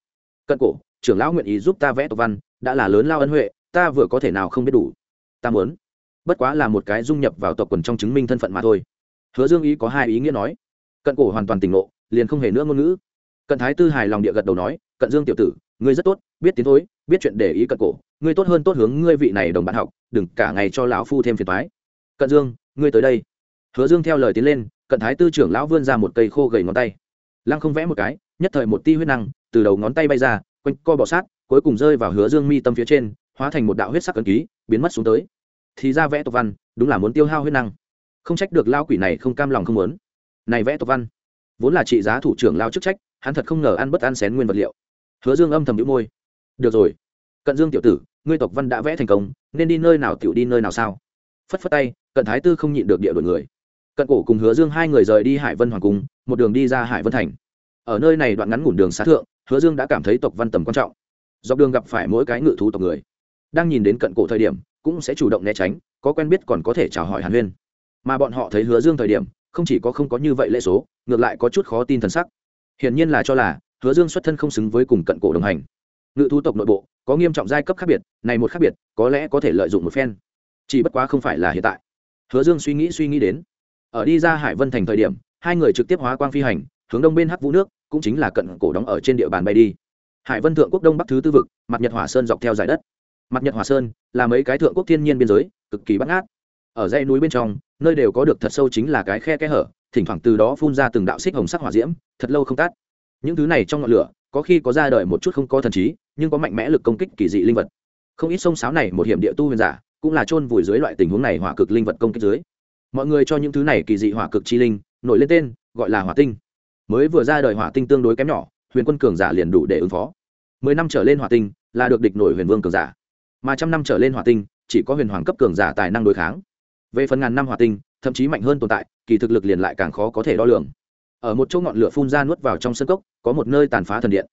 Cận cổ, trưởng lão nguyện ý giúp ta vẽ tộc văn, đã là lớn lao ân huệ, ta vừa có thể nào không biết đủ. Ta muốn. Bất quá là một cái dung nhập vào tộc quần trong chứng minh thân phận mà thôi. Hứa dương ý có hai ý nghĩa nói. Cận cổ hoàn toàn tỉnh ngộ, liền không hề nữa ngôn ngữ. Cận thái tư hài lòng địa gật đầu nói, cận dương tiểu tử, ngươi rất tốt, biết tiến thối, biết chuyện để ý cận cổ, ngươi tốt hơn tốt hướng ngươi vị này đồng bạn học, đừng cả ngày cho lão phu thêm phiền thoái cận dương, ngươi tới đây. Hứa dương theo lời tiến lên, cận thái tư trưởng lão vươn ra một cây khô gầy ngón tay lăng không vẽ một cái, nhất thời một ti huyết năng từ đầu ngón tay bay ra, quanh co bọ sát, cuối cùng rơi vào hứa dương mi tâm phía trên, hóa thành một đạo huyết sắc cấn ký, biến mất xuống tới. Thì ra vẽ tộc văn, đúng là muốn tiêu hao huyết năng. Không trách được lao quỷ này không cam lòng không muốn. Này vẽ tộc văn, vốn là trị giá thủ trưởng lao chức trách, hắn thật không ngờ ăn bất ăn xén nguyên vật liệu. Hứa dương âm thầm nhũ môi. Được rồi, cận dương tiểu tử, ngươi tộc văn đã vẽ thành công, nên đi nơi nào tiểu đi nơi nào sao? Phất phất tay, cận thái tư không nhịn được địa đội người. Cận cổ cùng hứa dương hai người rời đi hải vân hoàng cung một đường đi ra hải vân thành. Ở nơi này đoạn ngắn ngủn đường xá thượng, hứa dương đã cảm thấy tộc văn tầm quan trọng. Dọc đường gặp phải mỗi cái ngự thú tộc người. Đang nhìn đến cận cổ thời điểm, cũng sẽ chủ động né tránh, có quen biết còn có thể chào hỏi hàn huyên. Mà bọn họ thấy hứa dương thời điểm, không chỉ có không có như vậy lễ số, ngược lại có chút khó tin thần sắc. Hiển nhiên là cho là, hứa dương xuất thân không xứng với cùng cận cổ đồng hành. Ngự thú tộc nội bộ, có nghiêm trọng giai cấp khác biệt, này một khác biệt, có lẽ có thể lợi dụng một phen. Chỉ bất quá không phải là hiện tại. Hứa dương suy nghĩ suy nghĩ đến. Ở đi ra hải vân thành thời điểm hai người trực tiếp hóa quang phi hành, hướng đông bên hắc vũ nước, cũng chính là cận cổ đóng ở trên địa bàn bay đi. Hải vân thượng quốc đông bắc thứ tư vực mặt nhật hỏa sơn dọc theo giải đất. Mặt nhật hỏa sơn là mấy cái thượng quốc thiên nhiên biên giới, cực kỳ bắt ngát. Ở dãy núi bên trong, nơi đều có được thật sâu chính là cái khe kẽ hở, thỉnh thoảng từ đó phun ra từng đạo xích hồng sắc hỏa diễm, thật lâu không tắt những thứ này trong ngọn lửa, có khi có ra đời một chút không có thần trí, nhưng có mạnh mẽ lực công kích kỳ dị linh vật. Không ít sông sáo này một hiểm địa tu huyền giả, cũng là chôn vùi dưới loại tình huống này hỏa cực linh vật công kích dưới. Mọi người cho những thứ này kỳ dị hỏa cực chi linh nổi lên tên, gọi là hỏa tinh. Mới vừa ra đời hỏa tinh tương đối kém nhỏ, huyền quân cường giả liền đủ để ứng phó. Mười năm trở lên hỏa tinh là được địch nổi huyền vương cường giả. Mà trăm năm trở lên hỏa tinh chỉ có huyền hoàng cấp cường giả tài năng đối kháng. Về phần ngàn năm hỏa tinh, thậm chí mạnh hơn tồn tại, kỳ thực lực liền lại càng khó có thể đo lường. Ở một chỗ ngọn lửa phun ra nuốt vào trong sân cốc, có một nơi tàn phá thần điện.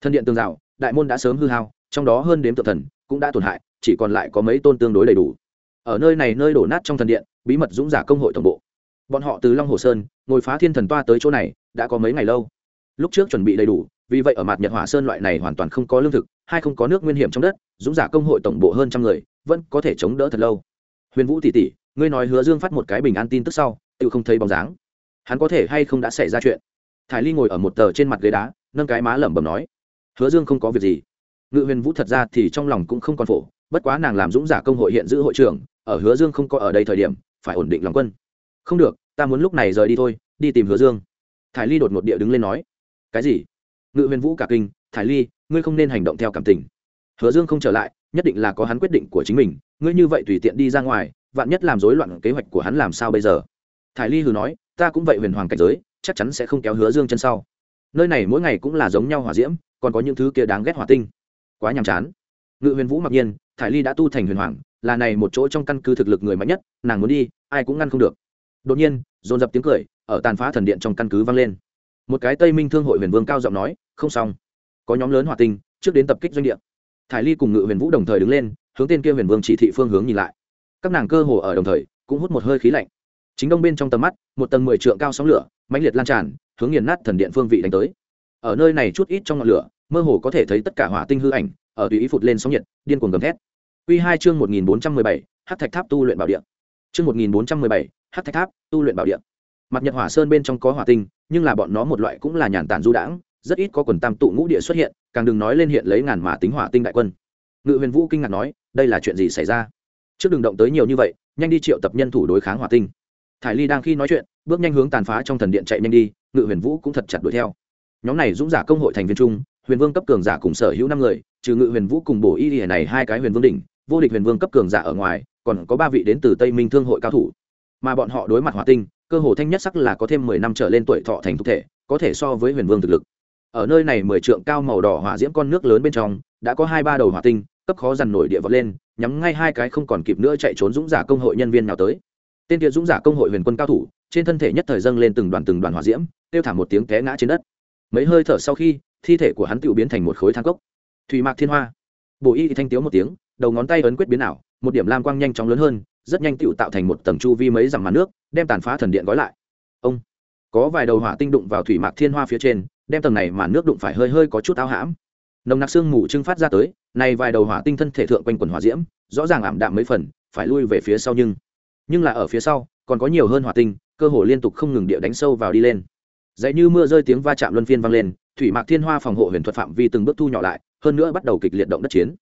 Thần điện tường rào, đại môn đã sớm hư hao, trong đó hơn đếm tự thần cũng đã tổn hại, chỉ còn lại có mấy tôn tương đối đầy đủ. Ở nơi này nơi đổ nát trong thần điện, bí mật dũng giả công hội tổng bộ bọn họ từ long hồ sơn, ngồi phá thiên thần toa tới chỗ này, đã có mấy ngày lâu. Lúc trước chuẩn bị đầy đủ, vì vậy ở mặt nhật hỏa sơn loại này hoàn toàn không có lương thực hay không có nước nguyên hiểm trong đất, dũng giả công hội tổng bộ hơn trăm người, vẫn có thể chống đỡ thật lâu. Huyền vũ tỷ tỷ, ngươi nói hứa dương phát một cái bình an tin tức sau, tự không thấy bóng dáng. Hắn có thể hay không đã xảy ra chuyện? Thải ly ngồi ở một tờ trên mặt ghế đá, nâng cái má lẩm bẩm nói. Hứa dương không có việc gì. Ngự huyền vũ thật ra thì trong lòng cũng không còn phổ, bất quá nàng làm dũng giả công hội hiện giữ hội trưởng, ở hứa dương không có ở đây thời điểm, phải ổn định lòng quân không được, ta muốn lúc này rời đi thôi, đi tìm hứa dương. Thải ly đột ngột địa đứng lên nói. Cái gì? Ngự huyền vũ cả kinh. Thải ly, ngươi không nên hành động theo cảm tình. Hứa dương không trở lại, nhất định là có hắn quyết định của chính mình, ngươi như vậy tùy tiện đi ra ngoài, vạn nhất làm rối loạn kế hoạch của hắn làm sao bây giờ? Thải ly hừ nói, ta cũng vậy huyền hoàng cảnh giới, chắc chắn sẽ không kéo hứa dương chân sau. Nơi này mỗi ngày cũng là giống nhau hỏa diễm, còn có những thứ kia đáng ghét hỏa tinh. Quá nhàm chán. Ngự huyền vũ mặc nhiên, thải ly đã tu thành huyền hoàng, là này một chỗ trong căn cứ thực lực người mạnh nhất, nàng muốn đi, ai cũng ngăn không được đột nhiên, dồn dập tiếng cười, ở tàn phá thần điện trong căn cứ vang lên. Một cái tây minh thương hội huyền vương cao giọng nói, không xong. Có nhóm lớn hỏa tinh, trước đến tập kích doanh địa. Thải ly cùng ngự huyền vũ đồng thời đứng lên, hướng tên kia huyền vương chỉ thị phương hướng nhìn lại. Các nàng cơ hồ ở đồng thời, cũng hút một hơi khí lạnh. Chính đông bên trong tầm mắt, một tầng mười trượng cao sóng lửa, mãnh liệt lan tràn, hướng nghiền nát thần điện phương vị đánh tới. Ở nơi này chút ít trong ngọn lửa, mơ hồ có thể thấy tất cả hỏa tinh hư ảnh, ở tùy ý phụt lên sóng nhiệt, điên cuồng gầm thét. Quy hai chương một nghìn bốn trăm mười bảy, Hắc Thạch Tháp tu luyện bảo địa. Chương một nghìn bốn trăm mười bảy Hắc Thạch Tháp tu luyện bảo địa. Mặt Nhật Hỏa Sơn bên trong có hỏa tinh, nhưng là bọn nó một loại cũng là nhàn tản du đãng, rất ít có quần tam tụ ngũ địa xuất hiện, càng đừng nói lên hiện lấy ngàn mà tính hỏa tinh đại quân. Ngự Huyền Vũ kinh ngạc nói, đây là chuyện gì xảy ra? Trước đừng động tới nhiều như vậy, nhanh đi triệu tập nhân thủ đối kháng hỏa tinh. Thải Ly đang khi nói chuyện, bước nhanh hướng tàn phá trong thần điện chạy nhanh đi, Ngự Huyền Vũ cũng thật chặt đuổi theo. Nhóm này dũng giả công hội thành viên trung, Huyền Vương cấp cường giả cùng sở hữu năm người, trừ Ngự Huyền Vũ cùng Bổ Y Liễu này hai cái Huyền Vương đỉnh, vô địch Huyền Vương cấp cường giả ở ngoài, còn có ba vị đến từ Tây Minh Thương hội cao thủ. Mà bọn họ đối mặt hỏa tinh, cơ hồ thanh nhất sắc là có thêm mười năm trở lên tuổi thọ thành thực thể, có thể so với Huyền Vương thực lực. Ở nơi này mười trượng cao màu đỏ hỏa diễm con nước lớn bên trong, đã có hai ba đầu hỏa tinh, cấp khó dằn nổi địa vật lên, nhắm ngay hai cái không còn kịp nữa chạy trốn dũng giả công hội nhân viên nào tới. Tên kia dũng giả công hội huyền quân cao thủ, trên thân thể nhất thời dâng lên từng đoàn từng đoàn hỏa diễm, kêu thả một tiếng té ngã trên đất. Mấy hơi thở sau khi, thi thể của hắn tự biến thành một khối than cốc. Thủy Mạc Thiên Hoa. Bổ Y thì thanh tiếu một tiếng, đầu ngón tay ấn quyết biến ảo, một điểm lam quang nhanh chóng lớn hơn, rất nhanh tựu tạo thành một tầng chu vi mấy dặm màn nước, đem tàn phá thần điện gói lại. Ông có vài đầu hỏa tinh đụng vào thủy mạc thiên hoa phía trên, đem tầng này màn nước đụng phải hơi hơi có chút áo hãm. Nồng nặc xương mù trưng phát ra tới, này vài đầu hỏa tinh thân thể thượng quanh quần hỏa diễm, rõ ràng ảm đạm mấy phần, phải lui về phía sau nhưng nhưng là ở phía sau còn có nhiều hơn hỏa tinh, cơ hồ liên tục không ngừng địa đánh sâu vào đi lên. Dãy như mưa rơi tiếng va chạm luân phiên vang lên, thủy mạc thiên hoa phòng hộ huyền thuật phạm vi từng bước thu nhỏ lại, hơn nữa bắt đầu kịch liệt động đất chiến.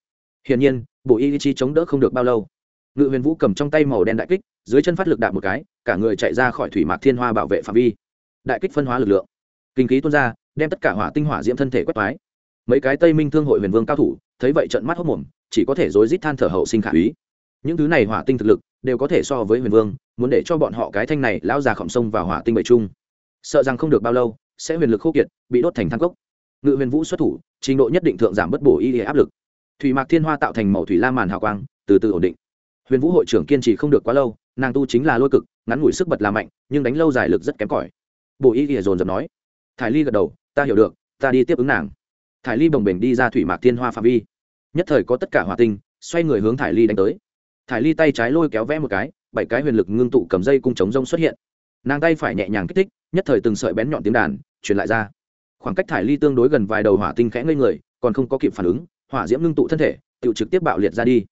Hiển nhiên, bộ y chi chống đỡ không được bao lâu ngự huyền vũ cầm trong tay màu đen đại kích, dưới chân phát lực đạp một cái, cả người chạy ra khỏi thủy mạc thiên hoa bảo vệ phạm vi. Đại kích phân hóa lực lượng. Kinh khí tuôn ra, đem tất cả hỏa tinh hỏa diễm thân thể quét toái. Mấy cái tây minh thương hội huyền vương cao thủ, thấy vậy trận mắt hốc mồm, chỉ có thể rối rít than thở hậu sinh khả úy. Những thứ này hỏa tinh thực lực, đều có thể so với huyền vương, muốn để cho bọn họ cái thanh này lão già khổng sông vào hỏa tinh bầy chung sợ rằng không được bao lâu, sẽ huyền lực khô kiệt, bị đốt thành thang cốc. Ngự huyền vũ xuất thủ, trình độ nhất định thượng giảm bất bổ y áp lực. Thủy mạc thiên hoa tạo thành màu thủy la màn hào quang, từ từ ổn định huyền vũ hội trưởng kiên trì không được quá lâu, nàng tu chính là lôi cực, ngắn ngủi sức bật là mạnh, nhưng đánh lâu dài lực rất kém cỏi. Bộ y ỉa dồn dập nói, thải ly gật đầu, ta hiểu được, ta đi tiếp ứng nàng. Thải ly bồng bềnh đi ra thủy mạc thiên hoa phạm vi. Nhất thời có tất cả hòa tinh, xoay người hướng thải ly đánh tới. Thải ly tay trái lôi kéo vẽ một cái, bảy cái huyền lực ngưng tụ cầm dây cung chống rông xuất hiện. Nàng tay phải nhẹ nhàng kích thích, nhất thời từng sợi bén nhọn tiếng đàn truyền lại ra. Khoảng cách thải ly tương đối gần vài đầu hỏa tinh khẽ ngây người, còn không có kịp phản ứng, hỏa diễm ngưng tụ thân thể tự trực tiếp bạo liệt ra đi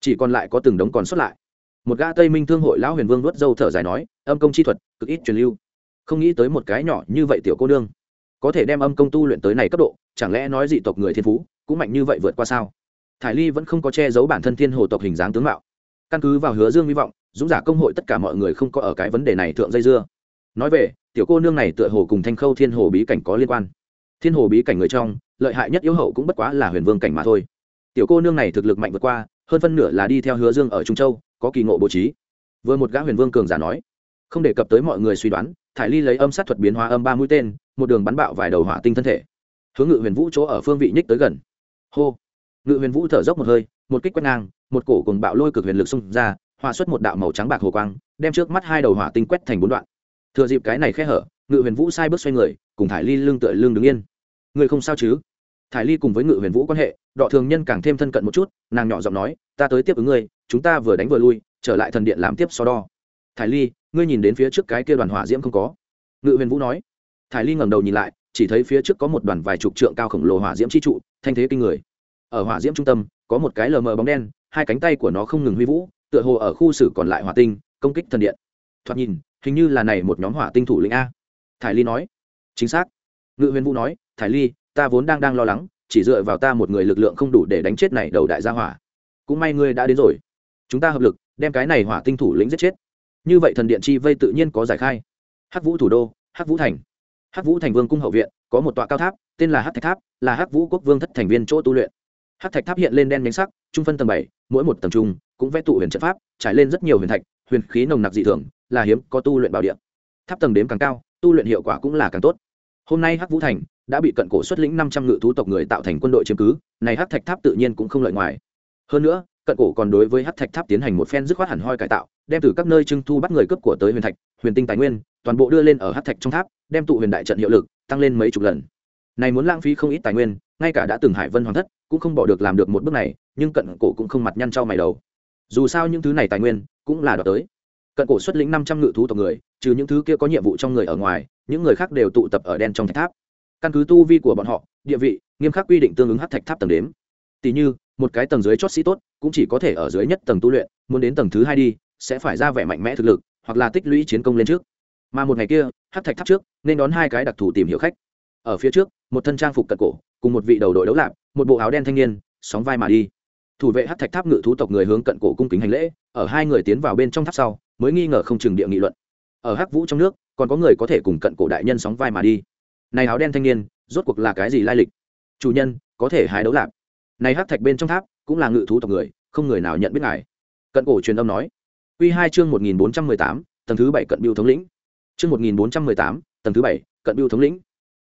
chỉ còn lại có từng đống còn xuất lại. Một gã tây minh thương hội lão huyền vương nuốt dâu thở dài nói, âm công chi thuật, cực ít truyền lưu. Không nghĩ tới một cái nhỏ như vậy tiểu cô nương, có thể đem âm công tu luyện tới này cấp độ, chẳng lẽ nói dị tộc người thiên phú cũng mạnh như vậy vượt qua sao? Thải ly vẫn không có che giấu bản thân thiên hồ tộc hình dáng tướng mạo. Căn cứ vào hứa dương hy vọng, dũng giả công hội tất cả mọi người không có ở cái vấn đề này thượng dây dưa. Nói về, tiểu cô nương này tựa hồ cùng thanh khâu thiên hồ bí cảnh có liên quan. Thiên hồ bí cảnh người trong, lợi hại nhất yếu hậu cũng bất quá là huyền vương cảnh mà thôi. Tiểu cô nương này thực lực mạnh vượt qua hơn phân nửa là đi theo hứa dương ở trung châu, có kỳ ngộ bố trí. Vừa một gã huyền vương cường giả nói, không đề cập tới mọi người suy đoán, thải ly lấy âm sát thuật biến hóa âm ba mũi tên, một đường bắn bạo vài đầu hỏa tinh thân thể. Hướng ngự huyền vũ chỗ ở phương vị nhích tới gần. Hô! Ngự huyền vũ thở dốc một hơi, một kích quét ngang, một cổ cùng bạo lôi cực huyền lực xung ra, hòa xuất một đạo màu trắng bạc hồ quang, đem trước mắt hai đầu hỏa tinh quét thành bốn đoạn. Thừa dịp cái này khe hở, ngự huyền vũ sai bước xoay người, cùng thải ly lưng tựa lưng đứng yên. Người không sao chứ? Thải ly cùng với ngự huyền vũ quan hệ, đọ thường nhân càng thêm thân cận một chút, nàng nhỏ giọng nói, ta tới tiếp ứng ngươi, chúng ta vừa đánh vừa lui, trở lại thần điện làm tiếp so đo. Thải ly, ngươi nhìn đến phía trước cái kia đoàn hỏa diễm không có? Ngự huyền vũ nói. Thải ly ngẩng đầu nhìn lại, chỉ thấy phía trước có một đoàn vài chục trượng cao khổng lồ hỏa diễm chi trụ, thanh thế kinh người. Ở hỏa diễm trung tâm, có một cái lờ mờ bóng đen, hai cánh tay của nó không ngừng huy vũ, tựa hồ ở khu xử còn lại hỏa tinh, công kích thần điện. Thoạt nhìn, hình như là này một nhóm hỏa tinh thủ lĩnh a. Thải ly nói. Chính xác. Ngự huyền vũ nói. Thải ly ta vốn đang đang lo lắng, chỉ dựa vào ta một người lực lượng không đủ để đánh chết này đầu đại gia hỏa. Cũng may ngươi đã đến rồi. Chúng ta hợp lực, đem cái này hỏa tinh thủ lĩnh giết chết. Như vậy thần điện chi vây tự nhiên có giải khai. Hắc vũ thủ đô, hắc vũ thành. Hắc vũ thành vương cung hậu viện, có một tọa cao tháp, tên là hắc thạch tháp, là hắc vũ quốc vương thất thành viên chỗ tu luyện. Hắc thạch tháp hiện lên đen nhánh sắc, trung phân tầng bảy, mỗi một tầng trung cũng vẽ tụ huyền trận pháp, trải lên rất nhiều huyền thạch, huyền khí nồng nặc dị thường, là hiếm có tu luyện bảo điện tháp tầng đếm càng cao, tu luyện hiệu quả cũng là càng tốt. Hôm nay hắc vũ thành đã bị cận cổ xuất lĩnh năm trăm ngự thú tộc người tạo thành quân đội chiếm cứ, này hắc thạch tháp tự nhiên cũng không lợi ngoài. Hơn nữa, cận cổ còn đối với hắc thạch tháp tiến hành một phen dứt khoát hẳn hoi cải tạo, đem từ các nơi trưng thu bắt người cấp của tới huyền thạch, huyền tinh tài nguyên, toàn bộ đưa lên ở hắc thạch trong tháp, đem tụ huyền đại trận hiệu lực, tăng lên mấy chục lần. Này muốn lãng phí không ít tài nguyên, ngay cả đã từng hải vân hoàng thất cũng không bỏ được làm được một bước này, nhưng cận cổ cũng không mặt nhăn trao mày đầu. Dù sao những thứ này tài nguyên cũng là đoạt tới. Cận cổ xuất lĩnh năm trăm ngự thú tộc người, trừ những thứ kia có nhiệm vụ trong người ở ngoài, những người khác đều tụ tập ở đen trong thạch tháp căn cứ tu vi của bọn họ, địa vị, nghiêm khắc quy định tương ứng hát thạch tháp tầng đếm. Tỷ như, một cái tầng dưới chót sĩ tốt, cũng chỉ có thể ở dưới nhất tầng tu luyện, muốn đến tầng thứ hai đi, sẽ phải ra vẻ mạnh mẽ thực lực, hoặc là tích lũy chiến công lên trước. Mà một ngày kia, hát thạch tháp trước, nên đón hai cái đặc thù tìm hiểu khách. Ở phía trước, một thân trang phục cận cổ, cùng một vị đầu đội đấu lạc một bộ áo đen thanh niên, sóng vai mà đi. Thủ vệ hát thạch tháp ngự thú tộc người hướng cận cổ cung kính hành lễ, ở hai người tiến vào bên trong tháp sau, mới nghi ngờ không chừng địa nghị luận. Ở hắc vũ trong nước, còn có người có thể cùng cận cổ đại nhân sóng vai mà đi này áo đen thanh niên, rốt cuộc là cái gì lai lịch? Chủ nhân, có thể hái đấu lạc này hắc thạch bên trong tháp, cũng là ngự thú tộc người, không người nào nhận biết ngài. Cận cổ truyền âm nói. Quy hai chương một nghìn bốn trăm mười tám, tầng thứ bảy cận biêu thống lĩnh. Chương một nghìn bốn trăm mười tám, tầng thứ bảy cận biêu thống lĩnh.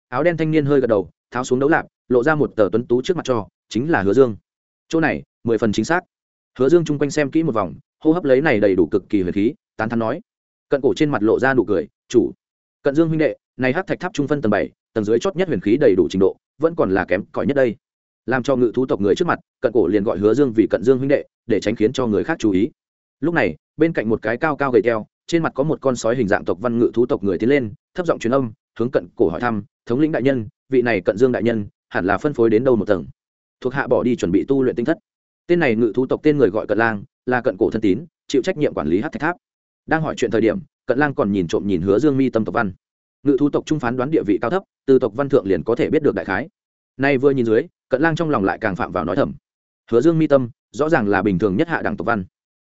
Áo đen thanh niên hơi gật đầu, tháo xuống đấu lạc lộ ra một tờ tuấn tú trước mặt cho, chính là hứa dương. Chỗ này, mười phần chính xác. Hứa dương chung quanh xem kỹ một vòng, hô hấp lấy này đầy đủ cực kỳ huyền khí, tán thắn nói. Cận cổ trên mặt lộ ra nụ cười, chủ, cận dương huynh đệ này hát thạch tháp trung phân tầng bảy, tầng dưới chót nhất huyền khí đầy đủ trình độ, vẫn còn là kém cỏi nhất đây. Làm cho ngự thú tộc người trước mặt, cận cổ liền gọi hứa dương vì cận dương huynh đệ, để tránh khiến cho người khác chú ý. Lúc này, bên cạnh một cái cao cao gầy teo, trên mặt có một con sói hình dạng tộc văn ngự thú tộc người tiến lên, thấp giọng truyền âm, hướng cận cổ hỏi thăm, thống lĩnh đại nhân, vị này cận dương đại nhân, hẳn là phân phối đến đâu một tầng? Thuộc hạ bỏ đi chuẩn bị tu luyện tinh thất. Tên này ngự thú tộc tên người gọi cận lang, là cận cổ thân tín, chịu trách nhiệm quản lý hát thạch tháp. Đang hỏi chuyện thời điểm, cận lang còn nhìn trộm nhìn hứa dương mi tâm tộc văn ngự thú tộc trung phán đoán địa vị cao thấp, từ tộc văn thượng liền có thể biết được đại khái. Nay vừa nhìn dưới, cận lang trong lòng lại càng phạm vào nói thầm. Hứa dương mi tâm, rõ ràng là bình thường nhất hạ đẳng tộc văn.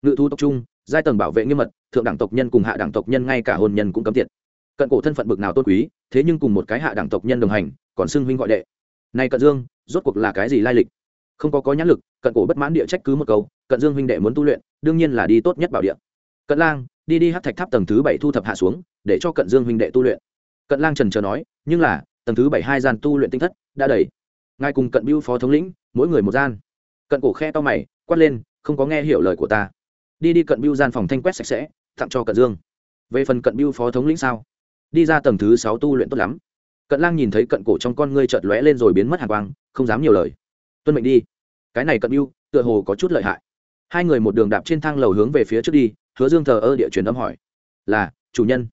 Ngự thú tộc trung, giai tầng bảo vệ nghiêm mật, thượng đẳng tộc nhân cùng hạ đẳng tộc nhân ngay cả hôn nhân cũng cấm tiệt. Cận cổ thân phận bực nào tôn quý, thế nhưng cùng một cái hạ đẳng tộc nhân đồng hành, còn xưng huynh gọi đệ. Nay cận dương, rốt cuộc là cái gì lai lịch? Không có có nhãn lực, cận cổ bất mãn địa trách cứ một câu, cận dương huynh đệ muốn tu luyện, đương nhiên là đi tốt nhất bảo địa. Cận lang, đi đi hát thạch tháp tầng thứ bảy thu thập hạ xuống, để cho cận dương huynh đệ tu luyện cận lang trần chờ nói, nhưng là, tầng thứ bảy hai gian tu luyện tinh thất đã đầy. Ngài cùng cận biêu phó thống lĩnh, mỗi người một gian. Cận cổ khe to mày, quát lên, không có nghe hiểu lời của ta. Đi đi cận biêu gian phòng thanh quét sạch sẽ, tặng cho cận dương. Về phần cận biêu phó thống lĩnh sao? Đi ra tầng thứ sáu tu luyện tốt lắm. Cận lang nhìn thấy cận cổ trong con ngươi chợt lóe lên rồi biến mất hàng quang, không dám nhiều lời. Tuân mệnh đi. Cái này cận biêu tựa hồ có chút lợi hại. Hai người một đường đạp trên thang lầu hướng về phía trước đi, hứa dương thờ ơ địa truyền âm hỏi, là, chủ nhân.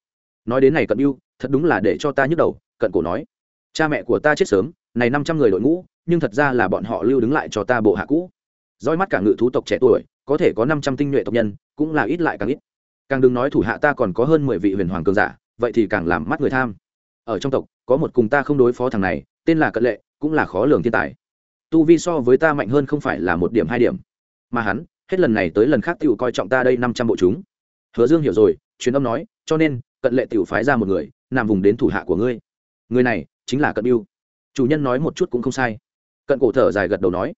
Nói đến này cận biêu thật đúng là để cho ta nhức đầu, cận cổ nói. Cha mẹ của ta chết sớm, này năm trăm người đội ngũ, nhưng thật ra là bọn họ lưu đứng lại cho ta bộ hạ cũ. Roi mắt cả ngự thú tộc trẻ tuổi, có thể có năm trăm tinh nhuệ tộc nhân, cũng là ít lại càng ít. Càng đừng nói thủ hạ ta còn có hơn mười vị huyền hoàng cường giả, vậy thì càng làm mắt người tham. Ở trong tộc, có một cùng ta không đối phó thằng này, tên là cận lệ, cũng là khó lường thiên tài. Tu vi so với ta mạnh hơn không phải là một điểm hai điểm. Mà hắn, hết lần này tới lần khác tiểu coi trọng ta đây năm trăm bộ chúng. Hứa dương hiểu rồi, truyền âm nói, cho nên, cận lệ tiểu phái ra một người nằm vùng đến thủ hạ của ngươi. Người này chính là cận biêu. Chủ nhân nói một chút cũng không sai. Cận cổ thở dài gật đầu nói,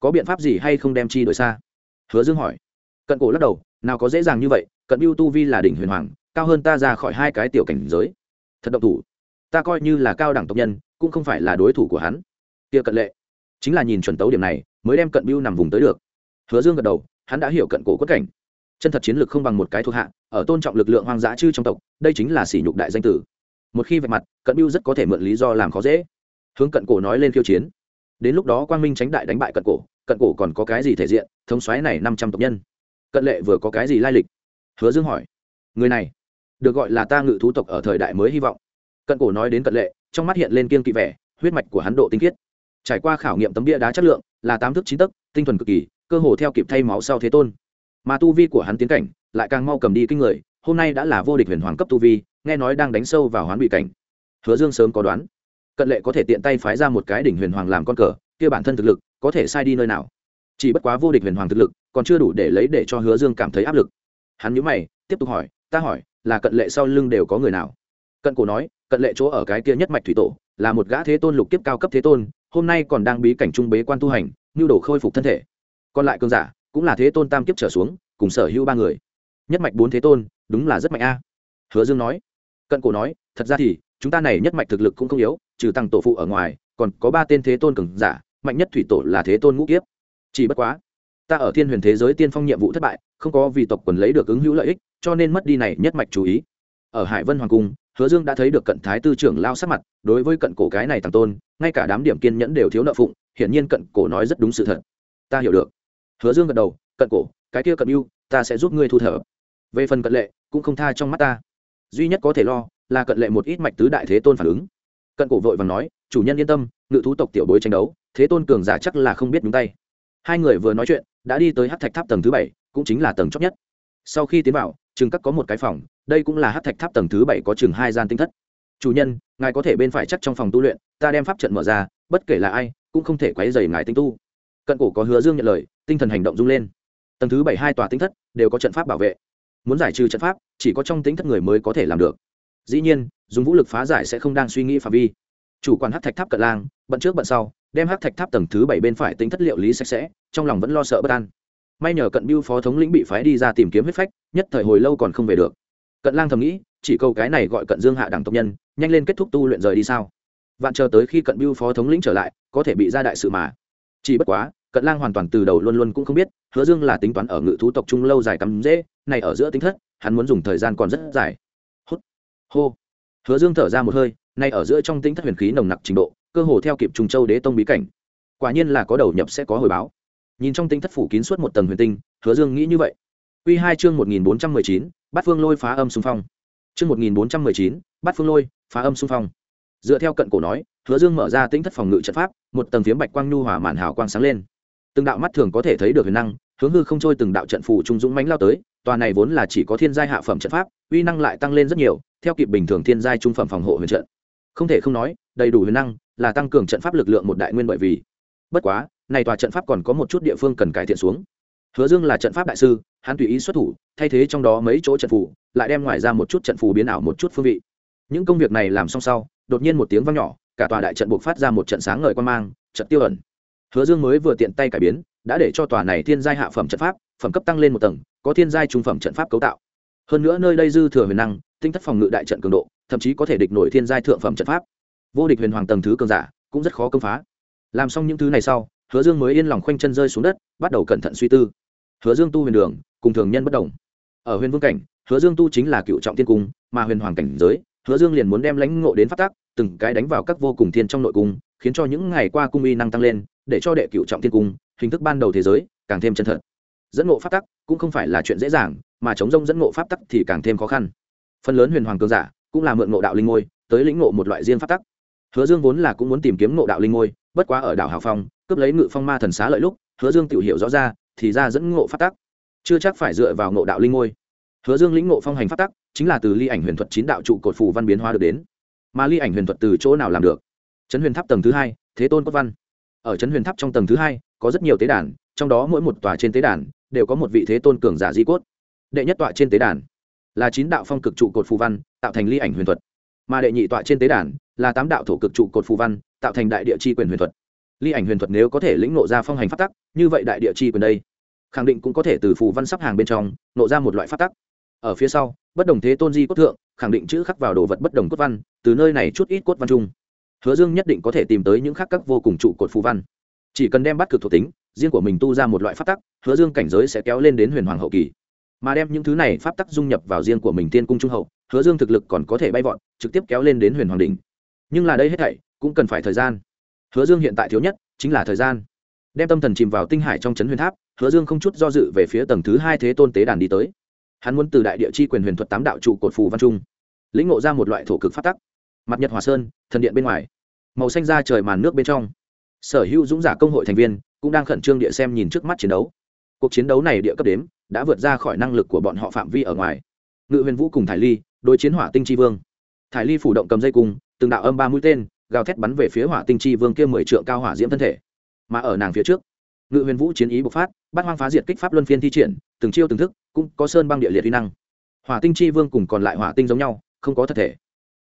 có biện pháp gì hay không đem chi đổi xa? Hứa dương hỏi. Cận cổ lắc đầu, nào có dễ dàng như vậy, cận biêu tu vi là đỉnh huyền hoàng, cao hơn ta ra khỏi hai cái tiểu cảnh giới. Thật độc thủ. Ta coi như là cao đẳng tộc nhân, cũng không phải là đối thủ của hắn. Tia cận lệ, chính là nhìn chuẩn tấu điểm này, mới đem cận biêu nằm vùng tới được. Hứa dương gật đầu, hắn đã hiểu cận cổ quất cảnh. Chân thật chiến lược không bằng một cái thuộc hạ, ở tôn trọng lực lượng hoang dã chư trong tộc, đây chính là sỉ nhục đại danh tử một khi vạch mặt, cận mưu rất có thể mượn lý do làm khó dễ. Hướng cận cổ nói lên khiêu chiến. Đến lúc đó quang minh tránh đại đánh bại cận cổ cận cổ còn có cái gì thể diện, thống xoáy này năm trăm tộc nhân. Cận lệ vừa có cái gì lai lịch? Hứa dương hỏi. Người này, được gọi là ta ngự thú tộc ở thời đại mới hy vọng. Cận cổ nói đến cận lệ, trong mắt hiện lên kiên kỵ vẻ, huyết mạch của hắn độ tinh khiết. Trải qua khảo nghiệm tấm bia đá chất lượng, là tám thước chín tấc, tinh thuần cực kỳ, cơ hồ theo kịp thay máu sau thế tôn. Mà tu vi của hắn tiến cảnh, lại càng mau cầm đi kinh người, hôm nay đã là vô địch huyền hoàng cấp tu vi nghe nói đang đánh sâu vào hoán bị cảnh. Hứa dương sớm có đoán. Cận lệ có thể tiện tay phái ra một cái đỉnh huyền hoàng làm con cờ, kia bản thân thực lực, có thể sai đi nơi nào? Chỉ bất quá vô địch huyền hoàng thực lực, còn chưa đủ để lấy để cho hứa dương cảm thấy áp lực. Hắn nhớ mày, tiếp tục hỏi, ta hỏi, là cận lệ sau lưng đều có người nào? Cận cổ nói, cận lệ chỗ ở cái kia nhất mạch thủy tổ, là một gã thế tôn lục kiếp cao cấp thế tôn, hôm nay còn đang bí cảnh trung bế quan tu hành nhu đồ khôi phục thân thể. Còn lại cường giả, cũng là thế tôn tam kiếp trở xuống, cùng sở hữu ba người. Nhất mạch bốn thế tôn, đúng là rất mạnh a. Hứa dương nói cận cổ nói, thật ra thì, chúng ta này nhất mạch thực lực cũng không yếu, trừ tăng tổ phụ ở ngoài, còn có ba tên thế tôn cường giả, mạnh nhất thủy tổ là thế tôn ngũ kiếp. Chỉ bất quá, ta ở thiên huyền thế giới tiên phong nhiệm vụ thất bại, không có vì tộc quần lấy được ứng hữu lợi ích, cho nên mất đi này nhất mạch chú ý. Ở hải vân hoàng cung, hứa dương đã thấy được cận thái tư trưởng lao sắc mặt, đối với cận cổ cái này tăng tôn, ngay cả đám điểm kiên nhẫn đều thiếu nợ phụng, hiển nhiên cận cổ nói rất đúng sự thật. Ta hiểu được. Hứa dương gật đầu, cận cổ, cái kia cận ưu, ta sẽ giúp ngươi thu thở về phần cận lệ, cũng không tha trong mắt ta duy nhất có thể lo là cận lệ một ít mạch tứ đại thế tôn phản ứng. Cận cổ vội và nói, chủ nhân yên tâm, ngự thú tộc tiểu bối tranh đấu, thế tôn cường giả chắc là không biết nhúng tay. Hai người vừa nói chuyện, đã đi tới hát thạch tháp tầng thứ bảy, cũng chính là tầng chót nhất. Sau khi tiến vào, chừng các có một cái phòng, đây cũng là hát thạch tháp tầng thứ bảy có chừng hai gian tinh thất. Chủ nhân, ngài có thể bên phải chắc trong phòng tu luyện, ta đem pháp trận mở ra, bất kể là ai, cũng không thể quấy dày ngài tinh tu. Cận cổ có hứa dương nhận lời, tinh thần hành động rung lên. Tầng thứ bảy hai tòa tinh thất đều có trận pháp bảo vệ muốn giải trừ trận pháp, chỉ có trong tính thất người mới có thể làm được. Dĩ nhiên, dùng vũ lực phá giải sẽ không đang suy nghĩ phạm vi. Chủ quan hát thạch tháp cận lang, bận trước bận sau, đem hát thạch tháp tầng thứ bảy bên phải tính thất liệu lý sạch sẽ, trong lòng vẫn lo sợ bất an. May nhờ cận biêu phó thống lĩnh bị phái đi ra tìm kiếm huyết phách, nhất thời hồi lâu còn không về được. Cận lang thầm nghĩ, chỉ câu cái này gọi cận dương hạ đẳng tộc nhân, nhanh lên kết thúc tu luyện rời đi sao? Vạn chờ tới khi cận biêu phó thống lĩnh trở lại, có thể bị ra đại sự mà. Chỉ bất quá cận lang hoàn toàn từ đầu luôn luôn cũng không biết, hứa dương là tính toán ở ngự thú tộc trung lâu dài cắm dễ này ở giữa tính thất, hắn muốn dùng thời gian còn rất dài. Hốt hô. Hứa dương thở ra một hơi, nay ở giữa trong tính thất huyền khí nồng nặc trình độ, cơ hồ theo kịp trùng châu đế tông bí cảnh. Quả nhiên là có đầu nhập sẽ có hồi báo. Nhìn trong tính thất phủ kín suốt một tầng huyền tinh, hứa dương nghĩ như vậy. Quy hai chương một nghìn bốn trăm mười chín, bát phương lôi phá âm xung phong. Chương một nghìn bốn trăm mười chín, bát phương lôi phá âm xung phong. Dựa theo cận cổ nói, hứa dương mở ra tính thất phòng ngự trận pháp, một tầng phiếm bạch quang nhu hòa màn hào quang sáng lên từng đạo mắt thường có thể thấy được huyền năng, hướng hư không trôi từng đạo trận phù trung dũng mãnh lao tới, tòa này vốn là chỉ có thiên giai hạ phẩm trận pháp, uy năng lại tăng lên rất nhiều, theo kịp bình thường thiên giai trung phẩm phòng hộ huyền trận. Không thể không nói, đầy đủ huyền năng là tăng cường trận pháp lực lượng một đại nguyên bởi vì. Bất quá, này tòa trận pháp còn có một chút địa phương cần cải thiện xuống. Hứa dương là trận pháp đại sư, hắn tùy ý xuất thủ, thay thế trong đó mấy chỗ trận phù, lại đem ngoài ra một chút trận phù biến ảo một chút phương vị. Những công việc này làm xong sau, đột nhiên một tiếng vang nhỏ, cả tòa đại trận buộc phát ra một trận sáng ngời quan mang, trận tiêu ẩn hứa dương mới vừa tiện tay cải biến, đã để cho tòa này thiên giai hạ phẩm trận pháp, phẩm cấp tăng lên một tầng, có thiên giai trung phẩm trận pháp cấu tạo. Hơn nữa nơi đây dư thừa huyền năng, tinh thất phòng ngự đại trận cường độ, thậm chí có thể địch nổi thiên giai thượng phẩm trận pháp. Vô địch huyền hoàng tầng thứ cường giả, cũng rất khó công phá. Làm xong những thứ này sau, hứa dương mới yên lòng khoanh chân rơi xuống đất, bắt đầu cẩn thận suy tư. Hứa dương tu huyền đường, cùng thường nhân bất đồng. Ở huyền vương cảnh, hứa dương tu chính là cựu trọng tiên cung, mà huyền hoàng cảnh giới, hứa dương liền muốn đem lãnh ngộ đến phát tác từng cái đánh vào các vô cùng thiên trong nội cung, khiến cho những ngày qua cung y năng tăng lên để cho đệ cựu trọng tiên cung, hình thức ban đầu thế giới, càng thêm chân thật. Dẫn ngộ pháp tắc cũng không phải là chuyện dễ dàng, mà chống rông dẫn ngộ pháp tắc thì càng thêm khó khăn. Phần lớn huyền hoàng cường giả cũng là mượn ngộ đạo linh ngôi, tới lĩnh ngộ một loại riêng pháp tắc. Hứa dương vốn là cũng muốn tìm kiếm ngộ đạo linh ngôi, bất quá ở đảo hào phong, cướp lấy ngự phong ma thần xá lợi lúc, hứa dương tự hiểu rõ ra, thì ra dẫn ngộ pháp tắc. Chưa chắc phải dựa vào ngộ đạo linh ngôi. Hứa dương lĩnh ngộ phong hành pháp tắc, chính là từ ly ảnh huyền thuật chín đạo trụ cột phù văn biến hóa được đến. Mà ly ảnh huyền thuật từ chỗ nào làm được? Trấn huyền tháp tầng thứ hai, thế tôn cốt văn ở trấn huyền tháp trong tầng thứ hai, có rất nhiều tế đàn, trong đó mỗi một tòa trên tế đàn đều có một vị thế tôn cường giả di cốt. Đệ nhất tọa trên tế đàn là chín đạo phong cực trụ cột phù văn, tạo thành ly ảnh huyền thuật. Mà đệ nhị tọa trên tế đàn là tám đạo thổ cực trụ cột phù văn, tạo thành đại địa chi quyền huyền thuật. Ly ảnh huyền thuật nếu có thể lĩnh nộ ra phong hành phát tắc, như vậy đại địa chi quyền đây, khẳng định cũng có thể từ phù văn sắp hàng bên trong nộ ra một loại phát tắc. Ở phía sau, bất đồng thế tôn di cốt thượng, khẳng định chữ khắc vào đồ vật bất đồng cốt văn, từ nơi này chút ít cốt văn chung hứa dương nhất định có thể tìm tới những khắc các vô cùng trụ cột phù văn. Chỉ cần đem bắt cực thuộc tính, riêng của mình tu ra một loại pháp tắc, hứa dương cảnh giới sẽ kéo lên đến huyền hoàng hậu kỳ. Mà đem những thứ này pháp tắc dung nhập vào riêng của mình tiên cung trung hậu, hứa dương thực lực còn có thể bay vọt, trực tiếp kéo lên đến huyền hoàng đỉnh. Nhưng là đây hết thảy, cũng cần phải thời gian. Hứa dương hiện tại thiếu nhất, chính là thời gian. Đem tâm thần chìm vào tinh hải trong trấn huyền tháp, hứa dương không chút do dự về phía tầng thứ hai thế tôn tế đàn đi tới. Hắn muốn từ đại địa chi quyền huyền thuật tám đạo trụ cột phù văn trung, lĩnh ngộ ra một loại thổ cực pháp tắc mặt nhật hòa sơn, thần điện bên ngoài. Màu xanh ra trời màn nước bên trong. Sở hữu dũng giả công hội thành viên cũng đang khẩn trương địa xem nhìn trước mắt chiến đấu. Cuộc chiến đấu này địa cấp đếm đã vượt ra khỏi năng lực của bọn họ phạm vi ở ngoài. Ngự huyền vũ cùng thải ly, đối chiến hỏa tinh chi vương. Thải ly phủ động cầm dây cung, từng đạo âm ba mũi tên, gào thét bắn về phía hỏa tinh chi vương kia mười trượng cao hỏa diễm thân thể. Mà ở nàng phía trước, ngự huyền vũ chiến ý bộc phát, bắt hoang phá diệt kích pháp luân phiên thi triển, từng chiêu từng thức, cũng có sơn băng địa liệt uy năng. Hỏa tinh chi vương cùng còn lại hỏa tinh giống nhau, không có thật thể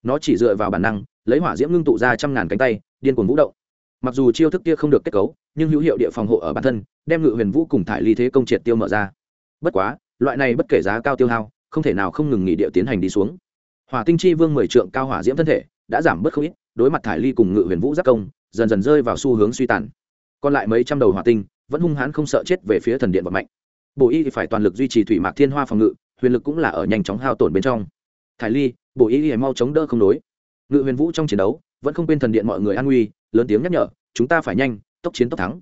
nó chỉ dựa vào bản năng, lấy hỏa diễm ngưng tụ ra trăm ngàn cánh tay, điên cuồng vũ động. Mặc dù chiêu thức kia không được kết cấu, nhưng hữu hiệu địa phòng hộ ở bản thân, đem ngự huyền vũ cùng thải ly thế công triệt tiêu mở ra. Bất quá, loại này bất kể giá cao tiêu hao, không thể nào không ngừng nghỉ địa tiến hành đi xuống. Hỏa tinh chi vương mười trượng cao hỏa diễm thân thể, đã giảm bớt không ít, đối mặt thải ly cùng ngự huyền vũ giác công, dần dần rơi vào xu hướng suy tàn. Còn lại mấy trăm đầu hỏa tinh, vẫn hung hãn không sợ chết về phía thần điện vật mạnh bộ y thì phải toàn lực duy trì thủy mạc thiên hoa phòng ngự, huyền lực cũng là ở nhanh chóng hao tổn bên trong. Thải ly bộ y thì mau chống đỡ không đối ngự huyền vũ trong chiến đấu, vẫn không quên thần điện mọi người an nguy, lớn tiếng nhắc nhở, chúng ta phải nhanh, tốc chiến tốc thắng.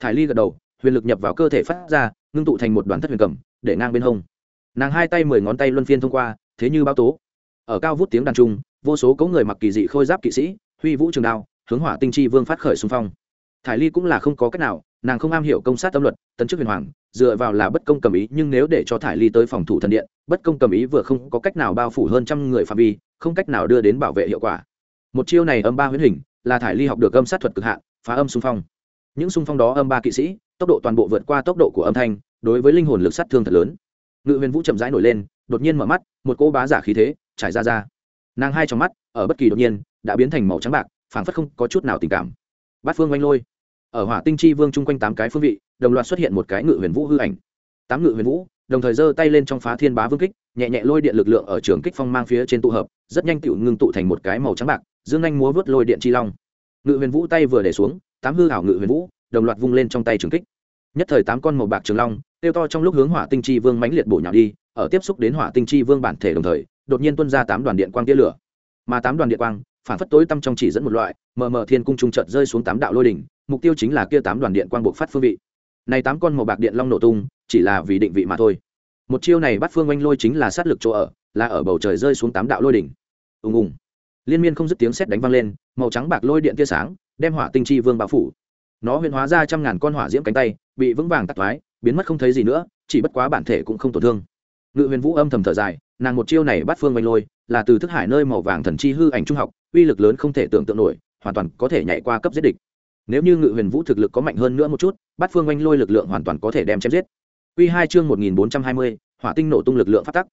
Thải ly gật đầu, huyền lực nhập vào cơ thể phát ra, ngưng tụ thành một đoàn thất huyền cầm, để ngang bên hông. Nàng hai tay mười ngón tay luân phiên thông qua, thế như bao tố. Ở cao vút tiếng đàn trung, vô số có người mặc kỳ dị khôi giáp kỵ sĩ, huy vũ trường đao, hướng hỏa tinh chi vương phát khởi xung phong. Thải ly cũng là không có cách nào nàng không am hiểu công sát tâm luật, tấn chức huyền hoàng, dựa vào là bất công cầm ý, nhưng nếu để cho thải ly tới phòng thủ thần điện, bất công cầm ý vừa không có cách nào bao phủ hơn trăm người phạm vi, không cách nào đưa đến bảo vệ hiệu quả. Một chiêu này âm ba huyễn hình, là thải ly học được âm sát thuật cực hạn, phá âm xung phong. Những xung phong đó âm ba kỵ sĩ, tốc độ toàn bộ vượt qua tốc độ của âm thanh, đối với linh hồn lực sát thương thật lớn. Ngự huyền vũ chậm rãi nổi lên, đột nhiên mở mắt, một cỗ bá giả khí thế, trải ra ra. Nàng hai trong mắt, ở bất kỳ đột nhiên, đã biến thành màu trắng bạc, phảng phất không có chút nào tình cảm. Bát phương oanh lôi ở hỏa tinh chi vương chung quanh tám cái phương vị, đồng loạt xuất hiện một cái ngự huyền vũ hư ảnh. Tám ngự huyền vũ, đồng thời giơ tay lên trong phá thiên bá vương kích, nhẹ nhẹ lôi điện lực lượng ở trường kích phong mang phía trên tụ hợp, rất nhanh tựu ngưng tụ thành một cái màu trắng bạc, dương anh múa vớt lôi điện chi long. Ngự huyền vũ tay vừa để xuống, tám hư hảo ngự huyền vũ, đồng loạt vung lên trong tay trường kích. Nhất thời tám con màu bạc trường long, tiêu to trong lúc hướng hỏa tinh chi vương mãnh liệt bổ nhào đi, ở tiếp xúc đến hỏa tinh chi vương bản thể đồng thời, đột nhiên tuôn ra tám đoàn điện quang tia lửa. Mà tám đoàn điện quang, phản phất tối tăm trong chỉ dẫn một loại, mờ mờ thiên cung trung trận rơi xuống tám đạo lôi đỉnh mục tiêu chính là kia tám đoàn điện quang buộc phát phương vị. Này tám con màu bạc điện long nổ tung, chỉ là vì định vị mà thôi. Một chiêu này bắt phương oanh lôi chính là sát lực chỗ ở, là ở bầu trời rơi xuống tám đạo lôi đỉnh. Ùng ùng. Liên miên không dứt tiếng sét đánh vang lên, màu trắng bạc lôi điện tia sáng, đem hỏa tinh chi vương bao phủ. Nó huyền hóa ra trăm ngàn con hỏa diễm cánh tay, bị vững vàng tạc thoái, biến mất không thấy gì nữa, chỉ bất quá bản thể cũng không tổn thương. Ngự huyền vũ âm thầm thở dài, nàng một chiêu này bắt phương oanh lôi, là từ thức hải nơi màu vàng thần chi hư ảnh trung học, uy lực lớn không thể tưởng tượng nổi, hoàn toàn có thể nhảy qua cấp giết địch nếu như ngự huyền vũ thực lực có mạnh hơn nữa một chút, Bát phương oanh lôi lực lượng hoàn toàn có thể đem chém giết. Q hai chương một nghìn bốn trăm hai mươi, hỏa tinh nổ tung lực lượng phát tắc.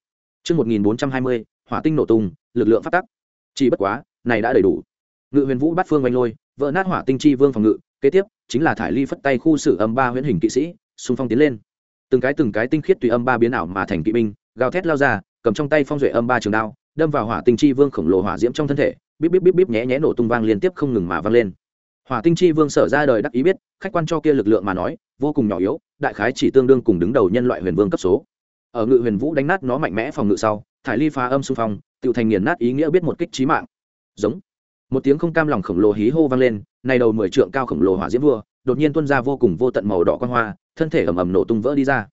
Chương một nghìn bốn trăm hai mươi, hỏa tinh nổ tung, lực lượng phát tắc. Chỉ bất quá, này đã đầy đủ. Ngự huyền vũ Bát phương oanh lôi, vỡ nát hỏa tinh chi vương phòng ngự, kế tiếp chính là thải ly phất tay khu xử âm ba huyễn hình kỵ sĩ, xung phong tiến lên. Từng cái từng cái tinh khiết tùy âm ba biến ảo mà thành kỵ binh, gào thét lao ra, cầm trong tay phong duệ âm ba trường đao, đâm vào hỏa tinh chi vương khổng lồ hỏa diễm trong thân thể, bíp bíp bíp bíp nhé nhé nổ tung vang liên tiếp không ngừng mà vang lên hỏa tinh chi vương sở ra đời đắc ý biết, khách quan cho kia lực lượng mà nói, vô cùng nhỏ yếu, đại khái chỉ tương đương cùng đứng đầu nhân loại huyền vương cấp số. Ở ngự huyền vũ đánh nát nó mạnh mẽ phòng ngự sau, thải ly phá âm xung phong tự thành nghiền nát ý nghĩa biết một kích trí mạng. Giống. Một tiếng không cam lòng khổng lồ hí hô vang lên, này đầu mười trượng cao khổng lồ hỏa diễm vua, đột nhiên tuôn ra vô cùng vô tận màu đỏ quan hoa, thân thể ầm ầm nổ tung vỡ đi ra.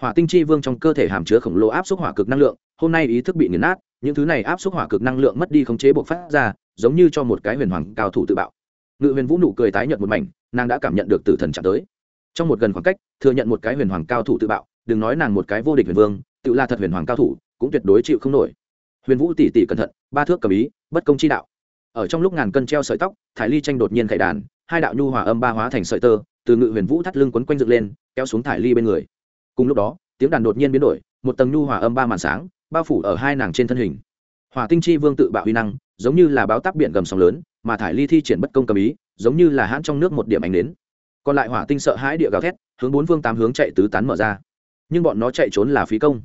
Hỏa tinh chi vương trong cơ thể hàm chứa khổng lồ áp suất hỏa cực năng lượng, hôm nay ý thức bị nghiền nát, những thứ này áp suất hỏa cực năng lượng mất đi khống chế bộc phát ra, giống như cho một cái huyền hoàng cao thủ tự bạo ngự huyền vũ nụ cười tái nhợt một mảnh, nàng đã cảm nhận được tử thần chạm tới. Trong một gần khoảng cách, thừa nhận một cái huyền hoàng cao thủ tự bạo, đừng nói nàng một cái vô địch huyền vương, tự là thật huyền hoàng cao thủ, cũng tuyệt đối chịu không nổi. Huyền vũ tỉ tỉ cẩn thận, ba thước cầm ý, bất công chi đạo. Ở trong lúc ngàn cân treo sợi tóc, thải ly tranh đột nhiên khải đàn, hai đạo nhu hòa âm ba hóa thành sợi tơ, từ ngự huyền vũ thắt lưng quấn quanh dựng lên, kéo xuống thải ly bên người. Cùng lúc đó, tiếng đàn đột nhiên biến đổi, một tầng nhu hòa âm ba màn sáng, bao phủ ở hai nàng trên thân hình. Hỏa tinh chi vương tự bạo huy năng giống như là báo tác biển gầm sóng lớn, mà thải ly thi triển bất công cầm ý, giống như là hãn trong nước một điểm ánh đến còn lại hỏa tinh sợ hãi địa gào thét, hướng bốn phương tám hướng chạy tứ tán mở ra. Nhưng bọn nó chạy trốn là phí công.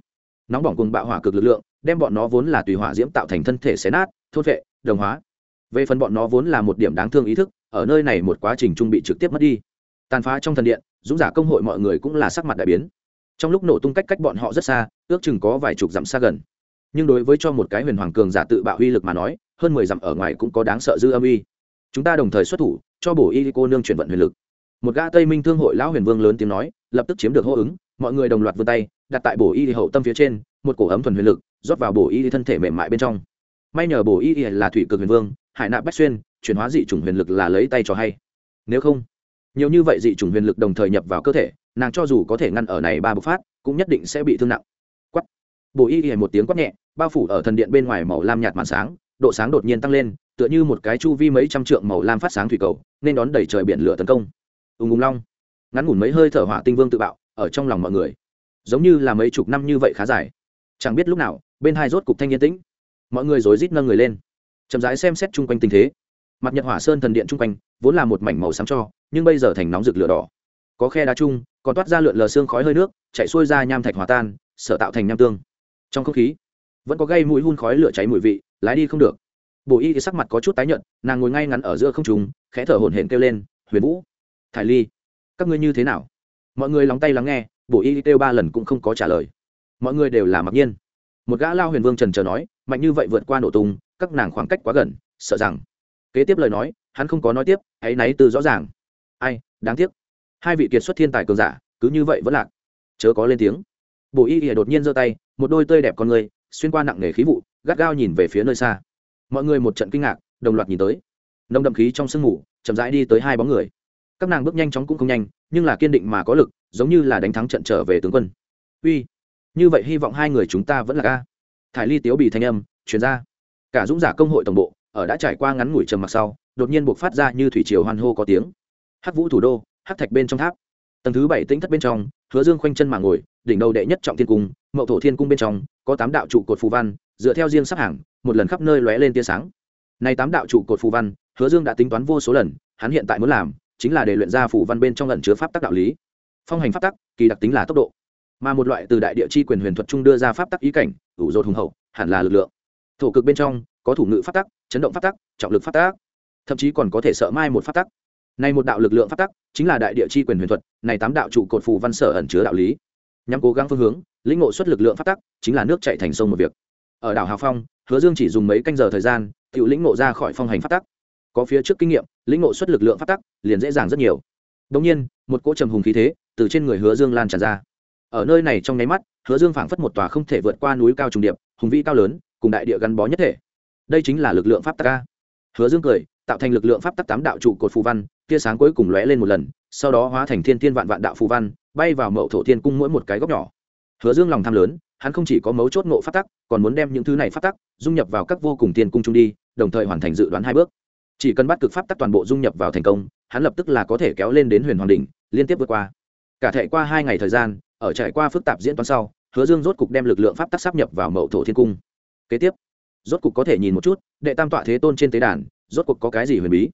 Nóng bỏng cùng bạo hỏa cực lực lượng, đem bọn nó vốn là tùy hỏa diễm tạo thành thân thể xé nát, thôn vệ, đồng hóa. Về phần bọn nó vốn là một điểm đáng thương ý thức, ở nơi này một quá trình trung bị trực tiếp mất đi. Tàn phá trong thần điện, dũng giả công hội mọi người cũng là sắc mặt đại biến. Trong lúc nổ tung cách cách bọn họ rất xa, ước chừng có vài chục dặm xa gần. Nhưng đối với cho một cái huyền hoàng cường giả tự bạo uy lực mà nói hơn mười dặm ở ngoài cũng có đáng sợ dư âm uy. Chúng ta đồng thời xuất thủ, cho bổ y cô nương chuyển vận huyền lực. Một gã tây minh thương hội lão huyền vương lớn tiếng nói, lập tức chiếm được hô ứng, mọi người đồng loạt vươn tay, đặt tại bổ y hậu tâm phía trên, một cổ ấm thuần huyền lực, rót vào bổ y thân thể mềm mại bên trong. May nhờ bổ y là thủy cực huyền vương, hải nạp bách xuyên, chuyển hóa dị chủng huyền lực là lấy tay cho hay. Nếu không, nhiều như vậy dị chủng huyền lực đồng thời nhập vào cơ thể, nàng cho dù có thể ngăn ở này ba bộc phát, cũng nhất định sẽ bị thương nặng. Quắt bổ y một tiếng quát nhẹ, bao phủ ở thần điện bên ngoài màu lam nhạt màn sáng độ sáng đột nhiên tăng lên, tựa như một cái chu vi mấy trăm trượng màu lam phát sáng thủy cầu, nên đón đẩy trời biển lửa tấn công. Ùng ùng long. Ngắn ngủn mấy hơi thở hỏa tinh vương tự bạo, ở trong lòng mọi người. Giống như là mấy chục năm như vậy khá dài. Chẳng biết lúc nào, bên hai rốt cục thanh yên tĩnh. Mọi người rối rít nâng người lên. Chậm rãi xem xét chung quanh tình thế. Mặt nhật hỏa sơn thần điện chung quanh, vốn là một mảnh màu sáng cho, nhưng bây giờ thành nóng rực lửa đỏ. Có khe đá chung, còn toát ra lượn lờ xương khói hơi nước chạy xuôi ra nham thạch hòa tan, sở tạo thành nham tương. Trong không khí, vẫn có gây mũi hun khói lửa cháy mùi vị lái đi không được. Bổ y thì sắc mặt có chút tái nhợt, nàng ngồi ngay ngắn ở giữa không trùng khẽ thở hổn hển kêu lên, huyền vũ, thải ly, các ngươi như thế nào? Mọi người lóng tay lắng nghe bổ y kêu ba lần cũng không có trả lời. Mọi người đều là mặc nhiên. Một gã lao huyền vương trần chờ nói, mạnh như vậy vượt qua nổ tung, các nàng khoảng cách quá gần, sợ rằng. Kế tiếp lời nói, hắn không có nói tiếp hãy náy từ rõ ràng. Ai, đáng tiếc. Hai vị kiệt xuất thiên tài cường giả, cứ như vậy vẫn lạc. Chớ có lên tiếng. Bổ y thì đột nhiên giơ tay, một đôi tươi đẹp con người, xuyên qua nặng nề khí vụ gắt gao nhìn về phía nơi xa. Mọi người một trận kinh ngạc, đồng loạt nhìn tới. Nông đậm khí trong sương mù, chậm rãi đi tới hai bóng người. Các nàng bước nhanh chóng cũng không nhanh, nhưng là kiên định mà có lực, giống như là đánh thắng trận trở về tướng quân. Uy, như vậy hy vọng hai người chúng ta vẫn là ca thải ly tiếu bị thanh âm chuyển ra. Cả dũng giả công hội tổng bộ, ở đã trải qua ngắn ngủi trầm mặc sau, đột nhiên buộc phát ra như thủy triều hoan hô có tiếng. Hắc vũ thủ đô, hắc thạch bên trong tháp. Tầng thứ bảy tĩnh thất bên trong, hứa dương khoanh chân mà ngồi đỉnh đầu đệ nhất trọng thiên cung, mậu thổ thiên cung bên trong, có tám đạo trụ cột phù văn, dựa theo riêng sắp hàng, một lần khắp nơi lóe lên tia sáng. Nay tám đạo trụ cột phù văn, hứa dương đã tính toán vô số lần, hắn hiện tại muốn làm, chính là để luyện ra phù văn bên trong lần chứa pháp tắc đạo lý. Phong hành pháp tắc, kỳ đặc tính là tốc độ. Mà một loại từ đại địa chi quyền huyền thuật trung đưa ra pháp tắc ý cảnh, ủ rột hùng hậu, hẳn là lực lượng. Thổ cực bên trong, có thủ ngữ pháp tắc, chấn động pháp tắc, trọng lực pháp tắc. Thậm chí còn có thể sợ mai một pháp tắc. Này một đạo lực lượng pháp tắc, chính là đại địa chi quyền huyền thuật, này tám đạo trụ cột phù văn sở ẩn chứa đạo lý nhằm cố gắng phương hướng, lĩnh ngộ xuất lực lượng phát tắc, chính là nước chạy thành sông một việc. Ở đảo hào phong, hứa dương chỉ dùng mấy canh giờ thời gian, tự lĩnh ngộ ra khỏi phong hành phát tắc. Có phía trước kinh nghiệm, lĩnh ngộ xuất lực lượng phát tắc liền dễ dàng rất nhiều. Đồng nhiên, một cỗ trầm hùng khí thế từ trên người hứa dương lan tràn ra. Ở nơi này trong nháy mắt, hứa dương phảng phất một tòa không thể vượt qua núi cao trùng điệp, hùng vĩ cao lớn, cùng đại địa gắn bó nhất thể. Đây chính là lực lượng pháp tắc ca hứa dương cười tạo thành lực lượng pháp tắc tám đạo trụ cột phù văn, tia sáng cuối cùng lóe lên một lần, sau đó hóa thành thiên thiên vạn vạn đạo phù văn, bay vào mậu thổ thiên cung mỗi một cái góc nhỏ. Hứa dương lòng tham lớn, hắn không chỉ có mấu chốt ngộ pháp tắc, còn muốn đem những thứ này pháp tắc dung nhập vào các vô cùng tiên cung trung đi, đồng thời hoàn thành dự đoán hai bước. Chỉ cần bắt cực pháp tắc toàn bộ dung nhập vào thành công, hắn lập tức là có thể kéo lên đến huyền hoàng đỉnh, liên tiếp vượt qua. Cả thể qua hai ngày thời gian, ở trải qua phức tạp diễn toán sau, hứa dương rốt cục đem lực lượng pháp tắc sắp nhập vào mậu thổ thiên cung. Kế tiếp, rốt cục có thể nhìn một chút, đệ tam tọa thế tôn trên tế đàn rốt cuộc có cái gì huyền bí?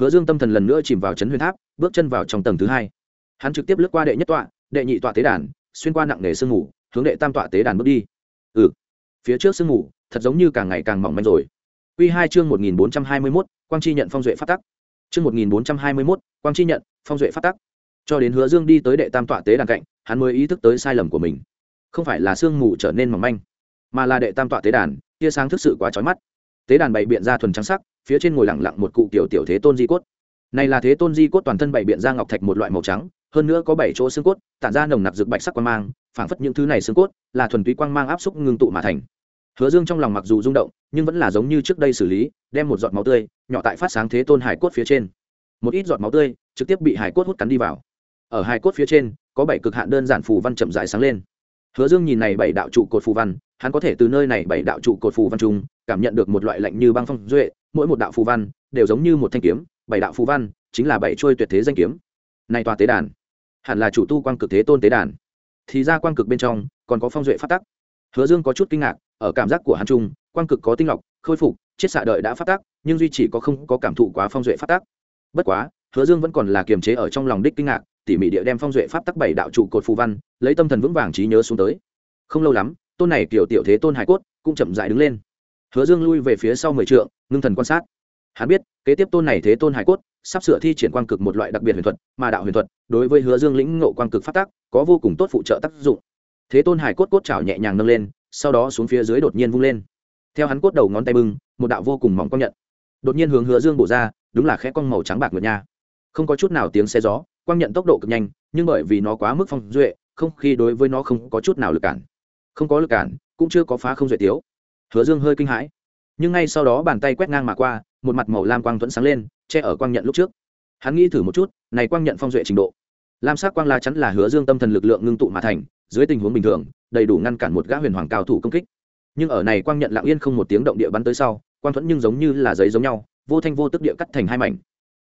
Hứa dương tâm thần lần nữa chìm vào chấn huyền tháp, bước chân vào trong tầng thứ hai. Hắn trực tiếp lướt qua đệ nhất tọa, đệ nhị tọa tế đàn, xuyên qua nặng nề sương ngủ hướng đệ tam tọa tế đàn bước đi. Ừ. Phía trước sương ngủ thật giống như càng ngày càng mỏng manh rồi. Quy hai chương một nghìn bốn trăm hai mươi mốt, quang chi nhận phong duệ phát tắc. Chương một nghìn bốn trăm hai mươi mốt, quang chi nhận, phong duệ phát tắc. Cho đến hứa dương đi tới đệ tam tọa tế đàn cạnh, hắn mới ý thức tới sai lầm của mình. Không phải là sương mù trở nên mỏng manh, mà là đệ tam tọa tế đàn, tia sáng thực sự quá chói mắt tế đàn bày biện ra thuần trắng sắc, phía trên ngồi lẳng lặng một cụ tiểu tiểu thế tôn di cốt. Này là thế tôn di cốt toàn thân bày biện ra ngọc thạch một loại màu trắng, hơn nữa có bảy chỗ xương cốt, tản ra nồng nặc rực bạch sắc quang mang, phảng phất những thứ này xương cốt là thuần túy quang mang áp xúc ngưng tụ mà thành. Hứa dương trong lòng mặc dù rung động, nhưng vẫn là giống như trước đây xử lý, đem một giọt máu tươi nhỏ tại phát sáng thế tôn hải cốt phía trên. Một ít giọt máu tươi trực tiếp bị hải cốt hút cắn đi vào. Ở hải cốt phía trên, có bảy cực hạn đơn giản phù văn chậm rãi sáng lên hứa dương nhìn này bảy đạo trụ cột phù văn, hắn có thể từ nơi này bảy đạo trụ cột phù văn chung, cảm nhận được một loại lạnh như băng phong duệ, mỗi một đạo phù văn đều giống như một thanh kiếm, bảy đạo phù văn chính là bảy trôi tuyệt thế danh kiếm. Này tòa tế đàn, hẳn là chủ tu quang cực thế tôn tế đàn. Thì ra quang cực bên trong còn có phong duệ phát tắc. Hứa dương có chút kinh ngạc, ở cảm giác của hắn trung quang cực có tinh lọc, khôi phục chiết xạ đợi đã phát tác nhưng duy chỉ có không có cảm thụ quá phong duệ phát tác bất quá, hứa dương vẫn còn là kiềm chế ở trong lòng đích kinh ngạc tỉ mỉ địa đem phong duệ pháp tắc bảy đạo trụ cột phù văn, lấy tâm thần vững vàng trí nhớ xuống tới. Không lâu lắm, tôn này kiểu tiểu thế tôn hải cốt cũng chậm dại đứng lên. Hứa dương lui về phía sau mười trượng, ngưng thần quan sát. Hắn biết, kế tiếp tôn này thế tôn hải cốt sắp sửa thi triển quang cực một loại đặc biệt huyền thuật, mà đạo huyền thuật đối với hứa dương lĩnh ngộ quang cực phát tác có vô cùng tốt phụ trợ tác dụng. Thế tôn hải cốt cốt chảo nhẹ nhàng nâng lên, sau đó xuống phía dưới đột nhiên vung lên. Theo hắn cốt đầu ngón tay bưng, một đạo vô cùng mỏng công nhận. Đột nhiên hướng hứa dương bổ ra, đúng là khẽ cong màu trắng bạc ngược nha. Không có chút nào tiếng xe gió quang nhận tốc độ cực nhanh, nhưng bởi vì nó quá mức phong duệ, không khi đối với nó không có chút nào lực cản. Không có lực cản, cũng chưa có phá không duệ tiếu. Hứa dương hơi kinh hãi. Nhưng ngay sau đó bàn tay quét ngang mà qua, một mặt màu lam quang thuẫn sáng lên, che ở quang nhận lúc trước. Hắn nghĩ thử một chút, này quang nhận phong duệ trình độ. Lam sắc quang la chắn là hứa dương tâm thần lực lượng ngưng tụ mà thành, dưới tình huống bình thường, đầy đủ ngăn cản một gã huyền hoàng cao thủ công kích. Nhưng ở này quang nhận lặng yên không một tiếng động địa bắn tới sau, quang thuẫn nhưng giống như là giấy giống nhau, vô thanh vô tức địa cắt thành hai mảnh.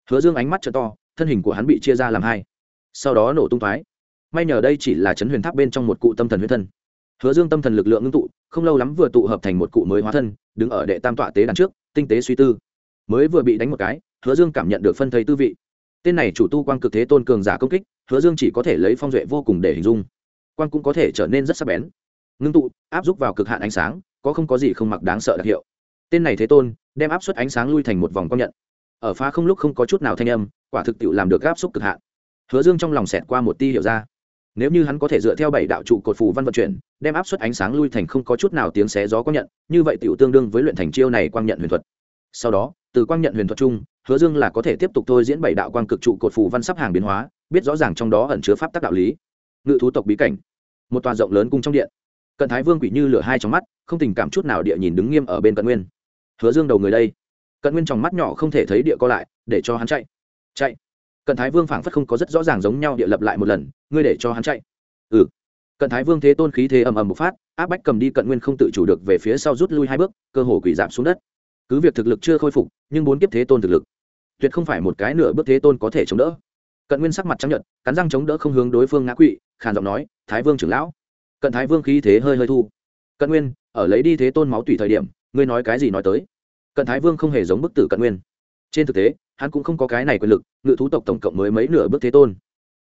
Hứa dương ánh mắt t to thân hình của hắn bị chia ra làm hai. Sau đó nổ tung thoái may nhờ đây chỉ là chấn huyền tháp bên trong một cụ tâm thần huyết thân. Hứa dương tâm thần lực lượng ngưng tụ, không lâu lắm vừa tụ hợp thành một cụ mới hóa thân, đứng ở đệ tam tọa tế đàn trước, tinh tế suy tư. Mới vừa bị đánh một cái, hứa dương cảm nhận được phân thây tư vị. Tên này chủ tu quang cực thế tôn cường giả công kích, hứa dương chỉ có thể lấy phong duệ vô cùng để hình dung. Quang cũng có thể trở nên rất sắc bén. Ngưng tụ, áp dụng vào cực hạn ánh sáng, có không có gì không mặc đáng sợ đặc hiệu. Tên này thế tôn, đem áp suất ánh sáng lui thành một vòng công nhận ở phá không lúc không có chút nào thanh âm, quả thực tiệu làm được áp xúc cực hạn. Hứa dương trong lòng xẹt qua một ti hiểu ra. Nếu như hắn có thể dựa theo bảy đạo trụ cột phù văn vận chuyển, đem áp suất ánh sáng lui thành không có chút nào tiếng xé gió quang nhận, như vậy tiểu tương đương với luyện thành chiêu này quang nhận huyền thuật. Sau đó, từ quang nhận huyền thuật chung, hứa dương là có thể tiếp tục thôi diễn bảy đạo quang cực trụ cột phù văn sắp hàng biến hóa, biết rõ ràng trong đó ẩn chứa pháp tắc đạo lý. Ngự thú tộc bí cảnh. Một tòa rộng lớn cung trong điện. Cận thái vương quỷ như lửa hai trong mắt, không tình cảm chút nào địa nhìn đứng nghiêm ở bên cận nguyên. Hứa dương đầu người đây cận nguyên trong mắt nhỏ không thể thấy địa co lại, để cho hắn chạy. Chạy. Cận thái vương phảng phất không có rất rõ ràng giống nhau địa lập lại một lần, ngươi để cho hắn chạy. Ừ. Cận thái vương thế tôn khí thế ầm ầm một phát, áp bách cầm đi cận nguyên không tự chủ được về phía sau rút lui hai bước, cơ hồ quỷ giảm xuống đất. Cứ việc thực lực chưa khôi phục, nhưng bốn kiếp thế tôn thực lực, tuyệt không phải một cái nửa bước thế tôn có thể chống đỡ. Cận nguyên sắc mặt trắng nhận cắn răng chống đỡ không hướng đối phương ngã quỵ, khàn giọng nói, thái vương trưởng lão. Cận thái vương khí thế hơi hơi thu. Cận nguyên, ở lấy đi thế tôn máu tùy thời điểm, ngươi nói cái gì nói tới? Cận thái vương không hề giống bức tử cận nguyên. Trên thực tế, hắn cũng không có cái này quyền lực, ngự thú tộc tổng cộng mới mấy nửa bước thế tôn.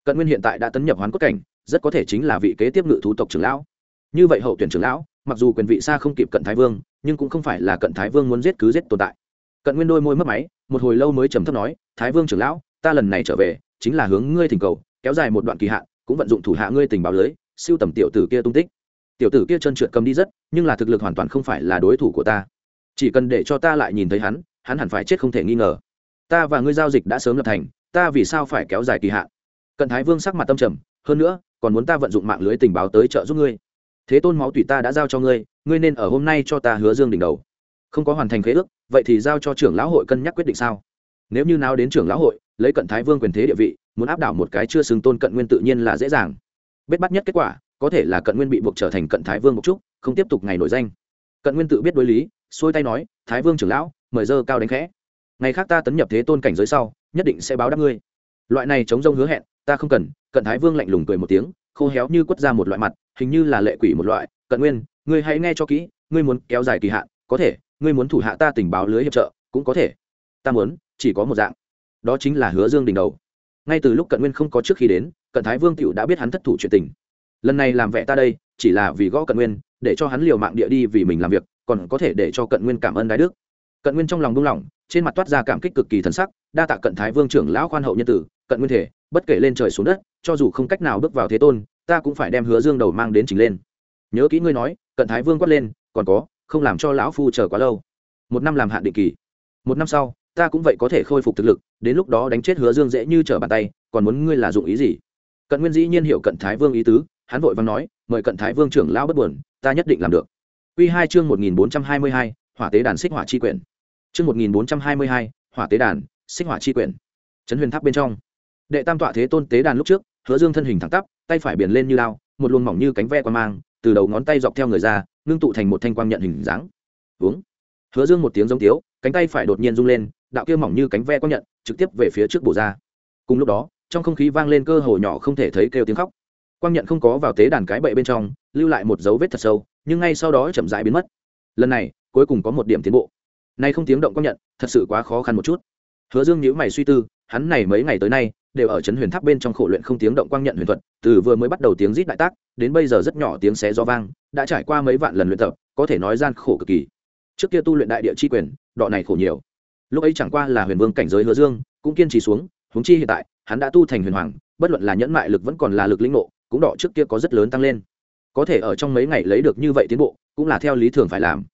Cận nguyên hiện tại đã tấn nhập hoán cốt cảnh, rất có thể chính là vị kế tiếp ngự thú tộc trưởng lão. Như vậy hậu tuyển trưởng lão, mặc dù quyền vị xa không kịp cận thái vương, nhưng cũng không phải là cận thái vương muốn giết cứ giết tồn tại. Cận nguyên đôi môi mất máy, một hồi lâu mới trầm thấp nói, thái vương trưởng lão, ta lần này trở về, chính là hướng ngươi thỉnh cầu, kéo dài một đoạn kỳ hạn, cũng vận dụng thủ hạ ngươi tình báo lưới, siêu tầm tiểu tử kia tung tích. Tiểu tử kia chân trượt cầm đi rất, nhưng là thực lực hoàn toàn không phải là đối thủ của ta chỉ cần để cho ta lại nhìn thấy hắn hắn hẳn phải chết không thể nghi ngờ. Ta và ngươi giao dịch đã sớm lập thành, ta vì sao phải kéo dài kỳ hạn? Cận thái vương sắc mặt tâm trầm, hơn nữa, còn muốn ta vận dụng mạng lưới tình báo tới trợ giúp ngươi. Thế tôn máu tùy ta đã giao cho ngươi ngươi nên ở hôm nay cho ta hứa dương đỉnh đầu. Không có hoàn thành khế ước, vậy thì giao cho trưởng lão hội cân nhắc quyết định sao? Nếu như nào đến trưởng lão hội, lấy cận thái vương quyền thế địa vị, muốn áp đảo một cái chưa xứng tôn cận nguyên tự nhiên là dễ dàng. Bết bắt nhất kết quả, có thể là cận nguyên bị buộc trở thành cận thái vương một chút, không tiếp tục ngày nổi danh. Cận nguyên tự biết đối lý xuôi tay nói, thái vương trưởng lão, mời dơ cao đánh khẽ. Ngày khác ta tấn nhập thế tôn cảnh giới sau, nhất định sẽ báo đáp ngươi. Loại này chống rông hứa hẹn, ta không cần, cận thái vương lạnh lùng cười một tiếng, khô héo như quất ra một loại mặt, hình như là lệ quỷ một loại, cận nguyên, ngươi hãy nghe cho kỹ, ngươi muốn kéo dài kỳ hạn, có thể, ngươi muốn thủ hạ ta tình báo lưới hiệp trợ, cũng có thể. Ta muốn, chỉ có một dạng, đó chính là hứa dương đỉnh đầu. Ngay từ lúc cận nguyên không có trước khi đến, cận thái vương cựu đã biết hắn thất thủ chuyện tình. Lần này làm vẻ ta đây, chỉ là vì gõ cận nguyên, để cho hắn liều mạng địa đi vì mình làm việc còn có thể để cho cận nguyên cảm ơn đái đức. Cận nguyên trong lòng buông lỏng, trên mặt toát ra cảm kích cực kỳ thần sắc, đa tạ cận thái vương trưởng lão khoan hậu nhân tử, cận nguyên thể, bất kể lên trời xuống đất, cho dù không cách nào bước vào thế tôn, ta cũng phải đem hứa dương đầu mang đến trình lên. Nhớ kỹ ngươi nói, cận thái vương quát lên, còn có, không làm cho lão phu chờ quá lâu. Một năm làm hạn định kỳ. Một năm sau, ta cũng vậy có thể khôi phục thực lực, đến lúc đó đánh chết hứa dương dễ như trở bàn tay, còn muốn ngươi là dụng ý gì? Cận nguyên dĩ nhiên hiểu cận thái vương ý tứ, hắn vội vàng nói, mời cận thái vương trưởng lão bất buồn, ta nhất định làm được. Quy hai chương một nghìn bốn trăm hai mươi hai, hỏa tế đàn xích hỏa chi quyển. Chương một nghìn bốn trăm hai mươi hai, hỏa tế đàn xích hỏa chi quyển. Trấn huyền tháp bên trong. Đệ tam tọa thế tôn tế đàn lúc trước, hứa dương thân hình thẳng tắp, tay phải biển lên như lao, một luồng mỏng như cánh ve qua mang, từ đầu ngón tay dọc theo người ra, ngưng tụ thành một thanh quang nhận hình dáng. Hướng. hứa dương một tiếng giống tiếu, cánh tay phải đột nhiên rung lên, đạo kia mỏng như cánh ve quang nhận, trực tiếp về phía trước bổ ra. Cùng lúc đó, trong không khí vang lên cơ hồ nhỏ không thể thấy kêu tiếng khóc. Quang nhận không có vào tế đàn cái bệ bên trong, lưu lại một dấu vết thật sâu nhưng ngay sau đó chậm rãi biến mất. Lần này, cuối cùng có một điểm tiến bộ. Nay không tiếng động quang nhận, thật sự quá khó khăn một chút. Hứa dương nhíu mày suy tư, hắn này mấy ngày tới nay, đều ở Trấn huyền tháp bên trong khổ luyện không tiếng động quang nhận huyền thuật, từ vừa mới bắt đầu tiếng rít đại tác, đến bây giờ rất nhỏ tiếng xé gió vang, đã trải qua mấy vạn lần luyện tập, có thể nói gian khổ cực kỳ. Trước kia tu luyện đại địa chi quyền, đọ này khổ nhiều. Lúc ấy chẳng qua là huyền vương cảnh giới hứa dương, cũng kiên trì xuống, huống chi hiện tại, hắn đã tu thành huyền hoàng, bất luận là nhẫn mại lực vẫn còn là lực linh nộ cũng đọ trước kia có rất lớn tăng lên có thể ở trong mấy ngày lấy được như vậy tiến bộ, cũng là theo lý thường phải làm.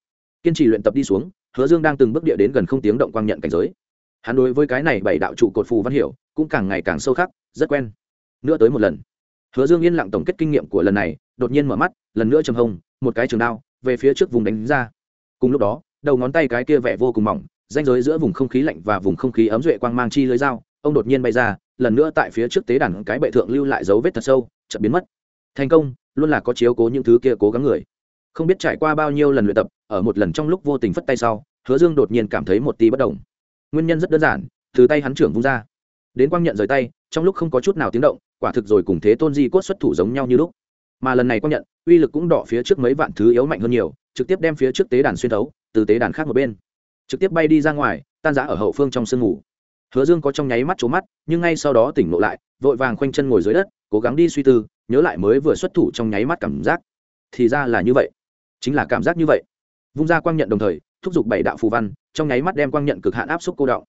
Kiên trì luyện tập đi xuống, hứa dương đang từng bước địa đến gần không tiếng động quang nhận cảnh giới. Hắn đối với cái này bảy đạo trụ cột phù văn hiểu, cũng càng ngày càng sâu khắc, rất quen. Nữa tới một lần, hứa dương yên lặng tổng kết kinh nghiệm của lần này, đột nhiên mở mắt, lần nữa trầm hông một cái trường đao, về phía trước vùng đánh ra. Cùng lúc đó, đầu ngón tay cái kia vẻ vô cùng mỏng, ranh giới giữa vùng không khí lạnh và vùng không khí ấm duệ quang mang chi lưới dao, ông đột nhiên bay ra, lần nữa tại phía trước tế đàn cái bệ thượng lưu lại dấu vết thật sâu, chợt biến mất. Thành công luôn là có chiếu cố những thứ kia cố gắng người. Không biết trải qua bao nhiêu lần luyện tập, ở một lần trong lúc vô tình phất tay sau, hứa dương đột nhiên cảm thấy một tí bất đồng nguyên nhân rất đơn giản, từ tay hắn trưởng vung ra. Đến quang nhận rời tay, trong lúc không có chút nào tiếng động, quả thực rồi cùng thế tôn di cốt xuất thủ giống nhau như lúc. Mà lần này quang nhận, uy lực cũng đỏ phía trước mấy vạn thứ yếu mạnh hơn nhiều, trực tiếp đem phía trước tế đàn xuyên thấu, từ tế đàn khác một bên. Trực tiếp bay đi ra ngoài, tan giã ở hậu phương trong sương ngủ hứa dương có trong nháy mắt trố mắt nhưng ngay sau đó tỉnh ngộ lại vội vàng khoanh chân ngồi dưới đất cố gắng đi suy tư nhớ lại mới vừa xuất thủ trong nháy mắt cảm giác. Thì ra là như vậy. Chính là cảm giác như vậy. Vung ra quang nhận đồng thời thúc giục bảy đạo phù văn trong nháy mắt đem quang nhận cực hạn áp xúc cô đọng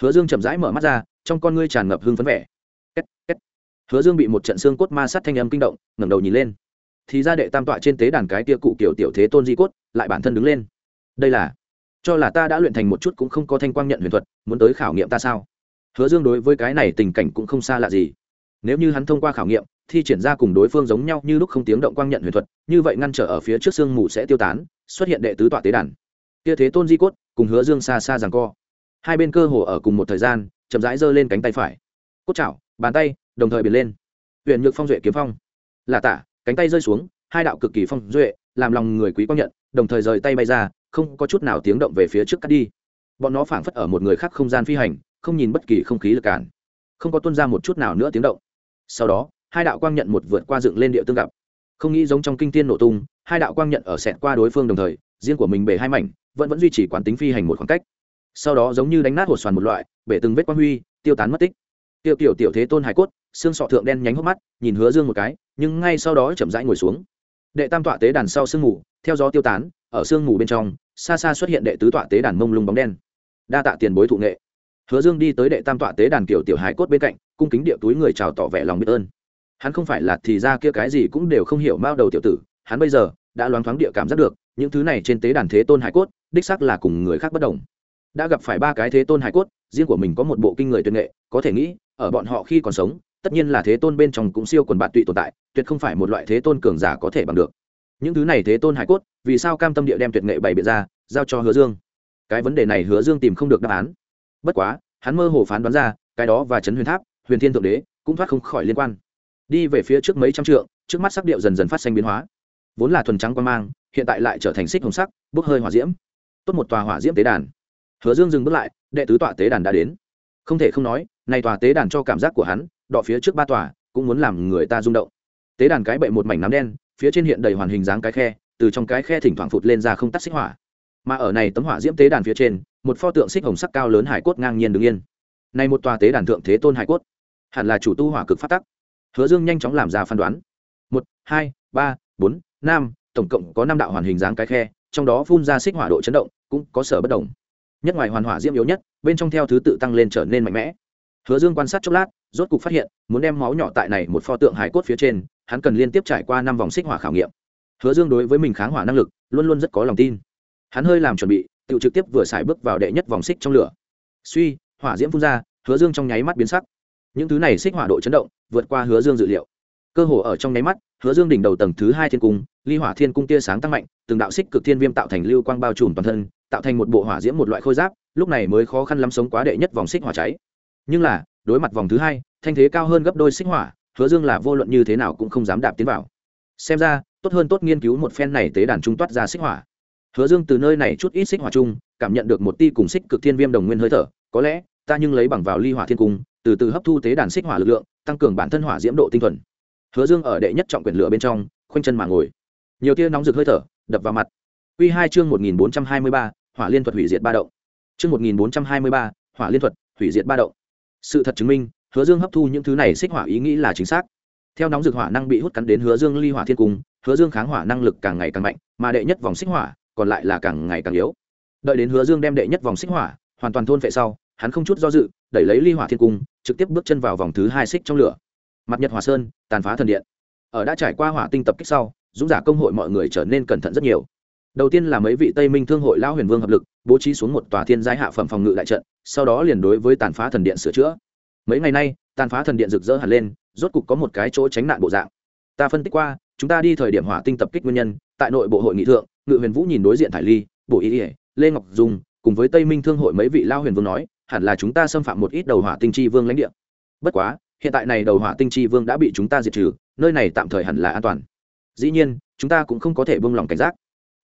hứa dương chậm rãi mở mắt ra trong con ngươi tràn ngập hưng phấn vẻ. Két, két. hứa dương bị một trận xương cốt ma sát thanh âm kinh động ngẩng đầu nhìn lên. Thì ra đệ tam tọa trên tế đàn cái tia cụ kiểu tiểu thế tôn di cốt lại bản thân đứng lên. Đây là cho là ta đã luyện thành một chút cũng không có thanh quang nhận huyền thuật, muốn tới khảo nghiệm ta sao? Hứa dương đối với cái này tình cảnh cũng không xa lạ gì. Nếu như hắn thông qua khảo nghiệm, thi triển ra cùng đối phương giống nhau như lúc không tiếng động quang nhận huyền thuật, như vậy ngăn trở ở phía trước sương mù sẽ tiêu tán, xuất hiện đệ tứ tọa tế đàn. Kia thế tôn di cốt, cùng hứa dương xa xa rằng co. Hai bên cơ hồ ở cùng một thời gian, chậm rãi giơ lên cánh tay phải. Cốt chảo, bàn tay, đồng thời biển lên. Huyện nhược phong duệ kiếm phong. Là tả, cánh tay rơi xuống, hai đạo cực kỳ phong duệ, làm lòng người quý quang nhận đồng thời rời tay bay ra, không có chút nào tiếng động về phía trước cắt đi. Bọn nó phảng phất ở một người khác không gian phi hành, không nhìn bất kỳ không khí lực cản. Không có tuân ra một chút nào nữa tiếng động. Sau đó, hai đạo quang nhận một vượt qua dựng lên địa tương gặp. Không nghĩ giống trong kinh tiên nổ tung, hai đạo quang nhận ở sẹt qua đối phương đồng thời, riêng của mình bể hai mảnh, vẫn vẫn duy trì quán tính phi hành một khoảng cách. Sau đó giống như đánh nát hột xoàn một loại, bể từng vết quang huy, tiêu tán mất tích. Tiêu tiểu tiểu thế tôn hải cốt, xương sọ thượng đen nhánh hốc mắt, nhìn hứa dương một cái, nhưng ngay sau đó chậm rãi ngồi xuống. Đệ tam tọa tế đàn sau sương mù theo gió tiêu tán, ở sương mù bên trong, xa xa xuất hiện đệ tứ tọa tế đàn mông lung bóng đen. Đa tạ tiền bối thụ nghệ. Hứa dương đi tới đệ tam tọa tế đàn kiểu tiểu hải cốt bên cạnh, cung kính địa túi người chào tỏ vẻ lòng biết ơn. Hắn không phải là thì ra kia cái gì cũng đều không hiểu mao đầu tiểu tử, hắn bây giờ đã loáng thoáng địa cảm giác được, những thứ này trên tế đàn thế tôn hải cốt, đích xác là cùng người khác bất đồng. Đã gặp phải ba cái thế tôn hải cốt, riêng của mình có một bộ kinh người tuyệt nghệ, có thể nghĩ, ở bọn họ khi còn sống, tất nhiên là thế tôn bên trong cũng siêu quần bạn tụy tồn tại, tuyệt không phải một loại thế tôn cường giả có thể bằng được những thứ này thế tôn hải cốt, vì sao cam tâm địa đem tuyệt nghệ bày biện ra, giao cho hứa dương? Cái vấn đề này hứa dương tìm không được đáp án. Bất quá, hắn mơ hồ phán đoán ra, cái đó và trấn huyền tháp, huyền thiên thượng đế, cũng thoát không khỏi liên quan. Đi về phía trước mấy trăm trượng, trước mắt sắc điệu dần dần phát sinh biến hóa. Vốn là thuần trắng quan mang, hiện tại lại trở thành xích hồng sắc, bốc hơi hỏa diễm. Tốt một tòa hỏa diễm tế đàn. Hứa dương dừng bước lại, đệ tứ tọa tế đàn đã đến. Không thể không nói, này tòa tế đàn cho cảm giác của hắn, đọ phía trước ba tòa, cũng muốn làm người ta rung động. Tế đàn cái bậy một mảnh nám đen phía trên hiện đầy hoàn hình dáng cái khe, từ trong cái khe thỉnh thoảng phụt lên ra không tắt xích hỏa. Mà ở này tấm hỏa diễm tế đàn phía trên, một pho tượng xích hồng sắc cao lớn hải cốt ngang nhiên đứng yên. Này một tòa tế đàn thượng thế tôn hải cốt, hẳn là chủ tu hỏa cực phát tắc. Hứa dương nhanh chóng làm ra phán đoán. Một, hai, ba, bốn, năm, tổng cộng có năm đạo hoàn hình dáng cái khe, trong đó phun ra xích hỏa độ chấn động, cũng có sở bất đồng. Nhất ngoài hoàn hỏa diễm yếu nhất, bên trong theo thứ tự tăng lên trở nên mạnh mẽ. Hứa dương quan sát chốc lát, rốt cục phát hiện, muốn đem máu nhỏ tại này một pho tượng hải cốt phía trên hắn cần liên tiếp trải qua năm vòng xích hỏa khảo nghiệm. Hứa dương đối với mình kháng hỏa năng lực, luôn luôn rất có lòng tin. Hắn hơi làm chuẩn bị, tự trực tiếp vừa xài bước vào đệ nhất vòng xích trong lửa. Suy, hỏa diễm phun ra, hứa dương trong nháy mắt biến sắc. Những thứ này xích hỏa độ chấn động, vượt qua hứa dương dự liệu. Cơ hồ ở trong nháy mắt, hứa dương đỉnh đầu tầng thứ hai thiên cung, ly hỏa thiên cung tia sáng tăng mạnh, từng đạo xích cực thiên viêm tạo thành lưu quang bao trùm toàn thân, tạo thành một bộ hỏa diễm một loại khôi giáp, lúc này mới khó khăn lắm sống quá đệ nhất vòng xích hỏa cháy. Nhưng là, đối mặt vòng thứ hai, thanh thế cao hơn gấp đôi xích hỏa hứa dương là vô luận như thế nào cũng không dám đạp tiến vào. Xem ra, tốt hơn tốt nghiên cứu một phen này tế đàn trung toát ra xích hỏa. Hứa dương từ nơi này chút ít xích hỏa chung, cảm nhận được một ti cùng xích cực thiên viêm đồng nguyên hơi thở. Có lẽ, ta nhưng lấy bằng vào ly hỏa thiên cung, từ từ hấp thu tế đàn xích hỏa lực lượng, tăng cường bản thân hỏa diễm độ tinh thuần. Hứa dương ở đệ nhất trọng quyển lửa bên trong, khoanh chân mà ngồi. Nhiều tia nóng rực hơi thở, đập vào mặt. Quy hai chương một nghìn bốn trăm hai mươi ba, hỏa liên thuật hủy diệt ba động. Chương một nghìn bốn trăm hai mươi ba, hỏa liên thuật hủy diệt ba động. Sự thật chứng minh hứa dương hấp thu những thứ này xích hỏa ý nghĩ là chính xác. Theo nóng dược hỏa năng bị hút cắn đến hứa dương ly hỏa thiên cung, hứa dương kháng hỏa năng lực càng ngày càng mạnh, mà đệ nhất vòng xích hỏa còn lại là càng ngày càng yếu. Đợi đến hứa dương đem đệ nhất vòng xích hỏa hoàn toàn thôn vệ sau, hắn không chút do dự, đẩy lấy ly hỏa thiên cung, trực tiếp bước chân vào vòng thứ hai xích trong lửa. Mặt nhật hỏa sơn, tàn phá thần điện. Ở đã trải qua hỏa tinh tập kích sau, dũng giả công hội mọi người trở nên cẩn thận rất nhiều. Đầu tiên là mấy vị tây minh thương hội lão huyền vương hợp lực, bố trí xuống một tòa thiên giai hạ phẩm phòng ngự đại trận, sau đó liền đối với tàn phá thần điện sửa chữa mấy ngày nay, tàn phá thần điện rực rỡ hẳn lên, rốt cục có một cái chỗ tránh nạn bộ dạng. Ta phân tích qua, chúng ta đi thời điểm hỏa tinh tập kích nguyên nhân, tại nội bộ hội nghị thượng, ngự huyền vũ nhìn đối diện thải ly, bổ ý ỉa lê ngọc dung, cùng với tây minh thương hội mấy vị lao huyền vương nói, hẳn là chúng ta xâm phạm một ít đầu hỏa tinh chi vương lãnh địa. Bất quá, hiện tại này đầu hỏa tinh chi vương đã bị chúng ta diệt trừ, nơi này tạm thời hẳn là an toàn. Dĩ nhiên, chúng ta cũng không có thể buông lỏng cảnh giác.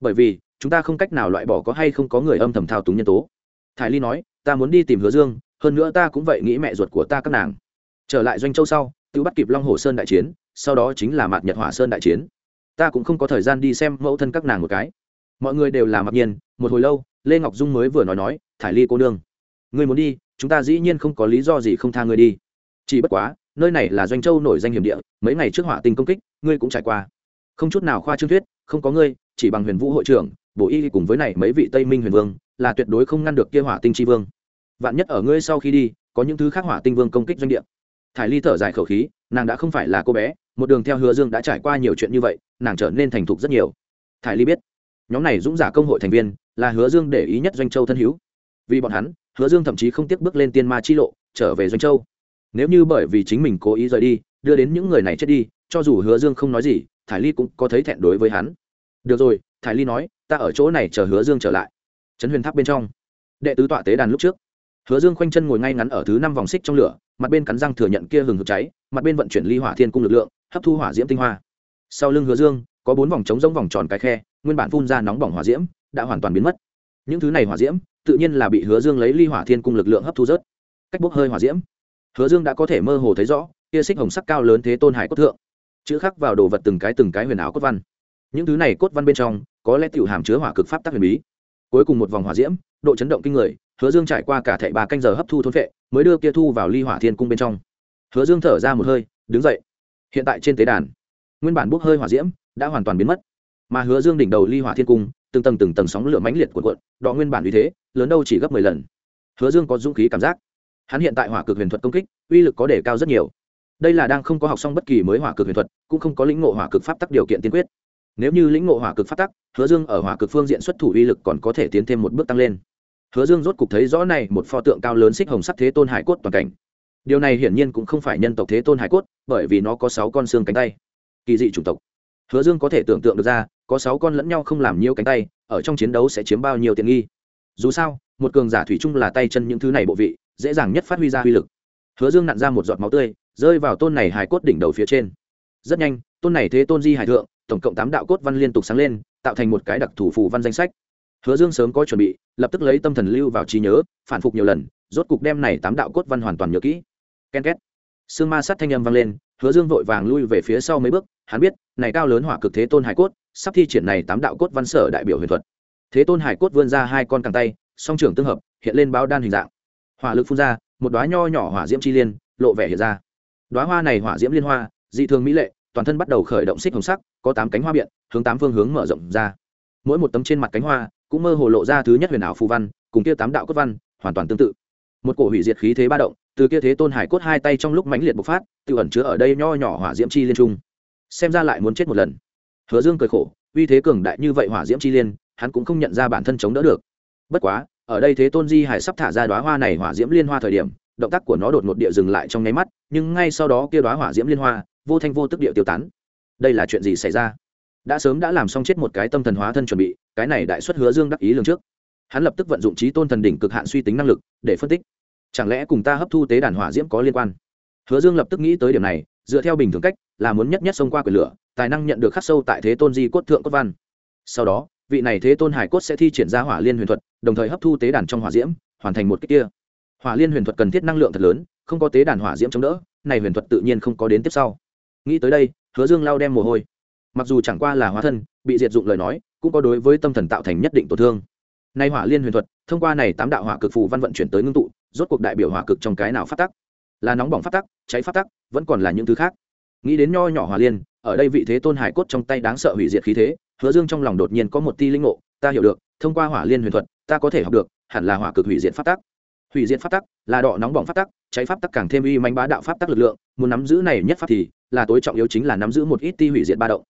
Bởi vì, chúng ta không cách nào loại bỏ có hay không có người âm thầm thao túng nhân tố. Thải ly nói, ta muốn đi tìm hứa dương hơn nữa ta cũng vậy nghĩ mẹ ruột của ta các nàng. Trở lại doanh châu sau tự bắt kịp long hồ sơn đại chiến, sau đó chính là mạt nhật hỏa sơn đại chiến. Ta cũng không có thời gian đi xem mẫu thân các nàng một cái. Mọi người đều là mặc nhiên, một hồi lâu, lê ngọc dung mới vừa nói nói, thải ly cô nương, ngươi muốn đi, chúng ta dĩ nhiên không có lý do gì không tha ngươi đi. Chỉ bất quá, nơi này là doanh châu nổi danh hiểm địa, mấy ngày trước hỏa tinh công kích, ngươi cũng trải qua. Không chút nào khoa trương thuyết, không có ngươi, chỉ bằng huyền vũ hội trưởng, bổ y cùng với này mấy vị tây minh huyền vương, là tuyệt đối không ngăn được kia hỏa tinh tri vương vạn nhất ở ngươi sau khi đi, có những thứ khác hỏa tinh vương công kích doanh địa. Thải ly thở dài khẩu khí, nàng đã không phải là cô bé, một đường theo hứa dương đã trải qua nhiều chuyện như vậy, nàng trở nên thành thục rất nhiều. Thải ly biết, nhóm này dũng giả công hội thành viên, là hứa dương để ý nhất doanh châu thân hữu. Vì bọn hắn, hứa dương thậm chí không tiếp bước lên tiên ma chi lộ, trở về doanh châu. Nếu như bởi vì chính mình cố ý rời đi, đưa đến những người này chết đi, cho dù hứa dương không nói gì, thải ly cũng có thấy thẹn đối với hắn. Được rồi, thải ly nói, ta ở chỗ này chờ hứa dương trở lại. Trấn huyền tháp bên trong. Đệ tứ tọa tế đàn lúc trước hứa dương khoanh chân ngồi ngay ngắn ở thứ năm vòng xích trong lửa, mặt bên cắn răng thừa nhận kia hừng hực cháy, mặt bên vận chuyển ly hỏa thiên cung lực lượng, hấp thu hỏa diễm tinh hoa. Sau lưng hứa dương, có bốn vòng trống giống vòng tròn cái khe, nguyên bản phun ra nóng bỏng hỏa diễm, đã hoàn toàn biến mất. Những thứ này hỏa diễm, tự nhiên là bị hứa dương lấy ly hỏa thiên cung lực lượng hấp thu rớt. Cách bốc hơi hỏa diễm. Hứa dương đã có thể mơ hồ thấy rõ, kia xích hồng sắc cao lớn thế tôn hải cốt thượng, chữ khắc vào đồ vật từng cái từng cái huyền ảo cốt văn. Những thứ này cốt văn bên trong, có lẽ tiểu hàm chứa hỏa cực pháp tắc huyền bí. Cuối cùng một vòng hỏa diễm, độ chấn động kinh người hứa dương trải qua cả thệ ba canh giờ hấp thu thôn vệ, mới đưa kia thu vào ly hỏa thiên cung bên trong. Hứa dương thở ra một hơi, đứng dậy. Hiện tại trên tế đàn, nguyên bản bốc hơi hỏa diễm đã hoàn toàn biến mất. Mà hứa dương đỉnh đầu ly hỏa thiên cung, từng tầng từng tầng sóng lửa mãnh liệt của quận đọ nguyên bản uy thế, lớn đâu chỉ gấp mười lần. Hứa dương có dũng khí cảm giác. Hắn hiện tại hỏa cực huyền thuật công kích, uy lực có đề cao rất nhiều. Đây là đang không có học xong bất kỳ mới hỏa cực huyền thuật, cũng không có lĩnh ngộ hỏa cực pháp tắc điều kiện tiên quyết. Nếu như lĩnh ngộ hỏa cực pháp tắc, hứa dương ở hỏa cực phương diện xuất thủ uy lực còn có thể tiến thêm một bước tăng lên hứa dương rốt cục thấy rõ này một pho tượng cao lớn xích hồng sắc thế tôn hải cốt toàn cảnh. Điều này hiển nhiên cũng không phải nhân tộc thế tôn hải cốt, bởi vì nó có sáu con xương cánh tay. Kỳ dị chủng tộc. Hứa dương có thể tưởng tượng được ra, có sáu con lẫn nhau không làm nhiều cánh tay, ở trong chiến đấu sẽ chiếm bao nhiêu tiện nghi. Dù sao, một cường giả thủy chung là tay chân những thứ này bộ vị, dễ dàng nhất phát huy ra uy lực. Hứa dương nặn ra một giọt máu tươi, rơi vào tôn này hải cốt đỉnh đầu phía trên. Rất nhanh, tôn này thế tôn di hải thượng, tổng cộng tám đạo cốt văn liên tục sáng lên, tạo thành một cái đặc thủ phù văn danh sách hứa dương sớm có chuẩn bị, lập tức lấy tâm thần lưu vào trí nhớ, phản phục nhiều lần, rốt cục đem này tám đạo cốt văn hoàn toàn nhớ kỹ. Ken két. Sương ma sát thanh âm vang lên, hứa dương vội vàng lui về phía sau mấy bước, hắn biết, này cao lớn hỏa cực thế tôn hải cốt, sắp thi triển này tám đạo cốt văn sở đại biểu huyền thuật. Thế tôn hải cốt vươn ra hai con cẳng tay, song trưởng tương hợp, hiện lên báo đan hình dạng. Hỏa lực phun ra, một đoá nho nhỏ hỏa diễm chi liên, lộ vẻ hiện ra. Đoá hoa này hỏa diễm liên hoa, dị thường mỹ lệ, toàn thân bắt đầu khởi động xích hồng sắc, có tám cánh hoa biện, hướng tám phương hướng mở rộng ra. Mỗi một tấm trên mặt cánh hoa cũng mơ hồ lộ ra thứ nhất huyền ảo phù văn, cùng kia tám đạo cốt văn, hoàn toàn tương tự. Một cổ hủy diệt khí thế ba động, từ kia thế tôn hải cốt hai tay trong lúc mãnh liệt bộc phát tự ẩn chứa ở đây nho nhỏ hỏa diễm chi liên trung. Xem ra lại muốn chết một lần. Hứa dương cười khổ, uy thế cường đại như vậy hỏa diễm chi liên, hắn cũng không nhận ra bản thân chống đỡ được. Bất quá, ở đây thế tôn di hải sắp thả ra đoá hoa này hỏa diễm liên hoa thời điểm, động tác của nó đột ngột địa dừng lại trong nháy mắt, nhưng ngay sau đó kia đoá hỏa diễm liên hoa, vô thanh vô tức địa tiêu tán. Đây là chuyện gì xảy ra? Đã sớm đã làm xong chết một cái tâm thần hóa thân chuẩn bị, cái này đại xuất hứa dương đắc ý lường trước. Hắn lập tức vận dụng trí tôn thần đỉnh cực hạn suy tính năng lực để phân tích. Chẳng lẽ cùng ta hấp thu tế đàn hỏa diễm có liên quan? Hứa dương lập tức nghĩ tới điểm này, dựa theo bình thường cách, là muốn nhất nhất xông qua quyền lửa, tài năng nhận được khắc sâu tại thế tôn di cốt thượng cốt văn. Sau đó, vị này thế tôn hải cốt sẽ thi triển ra hỏa liên huyền thuật, đồng thời hấp thu tế đàn trong hỏa diễm, hoàn thành một cách kia. Hỏa liên huyền thuật cần thiết năng lượng thật lớn, không có tế đàn hỏa diễm chống đỡ, này huyền thuật tự nhiên không có đến tiếp sau. Nghĩ tới đây, hứa dương lao đem mồ hôi mặc dù chẳng qua là hóa thân, bị diệt dụng lời nói, cũng có đối với tâm thần tạo thành nhất định tổn thương. Nay hỏa liên huyền thuật, thông qua này tám đạo hỏa cực phù văn vận chuyển tới ngưng tụ, rốt cuộc đại biểu hỏa cực trong cái nào phát tắc? Là nóng bỏng phát tắc, cháy phát tắc, vẫn còn là những thứ khác. Nghĩ đến nho nhỏ hỏa liên, ở đây vị thế tôn hải cốt trong tay đáng sợ hủy diệt khí thế, hứa dương trong lòng đột nhiên có một ti linh ngộ, ta hiểu được, thông qua hỏa liên huyền thuật, ta có thể học được, hẳn là hỏa cực hủy diệt phát tắc. Hủy diệt pháp tắc, là đọ nóng bỏng pháp tắc, cháy pháp tắc càng thêm uy manh bá đạo pháp tắc lực lượng, muốn nắm giữ này nhất pháp thì, là tối trọng yếu chính là nắm giữ một ít ti hủy diệt ba động.